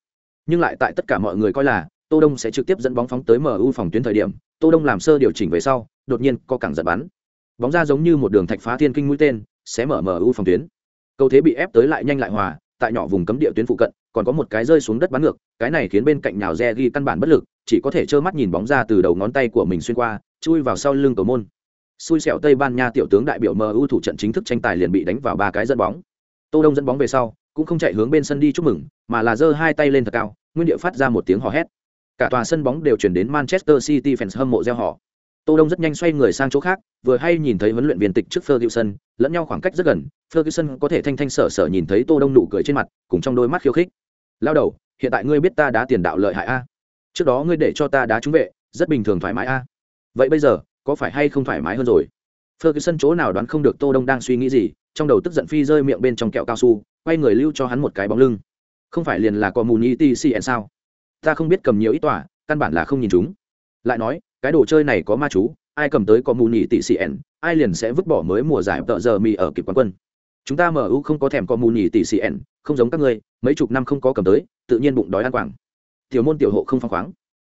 Nhưng lại tại tất cả mọi người coi là Tô Đông sẽ trực tiếp dẫn bóng phóng tới MU phòng tuyến thời điểm, Tô Đông làm sơ điều chỉnh về sau, đột nhiên có cẳng giật bắn. Bóng ra giống như một đường thạch phá thiên kinh mũi tên, sẽ mở MU phòng tuyến. Cầu thế bị ép tới lại nhanh lại hòa, tại nhỏ vùng cấm địa tuyến phụ cận, còn có một cái rơi xuống đất bắn ngược, cái này khiến bên cạnh nhào re ghi căn bản bất lực, chỉ có thể trơ mắt nhìn bóng ra từ đầu ngón tay của mình xuyên qua, chui vào sau lưng cầu môn. Xui xẻo Tây Ban Nha tiểu tướng đại biểu MU thủ trận chính thức tranh tài liền bị đánh vào ba cái dẫn bóng. Tô Đông dẫn bóng về sau, cũng không chạy hướng bên sân đi chúc mừng, mà là giơ hai tay lên thật cao, nguyên địa phát ra một tiếng hò hét. Cả tòa sân bóng đều chuyển đến Manchester City fans hâm mộ reo hò. Tô Đông rất nhanh xoay người sang chỗ khác, vừa hay nhìn thấy huấn luyện viên tịch trước Ferguson, lẫn nhau khoảng cách rất gần, Ferguson có thể thanh thanh sở sở nhìn thấy Tô Đông nụ cười trên mặt, cùng trong đôi mắt khiêu khích. Lao đầu, hiện tại ngươi biết ta đá tiền đạo lợi hại a. Trước đó ngươi để cho ta đá trúng vệ, rất bình thường thoải mái a. Vậy bây giờ, có phải hay không thoải mái hơn rồi? Ferguson chỗ nào đoán không được Tô Đông đang suy nghĩ gì, trong đầu tức giận phi rơi miệng bên trong kẹo cao su, quay người lưu cho hắn một cái bóng lưng. Không phải liền là community CN sao? Ta không biết cầm nhiều ít tỏa, căn bản là không nhìn chúng. Lại nói, cái đồ chơi này có ma chú, ai cầm tới community CN, ai liền sẽ vứt bỏ mới mùa giải tợ giờ mì ở kịp quán quân. Chúng ta MU không có thèm community CN, không giống các ngươi, mấy chục năm không có cầm tới, tự nhiên bụng đói ăn quảng. Tiểu môn tiểu hộ không phăng khoáng.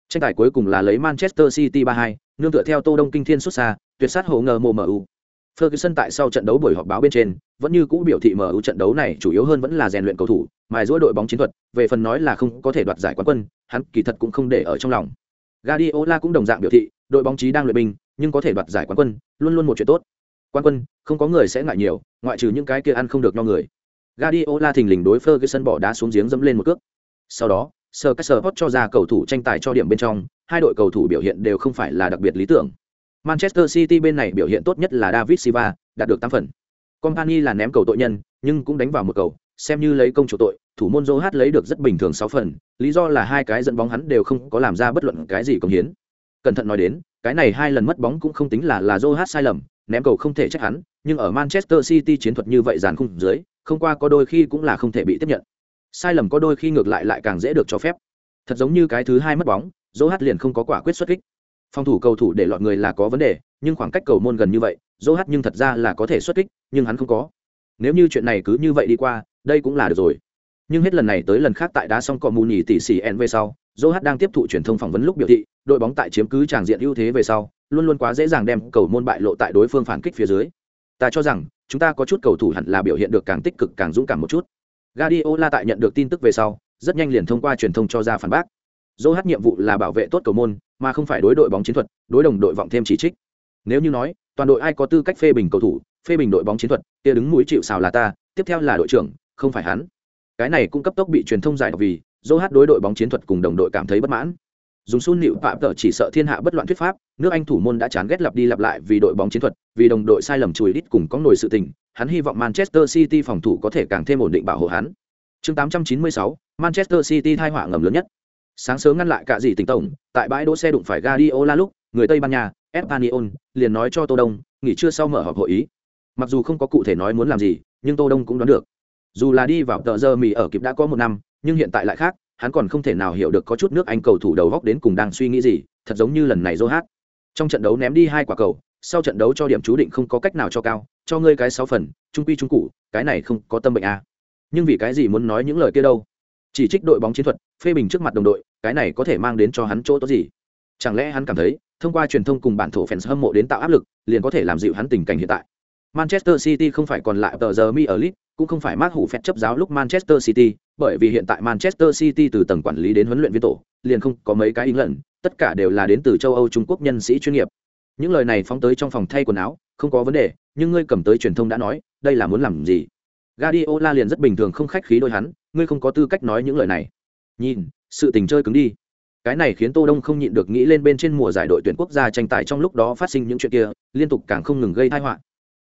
Tranh tài cuối cùng là lấy Manchester City 3-2, nương tựa theo Tô Đông kinh thiên xuất xa, tuyệt sát hộ ngờ mùa MU. Ferguson tại sau trận đấu buổi họp báo bên trên, vẫn như cũ biểu thị MU trận đấu này chủ yếu hơn vẫn là rèn luyện cầu thủ, mài giũa đội bóng chiến thuật, về phần nói là không có thể đoạt giải quán quân, hắn kỳ thật cũng không để ở trong lòng. Guardiola cũng đồng dạng biểu thị, đội bóng chí đang luyện binh, nhưng có thể đoạt giải quán quân, luôn luôn một chuyện tốt. Quán quân, không có người sẽ ngại nhiều, ngoại trừ những cái kia ăn không được no người. Guardiola thình lình đối Ferguson bỏ đá xuống giếng dẫm lên một cước. Sau đó, Sir cho ra cầu thủ tranh tài cho điểm bên trong, hai đội cầu thủ biểu hiện đều không phải là đặc biệt lý tưởng. Manchester City bên này biểu hiện tốt nhất là David Silva, đạt được 8 phần. Company là ném cầu tội nhân, nhưng cũng đánh vào một cầu, xem như lấy công chủ tội, thủ môn Joe lấy được rất bình thường 6 phần, lý do là hai cái dẫn bóng hắn đều không có làm ra bất luận cái gì công hiến. Cẩn thận nói đến, cái này hai lần mất bóng cũng không tính là là Joe sai lầm, ném cầu không thể trách hắn, nhưng ở Manchester City chiến thuật như vậy dàn khung dưới, không qua có đôi khi cũng là không thể bị tiếp nhận. Sai lầm có đôi khi ngược lại lại càng dễ được cho phép. Thật giống như cái thứ hai mất bóng, Joe liền không có quả quyết xuất kích phòng thủ cầu thủ để lọt người là có vấn đề, nhưng khoảng cách cầu môn gần như vậy dô hát nhưng thật ra là có thể xuất kích, nhưng hắn không có. Nếu như chuyện này cứ như vậy đi qua, đây cũng là được rồi. Nhưng hết lần này tới lần khác tại đá xong cọ mù nhì tỷ xỉ nv sau dô hát đang tiếp thụ truyền thông phỏng vấn lúc biểu thị, đội bóng tại chiếm cứ tràng diện ưu thế về sau, luôn luôn quá dễ dàng đem cầu môn bại lộ tại đối phương phản kích phía dưới. Ta cho rằng, chúng ta có chút cầu thủ hẳn là biểu hiện được càng tích cực, càng dũng cảm một chút. Guardiola tại nhận được tin tức về sau, rất nhanh liền thông qua truyền thông cho ra phản bác. Dô hát nhiệm vụ là bảo vệ tốt cầu môn mà không phải đối đội bóng chiến thuật đối đồng đội vọng thêm chỉ trích. Nếu như nói toàn đội ai có tư cách phê bình cầu thủ phê bình đội bóng chiến thuật kia đứng mũi chịu xào là ta tiếp theo là đội trưởng không phải hắn. Cái này cũng cấp tốc bị truyền thông giải vì dỗ hát đối đội bóng chiến thuật cùng đồng đội cảm thấy bất mãn. Dùng sun nịu phạm tợ chỉ sợ thiên hạ bất loạn thuyết pháp nước anh thủ môn đã chán ghét lặp đi lặp lại vì đội bóng chiến thuật vì đồng đội sai lầm chùi đít cùng có nổi sự tình hắn hy vọng manchester city phòng thủ có thể càng thêm ổn định bảo hộ hắn. Chương 896, manchester city thai họa ngầm lớn nhất sáng sớm ngăn lại cả gì tỉnh tổng, tại bãi đỗ xe đụng phải Guardiola lúc, người tây ban nha, espanyol, liền nói cho tô đông, nghỉ trưa sau mở họp hội ý. Mặc dù không có cụ thể nói muốn làm gì, nhưng tô đông cũng đoán được. Dù là đi vào tờ giờ mì ở kịp đã có một năm, nhưng hiện tại lại khác, hắn còn không thể nào hiểu được có chút nước anh cầu thủ đầu góc đến cùng đang suy nghĩ gì, thật giống như lần này dô hát trong trận đấu ném đi hai quả cầu, sau trận đấu cho điểm chú định không có cách nào cho cao, cho ngươi cái sáu phần, trung quy trung cụ, cái này không có tâm bệnh à. nhưng vì cái gì muốn nói những lời kia đâu? Chỉ trích đội bóng chiến thuật, phê bình trước mặt đồng đội, cái này có thể mang đến cho hắn chỗ tốt gì? Chẳng lẽ hắn cảm thấy, thông qua truyền thông cùng bản thổ fans hâm mộ đến tạo áp lực, liền có thể làm dịu hắn tình cảnh hiện tại? Manchester city không phải còn lại tờ giờ mi ở lit cũng không phải mát hủ phép chấp giáo lúc manchester city, bởi vì hiện tại manchester city từ tầng quản lý đến huấn luyện viên tổ, liền không có mấy cái ý lần tất cả đều là đến từ châu âu trung quốc nhân sĩ chuyên nghiệp. Những lời này phóng tới trong phòng thay quần áo, không có vấn đề, nhưng ngươi cầm tới truyền thông đã nói, đây là muốn làm gì? Guardiola liền rất bình thường không khách khí đôi hắn ngươi không có tư cách nói những lời này. Nhìn, sự tình chơi cứng đi. Cái này khiến tô đông không nhịn được nghĩ lên bên trên mùa giải đội tuyển quốc gia tranh tài trong lúc đó phát sinh những chuyện kia, liên tục càng không ngừng gây tai họa.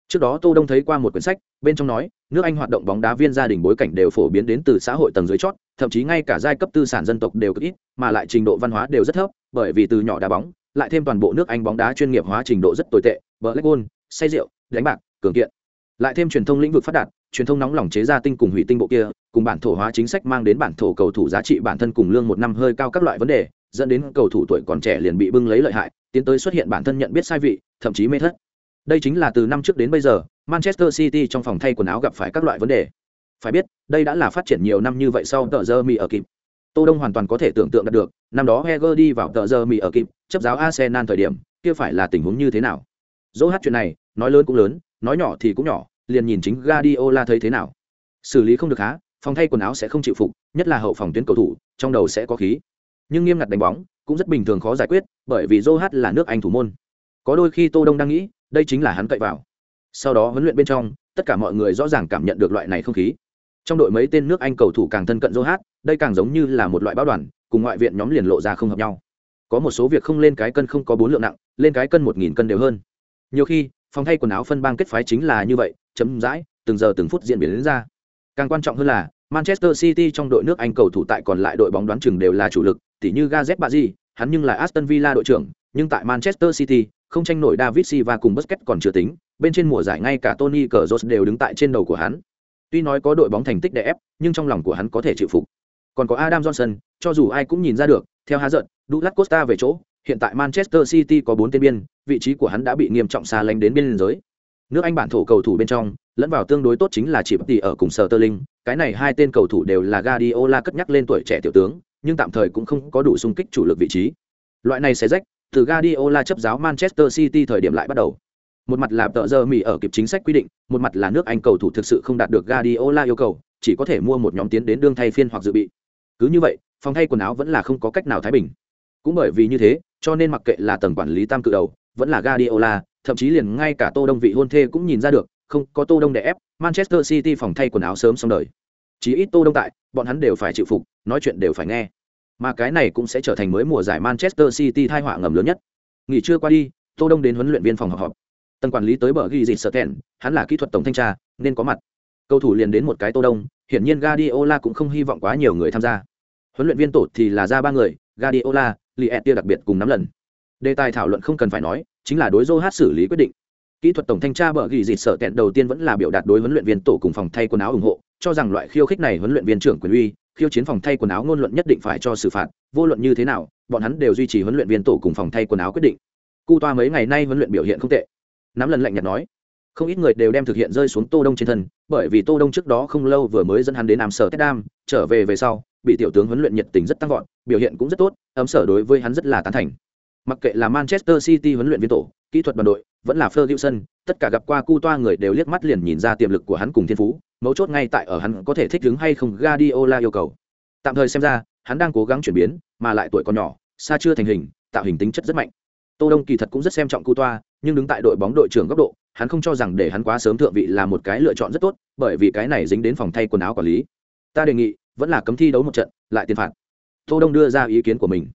Trước đó tô đông thấy qua một quyển sách, bên trong nói, nước anh hoạt động bóng đá viên gia đình bối cảnh đều phổ biến đến từ xã hội tầng dưới chót, thậm chí ngay cả giai cấp tư sản dân tộc đều cực ít, mà lại trình độ văn hóa đều rất thấp, bởi vì từ nhỏ đá bóng, lại thêm toàn bộ nước anh bóng đá chuyên nghiệp hóa trình độ rất tồi tệ black goal say rượu, đánh bạc, cường kiện. Lại thêm truyền thông lĩnh vực phát đạt truyền thông nóng lòng chế ra tinh cùng hủy tinh bộ kia, cùng bản thổ hóa chính sách mang đến bản thổ cầu thủ giá trị bản thân cùng lương một năm hơi cao các loại vấn đề, dẫn đến cầu thủ tuổi còn trẻ liền bị bưng lấy lợi hại, tiến tới xuất hiện bản thân nhận biết sai vị, thậm chí mê thất. Đây chính là từ năm trước đến bây giờ, manchester city trong phòng thay quần áo gặp phải các loại vấn đề. Phải biết, đây đã là phát triển nhiều năm như vậy sau tờ giờ mi ở kịp. Tô đông hoàn toàn có thể tưởng tượng được, năm đó heger đi vào tờ giờ mi ở kịp, chấp giáo arsenal thời điểm, kia phải là tình huống như thế nào? Dỗ hát chuyện này, nói lớn cũng lớn, nói nhỏ thì cũng nhỏ liền nhìn chính Guardiola thấy thế nào xử lý không được há phòng thay quần áo sẽ không chịu phục nhất là hậu phòng tuyến cầu thủ trong đầu sẽ có khí nhưng nghiêm ngặt đánh bóng cũng rất bình thường khó giải quyết bởi vì Joe là nước Anh thủ môn. Có đôi khi Tô Đông đang nghĩ, đây chính là hắn cậy vào. Sau đó huấn luyện bên trong, tất cả mọi người rõ ràng cảm nhận được loại này không khí. Trong đội mấy tên nước Anh cầu thủ càng thân cận Joe đây càng giống như là một loại báo đoàn, cùng ngoại viện nhóm liền lộ ra không hợp nhau. Có một số việc không lên cái cân không có bốn lượng nặng, lên cái cân một nghìn cân đều hơn. Nhiều khi, phòng thay quần áo phân bang kết phái chính là như vậy, chấm dãi, từng giờ từng phút diễn biến đến ra. Càng quan trọng hơn là, Manchester City trong đội nước Anh cầu thủ tại còn lại đội bóng đoán chừng đều là chủ lực, tỉ như Gareth Bale, hắn nhưng là Aston Villa đội trưởng, nhưng tại Manchester City, không tranh nổi David Silva cùng Busquets còn chưa tính, bên trên mùa giải ngay cả Tony Kroos đều đứng tại trên đầu của hắn. Tuy nói có đội bóng thành tích đè ép, nhưng trong lòng của hắn có thể chịu phục. Còn có Adam Johnson, cho dù ai cũng nhìn ra được, theo há giận, Douglas Costa về chỗ, hiện tại Manchester City có 4 tên biên, vị trí của hắn đã bị nghiêm trọng xa lánh đến biên giới. Nước Anh bản thổ cầu thủ bên trong, lẫn vào tương đối tốt chính là chỉ tỷ ở cùng Sterling, cái này hai tên cầu thủ đều là Guardiola cất nhắc lên tuổi trẻ tiểu tướng, nhưng tạm thời cũng không có đủ sung kích chủ lực vị trí. Loại này sẽ rách, từ Guardiola chấp giáo Manchester City thời điểm lại bắt đầu. Một mặt là tợ giờ Mỹ ở kịp chính sách quy định, một mặt là nước Anh cầu thủ thực sự không đạt được Guardiola yêu cầu, chỉ có thể mua một nhóm tiến đến đương thay phiên hoặc dự bị. Cứ như vậy, phòng thay quần áo vẫn là không có cách nào thái bình. Cũng bởi vì như thế, cho nên mặc kệ là tầng quản lý tam cự đầu, vẫn là Guardiola, thậm chí liền ngay cả Tô Đông vị hôn thê cũng nhìn ra được, không có Tô Đông để ép, Manchester City phòng thay quần áo sớm xong đời. Chỉ ít Tô Đông tại, bọn hắn đều phải chịu phục, nói chuyện đều phải nghe. Mà cái này cũng sẽ trở thành mới mùa giải Manchester City tai họa ngầm lớn nhất. Nghỉ trưa qua đi, Tô Đông đến huấn luyện viên phòng họp họp. Tầng quản lý tới bờ ghi dịch Sterten, hắn là kỹ thuật tổng thanh tra, nên có mặt. Cầu thủ liền đến một cái Tô Đông, hiển nhiên Guardiola cũng không hy vọng quá nhiều người tham gia. Huấn luyện viên tổ thì là ra ba người, Guardiola, Liet e đặc biệt cùng nắm lần. Đề tài thảo luận không cần phải nói, chính là đối Joe xử lý quyết định. Kỹ thuật tổng thanh tra bờ ghi dịt sợ tẹn đầu tiên vẫn là biểu đạt đối huấn luyện viên tổ cùng phòng thay quần áo ủng hộ cho rằng loại khiêu khích này huấn luyện viên trưởng quyền uy khiêu chiến phòng thay quần áo ngôn luận nhất định phải cho xử phạt vô luận như thế nào bọn hắn đều duy trì huấn luyện viên tổ cùng phòng thay quần áo quyết định. Cu toa mấy ngày nay huấn luyện biểu hiện không tệ. Nắm lần lạnh nhạt nói không ít người đều đem thực hiện rơi xuống tô đông trên thân bởi vì tô đông trước đó không lâu vừa mới dẫn hắn đến làm sở Teddam, trở về về sau bị tiểu tướng huấn luyện nhiệt tình rất tăng vọt biểu hiện cũng rất tốt ấm sở đối với hắn rất là tán thành mặc kệ là manchester city huấn luyện viên tổ kỹ thuật đoàn đội vẫn là Ferguson, tất cả gặp qua Cu Toa người đều liếc mắt liền nhìn ra tiềm lực của hắn cùng thiên phú, mấu chốt ngay tại ở hắn có thể thích ứng hay không Guardiola yêu cầu. Tạm thời xem ra, hắn đang cố gắng chuyển biến, mà lại tuổi còn nhỏ, xa chưa thành hình, tạo hình tính chất rất mạnh. Tô Đông kỳ thật cũng rất xem trọng Cu Toa, nhưng đứng tại đội bóng đội trưởng góc độ, hắn không cho rằng để hắn quá sớm thượng vị là một cái lựa chọn rất tốt, bởi vì cái này dính đến phòng thay quần áo quản lý. Ta đề nghị, vẫn là cấm thi đấu một trận, lại tiền phạt. Tô Đông đưa ra ý kiến của mình.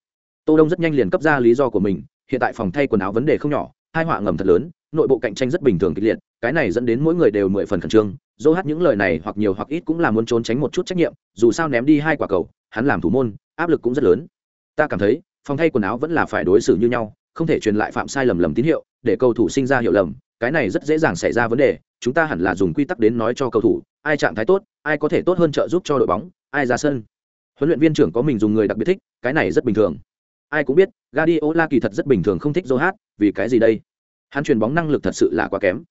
Tô Đông rất nhanh liền cấp ra lý do của mình, hiện tại phòng thay quần áo vấn đề không nhỏ, hai họa ngầm thật lớn nội bộ cạnh tranh rất bình thường kịch liệt cái này dẫn đến mỗi người đều mười phần khẩn trương dô hát những lời này hoặc nhiều hoặc ít cũng là muốn trốn tránh một chút trách nhiệm dù sao ném đi hai quả cầu hắn làm thủ môn áp lực cũng rất lớn ta cảm thấy phòng thay quần áo vẫn là phải đối xử như nhau không thể truyền lại phạm sai lầm lầm tín hiệu để cầu thủ sinh ra hiểu lầm cái này rất dễ dàng xảy ra vấn đề chúng ta hẳn là dùng quy tắc đến nói cho cầu thủ ai trạng thái tốt ai có thể tốt hơn trợ giúp cho đội bóng ai ra sân huấn luyện viên trưởng có mình dùng người đặc biệt thích cái này rất bình thường ai cũng biết Guardiola kỳ thật rất bình thường không thích Joe vì cái gì đây? Hắn truyền bóng năng lực thật sự là quá kém.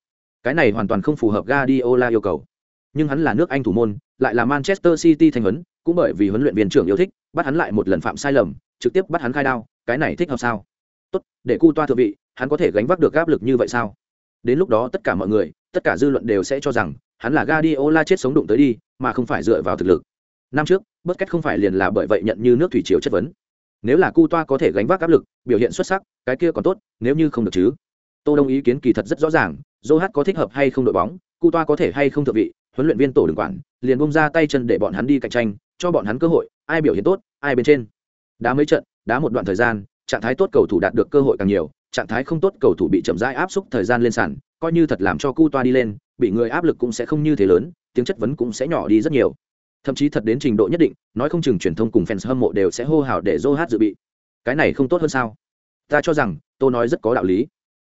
Cái này hoàn toàn không phù hợp Guardiola yêu cầu. Nhưng hắn là nước Anh thủ môn, lại là Manchester City thành huấn, cũng bởi vì huấn luyện viên trưởng yêu thích, bắt hắn lại một lần phạm sai lầm, trực tiếp bắt hắn khai đao, cái này thích hợp sao? Tốt, để cu toa thượng vị, hắn có thể gánh vác được áp lực như vậy sao? Đến lúc đó tất cả mọi người, tất cả dư luận đều sẽ cho rằng, hắn là Guardiola chết sống đụng tới đi, mà không phải dựa vào thực lực. Năm trước, bất Busquets không phải liền là bởi vậy nhận như nước thủy triều chất vấn. Nếu là cu toa có thể gánh vác áp lực biểu hiện xuất sắc cái kia còn tốt nếu như không được chứ. Tô đông ý kiến kỳ thật rất rõ ràng dô có thích hợp hay không đội bóng cu toa có thể hay không thượng vị huấn luyện viên tổ đừng quản liền bung ra tay chân để bọn hắn đi cạnh tranh cho bọn hắn cơ hội ai biểu hiện tốt ai bên trên. Đá mấy trận đá một đoạn thời gian trạng thái tốt cầu thủ đạt được cơ hội càng nhiều trạng thái không tốt cầu thủ bị chậm rãi áp xúc thời gian lên sàn coi như thật làm cho cu toa đi lên bị người áp lực cũng sẽ không như thế lớn, tiếng chất vấn cũng sẽ nhỏ đi rất nhiều. Thậm chí thật đến trình độ nhất định, nói không chừng truyền thông cùng fans hâm mộ đều sẽ hô hào để dô hát dự bị. Cái này không tốt hơn sao? Ta cho rằng, tôi nói rất có đạo lý.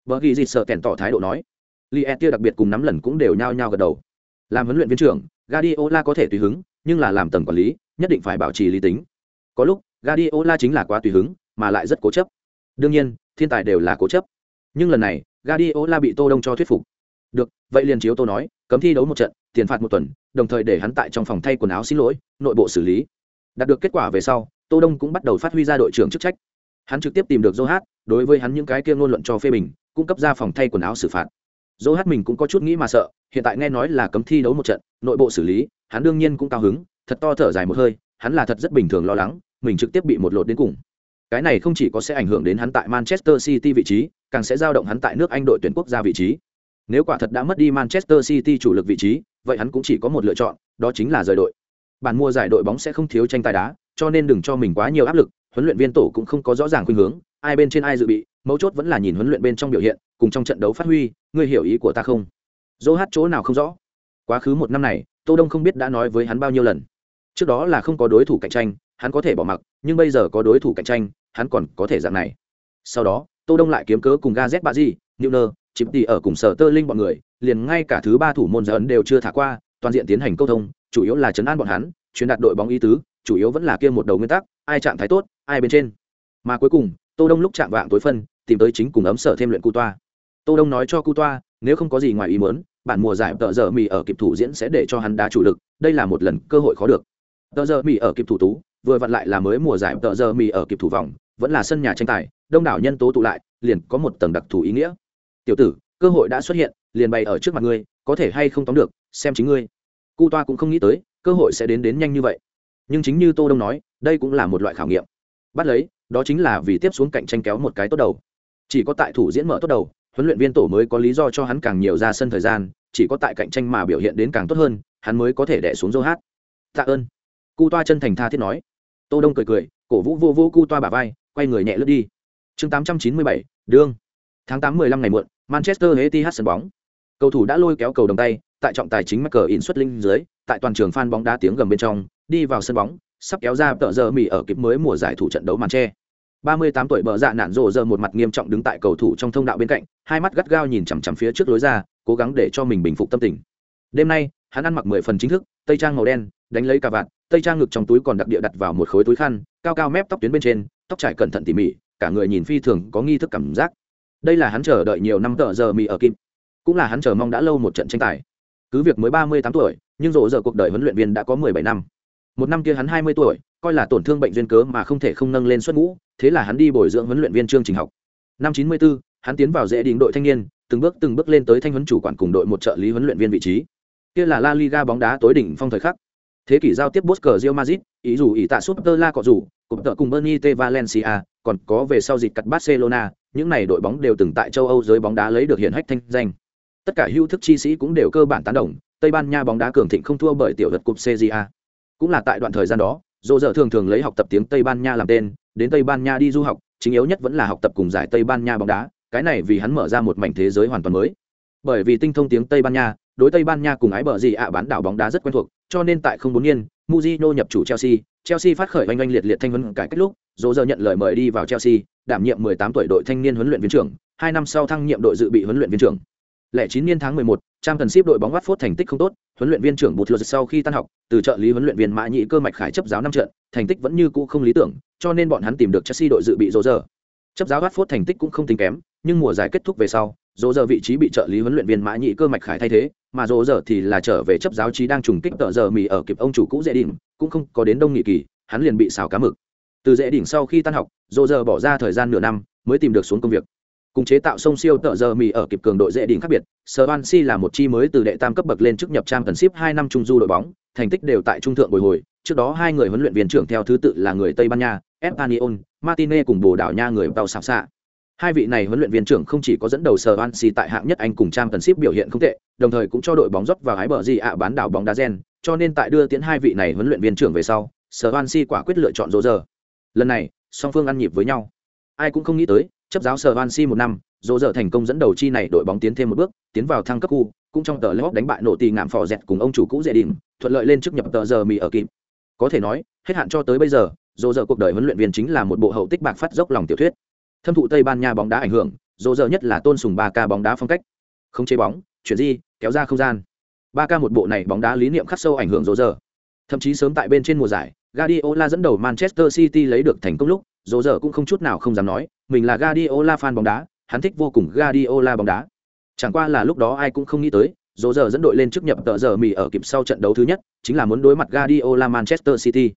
Vợ ghi dịt sợ kèn tỏ thái độ nói. Li e tia đặc biệt cùng nắm lần cũng đều nhao nhao gật đầu. Làm huấn luyện viên trưởng gadiola có thể tùy hứng, nhưng là làm tầng quản lý, nhất định phải bảo trì lý tính. Có lúc gadiola chính là quá tùy hứng, mà lại rất cố chấp. Đương nhiên, thiên tài đều là cố chấp. Nhưng lần này gadiola bị tô đông cho thuyết phục được, vậy liền chiếu tô nói, cấm thi đấu một trận, tiền phạt một tuần, đồng thời để hắn tại trong phòng thay quần áo xin lỗi, nội bộ xử lý. Đạt được kết quả về sau, tô đông cũng bắt đầu phát huy ra đội trưởng chức trách. Hắn trực tiếp tìm được dô hát đối với hắn những cái kia ngôn luận cho phê bình, cung cấp ra phòng thay quần áo xử phạt. Dô hát mình cũng có chút nghĩ mà sợ, hiện tại nghe nói là cấm thi đấu một trận, nội bộ xử lý, hắn đương nhiên cũng cao hứng, thật to thở dài một hơi, hắn là thật rất bình thường lo lắng, mình trực tiếp bị một lột đến cùng. Cái này không chỉ có sẽ ảnh hưởng đến hắn tại manchester city vị trí, càng sẽ giao động hắn tại nước anh đội tuyển quốc gia vị trí nếu quả thật đã mất đi manchester city chủ lực vị trí, vậy hắn cũng chỉ có một lựa chọn, đó chính là rời đội. Bản mua giải đội bóng sẽ không thiếu tranh tài đá, cho nên đừng cho mình quá nhiều áp lực, huấn luyện viên tổ cũng không có rõ ràng khuynh hướng, ai bên trên ai dự bị, mấu chốt vẫn là nhìn huấn luyện bên trong biểu hiện, cùng trong trận đấu phát huy, ngươi hiểu ý của ta không? Dỗ hát chỗ nào không rõ? Quá khứ một năm này, tô đông không biết đã nói với hắn bao nhiêu lần. Trước đó là không có đối thủ cạnh tranh, hắn có thể bỏ mặc, nhưng bây giờ có đối thủ cạnh tranh, hắn còn có thể dạng này. Sau đó, tô đông lại kiếm cớ cùng Gaz z ba di chịp tỉ ở cùng sở tơ linh bọn người, liền ngay cả thứ ba thủ môn ấn đều chưa thả qua, toàn diện tiến hành câu thông, chủ yếu là chấn an bọn hắn, truyền đạt đội bóng ý tứ, chủ yếu vẫn là kia một đầu nguyên tắc, ai trạng thái tốt, ai bên trên. Mà cuối cùng, tô đông lúc chạm vạng tối phân, tìm tới chính cùng ấm sở thêm luyện cu toa. Tô đông nói cho cu toa, nếu không có gì ngoài ý muốn bản mùa giải tợ giờ mì ở kịp thủ diễn sẽ để cho hắn đá chủ lực, đây là một lần cơ hội khó được. Tợ giờ mì ở kịp thủ tú, vừa vặn lại là mới mùa giải tợ giờ mì ở kịp thủ vòng, vẫn là sân nhà tranh tài, đông đảo nhân tố tụ lại, liền có một tầng đặc thù ý nghĩa tiểu tử cơ hội đã xuất hiện liền bày ở trước mặt ngươi có thể hay không tóm được xem chính ngươi. Cu toa cũng không nghĩ tới cơ hội sẽ đến đến nhanh như vậy. Nhưng chính như tô đông nói đây cũng là một loại khảo nghiệm. Bắt lấy đó chính là vì tiếp xuống cạnh tranh kéo một cái tốt đầu. Chỉ có tại thủ diễn mở tốt đầu huấn luyện viên tổ mới có lý do cho hắn càng nhiều ra sân thời gian chỉ có tại cạnh tranh mà biểu hiện đến càng tốt hơn hắn mới có thể đẻ xuống dô hát. Tạ ơn. Cu toa chân thành tha thiết nói. Tô đông cười cười cổ vũ vô vô cu toa bả vai quay người nhẹ lướt đi. Chương 897, đương. Tháng 8 15 ngày muộn manchester etihad sân bóng. Cầu thủ đã lôi kéo cầu đồng tay, tại trọng tài chính mắc in xuất linh dưới, tại toàn trường fan bóng đá tiếng gầm bên trong, đi vào sân bóng, sắp kéo ra tợ giờ mì ở kịp mới mùa giải thủ trận đấu màn che. 38 tuổi bờ dạ nạn rồ giờ một mặt nghiêm trọng đứng tại cầu thủ trong thông đạo bên cạnh, hai mắt gắt gao nhìn chằm chằm phía trước lối ra, cố gắng để cho mình bình phục tâm tình. Đêm nay, hắn ăn mặc mười phần chính thức, tây trang màu đen, đánh lấy cà vạt, tây trang ngực trong túi còn đặc địa đặt vào một khối túi khăn, cao cao mép tóc tuyến bên trên, tóc trải cẩn thận tỉ mỉ, cả người nhìn phi thường có nghi thức cảm giác đây là hắn chờ đợi nhiều năm tờ giờ mì ở kim. Cũng là hắn chờ mong đã lâu một trận tranh tài. Cứ việc mới ba mươi tám tuổi nhưng rộ giờ cuộc đời huấn luyện viên đã có mười bảy năm. Một năm kia hắn hai mươi tuổi coi là tổn thương bệnh duyên cớ mà không thể không nâng lên xuất ngũ thế là hắn đi bồi dưỡng huấn luyện viên chương trình học. Năm chín mươi bốn hắn tiến vào dễ đình đội thanh niên từng bước từng bước lên tới thanh huấn chủ quản cùng đội một trợ lý huấn luyện viên vị trí. Kia là la liga bóng đá tối đỉnh phong thời khắc. Thế kỷ giao tiếp Bosker Real Madrid, ý dù ý tạ Super La cọ rủ, cùng tợ cùng Bernie T Valencia, còn có về sau dịch cắt Barcelona, những này đội bóng đều từng tại châu Âu giới bóng đá lấy được hiển hách thanh danh. Tất cả hữu thức chi sĩ cũng đều cơ bản tán đồng, Tây Ban Nha bóng đá cường thịnh không thua bởi tiểu vật cúp CJA. Cũng là tại đoạn thời gian đó, Dỗ giờ thường thường lấy học tập tiếng Tây Ban Nha làm tên, đến Tây Ban Nha đi du học, chính yếu nhất vẫn là học tập cùng giải Tây Ban Nha bóng đá, cái này vì hắn mở ra một mảnh thế giới hoàn toàn mới. Bởi vì tinh thông tiếng Tây Ban Nha, đối Tây Ban Nha cùng ái bờ gì ạ bán đảo bóng đá rất quen thuộc, cho nên tại không bốn niên, Mujinho nhập chủ Chelsea, Chelsea phát khởi oanh oanh liệt liệt thanh huấn cải cách lúc, Dỗ giờ nhận lời mời đi vào Chelsea, đảm nhiệm 18 tuổi đội thanh niên huấn luyện viên trưởng, hai năm sau thăng nhiệm đội dự bị huấn luyện viên trưởng. Lẻ chín niên tháng 11, Trang cần ship đội bóng Watford thành tích không tốt, huấn luyện viên trưởng Bụt Lột sau khi tan học, từ trợ lý huấn luyện viên Mã Nhị cơ mạch khải chấp giáo năm trận, thành tích vẫn như cũ không lý tưởng, cho nên bọn hắn tìm được Chelsea đội dự bị Dỗ giờ. Chấp giáo Watford thành tích cũng không tính kém, nhưng mùa giải kết thúc về sau, Dỗ giờ vị trí bị trợ lý huấn luyện viên Mã Nhị cơ mạch khải thay thế, mà Dỗ giờ thì là trở về chấp giáo trí đang trùng kích tợ giờ mì ở kịp ông chủ cũ dễ đỉnh, cũng không có đến đông nghị kỳ, hắn liền bị xào cá mực. Từ dễ đỉnh sau khi tan học, Dỗ giờ bỏ ra thời gian nửa năm mới tìm được xuống công việc cùng chế tạo sông siêu tợ giờ mì ở kịp cường đội dễ đỉnh khác biệt Swansea là một chi mới từ đệ tam cấp bậc lên chức nhập trang tần ship hai năm trung du đội bóng thành tích đều tại trung thượng bồi hồi trước đó hai người huấn luyện viên trưởng theo thứ tự là người tây ban nha Espanyol, Martinez cùng Bồ Đào Nha người tàu xào xạ. Hai vị này huấn luyện viên trưởng không chỉ có dẫn đầu Swansea tại hạng nhất Anh cùng Trang Tần Ship biểu hiện không tệ, đồng thời cũng cho đội bóng dốc vào hái bờ gì ạ bán đảo bóng đá gen, cho nên tại đưa tiến hai vị này huấn luyện viên trưởng về sau, Swansea quả quyết lựa chọn Roger. Lần này, song phương ăn nhịp với nhau. Ai cũng không nghĩ tới, chấp giáo sở van si một năm, dỗ dở thành công dẫn đầu chi này đội bóng tiến thêm một bước, tiến vào thăng cấp khu, cũng trong tờ lóc đánh bại nổ tì ngạm phò dẹt cùng ông chủ cũ dễ đình thuận lợi lên chức nhập tờ giờ mì ở kịp. Có thể nói, hết hạn cho tới bây giờ, dỗ dở cuộc đời huấn luyện viên chính là một bộ hậu tích bạc phát dốc lòng tiểu thuyết. Thâm thụ Tây Ban Nha bóng đá ảnh hưởng, dỗ dở nhất là tôn sùng ba ca bóng đá phong cách. Không chế bóng, chuyển di, kéo ra không gian. ba ca một bộ này bóng đá lý niệm khắc sâu ảnh hưởng dỗ dở Thậm chí sớm tại bên trên mùa giải, Guardiola dẫn đầu Manchester City lấy được thành công lúc, Roger cũng không chút nào không dám nói, mình là Guardiola fan bóng đá, hắn thích vô cùng Guardiola bóng đá. Chẳng qua là lúc đó ai cũng không nghĩ tới, Roger dẫn đội lên trước nhập tờ giờ mì ở kịp sau trận đấu thứ nhất, chính là muốn đối mặt Guardiola Manchester City.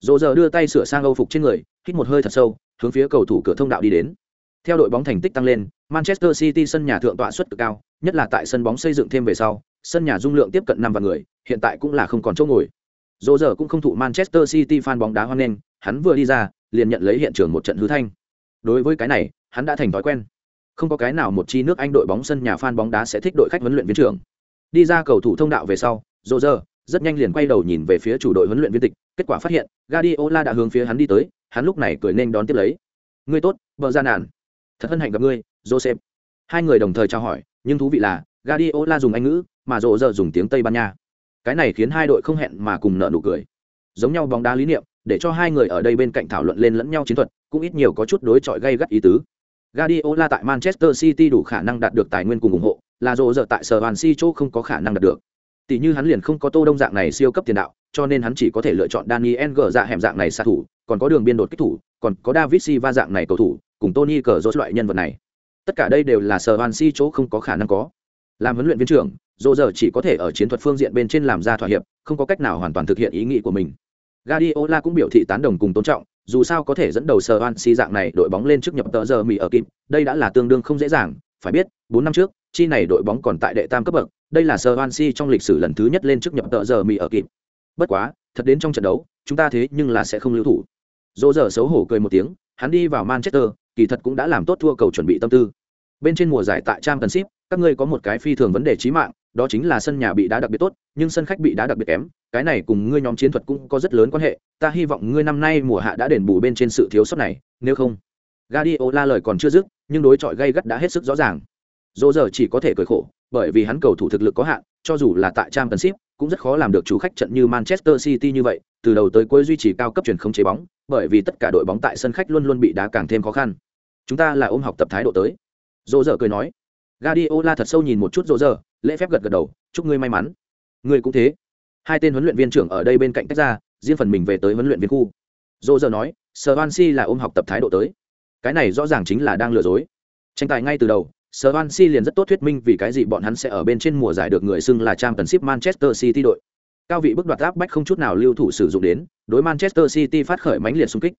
Roger đưa tay sửa sang Âu phục trên người, hít một hơi thật sâu, hướng phía cầu thủ cửa thông đạo đi đến. Theo đội bóng thành tích tăng lên, Manchester City sân nhà thượng tọa suất cực cao, nhất là tại sân bóng xây dựng thêm về sau, sân nhà dung lượng tiếp cận năm vạn người, hiện tại cũng là không còn chỗ ngồi. Roger cũng không thụ Manchester City fan bóng đá hoan nghênh, hắn vừa đi ra, liền nhận lấy hiện trường một trận hư thanh. Đối với cái này, hắn đã thành thói quen. Không có cái nào một chi nước Anh đội bóng sân nhà fan bóng đá sẽ thích đội khách huấn luyện viên trưởng. Đi ra cầu thủ thông đạo về sau, Roger rất nhanh liền quay đầu nhìn về phía chủ đội huấn luyện viên tịch, kết quả phát hiện, Guardiola đã hướng phía hắn đi tới, hắn lúc này cười nên đón tiếp lấy. "Ngươi tốt, vợ gia nạn. Thật hân hạnh gặp ngươi, Joseph." Hai người đồng thời chào hỏi, nhưng thú vị là, Guardiola dùng Anh ngữ, mà Roger dùng tiếng Tây Ban Nha. Cái này khiến hai đội không hẹn mà cùng nợ nụ cười. Giống nhau bóng đá lý niệm, để cho hai người ở đây bên cạnh thảo luận lên lẫn nhau chiến thuật, cũng ít nhiều có chút đối chọi gây gắt ý tứ. Guardiola tại Manchester City đủ khả năng đạt được tài nguyên cùng ủng hộ, là rồ giờ tại Swansea chỗ không có khả năng đạt được. Tỷ như hắn liền không có Tô Đông dạng này siêu cấp tiền đạo, cho nên hắn chỉ có thể lựa chọn Daniel G dạ hẻm dạng này sát thủ, còn có đường biên đột kích thủ, còn có David Silva dạng này cầu thủ, cùng Tony Cazorla loại nhân vật này. Tất cả đây đều là Swansea chỗ không có khả năng có. Làm huấn luyện viên trưởng, dô giờ chỉ có thể ở chiến thuật phương diện bên trên làm ra thỏa hiệp, không có cách nào hoàn toàn thực hiện ý nghĩ của mình. Guardiola cũng biểu thị tán đồng cùng tôn trọng, dù sao có thể dẫn đầu Swansea dạng này đội bóng lên trước nhập tờ giờ mì ở kịp, đây đã là tương đương không dễ dàng, phải biết, bốn năm trước, chi này đội bóng còn tại đệ tam cấp bậc, đây là Swansea trong lịch sử lần thứ nhất lên trước nhập tờ giờ mì ở kịp. Bất quá, thật đến trong trận đấu, chúng ta thế nhưng là sẽ không lưu thủ. Rô giờ xấu hổ cười một tiếng, hắn đi vào Manchester, kỳ thật cũng đã làm tốt thua cầu chuẩn bị tâm tư. Bên trên mùa giải tại Championship, các ngươi có một cái phi thường vấn đề chí mạng, đó chính là sân nhà bị đá đặc biệt tốt, nhưng sân khách bị đá đặc biệt kém, cái này cùng ngươi nhóm chiến thuật cũng có rất lớn quan hệ, ta hy vọng ngươi năm nay mùa hạ đã đền bù bên trên sự thiếu sót này, nếu không. Guardiola lời còn chưa dứt, nhưng đối chọi gây gắt đã hết sức rõ ràng. Dỗ giờ chỉ có thể cười khổ, bởi vì hắn cầu thủ thực lực có hạn, cho dù là tại Championship, cũng rất khó làm được chủ khách trận như Manchester City như vậy, từ đầu tới cuối duy trì cao cấp chuyển không chế bóng, bởi vì tất cả đội bóng tại sân khách luôn luôn bị đá càng thêm khó khăn. Chúng ta là ôm học tập thái độ tới. Dỗ giờ cười nói. Guardiola thật sâu nhìn một chút rộ giờ, lễ phép gật gật đầu, chúc ngươi may mắn. Ngươi cũng thế. Hai tên huấn luyện viên trưởng ở đây bên cạnh tách ra, riêng phần mình về tới huấn luyện viên khu. Rộ giờ nói, Swansea là ôm học tập thái độ tới. Cái này rõ ràng chính là đang lừa dối. Tranh tài ngay từ đầu, Swansea liền rất tốt thuyết minh vì cái gì bọn hắn sẽ ở bên trên mùa giải được người xưng là Championship Manchester City đội. Cao vị bức đoạt áp bách không chút nào lưu thủ sử dụng đến, đối Manchester City phát khởi mãnh liệt xung kích.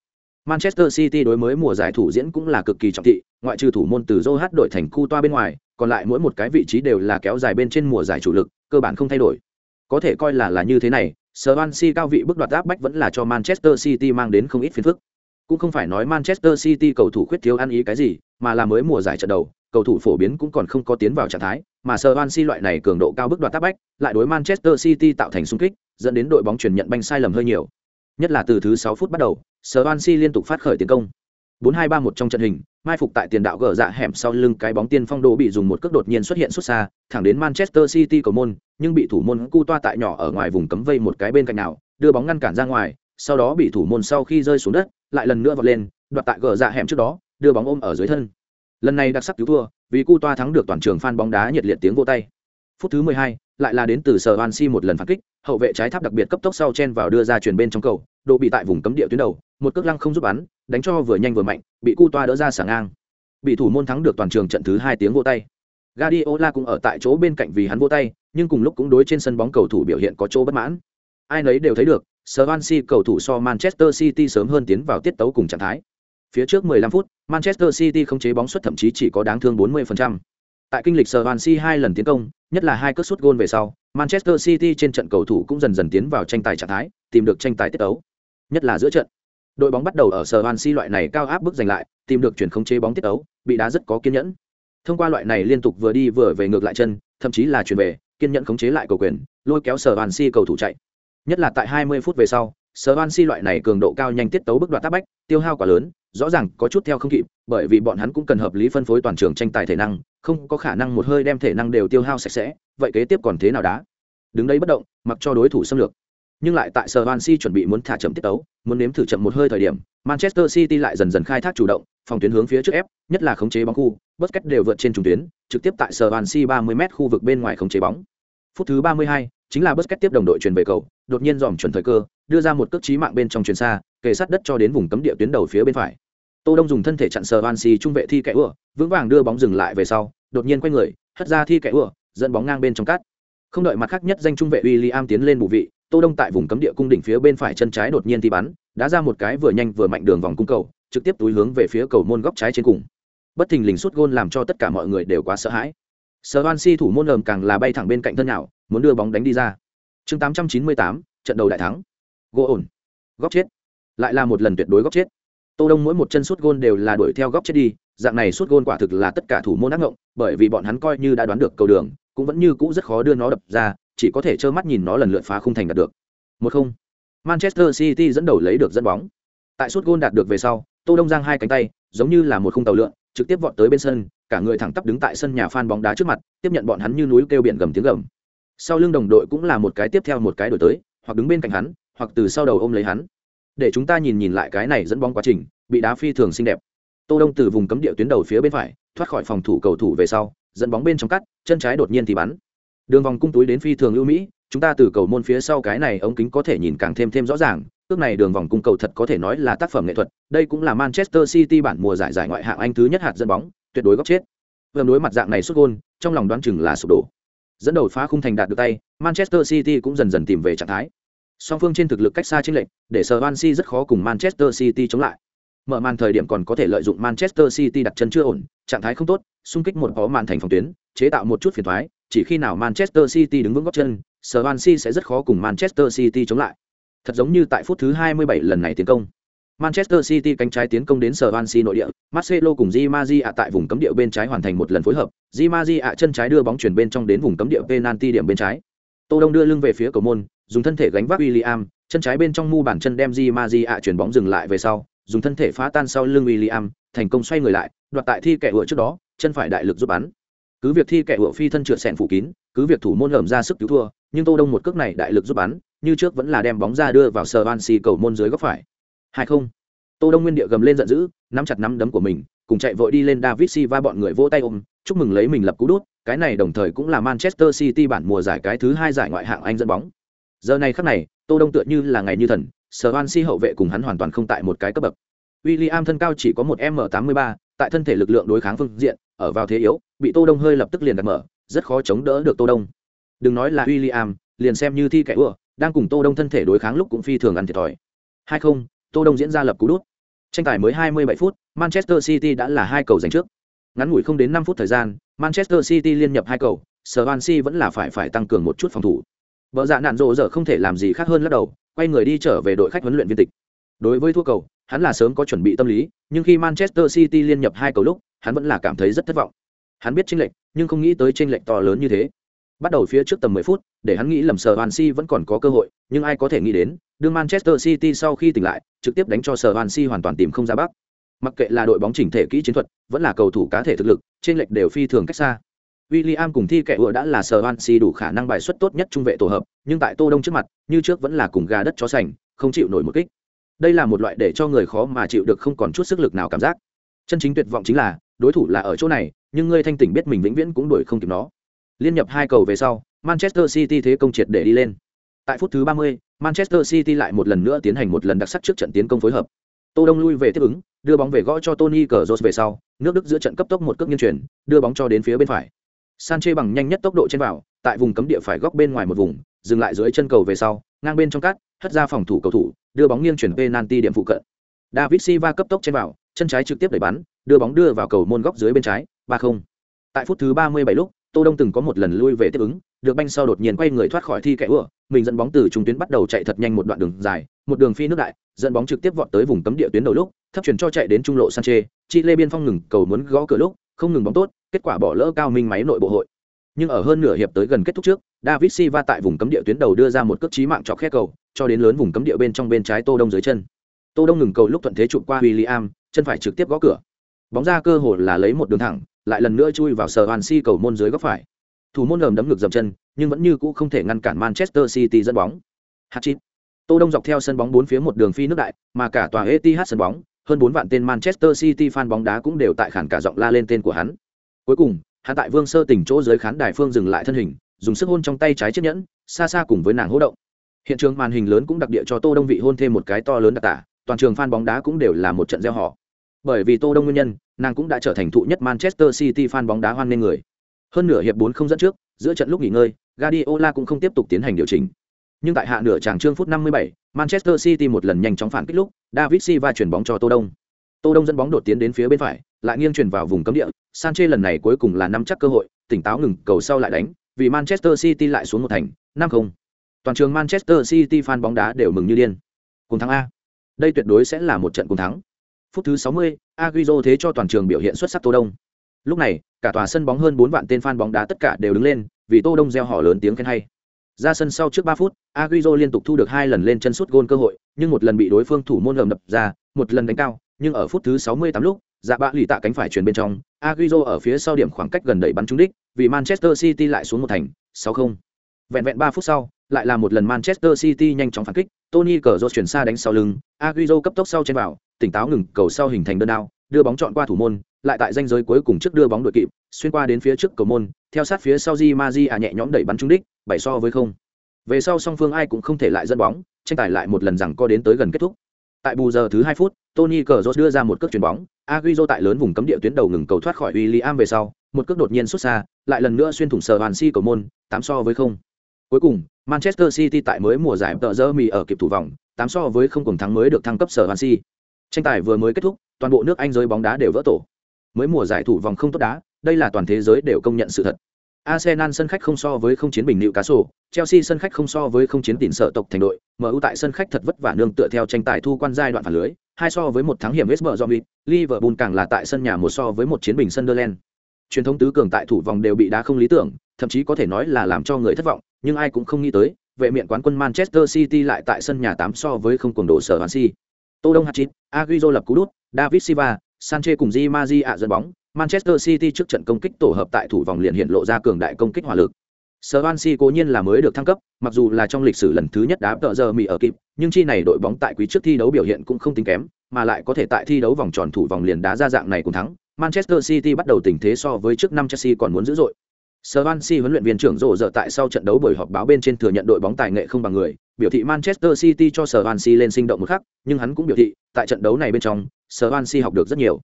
Manchester City đối mới mùa giải thủ diễn cũng là cực kỳ trọng thị, ngoại trừ thủ môn từ Joe đổi thành khu toa bên ngoài, còn lại mỗi một cái vị trí đều là kéo dài bên trên mùa giải chủ lực, cơ bản không thay đổi. Có thể coi là là như thế này, Swansea cao vị bức đoạt áp bách vẫn là cho Manchester City mang đến không ít phiền phức. Cũng không phải nói Manchester City cầu thủ khuyết thiếu ăn ý cái gì, mà là mới mùa giải trận đầu, cầu thủ phổ biến cũng còn không có tiến vào trạng thái, mà Swansea loại này cường độ cao bức đoạt áp bách, lại đối Manchester City tạo thành xung kích, dẫn đến đội bóng chuyển nhận banh sai lầm hơi nhiều. Nhất là từ thứ 6 phút bắt đầu, Swansea liên tục phát khởi tiến công. 4-2-3-1 trong trận hình, mai phục tại tiền đạo gỡ dạ hẻm sau lưng cái bóng tiên phong đồ bị dùng một cước đột nhiên xuất hiện xuất xa, thẳng đến Manchester City cầu môn, nhưng bị thủ môn cu toa tại nhỏ ở ngoài vùng cấm vây một cái bên cạnh nào, đưa bóng ngăn cản ra ngoài, sau đó bị thủ môn sau khi rơi xuống đất, lại lần nữa vọt lên, đoạt tại gỡ dạ hẻm trước đó, đưa bóng ôm ở dưới thân. Lần này đặc sắc cứu thua, vì cu toa thắng được toàn trường fan bóng đá nhiệt liệt tiếng vô tay. Phút thứ 12, lại là đến từ sở Van Si một lần phản kích, hậu vệ trái tháp đặc biệt cấp tốc sau chen vào đưa ra chuyển bên trong cầu, độ bị tại vùng cấm địa tuyến đầu, một cước lăng không giúp bắn, đánh cho vừa nhanh vừa mạnh, bị cu toa đỡ ra sảng ngang. Bị thủ môn thắng được toàn trường trận thứ hai tiếng vô tay. Guardiola cũng ở tại chỗ bên cạnh vì hắn vô tay, nhưng cùng lúc cũng đối trên sân bóng cầu thủ biểu hiện có chỗ bất mãn. Ai nấy đều thấy được, Swansea cầu thủ so Manchester City sớm hơn tiến vào tiết tấu cùng trạng thái. Phía trước 15 phút, Manchester City không chế bóng suất thậm chí chỉ có đáng thương 40%. Tại kinh lịch Swansea hai lần tiến công, nhất là hai cú sút gôn về sau, Manchester City trên trận cầu thủ cũng dần dần tiến vào tranh tài trạng thái, tìm được tranh tài tiết tấu. Nhất là giữa trận. đội bóng bắt đầu ở sở van si loại này cao áp bức giành lại, tìm được chuyển khống chế bóng tiết ấu, bị đá rất có kiên nhẫn. Thông qua loại này liên tục vừa đi vừa về ngược lại chân, thậm chí là chuyển về, kiên nhẫn khống chế lại cầu quyền, lôi kéo sở van si cầu thủ chạy. Nhất là tại 20 phút về sau, sở van si loại này cường độ cao nhanh tiết tấu bức đoạn tác bách, tiêu hao quá lớn, rõ ràng có chút theo không kịp, bởi vì bọn hắn cũng cần hợp lý phân phối toàn trường tranh tài thể năng, không có khả năng một hơi đem thể năng đều tiêu hao sạch sẽ, vậy kế tiếp còn thế nào đá? Đứng đấy bất động, mặc cho đối thủ xâm lược nhưng lại tại sở van si chuẩn bị muốn thả chậm tiết tấu muốn nếm thử chậm một hơi thời điểm manchester city lại dần dần khai thác chủ động phòng tuyến hướng phía trước ép nhất là khống chế bóng khu Busquets đều vượt trên trung tuyến trực tiếp tại sở van si 30 m khu vực bên ngoài khống chế bóng. Phút thứ 32, chính là Busquets tiếp đồng đội truyền về cầu đột nhiên dòm chuẩn thời cơ đưa ra một cước chí mạng bên trong chuyền xa kề sát đất cho đến vùng cấm địa tuyến đầu phía bên phải. Tô đông dùng thân thể chặn sờ van trung vệ thi kẻ ủa vững vàng đưa bóng dừng lại về sau đột nhiên quay người hất ra thi kẻ ủa dẫn bóng ngang bên trong cát. Không đợi mặt khác nhất danh trung vệ William tiến lên bù vị tô đông tại vùng cấm địa cung đỉnh phía bên phải chân trái đột nhiên thi bắn đã ra một cái vừa nhanh vừa mạnh đường vòng cung cầu trực tiếp túi hướng về phía cầu môn góc trái trên cùng. Bất thình lình suốt gôn làm cho tất cả mọi người đều quá sợ hãi. Sờ van si thủ môn lầm càng là bay thẳng bên cạnh thân nào muốn đưa bóng đánh đi ra. Chương 898, trận đầu đại thắng. Gỗ ổn. Góc chết. Lại là một lần tuyệt đối góc chết. Tô đông mỗi một chân suốt gôn đều là đuổi theo góc chết đi dạng này suốt gôn quả thực là tất cả thủ môn ác ngộng bởi vì bọn hắn coi như đã đoán được cầu đường cũng vẫn như cũ rất khó đưa nó đập ra chỉ có thể trơ mắt nhìn nó lần lượt phá khung thành đạt được. Một không. Manchester city dẫn đầu lấy được dẫn bóng. Tại suốt gôn đạt được về sau, tô đông giang hai cánh tay, giống như là một khung tàu lượn, trực tiếp vọt tới bên sân, cả người thẳng tắp đứng tại sân nhà fan bóng đá trước mặt, tiếp nhận bọn hắn như núi kêu biển gầm tiếng gầm. Sau lưng đồng đội cũng là một cái tiếp theo một cái đổi tới, hoặc đứng bên cạnh hắn, hoặc từ sau đầu ôm lấy hắn. Để chúng ta nhìn nhìn lại cái này dẫn bóng quá trình, bị đá phi thường xinh đẹp. Tô đông từ vùng cấm địa tuyến đầu phía bên phải, thoát khỏi phòng thủ cầu thủ về sau, dẫn bóng bên trong cắt, chân trái đột nhiên thì bắn đường vòng cung túi đến phi thường ưu mỹ, chúng ta từ cầu môn phía sau cái này ống kính có thể nhìn càng thêm thêm rõ ràng, ước này đường vòng cung cầu thật có thể nói là tác phẩm nghệ thuật, đây cũng là manchester city bản mùa giải giải ngoại hạng anh thứ nhất hạt dẫn bóng, tuyệt đối góc chết. Vâng đối mặt dạng này xuất gôn, trong lòng đoán chừng là sụp đổ. Dẫn đầu phá khung thành đạt được tay, manchester city cũng dần dần tìm về trạng thái. Song phương trên thực lực cách xa chênh lệch, để sờ van si rất khó cùng manchester city chống lại. Mở màn thời điểm còn có thể lợi dụng manchester city đặt chân chưa ổn, trạng thái không tốt, xung kích một có màn thành phòng tuyến, chế tạo một chút phiền thoái chỉ khi nào manchester city đứng vững gót chân Swansea sẽ rất khó cùng manchester city chống lại thật giống như tại phút thứ 27 lần này tiến công Manchester City cánh trái tiến công đến Swansea nội địa, Marcelo cùng Di Maria tại vùng cấm địa bên trái hoàn thành một lần phối hợp, Di Maria chân trái đưa bóng chuyển bên trong đến vùng cấm địa penalty điểm bên trái. Tô Đông đưa lưng về phía cầu môn, dùng thân thể gánh vác William, chân trái bên trong mu bàn chân đem Di Maria chuyển bóng dừng lại về sau, dùng thân thể phá tan sau lưng William, thành công xoay người lại, đoạt tại thi kẻ ựa trước đó, chân phải đại lực giúp bắn. Cứ việc thi kẻ hựa phi thân trượt sẹn phủ kín, cứ việc thủ môn lởm ra sức cứu thua, nhưng Tô Đông một cước này đại lực giúp bắn, như trước vẫn là đem bóng ra đưa vào Swansea cầu môn dưới góc phải. Hai không. Tô đông nguyên địa gầm lên giận dữ nắm chặt nắm đấm của mình cùng chạy vội đi lên david silva bọn người vỗ tay ôm chúc mừng lấy mình lập cú đút cái này đồng thời cũng là manchester city bản mùa giải cái thứ hai giải ngoại hạng anh dẫn bóng. Giờ này khắc này tô đông tựa như là ngày như thần sở van si hậu vệ cùng hắn hoàn toàn không tại một cái cấp bậc. William thân cao chỉ có một m 83 tại thân thể lực lượng đối kháng phương diện ở vào thế yếu bị tô đông hơi lập tức liền đặt mở rất khó chống đỡ được tô đông đừng nói là William liền xem như thi kẻ ưa đang cùng tô đông thân thể đối kháng lúc cũng phi thường ăn thiệt thòi hai không Tô Đông diễn ra lập cú đút. Tranh tài mới 27 phút, Manchester City đã là hai cầu giành trước. Ngắn ngủi không đến 5 phút thời gian, Manchester City liên nhập hai cầu, Swansea vẫn là phải phải tăng cường một chút phòng thủ. vợ dạ nạn rồ giờ không thể làm gì khác hơn lắc đầu, quay người đi trở về đội khách huấn luyện viên tịch. Đối với thua cầu, hắn là sớm có chuẩn bị tâm lý, nhưng khi Manchester City liên nhập hai cầu lúc, hắn vẫn là cảm thấy rất thất vọng. Hắn biết chênh lệch, nhưng không nghĩ tới chênh lệch to lớn như thế. Bắt đầu phía trước tầm 10 phút, để hắn nghĩ lầm Swansea vẫn còn có cơ hội, nhưng ai có thể nghĩ đến, đương Manchester City sau khi tỉnh lại, trực tiếp đánh cho Swansea hoàn toàn tìm không ra bắc. Mặc kệ là đội bóng chỉnh thể kỹ chiến thuật, vẫn là cầu thủ cá thể thực lực, trên lệch đều phi thường cách xa. William cùng thi kẻ ủa đã là Swansea đủ khả năng bài xuất tốt nhất trung vệ tổ hợp, nhưng tại Tô Đông trước mặt, như trước vẫn là cùng gà đất chó sành, không chịu nổi một kích. Đây là một loại để cho người khó mà chịu được không còn chút sức lực nào cảm giác. Chân chính tuyệt vọng chính là, đối thủ là ở chỗ này, nhưng ngươi thanh tỉnh biết mình vĩnh viễn cũng đuổi không kịp nó. Liên nhập hai cầu về sau, Manchester City thế công triệt để đi lên. Tại phút thứ 30, Manchester City lại một lần nữa tiến hành một lần đặc sắc trước trận tiến công phối hợp. Tô Đông lui về tiếp ứng, đưa bóng về gõ cho Tony Cazorla về sau, nước Đức giữa trận cấp tốc một cước nghiêng chuyển, đưa bóng cho đến phía bên phải. sanche bằng nhanh nhất tốc độ trên vào, tại vùng cấm địa phải góc bên ngoài một vùng, dừng lại dưới chân cầu về sau, ngang bên trong cát, hất ra phòng thủ cầu thủ, đưa bóng nghiêng chuyển penalty điểm phụ cận. David Silva cấp tốc trên vào, chân trái trực tiếp đẩy bắn, đưa bóng đưa vào cầu môn góc dưới bên trái, 3-0. Tại phút thứ 37 lúc, Tô Đông từng có một lần lui về tiếp ứng, được banh sau đột nhiên quay người thoát khỏi thi kẻ ủa mình dẫn bóng từ trung tuyến bắt đầu chạy thật nhanh một đoạn đường dài một đường phi nước đại dẫn bóng trực tiếp vọt tới vùng cấm địa tuyến đầu lúc thấp chuyển cho chạy đến trung lộ Sanchez, chi lê biên phong ngừng cầu muốn gõ cửa lúc không ngừng bóng tốt kết quả bỏ lỡ cao minh máy nội bộ hội. Nhưng ở hơn nửa hiệp tới gần kết thúc trước david silva tại vùng cấm địa tuyến đầu đưa ra một cước trí mạng chọc khe cầu cho đến lớn vùng cấm địa bên trong bên trái tô đông dưới chân. Tô đông ngừng cầu lúc thuận thế chụp qua william chân phải trực tiếp gõ cửa bóng ra cơ hội là lấy một đường thẳng, lại lần nữa chui vào sờ hoàn si cầu môn dưới góc phải. Thủ môn lầm đấm ngực dầm chân, nhưng vẫn như cũ không thể ngăn cản manchester city dẫn bóng. Hatchit. tô đông dọc theo sân bóng bốn phía một đường phi nước đại, mà cả tòa etihad sân bóng, hơn bốn vạn tên manchester city fan bóng đá cũng đều tại khản cả giọng la lên tên của hắn. Cuối cùng, hắn tại vương sơ tỉnh chỗ dưới khán đài phương dừng lại thân hình, dùng sức hôn trong tay trái chiếc nhẫn, xa xa cùng với nàng hỗ động. Hiện trường màn hình lớn cũng đặc địa cho tô đông vị hôn thêm một cái to lớn đặc tả, toàn trường fan bóng đá cũng đều là một trận gieo họ. Bởi vì tô đông nguyên nhân nàng cũng đã trở thành thụ nhất manchester city fan bóng đá hoan nghênh người. Hơn nửa hiệp bốn không dẫn trước giữa trận lúc nghỉ ngơi Guardiola cũng không tiếp tục tiến hành điều chỉnh. Nhưng tại hạ nửa chàng trương phút 57, Manchester City một lần nhanh chóng phản kích lúc David Silva chuyển bóng cho Tô Đông. Tô Đông dẫn bóng đột tiến đến phía bên phải lại nghiêng chuyển vào vùng cấm địa. Sanchez lần này cuối cùng là nắm chắc cơ hội tỉnh táo ngừng cầu sau lại đánh vì Manchester City lại xuống một thành 5-0 toàn trường Manchester City fan bóng đá đều mừng như điên. Cùng thắng A. Đây tuyệt đối sẽ là một trận cùng thắng. Phút thứ 60, Agüero thế cho toàn trường biểu hiện xuất sắc Tô Đông. Lúc này, cả tòa sân bóng hơn 4 vạn tên fan bóng đá tất cả đều đứng lên, vì Tô Đông reo hò lớn tiếng khen hay. Ra sân sau trước 3 phút, Agüero liên tục thu được hai lần lên chân sút gôn cơ hội, nhưng một lần bị đối phương thủ môn lầm đập ra, một lần đánh cao, nhưng ở phút thứ 68 lúc, dạ bạ lì tạ cánh phải truyền bên trong, Agüero ở phía sau điểm khoảng cách gần đẩy bắn trúng đích, vì Manchester City lại xuống một thành, 6-0. Vẹn vẹn 3 phút sau, lại là một lần Manchester City nhanh chóng phản kích, Tony Cazorla chuyển xa đánh sau lưng, Agüero cấp tốc sau trên vào, tỉnh táo ngừng cầu sau hình thành đơn đao, đưa bóng chọn qua thủ môn, lại tại ranh giới cuối cùng trước đưa bóng đội kịp, xuyên qua đến phía trước cầu môn, theo sát phía sau Di Maji à nhẹ nhõm đẩy bắn trúng đích, bảy so với không. Về sau song phương ai cũng không thể lại dẫn bóng, tranh tài lại một lần rằng co đến tới gần kết thúc. Tại bù giờ thứ hai phút, Tony Cazorla đưa ra một cước chuyền bóng, Agüero tại lớn vùng cấm địa tuyến đầu ngừng cầu thoát khỏi William về sau, một cước đột nhiên xuất xa, lại lần nữa xuyên thủng sờ hoàn si cầu môn, tám so với không. Cuối cùng, Manchester City tại mới mùa giải tờ giờ mì ở kịp thủ vòng, tám so với không cùng thắng mới được thăng cấp sở Hansi. Tranh tài vừa mới kết thúc, toàn bộ nước Anh giới bóng đá đều vỡ tổ. Mới mùa giải thủ vòng không tốt đá, đây là toàn thế giới đều công nhận sự thật. Arsenal sân khách không so với không chiến bình nịu cá sổ, Chelsea sân khách không so với không chiến tỉnh sợ tộc thành đội, MU tại sân khách thật vất vả nương tựa theo tranh tài thu quan giai đoạn phản lưới, hai so với một thắng hiểm West Bromwich, Liverpool càng là tại sân nhà một so với một chiến bình Sunderland. Truyền thống tứ cường tại thủ vòng đều bị đá không lý tưởng, thậm chí có thể nói là làm cho người thất vọng, nhưng ai cũng không nghĩ tới, vệ miện quán quân Manchester City lại tại sân nhà 8 so với không cuồng độ sở Hansi. Tô Đông Hatchit, Agüero lập cú đút, David Silva, Sanchez cùng Di Maria dẫn bóng, Manchester City trước trận công kích tổ hợp tại thủ vòng liền hiện lộ ra cường đại công kích hỏa lực. Swansea cố nhiên là mới được thăng cấp, mặc dù là trong lịch sử lần thứ nhất đá tợ giờ mì ở kịp, nhưng chi này đội bóng tại quý trước thi đấu biểu hiện cũng không tính kém, mà lại có thể tại thi đấu vòng tròn thủ vòng liền đá ra dạng này cũng thắng. Manchester City bắt đầu tình thế so với trước năm Chelsea còn muốn dữ dội. Swansea huấn luyện viên trưởng rồ rợ tại sau trận đấu buổi họp báo bên trên thừa nhận đội bóng tài nghệ không bằng người, biểu thị Manchester City cho Swansea lên sinh động một khắc, nhưng hắn cũng biểu thị, tại trận đấu này bên trong, Swansea học được rất nhiều.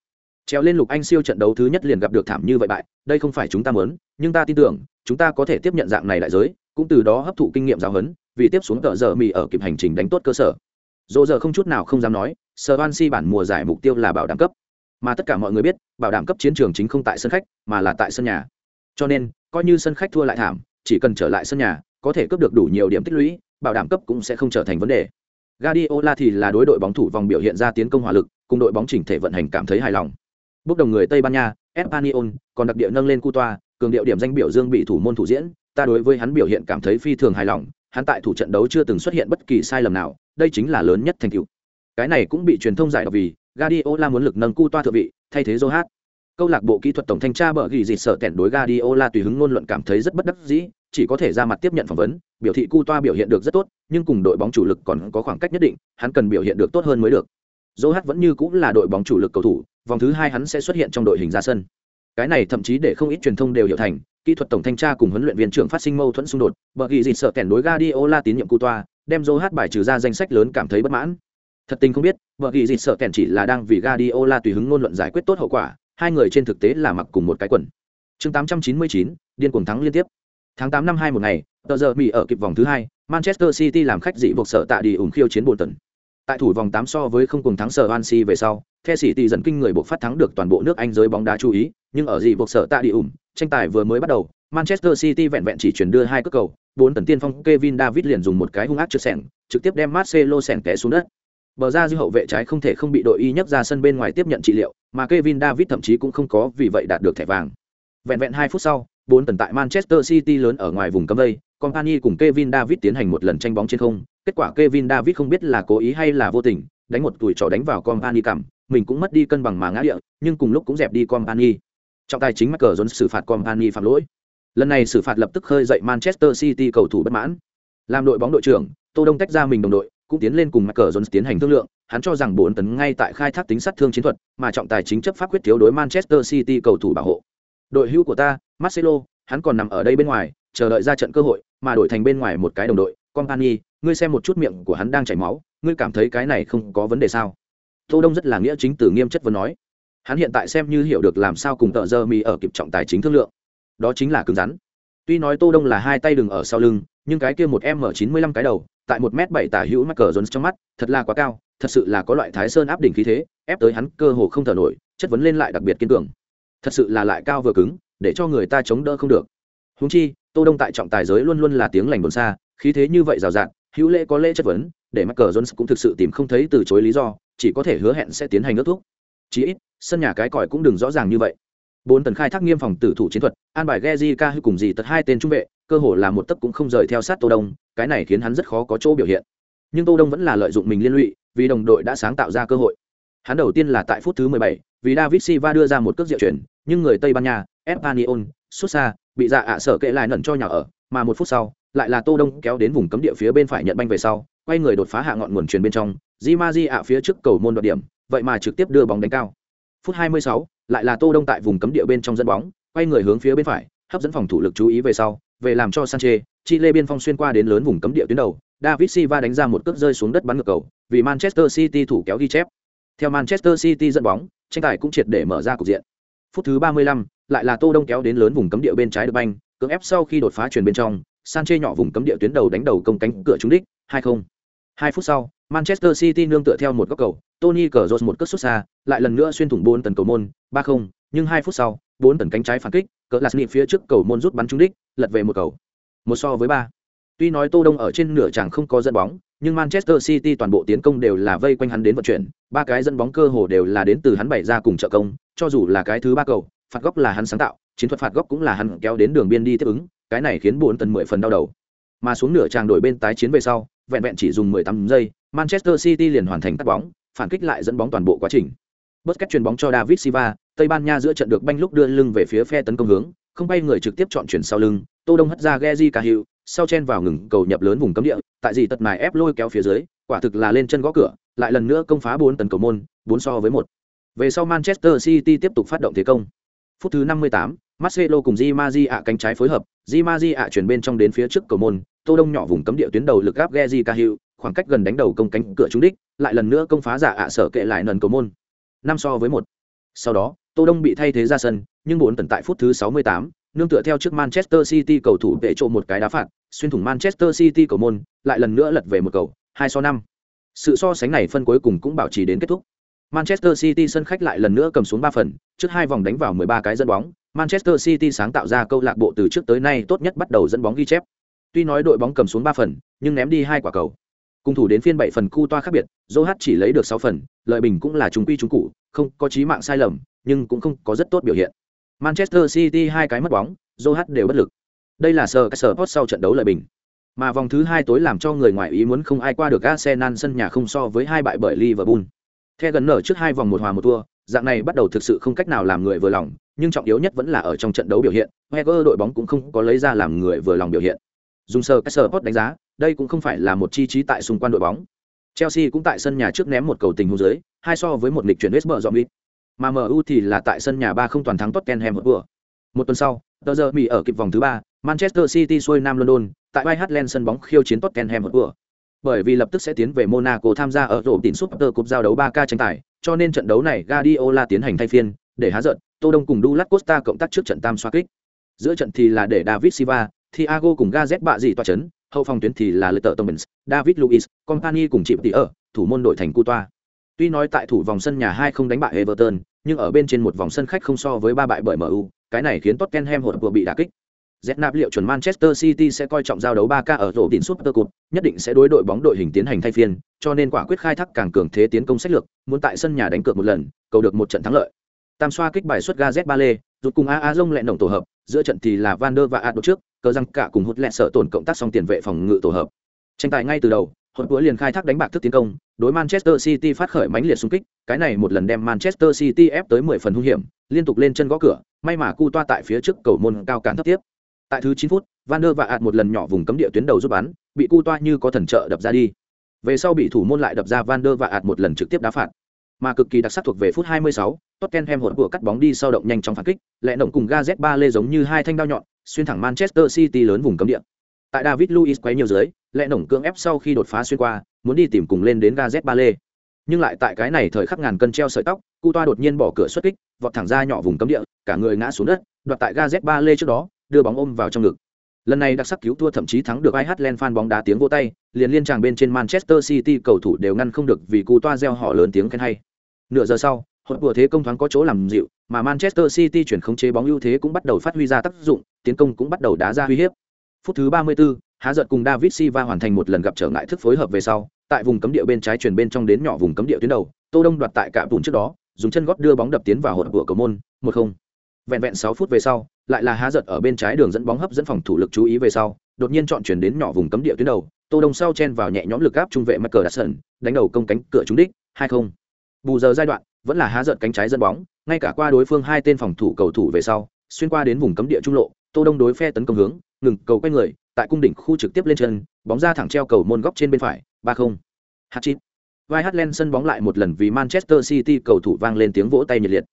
Treo lên lục anh siêu trận đấu thứ nhất liền gặp được thảm như vậy bại, đây không phải chúng ta muốn, nhưng ta tin tưởng, chúng ta có thể tiếp nhận dạng này đại giới, cũng từ đó hấp thụ kinh nghiệm giáo huấn, vì tiếp xuống tờ giờ mì ở kịp hành trình đánh tốt cơ sở. Rồ rợ không chút nào không dám nói, Swansea bản mùa giải mục tiêu là bảo đảm cấp, mà tất cả mọi người biết, bảo đảm cấp chiến trường chính không tại sân khách, mà là tại sân nhà. Cho nên, coi như sân khách thua lại thảm, chỉ cần trở lại sân nhà, có thể cướp được đủ nhiều điểm tích lũy, bảo đảm cấp cũng sẽ không trở thành vấn đề. Guardiola thì là đối đội bóng thủ vòng biểu hiện ra tiến công hỏa lực, cùng đội bóng chỉnh thể vận hành cảm thấy hài lòng. Bước đồng người tây ban nha, espanyol, còn đặc địa nâng lên cu toa cường điệu điểm danh biểu dương bị thủ môn thủ diễn, ta đối với hắn biểu hiện cảm thấy phi thường hài lòng, hắn tại thủ trận đấu chưa từng xuất hiện bất kỳ sai lầm nào, đây chính là lớn nhất thành tựu. Cái này cũng bị truyền thông giải đọc vì Guardiola muốn lực nâng cu toa thượng vị, thay thế Joe câu lạc bộ kỹ thuật tổng thanh tra bờ ghi dịt sợ tẻn đối Guardiola tùy hứng ngôn luận cảm thấy rất bất đắc dĩ, chỉ có thể ra mặt tiếp nhận phỏng vấn, biểu thị Cu Toa biểu hiện được rất tốt, nhưng cùng đội bóng chủ lực còn có khoảng cách nhất định, hắn cần biểu hiện được tốt hơn mới được. Zohat vẫn như cũng là đội bóng chủ lực cầu thủ, vòng thứ hai hắn sẽ xuất hiện trong đội hình ra sân. Cái này thậm chí để không ít truyền thông đều hiểu thành, kỹ thuật tổng thanh tra cùng huấn luyện viên trưởng phát sinh mâu thuẫn xung đột, bờ ghi dịt sợ tẻn đối Guardiola tín nhiệm Cu Toa, đem Zohat bài trừ ra danh sách lớn cảm thấy bất mãn. Thật tình không biết, bờ ghi dịt sợ tẻn chỉ là đang vì Guardiola tùy hứng ngôn luận giải quyết tốt hậu quả, hai người trên thực tế là mặc cùng một cái quần. Chương 899, điên cuồng thắng liên tiếp. Tháng 8 năm hai một ngày tờ giờ bị ở kịp vòng thứ hai manchester city làm khách dị buộc sở tạ đi ủng khiêu chiến bồn tần tại thủ vòng 8 so với không cùng thắng sở Swansea về sau The City dẫn kinh người buộc phát thắng được toàn bộ nước Anh giới bóng đá chú ý nhưng ở dị buộc sở tạ đi ủng tranh tài vừa mới bắt đầu Manchester City vẹn vẹn chỉ chuyển đưa hai cước cầu, bốn tần tiên phong Kevin David liền dùng một cái hung ác trực sẹn, trực tiếp đem Marcelo sẹn té xuống đất. Bờ ra dư hậu vệ trái không thể không bị đội y nhấc ra sân bên ngoài tiếp nhận trị liệu, mà Kevin David thậm chí cũng không có vì vậy đạt được thẻ vàng. Vẹn vẹn 2 phút sau, bốn tần tại Manchester City lớn ở ngoài vùng cấm đây, Company cùng Kevin David tiến hành một lần tranh bóng trên không, kết quả Kevin David không biết là cố ý hay là vô tình, đánh một tuổi trò đánh vào Company cằm, mình cũng mất đi cân bằng mà ngã địa, nhưng cùng lúc cũng dẹp đi Company. Trọng tài chính Michael Jones xử phạt Company phạm lỗi. Lần này xử phạt lập tức khơi dậy Manchester City cầu thủ bất mãn. Làm đội bóng đội trưởng, Tô Đông tách ra mình đồng đội, cũng tiến lên cùng Michael Jones tiến hành thương lượng, hắn cho rằng bốn tấn ngay tại khai thác tính sát thương chiến thuật, mà trọng tài chính chấp pháp quyết thiếu đối Manchester City cầu thủ bảo hộ. Đội hữu của ta, Marcelo, hắn còn nằm ở đây bên ngoài, chờ đợi ra trận cơ hội, mà đổi thành bên ngoài một cái đồng đội, Company, ngươi xem một chút miệng của hắn đang chảy máu, ngươi cảm thấy cái này không có vấn đề sao? Tô Đông rất là nghĩa chính từ nghiêm chất vấn nói. Hắn hiện tại xem như hiểu được làm sao cùng tợ giờ mì ở kịp trọng tài chính thương lượng. Đó chính là cứng rắn. Tuy nói Tô Đông là hai tay đừng ở sau lưng, nhưng cái kia một m chín mươi lăm cái đầu, tại một m bảy tả hữu mắc cờ Jones trong mắt, thật là quá cao, thật sự là có loại Thái Sơn áp đỉnh khí thế, ép tới hắn cơ hồ không thở nổi, chất vấn lên lại đặc biệt kiên cường. Thật sự là lại cao vừa cứng, để cho người ta chống đỡ không được. húng chi, Tô Đông tại trọng tài giới luôn luôn là tiếng lành đồn xa, khí thế như vậy rào rạt, hữu lễ có lễ chất vấn, để mắc cờ Jones cũng thực sự tìm không thấy từ chối lý do, chỉ có thể hứa hẹn sẽ tiến hành ước thúc. chí ít, sân nhà cái còi cũng đừng rõ ràng như vậy bốn tần khai thác nghiêm phòng tử thủ chiến thuật an bài geji ca cùng gì tật hai tên trung vệ cơ hồ là một tấc cũng không rời theo sát tô đông cái này khiến hắn rất khó có chỗ biểu hiện. Nhưng tô đông vẫn là lợi dụng mình liên lụy vì đồng đội đã sáng tạo ra cơ hội. Hắn đầu tiên là tại phút thứ 17, vì david silva đưa ra một cước diệu chuyển nhưng người tây ban nha espanyol xuất xa bị dạ ạ sở kệ lại nẩn cho nhà ở mà một phút sau lại là tô đông kéo đến vùng cấm địa phía bên phải nhận banh về sau quay người đột phá hạ ngọn nguồn truyền bên trong di ma di ạ phía trước cầu môn đoạt điểm vậy mà trực tiếp đưa bóng đánh cao. Phút 26, lại là Tô Đông tại vùng cấm địa bên trong dẫn bóng, quay người hướng phía bên phải, hấp dẫn phòng thủ lực chú ý về sau, về làm cho Sanchez, Chile biên phong xuyên qua đến lớn vùng cấm địa tuyến đầu, David Silva đánh ra một cước rơi xuống đất bắn ngược cầu, vì Manchester City thủ kéo ghi chép. Theo Manchester City dẫn bóng, tranh tài cũng triệt để mở ra cục diện. Phút thứ 35, lại là Tô Đông kéo đến lớn vùng cấm địa bên trái được banh, cưỡng ép sau khi đột phá truyền bên trong, Sanchez nhỏ vùng cấm địa tuyến đầu đánh đầu công cánh cửa trúng đích, 2-0. 2 phút sau, Manchester City nương tựa theo một góc cầu, Tony Cazorla một cước xuất xa, lại lần nữa xuyên thủng bốn tần cầu môn, 3-0, nhưng 2 phút sau, bốn tần cánh trái phản kích, cỡ lạt phía trước cầu môn rút bắn trúng đích, lật về một cầu. Một so với ba. Tuy nói Tô Đông ở trên nửa chẳng không có dẫn bóng, nhưng Manchester City toàn bộ tiến công đều là vây quanh hắn đến vận chuyển, ba cái dẫn bóng cơ hồ đều là đến từ hắn bày ra cùng trợ công, cho dù là cái thứ ba cầu, phạt góc là hắn sáng tạo, chiến thuật phạt góc cũng là hắn kéo đến đường biên đi tiếp ứng, cái này khiến bốn tần mười phần đau đầu. Mà xuống nửa tràng đổi bên tái chiến về sau, vẹn vẹn chỉ dùng 18 giây, Manchester City liền hoàn thành cắt bóng, phản kích lại dẫn bóng toàn bộ quá trình. Busquets chuyền bóng cho David Silva, Tây Ban Nha giữa trận được banh lúc đưa lưng về phía phe tấn công hướng, không bay người trực tiếp chọn chuyển sau lưng, Tô Đông hất ra Geji Cahill, sau chen vào ngừng cầu nhập lớn vùng cấm địa, tại gì tật mài ép lôi kéo phía dưới, quả thực là lên chân gõ cửa, lại lần nữa công phá bốn tấn cầu môn, 4 so với 1. Về sau Manchester City tiếp tục phát động thế công. Phút thứ 58, Marcelo cùng Di Maria cánh trái phối hợp, Di Maria chuyển bên trong đến phía trước cầu môn, Tô Đông nhỏ vùng cấm địa tuyến đầu lực gáp Geji Cahill, khoảng cách gần đánh đầu công cánh cửa trúng đích, lại lần nữa công phá giả ạ sở kệ lại nần cầu môn năm so với một. Sau đó, Tô Đông bị thay thế ra sân, nhưng bốn tận tại phút thứ 68, nương tựa theo trước Manchester City cầu thủ vệ trộ một cái đá phạt, xuyên thủng Manchester City cầu môn, lại lần nữa lật về một cầu, hai so năm. Sự so sánh này phân cuối cùng cũng bảo trì đến kết thúc. Manchester City sân khách lại lần nữa cầm xuống 3 phần, trước hai vòng đánh vào 13 cái dẫn bóng, Manchester City sáng tạo ra câu lạc bộ từ trước tới nay tốt nhất bắt đầu dẫn bóng ghi chép. Tuy nói đội bóng cầm xuống 3 phần, nhưng ném đi hai quả cầu. Cung thủ đến phiên bảy phần cu toa khác biệt, Zohat chỉ lấy được sáu phần, lợi bình cũng là trùng quy trùng cụ, không có trí mạng sai lầm, nhưng cũng không có rất tốt biểu hiện. Manchester City hai cái mất bóng, Zohat đều bất lực. Đây là sờ sở post sau trận đấu lợi bình. Mà vòng thứ hai tối làm cho người ngoài ý muốn không ai qua được Arsenal sân nhà không so với hai bại bởi Liverpool. Theo gần nở trước hai vòng một hòa một thua, dạng này bắt đầu thực sự không cách nào làm người vừa lòng, nhưng trọng yếu nhất vẫn là ở trong trận đấu biểu hiện, Wenger đội bóng cũng không có lấy ra làm người vừa lòng biểu hiện. Dùng sơ cái post đánh giá, đây cũng không phải là một chi trí tại xung quanh đội bóng. Chelsea cũng tại sân nhà trước ném một cầu tình huống dưới, hai so với một lịch chuyển West Brom Bromwich. Mà MU thì là tại sân nhà ba không toàn thắng Tottenham Hotspur. Một tuần sau, tờ giờ Mỹ ở kịp vòng thứ ba, Manchester City xuôi Nam London, tại White Hart sân bóng khiêu chiến Tottenham một vừa Bởi vì lập tức sẽ tiến về Monaco tham gia ở rổ tín súp tờ cúp giao đấu 3K tranh tài, cho nên trận đấu này Guardiola tiến hành thay phiên, để há giận, Tô Đông cùng Douglas Costa cộng tác trước trận tam xoa kích. Giữa trận thì là để David Silva, Thiago cùng Gazet bạ gì tọa chấn, hậu phòng tuyến thì là Letter Thomas, David Luiz, Company cùng chịu tỷ ở, thủ môn đội thành cu toa. Tuy nói tại thủ vòng sân nhà hai không đánh bại Everton, nhưng ở bên trên một vòng sân khách không so với ba bại bởi MU, cái này khiến Tottenham hụt vừa bị đả kích. Z nạp liệu chuẩn Manchester City sẽ coi trọng giao đấu 3K ở rổ đỉnh Super Cup, nhất định sẽ đối đội bóng đội hình tiến hành thay phiên, cho nên quả quyết khai thác càng cường thế tiến công sách lược, muốn tại sân nhà đánh cược một lần, cầu được một trận thắng lợi. Tam xoa kích bài xuất Gazet Bale, rút cùng AA Long lẹn động tổ hợp, giữa trận thì là Van der và Ado trước, cờ răng cả cùng hút lẹ sợ tổn cộng tác xong tiền vệ phòng ngự tổ hợp. Tranh tài ngay từ đầu, hỗn cuối liền khai thác đánh bạc thức tiến công, đối Manchester City phát khởi mãnh liệt xung kích, cái này một lần đem Manchester City ép tới 10 phần hung hiểm, liên tục lên chân gõ cửa, may mà cu toa tại phía trước cầu môn cao cản thấp tiếp. Tại thứ 9 phút, Van der và ạt một lần nhỏ vùng cấm địa tuyến đầu giúp bắn, bị cu toa như có thần trợ đập ra đi. Về sau bị thủ môn lại đập ra Van der và ạt một lần trực tiếp đá phạt. Mà cực kỳ đặc sắc thuộc về phút 26, Tottenham hụt của cắt bóng đi sau động nhanh trong phản kích, lẹ nổng cùng Gazet lê giống như hai thanh đao nhọn, xuyên thẳng Manchester City lớn vùng cấm địa. Tại David Luiz quấy nhiều dưới, lẹ nổng cưỡng ép sau khi đột phá xuyên qua, muốn đi tìm cùng lên đến Gazet lê. Nhưng lại tại cái này thời khắc ngàn cân treo sợi tóc, Cu Toa đột nhiên bỏ cửa xuất kích, vọt thẳng ra nhỏ vùng cấm địa, cả người ngã xuống đất, đoạt tại Gazet lê trước đó, đưa bóng ôm vào trong ngực. Lần này đặc sắc cứu thua thậm chí thắng được Ireland fan bóng đá tiếng vỗ tay, liền liên tràng bên trên Manchester City cầu thủ đều ngăn không được vì Cu Toa reo họ lớn tiếng khen hay. Nửa giờ sau, hỗn vừa thế công thoáng có chỗ làm dịu, mà Manchester City chuyển khống chế bóng ưu thế cũng bắt đầu phát huy ra tác dụng, tiến công cũng bắt đầu đá ra uy hiếp. Phút thứ 34, Há giật cùng David Silva hoàn thành một lần gặp trở ngại thức phối hợp về sau, tại vùng cấm địa bên trái chuyển bên trong đến nhỏ vùng cấm địa tuyến đầu, Tô Đông đoạt tại cả vùng trước đó, dùng chân gót đưa bóng đập tiến vào hột của cầu môn, 1-0. Vẹn vẹn 6 phút về sau, lại là Há giật ở bên trái đường dẫn bóng hấp dẫn phòng thủ lực chú ý về sau, đột nhiên chọn chuyển đến nhỏ vùng cấm địa tuyến đầu, Tô Đông sau chen vào nhẹ nhõm lực áp trung vệ Michael Dasson, đánh đầu công cánh cửa trúng đích, 2-0. Bù giờ giai đoạn, vẫn là Há giận cánh trái dẫn bóng, ngay cả qua đối phương hai tên phòng thủ cầu thủ về sau, xuyên qua đến vùng cấm địa trung lộ, Tô Đông đối phe tấn công hướng, ngừng cầu quay người, tại cung đỉnh khu trực tiếp lên chân, bóng ra thẳng treo cầu môn góc trên bên phải, ba không. hát chín Vai Hatland sân bóng lại một lần vì Manchester City cầu thủ vang lên tiếng vỗ tay nhiệt liệt.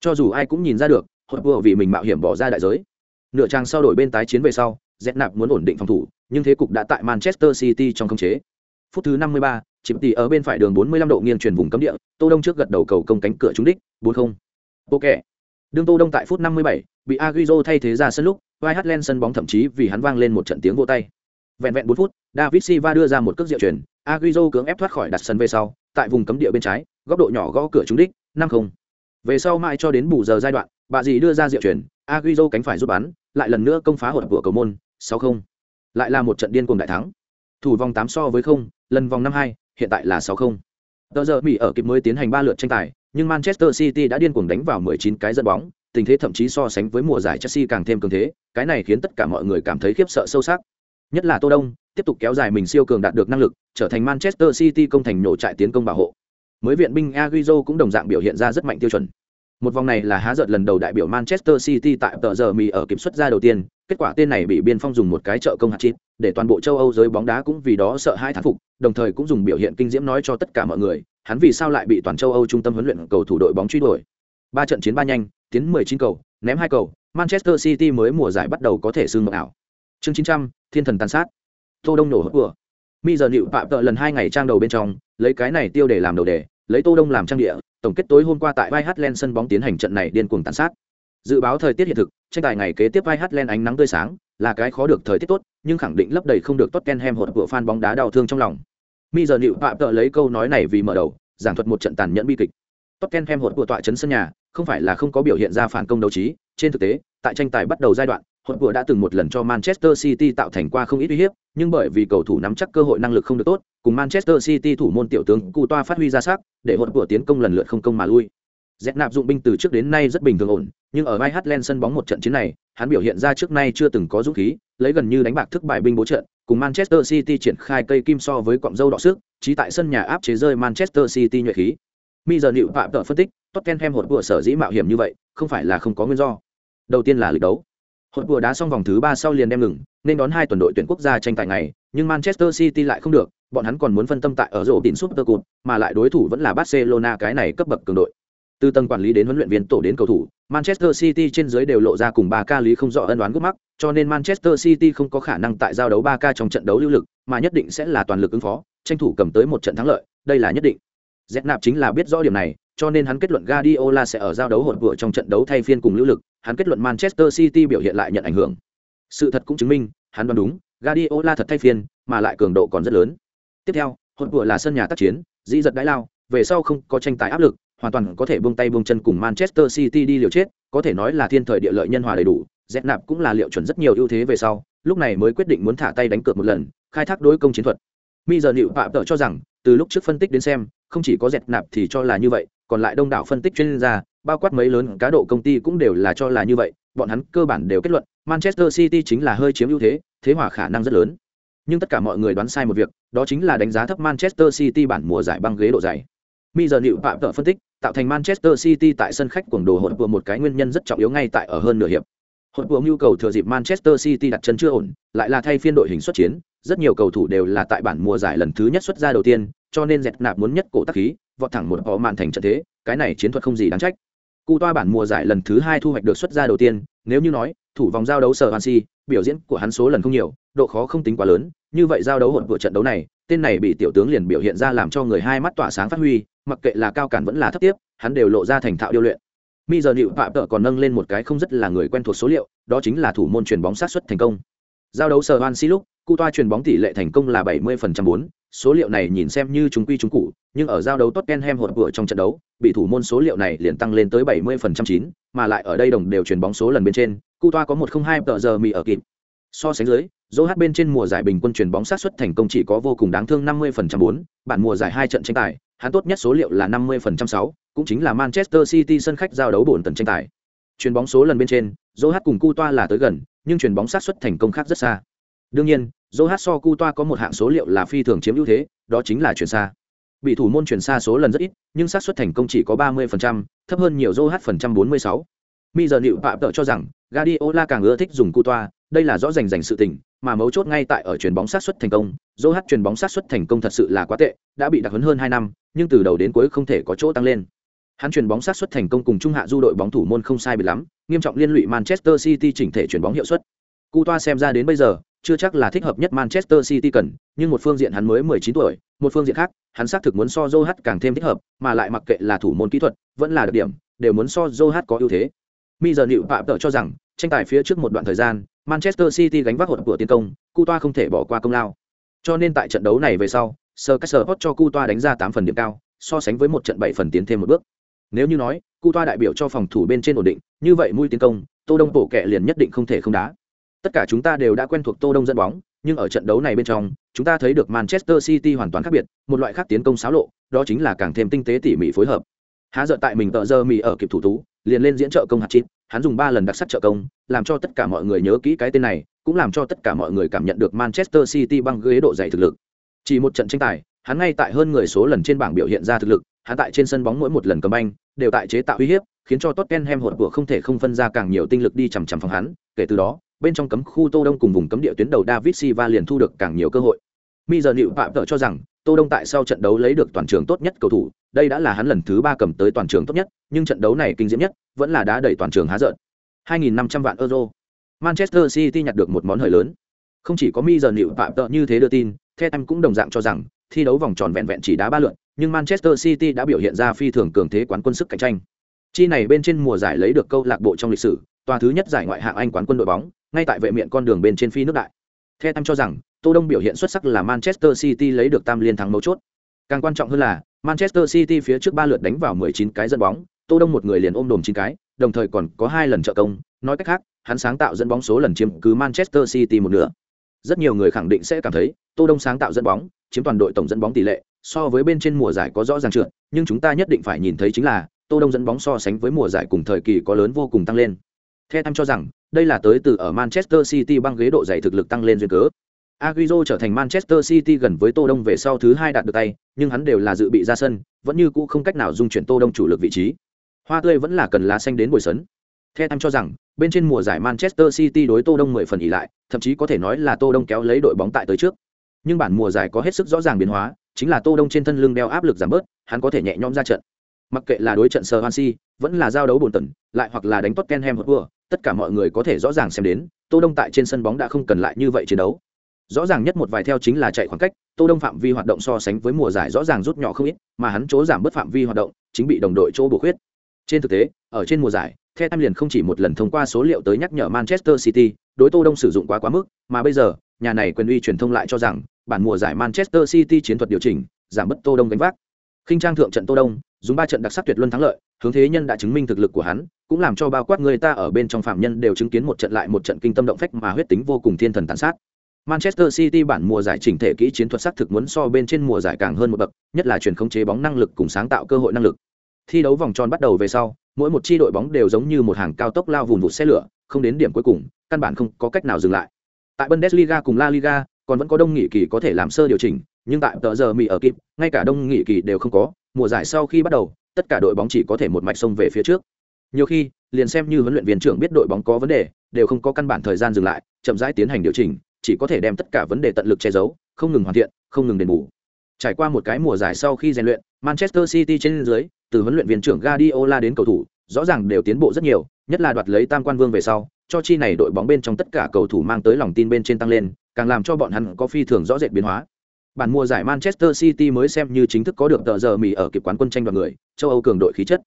Cho dù ai cũng nhìn ra được, hội vừa vì mình mạo hiểm bỏ ra đại giới. Nửa trang sau đổi bên tái chiến về sau, dẹp nạp muốn ổn định phòng thủ, nhưng thế cục đã tại Manchester City trong khống chế. Phút thứ 53, chìm tỉ ở bên phải đường 45 độ nghiêng chuyển vùng cấm địa, Tô Đông trước gật đầu cầu công cánh cửa trúng đích, 4-0. Ok. Đường Tô Đông tại phút 57, bị Agüero thay thế ra sân lúc, Whiteland sân bóng thậm chí vì hắn vang lên một trận tiếng vỗ tay. Vẹn vẹn 4 phút, David Silva đưa ra một cước diệu chuyển, Agüero cưỡng ép thoát khỏi đặt sân về sau, tại vùng cấm địa bên trái, góc độ nhỏ gõ cửa trúng đích, 5-0. Về sau mãi cho đến bù giờ giai đoạn, bà dì đưa ra diệu chuyển, Agüero cánh phải rút bắn, lại lần nữa công phá hột của cầu môn, 6-0. Lại là một trận điên cuồng đại thắng. Thủ vòng 8 so với 0, lần vòng 5-2, hiện tại là 6-0. Tờ giờ Mỹ ở kịp mới tiến hành 3 lượt tranh tài, nhưng Manchester City đã điên cuồng đánh vào 19 cái dẫn bóng, tình thế thậm chí so sánh với mùa giải Chelsea càng thêm cường thế, cái này khiến tất cả mọi người cảm thấy khiếp sợ sâu sắc. Nhất là Tô Đông, tiếp tục kéo dài mình siêu cường đạt được năng lực, trở thành Manchester City công thành nổ trại tiến công bảo hộ. Mới viện binh Agüero cũng đồng dạng biểu hiện ra rất mạnh tiêu chuẩn. Một vòng này là há giận lần đầu đại biểu Manchester City tại tờ giờ mì ở kiểm soát ra đầu tiên, kết quả tên này bị biên phong dùng một cái trợ công hạt chít, để toàn bộ châu Âu giới bóng đá cũng vì đó sợ hai thán phục, đồng thời cũng dùng biểu hiện kinh diễm nói cho tất cả mọi người, hắn vì sao lại bị toàn châu Âu trung tâm huấn luyện cầu thủ đội bóng truy đuổi. Ba trận chiến ba nhanh, tiến 19 cầu, ném hai cầu, Manchester City mới mùa giải bắt đầu có thể sương mộng ảo. Chương 900, Thiên thần tàn sát. Tô Đông nổ hất vừa. Mi giờ nịu phạm tợ lần hai ngày trang đầu bên trong, lấy cái này tiêu để làm đầu đề, lấy Tô Đông làm trang địa, tổng kết tối hôm qua tại Vai Hatland sân bóng tiến hành trận này điên cuồng tàn sát. Dự báo thời tiết hiện thực, tranh tài ngày kế tiếp Vai lên ánh nắng tươi sáng, là cái khó được thời tiết tốt, nhưng khẳng định lấp đầy không được Tottenham hột của fan bóng đá đau thương trong lòng. Mi giờ nịu phạm tợ lấy câu nói này vì mở đầu, giảng thuật một trận tàn nhẫn bi kịch. Tottenham hột của tọa trấn sân nhà, không phải là không có biểu hiện ra phản công đấu trí, trên thực tế, tại tranh tài bắt đầu giai đoạn, hột của đã từng một lần cho Manchester City tạo thành qua không ít uy hiếp, nhưng bởi vì cầu thủ nắm chắc cơ hội năng lực không được tốt, cùng Manchester City thủ môn tiểu tướng Cu Toa phát huy ra sắc, để hột của tiến công lần lượt không công mà lui. Z nạp dụng binh từ trước đến nay rất bình thường ổn, nhưng ở Bay Hatland sân bóng một trận chiến này, hắn biểu hiện ra trước nay chưa từng có dũng khí, lấy gần như đánh bạc thức bại binh bố trận, cùng Manchester City triển khai cây kim so với cọng dâu đỏ sức, chí tại sân nhà áp chế rơi Manchester City nhuệ khí. Mi giờ nịu phạm tợ phân tích, Tottenham hột vừa sở dĩ mạo hiểm như vậy, không phải là không có nguyên do. Đầu tiên là lịch đấu. Hột vừa đá xong vòng thứ ba sau liền đem ngừng, nên đón hai tuần đội tuyển quốc gia tranh tài ngày, nhưng Manchester City lại không được, bọn hắn còn muốn phân tâm tại ở rổ đỉnh Super Cup, mà lại đối thủ vẫn là Barcelona cái này cấp bậc cường đội. Từ tầng quản lý đến huấn luyện viên tổ đến cầu thủ, Manchester City trên dưới đều lộ ra cùng ba ca lý không rõ ân đoán gút mắc, cho nên Manchester City không có khả năng tại giao đấu ba ca trong trận đấu lưu lực, mà nhất định sẽ là toàn lực ứng phó, tranh thủ cầm tới một trận thắng lợi, đây là nhất định. Z nạp chính là biết rõ điểm này, cho nên hắn kết luận Guardiola sẽ ở giao đấu hỗn vừa trong trận đấu thay phiên cùng lưu lực, hắn kết luận Manchester City biểu hiện lại nhận ảnh hưởng. Sự thật cũng chứng minh, hắn đoán đúng, Guardiola thật thay phiên, mà lại cường độ còn rất lớn. Tiếp theo, hỗn vừa là sân nhà tác chiến, dĩ giật đái lao, về sau không có tranh tài áp lực, hoàn toàn có thể buông tay buông chân cùng Manchester City đi liều chết, có thể nói là thiên thời địa lợi nhân hòa đầy đủ, dẹp nạp cũng là liệu chuẩn rất nhiều ưu thế về sau lúc này mới quyết định muốn thả tay đánh cược một lần khai thác đối công chiến thuật. Mi giờ Nữu phạm tự cho rằng từ lúc trước phân tích đến xem không chỉ có dẹp nạp thì cho là như vậy còn lại đông đảo phân tích chuyên gia bao quát mấy lớn cá độ công ty cũng đều là cho là như vậy bọn hắn cơ bản đều kết luận manchester city chính là hơi chiếm ưu thế thế hòa khả năng rất lớn. Nhưng tất cả mọi người đoán sai một việc đó chính là đánh giá thấp manchester city bản mùa giải băng ghế độ dày. Mi giờ Nữu phạm tự phân tích tạo thành manchester city tại sân khách cuồng đồ hỗn vừa một cái nguyên nhân rất trọng yếu ngay tại ở hơn nửa hiệp. Hỗn vừa nhu cầu thừa dịp manchester city đặt chân chưa ổn, lại là thay phiên đội hình xuất chiến, rất nhiều cầu thủ đều là tại bản mùa giải lần thứ nhất xuất ra đầu tiên, cho nên dẹt nạp muốn nhất cổ tắc khí, vọt thẳng một họ màn thành trận thế, cái này chiến thuật không gì đáng trách. Cú toa bản mùa giải lần thứ hai thu hoạch được xuất ra đầu tiên, nếu như nói, thủ vòng giao đấu sở hansi, biểu diễn của hắn số lần không nhiều, độ khó không tính quá lớn, như vậy giao đấu hỗn vừa trận đấu này, tên này bị tiểu tướng liền biểu hiện ra làm cho người hai mắt tỏa sáng phát huy mặc kệ là cao cản vẫn là thấp tiếp hắn đều lộ ra thành thạo điêu luyện mi giờ nịu phạm tợ còn nâng lên một cái không rất là người quen thuộc số liệu đó chính là thủ môn chuyền bóng sát xuất thành công giao đấu sở hansi lúc cu toa chuyền bóng tỷ lệ thành công là 70% 4, số liệu này nhìn xem như chúng quy chúng cụ, nhưng ở giao đấu Tottenham hột vừa trong trận đấu, bị thủ môn số liệu này liền tăng lên tới 70% 9, mà lại ở đây đồng đều chuyền bóng số lần bên trên, cu toa có 102 tờ giờ mì ở kịp. So sánh dưới, dỗ hát bên trên mùa giải bình quân chuyền bóng sát xuất thành công chỉ có vô cùng đáng thương 50% 4, bản mùa giải hai trận tranh tài, hắn tốt nhất số liệu là 50% 6, cũng chính là Manchester City sân khách giao đấu bổn tần tranh tài. Chuyền bóng số lần bên trên, dô cùng cu toa là tới gần, nhưng chuyền bóng sát xuất thành công khác rất xa. Đương nhiên dô so cu toa có một hạng số liệu là phi thường chiếm ưu thế đó chính là chuyển xa. Bị thủ môn chuyển xa số lần rất ít nhưng xác suất thành công chỉ có ba mươi thấp hơn nhiều dô phần trăm bốn mươi sáu. Mi giờ nịu phạm tợ cho rằng Guardiola càng ưa thích dùng cu toa đây là rõ rành rành sự tình mà mấu chốt ngay tại ở chuyền bóng sát xuất thành công. Dô hát chuyền bóng sát xuất thành công thật sự là quá tệ đã bị đặc hấn hơn hai năm nhưng từ đầu đến cuối không thể có chỗ tăng lên. Hắn chuyền bóng sát xuất thành công cùng trung hạ du đội bóng thủ môn không sai bị lắm nghiêm trọng liên lụy manchester city chỉnh thể chuyền bóng hiệu suất. Cú toa xem ra đến bây giờ chưa chắc là thích hợp nhất Manchester City cần, nhưng một phương diện hắn mới 19 tuổi, một phương diện khác, hắn xác thực muốn so Joe càng thêm thích hợp, mà lại mặc kệ là thủ môn kỹ thuật, vẫn là đặc điểm, đều muốn so Joe có ưu thế. Mi giờ Nữu Phạm tự cho rằng, tranh tài phía trước một đoạn thời gian, Manchester City gánh vác hụt của tiến công, Coutoa không thể bỏ qua công lao. Cho nên tại trận đấu này về sau, Sir Caesar cho Coutoa đánh ra 8 phần điểm cao, so sánh với một trận 7 phần tiến thêm một bước. Nếu như nói, Coutoa đại biểu cho phòng thủ bên trên ổn định, như vậy mũi tiến công, Tô Đông bổ kẹ liền nhất định không thể không đá tất cả chúng ta đều đã quen thuộc tô đông dẫn bóng nhưng ở trận đấu này bên trong chúng ta thấy được manchester city hoàn toàn khác biệt một loại khác tiến công xáo lộ đó chính là càng thêm tinh tế tỉ mỉ phối hợp há giận tại mình tợ giờ mì ở kịp thủ tú liền lên diễn trợ công hạt chín hắn dùng ba lần đặc sắc trợ công làm cho tất cả mọi người nhớ kỹ cái tên này cũng làm cho tất cả mọi người cảm nhận được manchester city băng ghế độ dày thực lực chỉ một trận tranh tài hắn ngay tại hơn người số lần trên bảng biểu hiện ra thực lực hắn tại trên sân bóng mỗi một lần cầm banh đều tại chế tạo uy hiếp khiến cho Tottenham hột của không thể không phân ra càng nhiều tinh lực đi chằm chằm phòng hắn kể từ đó bên trong cấm khu Tô Đông cùng vùng cấm địa tuyến đầu David Silva liền thu được càng nhiều cơ hội. Mi giờ Nữu Phạm tự cho rằng, Tô Đông tại sau trận đấu lấy được toàn trường tốt nhất cầu thủ, đây đã là hắn lần thứ ba cầm tới toàn trường tốt nhất, nhưng trận đấu này kinh diễm nhất, vẫn là đá đẩy toàn trường há giận. 2.500 vạn euro. Manchester City nhặt được một món hời lớn. Không chỉ có Mi giờ nịu Phạm tợ như thế đưa tin, The Times cũng đồng dạng cho rằng, thi đấu vòng tròn vẹn vẹn chỉ đá ba lượt, nhưng Manchester City đã biểu hiện ra phi thường cường thế quán quân sức cạnh tranh. Chi này bên trên mùa giải lấy được câu lạc bộ trong lịch sử, tòa thứ nhất giải ngoại hạng Anh quán quân đội bóng, ngay tại vệ miện con đường bên trên phi nước đại. Theo em cho rằng, Tô Đông biểu hiện xuất sắc là Manchester City lấy được tam liên thắng mấu chốt. Càng quan trọng hơn là, Manchester City phía trước ba lượt đánh vào 19 cái dẫn bóng, Tô Đông một người liền ôm đồm chín cái, đồng thời còn có hai lần trợ công, nói cách khác, hắn sáng tạo dẫn bóng số lần chiếm cứ Manchester City một nửa. Rất nhiều người khẳng định sẽ cảm thấy, Tô Đông sáng tạo dẫn bóng, chiếm toàn đội tổng dẫn bóng tỷ lệ, so với bên trên mùa giải có rõ ràng trượt, nhưng chúng ta nhất định phải nhìn thấy chính là, Tô Đông dẫn bóng so sánh với mùa giải cùng thời kỳ có lớn vô cùng tăng lên. Theo tham cho rằng, đây là tới từ ở Manchester City băng ghế độ dày thực lực tăng lên duyên cớ. Agüero trở thành Manchester City gần với Tô Đông về sau thứ hai đạt được tay, nhưng hắn đều là dự bị ra sân, vẫn như cũ không cách nào dung chuyển Tô Đông chủ lực vị trí. Hoa tươi vẫn là cần lá xanh đến bồi sấn. Theo em cho rằng, bên trên mùa giải Manchester City đối Tô Đông 10 phần ỉ lại, thậm chí có thể nói là Tô Đông kéo lấy đội bóng tại tới trước. Nhưng bản mùa giải có hết sức rõ ràng biến hóa, chính là Tô Đông trên thân lưng đeo áp lực giảm bớt, hắn có thể nhẹ nhõm ra trận. Mặc kệ là đối trận Swansea, vẫn là giao đấu buồn tận, lại hoặc là đánh Tottenham Hotspur, tất cả mọi người có thể rõ ràng xem đến tô đông tại trên sân bóng đã không cần lại như vậy chiến đấu rõ ràng nhất một vài theo chính là chạy khoảng cách tô đông phạm vi hoạt động so sánh với mùa giải rõ ràng rút nhỏ không ít mà hắn chỗ giảm bớt phạm vi hoạt động chính bị đồng đội chỗ bổ khuyết trên thực tế ở trên mùa giải The Times liền không chỉ một lần thông qua số liệu tới nhắc nhở Manchester City, đối Tô Đông sử dụng quá quá mức, mà bây giờ, nhà này quyền uy truyền thông lại cho rằng, bản mùa giải Manchester City chiến thuật điều chỉnh, giảm bớt Tô Đông gánh vác. khinh trang thượng trận tô đông dùng ba trận đặc sắc tuyệt luân thắng lợi hướng thế nhân đã chứng minh thực lực của hắn cũng làm cho bao quát người ta ở bên trong phạm nhân đều chứng kiến một trận lại một trận kinh tâm động phách mà huyết tính vô cùng thiên thần tàn sát Manchester City bản mùa giải chỉnh thể kỹ chiến thuật sắc thực muốn so bên trên mùa giải càng hơn một bậc, nhất là truyền khống chế bóng năng lực cùng sáng tạo cơ hội năng lực. Thi đấu vòng tròn bắt đầu về sau, mỗi một chi đội bóng đều giống như một hàng cao tốc lao vùn vụt xe lửa, không đến điểm cuối cùng, căn bản không có cách nào dừng lại. Tại Bundesliga cùng La Liga, còn vẫn có đông nghị kỳ có thể làm sơ điều chỉnh, nhưng tại tờ giờ Mỹ ở kịp, ngay cả đông nghị kỳ đều không có, mùa giải sau khi bắt đầu, tất cả đội bóng chỉ có thể một mạch xông về phía trước. Nhiều khi, liền xem như huấn luyện viên trưởng biết đội bóng có vấn đề, đều không có căn bản thời gian dừng lại, chậm rãi tiến hành điều chỉnh, chỉ có thể đem tất cả vấn đề tận lực che giấu, không ngừng hoàn thiện, không ngừng đền bù. Trải qua một cái mùa giải sau khi rèn luyện, Manchester City trên dưới, từ huấn luyện viên trưởng Guardiola đến cầu thủ, rõ ràng đều tiến bộ rất nhiều, nhất là đoạt lấy tam quan vương về sau, cho chi này đội bóng bên trong tất cả cầu thủ mang tới lòng tin bên trên tăng lên, càng làm cho bọn hắn có phi thường rõ rệt biến hóa. Bản mùa giải Manchester City mới xem như chính thức có được tờ giờ mì ở kịp quán quân tranh đoạt người, châu Âu cường đội khí chất.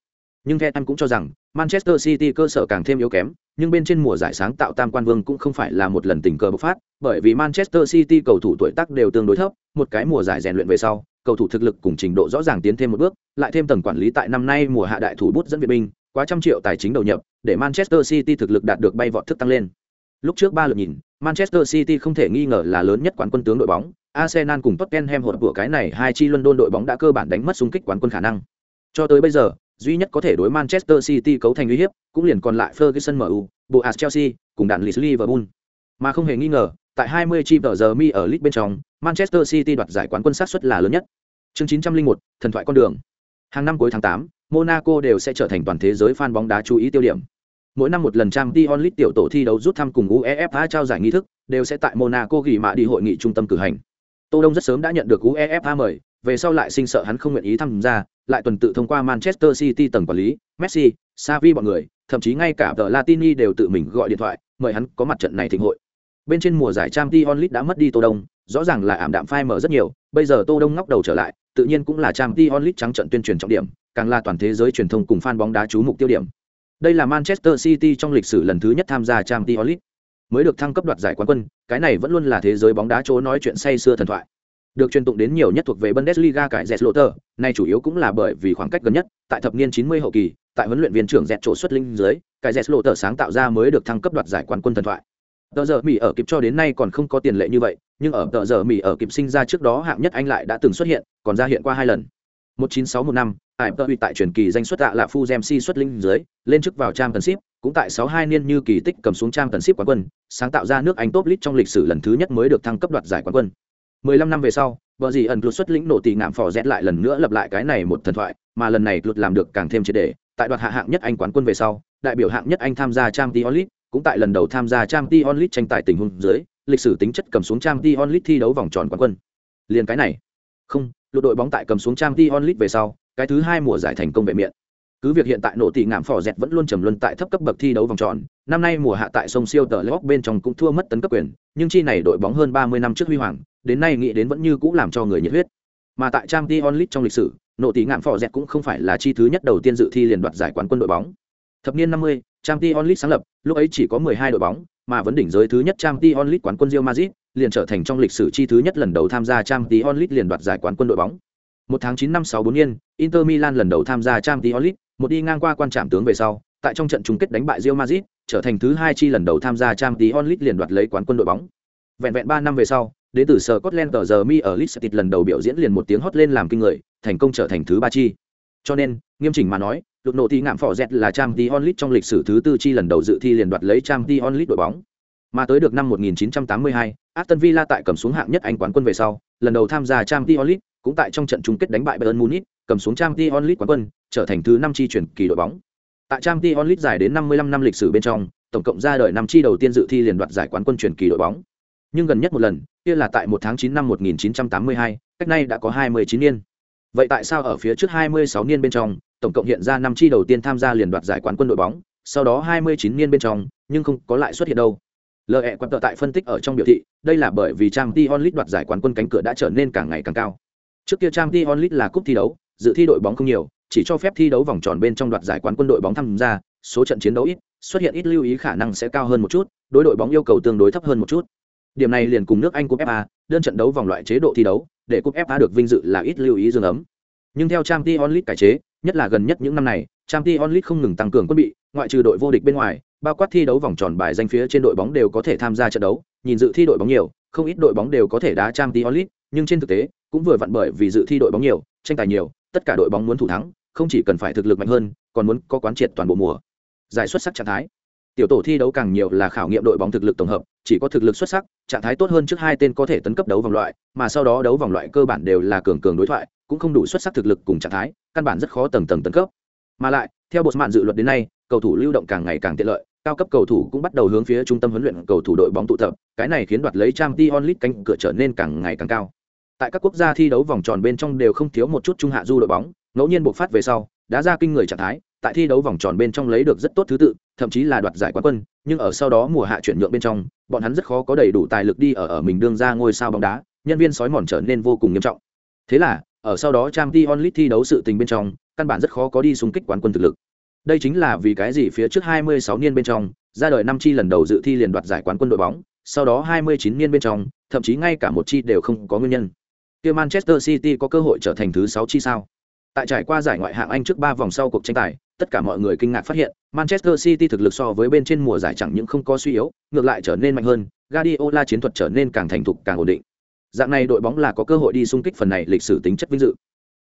Nhưng theo em cũng cho rằng, Manchester City cơ sở càng thêm yếu kém, nhưng bên trên mùa giải sáng tạo tam quan vương cũng không phải là một lần tình cờ bộc phát, bởi vì Manchester City cầu thủ tuổi tác đều tương đối thấp, một cái mùa giải rèn luyện về sau, cầu thủ thực lực cùng trình độ rõ ràng tiến thêm một bước, lại thêm tầng quản lý tại năm nay mùa hạ đại thủ bút dẫn viện binh, quá trăm triệu tài chính đầu nhập, để Manchester City thực lực đạt được bay vọt thức tăng lên. Lúc trước ba lượt nhìn, Manchester City không thể nghi ngờ là lớn nhất quán quân tướng đội bóng, Arsenal cùng Tottenham hỗn của cái này hai chi London đội bóng đã cơ bản đánh mất xung kích quán quân khả năng. Cho tới bây giờ, duy nhất có thể đối Manchester City cấu thành uy hiếp, cũng liền còn lại Ferguson MU, Boas Chelsea, cùng đạn Leeds Liverpool. Mà không hề nghi ngờ, tại 20 chi tờ giờ mi ở League bên trong, Manchester City đoạt giải quán quân sát suất là lớn nhất. Chương 901, thần thoại con đường. Hàng năm cuối tháng 8, Monaco đều sẽ trở thành toàn thế giới fan bóng đá chú ý tiêu điểm. Mỗi năm một lần trang Dion League tiểu tổ thi đấu rút thăm cùng UEFA trao giải nghi thức, đều sẽ tại Monaco ghi mã đi hội nghị trung tâm cử hành. Tô Đông rất sớm đã nhận được UEFA mời, về sau lại sinh sợ hắn không nguyện ý tham gia, lại tuần tự thông qua Manchester City tầng quản lý, Messi, Xavi bọn người, thậm chí ngay cả The Latini đều tự mình gọi điện thoại, mời hắn có mặt trận này thịnh hội. Bên trên mùa giải Champions League đã mất đi Tô Đông, rõ ràng là ảm đạm phai mở rất nhiều, bây giờ Tô Đông ngóc đầu trở lại, tự nhiên cũng là Champions League trắng trận tuyên truyền trọng điểm, càng là toàn thế giới truyền thông cùng fan bóng đá chú mục tiêu điểm. Đây là Manchester City trong lịch sử lần thứ nhất tham gia Champions League, mới được thăng cấp đoạt giải quán quân, cái này vẫn luôn là thế giới bóng đá chỗ nói chuyện say xưa thần thoại. Được truyền tụng đến nhiều nhất thuộc về Bundesliga cải Zetlotter, này chủ yếu cũng là bởi vì khoảng cách gần nhất, tại thập niên 90 hậu kỳ, tại huấn luyện viên trưởng Zet chỗ xuất linh dưới, cải Zetlotter sáng tạo ra mới được thăng cấp đoạt giải quán quân thần thoại. Tờ giờ Mỹ ở kịp cho đến nay còn không có tiền lệ như vậy, nhưng ở tờ giờ Mỹ ở kịp sinh ra trước đó hạng nhất anh lại đã từng xuất hiện, còn ra hiện qua hai lần. 19615, năm, tại tờ tại truyền kỳ danh xuất tạ là Fu Gemsi xuất linh dưới, lên chức vào trang tần ship, cũng tại 62 niên như kỳ tích cầm xuống trang tần ship quán quân, sáng tạo ra nước Anh top lit trong lịch sử lần thứ nhất mới được thăng cấp đoạt giải quán quân. 15 năm về sau, vợ gì ẩn luật xuất lĩnh nổ tỷ ngạm phò rẽ lại lần nữa lập lại cái này một thần thoại, mà lần này luật làm được càng thêm triệt để, tại đoạt hạ hạng nhất Anh quán quân về sau, đại biểu hạng nhất Anh tham gia trang Champions League, cũng tại lần đầu tham gia trang Champions League tranh tài tình huống dưới, lịch sử tính chất cầm xuống trang Champions League thi đấu vòng tròn quán quân. Liên cái này, không, lục đội bóng tại cầm xuống trang Champions League về sau, cái thứ hai mùa giải thành công vệ miệng. Cứ việc hiện tại nổ tỷ ngạm phò rẽ vẫn luôn trầm luân tại thấp cấp bậc thi đấu vòng tròn, năm nay mùa hạ tại sông siêu tờ Lock bên trong cũng thua mất tấn cấp quyền, nhưng chi này đội bóng hơn 30 năm trước huy hoàng, đến nay nghĩ đến vẫn như cũ làm cho người nhiệt huyết. Mà tại Champions League trong lịch sử, nổ tỷ Ngạn phò dẹt cũng không phải là chi thứ nhất đầu tiên dự thi liền đoạt giải quán quân đội bóng. Thập niên 50, Champions League sáng lập, lúc ấy chỉ có 12 đội bóng, mà vấn đỉnh giới thứ nhất Champions League quán quân Real Madrid, liền trở thành trong lịch sử chi thứ nhất lần đầu tham gia Champions League liền đoạt giải quán quân đội bóng. Một tháng 9 năm 64 niên, Inter Milan lần đầu tham gia Champions League, một đi ngang qua quan trạm tướng về sau, tại trong trận chung kết đánh bại Real Madrid, trở thành thứ hai chi lần đầu tham gia Champions League liền đoạt lấy quán quân đội bóng. Vẹn vẹn 3 năm về sau, đến từ Scotland tờ giờ mi ở Leicester lần đầu biểu diễn liền một tiếng hót lên làm kinh người, thành công trở thành thứ ba chi. Cho nên, nghiêm chỉnh mà nói, lục nộ thì ngạm phỏ dẹt là Champions League trong lịch sử thứ tư chi lần đầu dự thi liền đoạt lấy Champions League đội bóng. Mà tới được năm 1982, Aston Villa tại cầm xuống hạng nhất Anh quán quân về sau, lần đầu tham gia Champions League, cũng tại trong trận chung kết đánh bại Bayern Munich, cầm xuống Champions League quán quân, trở thành thứ năm chi chuyển kỳ đội bóng. Tại Champions League dài đến 55 năm lịch sử bên trong, tổng cộng ra đời năm chi đầu tiên dự thi liền đoạt giải quán quân chuyển kỳ đội bóng. Nhưng gần nhất một lần, kia là tại một tháng chín năm 1982, cách nay đã có 29 niên. Vậy tại sao ở phía trước 26 niên bên trong, tổng cộng hiện ra năm chi đầu tiên tham gia liền đoạt giải quán quân đội bóng, sau đó 29 niên bên trong, nhưng không có lại xuất hiện đâu. Lợi quặn quan tại phân tích ở trong biểu thị, đây là bởi vì trang t onlit đoạt giải quán quân cánh cửa đã trở nên càng ngày càng cao. Trước kia trang t onlit là cúp thi đấu, dự thi đội bóng không nhiều, chỉ cho phép thi đấu vòng tròn bên trong đoạt giải quán quân đội bóng tham gia, số trận chiến đấu ít, xuất hiện ít lưu ý khả năng sẽ cao hơn một chút, đối đội bóng yêu cầu tương đối thấp hơn một chút. Điểm này liền cùng nước Anh cúp FA, đơn trận đấu vòng loại chế độ thi đấu, để cúp FA được vinh dự là ít lưu ý dương ấm. nhưng theo Champions League onlit cải chế nhất là gần nhất những năm này Champions League onlit không ngừng tăng cường quân bị ngoại trừ đội vô địch bên ngoài bao quát thi đấu vòng tròn bài danh phía trên đội bóng đều có thể tham gia trận đấu nhìn dự thi đội bóng nhiều không ít đội bóng đều có thể đá Champions League, onlit nhưng trên thực tế cũng vừa vặn bởi vì dự thi đội bóng nhiều tranh tài nhiều tất cả đội bóng muốn thủ thắng không chỉ cần phải thực lực mạnh hơn còn muốn có quán triệt toàn bộ mùa giải xuất sắc trạng thái tiểu tổ thi đấu càng nhiều là khảo nghiệm đội bóng thực lực tổng hợp, chỉ có thực lực xuất sắc, trạng thái tốt hơn trước hai tên có thể tấn cấp đấu vòng loại, mà sau đó đấu vòng loại cơ bản đều là cường cường đối thoại, cũng không đủ xuất sắc thực lực cùng trạng thái, căn bản rất khó tầng tầng tấn cấp. Mà lại, theo bộ mạn dự luật đến nay, cầu thủ lưu động càng ngày càng tiện lợi, cao cấp cầu thủ cũng bắt đầu hướng phía trung tâm huấn luyện cầu thủ đội bóng tụ tập, cái này khiến đoạt lấy trang t onlit cánh cửa trở nên càng ngày càng cao. Tại các quốc gia thi đấu vòng tròn bên trong đều không thiếu một chút trung hạ du đội bóng, ngẫu nhiên bộc phát về sau, đã ra kinh người trạng thái tại thi đấu vòng tròn bên trong lấy được rất tốt thứ tự, thậm chí là đoạt giải quán quân, nhưng ở sau đó mùa hạ chuyển nhượng bên trong, bọn hắn rất khó có đầy đủ tài lực đi ở ở mình đương ra ngôi sao bóng đá, nhân viên sói mòn trở nên vô cùng nghiêm trọng. Thế là, ở sau đó Champions League thi đấu sự tình bên trong, căn bản rất khó có đi xung kích quán quân thực lực. Đây chính là vì cái gì phía trước 26 niên bên trong, ra đời năm chi lần đầu dự thi liền đoạt giải quán quân đội bóng, sau đó 29 niên bên trong, thậm chí ngay cả một chi đều không có nguyên nhân. Kia manchester city có cơ hội trở thành thứ sáu chi sao? Tại trải qua giải ngoại hạng anh trước ba vòng sau cuộc tranh tài tất cả mọi người kinh ngạc phát hiện manchester city thực lực so với bên trên mùa giải chẳng những không có suy yếu ngược lại trở nên mạnh hơn guardiola chiến thuật trở nên càng thành thục càng ổn định. Dạng này đội bóng là có cơ hội đi xung kích phần này lịch sử tính chất vinh dự.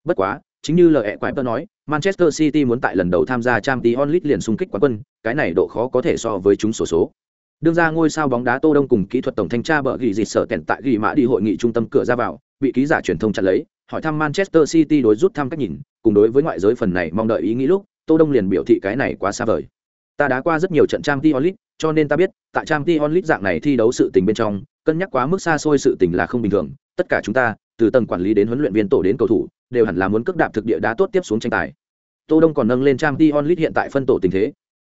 Bất quá chính như lời ẻ quái tơ nói manchester city muốn tại lần đầu tham gia Champions League liền xung kích quán quân cái này độ khó có thể so với chúng số, số. Đương ra ngôi sao bóng đá tô đông cùng kỹ thuật tổng thanh tra bờ gỉ dịt sở tẹn tại ghi mã đi hội nghị trung tâm cửa ra vào bị ký giả truyền thông chặn lấy hỏi thăm manchester city đối rút thăm cách nhìn cùng đối với ngoại giới phần này mong đợi ý nghĩ lúc tô đông liền biểu thị cái này quá xa vời. Ta đã qua rất nhiều trận Champions League, cho nên ta biết tại Champions League dạng này thi đấu sự tình bên trong cân nhắc quá mức xa xôi sự tình là không bình thường. Tất cả chúng ta từ tầng quản lý đến huấn luyện viên tổ đến cầu thủ đều hẳn là muốn cước đạp thực địa đá tốt tiếp xuống tranh tài. Tô đông còn nâng lên Champions League hiện tại phân tổ tình thế.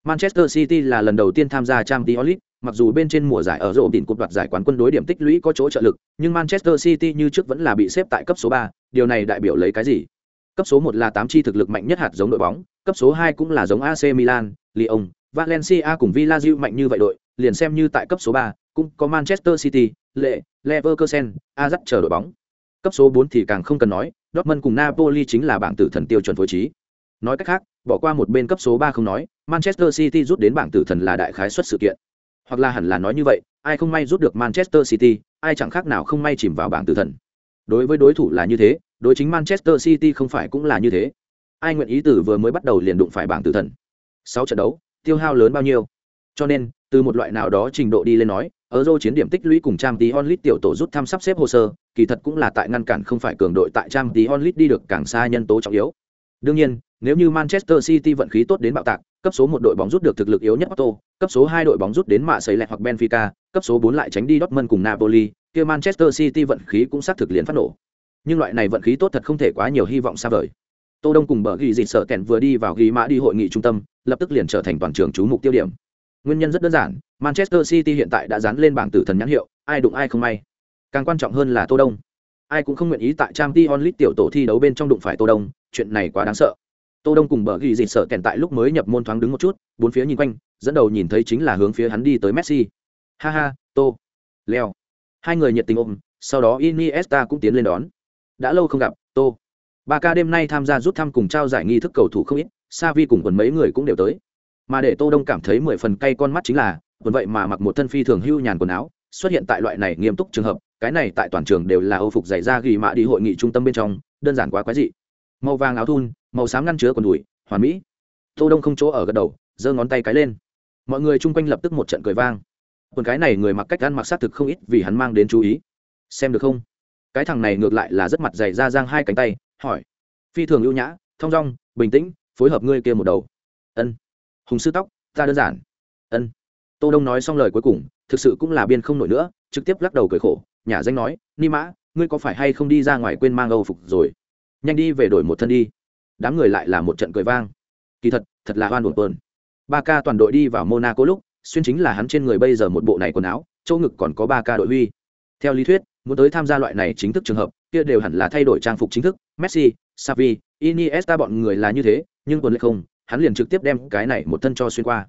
Manchester city là lần đầu tiên tham gia Champions League, mặc dù bên trên mùa giải ở rộ đỉnh cột đoạt giải quán quân đối điểm tích lũy có chỗ trợ lực nhưng manchester city như trước vẫn là bị xếp tại cấp số 3, điều này đại biểu lấy cái gì cấp số 1 là 8 chi thực lực mạnh nhất hạt giống đội bóng cấp số 2 cũng là giống AC Milan, Lyon, Valencia cùng Villarreal mạnh như vậy đội, liền xem như tại cấp số 3, cũng có Manchester City, Lệ, Leverkusen, Ajax chờ đội bóng. Cấp số 4 thì càng không cần nói, Dortmund cùng Napoli chính là bảng tử thần tiêu chuẩn phối trí. Nói cách khác, bỏ qua một bên cấp số 3 không nói, Manchester City rút đến bảng tử thần là đại khái suất sự kiện. Hoặc là hẳn là nói như vậy, ai không may rút được Manchester City, ai chẳng khác nào không may chìm vào bảng tử thần. Đối với đối thủ là như thế, đối chính Manchester City không phải cũng là như thế. Ai nguyện ý từ vừa mới bắt đầu liền đụng phải bảng tử thần? Sáu trận đấu tiêu hao lớn bao nhiêu? Cho nên từ một loại nào đó trình độ đi lên nói ở chiến điểm tích lũy cùng trang tí onlit tiểu tổ rút thăm sắp xếp hồ sơ kỳ thật cũng là tại ngăn cản không phải cường đội tại trang tí onlit đi được càng xa nhân tố trọng yếu. Đương nhiên nếu như manchester city vận khí tốt đến bạo tạc cấp số một đội bóng rút được thực lực yếu nhất Otto, cấp số hai đội bóng rút đến mạ sấy lẹt hoặc benfica cấp số bốn lại tránh đi dortmund cùng napoli kia manchester city vận khí cũng xác thực liền phát nổ. Nhưng loại này vận khí tốt thật không thể quá nhiều hy vọng xa vời. Tô đông cùng bờ ghi dịt sợ kẹn vừa đi vào ghi mã đi hội nghị trung tâm, lập tức liền trở thành toàn trường chú mục tiêu điểm. Nguyên nhân rất đơn giản, manchester city hiện tại đã dán lên bảng tử thần nhãn hiệu, ai đụng ai không may. Càng quan trọng hơn là tô đông. Ai cũng không nguyện ý tại Champions League tiểu tổ thi đấu bên trong đụng phải tô đông, chuyện này quá đáng sợ. Tô đông cùng bờ ghi dịt sợ kẹn tại lúc mới nhập môn thoáng đứng một chút, bốn phía nhìn quanh, dẫn đầu nhìn thấy chính là hướng phía hắn đi tới messi. Ha ha, tô. Leo hai người nhiệt tình ôm, sau đó iniesta cũng tiến lên đón. Đã lâu không gặp, tô. Ba ca đêm nay tham gia rút thăm cùng trao giải nghi thức cầu thủ không ít sa vi cùng quần mấy người cũng đều tới. Mà để tô đông cảm thấy mười phần cay con mắt chính là, quần vậy mà mặc một thân phi thường hưu nhàn quần áo, xuất hiện tại loại này nghiêm túc trường hợp, cái này tại toàn trường đều là âu phục dày ra ghi mạ đi hội nghị trung tâm bên trong, đơn giản quá quái dị. Màu vàng áo thun, màu xám ngăn chứa quần đùi, hoàn mỹ. Tô đông không chỗ ở gật đầu, giơ ngón tay cái lên. Mọi người chung quanh lập tức một trận cười vang còn cái này người mặc cách ăn mặc sát thực không ít vì hắn mang đến chú ý. Xem được không? Cái thằng này ngược lại là rất mặt dày ra giang hai cánh tay, hỏi. Phi thường ưu nhã thong dong, bình tĩnh, phối hợp ngươi kia một đầu. Ân. Hùng sư tóc, ta đơn giản. Ân. Tô đông nói xong lời cuối cùng, thực sự cũng là biên không nổi nữa, trực tiếp lắc đầu cười khổ nhà danh nói, ni mã, ngươi có phải hay không đi ra ngoài quên mang âu phục rồi? Nhanh đi về đổi một thân đi. Đám người lại là một trận cười vang. Kỳ thật thật là oan buồn tuần. Ba ca toàn đội đi vào monaco lúc xuyên chính là hắn trên người bây giờ một bộ này quần áo châu ngực còn có ba ca đội huy. Theo lý thuyết muốn tới tham gia loại này chính thức trường hợp kia đều hẳn là thay đổi trang phục chính thức messi savi iniesta bọn người là như thế nhưng tuần lệ không hắn liền trực tiếp đem cái này một thân cho xuyên qua.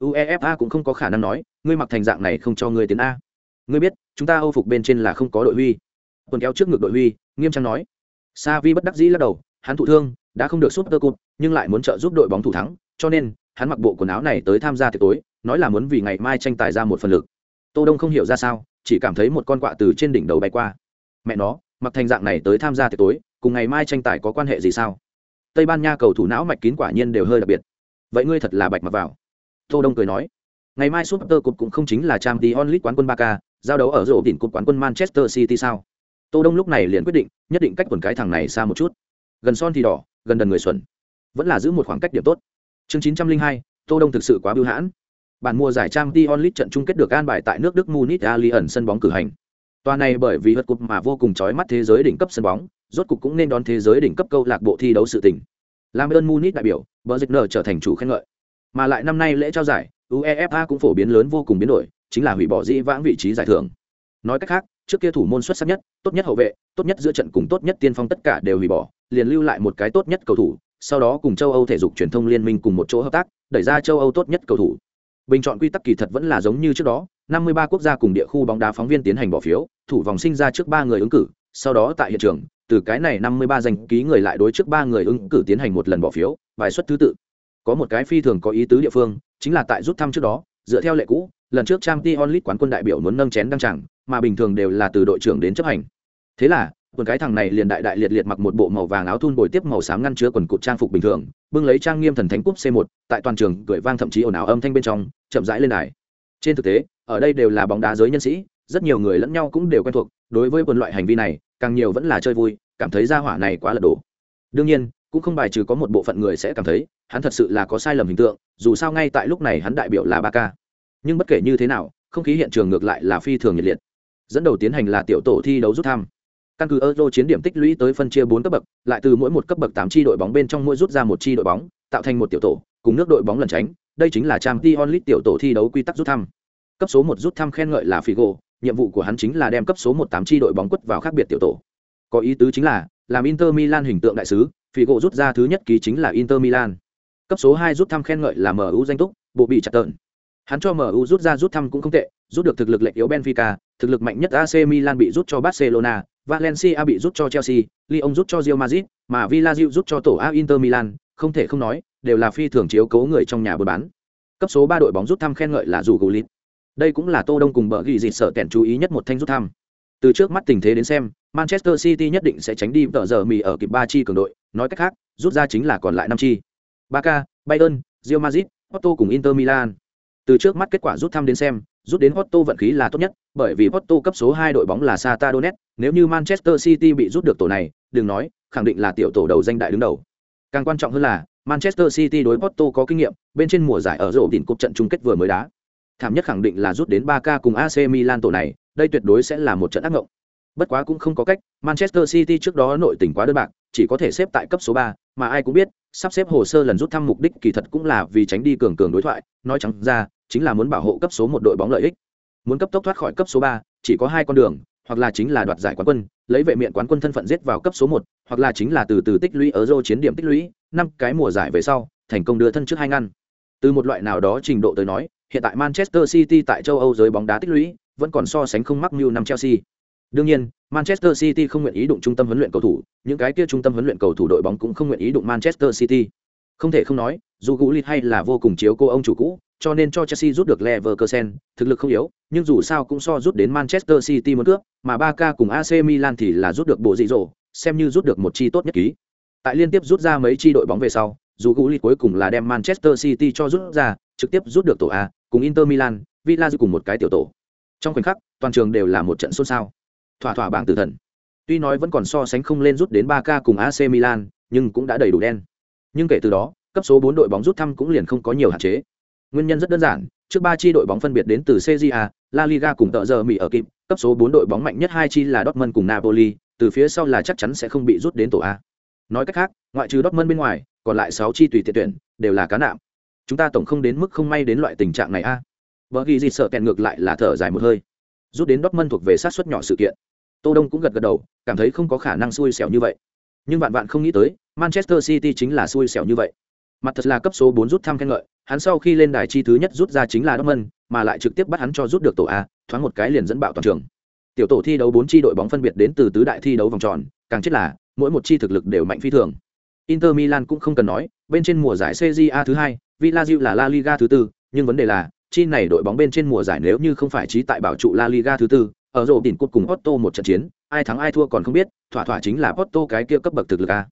Uefa cũng không có khả năng nói ngươi mặc thành dạng này không cho ngươi tiến a. Ngươi biết chúng ta âu phục bên trên là không có đội huy. Tuần kéo trước ngực đội huy nghiêm trang nói. Savi bất đắc dĩ lắc đầu hắn thụ thương, đã không được súp tơ cụt nhưng lại muốn trợ giúp đội bóng thủ thắng, cho nên hắn mặc bộ quần áo này tới tham gia tiệc tối, nói là muốn vì ngày mai tranh tài ra một phần lực. Tô Đông không hiểu ra sao, chỉ cảm thấy một con quạ từ trên đỉnh đầu bay qua. Mẹ nó, mặc thành dạng này tới tham gia tiệc tối, cùng ngày mai tranh tài có quan hệ gì sao? Tây Ban Nha cầu thủ não mạch kín quả nhiên đều hơi đặc biệt. Vậy ngươi thật là bạch mặc vào. Tô Đông cười nói, ngày mai súp tơ cục cũng không chính là Champions League quán quân ba k giao đấu ở rổ đỉnh cục quán quân Manchester City sao? Tô Đông lúc này liền quyết định, nhất định cách quần cái thằng này xa một chút. Gần son thì đỏ, gần đần người xuẩn. Vẫn là giữ một khoảng cách điểm tốt. Chương 902, Tô Đông thực sự quá bưu hãn. Bản mùa giải trang Dion League trận chung kết được an bài tại nước Đức Munich Allianz sân bóng cử hành. Toàn này bởi vì vật cục mà vô cùng chói mắt thế giới đỉnh cấp sân bóng, rốt cục cũng nên đón thế giới đỉnh cấp câu lạc bộ thi đấu sự tình. Làm ơn Munich đại biểu, Bergner trở thành chủ khen ngợi. Mà lại năm nay lễ trao giải, UEFA cũng phổ biến lớn vô cùng biến đổi, chính là hủy bỏ dĩ vãng vị trí giải thưởng. Nói cách khác, trước kia thủ môn xuất sắc nhất, tốt nhất hậu vệ, tốt nhất giữa trận cùng tốt nhất tiên phong tất cả đều hủy bỏ, liền lưu lại một cái tốt nhất cầu thủ, sau đó cùng châu Âu thể dục truyền thông liên minh cùng một chỗ hợp tác, đẩy ra châu Âu tốt nhất cầu thủ. Bình chọn quy tắc kỳ thật vẫn là giống như trước đó, 53 quốc gia cùng địa khu bóng đá phóng viên tiến hành bỏ phiếu, thủ vòng sinh ra trước ba người ứng cử, sau đó tại hiện trường, từ cái này 53 danh ký người lại đối trước ba người ứng cử tiến hành một lần bỏ phiếu, bài xuất thứ tự. Có một cái phi thường có ý tứ địa phương, chính là tại rút thăm trước đó, dựa theo lệ cũ, lần trước Champions League quán quân đại biểu muốn nâng chén đăng chẳng, mà bình thường đều là từ đội trưởng đến chấp hành. Thế là, quần cái thằng này liền đại đại liệt liệt mặc một bộ màu vàng áo thun bồi tiếp màu xám ngăn chứa quần cụt trang phục bình thường, bưng lấy trang nghiêm thần thánh cúp C1, tại toàn trường cười vang thậm chí ồn ào âm thanh bên trong, chậm rãi lên đài. Trên thực tế, ở đây đều là bóng đá giới nhân sĩ, rất nhiều người lẫn nhau cũng đều quen thuộc, đối với quần loại hành vi này, càng nhiều vẫn là chơi vui, cảm thấy gia hỏa này quá là đổ. Đương nhiên, cũng không bài trừ có một bộ phận người sẽ cảm thấy, hắn thật sự là có sai lầm hình tượng, dù sao ngay tại lúc này hắn đại biểu là ba ca Nhưng bất kể như thế nào, không khí hiện trường ngược lại là phi thường nhiệt liệt. Dẫn đầu tiến hành là tiểu tổ thi đấu rút thăm căn cứ euro chiến điểm tích lũy tới phân chia bốn cấp bậc, lại từ mỗi một cấp bậc tám chi đội bóng bên trong mỗi rút ra một chi đội bóng, tạo thành một tiểu tổ, cùng nước đội bóng lần tránh. Đây chính là trang t onlit tiểu tổ thi đấu quy tắc rút thăm. Cấp số một rút thăm khen ngợi là figo, nhiệm vụ của hắn chính là đem cấp số một tám chi đội bóng quất vào khác biệt tiểu tổ. Có ý tứ chính là, làm inter milan hình tượng đại sứ, figo rút ra thứ nhất ký chính là inter milan. Cấp số hai rút thăm khen ngợi là mu danh túc, bộ bị chặt tợn. Hắn cho mu rút ra rút thăm cũng không tệ, rút được thực lực lệch yếu benfica, thực lực mạnh nhất ac milan bị rút cho barcelona Valencia bị rút cho Chelsea, Lyon rút cho Real Madrid, mà Villarreal rút cho tổ A Inter Milan, không thể không nói, đều là phi thường chiếu cố người trong nhà buôn bán. Cấp số 3 đội bóng rút thăm khen ngợi là dù Gullit. Đây cũng là Tô Đông cùng bở ghi dịt sợ kẹn chú ý nhất một thanh rút thăm. Từ trước mắt tình thế đến xem, Manchester City nhất định sẽ tránh đi tờ giờ mì ở kịp 3 chi cường đội, nói cách khác, rút ra chính là còn lại năm chi. Barca, Bayern, Real Madrid, Porto cùng Inter Milan. Từ trước mắt kết quả rút thăm đến xem, rút đến Porto vận khí là tốt nhất, bởi vì Porto cấp số 2 đội bóng là Sata Donetsk, nếu như Manchester City bị rút được tổ này, đừng nói, khẳng định là tiểu tổ đầu danh đại đứng đầu. Càng quan trọng hơn là, Manchester City đối Porto có kinh nghiệm, bên trên mùa giải ở rổ đỉnh cúp trận chung kết vừa mới đá. Thảm nhất khẳng định là rút đến 3K cùng AC Milan tổ này, đây tuyệt đối sẽ là một trận ác ngộng. Bất quá cũng không có cách, Manchester City trước đó nội tình quá đơn bạc, chỉ có thể xếp tại cấp số 3, mà ai cũng biết, sắp xếp hồ sơ lần rút thăm mục đích kỳ thật cũng là vì tránh đi cường cường đối thoại, nói trắng ra, chính là muốn bảo hộ cấp số một đội bóng lợi ích. Muốn cấp tốc thoát khỏi cấp số ba, chỉ có hai con đường, hoặc là chính là đoạt giải quán quân, lấy vệ miện quán quân thân phận giết vào cấp số một, hoặc là chính là từ từ tích lũy ở dô chiến điểm tích lũy, năm cái mùa giải về sau, thành công đưa thân trước hai ngăn. Từ một loại nào đó trình độ tới nói, hiện tại Manchester City tại châu Âu giới bóng đá tích lũy, vẫn còn so sánh không mắc mưu năm Chelsea. Đương nhiên, Manchester City không nguyện ý đụng trung tâm huấn luyện cầu thủ, những cái kia trung tâm huấn luyện cầu thủ đội bóng cũng không nguyện ý đụng Manchester City. Không thể không nói, dù Gullit hay là vô cùng chiếu cô ông chủ cũ, cho nên cho Chelsea rút được Leverkusen, thực lực không yếu, nhưng dù sao cũng so rút đến Manchester City một cướp, mà Barca cùng AC Milan thì là rút được bộ dị rồ, xem như rút được một chi tốt nhất ký. Tại liên tiếp rút ra mấy chi đội bóng về sau, dù Gullit cuối cùng là đem Manchester City cho rút ra, trực tiếp rút được tổ A, cùng Inter Milan, Villa cùng một cái tiểu tổ. Trong khoảnh khắc, toàn trường đều là một trận xôn xao. Thỏa thỏa bảng tử thần. Tuy nói vẫn còn so sánh không lên rút đến Barca cùng AC Milan, nhưng cũng đã đầy đủ đen. Nhưng kể từ đó, cấp số 4 đội bóng rút thăm cũng liền không có nhiều hạn chế. Nguyên nhân rất đơn giản, trước ba chi đội bóng phân biệt đến từ CJA, La Liga cùng tợ giờ Mỹ ở kịp, cấp số 4 đội bóng mạnh nhất hai chi là Dortmund cùng Napoli, từ phía sau là chắc chắn sẽ không bị rút đến tổ A. Nói cách khác, ngoại trừ Dortmund bên ngoài, còn lại 6 chi tùy tiện tuyển đều là cá nạm. Chúng ta tổng không đến mức không may đến loại tình trạng này a. Bở ghi gì sợ kẹn ngược lại là thở dài một hơi. Rút đến Dortmund thuộc về sát suất nhỏ sự kiện. Tô Đông cũng gật gật đầu, cảm thấy không có khả năng xui xẻo như vậy. Nhưng bạn bạn không nghĩ tới, Manchester City chính là xui xẻo như vậy. Mặt thật là cấp số 4 rút thăm khen ngợi, hắn sau khi lên đài chi thứ nhất rút ra chính là Dortmund, mà lại trực tiếp bắt hắn cho rút được tổ A, thoáng một cái liền dẫn bạo toàn trường. Tiểu tổ thi đấu 4 chi đội bóng phân biệt đến từ tứ đại thi đấu vòng tròn, càng chết là mỗi một chi thực lực đều mạnh phi thường. Inter Milan cũng không cần nói, bên trên mùa giải CJA thứ hai, Villarreal là La Liga thứ tư, nhưng vấn đề là, chi này đội bóng bên trên mùa giải nếu như không phải trí tại bảo trụ La Liga thứ tư, ở rổ đỉnh cột cùng Otto một trận chiến, ai thắng ai thua còn không biết, thỏa thỏa chính là Otto cái kia cấp bậc thực lực a.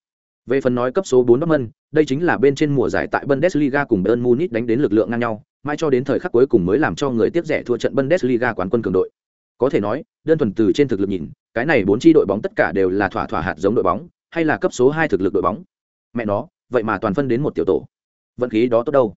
Về phần nói cấp số 4 Dortmund, đây chính là bên trên mùa giải tại Bundesliga cùng Bayern Munich đánh đến lực lượng ngang nhau, mãi cho đến thời khắc cuối cùng mới làm cho người tiếp rẻ thua trận Bundesliga quán quân cường đội. Có thể nói, đơn thuần từ trên thực lực nhìn, cái này bốn chi đội bóng tất cả đều là thỏa thỏa hạt giống đội bóng, hay là cấp số 2 thực lực đội bóng. Mẹ nó, vậy mà toàn phân đến một tiểu tổ. Vận khí đó tốt đâu.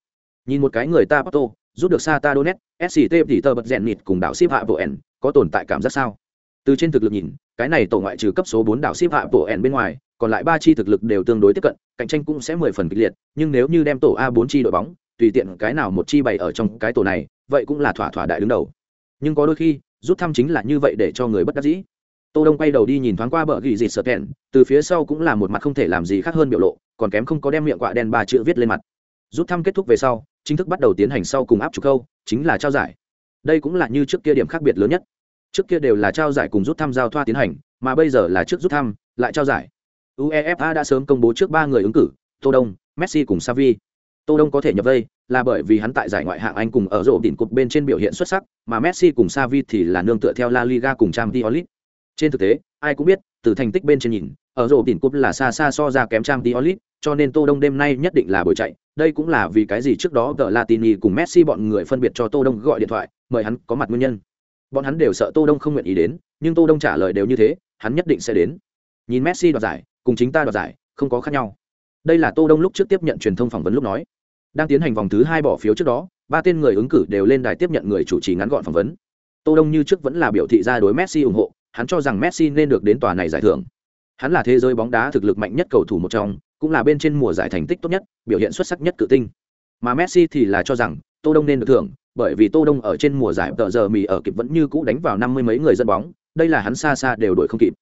Nhìn một cái người ta Porto, rút được Sata Donet, SCT thì tờ bật rèn nịt cùng đảo ship hạ bộ ẻn, có tồn tại cảm giác sao? Từ trên thực lực nhìn, cái này tổ ngoại trừ cấp số 4 đảo ship hạ bộ ẻn bên ngoài, còn lại ba chi thực lực đều tương đối tiếp cận, cạnh tranh cũng sẽ mười phần kịch liệt, nhưng nếu như đem tổ A bốn chi đội bóng, tùy tiện cái nào một chi bày ở trong cái tổ này, vậy cũng là thỏa thỏa đại đứng đầu. Nhưng có đôi khi, rút thăm chính là như vậy để cho người bất đắc dĩ. Tô Đông quay đầu đi nhìn thoáng qua bờ gỉ dịt sợ kẹn, từ phía sau cũng là một mặt không thể làm gì khác hơn biểu lộ, còn kém không có đem miệng quạ đen ba chữ viết lên mặt. Rút thăm kết thúc về sau, chính thức bắt đầu tiến hành sau cùng áp trục câu, chính là trao giải. Đây cũng là như trước kia điểm khác biệt lớn nhất. Trước kia đều là trao giải cùng rút thăm giao thoa tiến hành, mà bây giờ là trước rút thăm, lại trao giải uefa đã sớm công bố trước ba người ứng cử tô đông messi cùng savi tô đông có thể nhập vây là bởi vì hắn tại giải ngoại hạng anh cùng ở rổ đỉnh cục bên trên biểu hiện xuất sắc mà messi cùng savi thì là nương tựa theo la liga cùng Champions League. trên thực tế ai cũng biết từ thành tích bên trên nhìn ở rổ đỉnh cúp là xa xa so ra kém trang League, cho nên tô đông đêm nay nhất định là buổi chạy. Đây cũng là vì cái gì trước đó tờ latini cùng messi bọn người phân biệt cho tô đông gọi điện thoại mời hắn có mặt nguyên nhân. Bọn hắn đều sợ tô đông không nguyện ý đến nhưng tô đông trả lời đều như thế hắn nhất định sẽ đến. Nhìn messi đoạt giải cùng chính ta đoạt giải không có khác nhau. Đây là tô đông lúc trước tiếp nhận truyền thông phỏng vấn lúc nói. Đang tiến hành vòng thứ hai bỏ phiếu trước đó ba tên người ứng cử đều lên đài tiếp nhận người chủ trì ngắn gọn phỏng vấn. Tô đông như trước vẫn là biểu thị ra đối messi ủng hộ hắn cho rằng messi nên được đến tòa này giải thưởng. Hắn là thế giới bóng đá thực lực mạnh nhất cầu thủ một trong cũng là bên trên mùa giải thành tích tốt nhất biểu hiện xuất sắc nhất cự tinh. Mà messi thì là cho rằng tô đông nên được thưởng bởi vì tô đông ở trên mùa giải tờ giờ mì ở kịp vẫn như cũ đánh vào năm mươi mấy người dân bóng đây là hắn xa xa đều đuổi không kịp.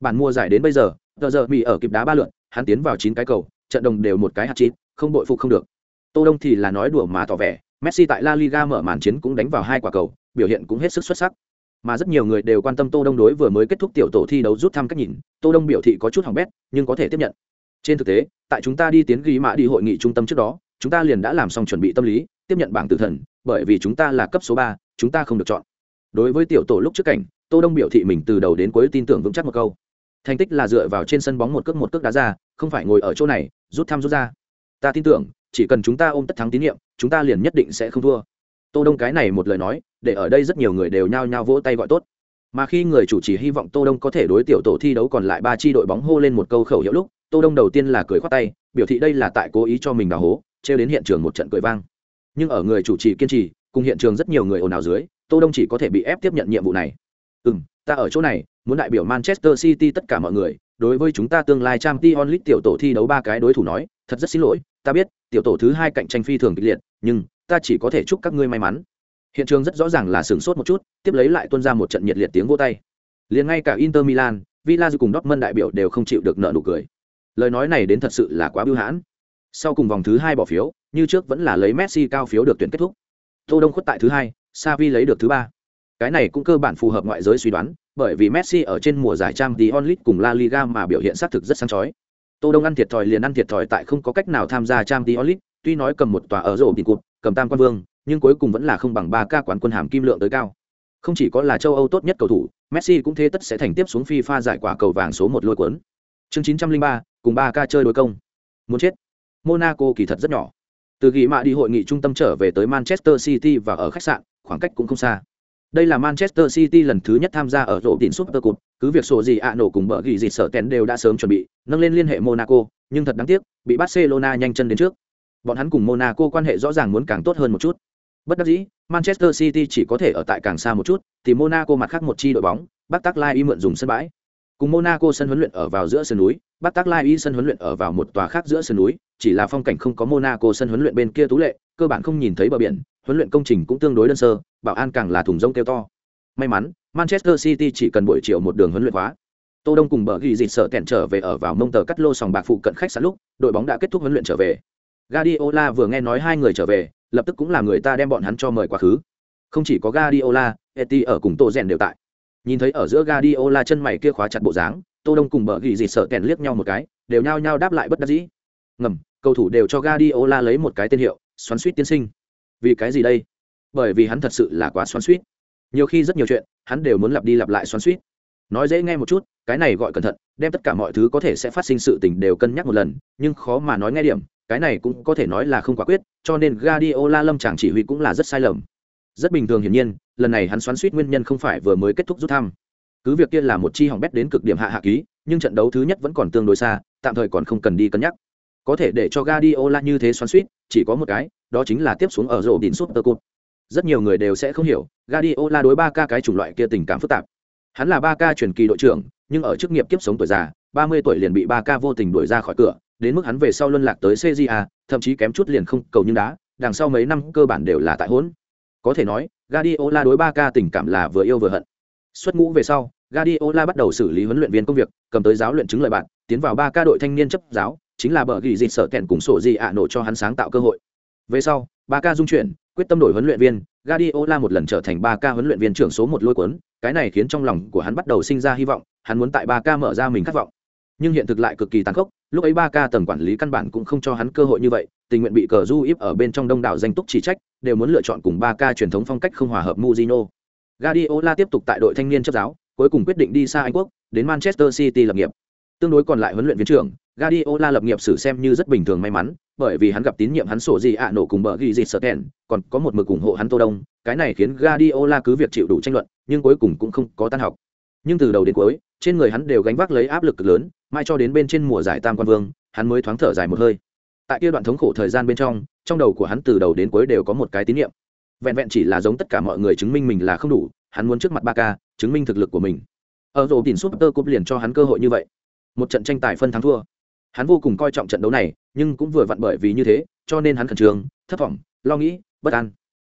Bản mùa giải đến bây giờ tờ giờ mì ở kịp đá ba lượt, hắn tiến vào chín cái cầu trận đồng đều một cái hạt chín không bội phục không được. Tô đông thì là nói đùa mà tỏ vẻ messi tại la liga mở màn chiến cũng đánh vào hai quả cầu biểu hiện cũng hết sức xuất sắc mà rất nhiều người đều quan tâm tô đông đối vừa mới kết thúc tiểu tổ thi đấu rút thăm cách nhìn. Tô đông biểu thị có chút hỏng bét, nhưng có thể tiếp nhận. Trên thực tế, tại chúng ta đi tiến ghi mã đi hội nghị trung tâm trước đó, chúng ta liền đã làm xong chuẩn bị tâm lý, tiếp nhận bảng tử thần, bởi vì chúng ta là cấp số ba, chúng ta không được chọn. Đối với tiểu tổ lúc trước cảnh, tô đông biểu thị mình từ đầu đến cuối tin tưởng vững chắc một câu. Thành tích là dựa vào trên sân bóng một cước một cước đá ra, không phải ngồi ở chỗ này, rút thăm rút ra. Ta tin tưởng, chỉ cần chúng ta ôm tất thắng tín nhiệm, chúng ta liền nhất định sẽ không thua. Tô đông cái này một lời nói để ở đây rất nhiều người đều nhao nhao vỗ tay gọi tốt. Mà khi người chủ trì hy vọng tô đông có thể đối tiểu tổ thi đấu còn lại ba chi đội bóng hô lên một câu khẩu hiệu lúc tô đông đầu tiên là cười khoát tay biểu thị đây là tại cố ý cho mình đào hố treo đến hiện trường một trận cười vang. Nhưng ở người chủ trì kiên trì cùng hiện trường rất nhiều người ồn ào dưới tô đông chỉ có thể bị ép tiếp nhận nhiệm vụ này. Ừ ta ở chỗ này muốn đại biểu Manchester City tất cả mọi người, đối với chúng ta tương lai Champions League tiểu tổ thi đấu ba cái đối thủ nói, thật rất xin lỗi, ta biết, tiểu tổ thứ hai cạnh tranh phi thường kịch liệt, nhưng ta chỉ có thể chúc các ngươi may mắn. Hiện trường rất rõ ràng là sửng sốt một chút, tiếp lấy lại tuôn ra một trận nhiệt liệt tiếng vỗ tay. Liền ngay cả Inter Milan, Villa cùng Dortmund đại biểu đều không chịu được nợ nụ cười. Lời nói này đến thật sự là quá bưu hãn. Sau cùng vòng thứ hai bỏ phiếu, như trước vẫn là lấy Messi cao phiếu được tuyển kết thúc. Tô Đông khuất tại thứ hai, Xavi lấy được thứ ba. Cái này cũng cơ bản phù hợp ngoại giới suy đoán, bởi vì Messi ở trên mùa giải trang Champions League cùng La Liga mà biểu hiện sát thực rất sáng chói. Tô Đông ăn thiệt thòi liền ăn thiệt thòi tại không có cách nào tham gia Champions League, tuy nói cầm một tòa ở rổ tiền cột, cầm tam quan vương, nhưng cuối cùng vẫn là không bằng ba ca quán quân hàm kim lượng tới cao. Không chỉ có là châu Âu tốt nhất cầu thủ, Messi cũng thế tất sẽ thành tiếp xuống FIFA giải quả cầu vàng số một lôi cuốn. Chương 903, cùng ba ca chơi đối công. Muốn chết. Monaco kỳ thật rất nhỏ. Từ ghi mạ đi hội nghị trung tâm trở về tới Manchester City và ở khách sạn, khoảng cách cũng không xa. Đây là Manchester City lần thứ nhất tham gia ở rổ tiền Super Cup, cứ việc sổ gì ạ nổ cùng bờ ghi gì sở tèn đều đã sớm chuẩn bị, nâng lên liên hệ Monaco, nhưng thật đáng tiếc, bị Barcelona nhanh chân đến trước. Bọn hắn cùng Monaco quan hệ rõ ràng muốn càng tốt hơn một chút. Bất đắc dĩ, Manchester City chỉ có thể ở tại càng xa một chút, thì Monaco mặt khác một chi đội bóng, Bắc Tắc Lai y mượn dùng sân bãi. Cùng Monaco sân huấn luyện ở vào giữa sườn núi, Bắc Tắc Lai y sân huấn luyện ở vào một tòa khác giữa sườn núi, chỉ là phong cảnh không có Monaco sân huấn luyện bên kia tú lệ, cơ bản không nhìn thấy bờ biển, huấn luyện công trình cũng tương đối đơn sơ, bảo an càng là thùng rông kêu to. May mắn, Manchester City chỉ cần buổi chiều một đường huấn luyện hóa. Tô Đông cùng bờ ghi dịch sợ kẹn trở về ở vào mông tờ cắt lô sòng bạc phụ cận khách sạn lúc, đội bóng đã kết thúc huấn luyện trở về. Guardiola vừa nghe nói hai người trở về, lập tức cũng làm người ta đem bọn hắn cho mời quá khứ. Không chỉ có Guardiola, Eti ở cùng Tô Rèn đều tại. Nhìn thấy ở giữa Guardiola chân mày kia khóa chặt bộ dáng, Tô Đông cùng bờ gỉ gì sợ kèn liếc nhau một cái, đều nhao nhao đáp lại bất đắc dĩ. ngầm cầu thủ đều cho Guardiola lấy một cái tên hiệu xoắn suýt tiên sinh vì cái gì đây bởi vì hắn thật sự là quá xoắn suýt nhiều khi rất nhiều chuyện hắn đều muốn lặp đi lặp lại xoắn suýt nói dễ nghe một chút cái này gọi cẩn thận đem tất cả mọi thứ có thể sẽ phát sinh sự tình đều cân nhắc một lần nhưng khó mà nói nghe điểm cái này cũng có thể nói là không quả quyết, cho nên Guardiola lâm chàng chỉ huy cũng là rất sai lầm. Rất bình thường hiển nhiên, lần này hắn xoắn suýt nguyên nhân không phải vừa mới kết thúc rút thăm. Cứ việc kia là một chi hỏng bét đến cực điểm hạ hạ ký, nhưng trận đấu thứ nhất vẫn còn tương đối xa, tạm thời còn không cần đi cân nhắc. Có thể để cho Guardiola như thế xoắn suýt, chỉ có một cái, đó chính là tiếp xuống ở rổ đỉnh Super Cup. Rất nhiều người đều sẽ không hiểu, Guardiola đối ba ca cái chủng loại kia tình cảm phức tạp. Hắn là ba ca truyền kỳ đội trưởng, nhưng ở chức nghiệp kiếp sống tuổi già, ba mươi tuổi liền bị ba ca vô tình đuổi ra khỏi cửa đến mức hắn về sau luân lạc tới cja thậm chí kém chút liền không cầu nhưng đá, đằng sau mấy năm cơ bản đều là tại hỗn. Có thể nói, Guardiola đối Barca tình cảm là vừa yêu vừa hận. Xuất ngũ về sau, Guardiola bắt đầu xử lý huấn luyện viên công việc, cầm tới giáo luyện chứng lời bạn, tiến vào Barca đội thanh niên chấp giáo, chính là bở ghi dịt sợ kèn cùng sổ gì ạ nổ cho hắn sáng tạo cơ hội. Về sau, Barca dung chuyển, quyết tâm đổi huấn luyện viên, Guardiola một lần trở thành Barca huấn luyện viên trưởng số một lôi cuốn, cái này khiến trong lòng của hắn bắt đầu sinh ra hy vọng, hắn muốn tại Barca mở ra mình khát vọng. Nhưng hiện thực lại cực kỳ tàn khốc lúc ấy ba ca tầng quản lý căn bản cũng không cho hắn cơ hội như vậy tình nguyện bị cờ du íp ở bên trong đông đảo danh túc chỉ trách đều muốn lựa chọn cùng ba ca truyền thống phong cách không hòa hợp muzino Guardiola tiếp tục tại đội thanh niên chấp giáo cuối cùng quyết định đi xa anh quốc đến manchester city lập nghiệp tương đối còn lại huấn luyện viên trưởng Guardiola lập nghiệp sử xem như rất bình thường may mắn, bởi vì hắn gặp tín nhiệm hắn sổ gì ạ nổ cùng bờ ghi gì sợ kèn, còn có một mực ủng hộ hắn Tô Đông, cái này khiến Guardiola cứ việc chịu đủ tranh luận, nhưng cuối cùng cũng không có tan học. Nhưng từ đầu đến cuối, trên người hắn đều gánh vác lấy áp lực cực lớn, mai cho đến bên trên mùa giải Tam Quan Vương, hắn mới thoáng thở dài một hơi. Tại kia đoạn thống khổ thời gian bên trong, trong đầu của hắn từ đầu đến cuối đều có một cái tín nhiệm. Vẹn vẹn chỉ là giống tất cả mọi người chứng minh mình là không đủ, hắn muốn trước mặt ba ca chứng minh thực lực của mình. Ở rổ tìm súp tơ cúp liền cho hắn cơ hội như vậy. Một trận tranh tài phân thắng thua, hắn vô cùng coi trọng trận đấu này nhưng cũng vừa vặn bởi vì như thế cho nên hắn khẩn trương thất vọng lo nghĩ bất an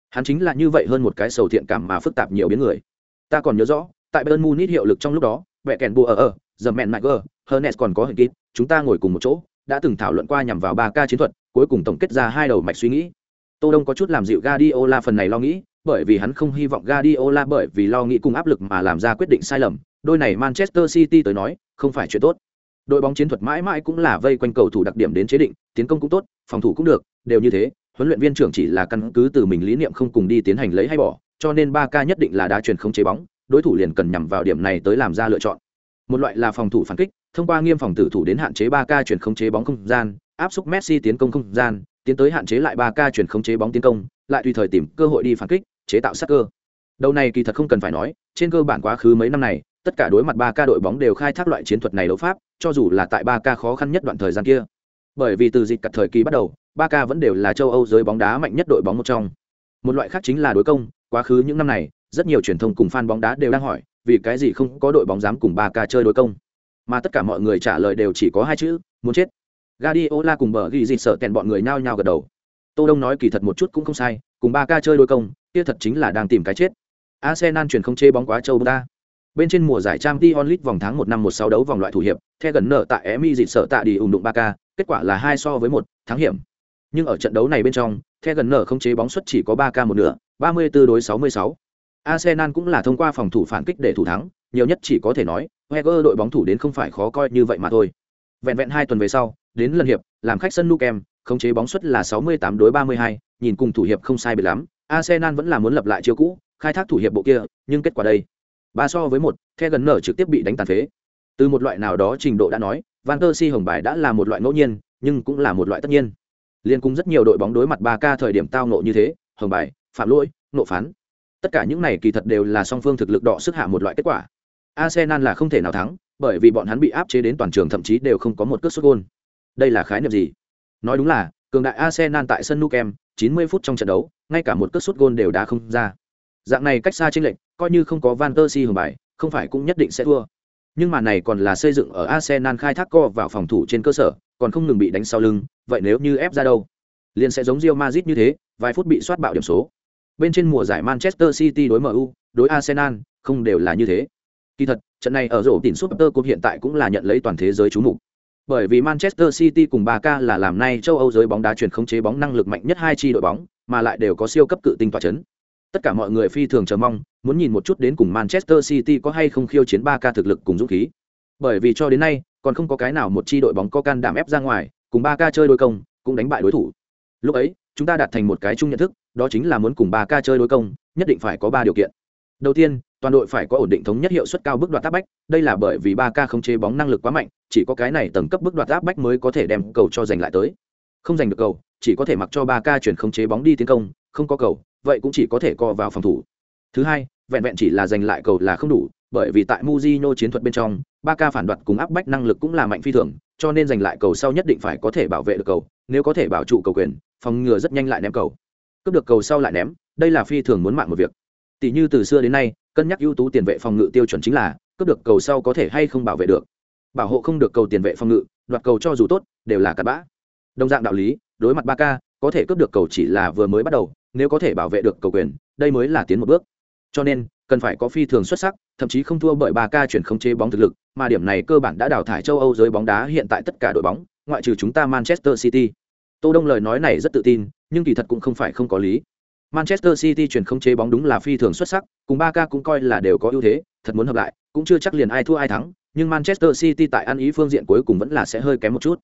hắn chính là như vậy hơn một cái sầu thiện cảm mà phức tạp nhiều biến người ta còn nhớ rõ tại bayern munich hiệu lực trong lúc đó vẽ kèn bùa ở ở giờ mẹn mạch gờ hernes còn có hình kín, chúng ta ngồi cùng một chỗ đã từng thảo luận qua nhằm vào ba ca chiến thuật cuối cùng tổng kết ra hai đầu mạch suy nghĩ. Tô đông có chút làm dịu Guardiola phần này lo nghĩ bởi vì hắn không hy vọng Guardiola bởi vì lo nghĩ cùng áp lực mà làm ra quyết định sai lầm. Đôi này manchester city tới nói không phải chuyện tốt. Đội bóng chiến thuật mãi mãi cũng là vây quanh cầu thủ đặc điểm đến chế định tiến công cũng tốt phòng thủ cũng được đều như thế. Huấn luyện viên trưởng chỉ là căn cứ từ mình lý niệm không cùng đi tiến hành lấy hay bỏ cho nên ba ca nhất định là đá truyền không chế bóng đối thủ liền cần nhằm vào điểm này tới làm ra lựa chọn. Một loại là phòng thủ phản kích, thông qua nghiêm phòng tử thủ đến hạn chế ba ca chuyển không chế bóng không gian, áp xúc messi tiến công không gian, tiến tới hạn chế lại ba ca chuyển không chế bóng tiến công, lại tùy thời tìm cơ hội đi phản kích, chế tạo sát cơ. Đầu này kỳ thật không cần phải nói, trên cơ bản quá khứ mấy năm này, tất cả đối mặt ba ca đội bóng đều khai thác loại chiến thuật này đấu pháp, cho dù là tại ba ca khó khăn nhất đoạn thời gian kia. Bởi vì từ dịch cặt thời kỳ bắt đầu, ba ca vẫn đều là châu âu giới bóng đá mạnh nhất đội bóng một trong. Một loại khác chính là đối công, quá khứ những năm này rất nhiều truyền thông cùng fan bóng đá đều đang hỏi vì cái gì không có đội bóng dám cùng ba ca chơi đối công? Mà tất cả mọi người trả lời đều chỉ có hai chữ muốn chết. Guardiola cùng bờ ghi gì sợ kèn bọn người nhao nhao gật đầu. Tô đông nói kỳ thật một chút cũng không sai cùng ba ca chơi đối công kia thật chính là đang tìm cái chết. Arsenal chuyển không chê bóng quá châu ta Bên trên mùa giải Champions League vòng tháng 1 năm 16 đấu vòng loại thủ hiệp, The gần nở tại Emi dịt sợ tạ đi ủng đụng Barca, kết quả là 2 so với 1, thắng hiểm. Nhưng ở trận đấu này bên trong, The gần nở không chế bóng suất chỉ có 3K một nửa, 34 đối 66. Arsenal cũng là thông qua phòng thủ phản kích để thủ thắng, nhiều nhất chỉ có thể nói, Wenger đội bóng thủ đến không phải khó coi như vậy mà thôi. Vẹn vẹn 2 tuần về sau, đến lần hiệp, làm khách sân Nukem, khống chế bóng suất là 68 đối 32, nhìn cùng thủ hiệp không sai biệt lắm, Arsenal vẫn là muốn lập lại chiêu cũ, khai thác thủ hiệp bộ kia, nhưng kết quả đây? Ba so với một the gần nở trực tiếp bị đánh tàn phế. Từ một loại nào đó trình độ đã nói van der si hồng bài đã là một loại ngẫu nhiên nhưng cũng là một loại tất nhiên. Liên cung rất nhiều đội bóng đối mặt ba k thời điểm tao nộ như thế hồng bài phạm lỗi nộ phán tất cả những này kỳ thật đều là song phương thực lực đọ sức hạ một loại kết quả. Arsenal là không thể nào thắng, bởi vì bọn hắn bị áp chế đến toàn trường thậm chí đều không có một cước xuất gôn. Đây là khái niệm gì? Nói đúng là, cường đại arsenal tại sân nukem 90 phút trong trận đấu, ngay cả một cước xuất gôn đều đã không ra. Dạng này cách xa trên lệnh coi như không có van der si hưởng bài, không phải cũng nhất định sẽ thua. Nhưng mà này còn là xây dựng ở arsenal khai thác co vào phòng thủ trên cơ sở, còn không ngừng bị đánh sau lưng, vậy nếu như ép ra đâu? Liền sẽ giống Real Madrid như thế, vài phút bị soát bạo điểm số bên trên mùa giải manchester city đối mu đối arsenal không đều là như thế. Kỳ thật trận này ở rổ tỉnh super cup hiện tại cũng là nhận lấy toàn thế giới chú mục. Bởi vì manchester city cùng Barca là làm nay châu âu giới bóng đá chuyển khống chế bóng năng lực mạnh nhất hai chi đội bóng mà lại đều có siêu cấp cự tinh tỏa chấn. Tất cả mọi người phi thường chờ mong, muốn nhìn một chút đến cùng Manchester City có hay không khiêu chiến Barca thực lực cùng dũng khí. Bởi vì cho đến nay, còn không có cái nào một chi đội bóng có can đảm ép ra ngoài, cùng ba ca chơi đôi công cũng đánh bại đối thủ. Lúc ấy chúng ta đạt thành một cái chung nhận thức đó chính là muốn cùng ba ca chơi đối công nhất định phải có ba điều kiện. Đầu tiên toàn đội phải có ổn định thống nhất hiệu suất cao bước đoạt áp bách đây là bởi vì ba ca không chế bóng năng lực quá mạnh chỉ có cái này tầng cấp bước đoạt áp bách mới có thể đem cầu cho giành lại tới. Không giành được cầu chỉ có thể mặc cho ba ca chuyển không chế bóng đi tiến công không có cầu vậy cũng chỉ có thể co vào phòng thủ. Thứ hai vẹn vẹn chỉ là giành lại cầu là không đủ bởi vì tại Mujino chiến thuật bên trong, ba ca phản đoạt cùng áp bách năng lực cũng là mạnh phi thường, cho nên giành lại cầu sau nhất định phải có thể bảo vệ được cầu, nếu có thể bảo trụ cầu quyền, phòng ngừa rất nhanh lại ném cầu. Cướp được cầu sau lại ném, đây là phi thường muốn mạng một việc. Tỷ như từ xưa đến nay, cân nhắc ưu tú tiền vệ phòng ngự tiêu chuẩn chính là cướp được cầu sau có thể hay không bảo vệ được. Bảo hộ không được cầu tiền vệ phòng ngự, đoạt cầu cho dù tốt, đều là cặp bã. Đồng dạng đạo lý, đối mặt ba k có thể cướp được cầu chỉ là vừa mới bắt đầu, nếu có thể bảo vệ được cầu quyền, đây mới là tiến một bước. Cho nên, cần phải có phi thường xuất sắc, thậm chí không thua bởi ba k chuyển khống chế bóng thực lực, mà điểm này cơ bản đã đào thải châu Âu giới bóng đá hiện tại tất cả đội bóng, ngoại trừ chúng ta Manchester City. Tô Đông lời nói này rất tự tin, nhưng kỳ thật cũng không phải không có lý. Manchester City chuyển không chế bóng đúng là phi thường xuất sắc, cùng Barca cũng coi là đều có ưu thế, thật muốn hợp lại, cũng chưa chắc liền ai thua ai thắng, nhưng Manchester City tại ăn ý phương diện cuối cùng vẫn là sẽ hơi kém một chút.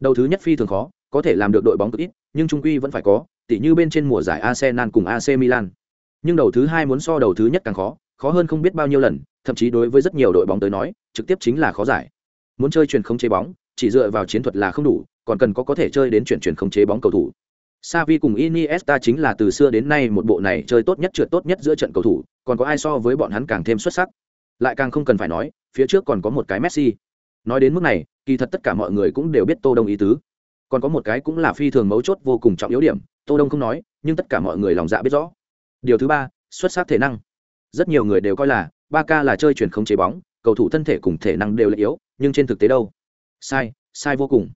Đầu thứ nhất phi thường khó, có thể làm được đội bóng cực ít, nhưng trung quy vẫn phải có, tỉ như bên trên mùa giải Arsenal cùng AC Milan nhưng đầu thứ hai muốn so đầu thứ nhất càng khó khó hơn không biết bao nhiêu lần thậm chí đối với rất nhiều đội bóng tới nói trực tiếp chính là khó giải muốn chơi chuyển không chế bóng chỉ dựa vào chiến thuật là không đủ còn cần có có thể chơi đến chuyển chuyển không chế bóng cầu thủ Savi cùng Iniesta chính là từ xưa đến nay một bộ này chơi tốt nhất trượt tốt nhất giữa trận cầu thủ, còn có ai so với bọn hắn càng thêm xuất sắc. Lại càng không cần phải nói, phía trước còn có một cái Messi. Nói đến mức này, kỳ thật tất cả mọi người cũng đều biết Tô Đông ý tứ. Còn có một cái cũng là phi thường mấu chốt vô cùng trọng yếu điểm, Tô Đông không nói, nhưng tất cả mọi người lòng dạ biết rõ điều thứ ba xuất sắc thể năng rất nhiều người đều coi là Barca là chơi chuyển không chế bóng cầu thủ thân thể cùng thể năng đều là yếu nhưng trên thực tế đâu sai sai vô cùng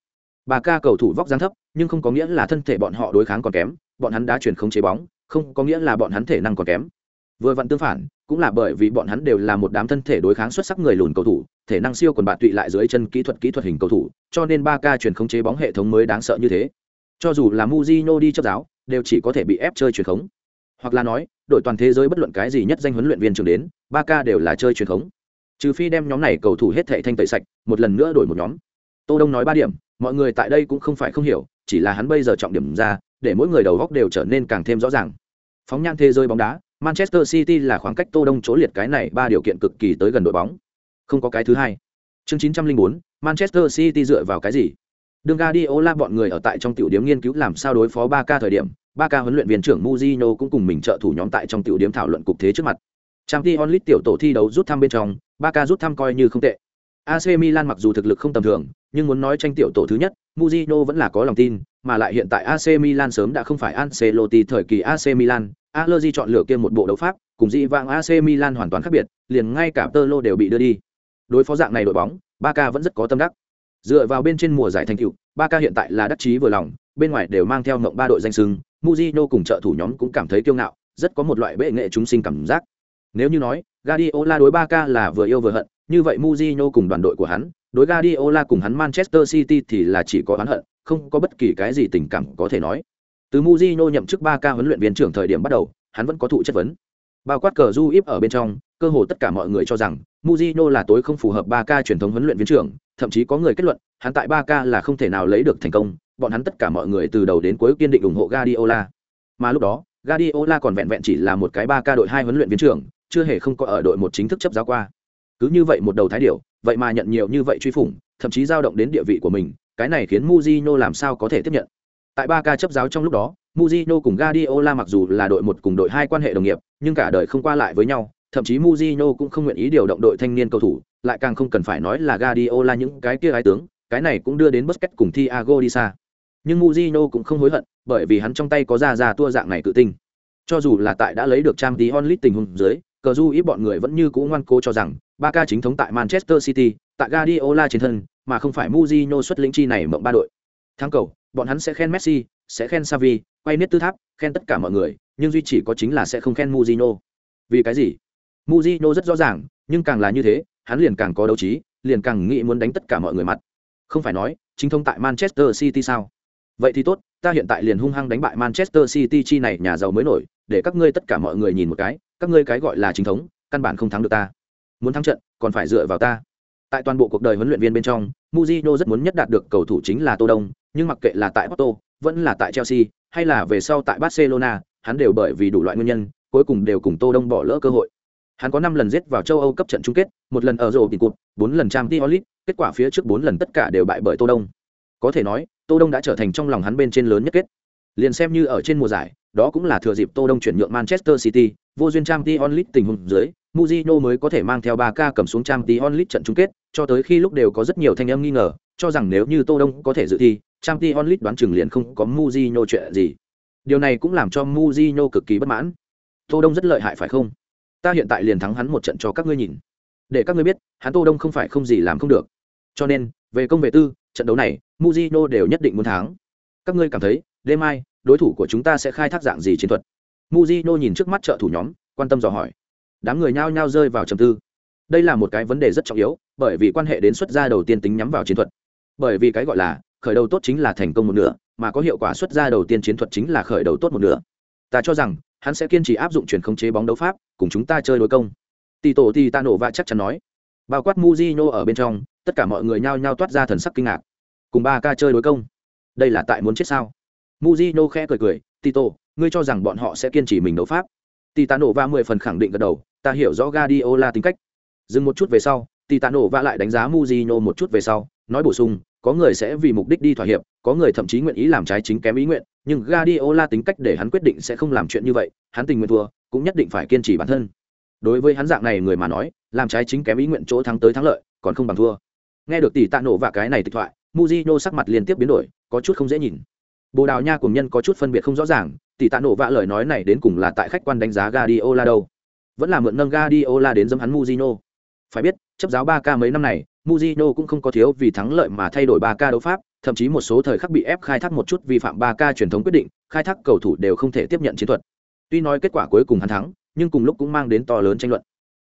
Barca cầu thủ vóc dáng thấp nhưng không có nghĩa là thân thể bọn họ đối kháng còn kém, bọn hắn đã chuyển không chế bóng, không có nghĩa là bọn hắn thể năng còn kém. Vừa vặn tương phản, cũng là bởi vì bọn hắn đều là một đám thân thể đối kháng xuất sắc người lùn cầu thủ, thể năng siêu còn bạn tụy lại dưới chân kỹ thuật kỹ thuật hình cầu thủ, cho nên ba k chuyển không chế bóng hệ thống mới đáng sợ như thế. Cho dù là Mujino đi chấp giáo, đều chỉ có thể bị ép chơi truyền khống. Hoặc là nói, đội toàn thế giới bất luận cái gì nhất danh huấn luyện viên trường đến, ba k đều là chơi truyền thống trừ phi đem nhóm này cầu thủ hết thệ thanh tẩy sạch, một lần nữa đổi một nhóm. Tô đông nói ba điểm, mọi người tại đây cũng không phải không hiểu chỉ là hắn bây giờ trọng điểm ra để mỗi người đầu góc đều trở nên càng thêm rõ ràng phóng nhan thế giới bóng đá manchester city là khoảng cách tô đông chỗ liệt cái này ba điều kiện cực kỳ tới gần đội bóng không có cái thứ hai chương 904, manchester city dựa vào cái gì Đường Guardiola bọn người ở tại trong tiểu điểm nghiên cứu làm sao đối phó 3K thời điểm, ba ca huấn luyện viên trưởng Mujino cũng cùng mình trợ thủ nhóm tại trong tiểu điểm thảo luận cục thế trước mặt. Champions League tiểu tổ thi đấu rút thăm bên trong, ba ca rút thăm coi như không tệ. AC Milan mặc dù thực lực không tầm thường, nhưng muốn nói tranh tiểu tổ thứ nhất, Mujino vẫn là có lòng tin, mà lại hiện tại AC Milan sớm đã không phải Ancelotti thời kỳ AC Milan, Allegri chọn lựa kia một bộ đấu pháp, cùng dị vãng AC Milan hoàn toàn khác biệt, liền ngay cả Tolo đều bị đưa đi. Đối phó dạng này đội bóng, Barca vẫn rất có tâm đắc. Dựa vào bên trên mùa giải thành tựu, Barca hiện tại là đắc chí vừa lòng, bên ngoài đều mang theo ngộng ba đội danh sừng, Mujino cùng trợ thủ nhóm cũng cảm thấy kiêu ngạo, rất có một loại bệ nghệ chúng sinh cảm giác. Nếu như nói, Guardiola đối Barca là vừa yêu vừa hận, như vậy Mujino cùng đoàn đội của hắn, đối Guardiola cùng hắn Manchester City thì là chỉ có oán hận, không có bất kỳ cái gì tình cảm có thể nói. Từ Mourinho nhậm chức Barca huấn luyện viên trưởng thời điểm bắt đầu, hắn vẫn có thụ chất vấn. Bao quát cờ du íp ở bên trong, cơ hồ tất cả mọi người cho rằng Mourinho là tối không phù hợp Barca truyền thống huấn luyện viên trưởng, thậm chí có người kết luận, hắn tại Barca là không thể nào lấy được thành công, bọn hắn tất cả mọi người từ đầu đến cuối kiên định ủng hộ Guardiola. Mà lúc đó, Guardiola còn vẹn vẹn chỉ là một cái 3K đội hai huấn luyện viên trưởng, chưa hề không có ở đội một chính thức chấp giáo qua. Cứ như vậy một đầu thái điểu, vậy mà nhận nhiều như vậy truy phủng, thậm chí dao động đến địa vị của mình, cái này khiến Mujino làm sao có thể tiếp nhận. Tại ba ca chấp giáo trong lúc đó, Mujino cùng Guardiola mặc dù là đội một cùng đội hai quan hệ đồng nghiệp, nhưng cả đời không qua lại với nhau, thậm chí Mujino cũng không nguyện ý điều động đội thanh niên cầu thủ, lại càng không cần phải nói là Guardiola những cái kia ái tướng, cái này cũng đưa đến Busquets cùng Thiago đi xa nhưng Mujino cũng không hối hận, bởi vì hắn trong tay có ra ra tua dạng này tự tin. Cho dù là tại đã lấy được trang tí onlit tình huống dưới, cờ du ít bọn người vẫn như cũ ngoan cố cho rằng ba ca chính thống tại Manchester City, tại Guardiola trên thân, mà không phải muzino xuất lĩnh chi này mộng ba đội. Thắng cầu, bọn hắn sẽ khen Messi, sẽ khen Xavi, quay nết tư tháp, khen tất cả mọi người, nhưng duy chỉ có chính là sẽ không khen muzino Vì cái gì? muzino rất rõ ràng, nhưng càng là như thế, hắn liền càng có đấu trí, liền càng nghĩ muốn đánh tất cả mọi người mặt. Không phải nói, chính thống tại Manchester City sao? vậy thì tốt ta hiện tại liền hung hăng đánh bại manchester city chi này nhà giàu mới nổi để các ngươi tất cả mọi người nhìn một cái các ngươi cái gọi là chính thống căn bản không thắng được ta muốn thắng trận còn phải dựa vào ta tại toàn bộ cuộc đời huấn luyện viên bên trong Mourinho rất muốn nhất đạt được cầu thủ chính là Tô Đông, nhưng mặc kệ là tại Porto, vẫn là tại Chelsea, hay là về sau tại Barcelona, hắn đều bởi vì đủ loại nguyên nhân, cuối cùng đều cùng Tô Đông bỏ lỡ cơ hội. Hắn có 5 lần giết vào châu Âu cấp trận chung kết, một lần ở rổ tiền cột, 4 lần Champions League, kết quả phía trước 4 lần tất cả đều bại bởi Tô Đông. Có thể nói, Tô Đông đã trở thành trong lòng hắn bên trên lớn nhất kết. Liền xem như ở trên mùa giải, đó cũng là thừa dịp Tô Đông chuyển nhượng Manchester City, vô duyên Champions League tình huống dưới, Mourinho mới có thể mang theo 3K cầm xuống Champions League trận chung kết, cho tới khi lúc đều có rất nhiều thanh âm nghi ngờ, cho rằng nếu như Tô Đông có thể dự thi, Champions League đoán chừng liền không có Mourinho chuyện gì. Điều này cũng làm cho Mourinho cực kỳ bất mãn. Tô Đông rất lợi hại phải không? Ta hiện tại liền thắng hắn một trận cho các ngươi nhìn. Để các ngươi biết, hắn Tô Đông không phải không gì làm không được. Cho nên, về công về tư, trận đấu này, Mourinho đều nhất định muốn thắng. Các ngươi cảm thấy, đêm mai, đối thủ của chúng ta sẽ khai thác dạng gì chiến thuật? muzino nhìn trước mắt trợ thủ nhóm, quan tâm dò hỏi. Đám người nhao nhao rơi vào trầm tư. Đây là một cái vấn đề rất trọng yếu, bởi vì quan hệ đến xuất ra đầu tiên tính nhắm vào chiến thuật. Bởi vì cái gọi là khởi đầu tốt chính là thành công một nửa, mà có hiệu quả xuất ra đầu tiên chiến thuật chính là khởi đầu tốt một nửa. Ta cho rằng, hắn sẽ kiên trì áp dụng chuyển khống chế bóng đấu pháp, cùng chúng ta chơi đối công. Tì tổ thì ta nổ và chắc chắn nói. Bao quát muzino ở bên trong, tất cả mọi người nhao nhao toát ra thần sắc kinh ngạc. Cùng ba ca chơi đối công. Đây là tại muốn chết sao? Mujino khẽ cười cười, Tito, ngươi cho rằng bọn họ sẽ kiên trì mình đấu pháp? Titano va mười phần khẳng định gật đầu ta hiểu rõ Guardiola tính cách. Dừng một chút về sau titano va lại đánh giá Mujino một chút về sau nói bổ sung có người sẽ vì mục đích đi thỏa hiệp có người thậm chí nguyện ý làm trái chính kém ý nguyện nhưng Guardiola tính cách để hắn quyết định sẽ không làm chuyện như vậy hắn tình nguyện thua cũng nhất định phải kiên trì bản thân. Đối với hắn dạng này người mà nói làm trái chính kém ý nguyện chỗ thắng tới thắng lợi còn không bằng thua. Nghe được tỷ tạ nổ và cái này tịch thoại Mujino sắc mặt liên tiếp biến đổi có chút không dễ nhìn bồ đào nha cùng nhân có chút phân biệt không rõ ràng, tỷ tạ nổ vạ lời nói này đến cùng là tại khách quan đánh giá Guardiola đâu? Vẫn là mượn nâng Guardiola đến dâm hắn Mujino phải biết, chấp giáo 3K mấy năm này Mujino cũng không có thiếu vì thắng lợi mà thay đổi 3K đấu pháp, thậm chí một số thời khắc bị ép khai thác một chút vi phạm 3K truyền thống quyết định, khai thác cầu thủ đều không thể tiếp nhận chiến thuật. Tuy nói kết quả cuối cùng hắn thắng, nhưng cùng lúc cũng mang đến to lớn tranh luận.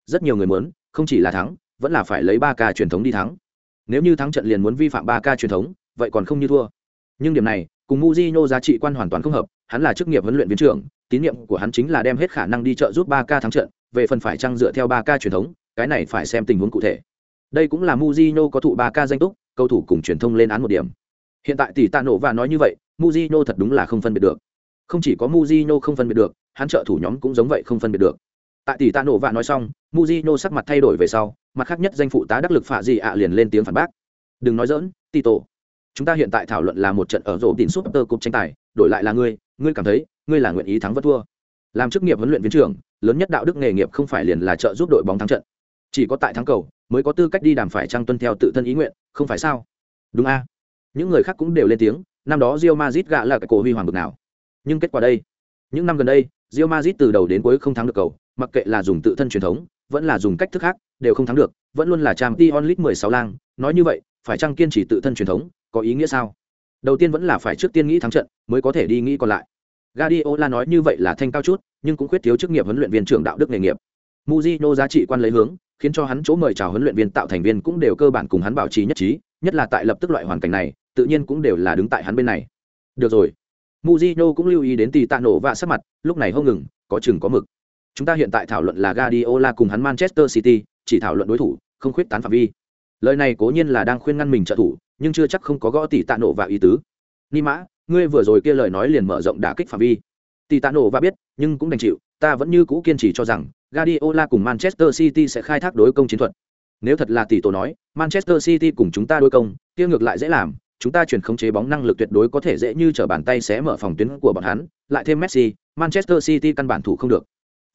Rất nhiều người muốn, không chỉ là thắng, vẫn là phải lấy 3K truyền thống đi thắng. Nếu như thắng trận liền muốn vi phạm 3K truyền thống, vậy còn không như thua. Nhưng điểm này cùng Mujino giá trị quan hoàn toàn không hợp, hắn là chức nghiệp huấn luyện viên trưởng, tín nhiệm của hắn chính là đem hết khả năng đi trợ giúp 3K thắng trận, về phần phải trang dựa theo 3K truyền thống, cái này phải xem tình huống cụ thể. Đây cũng là Mujino có thụ 3K danh túc, cầu thủ cùng truyền thông lên án một điểm. Hiện tại tỷ tạ nổ và nói như vậy, Mujino thật đúng là không phân biệt được. Không chỉ có Mujino không phân biệt được, hắn trợ thủ nhóm cũng giống vậy không phân biệt được. Tại tỷ tạ nổ và nói xong, Mujino sắc mặt thay đổi về sau, mặt khác nhất danh phụ tá đắc lực phạ gì ạ liền lên tiếng phản bác. Đừng nói dỡn, Tito chúng ta hiện tại thảo luận là một trận ở rổ tín súp tơ cúp tranh tài, đổi lại là ngươi ngươi cảm thấy, ngươi là nguyện ý thắng vất thua. Làm chức nghiệp huấn luyện viên trưởng, lớn nhất đạo đức nghề nghiệp không phải liền là trợ giúp đội bóng thắng trận. Chỉ có tại thắng cầu, mới có tư cách đi đàm phải trang tuân theo tự thân ý nguyện, không phải sao? Đúng a. Những người khác cũng đều lên tiếng, năm đó rio mazit gạ là cái cổ huy hoàng bực nào. Nhưng kết quả đây, những năm gần đây rio mazit từ đầu đến cuối không thắng được cầu, mặc kệ là dùng tự thân truyền thống, vẫn là dùng cách thức khác, đều không thắng được, vẫn luôn là trang t onlit mười sáu lang, nói như vậy, phải chăng kiên trì tự thân truyền thống có ý nghĩa sao? Đầu tiên vẫn là phải trước tiên nghĩ thắng trận, mới có thể đi nghĩ còn lại. Guardiola nói như vậy là thanh cao chút, nhưng cũng khuyết thiếu chức nghiệp huấn luyện viên trưởng đạo đức nghề nghiệp. Mujino giá trị quan lấy hướng, khiến cho hắn chỗ mời chào huấn luyện viên tạo thành viên cũng đều cơ bản cùng hắn bảo trì nhất trí, nhất là tại lập tức loại hoàn cảnh này, tự nhiên cũng đều là đứng tại hắn bên này. Được rồi. Mujino cũng lưu ý đến tỷ tạ nổ và sắc mặt, lúc này không ngừng, có chừng có mực. Chúng ta hiện tại thảo luận là Guardiola cùng hắn Manchester City, chỉ thảo luận đối thủ, không khuyết tán phạm vi lời này cố nhiên là đang khuyên ngăn mình trợ thủ, nhưng chưa chắc không có gõ tỷ tạ nổ và ý tứ. Ni mã, ngươi vừa rồi kia lời nói liền mở rộng đả kích phạm vi. Tỷ tạ nổ và biết, nhưng cũng đành chịu, ta vẫn như cũ kiên trì cho rằng, Guardiola cùng Manchester City sẽ khai thác đối công chiến thuật. Nếu thật là tỷ tổ nói, Manchester City cùng chúng ta đối công, kia ngược lại dễ làm, chúng ta chuyển khống chế bóng năng lực tuyệt đối có thể dễ như trở bàn tay sẽ mở phòng tuyến của bọn hắn, lại thêm Messi, Manchester City căn bản thủ không được.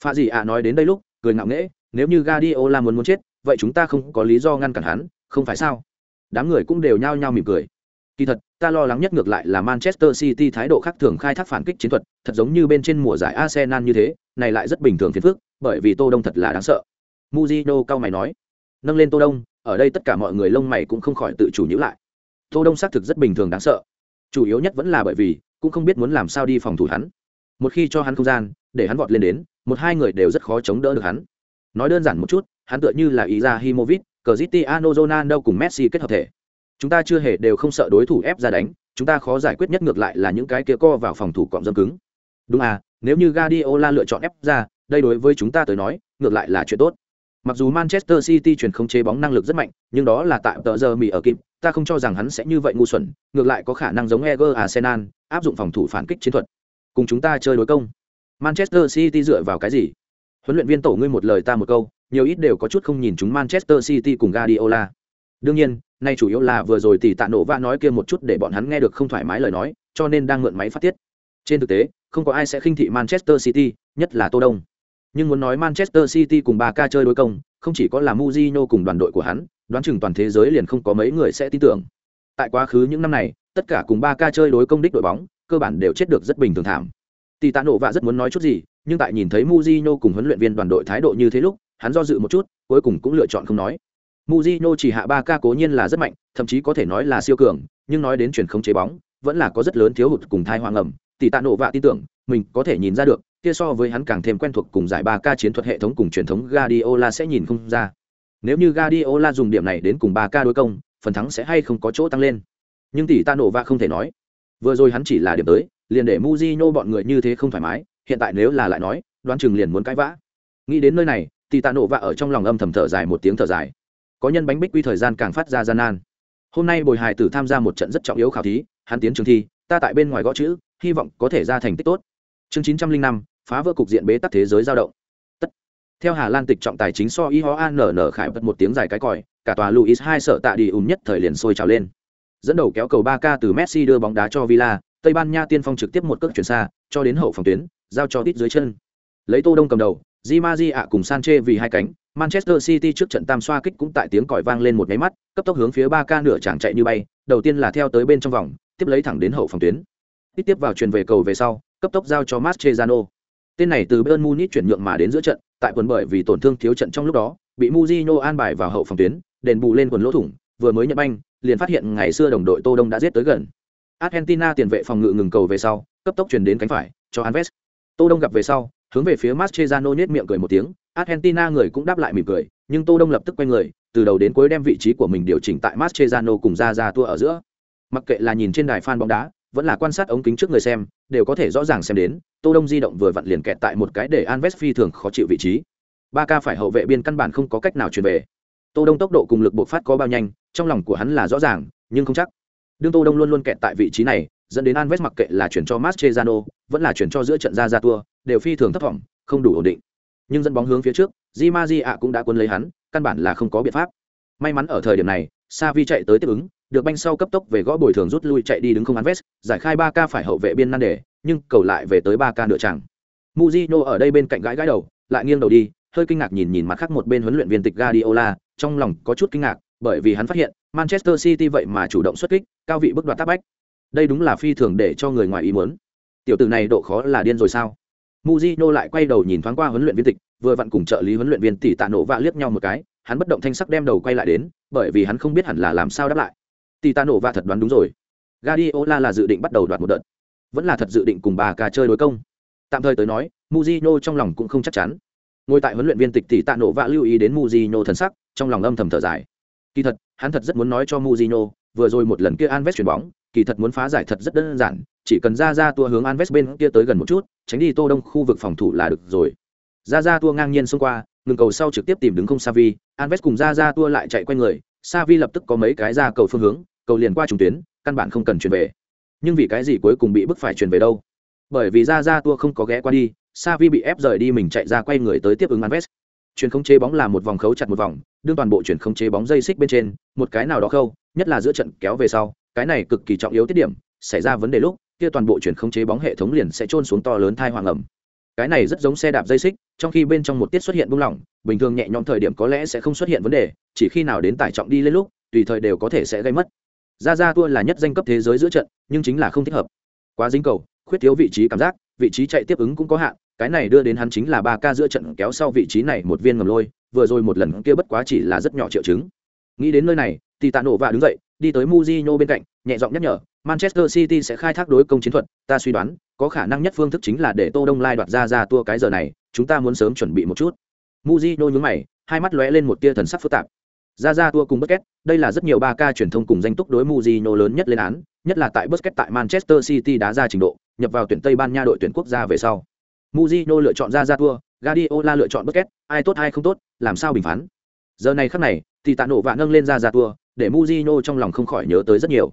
Pha gì ạ nói đến đây lúc, cười ngạo nghễ, nếu như Guardiola muốn muốn chết vậy chúng ta không có lý do ngăn cản hắn, không phải sao? Đám người cũng đều nhao nhao mỉm cười. Kỳ thật, ta lo lắng nhất ngược lại là manchester city thái độ khác thường khai thác phản kích chiến thuật, thật giống như bên trên mùa giải arsenal như thế, này lại rất bình thường phiền phức, bởi vì tô đông thật là đáng sợ. Muzino cao mày nói. Nâng lên tô đông, ở đây tất cả mọi người lông mày cũng không khỏi tự chủ nhíu lại. Tô đông xác thực rất bình thường đáng sợ. Chủ yếu nhất vẫn là bởi vì, cũng không biết muốn làm sao đi phòng thủ hắn. Một khi cho hắn không gian, để hắn vọt lên đến, một hai người đều rất khó chống đỡ được hắn. Nói đơn giản một chút hắn tựa như là ý Cristiano Ronaldo cùng Messi kết hợp thể. Chúng ta chưa hề đều không sợ đối thủ ép ra đánh, chúng ta khó giải quyết nhất ngược lại là những cái kia co vào phòng thủ cọm dâm cứng. Đúng à, nếu như Guardiola lựa chọn ép ra, đây đối với chúng ta tới nói, ngược lại là chuyện tốt. Mặc dù Manchester City chuyển không chế bóng năng lực rất mạnh, nhưng đó là tại tờ giờ mì ở kịp, ta không cho rằng hắn sẽ như vậy ngu xuẩn ngược lại có khả năng giống eger arsenal áp dụng phòng thủ phản kích chiến thuật cùng chúng ta chơi đối công manchester city dựa vào cái gì huấn luyện viên tổ ngươi một lời ta một câu nhiều ít đều có chút không nhìn chúng manchester city cùng guardiola. Đương nhiên, nay chủ yếu là vừa rồi tỷ tạ nổ va nói kia một chút để bọn hắn nghe được không thoải mái lời nói, cho nên đang mượn máy phát tiết. Trên thực tế, không có ai sẽ khinh thị manchester city, nhất là tô đông. Nhưng muốn nói manchester city cùng Barca chơi đối công, không chỉ có là Mourinho cùng đoàn đội của hắn, đoán chừng toàn thế giới liền không có mấy người sẽ tin tưởng. Tại quá khứ những năm này, tất cả cùng Barca chơi đối công đích đội bóng, cơ bản đều chết được rất bình thường thảm tỷ tạ nổ vạ rất muốn nói chút gì nhưng tại nhìn thấy muzino cùng huấn luyện viên đoàn đội thái độ như thế lúc hắn do dự một chút cuối cùng cũng lựa chọn không nói Mujino chỉ hạ ba ca cố nhiên là rất mạnh, thậm chí có thể nói là siêu cường, nhưng nói đến chuyển không chế bóng, vẫn là có rất lớn thiếu hụt cùng thai hoang ẩm. Tỷ Tạ Nộ Vạ tin tưởng, mình có thể nhìn ra được, kia so với hắn càng thêm quen thuộc cùng giải ba ca chiến thuật hệ thống cùng truyền thống Guardiola sẽ nhìn không ra. Nếu như Guardiola dùng điểm này đến cùng ba ca đối công, phần thắng sẽ hay không có chỗ tăng lên. Nhưng tỷ Tạ Nộ Vạ không thể nói. Vừa rồi hắn chỉ là điểm tới, liền để Mujino bọn người như thế không thoải mái, hiện tại nếu là lại nói, đoán chừng liền muốn cãi vã. Nghĩ đến nơi này, tỷ Tạ Vạ ở trong lòng âm thầm thở dài một tiếng thở dài. Có nhân bánh bích quy thời gian càng phát ra gian nan. Hôm nay bồi Hải tử tham gia một trận rất trọng yếu khảo thí hắn tiến trường thi ta tại bên ngoài gõ chữ hy vọng có thể ra thành tích tốt. Chương chín trăm linh năm phá vỡ cục diện bế tắc thế giới dao động. Tất. Theo hà lan tịch trọng tài chính so y ho an nở khải bật một tiếng dài cái còi cả tòa luis hai sợ tạ đi ùn nhất thời liền sôi trào lên. Dẫn đầu kéo cầu ba k từ messi đưa bóng đá cho villa tây ban nha tiên phong trực tiếp một cước chuyển xa cho đến hậu phòng tuyến giao cho tít dưới chân lấy tô đông cầm đầu di ma di ạ cùng sanche vì hai cánh Manchester City trước trận tam xoa kích cũng tại tiếng còi vang lên một cái mắt, cấp tốc hướng phía 3K nửa chẳng chạy như bay, đầu tiên là theo tới bên trong vòng, tiếp lấy thẳng đến hậu phòng tuyến. Tít tiếp vào truyền về cầu về sau, cấp tốc giao cho Mascherano. Tên này từ Bayern Munich chuyển nhượng mà đến giữa trận, tại quần bởi vì tổn thương thiếu trận trong lúc đó, bị Mourinho an bài vào hậu phòng tuyến, đền bù lên quần lỗ thủng, vừa mới nhận banh, liền phát hiện ngày xưa đồng đội Tô Đông đã giết tới gần. Argentina tiền vệ phòng ngự ngừng cầu về sau, cấp tốc chuyển đến cánh phải, cho Alves. Tô Đông gặp về sau, hướng về phía Mascherano nhếch miệng cười một tiếng, Argentina người cũng đáp lại mỉm cười, nhưng Tô Đông lập tức quay người, từ đầu đến cuối đem vị trí của mình điều chỉnh tại Mascherano cùng ra ra tua ở giữa. Mặc kệ là nhìn trên đài fan bóng đá, vẫn là quan sát ống kính trước người xem, đều có thể rõ ràng xem đến, Tô Đông di động vừa vặn liền kẹt tại một cái để Alves phi thường khó chịu vị trí. Ba ca phải hậu vệ biên căn bản không có cách nào chuyển về. Tô Đông tốc độ cùng lực bộc phát có bao nhanh, trong lòng của hắn là rõ ràng, nhưng không chắc. Đương Tô Đông luôn luôn kẹt tại vị trí này, dẫn đến Alves mặc kệ là chuyển cho Mascherano, vẫn là chuyển cho giữa trận ra ra tua, đều phi thường thấp vọng, không đủ ổn định. Nhưng dẫn bóng hướng phía trước di ma ạ cũng đã quân lấy hắn căn bản là không có biện pháp. May mắn ở thời điểm này Savi chạy tới tiếp ứng được banh sau cấp tốc về gõ bồi thường rút lui chạy đi đứng không Anves, giải khai ba ca phải hậu vệ biên nan đề nhưng cầu lại về tới ba ca nửa chẳng Mujino ở đây bên cạnh gãi gãi đầu lại nghiêng đầu đi hơi kinh ngạc nhìn nhìn mặt khác một bên huấn luyện viên tịch Guardiola, trong lòng có chút kinh ngạc, bởi vì hắn phát hiện Manchester City vậy mà chủ động xuất kích, cao vị bức đoạt tác bách. Đây đúng là phi thường để cho người ngoài ý muốn. Tiểu tử này độ khó là điên rồi sao? Mujino lại quay đầu nhìn thoáng qua huấn luyện viên tịch, vừa vặn cùng trợ lý huấn luyện viên tỷ tạ nổ vạ liếc nhau một cái, hắn bất động thanh sắc đem đầu quay lại đến, bởi vì hắn không biết hẳn là làm sao đáp lại. Tỷ tạ nổ vạ thật đoán đúng rồi. Guardiola là dự định bắt đầu đoạt một đợt, vẫn là thật dự định cùng bà ca chơi đối công. Tạm thời tới nói, Mujino trong lòng cũng không chắc chắn. Ngồi tại huấn luyện viên tịch tỷ tạ nổ vạ lưu ý đến Mujino thần sắc, trong lòng âm thầm thở dài. Kỳ thật, hắn thật rất muốn nói cho Mujino, vừa rồi một lần kia Anves chuyển bóng, kỳ thật muốn phá giải thật rất đơn giản, chỉ cần ra ra tua hướng Anves bên kia tới gần một chút, tránh đi Tô Đông khu vực phòng thủ là được rồi. Ra ra tua ngang nhiên xông qua, ngừng cầu sau trực tiếp tìm đứng không Savi, Anves cùng ra ra tua lại chạy quanh người, Savi lập tức có mấy cái ra cầu phương hướng, cầu liền qua trung tuyến, căn bản không cần chuyển về. Nhưng vì cái gì cuối cùng bị bức phải chuyển về đâu? Bởi vì ra ra tua không có ghé qua đi, Savi bị ép rời đi mình chạy ra quay người tới tiếp ứng Anves. Chuyển không chế bóng là một vòng khấu chặt một vòng, đương toàn bộ chuyển không chế bóng dây xích bên trên, một cái nào đó khâu, nhất là giữa trận kéo về sau, cái này cực kỳ trọng yếu tiết điểm, xảy ra vấn đề lúc, kia toàn bộ chuyển không chế bóng hệ thống liền sẽ trôn xuống to lớn thai hoàng ẩm. Cái này rất giống xe đạp dây xích trong khi bên trong một tiết xuất hiện buông lỏng bình thường nhẹ nhõm thời điểm có lẽ sẽ không xuất hiện vấn đề chỉ khi nào đến tải trọng đi lên lúc tùy thời đều có thể sẽ gây mất. Ra ra tua là nhất danh cấp thế giới giữa trận nhưng chính là không thích hợp. Quá dính cầu khuyết thiếu vị trí cảm giác vị trí chạy tiếp ứng cũng có hạn cái này đưa đến hắn chính là ba ca giữa trận kéo sau vị trí này một viên ngầm lôi vừa rồi một lần kia bất quá chỉ là rất nhỏ triệu chứng nghĩ đến nơi này thì tạ nổ và đứng dậy đi tới Mujino bên cạnh nhẹ giọng nhắc nhở Manchester City sẽ khai thác đối công chiến thuật, ta suy đoán, có khả năng nhất phương thức chính là để Tô Đông Lai đoạt ra ra tua cái giờ này, chúng ta muốn sớm chuẩn bị một chút. Mujino nhướng mày, hai mắt lóe lên một tia thần sắc phức tạp. Ra ra tua cùng Busquets, đây là rất nhiều ba ca truyền thông cùng danh túc đối Mujino lớn nhất lên án, nhất là tại Busquets tại Manchester City đá ra trình độ, nhập vào tuyển Tây Ban Nha đội tuyển quốc gia về sau. Mujino lựa chọn ra ra tua, Guardiola lựa chọn Busquets, ai tốt ai không tốt, làm sao bình phán. Giờ này khắc này, thì tạ nổ và nâng lên ra ra tua, để Mujino trong lòng không khỏi nhớ tới rất nhiều.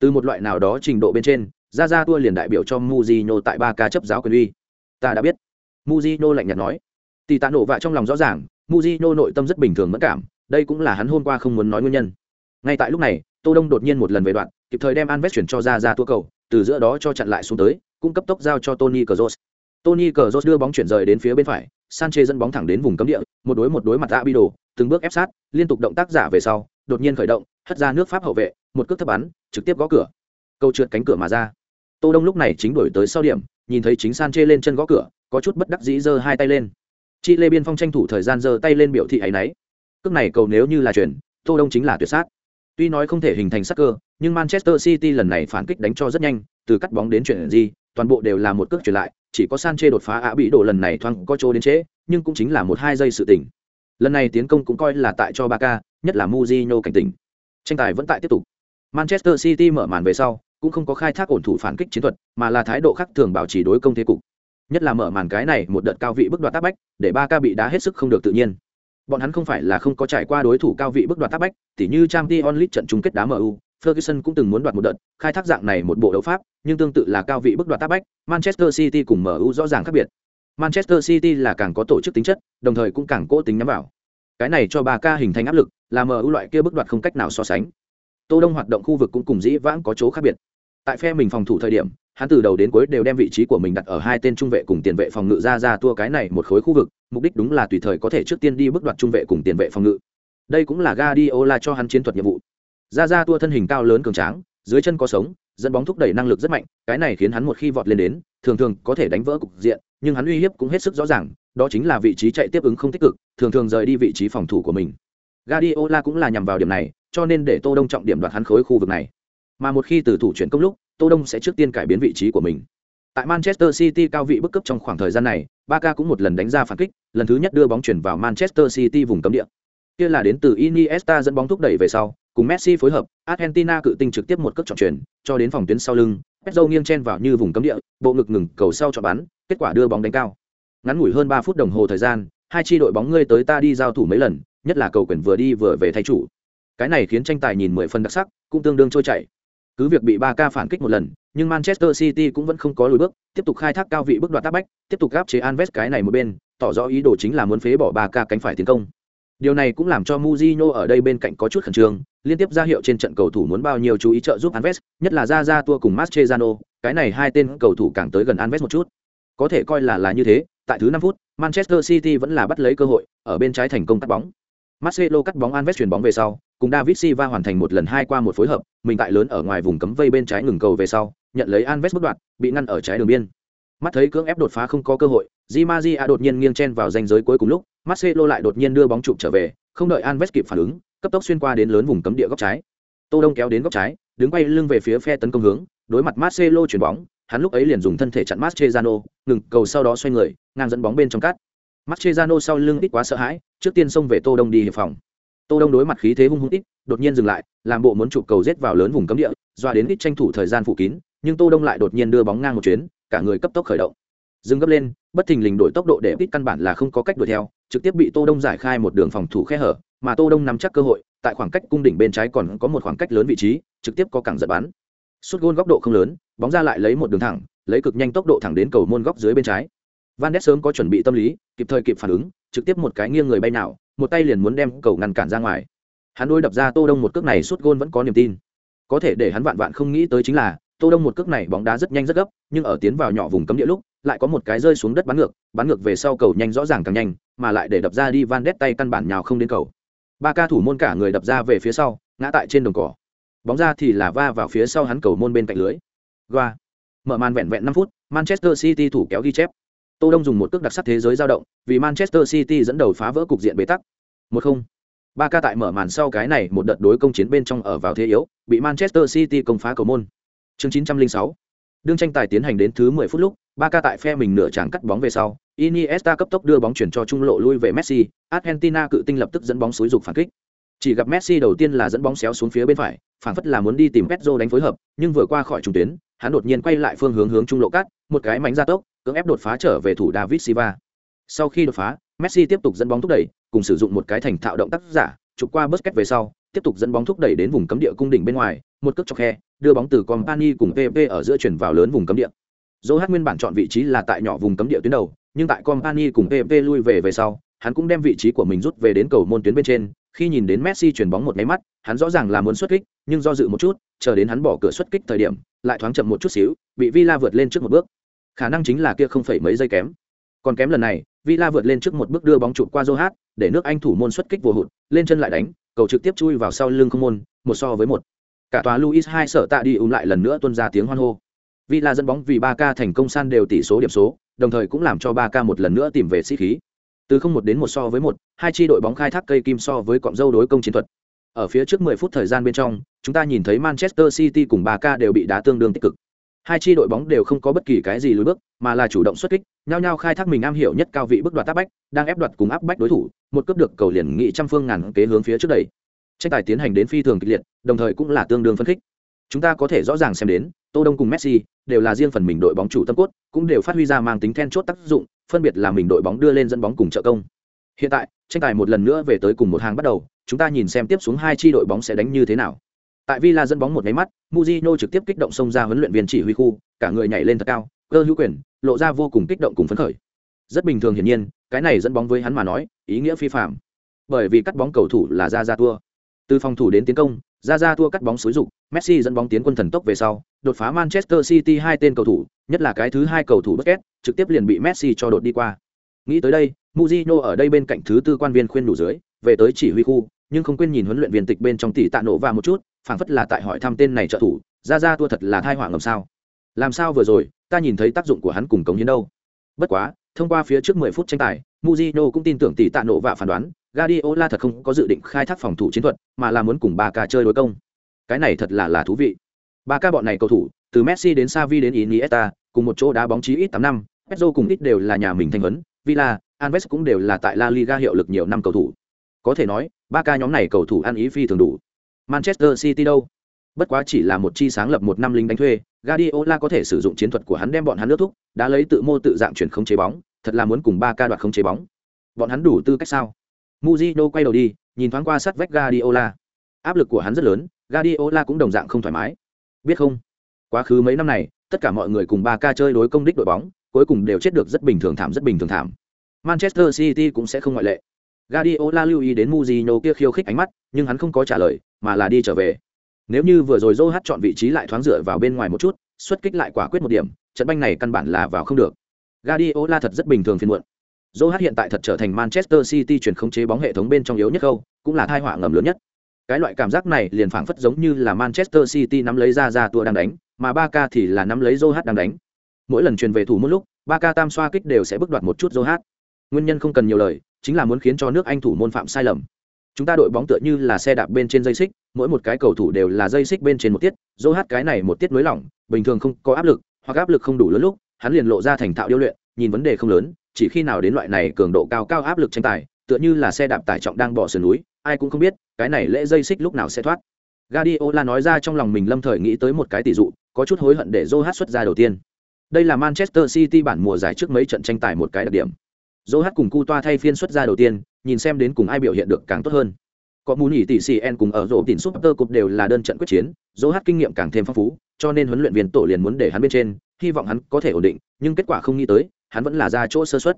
Từ một loại nào đó trình độ bên trên, ra ra tua liền đại biểu cho Mujino tại ba ca chấp giáo quyền uy. Ta đã biết. Mujino lạnh nhạt nói. Tỷ tạ nổ vạ trong lòng rõ ràng, Mujino nội tâm rất bình thường mẫn cảm, đây cũng là hắn hôm qua không muốn nói nguyên nhân. Ngay tại lúc này, Tô Đông đột nhiên một lần về đoạn, kịp thời đem Anves chuyển cho ra ra tua cầu, từ giữa đó cho chặn lại xuống tới, cung cấp tốc giao cho Tony Kroos. Tony Cazorla đưa bóng chuyển rời đến phía bên phải, Sanchez dẫn bóng thẳng đến vùng cấm địa, một đối một đối mặt Abido, từng bước ép sát, liên tục động tác giả về sau, đột nhiên khởi động, hất ra nước Pháp hậu vệ, một cước thấp bắn, trực tiếp gõ cửa. Câu trượt cánh cửa mà ra. Tô Đông lúc này chính đổi tới sau điểm, nhìn thấy chính Sanchez lên chân gõ cửa, có chút bất đắc dĩ giơ hai tay lên. Chi Lê Biên Phong tranh thủ thời gian giơ tay lên biểu thị ấy nấy. Cước này cầu nếu như là chuyển, Tô Đông chính là tuyệt sát. Tuy nói không thể hình thành sắc cơ, nhưng Manchester City lần này phản kích đánh cho rất nhanh, từ cắt bóng đến chuyển gì, toàn bộ đều là một cước chuyển lại, chỉ có san chê đột phá ạ bị đổ lần này thoáng có chỗ đến chế, nhưng cũng chính là một hai giây sự tỉnh. Lần này tiến công cũng coi là tại cho Barca, nhất là muzino cảnh tỉnh. Tranh tài vẫn tại tiếp tục. Manchester City mở màn về sau, cũng không có khai thác ổn thủ phản kích chiến thuật, mà là thái độ khác thường bảo trì đối công thế cục. Nhất là mở màn cái này một đợt cao vị bức đoạt tác bách, để Barca bị đá hết sức không được tự nhiên. Bọn hắn không phải là không có trải qua đối thủ cao vị bức đoạt tác bách, tỉ như trang t onlit trận chung kết đá MU, Ferguson cũng từng muốn đoạt một đợt, khai thác dạng này một bộ đấu pháp, nhưng tương tự là cao vị bức đoạt tác bách, Manchester City cùng MU rõ ràng khác biệt. Manchester City là càng có tổ chức tính chất, đồng thời cũng càng cố tính nhắm vào. Cái này cho Barca hình thành áp lực, là MU loại kia bức đoạt không cách nào so sánh. Tô Đông hoạt động khu vực cũng cùng dĩ vãng có chỗ khác biệt. Tại phe mình phòng thủ thời điểm, hắn từ đầu đến cuối đều đem vị trí của mình đặt ở hai tên trung vệ cùng tiền vệ phòng ngự ra ra tua cái này một khối khu vực, mục đích đúng là tùy thời có thể trước tiên đi bước đoạt trung vệ cùng tiền vệ phòng ngự. Đây cũng là Guardiola cho hắn chiến thuật nhiệm vụ. Ra ra tua thân hình cao lớn cường tráng, dưới chân có sống, dẫn bóng thúc đẩy năng lực rất mạnh, cái này khiến hắn một khi vọt lên đến, thường thường có thể đánh vỡ cục diện, nhưng hắn uy hiếp cũng hết sức rõ ràng, đó chính là vị trí chạy tiếp ứng không tích cực, thường thường rời đi vị trí phòng thủ của mình. Guardiola cũng là nhằm vào điểm này, cho nên để Tô Đông trọng điểm đoạt hắn khối khu vực này. Mà một khi từ thủ chuyển công lúc, Tô Đông sẽ trước tiên cải biến vị trí của mình. Tại Manchester City cao vị bức cấp trong khoảng thời gian này, Barca cũng một lần đánh ra phản kích, lần thứ nhất đưa bóng chuyển vào Manchester City vùng cấm địa. Kia là đến từ Iniesta dẫn bóng thúc đẩy về sau, cùng Messi phối hợp, Argentina cự tinh trực tiếp một cước trọng chuyển, cho đến phòng tuyến sau lưng, Pedro nghiêng chen vào như vùng cấm địa, bộ ngực ngừng cầu sau cho bắn, kết quả đưa bóng đánh cao. Ngắn ngủi hơn 3 phút đồng hồ thời gian, hai chi đội bóng ngươi tới ta đi giao thủ mấy lần, nhất là cầu quyền vừa đi vừa về thay chủ. Cái này khiến tranh tài nhìn 10 phần đặc sắc, cũng tương đương trôi chảy. Cứ việc bị Barca phản kích một lần, nhưng Manchester City cũng vẫn không có lùi bước, tiếp tục khai thác cao vị bước đoạt tác bách, tiếp tục gáp chế Anves cái này một bên, tỏ rõ ý đồ chính là muốn phế bỏ Barca cánh phải tiến công. Điều này cũng làm cho Mujino ở đây bên cạnh có chút khẩn trương, liên tiếp ra hiệu trên trận cầu thủ muốn bao nhiêu chú ý trợ giúp Anves, nhất là ra ra tua cùng Mascherano, cái này hai tên cầu thủ càng tới gần Anves một chút. Có thể coi là là như thế, tại thứ 5 phút, Manchester City vẫn là bắt lấy cơ hội, ở bên trái thành công cắt bóng. Marcelo cắt bóng Anves chuyển bóng về sau, cùng David Silva hoàn thành một lần hai qua một phối hợp, mình tại lớn ở ngoài vùng cấm vây bên trái ngừng cầu về sau, nhận lấy Anves bất đoạn, bị ngăn ở trái đường biên. Mắt thấy cưỡng ép đột phá không có cơ hội, Di Maria đột nhiên nghiêng chen vào ranh giới cuối cùng lúc, Marcelo lại đột nhiên đưa bóng chụp trở về, không đợi Anves kịp phản ứng, cấp tốc xuyên qua đến lớn vùng cấm địa góc trái. Tô Đông kéo đến góc trái, đứng quay lưng về phía phe tấn công hướng, đối mặt Marcelo chuyển bóng, hắn lúc ấy liền dùng thân thể chặn Mascherano, ngừng cầu sau đó xoay người, ngang dẫn bóng bên trong cắt. Mascherano sau lưng ít quá sợ hãi, trước tiên xông về Tô Đông đi hiệp phòng. Tô Đông đối mặt khí thế hung hung ít, đột nhiên dừng lại, làm bộ muốn chụp cầu giết vào lớn vùng cấm địa, doa đến ít tranh thủ thời gian phủ kín, nhưng Tô Đông lại đột nhiên đưa bóng ngang một chuyến, cả người cấp tốc khởi động. Dừng gấp lên, bất thình lình đổi tốc độ để ít căn bản là không có cách đuổi theo, trực tiếp bị Tô Đông giải khai một đường phòng thủ khe hở, mà Tô Đông nắm chắc cơ hội, tại khoảng cách cung đỉnh bên trái còn có một khoảng cách lớn vị trí, trực tiếp có cẳng giật bắn. Sút gôn góc độ không lớn, bóng ra lại lấy một đường thẳng, lấy cực nhanh tốc độ thẳng đến cầu môn góc dưới bên trái. Van Ness sớm có chuẩn bị tâm lý, kịp thời kịp phản ứng, trực tiếp một cái nghiêng người bay nào, một tay liền muốn đem cầu ngăn cản ra ngoài. Hắn đôi đập ra Tô Đông một cước này sút gôn vẫn có niềm tin. Có thể để hắn vạn vạn không nghĩ tới chính là, Tô Đông một cước này bóng đá rất nhanh rất gấp, nhưng ở tiến vào nhỏ vùng cấm địa lúc, lại có một cái rơi xuống đất bắn ngược, bắn ngược về sau cầu nhanh rõ ràng càng nhanh, mà lại để đập ra đi Van đét tay căn bản nhào không đến cầu. Ba ca thủ môn cả người đập ra về phía sau, ngã tại trên đồng cỏ. Bóng ra thì là va vào phía sau hắn cầu môn bên cạnh lưới. Goa. Mở màn vẹn vẹn 5 phút, Manchester City thủ kéo ghi chép. Tô Đông dùng một cước đặc sắc thế giới dao động, vì Manchester City dẫn đầu phá vỡ cục diện bế tắc. 1-0. Ba ca tại mở màn sau cái này một đợt đối công chiến bên trong ở vào thế yếu, bị Manchester City công phá cầu môn. Chương 906. Đương tranh tài tiến hành đến thứ 10 phút lúc, Ba ca tại phe mình nửa chàng cắt bóng về sau, Iniesta cấp tốc đưa bóng chuyển cho trung lộ lui về Messi, Argentina cự tinh lập tức dẫn bóng xúi dục phản kích. Chỉ gặp Messi đầu tiên là dẫn bóng xéo xuống phía bên phải, phản phất là muốn đi tìm Pedro đánh phối hợp, nhưng vừa qua khỏi trung tuyến, hắn đột nhiên quay lại phương hướng hướng trung lộ cắt, một cái mánh ra tốc, cưỡng ép đột phá trở về thủ David Silva. Sau khi đột phá, Messi tiếp tục dẫn bóng thúc đẩy, cùng sử dụng một cái thành thạo động tác giả, chụp qua Busquets về sau, tiếp tục dẫn bóng thúc đẩy đến vùng cấm địa cung đỉnh bên ngoài, một cước chọc khe, đưa bóng từ Company cùng PP ở giữa chuyển vào lớn vùng cấm địa. Zohat nguyên bản chọn vị trí là tại nhỏ vùng cấm địa tuyến đầu, nhưng tại Company cùng PP lui về về sau, hắn cũng đem vị trí của mình rút về đến cầu môn tuyến bên trên, khi nhìn đến Messi chuyển bóng một máy mắt, hắn rõ ràng là muốn xuất kích, nhưng do dự một chút, chờ đến hắn bỏ cửa xuất kích thời điểm, lại thoáng chậm một chút xíu, bị Villa vượt lên trước một bước. Khả năng chính là kia không phải mấy giây kém. Còn kém lần này, Villa vượt lên trước một bước đưa bóng trụ qua Zohat, để nước Anh thủ môn xuất kích vô hụt, lên chân lại đánh, cầu trực tiếp chui vào sau lưng không môn, một so với một. Cả tòa Luis hai sợ tạ đi ùm lại lần nữa tuôn ra tiếng hoan hô. Villa dẫn bóng vì 3K thành công san đều tỷ số điểm số, đồng thời cũng làm cho 3K một lần nữa tìm về sĩ khí. Từ không một đến một so với một, hai chi đội bóng khai thác cây kim so với cọng dâu đối công chiến thuật. Ở phía trước 10 phút thời gian bên trong, chúng ta nhìn thấy Manchester City cùng 3K đều bị đá tương đương tích cực. Hai chi đội bóng đều không có bất kỳ cái gì lùi bước, mà là chủ động xuất kích, nhao nhao khai thác mình am hiểu nhất cao vị bức đoạt tác bách, đang ép đoạt cùng áp bách đối thủ, một cướp được cầu liền nghị trăm phương ngàn kế hướng phía trước đẩy. Tranh tài tiến hành đến phi thường kịch liệt, đồng thời cũng là tương đương phân khích. Chúng ta có thể rõ ràng xem đến, Tô Đông cùng Messi đều là riêng phần mình đội bóng chủ tâm cốt, cũng đều phát huy ra mang tính then chốt tác dụng, phân biệt là mình đội bóng đưa lên dẫn bóng cùng trợ công. Hiện tại, tranh tài một lần nữa về tới cùng một hàng bắt đầu, chúng ta nhìn xem tiếp xuống hai chi đội bóng sẽ đánh như thế nào. Tại Villa dẫn bóng một cái mắt, Mujino trực tiếp kích động xông ra huấn luyện viên chỉ huy khu, cả người nhảy lên thật cao, cơ hữu quyền, lộ ra vô cùng kích động cùng phấn khởi. Rất bình thường hiển nhiên, cái này dẫn bóng với hắn mà nói, ý nghĩa phi phàm. Bởi vì cắt bóng cầu thủ là ra ra tua. Từ phòng thủ đến tiến công, ra ra tua cắt bóng xúi dục, Messi dẫn bóng tiến quân thần tốc về sau, đột phá Manchester City hai tên cầu thủ, nhất là cái thứ hai cầu thủ Busquets, trực tiếp liền bị Messi cho đột đi qua. Nghĩ tới đây, Mujino ở đây bên cạnh thứ tư quan viên khuyên đủ dưới, về tới chỉ huy khu, nhưng không quên nhìn huấn luyện viên tịch bên trong tỷ tạ nổ và một chút, phảng phất là tại hỏi thăm tên này trợ thủ, ra ra tua thật là thai họa ngầm sao? Làm sao vừa rồi, ta nhìn thấy tác dụng của hắn cùng cống hiến đâu? Bất quá, thông qua phía trước 10 phút tranh tài, Mujino cũng tin tưởng tỷ tạ nổ và phán đoán, Guardiola thật không có dự định khai thác phòng thủ chiến thuật, mà là muốn cùng Barca chơi đối công. Cái này thật là là thú vị. Ba ca bọn này cầu thủ, từ Messi đến Xavi đến Iniesta, cùng một chỗ đá bóng chí ít tám năm, Pedro cùng ít đều là nhà mình thanh huấn, Villa, Alves cũng đều là tại La Liga hiệu lực nhiều năm cầu thủ. Có thể nói, ba ca nhóm này cầu thủ ăn ý phi thường đủ. Manchester City đâu? Bất quá chỉ là một chi sáng lập một năm lính đánh thuê, Guardiola có thể sử dụng chiến thuật của hắn đem bọn hắn nước thúc, đã lấy tự mô tự dạng chuyển không chế bóng, thật là muốn cùng ba ca đoạt không chế bóng. Bọn hắn đủ tư cách sao? Mujino quay đầu đi, nhìn thoáng qua sát vách Guardiola. Áp lực của hắn rất lớn, Guardiola cũng đồng dạng không thoải mái. Biết không? Quá khứ mấy năm này, tất cả mọi người cùng Barca chơi đối công đích đội bóng, cuối cùng đều chết được rất bình thường thảm rất bình thường thảm. Manchester City cũng sẽ không ngoại lệ. Guardiola lưu ý đến Mujino kia khiêu khích ánh mắt, nhưng hắn không có trả lời, mà là đi trở về. Nếu như vừa rồi Zohat chọn vị trí lại thoáng dựa vào bên ngoài một chút, xuất kích lại quả quyết một điểm, trận banh này căn bản là vào không được. Guardiola thật rất bình thường phiền muộn. Zohat hiện tại thật trở thành Manchester City chuyển không chế bóng hệ thống bên trong yếu nhất câu, cũng là tai họa ngầm lớn nhất. Cái loại cảm giác này liền phảng phất giống như là Manchester City nắm lấy ra ra tua đang đánh, mà Barca thì là nắm lấy Zohat đang đánh. Mỗi lần truyền về thủ một lúc, Barca tam xoa kích đều sẽ bước đoạt một chút Zohat. Nguyên nhân không cần nhiều lời, chính là muốn khiến cho nước Anh thủ môn phạm sai lầm. Chúng ta đội bóng tựa như là xe đạp bên trên dây xích, mỗi một cái cầu thủ đều là dây xích bên trên một tiết, Zohat cái này một tiết nối lỏng, bình thường không có áp lực, hoặc áp lực không đủ lớn lúc, hắn liền lộ ra thành thạo điêu luyện, nhìn vấn đề không lớn, chỉ khi nào đến loại này cường độ cao cao áp lực tranh tài, tựa như là xe đạp tải trọng đang bỏ sườn núi, ai cũng không biết, cái này lễ dây xích lúc nào sẽ thoát. Guardiola nói ra trong lòng mình lâm thời nghĩ tới một cái tỷ dụ, có chút hối hận để Zohat xuất ra đầu tiên. Đây là Manchester City bản mùa giải trước mấy trận tranh tài một cái đặc điểm. Zohat cùng Cu Toa thay phiên xuất ra đầu tiên, nhìn xem đến cùng ai biểu hiện được càng tốt hơn. Có mù nhỉ tỷ CN cùng ở rổ súp tơ cục đều là đơn trận quyết chiến, Zohat kinh nghiệm càng thêm phong phú, cho nên huấn luyện viên tổ liền muốn để hắn bên trên, hy vọng hắn có thể ổn định, nhưng kết quả không nghĩ tới, hắn vẫn là ra chỗ sơ suất.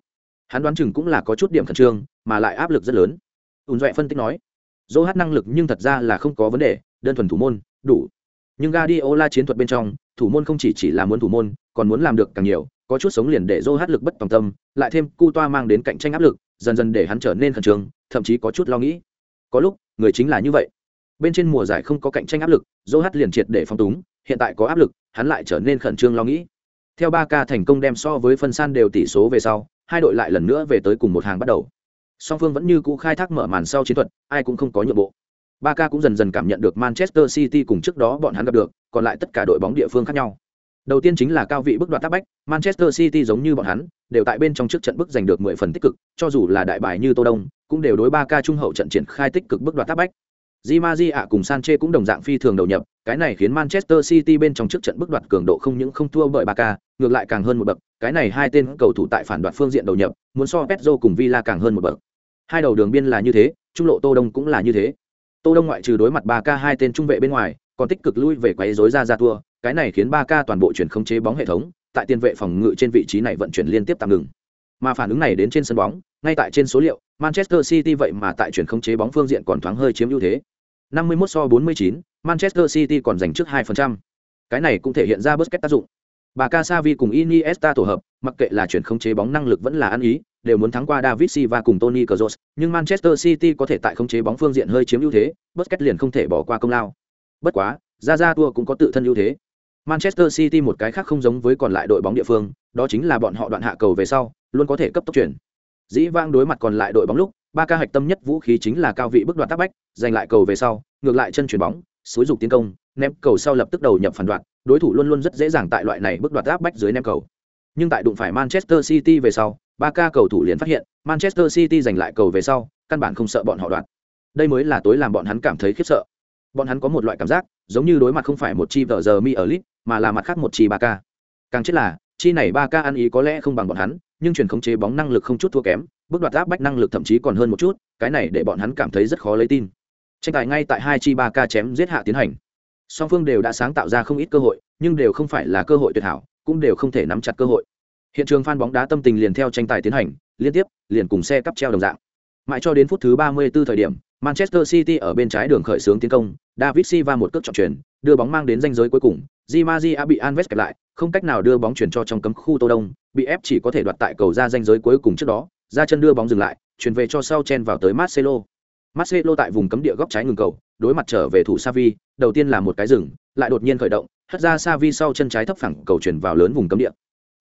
Hắn đoán chừng cũng là có chút điểm khẩn trương, mà lại áp lực rất lớn. Ùn Duệ phân tích nói, Zohat năng lực nhưng thật ra là không có vấn đề, đơn thuần thủ môn, đủ. Nhưng Guardiola chiến thuật bên trong, thủ môn không chỉ chỉ là muốn thủ môn, còn muốn làm được càng nhiều, có chút sống liền để Zohat lực bất tòng tâm, lại thêm Cu Toa mang đến cạnh tranh áp lực, dần dần để hắn trở nên khẩn trương, thậm chí có chút lo nghĩ. Có lúc, người chính là như vậy. Bên trên mùa giải không có cạnh tranh áp lực, Zohat liền triệt để phong túng, hiện tại có áp lực, hắn lại trở nên khẩn trương lo nghĩ. Theo 3K thành công đem so với phân san đều tỷ số về sau, hai đội lại lần nữa về tới cùng một hàng bắt đầu. Song phương vẫn như cũ khai thác mở màn sau chiến thuật, ai cũng không có nhượng bộ. Barca cũng dần dần cảm nhận được Manchester City cùng trước đó bọn hắn gặp được, còn lại tất cả đội bóng địa phương khác nhau. Đầu tiên chính là cao vị bức đoạn tác bách, Manchester City giống như bọn hắn, đều tại bên trong trước trận bức giành được 10 phần tích cực, cho dù là đại bài như Tô Đông, cũng đều đối Barca trung hậu trận triển khai tích cực bức đoạn tác bách. Di ạ cùng Sanchez cũng đồng dạng phi thường đầu nhập, cái này khiến Manchester City bên trong trước trận bức đoạt cường độ không những không thua bởi Barca, ngược lại càng hơn một bậc, cái này hai tên cầu thủ tại phản đoạt phương diện đầu nhập, muốn so Pedro cùng Villa càng hơn một bậc. Hai đầu đường biên là như thế, trung lộ Tô Đông cũng là như thế. Tô Đông ngoại trừ đối mặt ba k hai tên trung vệ bên ngoài, còn tích cực lui về quấy rối ra ra tua, cái này khiến ba k toàn bộ chuyển không chế bóng hệ thống, tại tiền vệ phòng ngự trên vị trí này vận chuyển liên tiếp tạm ngừng. Mà phản ứng này đến trên sân bóng, ngay tại trên số liệu, Manchester City vậy mà tại chuyển không chế bóng phương diện còn thoáng hơi chiếm ưu thế. 51 so 49, Manchester City còn giành trước 2%. Cái này cũng thể hiện ra Busquets tác dụng. Bà Casavi cùng Iniesta tổ hợp, mặc kệ là chuyển không chế bóng năng lực vẫn là ăn ý, đều muốn thắng qua David Silva cùng Toni Kroos, nhưng Manchester City có thể tại không chế bóng phương diện hơi chiếm ưu thế, Busquets liền không thể bỏ qua công lao. Bất quá, ra ra tua cũng có tự thân ưu thế. Manchester City một cái khác không giống với còn lại đội bóng địa phương, đó chính là bọn họ đoạn hạ cầu về sau, luôn có thể cấp tốc chuyển. Dĩ vãng đối mặt còn lại đội bóng lúc, ba ca hạch tâm nhất vũ khí chính là cao vị bước đoạt tác bách, giành lại cầu về sau, ngược lại chân chuyển bóng, xúi dục tiến công, ném cầu sau lập tức đầu nhập phản đoạn, đối thủ luôn luôn rất dễ dàng tại loại này bước đoạt áp bách dưới ném cầu. Nhưng tại đụng phải Manchester City về sau, ba ca cầu thủ liền phát hiện, Manchester City giành lại cầu về sau, căn bản không sợ bọn họ đoạt. Đây mới là tối làm bọn hắn cảm thấy khiếp sợ. Bọn hắn có một loại cảm giác, giống như đối mặt không phải một chi vợ giờ mi ở lit, mà là mặt khác một chi ba ca. Càng chết là, chi này ba ca ăn ý có lẽ không bằng bọn hắn, nhưng truyền khống chế bóng năng lực không chút thua kém, bước đoạt áp bách năng lực thậm chí còn hơn một chút, cái này để bọn hắn cảm thấy rất khó lấy tin. Tranh tài ngay tại hai chi ba ca chém giết hạ tiến hành song phương đều đã sáng tạo ra không ít cơ hội, nhưng đều không phải là cơ hội tuyệt hảo, cũng đều không thể nắm chặt cơ hội. Hiện trường phan bóng đá tâm tình liền theo tranh tài tiến hành, liên tiếp, liền cùng xe cắp treo đồng dạng. Mãi cho đến phút thứ 34 thời điểm, manchester city ở bên trái đường khởi xướng tiến công, david silva một cước trọng chuyển, đưa bóng mang đến ranh giới cuối cùng. Di Maria bị Alves kẹp lại, không cách nào đưa bóng chuyển cho trong cấm khu tô đông, bị ép chỉ có thể đoạt tại cầu ra ranh giới cuối cùng trước đó. Ra chân đưa bóng dừng lại, chuyển về cho sau chen vào tới marcelo. Marcelo tại vùng cấm địa góc trái ngừng cầu đối mặt trở về thủ Savi, đầu tiên là một cái rừng, lại đột nhiên khởi động, hất ra Savi sau chân trái thấp phẳng cầu chuyển vào lớn vùng cấm địa.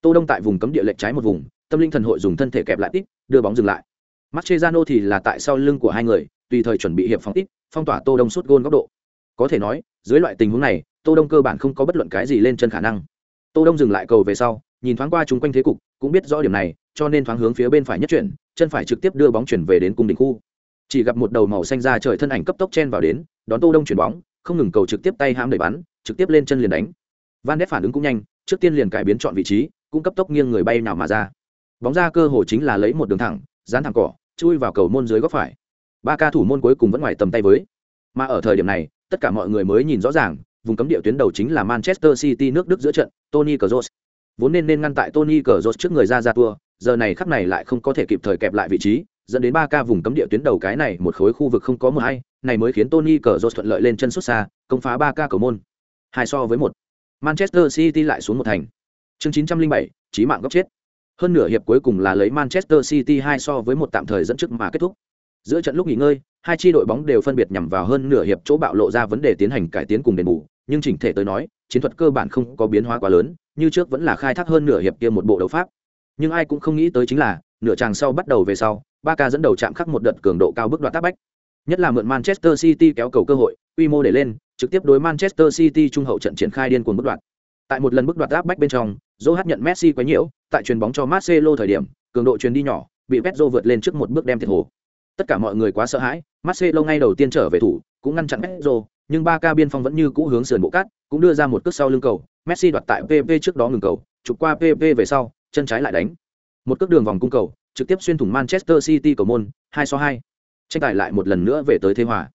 Tô Đông tại vùng cấm địa lệch trái một vùng, tâm linh thần hội dùng thân thể kẹp lại tít, đưa bóng dừng lại. Mascherano thì là tại sau lưng của hai người, tùy thời chuẩn bị hiệp phòng tít, phong tỏa Tô Đông sút gôn góc độ. Có thể nói, dưới loại tình huống này, Tô Đông cơ bản không có bất luận cái gì lên chân khả năng. Tô Đông dừng lại cầu về sau, nhìn thoáng qua chúng quanh thế cục, cũng biết rõ điểm này, cho nên thoáng hướng phía bên phải nhất chuyển, chân phải trực tiếp đưa bóng chuyển về đến cung đỉnh khu chỉ gặp một đầu màu xanh ra trời thân ảnh cấp tốc chen vào đến đón tô đông chuyển bóng, không ngừng cầu trực tiếp tay hãm đẩy bắn, trực tiếp lên chân liền đánh. Van đét phản ứng cũng nhanh, trước tiên liền cải biến chọn vị trí, cũng cấp tốc nghiêng người bay nào mà ra. Bóng ra cơ hồ chính là lấy một đường thẳng, dán thẳng cỏ, chui vào cầu môn dưới góc phải. Ba ca thủ môn cuối cùng vẫn ngoài tầm tay với. Mà ở thời điểm này, tất cả mọi người mới nhìn rõ ràng, vùng cấm địa tuyến đầu chính là manchester city nước đức giữa trận tony Kroos. vốn nên nên ngăn tại tony Kroos trước người ra ra tour giờ này khắc này lại không có thể kịp thời kẹp lại vị trí, dẫn đến ba ca vùng cấm địa tuyến đầu cái này một khối khu vực không có một hay này mới khiến Tony Cazorla thuận lợi lên chân xuất xa, công phá 3 ca cầu môn. Hai so với một. Manchester City lại xuống một thành. Chương 907, chí mạng góc chết. Hơn nửa hiệp cuối cùng là lấy Manchester City hai so với một tạm thời dẫn trước mà kết thúc. Giữa trận lúc nghỉ ngơi, hai chi đội bóng đều phân biệt nhằm vào hơn nửa hiệp chỗ bạo lộ ra vấn đề tiến hành cải tiến cùng đền bù, nhưng chỉnh thể tới nói, chiến thuật cơ bản không có biến hóa quá lớn, như trước vẫn là khai thác hơn nửa hiệp kia một bộ đấu pháp. Nhưng ai cũng không nghĩ tới chính là, nửa chàng sau bắt đầu về sau, Barca dẫn đầu chạm khắc một đợt cường độ cao bước đoạt tác bách nhất là mượn manchester city kéo cầu cơ hội quy mô để lên trực tiếp đối manchester city trung hậu trận triển khai điên cuồng bất đoạn. tại một lần bước đoạt áp bách bên trong Joe nhận Messi quá nhiễu, tại truyền bóng cho Marcelo thời điểm, cường độ truyền đi nhỏ, bị Pedro vượt lên trước một bước đem thiệt hồ. Tất cả mọi người quá sợ hãi, Marcelo ngay đầu tiên trở về thủ, cũng ngăn chặn Pedro, nhưng Barca biên phong vẫn như cũ hướng sườn bộ cát, cũng đưa ra một cước sau lưng cầu, Messi đoạt tại PP trước đó ngừng cầu, chụp qua PP về sau, chân trái lại đánh. Một cước đường vòng cung cầu, trực tiếp xuyên thủng Manchester City cầu môn, 2 so 2. Tranh tài lại một lần nữa về tới thế hòa.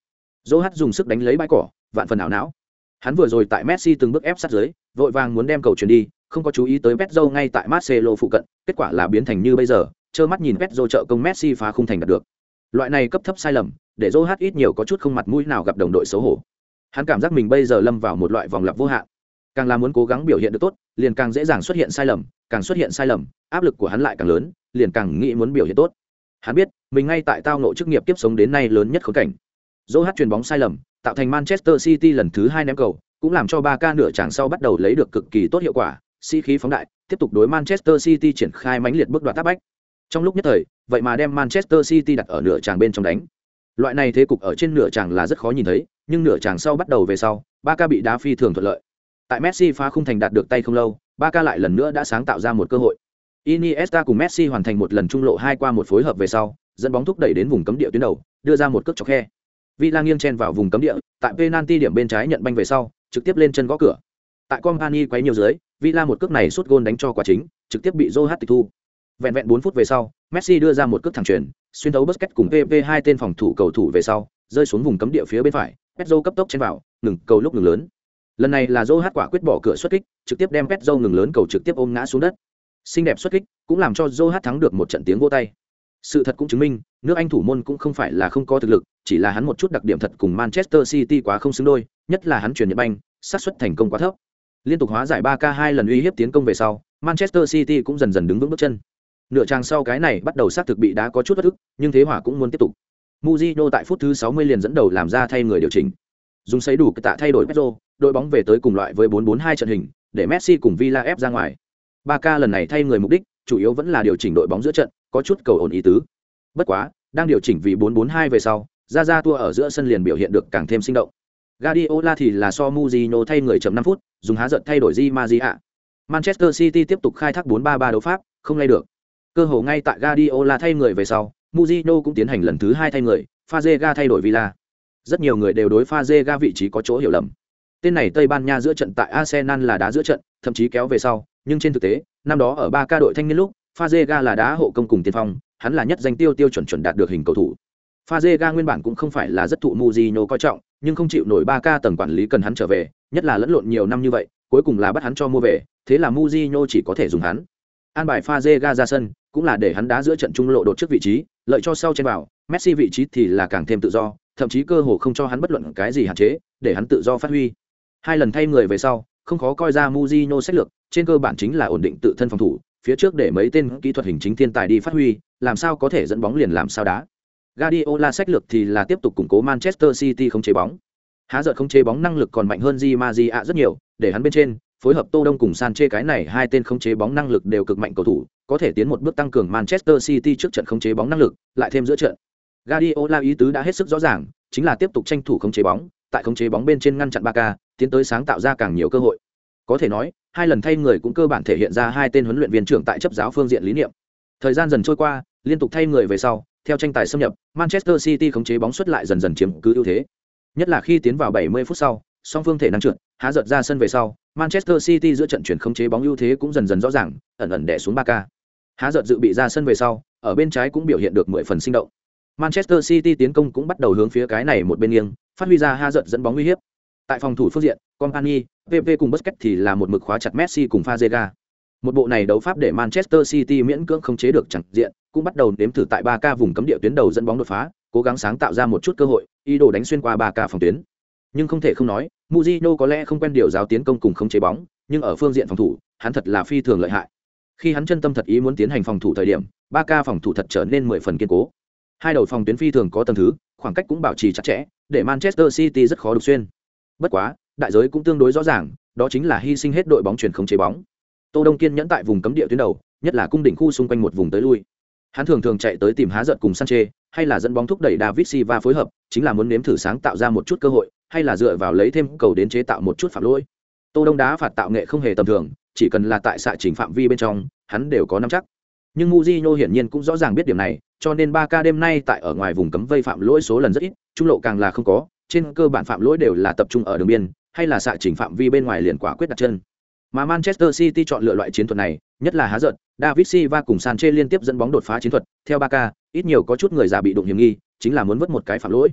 Zohat dùng sức đánh lấy bãi cỏ, vạn phần ảo não. Hắn vừa rồi tại Messi từng bước ép sát dưới, vội vàng muốn đem cầu chuyển đi, không có chú ý tới Pedro ngay tại Marcelo phụ cận, kết quả là biến thành như bây giờ, trơ mắt nhìn Pedro trợ công Messi phá khung thành đạt được. Loại này cấp thấp sai lầm, để Zohat ít nhiều có chút không mặt mũi nào gặp đồng đội xấu hổ. Hắn cảm giác mình bây giờ lâm vào một loại vòng lặp vô hạn. Càng là muốn cố gắng biểu hiện được tốt, liền càng dễ dàng xuất hiện sai lầm, càng xuất hiện sai lầm, áp lực của hắn lại càng lớn, liền càng nghĩ muốn biểu hiện tốt hắn biết, mình ngay tại tao nộ chức nghiệp tiếp sống đến nay lớn nhất khốn cảnh. Dỗ hát chuyền bóng sai lầm, tạo thành manchester city lần thứ hai ném cầu, cũng làm cho ba ca nửa chàng sau bắt đầu lấy được cực kỳ tốt hiệu quả, sĩ、si、khí phóng đại, tiếp tục đối manchester city triển khai mãnh liệt bước đoạt tác bách. Trong lúc nhất thời, vậy mà đem manchester city đặt ở nửa tràng bên trong đánh. Loại này thế cục ở trên nửa tràng là rất khó nhìn thấy, nhưng nửa tràng sau bắt đầu về sau ba ca bị đá phi thường thuận lợi. Tại messi phá khung thành đạt được tay không lâu ba ca lại lần nữa đã sáng tạo ra một cơ hội. Iniesta cùng Messi hoàn thành một lần trung lộ hai qua một phối hợp về sau, dẫn bóng thúc đẩy đến vùng cấm địa tuyến đầu, đưa ra một cước chọc khe. Villa nghiêng chen vào vùng cấm địa, tại penalty điểm bên trái nhận banh về sau, trực tiếp lên chân gõ cửa. Tại Company quấy nhiều dưới, Villa một cước này sút gôn đánh cho quả chính, trực tiếp bị Zohat tịch thu. Vẹn vẹn 4 phút về sau, Messi đưa ra một cước thẳng chuyền, xuyên thấu Busquets cùng PP hai tên phòng thủ cầu thủ về sau, rơi xuống vùng cấm địa phía bên phải Pedro cấp tốc chen vào ngừng cầu lúc ngừng lớn lần này là dô quả quyết bỏ cửa xuất kích trực tiếp đem Pedro ngừng lớn cầu trực tiếp ôm ngã xuống đất xinh đẹp xuất kích, cũng làm cho dô thắng được một trận tiếng vô tay. Sự thật cũng chứng minh, nước anh thủ môn cũng không phải là không có thực lực, chỉ là hắn một chút đặc điểm thật cùng manchester city quá không xứng đôi, nhất là hắn chuyển nhật banh, xác suất thành công quá thấp. Liên tục hóa giải ba k hai lần uy hiếp tiến công về sau, manchester city cũng dần dần đứng vững bước chân. Nửa trang sau cái này bắt đầu xác thực bị đá có chút bất ức, nhưng thế hỏa cũng muốn tiếp tục. Muzino tại phút thứ 60 liền dẫn đầu làm ra thay người điều chỉnh. Dùng xây đủ tạ thay đổi Pedro, đội bóng về tới cùng loại với 4-4-2 trận hình, để Messi cùng Villa ép ra ngoài. Ba ca lần này thay người mục đích, chủ yếu vẫn là điều chỉnh đội bóng giữa trận, có chút cầu ổn ý tứ. Bất quá, đang điều chỉnh vì 4-4-2 về sau ra ra tua ở giữa sân liền biểu hiện được càng thêm sinh động. Guardiola thì là so Mujino thay người chậm 5 phút, dùng há giận thay đổi Di Maria. Manchester City tiếp tục khai thác 4-3-3 đấu pháp, không lay được. Cơ hồ ngay tại Guardiola thay người về sau Mujino cũng tiến hành lần thứ hai thay người, Fazega thay đổi Villa. Rất nhiều người đều đối Fazega vị trí có chỗ hiểu lầm. Tên này Tây Ban Nha giữa trận tại Arsenal là đá giữa trận, thậm chí kéo về sau nhưng trên thực tế, năm đó ở ba ca đội thanh niên lúc, Fazega là đá hộ công cùng tiên phong, hắn là nhất danh tiêu tiêu chuẩn chuẩn đạt được hình cầu thủ. Fazega nguyên bản cũng không phải là rất thụ Mujino coi trọng, nhưng không chịu nổi ba ca tầng quản lý cần hắn trở về, nhất là lẫn lộn nhiều năm như vậy, cuối cùng là bắt hắn cho mua về, thế là Mujino chỉ có thể dùng hắn. An bài Fazega ra sân, cũng là để hắn đá giữa trận trung lộ đột trước vị trí, lợi cho sau trên vào, Messi vị trí thì là càng thêm tự do, thậm chí cơ hồ không cho hắn bất luận cái gì hạn chế, để hắn tự do phát huy. Hai lần thay người về sau, không khó coi ra Mujino sách lược trên cơ bản chính là ổn định tự thân phòng thủ phía trước để mấy tên kỹ thuật hình chính thiên tài đi phát huy làm sao có thể dẫn bóng liền làm sao đá Guardiola sách lược thì là tiếp tục củng cố Manchester City không chế bóng há giật không chế bóng năng lực còn mạnh hơn Di Maria rất nhiều để hắn bên trên phối hợp Tô Đông cùng Sanchez cái này hai tên không chế bóng năng lực đều cực mạnh cầu thủ, có thể tiến một bước tăng cường Manchester City trước trận không chế bóng năng lực, lại thêm giữa trận. Guardiola ý tứ đã hết sức rõ ràng, chính là tiếp tục tranh thủ không chế bóng, tại không chế bóng bên trên ngăn chặn Barca, tiến tới sáng tạo ra càng nhiều cơ hội. Có thể nói, hai lần thay người cũng cơ bản thể hiện ra hai tên huấn luyện viên trưởng tại chấp giáo phương diện lý niệm. Thời gian dần trôi qua, liên tục thay người về sau, theo tranh tài xâm nhập, Manchester City khống chế bóng xuất lại dần dần chiếm cứ ưu thế. Nhất là khi tiến vào 70 phút sau, song phương thể năng trượt, há giật ra sân về sau, Manchester City giữa trận chuyển khống chế bóng ưu thế cũng dần dần rõ ràng, ẩn ẩn đè xuống Barca. Há giật dự bị ra sân về sau, ở bên trái cũng biểu hiện được 10 phần sinh động. Manchester City tiến công cũng bắt đầu hướng phía cái này một bên nghiêng, phát huy ra há giật dẫn bóng uy hiếp. Tại phòng thủ phương diện, Company, PP cùng Busquets thì là một mực khóa chặt Messi cùng Fazega. Một bộ này đấu pháp để Manchester City miễn cưỡng không chế được chẳng diện, cũng bắt đầu nếm thử tại 3K vùng cấm địa tuyến đầu dẫn bóng đột phá, cố gắng sáng tạo ra một chút cơ hội, ý đồ đánh xuyên qua 3K phòng tuyến. Nhưng không thể không nói, Mujino có lẽ không quen điều giáo tiến công cùng không chế bóng, nhưng ở phương diện phòng thủ, hắn thật là phi thường lợi hại. Khi hắn chân tâm thật ý muốn tiến hành phòng thủ thời điểm, 3K phòng thủ thật trở nên 10 phần kiên cố. Hai đầu phòng tuyến phi thường có tầng thứ, khoảng cách cũng bảo trì chặt chẽ, để Manchester City rất khó đục xuyên. Bất quá, đại giới cũng tương đối rõ ràng, đó chính là hy sinh hết đội bóng chuyển không chế bóng. Tô Đông Kiên nhẫn tại vùng cấm địa tuyến đầu, nhất là cung đỉnh khu xung quanh một vùng tới lui. Hắn thường thường chạy tới tìm há giận cùng Sanche, hay là dẫn bóng thúc đẩy David Silva phối hợp, chính là muốn nếm thử sáng tạo ra một chút cơ hội, hay là dựa vào lấy thêm cầu đến chế tạo một chút phạm lỗi. Tô Đông đá phạt tạo nghệ không hề tầm thường, chỉ cần là tại xạ trình phạm vi bên trong, hắn đều có nắm chắc. Nhưng Mujinho hiển nhiên cũng rõ ràng biết điểm này, cho nên Ba Ca đêm nay tại ở ngoài vùng cấm vây phạm lỗi số lần rất ít, trung lộ càng là không có, trên cơ bản phạm lỗi đều là tập trung ở đường biên, hay là xạ chỉnh phạm vi bên ngoài liền quả quyết đặt chân. Mà Manchester City chọn lựa loại chiến thuật này, nhất là há giận, David Silva cùng sanche liên tiếp dẫn bóng đột phá chiến thuật, theo Barca, ít nhiều có chút người già bị đụng hiểm nghi, chính là muốn vứt một cái phạm lỗi.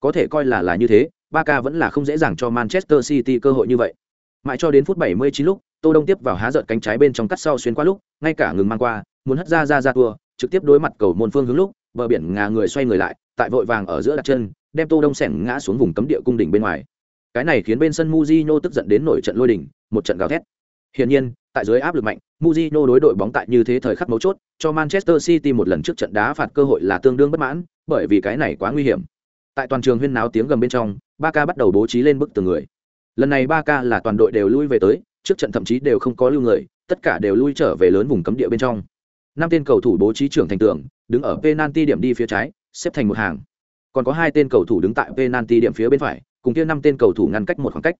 Có thể coi là là như thế, Barca vẫn là không dễ dàng cho Manchester City cơ hội như vậy. Mãi cho đến phút 79 lúc, Tô Đông tiếp vào há giận cánh trái bên trong cắt sau xuyên qua lúc, ngay cả ngừng mang qua, muốn hất ra ra ra tua, trực tiếp đối mặt cầu môn phương hướng lúc, bờ biển ngà người xoay người lại, tại vội vàng ở giữa đặt chân, đem Tô Đông sẻng ngã xuống vùng cấm địa cung đỉnh bên ngoài. Cái này khiến bên sân muzino tức giận đến nổi trận lôi đỉnh, một trận gào thét. Hiển nhiên, tại dưới áp lực mạnh, muzino đối đội bóng tại như thế thời khắc mấu chốt, cho Manchester City một lần trước trận đá phạt cơ hội là tương đương bất mãn, bởi vì cái này quá nguy hiểm. Tại toàn trường huyên náo tiếng gầm bên trong, Ba ca bắt đầu bố trí lên bức tường người. Lần này Ba ca là toàn đội đều lui về tới, trước trận thậm chí đều không có lưu người, tất cả đều lui trở về lớn vùng cấm địa bên trong. Năm tên cầu thủ bố trí trưởng thành tường, đứng ở penalty điểm đi phía trái, xếp thành một hàng. Còn có hai tên cầu thủ đứng tại penalty điểm phía bên phải, cùng kia năm tên cầu thủ ngăn cách một khoảng cách.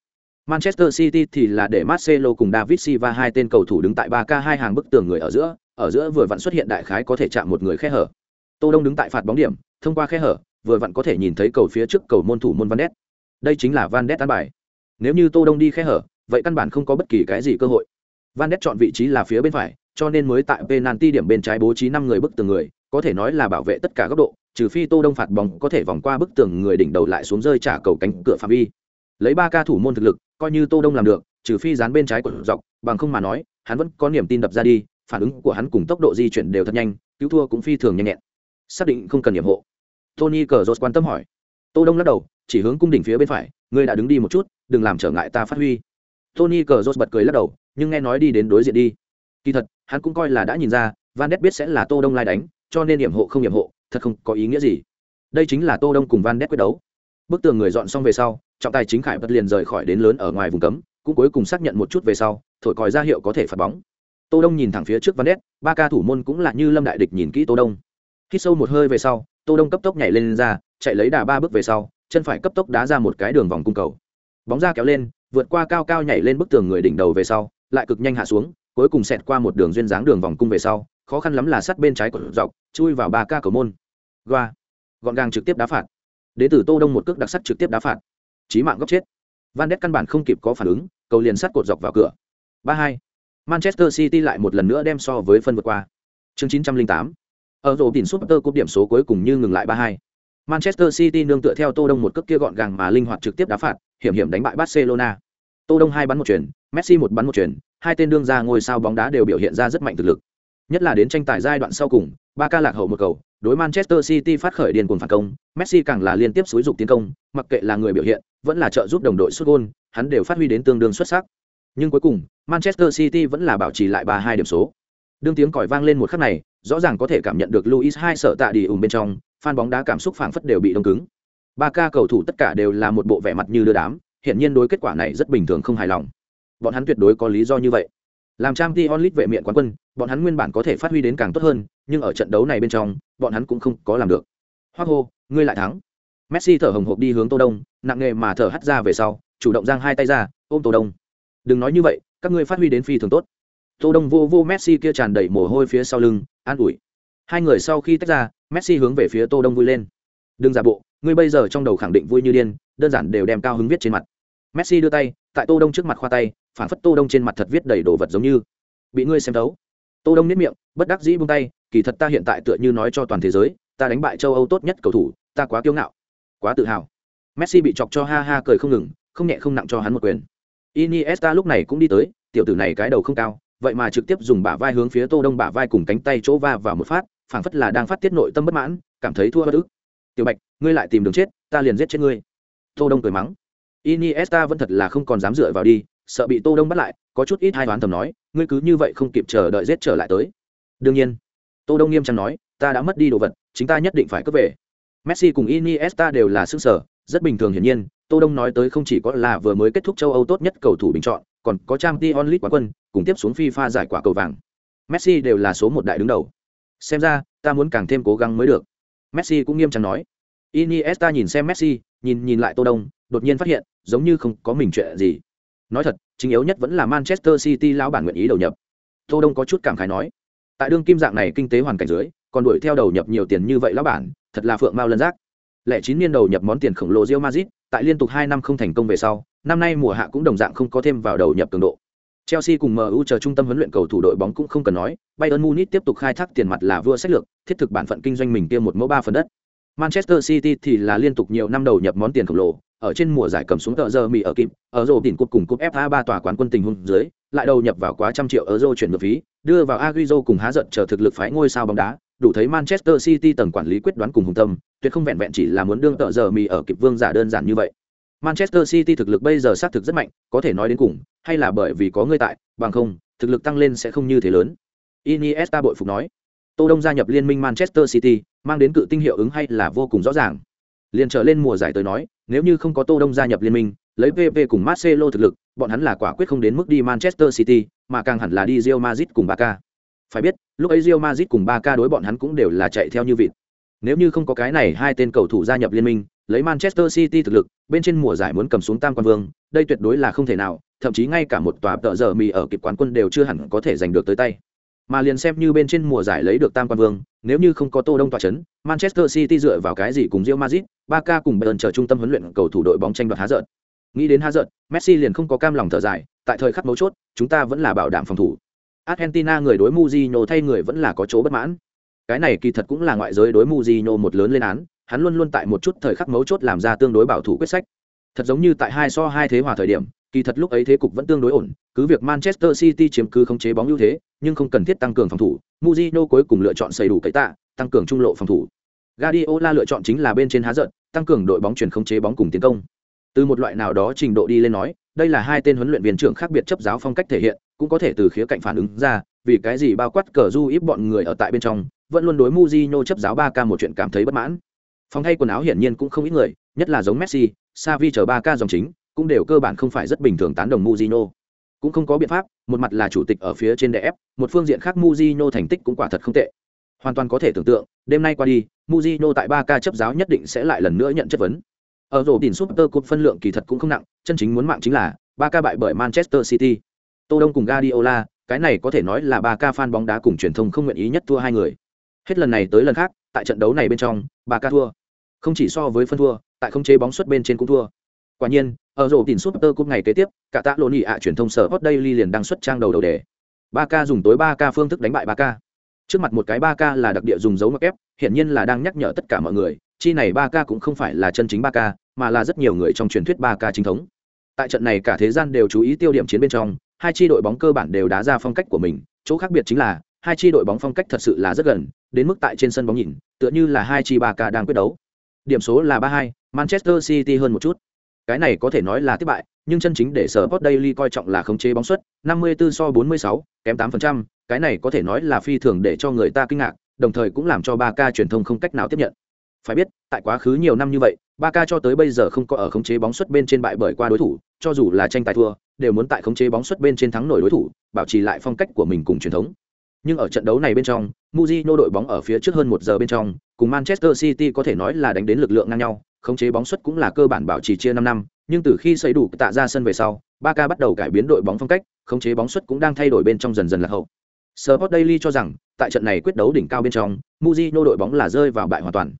Manchester City thì là để Marcelo cùng David Silva hai tên cầu thủ đứng tại 3K hai hàng bức tường người ở giữa, ở giữa vừa vặn xuất hiện đại khái có thể chạm một người khe hở. Tô Đông đứng tại phạt bóng điểm, thông qua khe hở, vừa vặn có thể nhìn thấy cầu phía trước cầu môn thủ môn Van Ness. Đây chính là Van Ness ăn bài. Nếu như Tô Đông đi khe hở, vậy căn bản không có bất kỳ cái gì cơ hội. Van Ness chọn vị trí là phía bên phải, cho nên mới tại penalty điểm bên trái bố trí năm người bức tường người, có thể nói là bảo vệ tất cả góc độ, trừ phi tô đông phạt bóng có thể vòng qua bức tường người đỉnh đầu lại xuống rơi trả cầu cánh cửa phạm vi. Lấy ba ca thủ môn thực lực coi như tô đông làm được trừ phi dán bên trái của dọc bằng không mà nói hắn vẫn có niềm tin đập ra đi phản ứng của hắn cùng tốc độ di chuyển đều thật nhanh cứu thua cũng phi thường nhanh nhẹn. Xác định không cần nhiệm hộ. Tony cờ quan tâm hỏi. Tô đông lắc đầu chỉ hướng cung đỉnh phía bên phải ngươi đã đứng đi một chút đừng làm trở ngại ta phát huy. Tony cờ bật cười lắc đầu nhưng nghe nói đi đến đối diện đi. Kỳ thật hắn cũng coi là đã nhìn ra van đét biết sẽ là tô đông lai đánh cho nên điểm hộ không điểm hộ thật không có ý nghĩa gì. Đây chính là tô đông cùng van đét quyết đấu. Bức tường người dọn xong về sau trọng tài chính khải bật liền rời khỏi đến lớn ở ngoài vùng cấm cũng cuối cùng xác nhận một chút về sau thổi còi ra hiệu có thể phạt bóng. Tô đông nhìn thẳng phía trước van đét ba ca thủ môn cũng là như lâm đại địch nhìn kỹ tô đông. Khi sâu một hơi về sau tô đông cấp tốc nhảy lên, lên ra chạy lấy đà ba bước về sau chân phải cấp tốc đá ra một cái đường vòng cung cầu. Bóng ra kéo lên vượt qua cao cao nhảy lên bức tường người đỉnh đầu về sau lại cực nhanh hạ xuống cuối cùng xẹt qua một đường duyên dáng đường vòng cung về sau, khó khăn lắm là sát bên trái của dọc, chui vào ba ca cầu môn. Goa. Gọn gàng trực tiếp đá phạt. Đến từ tô đông một cước đặc sắc trực tiếp đá phạt. Chí mạng góc chết. Van đét căn bản không kịp có phản ứng, cầu liền sắt cột dọc vào cửa. Ba hai. Manchester city lại một lần nữa đem so với phân vượt qua. Chương chín trăm linh tám. Ở rổ tìm tơ cúp điểm số cuối cùng như ngừng lại ba hai. Manchester city nương tựa theo tô đông một cước kia gọn gàng mà linh hoạt trực tiếp đá phạt, hiểm hiểm đánh bại barcelona. Tô đông hai bắn một chuyển messi một bắn một chuyển hai tên đương ra ngôi sao bóng đá đều biểu hiện ra rất mạnh thực lực. Nhất là đến tranh tài giai đoạn sau cùng, Barca lạc hậu một cầu, đối manchester city phát khởi điên cuồng phản công, messi càng là liên tiếp xúi dục tiến công, mặc kệ là người biểu hiện, vẫn là trợ giúp đồng đội sút gôn, hắn đều phát huy đến tương đương xuất sắc. Nhưng cuối cùng, manchester city vẫn là bảo trì lại ba hai điểm số. Đương tiếng còi vang lên một khắc này, rõ ràng có thể cảm nhận được luis hai sợ tạ đi ủng bên trong, fan bóng đá cảm xúc phảng phất đều bị đông cứng. Ba ca cầu thủ tất cả đều là một bộ vẻ mặt như đưa đám hiện nhiên đối kết quả này rất bình thường không hài lòng bọn hắn tuyệt đối có lý do như vậy. Làm trang t onlit vệ miệng quán quân, bọn hắn nguyên bản có thể phát huy đến càng tốt hơn, nhưng ở trận đấu này bên trong, bọn hắn cũng không có làm được. Hoắc hô, ngươi lại thắng. Messi thở hồng hộc đi hướng tô đông, nặng nề mà thở hắt ra về sau, chủ động giang hai tay ra, ôm tô đông. Đừng nói như vậy, các ngươi phát huy đến phi thường tốt. Tô đông vô vô messi kia tràn đầy mồ hôi phía sau lưng, an ủi. Hai người sau khi tách ra, messi hướng về phía tô đông vui lên. Đừng giả bộ, ngươi bây giờ trong đầu khẳng định vui như điên, đơn giản đều đem cao hứng viết trên mặt. Messi đưa tay, tại tô đông trước mặt khoa tay phản phất tô đông trên mặt thật viết đầy đồ vật giống như. Bị ngươi xem thấu. Tô đông nếp miệng, bất đắc dĩ buông tay, kỳ thật ta hiện tại tựa như nói cho toàn thế giới, ta đánh bại châu âu tốt nhất cầu thủ, ta quá kiêu ngạo, quá tự hào. Messi bị chọc cho ha ha cười không ngừng, không nhẹ không nặng cho hắn một quyền. Iniesta lúc này cũng đi tới, tiểu tử này cái đầu không cao, vậy mà trực tiếp dùng bả vai hướng phía tô đông bả vai cùng cánh tay chỗ va vào một phát, phảng phất là đang phát tiết nội tâm bất mãn, cảm thấy thua bất ức. Tiểu bạch, ngươi lại tìm đường chết, ta liền giết chết ngươi. Tô đông cười mắng. Iniesta vẫn thật là không còn dám dựa vào đi sợ bị tô đông bắt lại, có chút ít hai đoán thầm nói, ngươi cứ như vậy không kịp chờ đợi giết trở lại tới. Đương nhiên. Tô đông nghiêm trang nói, ta đã mất đi đồ vật, chính ta nhất định phải cướp về. Messi cùng iniesta đều là xương sở rất bình thường hiển nhiên, tô đông nói tới không chỉ có là vừa mới kết thúc châu âu tốt nhất cầu thủ bình chọn, còn có trang t onlit quán quân, cùng tiếp xuống fifa giải quả cầu vàng. Messi đều là số một đại đứng đầu. Xem ra, ta muốn càng thêm cố gắng mới được. Messi cũng nghiêm trang nói. Iniesta nhìn xem messi, nhìn nhìn lại tô đông, đột nhiên phát hiện, giống như không có mình chuyện gì nói thật chính yếu nhất vẫn là manchester city lão bản nguyện ý đầu nhập. Tô đông có chút cảm khái nói tại đương kim dạng này kinh tế hoàn cảnh dưới còn đuổi theo đầu nhập nhiều tiền như vậy lão bản thật là phượng mao lân giác. Lẻ chín niên đầu nhập món tiền khổng lồ Real Madrid tại liên tục hai năm không thành công về sau năm nay mùa hạ cũng đồng dạng không có thêm vào đầu nhập cường độ. Chelsea cùng MU chờ trung tâm huấn luyện cầu thủ đội bóng cũng không cần nói, Bayern Munich tiếp tục khai thác tiền mặt là vua sách lược, thiết thực bản phận kinh doanh mình kia một mẫu ba phần đất. Manchester City thì là liên tục nhiều năm đầu nhập món tiền khổng lồ, ở trên mùa giải cầm xuống tờ giờ Mỹ ở kịp, ở rổ đỉnh cúp cùng cúp FA ba tòa quán quân tình huống dưới, lại đầu nhập vào quá trăm triệu euro chuyển nhượng phí, đưa vào Agüero cùng há giận chờ thực lực phái ngôi sao bóng đá, đủ thấy Manchester City tầng quản lý quyết đoán cùng hùng tâm, tuyệt không vẹn vẹn chỉ là muốn đương tờ giờ mì ở kịp vương giả đơn giản như vậy. Manchester City thực lực bây giờ xác thực rất mạnh, có thể nói đến cùng, hay là bởi vì có người tại, bằng không, thực lực tăng lên sẽ không như thế lớn. Iniesta bội phục nói. Tô Đông gia nhập liên minh Manchester City, mang đến cự tinh hiệu ứng hay là vô cùng rõ ràng. Liên trở lên mùa giải tới nói, nếu như không có Tô Đông gia nhập liên minh, lấy PP cùng Marcelo thực lực, bọn hắn là quả quyết không đến mức đi Manchester City, mà càng hẳn là đi Real Madrid cùng Barca. Phải biết, lúc ấy Real Madrid cùng Barca đối bọn hắn cũng đều là chạy theo như vịt. Nếu như không có cái này hai tên cầu thủ gia nhập liên minh, lấy Manchester City thực lực, bên trên mùa giải muốn cầm xuống tam quan vương, đây tuyệt đối là không thể nào, thậm chí ngay cả một tòa tợ giờ mì ở kịp quán quân đều chưa hẳn có thể giành được tới tay. Mà liền xem như bên trên mùa giải lấy được tam quan vương, nếu như không có Tô Đông tọa chấn, Manchester City dựa vào cái gì cùng rio Madrid, Barca cùng Bayern chờ trung tâm huấn luyện cầu thủ đội bóng tranh đoạt há giận. Nghĩ đến há giận, Messi liền không có cam lòng thở dài, tại thời khắc mấu chốt, chúng ta vẫn là bảo đảm phòng thủ. Argentina người đối muzino thay người vẫn là có chỗ bất mãn. cái này kỳ thật cũng là ngoại giới đối muzino một lớn lên án, hắn luôn luôn tại một chút thời khắc mấu chốt làm ra tương đối bảo thủ quyết sách. Thật giống như tại hai so hai thế hòa thời điểm, kỳ thật lúc ấy thế cục vẫn tương đối ổn, cứ việc Manchester City chiếm cứ khống chế bóng ưu thế, nhưng không cần thiết tăng cường phòng thủ, Mourinho cuối cùng lựa chọn xây đủ cậy tạ, tăng cường trung lộ phòng thủ. Guardiola lựa chọn chính là bên trên há giận, tăng cường đội bóng chuyển khống chế bóng cùng tiến công. Từ một loại nào đó trình độ đi lên nói, đây là hai tên huấn luyện viên trưởng khác biệt chấp giáo phong cách thể hiện, cũng có thể từ khía cạnh phản ứng ra, vì cái gì bao quát cờ du ít bọn người ở tại bên trong, vẫn luôn đối Mourinho chấp giáo 3K một chuyện cảm thấy bất mãn. Phòng thay quần áo hiển nhiên cũng không ít người, nhất là giống Messi, Xavi chờ 3K dòng chính, cũng đều cơ bản không phải rất bình thường tán đồng Mujino. Cũng không có biện pháp, một mặt là chủ tịch ở phía trên đè ép, một phương diện khác Mujino thành tích cũng quả thật không tệ. Hoàn toàn có thể tưởng tượng, đêm nay qua đi, Mujino tại 3K chấp giáo nhất định sẽ lại lần nữa nhận chất vấn. Ở rổ đỉnh Super Cup phân lượng kỳ thật cũng không nặng, chân chính muốn mạng chính là 3K bại bởi Manchester City. Tô Đông cùng Guardiola, cái này có thể nói là 3K fan bóng đá cùng truyền thông không nguyện ý nhất thua hai người. Hết lần này tới lần khác, tại trận đấu này bên trong, 3K thua. Không chỉ so với phân thua, tại không chế bóng xuất bên trên cũng thua. Quả nhiên, ở rổ đỉnh Super cúp ngày kế tiếp, cả tạ lộn ạ truyền thông sở Hot Daily liền đăng xuất trang đầu đầu đề. ba k dùng tối ba k phương thức đánh bại ba k trước mặt một cái ba k là đặc địa dùng dấu mặc ép hiển nhiên là đang nhắc nhở tất cả mọi người chi này ba k cũng không phải là chân chính ba k mà là rất nhiều người trong truyền thuyết ba k chính thống. Tại trận này cả thế gian đều chú ý tiêu điểm chiến bên trong hai chi đội bóng cơ bản đều đá ra phong cách của mình chỗ khác biệt chính là hai chi đội bóng phong cách thật sự là rất gần đến mức tại trên sân bóng nhìn tựa như là hai chi ba k đang quyết đấu. Điểm số là ba hai manchester city hơn một chút cái này có thể nói là thất bại nhưng chân chính để sở Sport Daily coi trọng là khống chế bóng suất 54 so 46, kém 8%, cái này có thể nói là phi thường để cho người ta kinh ngạc, đồng thời cũng làm cho 3K truyền thông không cách nào tiếp nhận. Phải biết, tại quá khứ nhiều năm như vậy, 3K cho tới bây giờ không có ở khống chế bóng suất bên trên bại bởi qua đối thủ, cho dù là tranh tài thua, đều muốn tại khống chế bóng suất bên trên thắng nổi đối thủ, bảo trì lại phong cách của mình cùng truyền thống. Nhưng ở trận đấu này bên trong, Mujinho đội bóng ở phía trước hơn một giờ bên trong, cùng Manchester City có thể nói là đánh đến lực lượng ngang nhau, khống chế bóng xuất cũng là cơ bản bảo trì chia 5 năm, nhưng từ khi xây đủ tạ ra sân về sau, Barca bắt đầu cải biến đội bóng phong cách, khống chế bóng xuất cũng đang thay đổi bên trong dần dần là hậu. Sport Daily cho rằng, tại trận này quyết đấu đỉnh cao bên trong, Mujinho đội bóng là rơi vào bại hoàn toàn.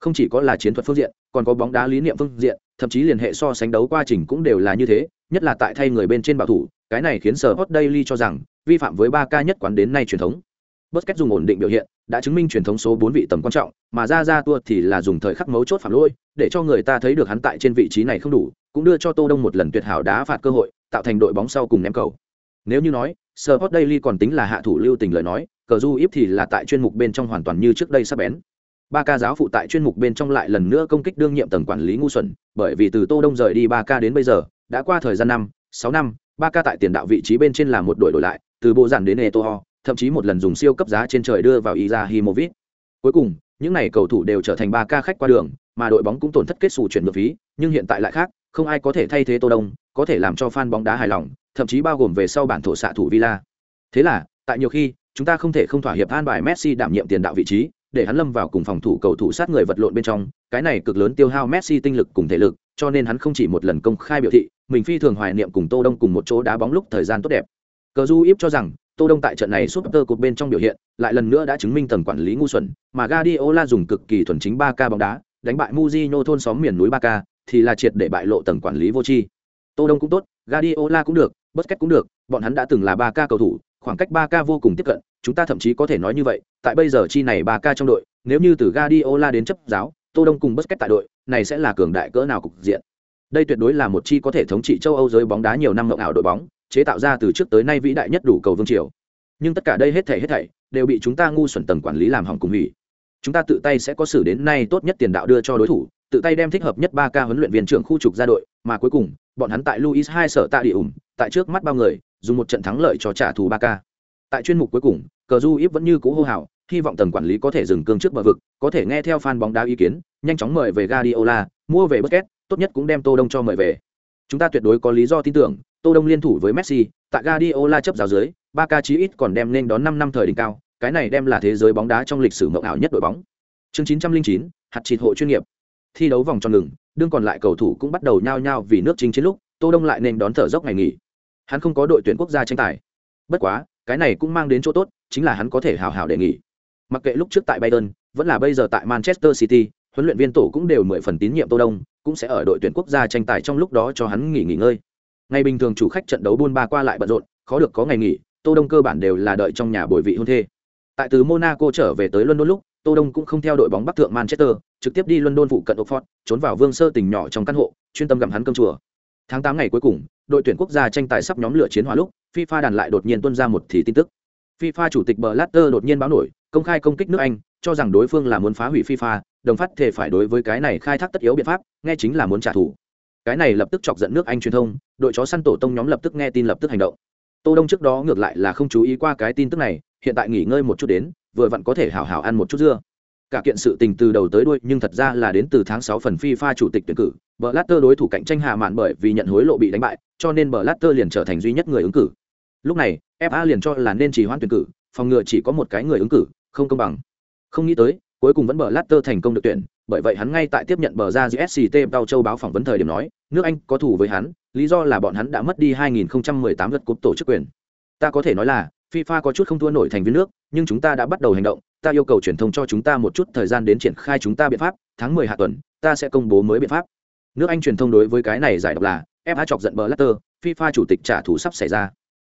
Không chỉ có là chiến thuật phương diện, còn có bóng đá lý niệm phương diện, thậm chí liên hệ so sánh đấu quá trình cũng đều là như thế, nhất là tại thay người bên trên bảo thủ, cái này khiến Sport Daily cho rằng vi phạm với Barca nhất quán đến nay truyền thống. Busquets dùng ổn định biểu hiện, đã chứng minh truyền thống số 4 vị tầm quan trọng, mà ra ra tua thì là dùng thời khắc mấu chốt phạm lỗi, để cho người ta thấy được hắn tại trên vị trí này không đủ, cũng đưa cho Tô Đông một lần tuyệt hảo đá phạt cơ hội, tạo thành đội bóng sau cùng ném cầu. Nếu như nói, Sport Daily còn tính là hạ thủ lưu tình lời nói, cờ du íp thì là tại chuyên mục bên trong hoàn toàn như trước đây sắp bén. Ba ca giáo phụ tại chuyên mục bên trong lại lần nữa công kích đương nhiệm tầng quản lý ngu xuẩn, bởi vì từ Tô Đông rời đi ba ca đến bây giờ, đã qua thời gian năm, sáu năm, ba ca tại tiền đạo vị trí bên trên là một đội đổi lại, từ bộ giản đến Etoho, thậm chí một lần dùng siêu cấp giá trên trời đưa vào Izahimovic. Cuối cùng, những này cầu thủ đều trở thành ba ca khách qua đường, mà đội bóng cũng tổn thất kết sủ chuyển nhượng phí, nhưng hiện tại lại khác, không ai có thể thay thế Tô Đông, có thể làm cho fan bóng đá hài lòng, thậm chí bao gồm về sau bản thổ xạ thủ Villa. Thế là, tại nhiều khi, chúng ta không thể không thỏa hiệp an bài Messi đảm nhiệm tiền đạo vị trí, để hắn lâm vào cùng phòng thủ cầu thủ sát người vật lộn bên trong, cái này cực lớn tiêu hao Messi tinh lực cùng thể lực, cho nên hắn không chỉ một lần công khai biểu thị, mình phi thường hoài niệm cùng Tô Đông cùng một chỗ đá bóng lúc thời gian tốt đẹp. Cờ Du Íp cho rằng, Tô Đông tại trận này suốt tơ cột bên trong biểu hiện, lại lần nữa đã chứng minh tầng quản lý ngu xuẩn, mà Guardiola dùng cực kỳ thuần chính 3K bóng đá, đánh bại Mujinho thôn xóm miền núi 3K, thì là triệt để bại lộ tầng quản lý vô tri. Tô Đông cũng tốt, Guardiola cũng được, Busquets cũng được, bọn hắn đã từng là 3K cầu thủ, khoảng cách 3K vô cùng tiếp cận, chúng ta thậm chí có thể nói như vậy, tại bây giờ chi này 3K trong đội, nếu như từ Guardiola đến chấp giáo, Tô Đông cùng Busquets tại đội, này sẽ là cường đại cỡ nào cục diện. Đây tuyệt đối là một chi có thể thống trị châu Âu giới bóng đá nhiều năm ngộng ảo đội bóng, chế tạo ra từ trước tới nay vĩ đại nhất đủ cầu vương triều. Nhưng tất cả đây hết thảy hết thảy đều bị chúng ta ngu xuẩn tầng quản lý làm hỏng cùng hủy. Chúng ta tự tay sẽ có xử đến nay tốt nhất tiền đạo đưa cho đối thủ, tự tay đem thích hợp nhất ba ca huấn luyện viên trưởng khu trục ra đội, mà cuối cùng, bọn hắn tại Luis hai sở tạ địa ủng, tại trước mắt bao người, dùng một trận thắng lợi cho trả thù ba ca Tại chuyên mục cuối cùng, Cờ Du ít vẫn như cũ hô hào, hy vọng tầng quản lý có thể dừng cương trước bờ vực, có thể nghe theo fan bóng đá ý kiến, nhanh chóng mời về Guardiola, mua về Busquets, tốt nhất cũng đem Tô Đông cho mời về. Chúng ta tuyệt đối có lý do tin tưởng, Tô Đông liên thủ với Messi, tại Guardiola chấp giáo dưới, Barca chí ít còn đem nên đón 5 năm thời đỉnh cao, cái này đem là thế giới bóng đá trong lịch sử mộng ảo nhất đội bóng. Chương 909, hạt chịt hộ chuyên nghiệp. Thi đấu vòng tròn ngừng, đương còn lại cầu thủ cũng bắt đầu nhao nhao vì nước chính chiến lúc, Tô Đông lại nên đón thở dốc ngày nghỉ. Hắn không có đội tuyển quốc gia tranh tài. Bất quá, cái này cũng mang đến chỗ tốt, chính là hắn có thể hào hào để nghỉ. Mặc kệ lúc trước tại Bayern, vẫn là bây giờ tại Manchester City, huấn luyện viên tổ cũng đều mười phần tín nhiệm Tô Đông, cũng sẽ ở đội tuyển quốc gia tranh tài trong lúc đó cho hắn nghỉ nghỉ ngơi. Ngày bình thường chủ khách trận đấu buôn ba qua lại bận rộn, khó được có ngày nghỉ, Tô Đông cơ bản đều là đợi trong nhà bồi vị hôn thê. Tại từ Monaco trở về tới London lúc, Tô Đông cũng không theo đội bóng Bắc thượng Manchester, trực tiếp đi London phụ cận Oxford, trốn vào Vương Sơ tỉnh nhỏ trong căn hộ, chuyên tâm gặm hắn cơm chùa. Tháng 8 ngày cuối cùng, đội tuyển quốc gia tranh tài sắp nhóm lửa chiến hỏa lúc, FIFA đàn lại đột nhiên tuôn ra một thì tin tức. FIFA chủ tịch Blatter đột nhiên báo nổi, công khai công kích nước Anh, cho rằng đối phương là muốn phá hủy FIFA, đồng phát thể phải đối với cái này khai thác tất yếu biện pháp, nghe chính là muốn trả thù. Cái này lập tức chọc giận nước Anh truyền thông, đội chó săn tổ tông nhóm lập tức nghe tin lập tức hành động. Tô Đông trước đó ngược lại là không chú ý qua cái tin tức này, hiện tại nghỉ ngơi một chút đến, vừa vặn có thể hảo hảo ăn một chút dưa. Cả kiện sự tình từ đầu tới đuôi nhưng thật ra là đến từ tháng 6 phần FIFA chủ tịch tuyển cử, Blatter đối thủ cạnh tranh hạ mạn bởi vì nhận hối lộ bị đánh bại, cho nên Blatter liền trở thành duy nhất người ứng cử. Lúc này, FA liền cho là nên chỉ hoãn tuyển cử, phòng ngừa chỉ có một cái người ứng cử, không công bằng. Không nghĩ tới, cuối cùng vẫn Blatter thành công được tuyển, bởi vậy hắn ngay tại tiếp nhận bờ ra GSCT Tao Châu báo phỏng vấn thời điểm nói, nước Anh có thủ với hắn, lý do là bọn hắn đã mất đi 2018 lượt cúp tổ chức quyền. Ta có thể nói là, FIFA có chút không thua nổi thành viên nước, nhưng chúng ta đã bắt đầu hành động, ta yêu cầu truyền thông cho chúng ta một chút thời gian đến triển khai chúng ta biện pháp, tháng 10 hạ tuần, ta sẽ công bố mới biện pháp. Nước Anh truyền thông đối với cái này giải độc là, FA chọc giận Blatter, FIFA chủ tịch trả thù sắp xảy ra.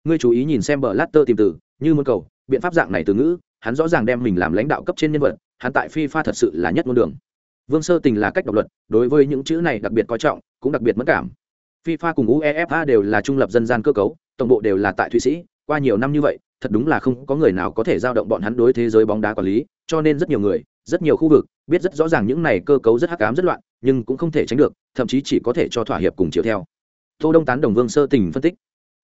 Ngươi chú ý nhìn xem Blatter tìm từ, như muốn cầu, biện pháp dạng này từ ngữ, hắn rõ ràng đem mình làm lãnh đạo cấp trên nhân vật, hắn tại FIFA thật sự là nhất ngôn đường. Vương Sơ Tình là cách độc luật, đối với những chữ này đặc biệt coi trọng, cũng đặc biệt mất cảm. FIFA cùng UEFA đều là trung lập dân gian cơ cấu, tổng bộ đều là tại Thụy Sĩ, qua nhiều năm như vậy, thật đúng là không có người nào có thể giao động bọn hắn đối thế giới bóng đá quản lý, cho nên rất nhiều người, rất nhiều khu vực, biết rất rõ ràng những này cơ cấu rất hắc ám rất loạn, nhưng cũng không thể tránh được, thậm chí chỉ có thể cho thỏa hiệp cùng chiều theo. Tô Đông tán đồng Vương Sơ Tình phân tích.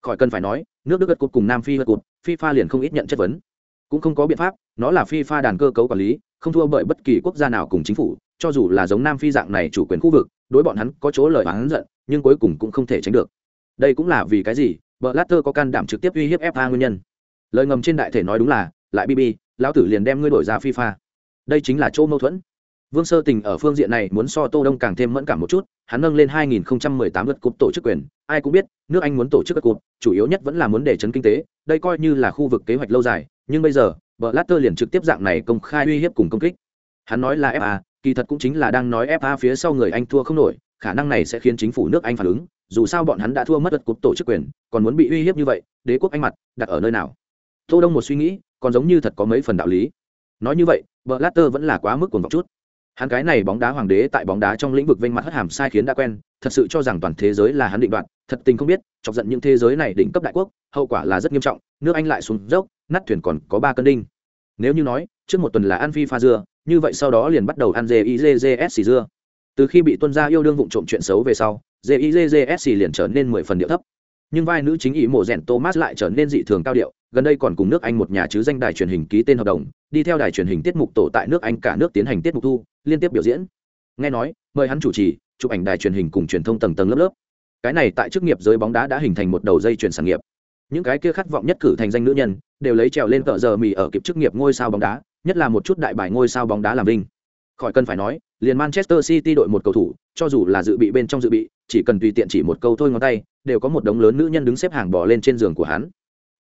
Khỏi cần phải nói, nước Đức gật cụt cùng Nam Phi gật cụt FIFA liền không ít nhận chất vấn. Cũng không có biện pháp, nó là FIFA đàn cơ cấu quản lý, không thua bởi bất kỳ quốc gia nào cùng chính phủ, cho dù là giống Nam Phi dạng này chủ quyền khu vực, đối bọn hắn có chỗ lời hắn giận, nhưng cuối cùng cũng không thể tránh được. Đây cũng là vì cái gì? Blatter có can đảm trực tiếp uy hiếp FA nguyên nhân. Lời ngầm trên đại thể nói đúng là, lại BB, lão tử liền đem ngươi đổi ra FIFA. Đây chính là chỗ mâu thuẫn. Vương Sơ Tình ở phương diện này muốn so Tô Đông càng thêm mẫn cảm một chút, hắn nâng lên 2018 lượt cúp tổ chức quyền, ai cũng biết, nước Anh muốn tổ chức các cúp, chủ yếu nhất vẫn là muốn để chấn kinh tế, đây coi như là khu vực kế hoạch lâu dài, nhưng bây giờ, Blatter liền trực tiếp dạng này công khai uy hiếp cùng công kích. Hắn nói là FA, kỳ thật cũng chính là đang nói FA phía sau người Anh thua không nổi, khả năng này sẽ khiến chính phủ nước Anh phản ứng, dù sao bọn hắn đã thua mất đất cục tổ chức quyền, còn muốn bị uy hiếp như vậy, đế quốc Anh mặt đặt ở nơi nào? Tô Đông một suy nghĩ, còn giống như thật có mấy phần đạo lý. Nói như vậy, Blatter vẫn là quá mức cuồng vọng chút hắn cái này bóng đá hoàng đế tại bóng đá trong lĩnh vực vênh mặt hất hàm sai khiến đã quen thật sự cho rằng toàn thế giới là hắn định đoạt thật tình không biết chọc giận những thế giới này đỉnh cấp đại quốc hậu quả là rất nghiêm trọng nước anh lại xuống dốc nát thuyền còn có ba cân đinh. Nếu như nói, trước một tuần là ăn phi pha dưa, như vậy sau đó liền bắt đầu ăn gizs xì dưa. Từ khi bị tuân gia yêu đương vụng trộm chuyện xấu về sau gizs xì liền trở nên mười phần điệu thấp. Nhưng vai nữ chính ý mộ rèn thomas lại trở nên dị thường cao điệu, gần đây còn cùng nước anh một nhà chứ danh đài truyền hình ký tên hợp đồng, đi theo đài truyền hình tiết mục tổ tại nước anh cả nước tiến hành tiết mục thu, liên tiếp biểu diễn. Nghe nói, mời hắn chủ trì, chụp ảnh đài truyền hình cùng truyền thông tầng tầng lớp lớp. Cái này tại chức nghiệp giới bóng đá đã hình thành một đầu dây chuyển sản nghiệp những cái kia khát vọng nhất cử thành danh nữ nhân, đều lấy trèo lên cỡ giờ mì ở kịp chức nghiệp ngôi sao bóng đá, nhất là một chút đại bài ngôi sao bóng đá làm vinh. Khỏi cần phải nói, liền manchester city đội một cầu thủ, cho dù là dự bị bên trong dự bị, chỉ cần tùy tiện chỉ một câu thôi ngón tay, đều có một đống lớn nữ nhân đứng xếp hàng bỏ lên trên giường của hắn.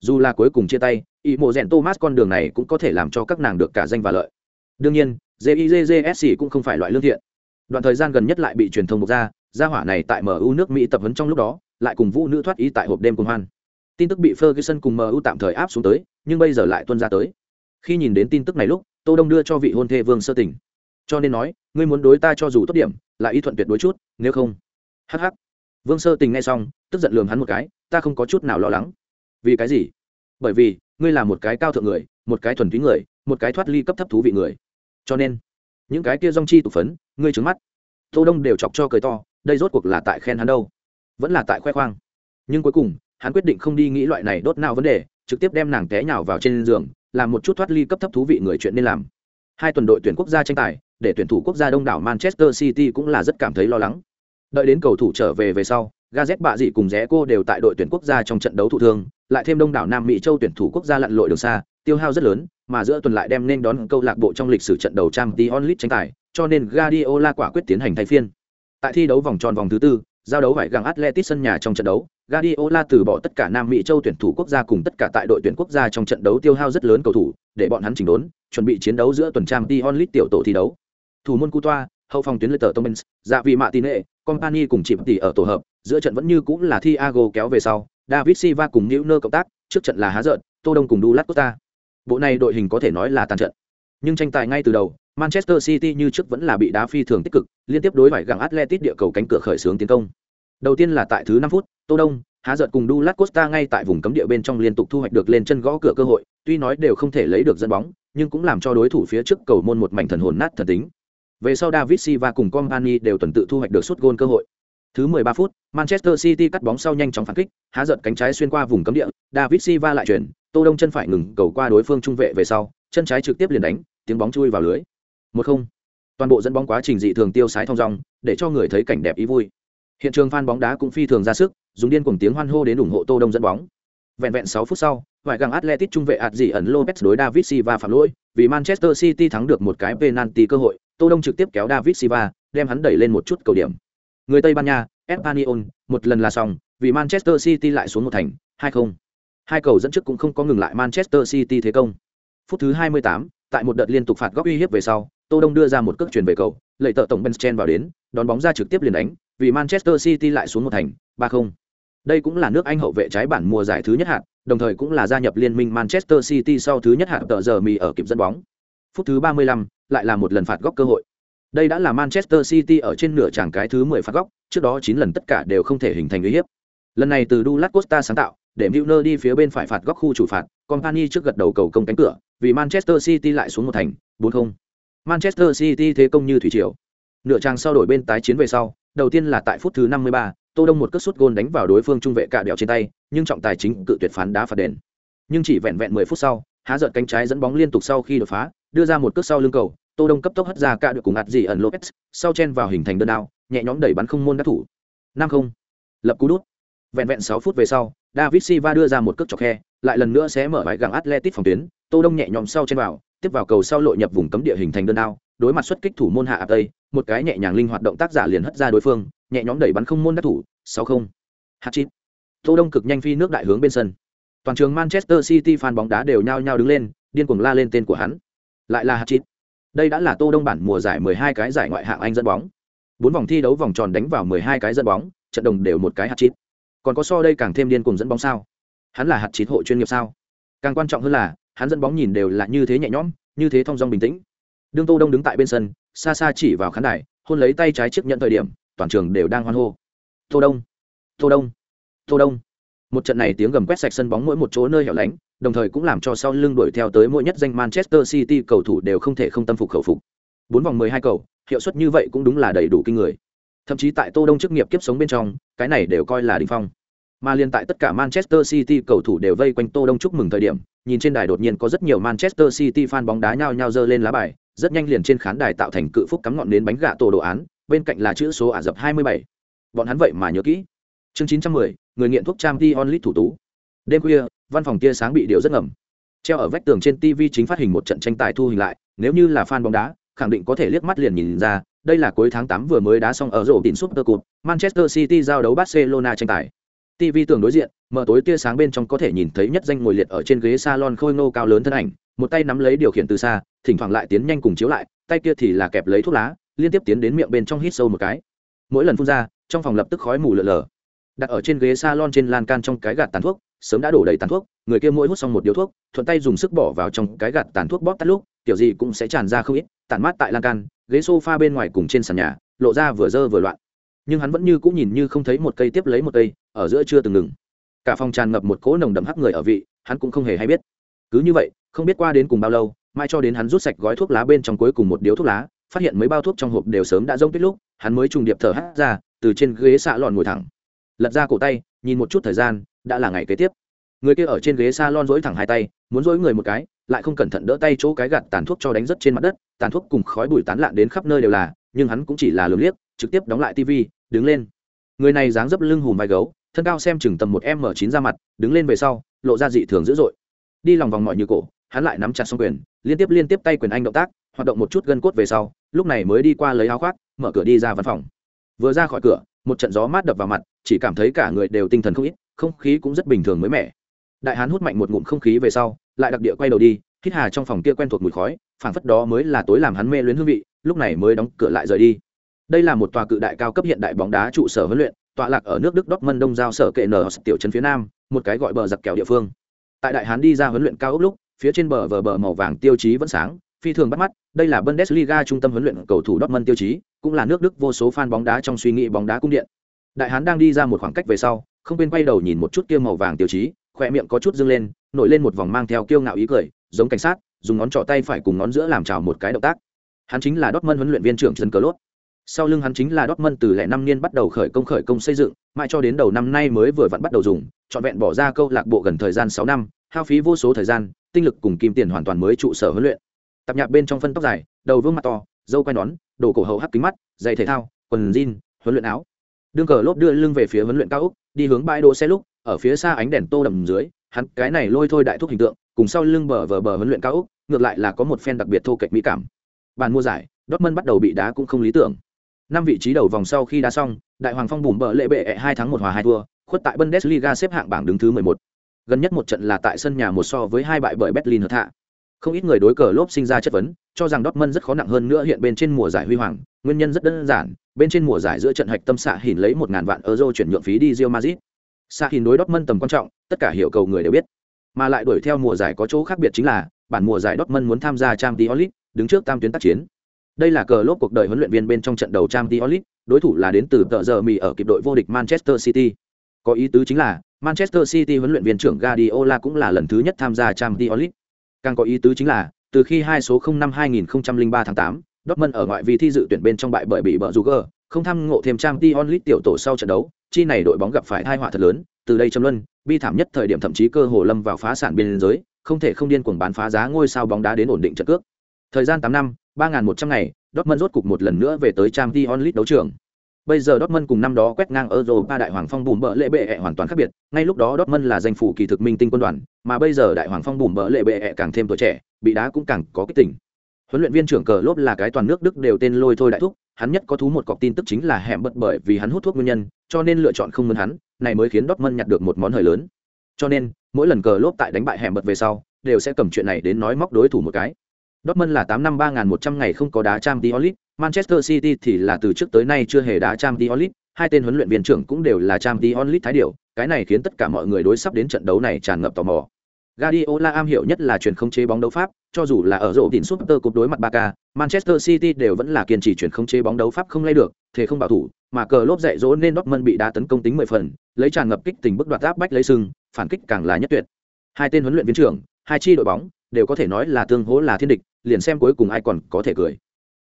Dù là cuối cùng chia tay ý mộ rèn thomas con đường này cũng có thể làm cho các nàng được cả danh và lợi. Đương nhiên jizsc cũng không phải loại lương thiện. Đoạn thời gian gần nhất lại bị truyền thông bộc ra, gia hỏa này tại mu nước mỹ tập huấn trong lúc đó, lại cùng vũ nữ thoát ý tại hộp đêm cùng hoan tin tức bị ferguson cùng mu tạm thời áp xuống tới, nhưng bây giờ lại tuân ra tới. Khi nhìn đến tin tức này lúc, tô đông đưa cho vị hôn thê vương sơ tỉnh cho nên nói, ngươi muốn đối ta cho dù tốt điểm, lại ý thuận tuyệt đối chút, nếu không. Hh vương sơ tình nghe xong, tức giận lườm hắn một cái, ta không có chút nào lo lắng. Vì cái gì? Bởi vì, ngươi là một cái cao thượng người, một cái thuần túy người, một cái thoát ly cấp thấp thú vị người. Cho nên, những cái kia dong chi tụ phấn, ngươi trứng mắt. Tô đông đều chọc cho cười to, đây rốt cuộc là tại khen hắn đâu? Vẫn là tại khoe khoang. Nhưng cuối cùng hắn quyết định không đi nghĩ loại này đốt nào vấn đề trực tiếp đem nàng té nhào vào trên giường làm một chút thoát ly cấp thấp thú vị người chuyện nên làm hai tuần đội tuyển quốc gia tranh tài để tuyển thủ quốc gia đông đảo manchester city cũng là rất cảm thấy lo lắng đợi đến cầu thủ trở về về sau Gazet bạ dị cùng rẽ cô đều tại đội tuyển quốc gia trong trận đấu thụ thương, lại thêm đông đảo Nam Mỹ châu tuyển thủ quốc gia lặn lội đường xa, tiêu hao rất lớn, mà giữa tuần lại đem nên đón câu lạc bộ trong lịch sử trận đầu trang Champions League tranh tài, cho nên Guardiola quả quyết tiến hành thay phiên. Tại thi đấu vòng tròn vòng thứ tư, giao đấu phải găng Atletic sân nhà trong trận đấu, Guardiola từ bỏ tất cả Nam Mỹ châu tuyển thủ quốc gia cùng tất cả tại đội tuyển quốc gia trong trận đấu tiêu hao rất lớn cầu thủ, để bọn hắn chỉnh đốn, chuẩn bị chiến đấu giữa tuần trang Dion League tiểu tổ thi đấu. Thủ môn Cutoa, hậu phòng tuyến Letter Tomens, dạ vị mạ Tine, Company cùng chịp tỷ ở tổ hợp, giữa trận vẫn như cũng là Thiago kéo về sau, David Silva cùng Neuer cộng tác, trước trận là há giận, Tô Đông cùng Douglas Costa. bộ này đội hình có thể nói là tàn trận nhưng tranh tài ngay từ đầu manchester city như trước vẫn là bị đá phi thường tích cực liên tiếp đối phải gặng Atletico địa cầu cánh cửa khởi xướng tiến công đầu tiên là tại thứ 5 phút tô đông há giật cùng Dulac Costa ngay tại vùng cấm địa bên trong liên tục thu hoạch được lên chân gõ cửa cơ hội, tuy nói đều không thể lấy được dẫn bóng, nhưng cũng làm cho đối thủ phía trước cầu môn một mảnh thần hồn nát thần tính. Về sau David Silva cùng Company đều tuần tự thu hoạch được suốt gôn cơ hội. Thứ 13 phút, Manchester City cắt bóng sau nhanh chóng phản kích, há giật cánh trái xuyên qua vùng cấm địa, David Silva lại chuyển, Tô Đông chân phải ngừng cầu qua đối phương trung vệ về sau, chân trái trực tiếp liền đánh, tiếng bóng chui vào lưới. 1-0. Toàn bộ dẫn bóng quá trình dị thường tiêu sái thong dong, để cho người thấy cảnh đẹp ý vui. Hiện trường fan bóng đá cũng phi thường ra sức, dùng điên cuồng tiếng hoan hô đến ủng hộ Tô Đông dẫn bóng. Vẹn vẹn 6 phút sau, vài găng Atletico trung vệ ạt dị ẩn Lopez đối David Silva phạm lỗi, vì Manchester City thắng được một cái penalty cơ hội, Tô Đông trực tiếp kéo David Silva, đem hắn đẩy lên một chút cầu điểm. Người Tây Ban Nha, Espanyol, một lần là xong, vì Manchester City lại xuống một thành, 2-0. Hai cầu dẫn trước cũng không có ngừng lại Manchester City thế công. Phút thứ 28, tại một đợt liên tục phạt góc uy hiếp về sau, Tô Đông đưa ra một cước chuyển về cầu, lệ tợ tổng Benchen vào đến, đón bóng ra trực tiếp liền đánh, vì Manchester City lại xuống một thành, 3-0. Đây cũng là nước Anh hậu vệ trái bản mùa giải thứ nhất hạng, đồng thời cũng là gia nhập liên minh Manchester City sau thứ nhất hạng tờ giờ mì ở kịp dẫn bóng. Phút thứ 35, lại là một lần phạt góc cơ hội. Đây đã là Manchester City ở trên nửa chẳng cái thứ 10 phạt góc, trước đó 9 lần tất cả đều không thể hình thành uy hiếp. Lần này từ Douglas Costa sáng tạo, để Milner đi phía bên phải phạt góc khu chủ phạt, Company trước gật đầu cầu công cánh cửa, vì Manchester City lại xuống một thành, 4-0. Manchester City thế công như thủy triều. Nửa trang sau đổi bên tái chiến về sau, đầu tiên là tại phút thứ 53, Tô Đông một cước sút gôn đánh vào đối phương trung vệ cạ đẹo trên tay, nhưng trọng tài chính cự tuyệt phán đá phạt đền. Nhưng chỉ vẹn vẹn 10 phút sau, há giận cánh trái dẫn bóng liên tục sau khi đột phá, đưa ra một cước sau lưng cầu, Tô Đông cấp tốc hất ra cạ được cùng ạt gì ẩn Lopez, sau chen vào hình thành đơn đao, nhẹ nhõm đẩy bắn không môn đá thủ. 5-0. Lập cú đút. Vẹn vẹn 6 phút về sau, David Silva đưa ra một cước chọc khe, lại lần nữa sẽ mở vải gặng Atletico phòng tuyến, Tô Đông nhẹ nhõm sau trên vào, tiếp vào cầu sau lội nhập vùng cấm địa hình thành đơn đao, đối mặt xuất kích thủ môn hạ áp tây, một cái nhẹ nhàng linh hoạt động tác giả liền hất ra đối phương, nhẹ nhõm đẩy bắn không môn đắc thủ, 6-0. Hat-trick. Tô Đông cực nhanh phi nước đại hướng bên sân. Toàn trường Manchester City fan bóng đá đều nhao nhao đứng lên, điên cuồng la lên tên của hắn. Lại là hat-trick. Đây đã là Tô Đông bản mùa giải 12 cái giải ngoại hạng Anh dẫn bóng. Bốn vòng thi đấu vòng tròn đánh vào 12 cái dẫn bóng, trận đồng đều một cái hat-trick. Còn có so đây càng thêm điên cuồng dẫn bóng sao? Hắn là hạt chín hộ chuyên nghiệp sao? Càng quan trọng hơn là, hắn dẫn bóng nhìn đều là như thế nhẹ nhõm, như thế thông dong bình tĩnh. Đương Tô Đông đứng tại bên sân, xa xa chỉ vào khán đài, hôn lấy tay trái trước nhận thời điểm, toàn trường đều đang hoan hô. Tô Đông, Tô Đông, Tô Đông. Một trận này tiếng gầm quét sạch sân bóng mỗi một chỗ nơi hẻo lánh, đồng thời cũng làm cho sau lưng đuổi theo tới mỗi nhất danh Manchester City cầu thủ đều không thể không tâm phục khẩu phục. Bốn vòng 12 cầu, hiệu suất như vậy cũng đúng là đầy đủ kinh người. Thậm chí tại Tô Đông chức nghiệp kiếp sống bên trong, cái này đều coi là đỉnh phong. Mà liên tại tất cả Manchester City cầu thủ đều vây quanh Tô Đông chúc mừng thời điểm, nhìn trên đài đột nhiên có rất nhiều Manchester City fan bóng đá nhao nhao giơ lên lá bài, rất nhanh liền trên khán đài tạo thành cự phúc cắm ngọn nến bánh gạ tổ đồ án, bên cạnh là chữ số Ả Rập 27. Bọn hắn vậy mà nhớ kỹ. Chương 910, người nghiện thuốc Champions League thủ tú. Đêm khuya, văn phòng tia sáng bị điều rất ngầm. Treo ở vách tường trên TV chính phát hình một trận tranh tài thu hình lại, nếu như là fan bóng đá, khẳng định có thể liếc mắt liền nhìn ra, đây là cuối tháng 8 vừa mới đá xong ở rổ tỉnh Super Cup, Manchester City giao đấu Barcelona tranh tài. TV tường đối diện, mở tối tia sáng bên trong có thể nhìn thấy nhất danh ngồi liệt ở trên ghế salon khôi ngô cao lớn thân ảnh, một tay nắm lấy điều khiển từ xa, thỉnh thoảng lại tiến nhanh cùng chiếu lại, tay kia thì là kẹp lấy thuốc lá, liên tiếp tiến đến miệng bên trong hít sâu một cái. Mỗi lần phun ra, trong phòng lập tức khói mù lờ lờ. Đặt ở trên ghế salon trên lan can trong cái gạt tàn thuốc, sớm đã đổ đầy tàn thuốc, người kia mỗi hút xong một điếu thuốc, thuận tay dùng sức bỏ vào trong cái gạt tàn thuốc bóp tắt lúc, kiểu gì cũng sẽ tràn ra không ít, tản mát tại lan can, ghế sofa bên ngoài cùng trên sàn nhà, lộ ra vừa dơ vừa loạn. Nhưng hắn vẫn như cũng nhìn như không thấy một cây tiếp lấy một cây, ở giữa chưa từng ngừng. Cả phòng tràn ngập một cỗ nồng đậm hắc người ở vị, hắn cũng không hề hay biết. Cứ như vậy, không biết qua đến cùng bao lâu, mai cho đến hắn rút sạch gói thuốc lá bên trong cuối cùng một điếu thuốc lá, phát hiện mấy bao thuốc trong hộp đều sớm đã rông tuyết lúc, hắn mới trùng điệp thở hắt ra, từ trên ghế xạ lòn ngồi thẳng. Lật ra cổ tay, nhìn một chút thời gian, đã là ngày kế tiếp người kia ở trên ghế s a lon dỗi thẳng hai tay muốn dỗi người một cái lại không cẩn thận đỡ tay chỗ cái gạt tàn thuốc cho đánh rất trên mặt đất tàn thuốc cùng khói bụi tán lạn đến khắp nơi đều là nhưng hắn cũng chỉ là lường liếc trực tiếp đóng lại tivi, đứng lên. Người này dáng dấp lưng hùm vai gấu thân cao xem chừng tầm một m chín ra mặt đứng lên về sau lộ ra dị thường dữ dội. Đi lòng vòng mọi như cổ hắn lại nắm chặt xong quyền liên tiếp liên tiếp tay quyền anh động tác hoạt động một chút gân cốt về sau lúc này mới đi qua lấy áo khoác mở cửa đi ra văn phòng. Vừa ra khỏi cửa một trận gió mát đập vào mặt chỉ cảm thấy cả người đều tinh thần không ít không khí cũng rất bình thường mới mẻ đại hán hút mạnh một ngụm không khí về sau lại đặc địa quay đầu đi hít hà trong phòng kia quen thuộc mùi khói phảng phất đó mới là tối làm hắn mê luyến hương vị lúc này mới đóng cửa lại rời đi đây là một tòa cự đại cao cấp hiện đại bóng đá trụ sở huấn luyện tọa lạc ở nước đức Dortmund đông giao sở kệ nở tiểu trấn phía nam một cái gọi bờ giặc kẹo địa phương tại đại hán đi ra huấn luyện cao ốc lúc phía trên bờ vờ bờ màu vàng tiêu chí vẫn sáng, phi thường bắt mắt, đây là Bundesliga trung tâm huấn luyện cầu thủ Dortmund tiêu chí, cũng là nước Đức vô số fan bóng đá trong suy nghĩ bóng đá cung điện. Đại hán đang đi ra một khoảng cách về sau, không quên quay đầu nhìn một chút kia màu vàng tiêu chí, khóe miệng có chút dâng lên, nổi lên một vòng mang theo kiêu ngạo ý cười, giống cảnh sát, dùng ngón trỏ tay phải cùng ngón giữa làm chào một cái động tác. Hắn chính là Dortmund huấn luyện viên trưởng Trần Cờ Lốt. Sau lưng hắn chính là Dortmund từ lẻ năm niên bắt đầu khởi công khởi công xây dựng, mãi cho đến đầu năm nay mới vừa vặn bắt đầu dùng, trọn vẹn bỏ ra câu lạc bộ gần thời gian sáu năm, hao phí vô số thời gian, tinh lực cùng kim tiền hoàn toàn mới trụ sở huấn luyện. Tập nhạc bên trong phân tóc dài, đầu vương mặt to, dâu quai nón, đồ cổ hậu hắc kính mắt, giày thể thao, quần jean, huấn luyện áo. Đương cờ lốp đưa lưng về phía huấn luyện cao úc, đi hướng bãi đỗ xe lúc, ở phía xa ánh đèn tô đầm dưới, hắn cái này lôi thôi đại thúc hình tượng, cùng sau lưng bờ vờ bờ huấn luyện cao úc ngược lại là có một phen đặc biệt thô kệch mỹ cảm. Bàn mua giải, Dortmund bắt đầu bị đá cũng không lý tưởng. Năm vị trí đầu vòng sau khi đá xong, Đại Hoàng Phong bùm bờ lệ bệ hai thắng một hòa hai thua, khuất tại Bundesliga xếp hạng bảng đứng thứ 11. Gần nhất một trận là tại sân nhà một so với hai bại bởi Berlin hợp hạ. Không ít người đối cờ lốp sinh ra chất vấn, cho rằng Dortmund rất khó nặng hơn nữa hiện bên trên mùa giải huy hoàng, nguyên nhân rất đơn giản, bên trên mùa giải giữa trận hạch tâm xạ hình lấy một ngàn vạn euro chuyển nhượng phí đi Real Madrid. Xạ hình đối Dortmund tầm quan trọng, tất cả hiểu cầu người đều biết. Mà lại đuổi theo mùa giải có chỗ khác biệt chính là, bản mùa giải Dortmund muốn tham gia Champions League, đứng trước tam tuyến tác chiến. Đây là cờ lốp cuộc đời huấn luyện viên bên trong trận đầu Champions League, đối thủ là đến từ tợ giờ mì ở kịp đội vô địch Manchester City. Có ý tứ chính là, Manchester City huấn luyện viên trưởng Guardiola cũng là lần thứ nhất tham gia Champions League. Càng có ý tứ chính là, từ khi hai số 05 2003 tháng 8, Dortmund ở ngoại vi thi dự tuyển bên trong bại bởi bị bờ Juger, không tham ngộ thêm Champions League tiểu tổ sau trận đấu, chi này đội bóng gặp phải tai họa thật lớn, từ đây châm luân, bi thảm nhất thời điểm thậm chí cơ hồ lâm vào phá sản biên giới, không thể không điên cuồng bán phá giá ngôi sao bóng đá đến ổn định trận cước. Thời gian 8 năm, 3100 ngày, Dortmund rốt cục một lần nữa về tới Champions League đấu trường. Bây giờ Dortmund cùng năm đó quét ngang Europa đại hoàng phong bùm bợ lệ bệ hoàn toàn khác biệt, ngay lúc đó Dortmund là danh phủ kỳ thực minh tinh quân đoàn, mà bây giờ đại hoàng phong bùm bợ lệ bệ càng thêm tuổi trẻ, bị đá cũng càng có kích tỉnh. Huấn luyện viên trưởng cờ lốp là cái toàn nước Đức đều tên lôi thôi đại thúc, hắn nhất có thú một cọc tin tức chính là hẻm bật bởi vì hắn hút thuốc nguyên nhân, cho nên lựa chọn không muốn hắn, này mới khiến Dortmund nhặt được một món hời lớn. Cho nên, mỗi lần cờ lốp tại đánh bại hẻm bật về sau, đều sẽ cầm chuyện này đến nói móc đối thủ một cái. Dortmund là tám năm 3100 ngày không có đá Champions League, Manchester City thì là từ trước tới nay chưa hề đá Champions League, hai tên huấn luyện viên trưởng cũng đều là Champions League thái điều, cái này khiến tất cả mọi người đối sắp đến trận đấu này tràn ngập tò mò. Guardiola am hiểu nhất là chuyển không chế bóng đấu pháp, cho dù là ở rổ tỉnh Super Cup đối mặt Barca, Manchester City đều vẫn là kiên trì chuyển không chế bóng đấu pháp không lay được, thế không bảo thủ, mà cờ lốp dạy dỗ nên Dortmund bị đá tấn công tính 10 phần, lấy tràn ngập kích tình bức đoạt áp bách lấy sừng, phản kích càng là nhất tuyệt. Hai tên huấn luyện viên trưởng, hai chi đội bóng đều có thể nói là tương hỗ là thiên địch, liền xem cuối cùng ai còn có thể cười.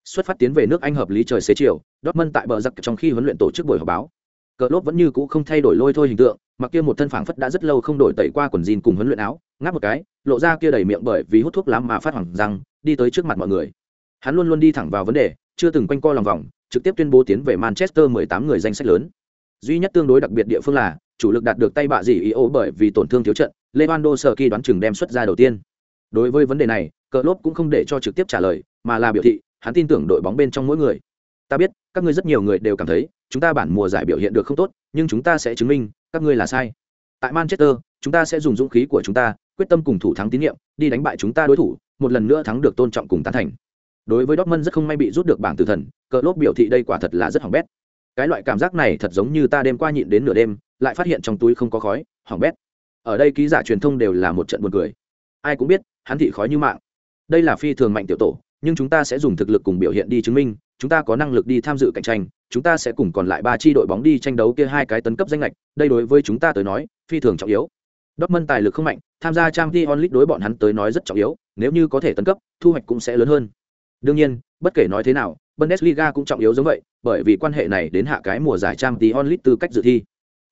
Xuất phát tiến về nước Anh hợp lý trời xế chiều, Dortmund tại bờ giặc trong khi huấn luyện tổ chức buổi họp báo. Cờ lốp vẫn như cũ không thay đổi lôi thôi hình tượng, mặc kia một thân phảng phất đã rất lâu không đổi tẩy qua quần jean cùng huấn luyện áo, ngáp một cái, lộ ra kia đầy miệng bởi vì hút thuốc lắm mà phát hoảng răng, đi tới trước mặt mọi người. Hắn luôn luôn đi thẳng vào vấn đề, chưa từng quanh co lòng vòng, trực tiếp tuyên bố tiến về Manchester 18 người danh sách lớn. Duy nhất tương đối đặc biệt địa phương là, chủ lực đạt được tay bạ gì ý ô bởi vì tổn thương thiếu trận, Lewandowski đoán chừng đem xuất ra đầu tiên. Đối với vấn đề này, cờ lốp cũng không để cho trực tiếp trả lời mà là biểu thị hắn tin tưởng đội bóng bên trong mỗi người ta biết, các ngươi rất nhiều người đều cảm thấy, chúng ta bản mùa giải biểu hiện được không tốt, nhưng chúng ta sẽ chứng minh, các ngươi là sai. Tại manchester, chúng ta sẽ dùng dũng khí của chúng ta, quyết tâm cùng thủ thắng tín nhiệm, đi đánh bại chúng ta đối thủ, một lần nữa thắng được tôn trọng cùng tán thành. Đối với dortmund rất không may bị rút được bảng tử thần cờ lốp biểu thị đây quả thật là rất hỏng bét. Cái loại cảm giác này thật giống như ta đêm qua nhịn đến nửa đêm, lại phát hiện trong túi không có khói, hỏng bét. Ở đây ký giả truyền thông đều là một trận buồn cười. Ai cũng biết, hắn thị khói như mạng. Đây là phi thường mạnh tiểu tổ nhưng chúng ta sẽ dùng thực lực cùng biểu hiện đi chứng minh, chúng ta có năng lực đi tham dự cạnh tranh, chúng ta sẽ cùng còn lại ba chi đội bóng đi tranh đấu kia hai cái tấn cấp danh lệch đây đối với chúng ta tới nói, phi thường trọng yếu. Dortmund tài lực không mạnh, tham gia trang t onlit đối bọn hắn tới nói rất trọng yếu, nếu như có thể tấn cấp, thu hoạch cũng sẽ lớn hơn. Đương nhiên, bất kể nói thế nào, bundesliga cũng trọng yếu giống vậy, bởi vì quan hệ này đến hạ cái mùa giải trang t onlit tư cách dự thi.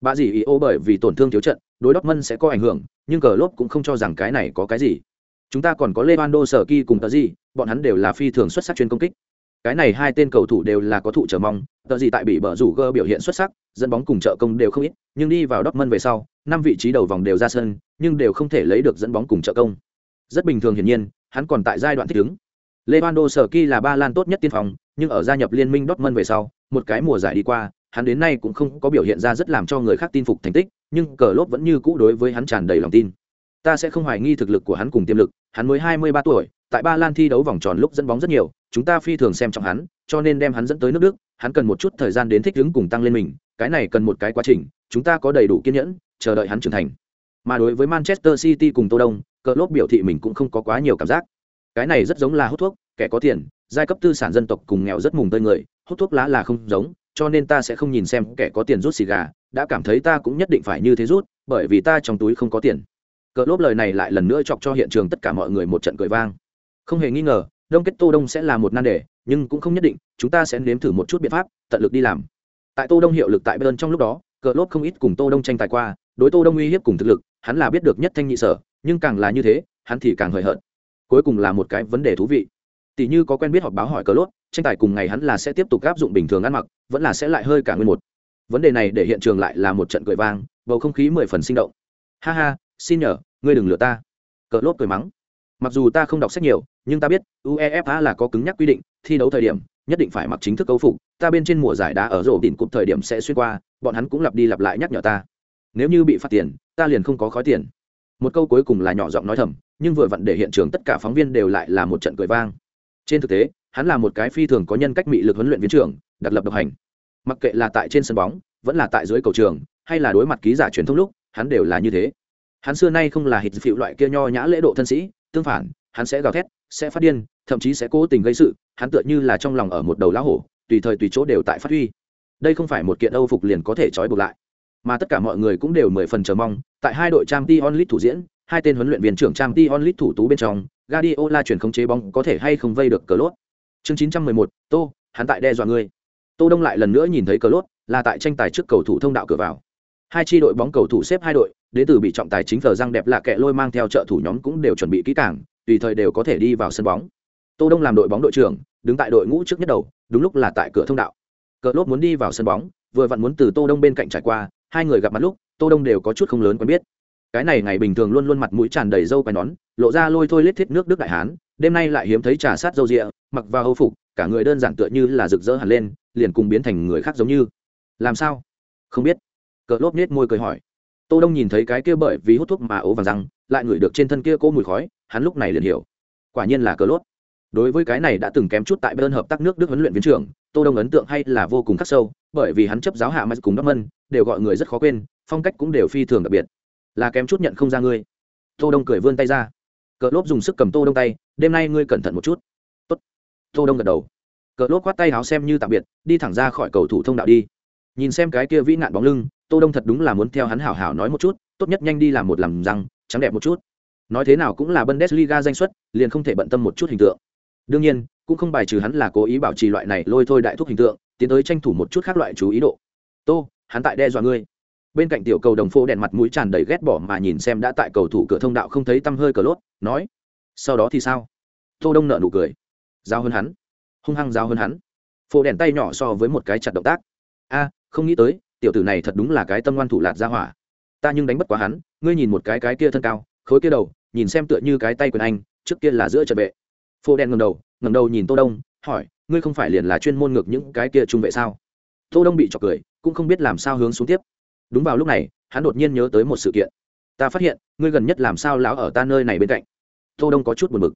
Bà dì ý ô bởi vì tổn thương thiếu trận, đối Dortmund sẽ có ảnh hưởng, nhưng cờ lốp cũng không cho rằng cái này có cái gì. Chúng ta còn có Lewandowski sở cùng tờ gì bọn hắn đều là phi thường xuất sắc chuyên công kích. Cái này hai tên cầu thủ đều là có thụ chờ mong, tờ gì tại bị bờ rủ gơ biểu hiện xuất sắc, dẫn bóng cùng trợ công đều không ít, nhưng đi vào Dortmund về sau, năm vị trí đầu vòng đều ra sân, nhưng đều không thể lấy được dẫn bóng cùng trợ công. Rất bình thường hiển nhiên, hắn còn tại giai đoạn thích ứng. Lewandowski sở kỳ là ba lan tốt nhất tiên phòng nhưng ở gia nhập liên minh Dortmund về sau, một cái mùa giải đi qua, hắn đến nay cũng không có biểu hiện ra rất làm cho người khác tin phục thành tích, nhưng cờ lốp vẫn như cũ đối với hắn tràn đầy lòng tin. Ta sẽ không hoài nghi thực lực của hắn cùng tiềm lực, hắn mới hai mươi ba tuổi tại ba lan thi đấu vòng tròn lúc dẫn bóng rất nhiều, chúng ta phi thường xem trọng hắn, cho nên đem hắn dẫn tới nước đức, hắn cần một chút thời gian đến thích ứng cùng tăng lên mình, cái này cần một cái quá trình, chúng ta có đầy đủ kiên nhẫn, chờ đợi hắn trưởng thành. Mà đối với manchester city cùng tô đông cờ lốp biểu thị mình cũng không có quá nhiều cảm giác. Cái này rất giống là hút thuốc, kẻ có tiền, giai cấp tư sản dân tộc cùng nghèo rất mùng tơi người, hút thuốc lá là không giống, cho nên ta sẽ không nhìn xem kẻ có tiền rút xì gà, đã cảm thấy ta cũng nhất định phải như thế rút, bởi vì ta trong túi không có tiền. Cờ lốp lời này lại lần nữa chọc cho hiện trường tất cả mọi người một trận cười vang không hề nghi ngờ, đông kết tô đông sẽ là một nan đề, nhưng cũng không nhất định, chúng ta sẽ nếm thử một chút biện pháp, tận lực đi làm. Tại tô đông hiệu lực tại bên trong lúc đó, cờ lốp không ít cùng tô đông tranh tài qua, đối tô đông uy hiếp cùng thực lực, hắn là biết được nhất thanh nhị sở, nhưng càng là như thế, hắn thì càng hời hợt. Cuối cùng là một cái vấn đề thú vị. Tỷ như có quen biết họp báo hỏi cờ lốp tranh tài cùng ngày hắn là sẽ tiếp tục áp dụng bình thường ăn mặc, vẫn là sẽ lại hơi cả nguyên một. Vấn đề này để hiện trường lại là một trận cười vang, bầu không khí mười phần sinh động. Ha ha, xin nhờ, ngươi đừng lừa ta. Cờ lốp cười mắng mặc dù ta không đọc sách nhiều, nhưng ta biết, uefa là có cứng nhắc quy định, thi đấu thời điểm, nhất định phải mặc chính thức cấu phục, ta bên trên mùa giải đá ở rổ đỉnh cụm thời điểm sẽ xuyên qua, bọn hắn cũng lặp đi lặp lại nhắc nhở ta. Nếu như bị phạt tiền, ta liền không có khói tiền. Một câu cuối cùng là nhỏ giọng nói thầm, nhưng vừa vặn để hiện trường tất cả phóng viên đều lại là một trận cười vang. Trên thực tế, hắn là một cái phi thường có nhân cách mị lực huấn luyện viên trưởng, đặc lập độc hành. Mặc kệ là tại trên sân bóng, vẫn là tại dưới cầu trường, hay là đối mặt ký giả truyền thông lúc, hắn đều là như thế. Hắn xưa nay không là hít phịu loại kia nho nhã lễ độ thân sĩ tương phản, hắn sẽ gào thét, sẽ phát điên, thậm chí sẽ cố tình gây sự, hắn tựa như là trong lòng ở một đầu lá hổ, tùy thời tùy chỗ đều tại phát huy. Đây không phải một kiện âu phục liền có thể trói buộc lại. Mà tất cả mọi người cũng đều mười phần chờ mong, tại hai đội trang t onlit thủ diễn, hai tên huấn luyện viên trưởng trang t onlit thủ tú bên trong, Guardiola chuyển không chế bóng có thể hay không vây được cờ lốt. Chương chín trăm mười một, tô, hắn tại đe dọa ngươi. Tô đông lại lần nữa nhìn thấy cờ lốt, là tại tranh tài trước cầu thủ thông đạo cửa vào hai tri đội bóng cầu thủ xếp hai đội đến từ bị trọng tài chính thờ răng đẹp lạ kệ lôi mang theo trợ thủ nhóm cũng đều chuẩn bị kỹ càng, tùy thời đều có thể đi vào sân bóng. Tô đông làm đội bóng đội trưởng, đứng tại đội ngũ trước nhất đầu, đúng lúc là tại cửa thông đạo. Cờ lốt muốn đi vào sân bóng, vừa vặn muốn từ tô đông bên cạnh trải qua, hai người gặp mặt lúc, tô đông đều có chút không lớn quen biết. Cái này ngày bình thường luôn luôn mặt mũi tràn đầy râu quai nón, lộ ra lôi thôi lết thiết nước đức đại hán, đêm nay lại hiếm thấy trà sát râu rịa, mặc vào hầu phục, cả người đơn giản tựa như là rực rỡ hẳn lên, liền cùng biến thành người khác giống như. Làm sao? Không biết cờ lốp nết môi cười hỏi. Tô đông nhìn thấy cái kia bởi vì hút thuốc mà ố vàng răng, lại ngửi được trên thân kia cỗ mùi khói, hắn lúc này liền hiểu. Quả nhiên là cờ lốp. đối với cái này đã từng kém chút tại bên hợp tác nước đức huấn luyện viên trưởng, tô đông ấn tượng hay là vô cùng khắc sâu, bởi vì hắn chấp giáo hạ mắt cùng đắc mân, đều gọi người rất khó quên, phong cách cũng đều phi thường đặc biệt. Là kém chút nhận không ra ngươi. Tô đông cười vươn tay ra. Cờ lốp dùng sức cầm tô đông tay, đêm nay ngươi cẩn thận một chút. Tốt. Tô đông gật đầu. Cờ lốp quát tay áo xem như tạm biệt, đi thẳng ra khỏi cầu thủ thông đạo đi. Nhìn xem cái kia vĩ nạn bóng lưng tô đông thật đúng là muốn theo hắn hảo hảo nói một chút, tốt nhất nhanh đi làm một làm răng, trắng đẹp một chút. Nói thế nào cũng là bundesliga danh xuất, liền không thể bận tâm một chút hình tượng. Đương nhiên, cũng không bài trừ hắn là cố ý bảo trì loại này lôi thôi đại thúc hình tượng, tiến tới tranh thủ một chút khác loại chú ý độ. Tô, hắn tại đe dọa ngươi. Bên cạnh tiểu cầu đồng phố đèn mặt mũi tràn đầy ghét bỏ mà nhìn xem đã tại cầu thủ cửa thông đạo không thấy tăm hơi cờ lốt, nói, sau đó thì sao? Tô đông nợ nụ cười. Giao hơn hắn. Hung hăng giao hơn hắn. Phố đèn tay nhỏ so với một cái chặt động tác. A, không nghĩ tới tiểu tử này thật đúng là cái tâm ngoan thủ lạt ra hỏa. Ta nhưng đánh bất quá hắn, ngươi nhìn một cái cái kia thân cao, khối kia đầu, nhìn xem tựa như cái tay quyền anh, trước kia là giữa trận vệ. Phô đen ngầm đầu ngầm đầu nhìn tô đông, hỏi, ngươi không phải liền là chuyên môn ngược những cái kia trung vệ sao? Tô đông bị chọc cười, cũng không biết làm sao hướng xuống tiếp. Đúng vào lúc này, hắn đột nhiên nhớ tới một sự kiện. Ta phát hiện, ngươi gần nhất làm sao láo ở ta nơi này bên cạnh? Tô đông có chút buồn bực.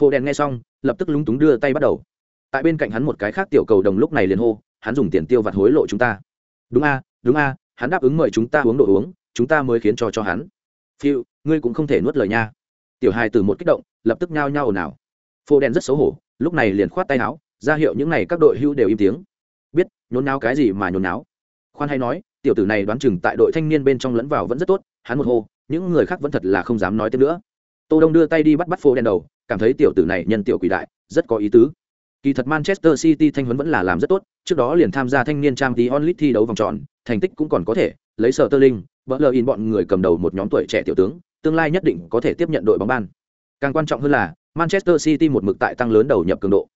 Phô đen nghe xong, lập tức lúng túng đưa tay bắt đầu. Tại bên cạnh hắn một cái khác tiểu cầu đồng lúc này liền hô, hắn dùng tiền tiêu vặt hối lộ chúng ta đúng a đúng a, hắn đáp ứng mời chúng ta uống đồ uống, chúng ta mới khiến cho cho hắn. Phiêu, ngươi cũng không thể nuốt lời nha. Tiểu hài từ một kích động, lập tức nhao nhao ồn ào. Phô đen rất xấu hổ, lúc này liền khoát tay áo, ra hiệu những n à y các đội hưu đều im tiếng. Biết, nhốn náo cái gì mà nhốn náo khoan hay nói, tiểu tử này đoán chừng tại đội thanh niên bên trong lẫn vào vẫn rất tốt, hắn một hô, những người khác vẫn thật là không dám nói thêm nữa. Tô đông đưa tay đi bắt bắt phô đen đầu, cảm thấy tiểu tử này nhân tiểu quỷ đại, rất có ý tứ kỳ thật manchester city thanh huấn vẫn là làm rất tốt, trước đó liền tham gia thanh niên trang tí onlit thi đấu vòng tròn, thành tích cũng còn có thể, lấy sở tơ in bọn người cầm đầu một nhóm tuổi trẻ tiểu tướng, tương lai nhất định có thể tiếp nhận đội bóng ban. Càng quan trọng hơn là, manchester city một mực tại tăng lớn đầu nhập cường độ.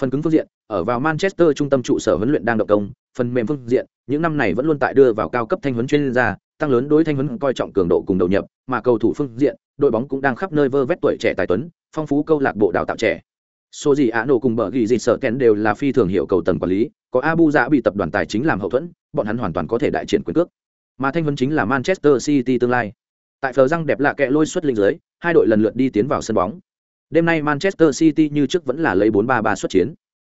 Phần cứng phương diện, ở vào manchester trung tâm trụ sở huấn luyện đang động công, phần mềm phương diện, những năm này vẫn luôn tại đưa vào cao cấp thanh huấn chuyên gia, tăng lớn đối thanh huấn coi trọng cường độ cùng đầu nhập, mà cầu thủ phương diện, đội bóng cũng đang khắp nơi vơ vét tuổi trẻ tài tuấn, phong phú câu lạc bộ đào tạo trẻ số gì ạ nổ cùng bờ ghi gì sợ kén đều là phi thường hiệu cầu tầng quản lý có abu dạ bị tập đoàn tài chính làm hậu thuẫn bọn hắn hoàn toàn có thể đại triển quyền cước. Mà thanh vấn chính là manchester city tương lai. Tại phờ răng đẹp lạ kệ lôi xuất linh giới hai đội lần lượt đi tiến vào sân bóng. Đêm nay manchester city như trước vẫn là lấy 4-3-3 xuất chiến.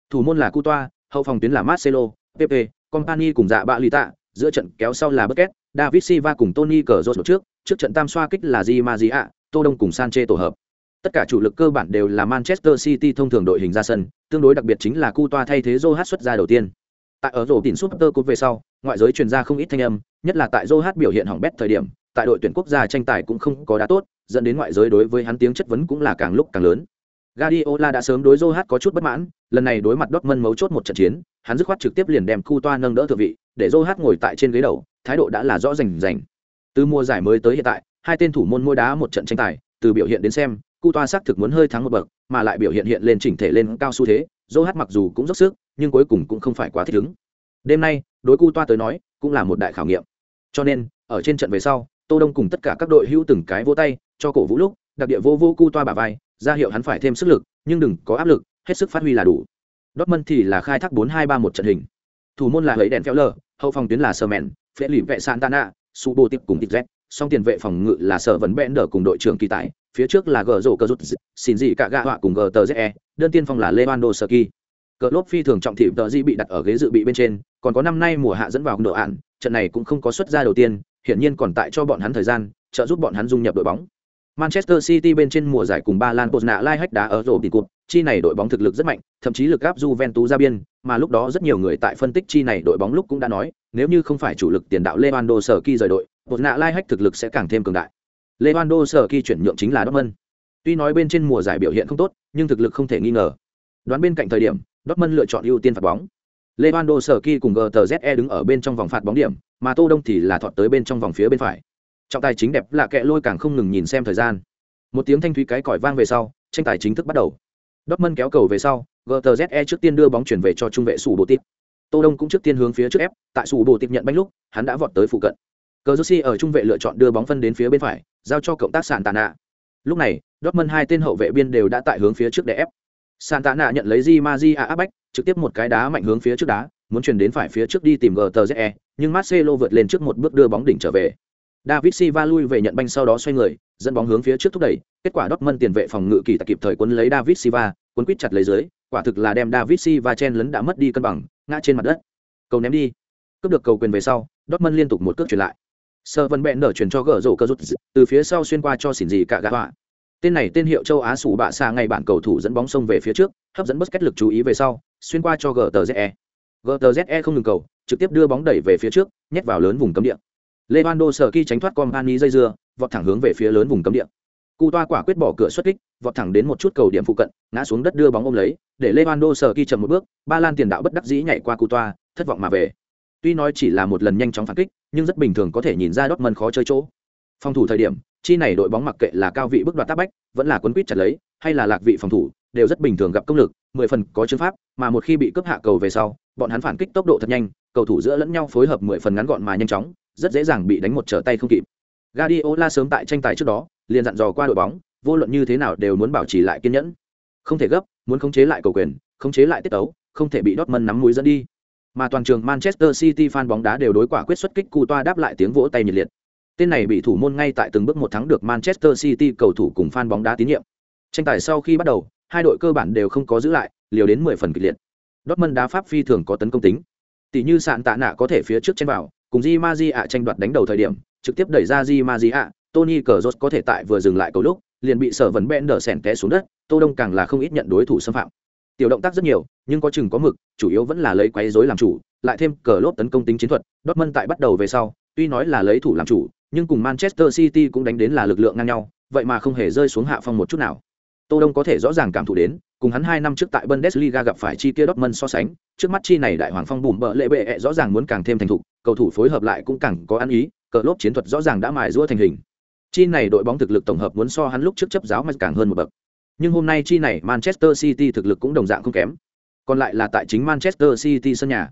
Thủ môn là Coutoa, hậu phòng tuyến là marcelo pepe company cùng dạ bạ lì tạ giữa trận kéo sau là bucket david silva cùng tony cờ rốt trước trước trận tam xoa kích là di magia Tô Đông cùng Sanche tổ hợp. Tất cả chủ lực cơ bản đều là Manchester City thông thường đội hình ra sân, tương đối đặc biệt chính là Cu Toa thay thế Joe xuất ra đầu tiên. Tại ở rổ tỉnh Super Cup về sau, ngoại giới truyền ra không ít thanh âm, nhất là tại Joe biểu hiện hỏng bét thời điểm, tại đội tuyển quốc gia tranh tài cũng không có đá tốt, dẫn đến ngoại giới đối với hắn tiếng chất vấn cũng là càng lúc càng lớn. Guardiola đã sớm đối Joe có chút bất mãn, lần này đối mặt Dortmund mấu chốt một trận chiến, hắn dứt khoát trực tiếp liền đem Cu Toa nâng đỡ thượng vị, để Joe ngồi tại trên ghế đầu, thái độ đã là rõ rành rành. Từ mùa giải mới tới hiện tại, hai tên thủ môn môi đá một trận tranh tài, từ biểu hiện đến xem, Cu Toa xác thực muốn hơi thắng một bậc, mà lại biểu hiện hiện lên chỉnh thể lên cao xu thế, Joe mặc dù cũng dốc sức, nhưng cuối cùng cũng không phải quá thích ứng. Đêm nay, đối Cu Toa tới nói, cũng là một đại khảo nghiệm. Cho nên, ở trên trận về sau, Tô Đông cùng tất cả các đội hữu từng cái vỗ tay, cho cổ vũ lúc, đặc địa vô vô Cu Toa bả vai, ra hiệu hắn phải thêm sức lực, nhưng đừng có áp lực, hết sức phát huy là đủ. Dortmund thì là khai thác 4-2-3 một trận hình. Thủ môn là lấy đèn Phéo lờ, hậu phòng tuyến là sơ mèn phễ lì vệ Santana, Subo tiếp cùng Tizet, song tiền vệ phòng ngự là Sở Vấn Bender cùng đội trưởng kỳ tài phía trước là gờ Rổ Cơ Rút, xin gì cả gạ họa cùng gờ tờ ze đơn tiên phong là Lewandowski. Cờ lốp phi thường trọng thị tờ di bị đặt ở ghế dự bị bên trên, còn có năm nay mùa hạ dẫn vào độ ạn, trận này cũng không có xuất ra đầu tiên, hiển nhiên còn tại cho bọn hắn thời gian, trợ giúp bọn hắn dung nhập đội bóng. Manchester City bên trên mùa giải cùng ba Lan Pozna Lai Hách đá ở rổ bị cột, chi này đội bóng thực lực rất mạnh, thậm chí lực áp Juventus ra biên, mà lúc đó rất nhiều người tại phân tích chi này đội bóng lúc cũng đã nói, nếu như không phải chủ lực tiền đạo Lewandowski rời đội, Pozna Lai Hách thực lực sẽ càng thêm cường đại. Lewandowski chuyển nhượng chính là Dortmund. Tuy nói bên trên mùa giải biểu hiện không tốt, nhưng thực lực không thể nghi ngờ. Đoán bên cạnh thời điểm, Dortmund lựa chọn ưu tiên phạt bóng. Lewandowski cùng GTZE đứng ở bên trong vòng phạt bóng điểm, mà Tô Đông thì là thọt tới bên trong vòng phía bên phải trọng tài chính đẹp là kệ lôi càng không ngừng nhìn xem thời gian một tiếng thanh thúy cái còi vang về sau tranh tài chính thức bắt đầu Dortmund kéo cầu về sau gtze trước tiên đưa bóng chuyển về cho trung vệ sủ bộ tịp tô đông cũng trước tiên hướng phía trước ép tại sủ bộ tịp nhận bánh lúc hắn đã vọt tới phụ cận cờ jersey ở trung vệ lựa chọn đưa bóng phân đến phía bên phải giao cho cộng tác sàn tàn nạ lúc này Dortmund hai tên hậu vệ biên đều đã tại hướng phía trước để ép sàn tàn nạ nhận lấy di ma di a áp bách trực tiếp một cái đá mạnh hướng phía trước đá muốn chuyển đến phải phía trước đi tìm gtze nhưng marcelo vượt lên trước một bước đưa bóng đỉnh trở về David Silva lui về nhận banh sau đó xoay người, dẫn bóng hướng phía trước thúc đẩy, kết quả Dortmund tiền vệ phòng ngự kỳ tại kịp thời cuốn lấy David Silva, cuốn quýt chặt lấy dưới, quả thực là đem David Silva chen lấn đã mất đi cân bằng, ngã trên mặt đất. Cầu ném đi. Cướp được cầu quyền về sau, Dortmund liên tục một cước chuyển lại. Sơ Vân Bện nở chuyển cho gỡ rổ cơ rút, từ phía sau xuyên qua cho xỉn gì cả gã họa. Tên này tên hiệu châu Á sủ bạ xa ngay bản cầu thủ dẫn bóng sông về phía trước, hấp dẫn Busquets lực chú ý về sau, xuyên qua cho GTZE. GTZE không ngừng cầu, trực tiếp đưa bóng đẩy về phía trước, nhét vào lớn vùng cấm địa. Lewandowski tránh thoát company dây dưa, vọt thẳng hướng về phía lớn vùng cấm địa. Cu toa quả quyết bỏ cửa xuất kích, vọt thẳng đến một chút cầu điểm phụ cận, ngã xuống đất đưa bóng ôm lấy, để Lewandowski chậm một bước, Ba Lan tiền đạo bất đắc dĩ nhảy qua Cu toa, thất vọng mà về. Tuy nói chỉ là một lần nhanh chóng phản kích, nhưng rất bình thường có thể nhìn ra Dortmund khó chơi chỗ. Phòng thủ thời điểm, chi này đội bóng mặc kệ là cao vị bước đoạt tác bách, vẫn là quấn quýt chặt lấy, hay là lạc vị phòng thủ, đều rất bình thường gặp công lực, mười phần có chữ pháp, mà một khi bị cướp hạ cầu về sau, bọn hắn phản kích tốc độ thật nhanh, cầu thủ giữa lẫn nhau phối hợp mười phần ngắn gọn mà nhanh chóng, rất dễ dàng bị đánh một trở tay không kịp. Guardiola sớm tại tranh tài trước đó, liền dặn dò qua đội bóng, vô luận như thế nào đều muốn bảo trì lại kiên nhẫn. Không thể gấp, muốn khống chế lại cầu quyền, khống chế lại tiết tấu, không thể bị Dortmund nắm mũi dẫn đi. Mà toàn trường Manchester City fan bóng đá đều đối quả quyết xuất kích cu toa đáp lại tiếng vỗ tay nhiệt liệt. Tên này bị thủ môn ngay tại từng bước một thắng được Manchester City cầu thủ cùng fan bóng đá tín nhiệm. Tranh tài sau khi bắt đầu, hai đội cơ bản đều không có giữ lại, liều đến 10 phần kịch liệt. Dortmund đá pháp phi thường có tấn công tính. Tỷ như sạn tạ nạ có thể phía trước trên vào, cùng Di Ma ạ tranh đoạt đánh đầu thời điểm, trực tiếp đẩy ra Di Ma ạ, Tony Cazorla có thể tại vừa dừng lại cầu lúc, liền bị sở vấn bẽn đỡ sèn té xuống đất, Tô Đông càng là không ít nhận đối thủ xâm phạm. Tiểu động tác rất nhiều, nhưng có chừng có mực, chủ yếu vẫn là lấy quấy rối làm chủ, lại thêm cờ lốp tấn công tính chiến thuật, Dortmund tại bắt đầu về sau, tuy nói là lấy thủ làm chủ, nhưng cùng Manchester City cũng đánh đến là lực lượng ngang nhau, vậy mà không hề rơi xuống hạ phong một chút nào. Tô Đông có thể rõ ràng cảm thụ đến, cùng hắn hai năm trước tại Bundesliga gặp phải chi kia Dortmund so sánh, trước mắt chi này đại hoàng phong bùm bợ lệ bệ rõ ràng muốn càng thêm thành thục, cầu thủ phối hợp lại cũng càng có ăn ý, cờ lốp chiến thuật rõ ràng đã mài giũa thành hình. Chi này đội bóng thực lực tổng hợp muốn so hắn lúc trước chấp giáo mà càng hơn một bậc. Nhưng hôm nay chi này Manchester City thực lực cũng đồng dạng không kém. Còn lại là tại chính Manchester City sân nhà.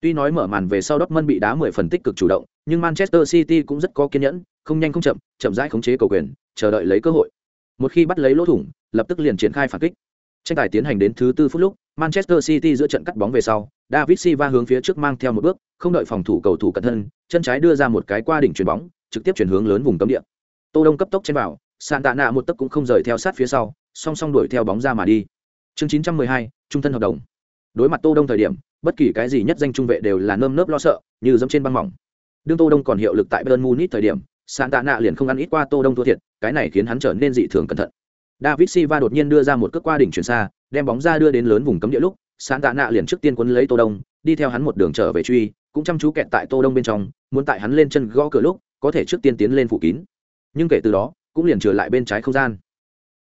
Tuy nói mở màn về sau Dortmund bị đá 10 phần tích cực chủ động, nhưng Manchester City cũng rất có kiên nhẫn, không nhanh không chậm, chậm rãi khống chế cầu quyền, chờ đợi lấy cơ hội. Một khi bắt lấy lỗ thủng, lập tức liền triển khai phản kích. Tranh tài tiến hành đến thứ tư phút lúc, Manchester City giữa trận cắt bóng về sau, David Silva hướng phía trước mang theo một bước, không đợi phòng thủ cầu thủ cẩn thân, chân trái đưa ra một cái qua đỉnh chuyền bóng, trực tiếp chuyển hướng lớn vùng cấm địa. Tô Đông cấp tốc chen vào, Santana một tấc cũng không rời theo sát phía sau, song song đuổi theo bóng ra mà đi. Chương 912, trung thân hợp đồng. Đối mặt Tô Đông thời điểm, bất kỳ cái gì nhất danh trung vệ đều là nơm nớp lo sợ, như giẫm trên băng mỏng. Đương Tô Đông còn hiệu lực tại Bayern Munich thời điểm, Santana tạ nạ liền không ăn ít qua tô đông thua thiệt cái này khiến hắn trở nên dị thường cẩn thận david silva đột nhiên đưa ra một cước qua đỉnh chuyển xa đem bóng ra đưa đến lớn vùng cấm địa lúc Santana tạ nạ liền trước tiên cuốn lấy tô đông đi theo hắn một đường trở về truy cũng chăm chú kẹt tại tô đông bên trong muốn tại hắn lên chân gõ cửa lúc có thể trước tiên tiến lên phủ kín nhưng kể từ đó cũng liền trở lại bên trái không gian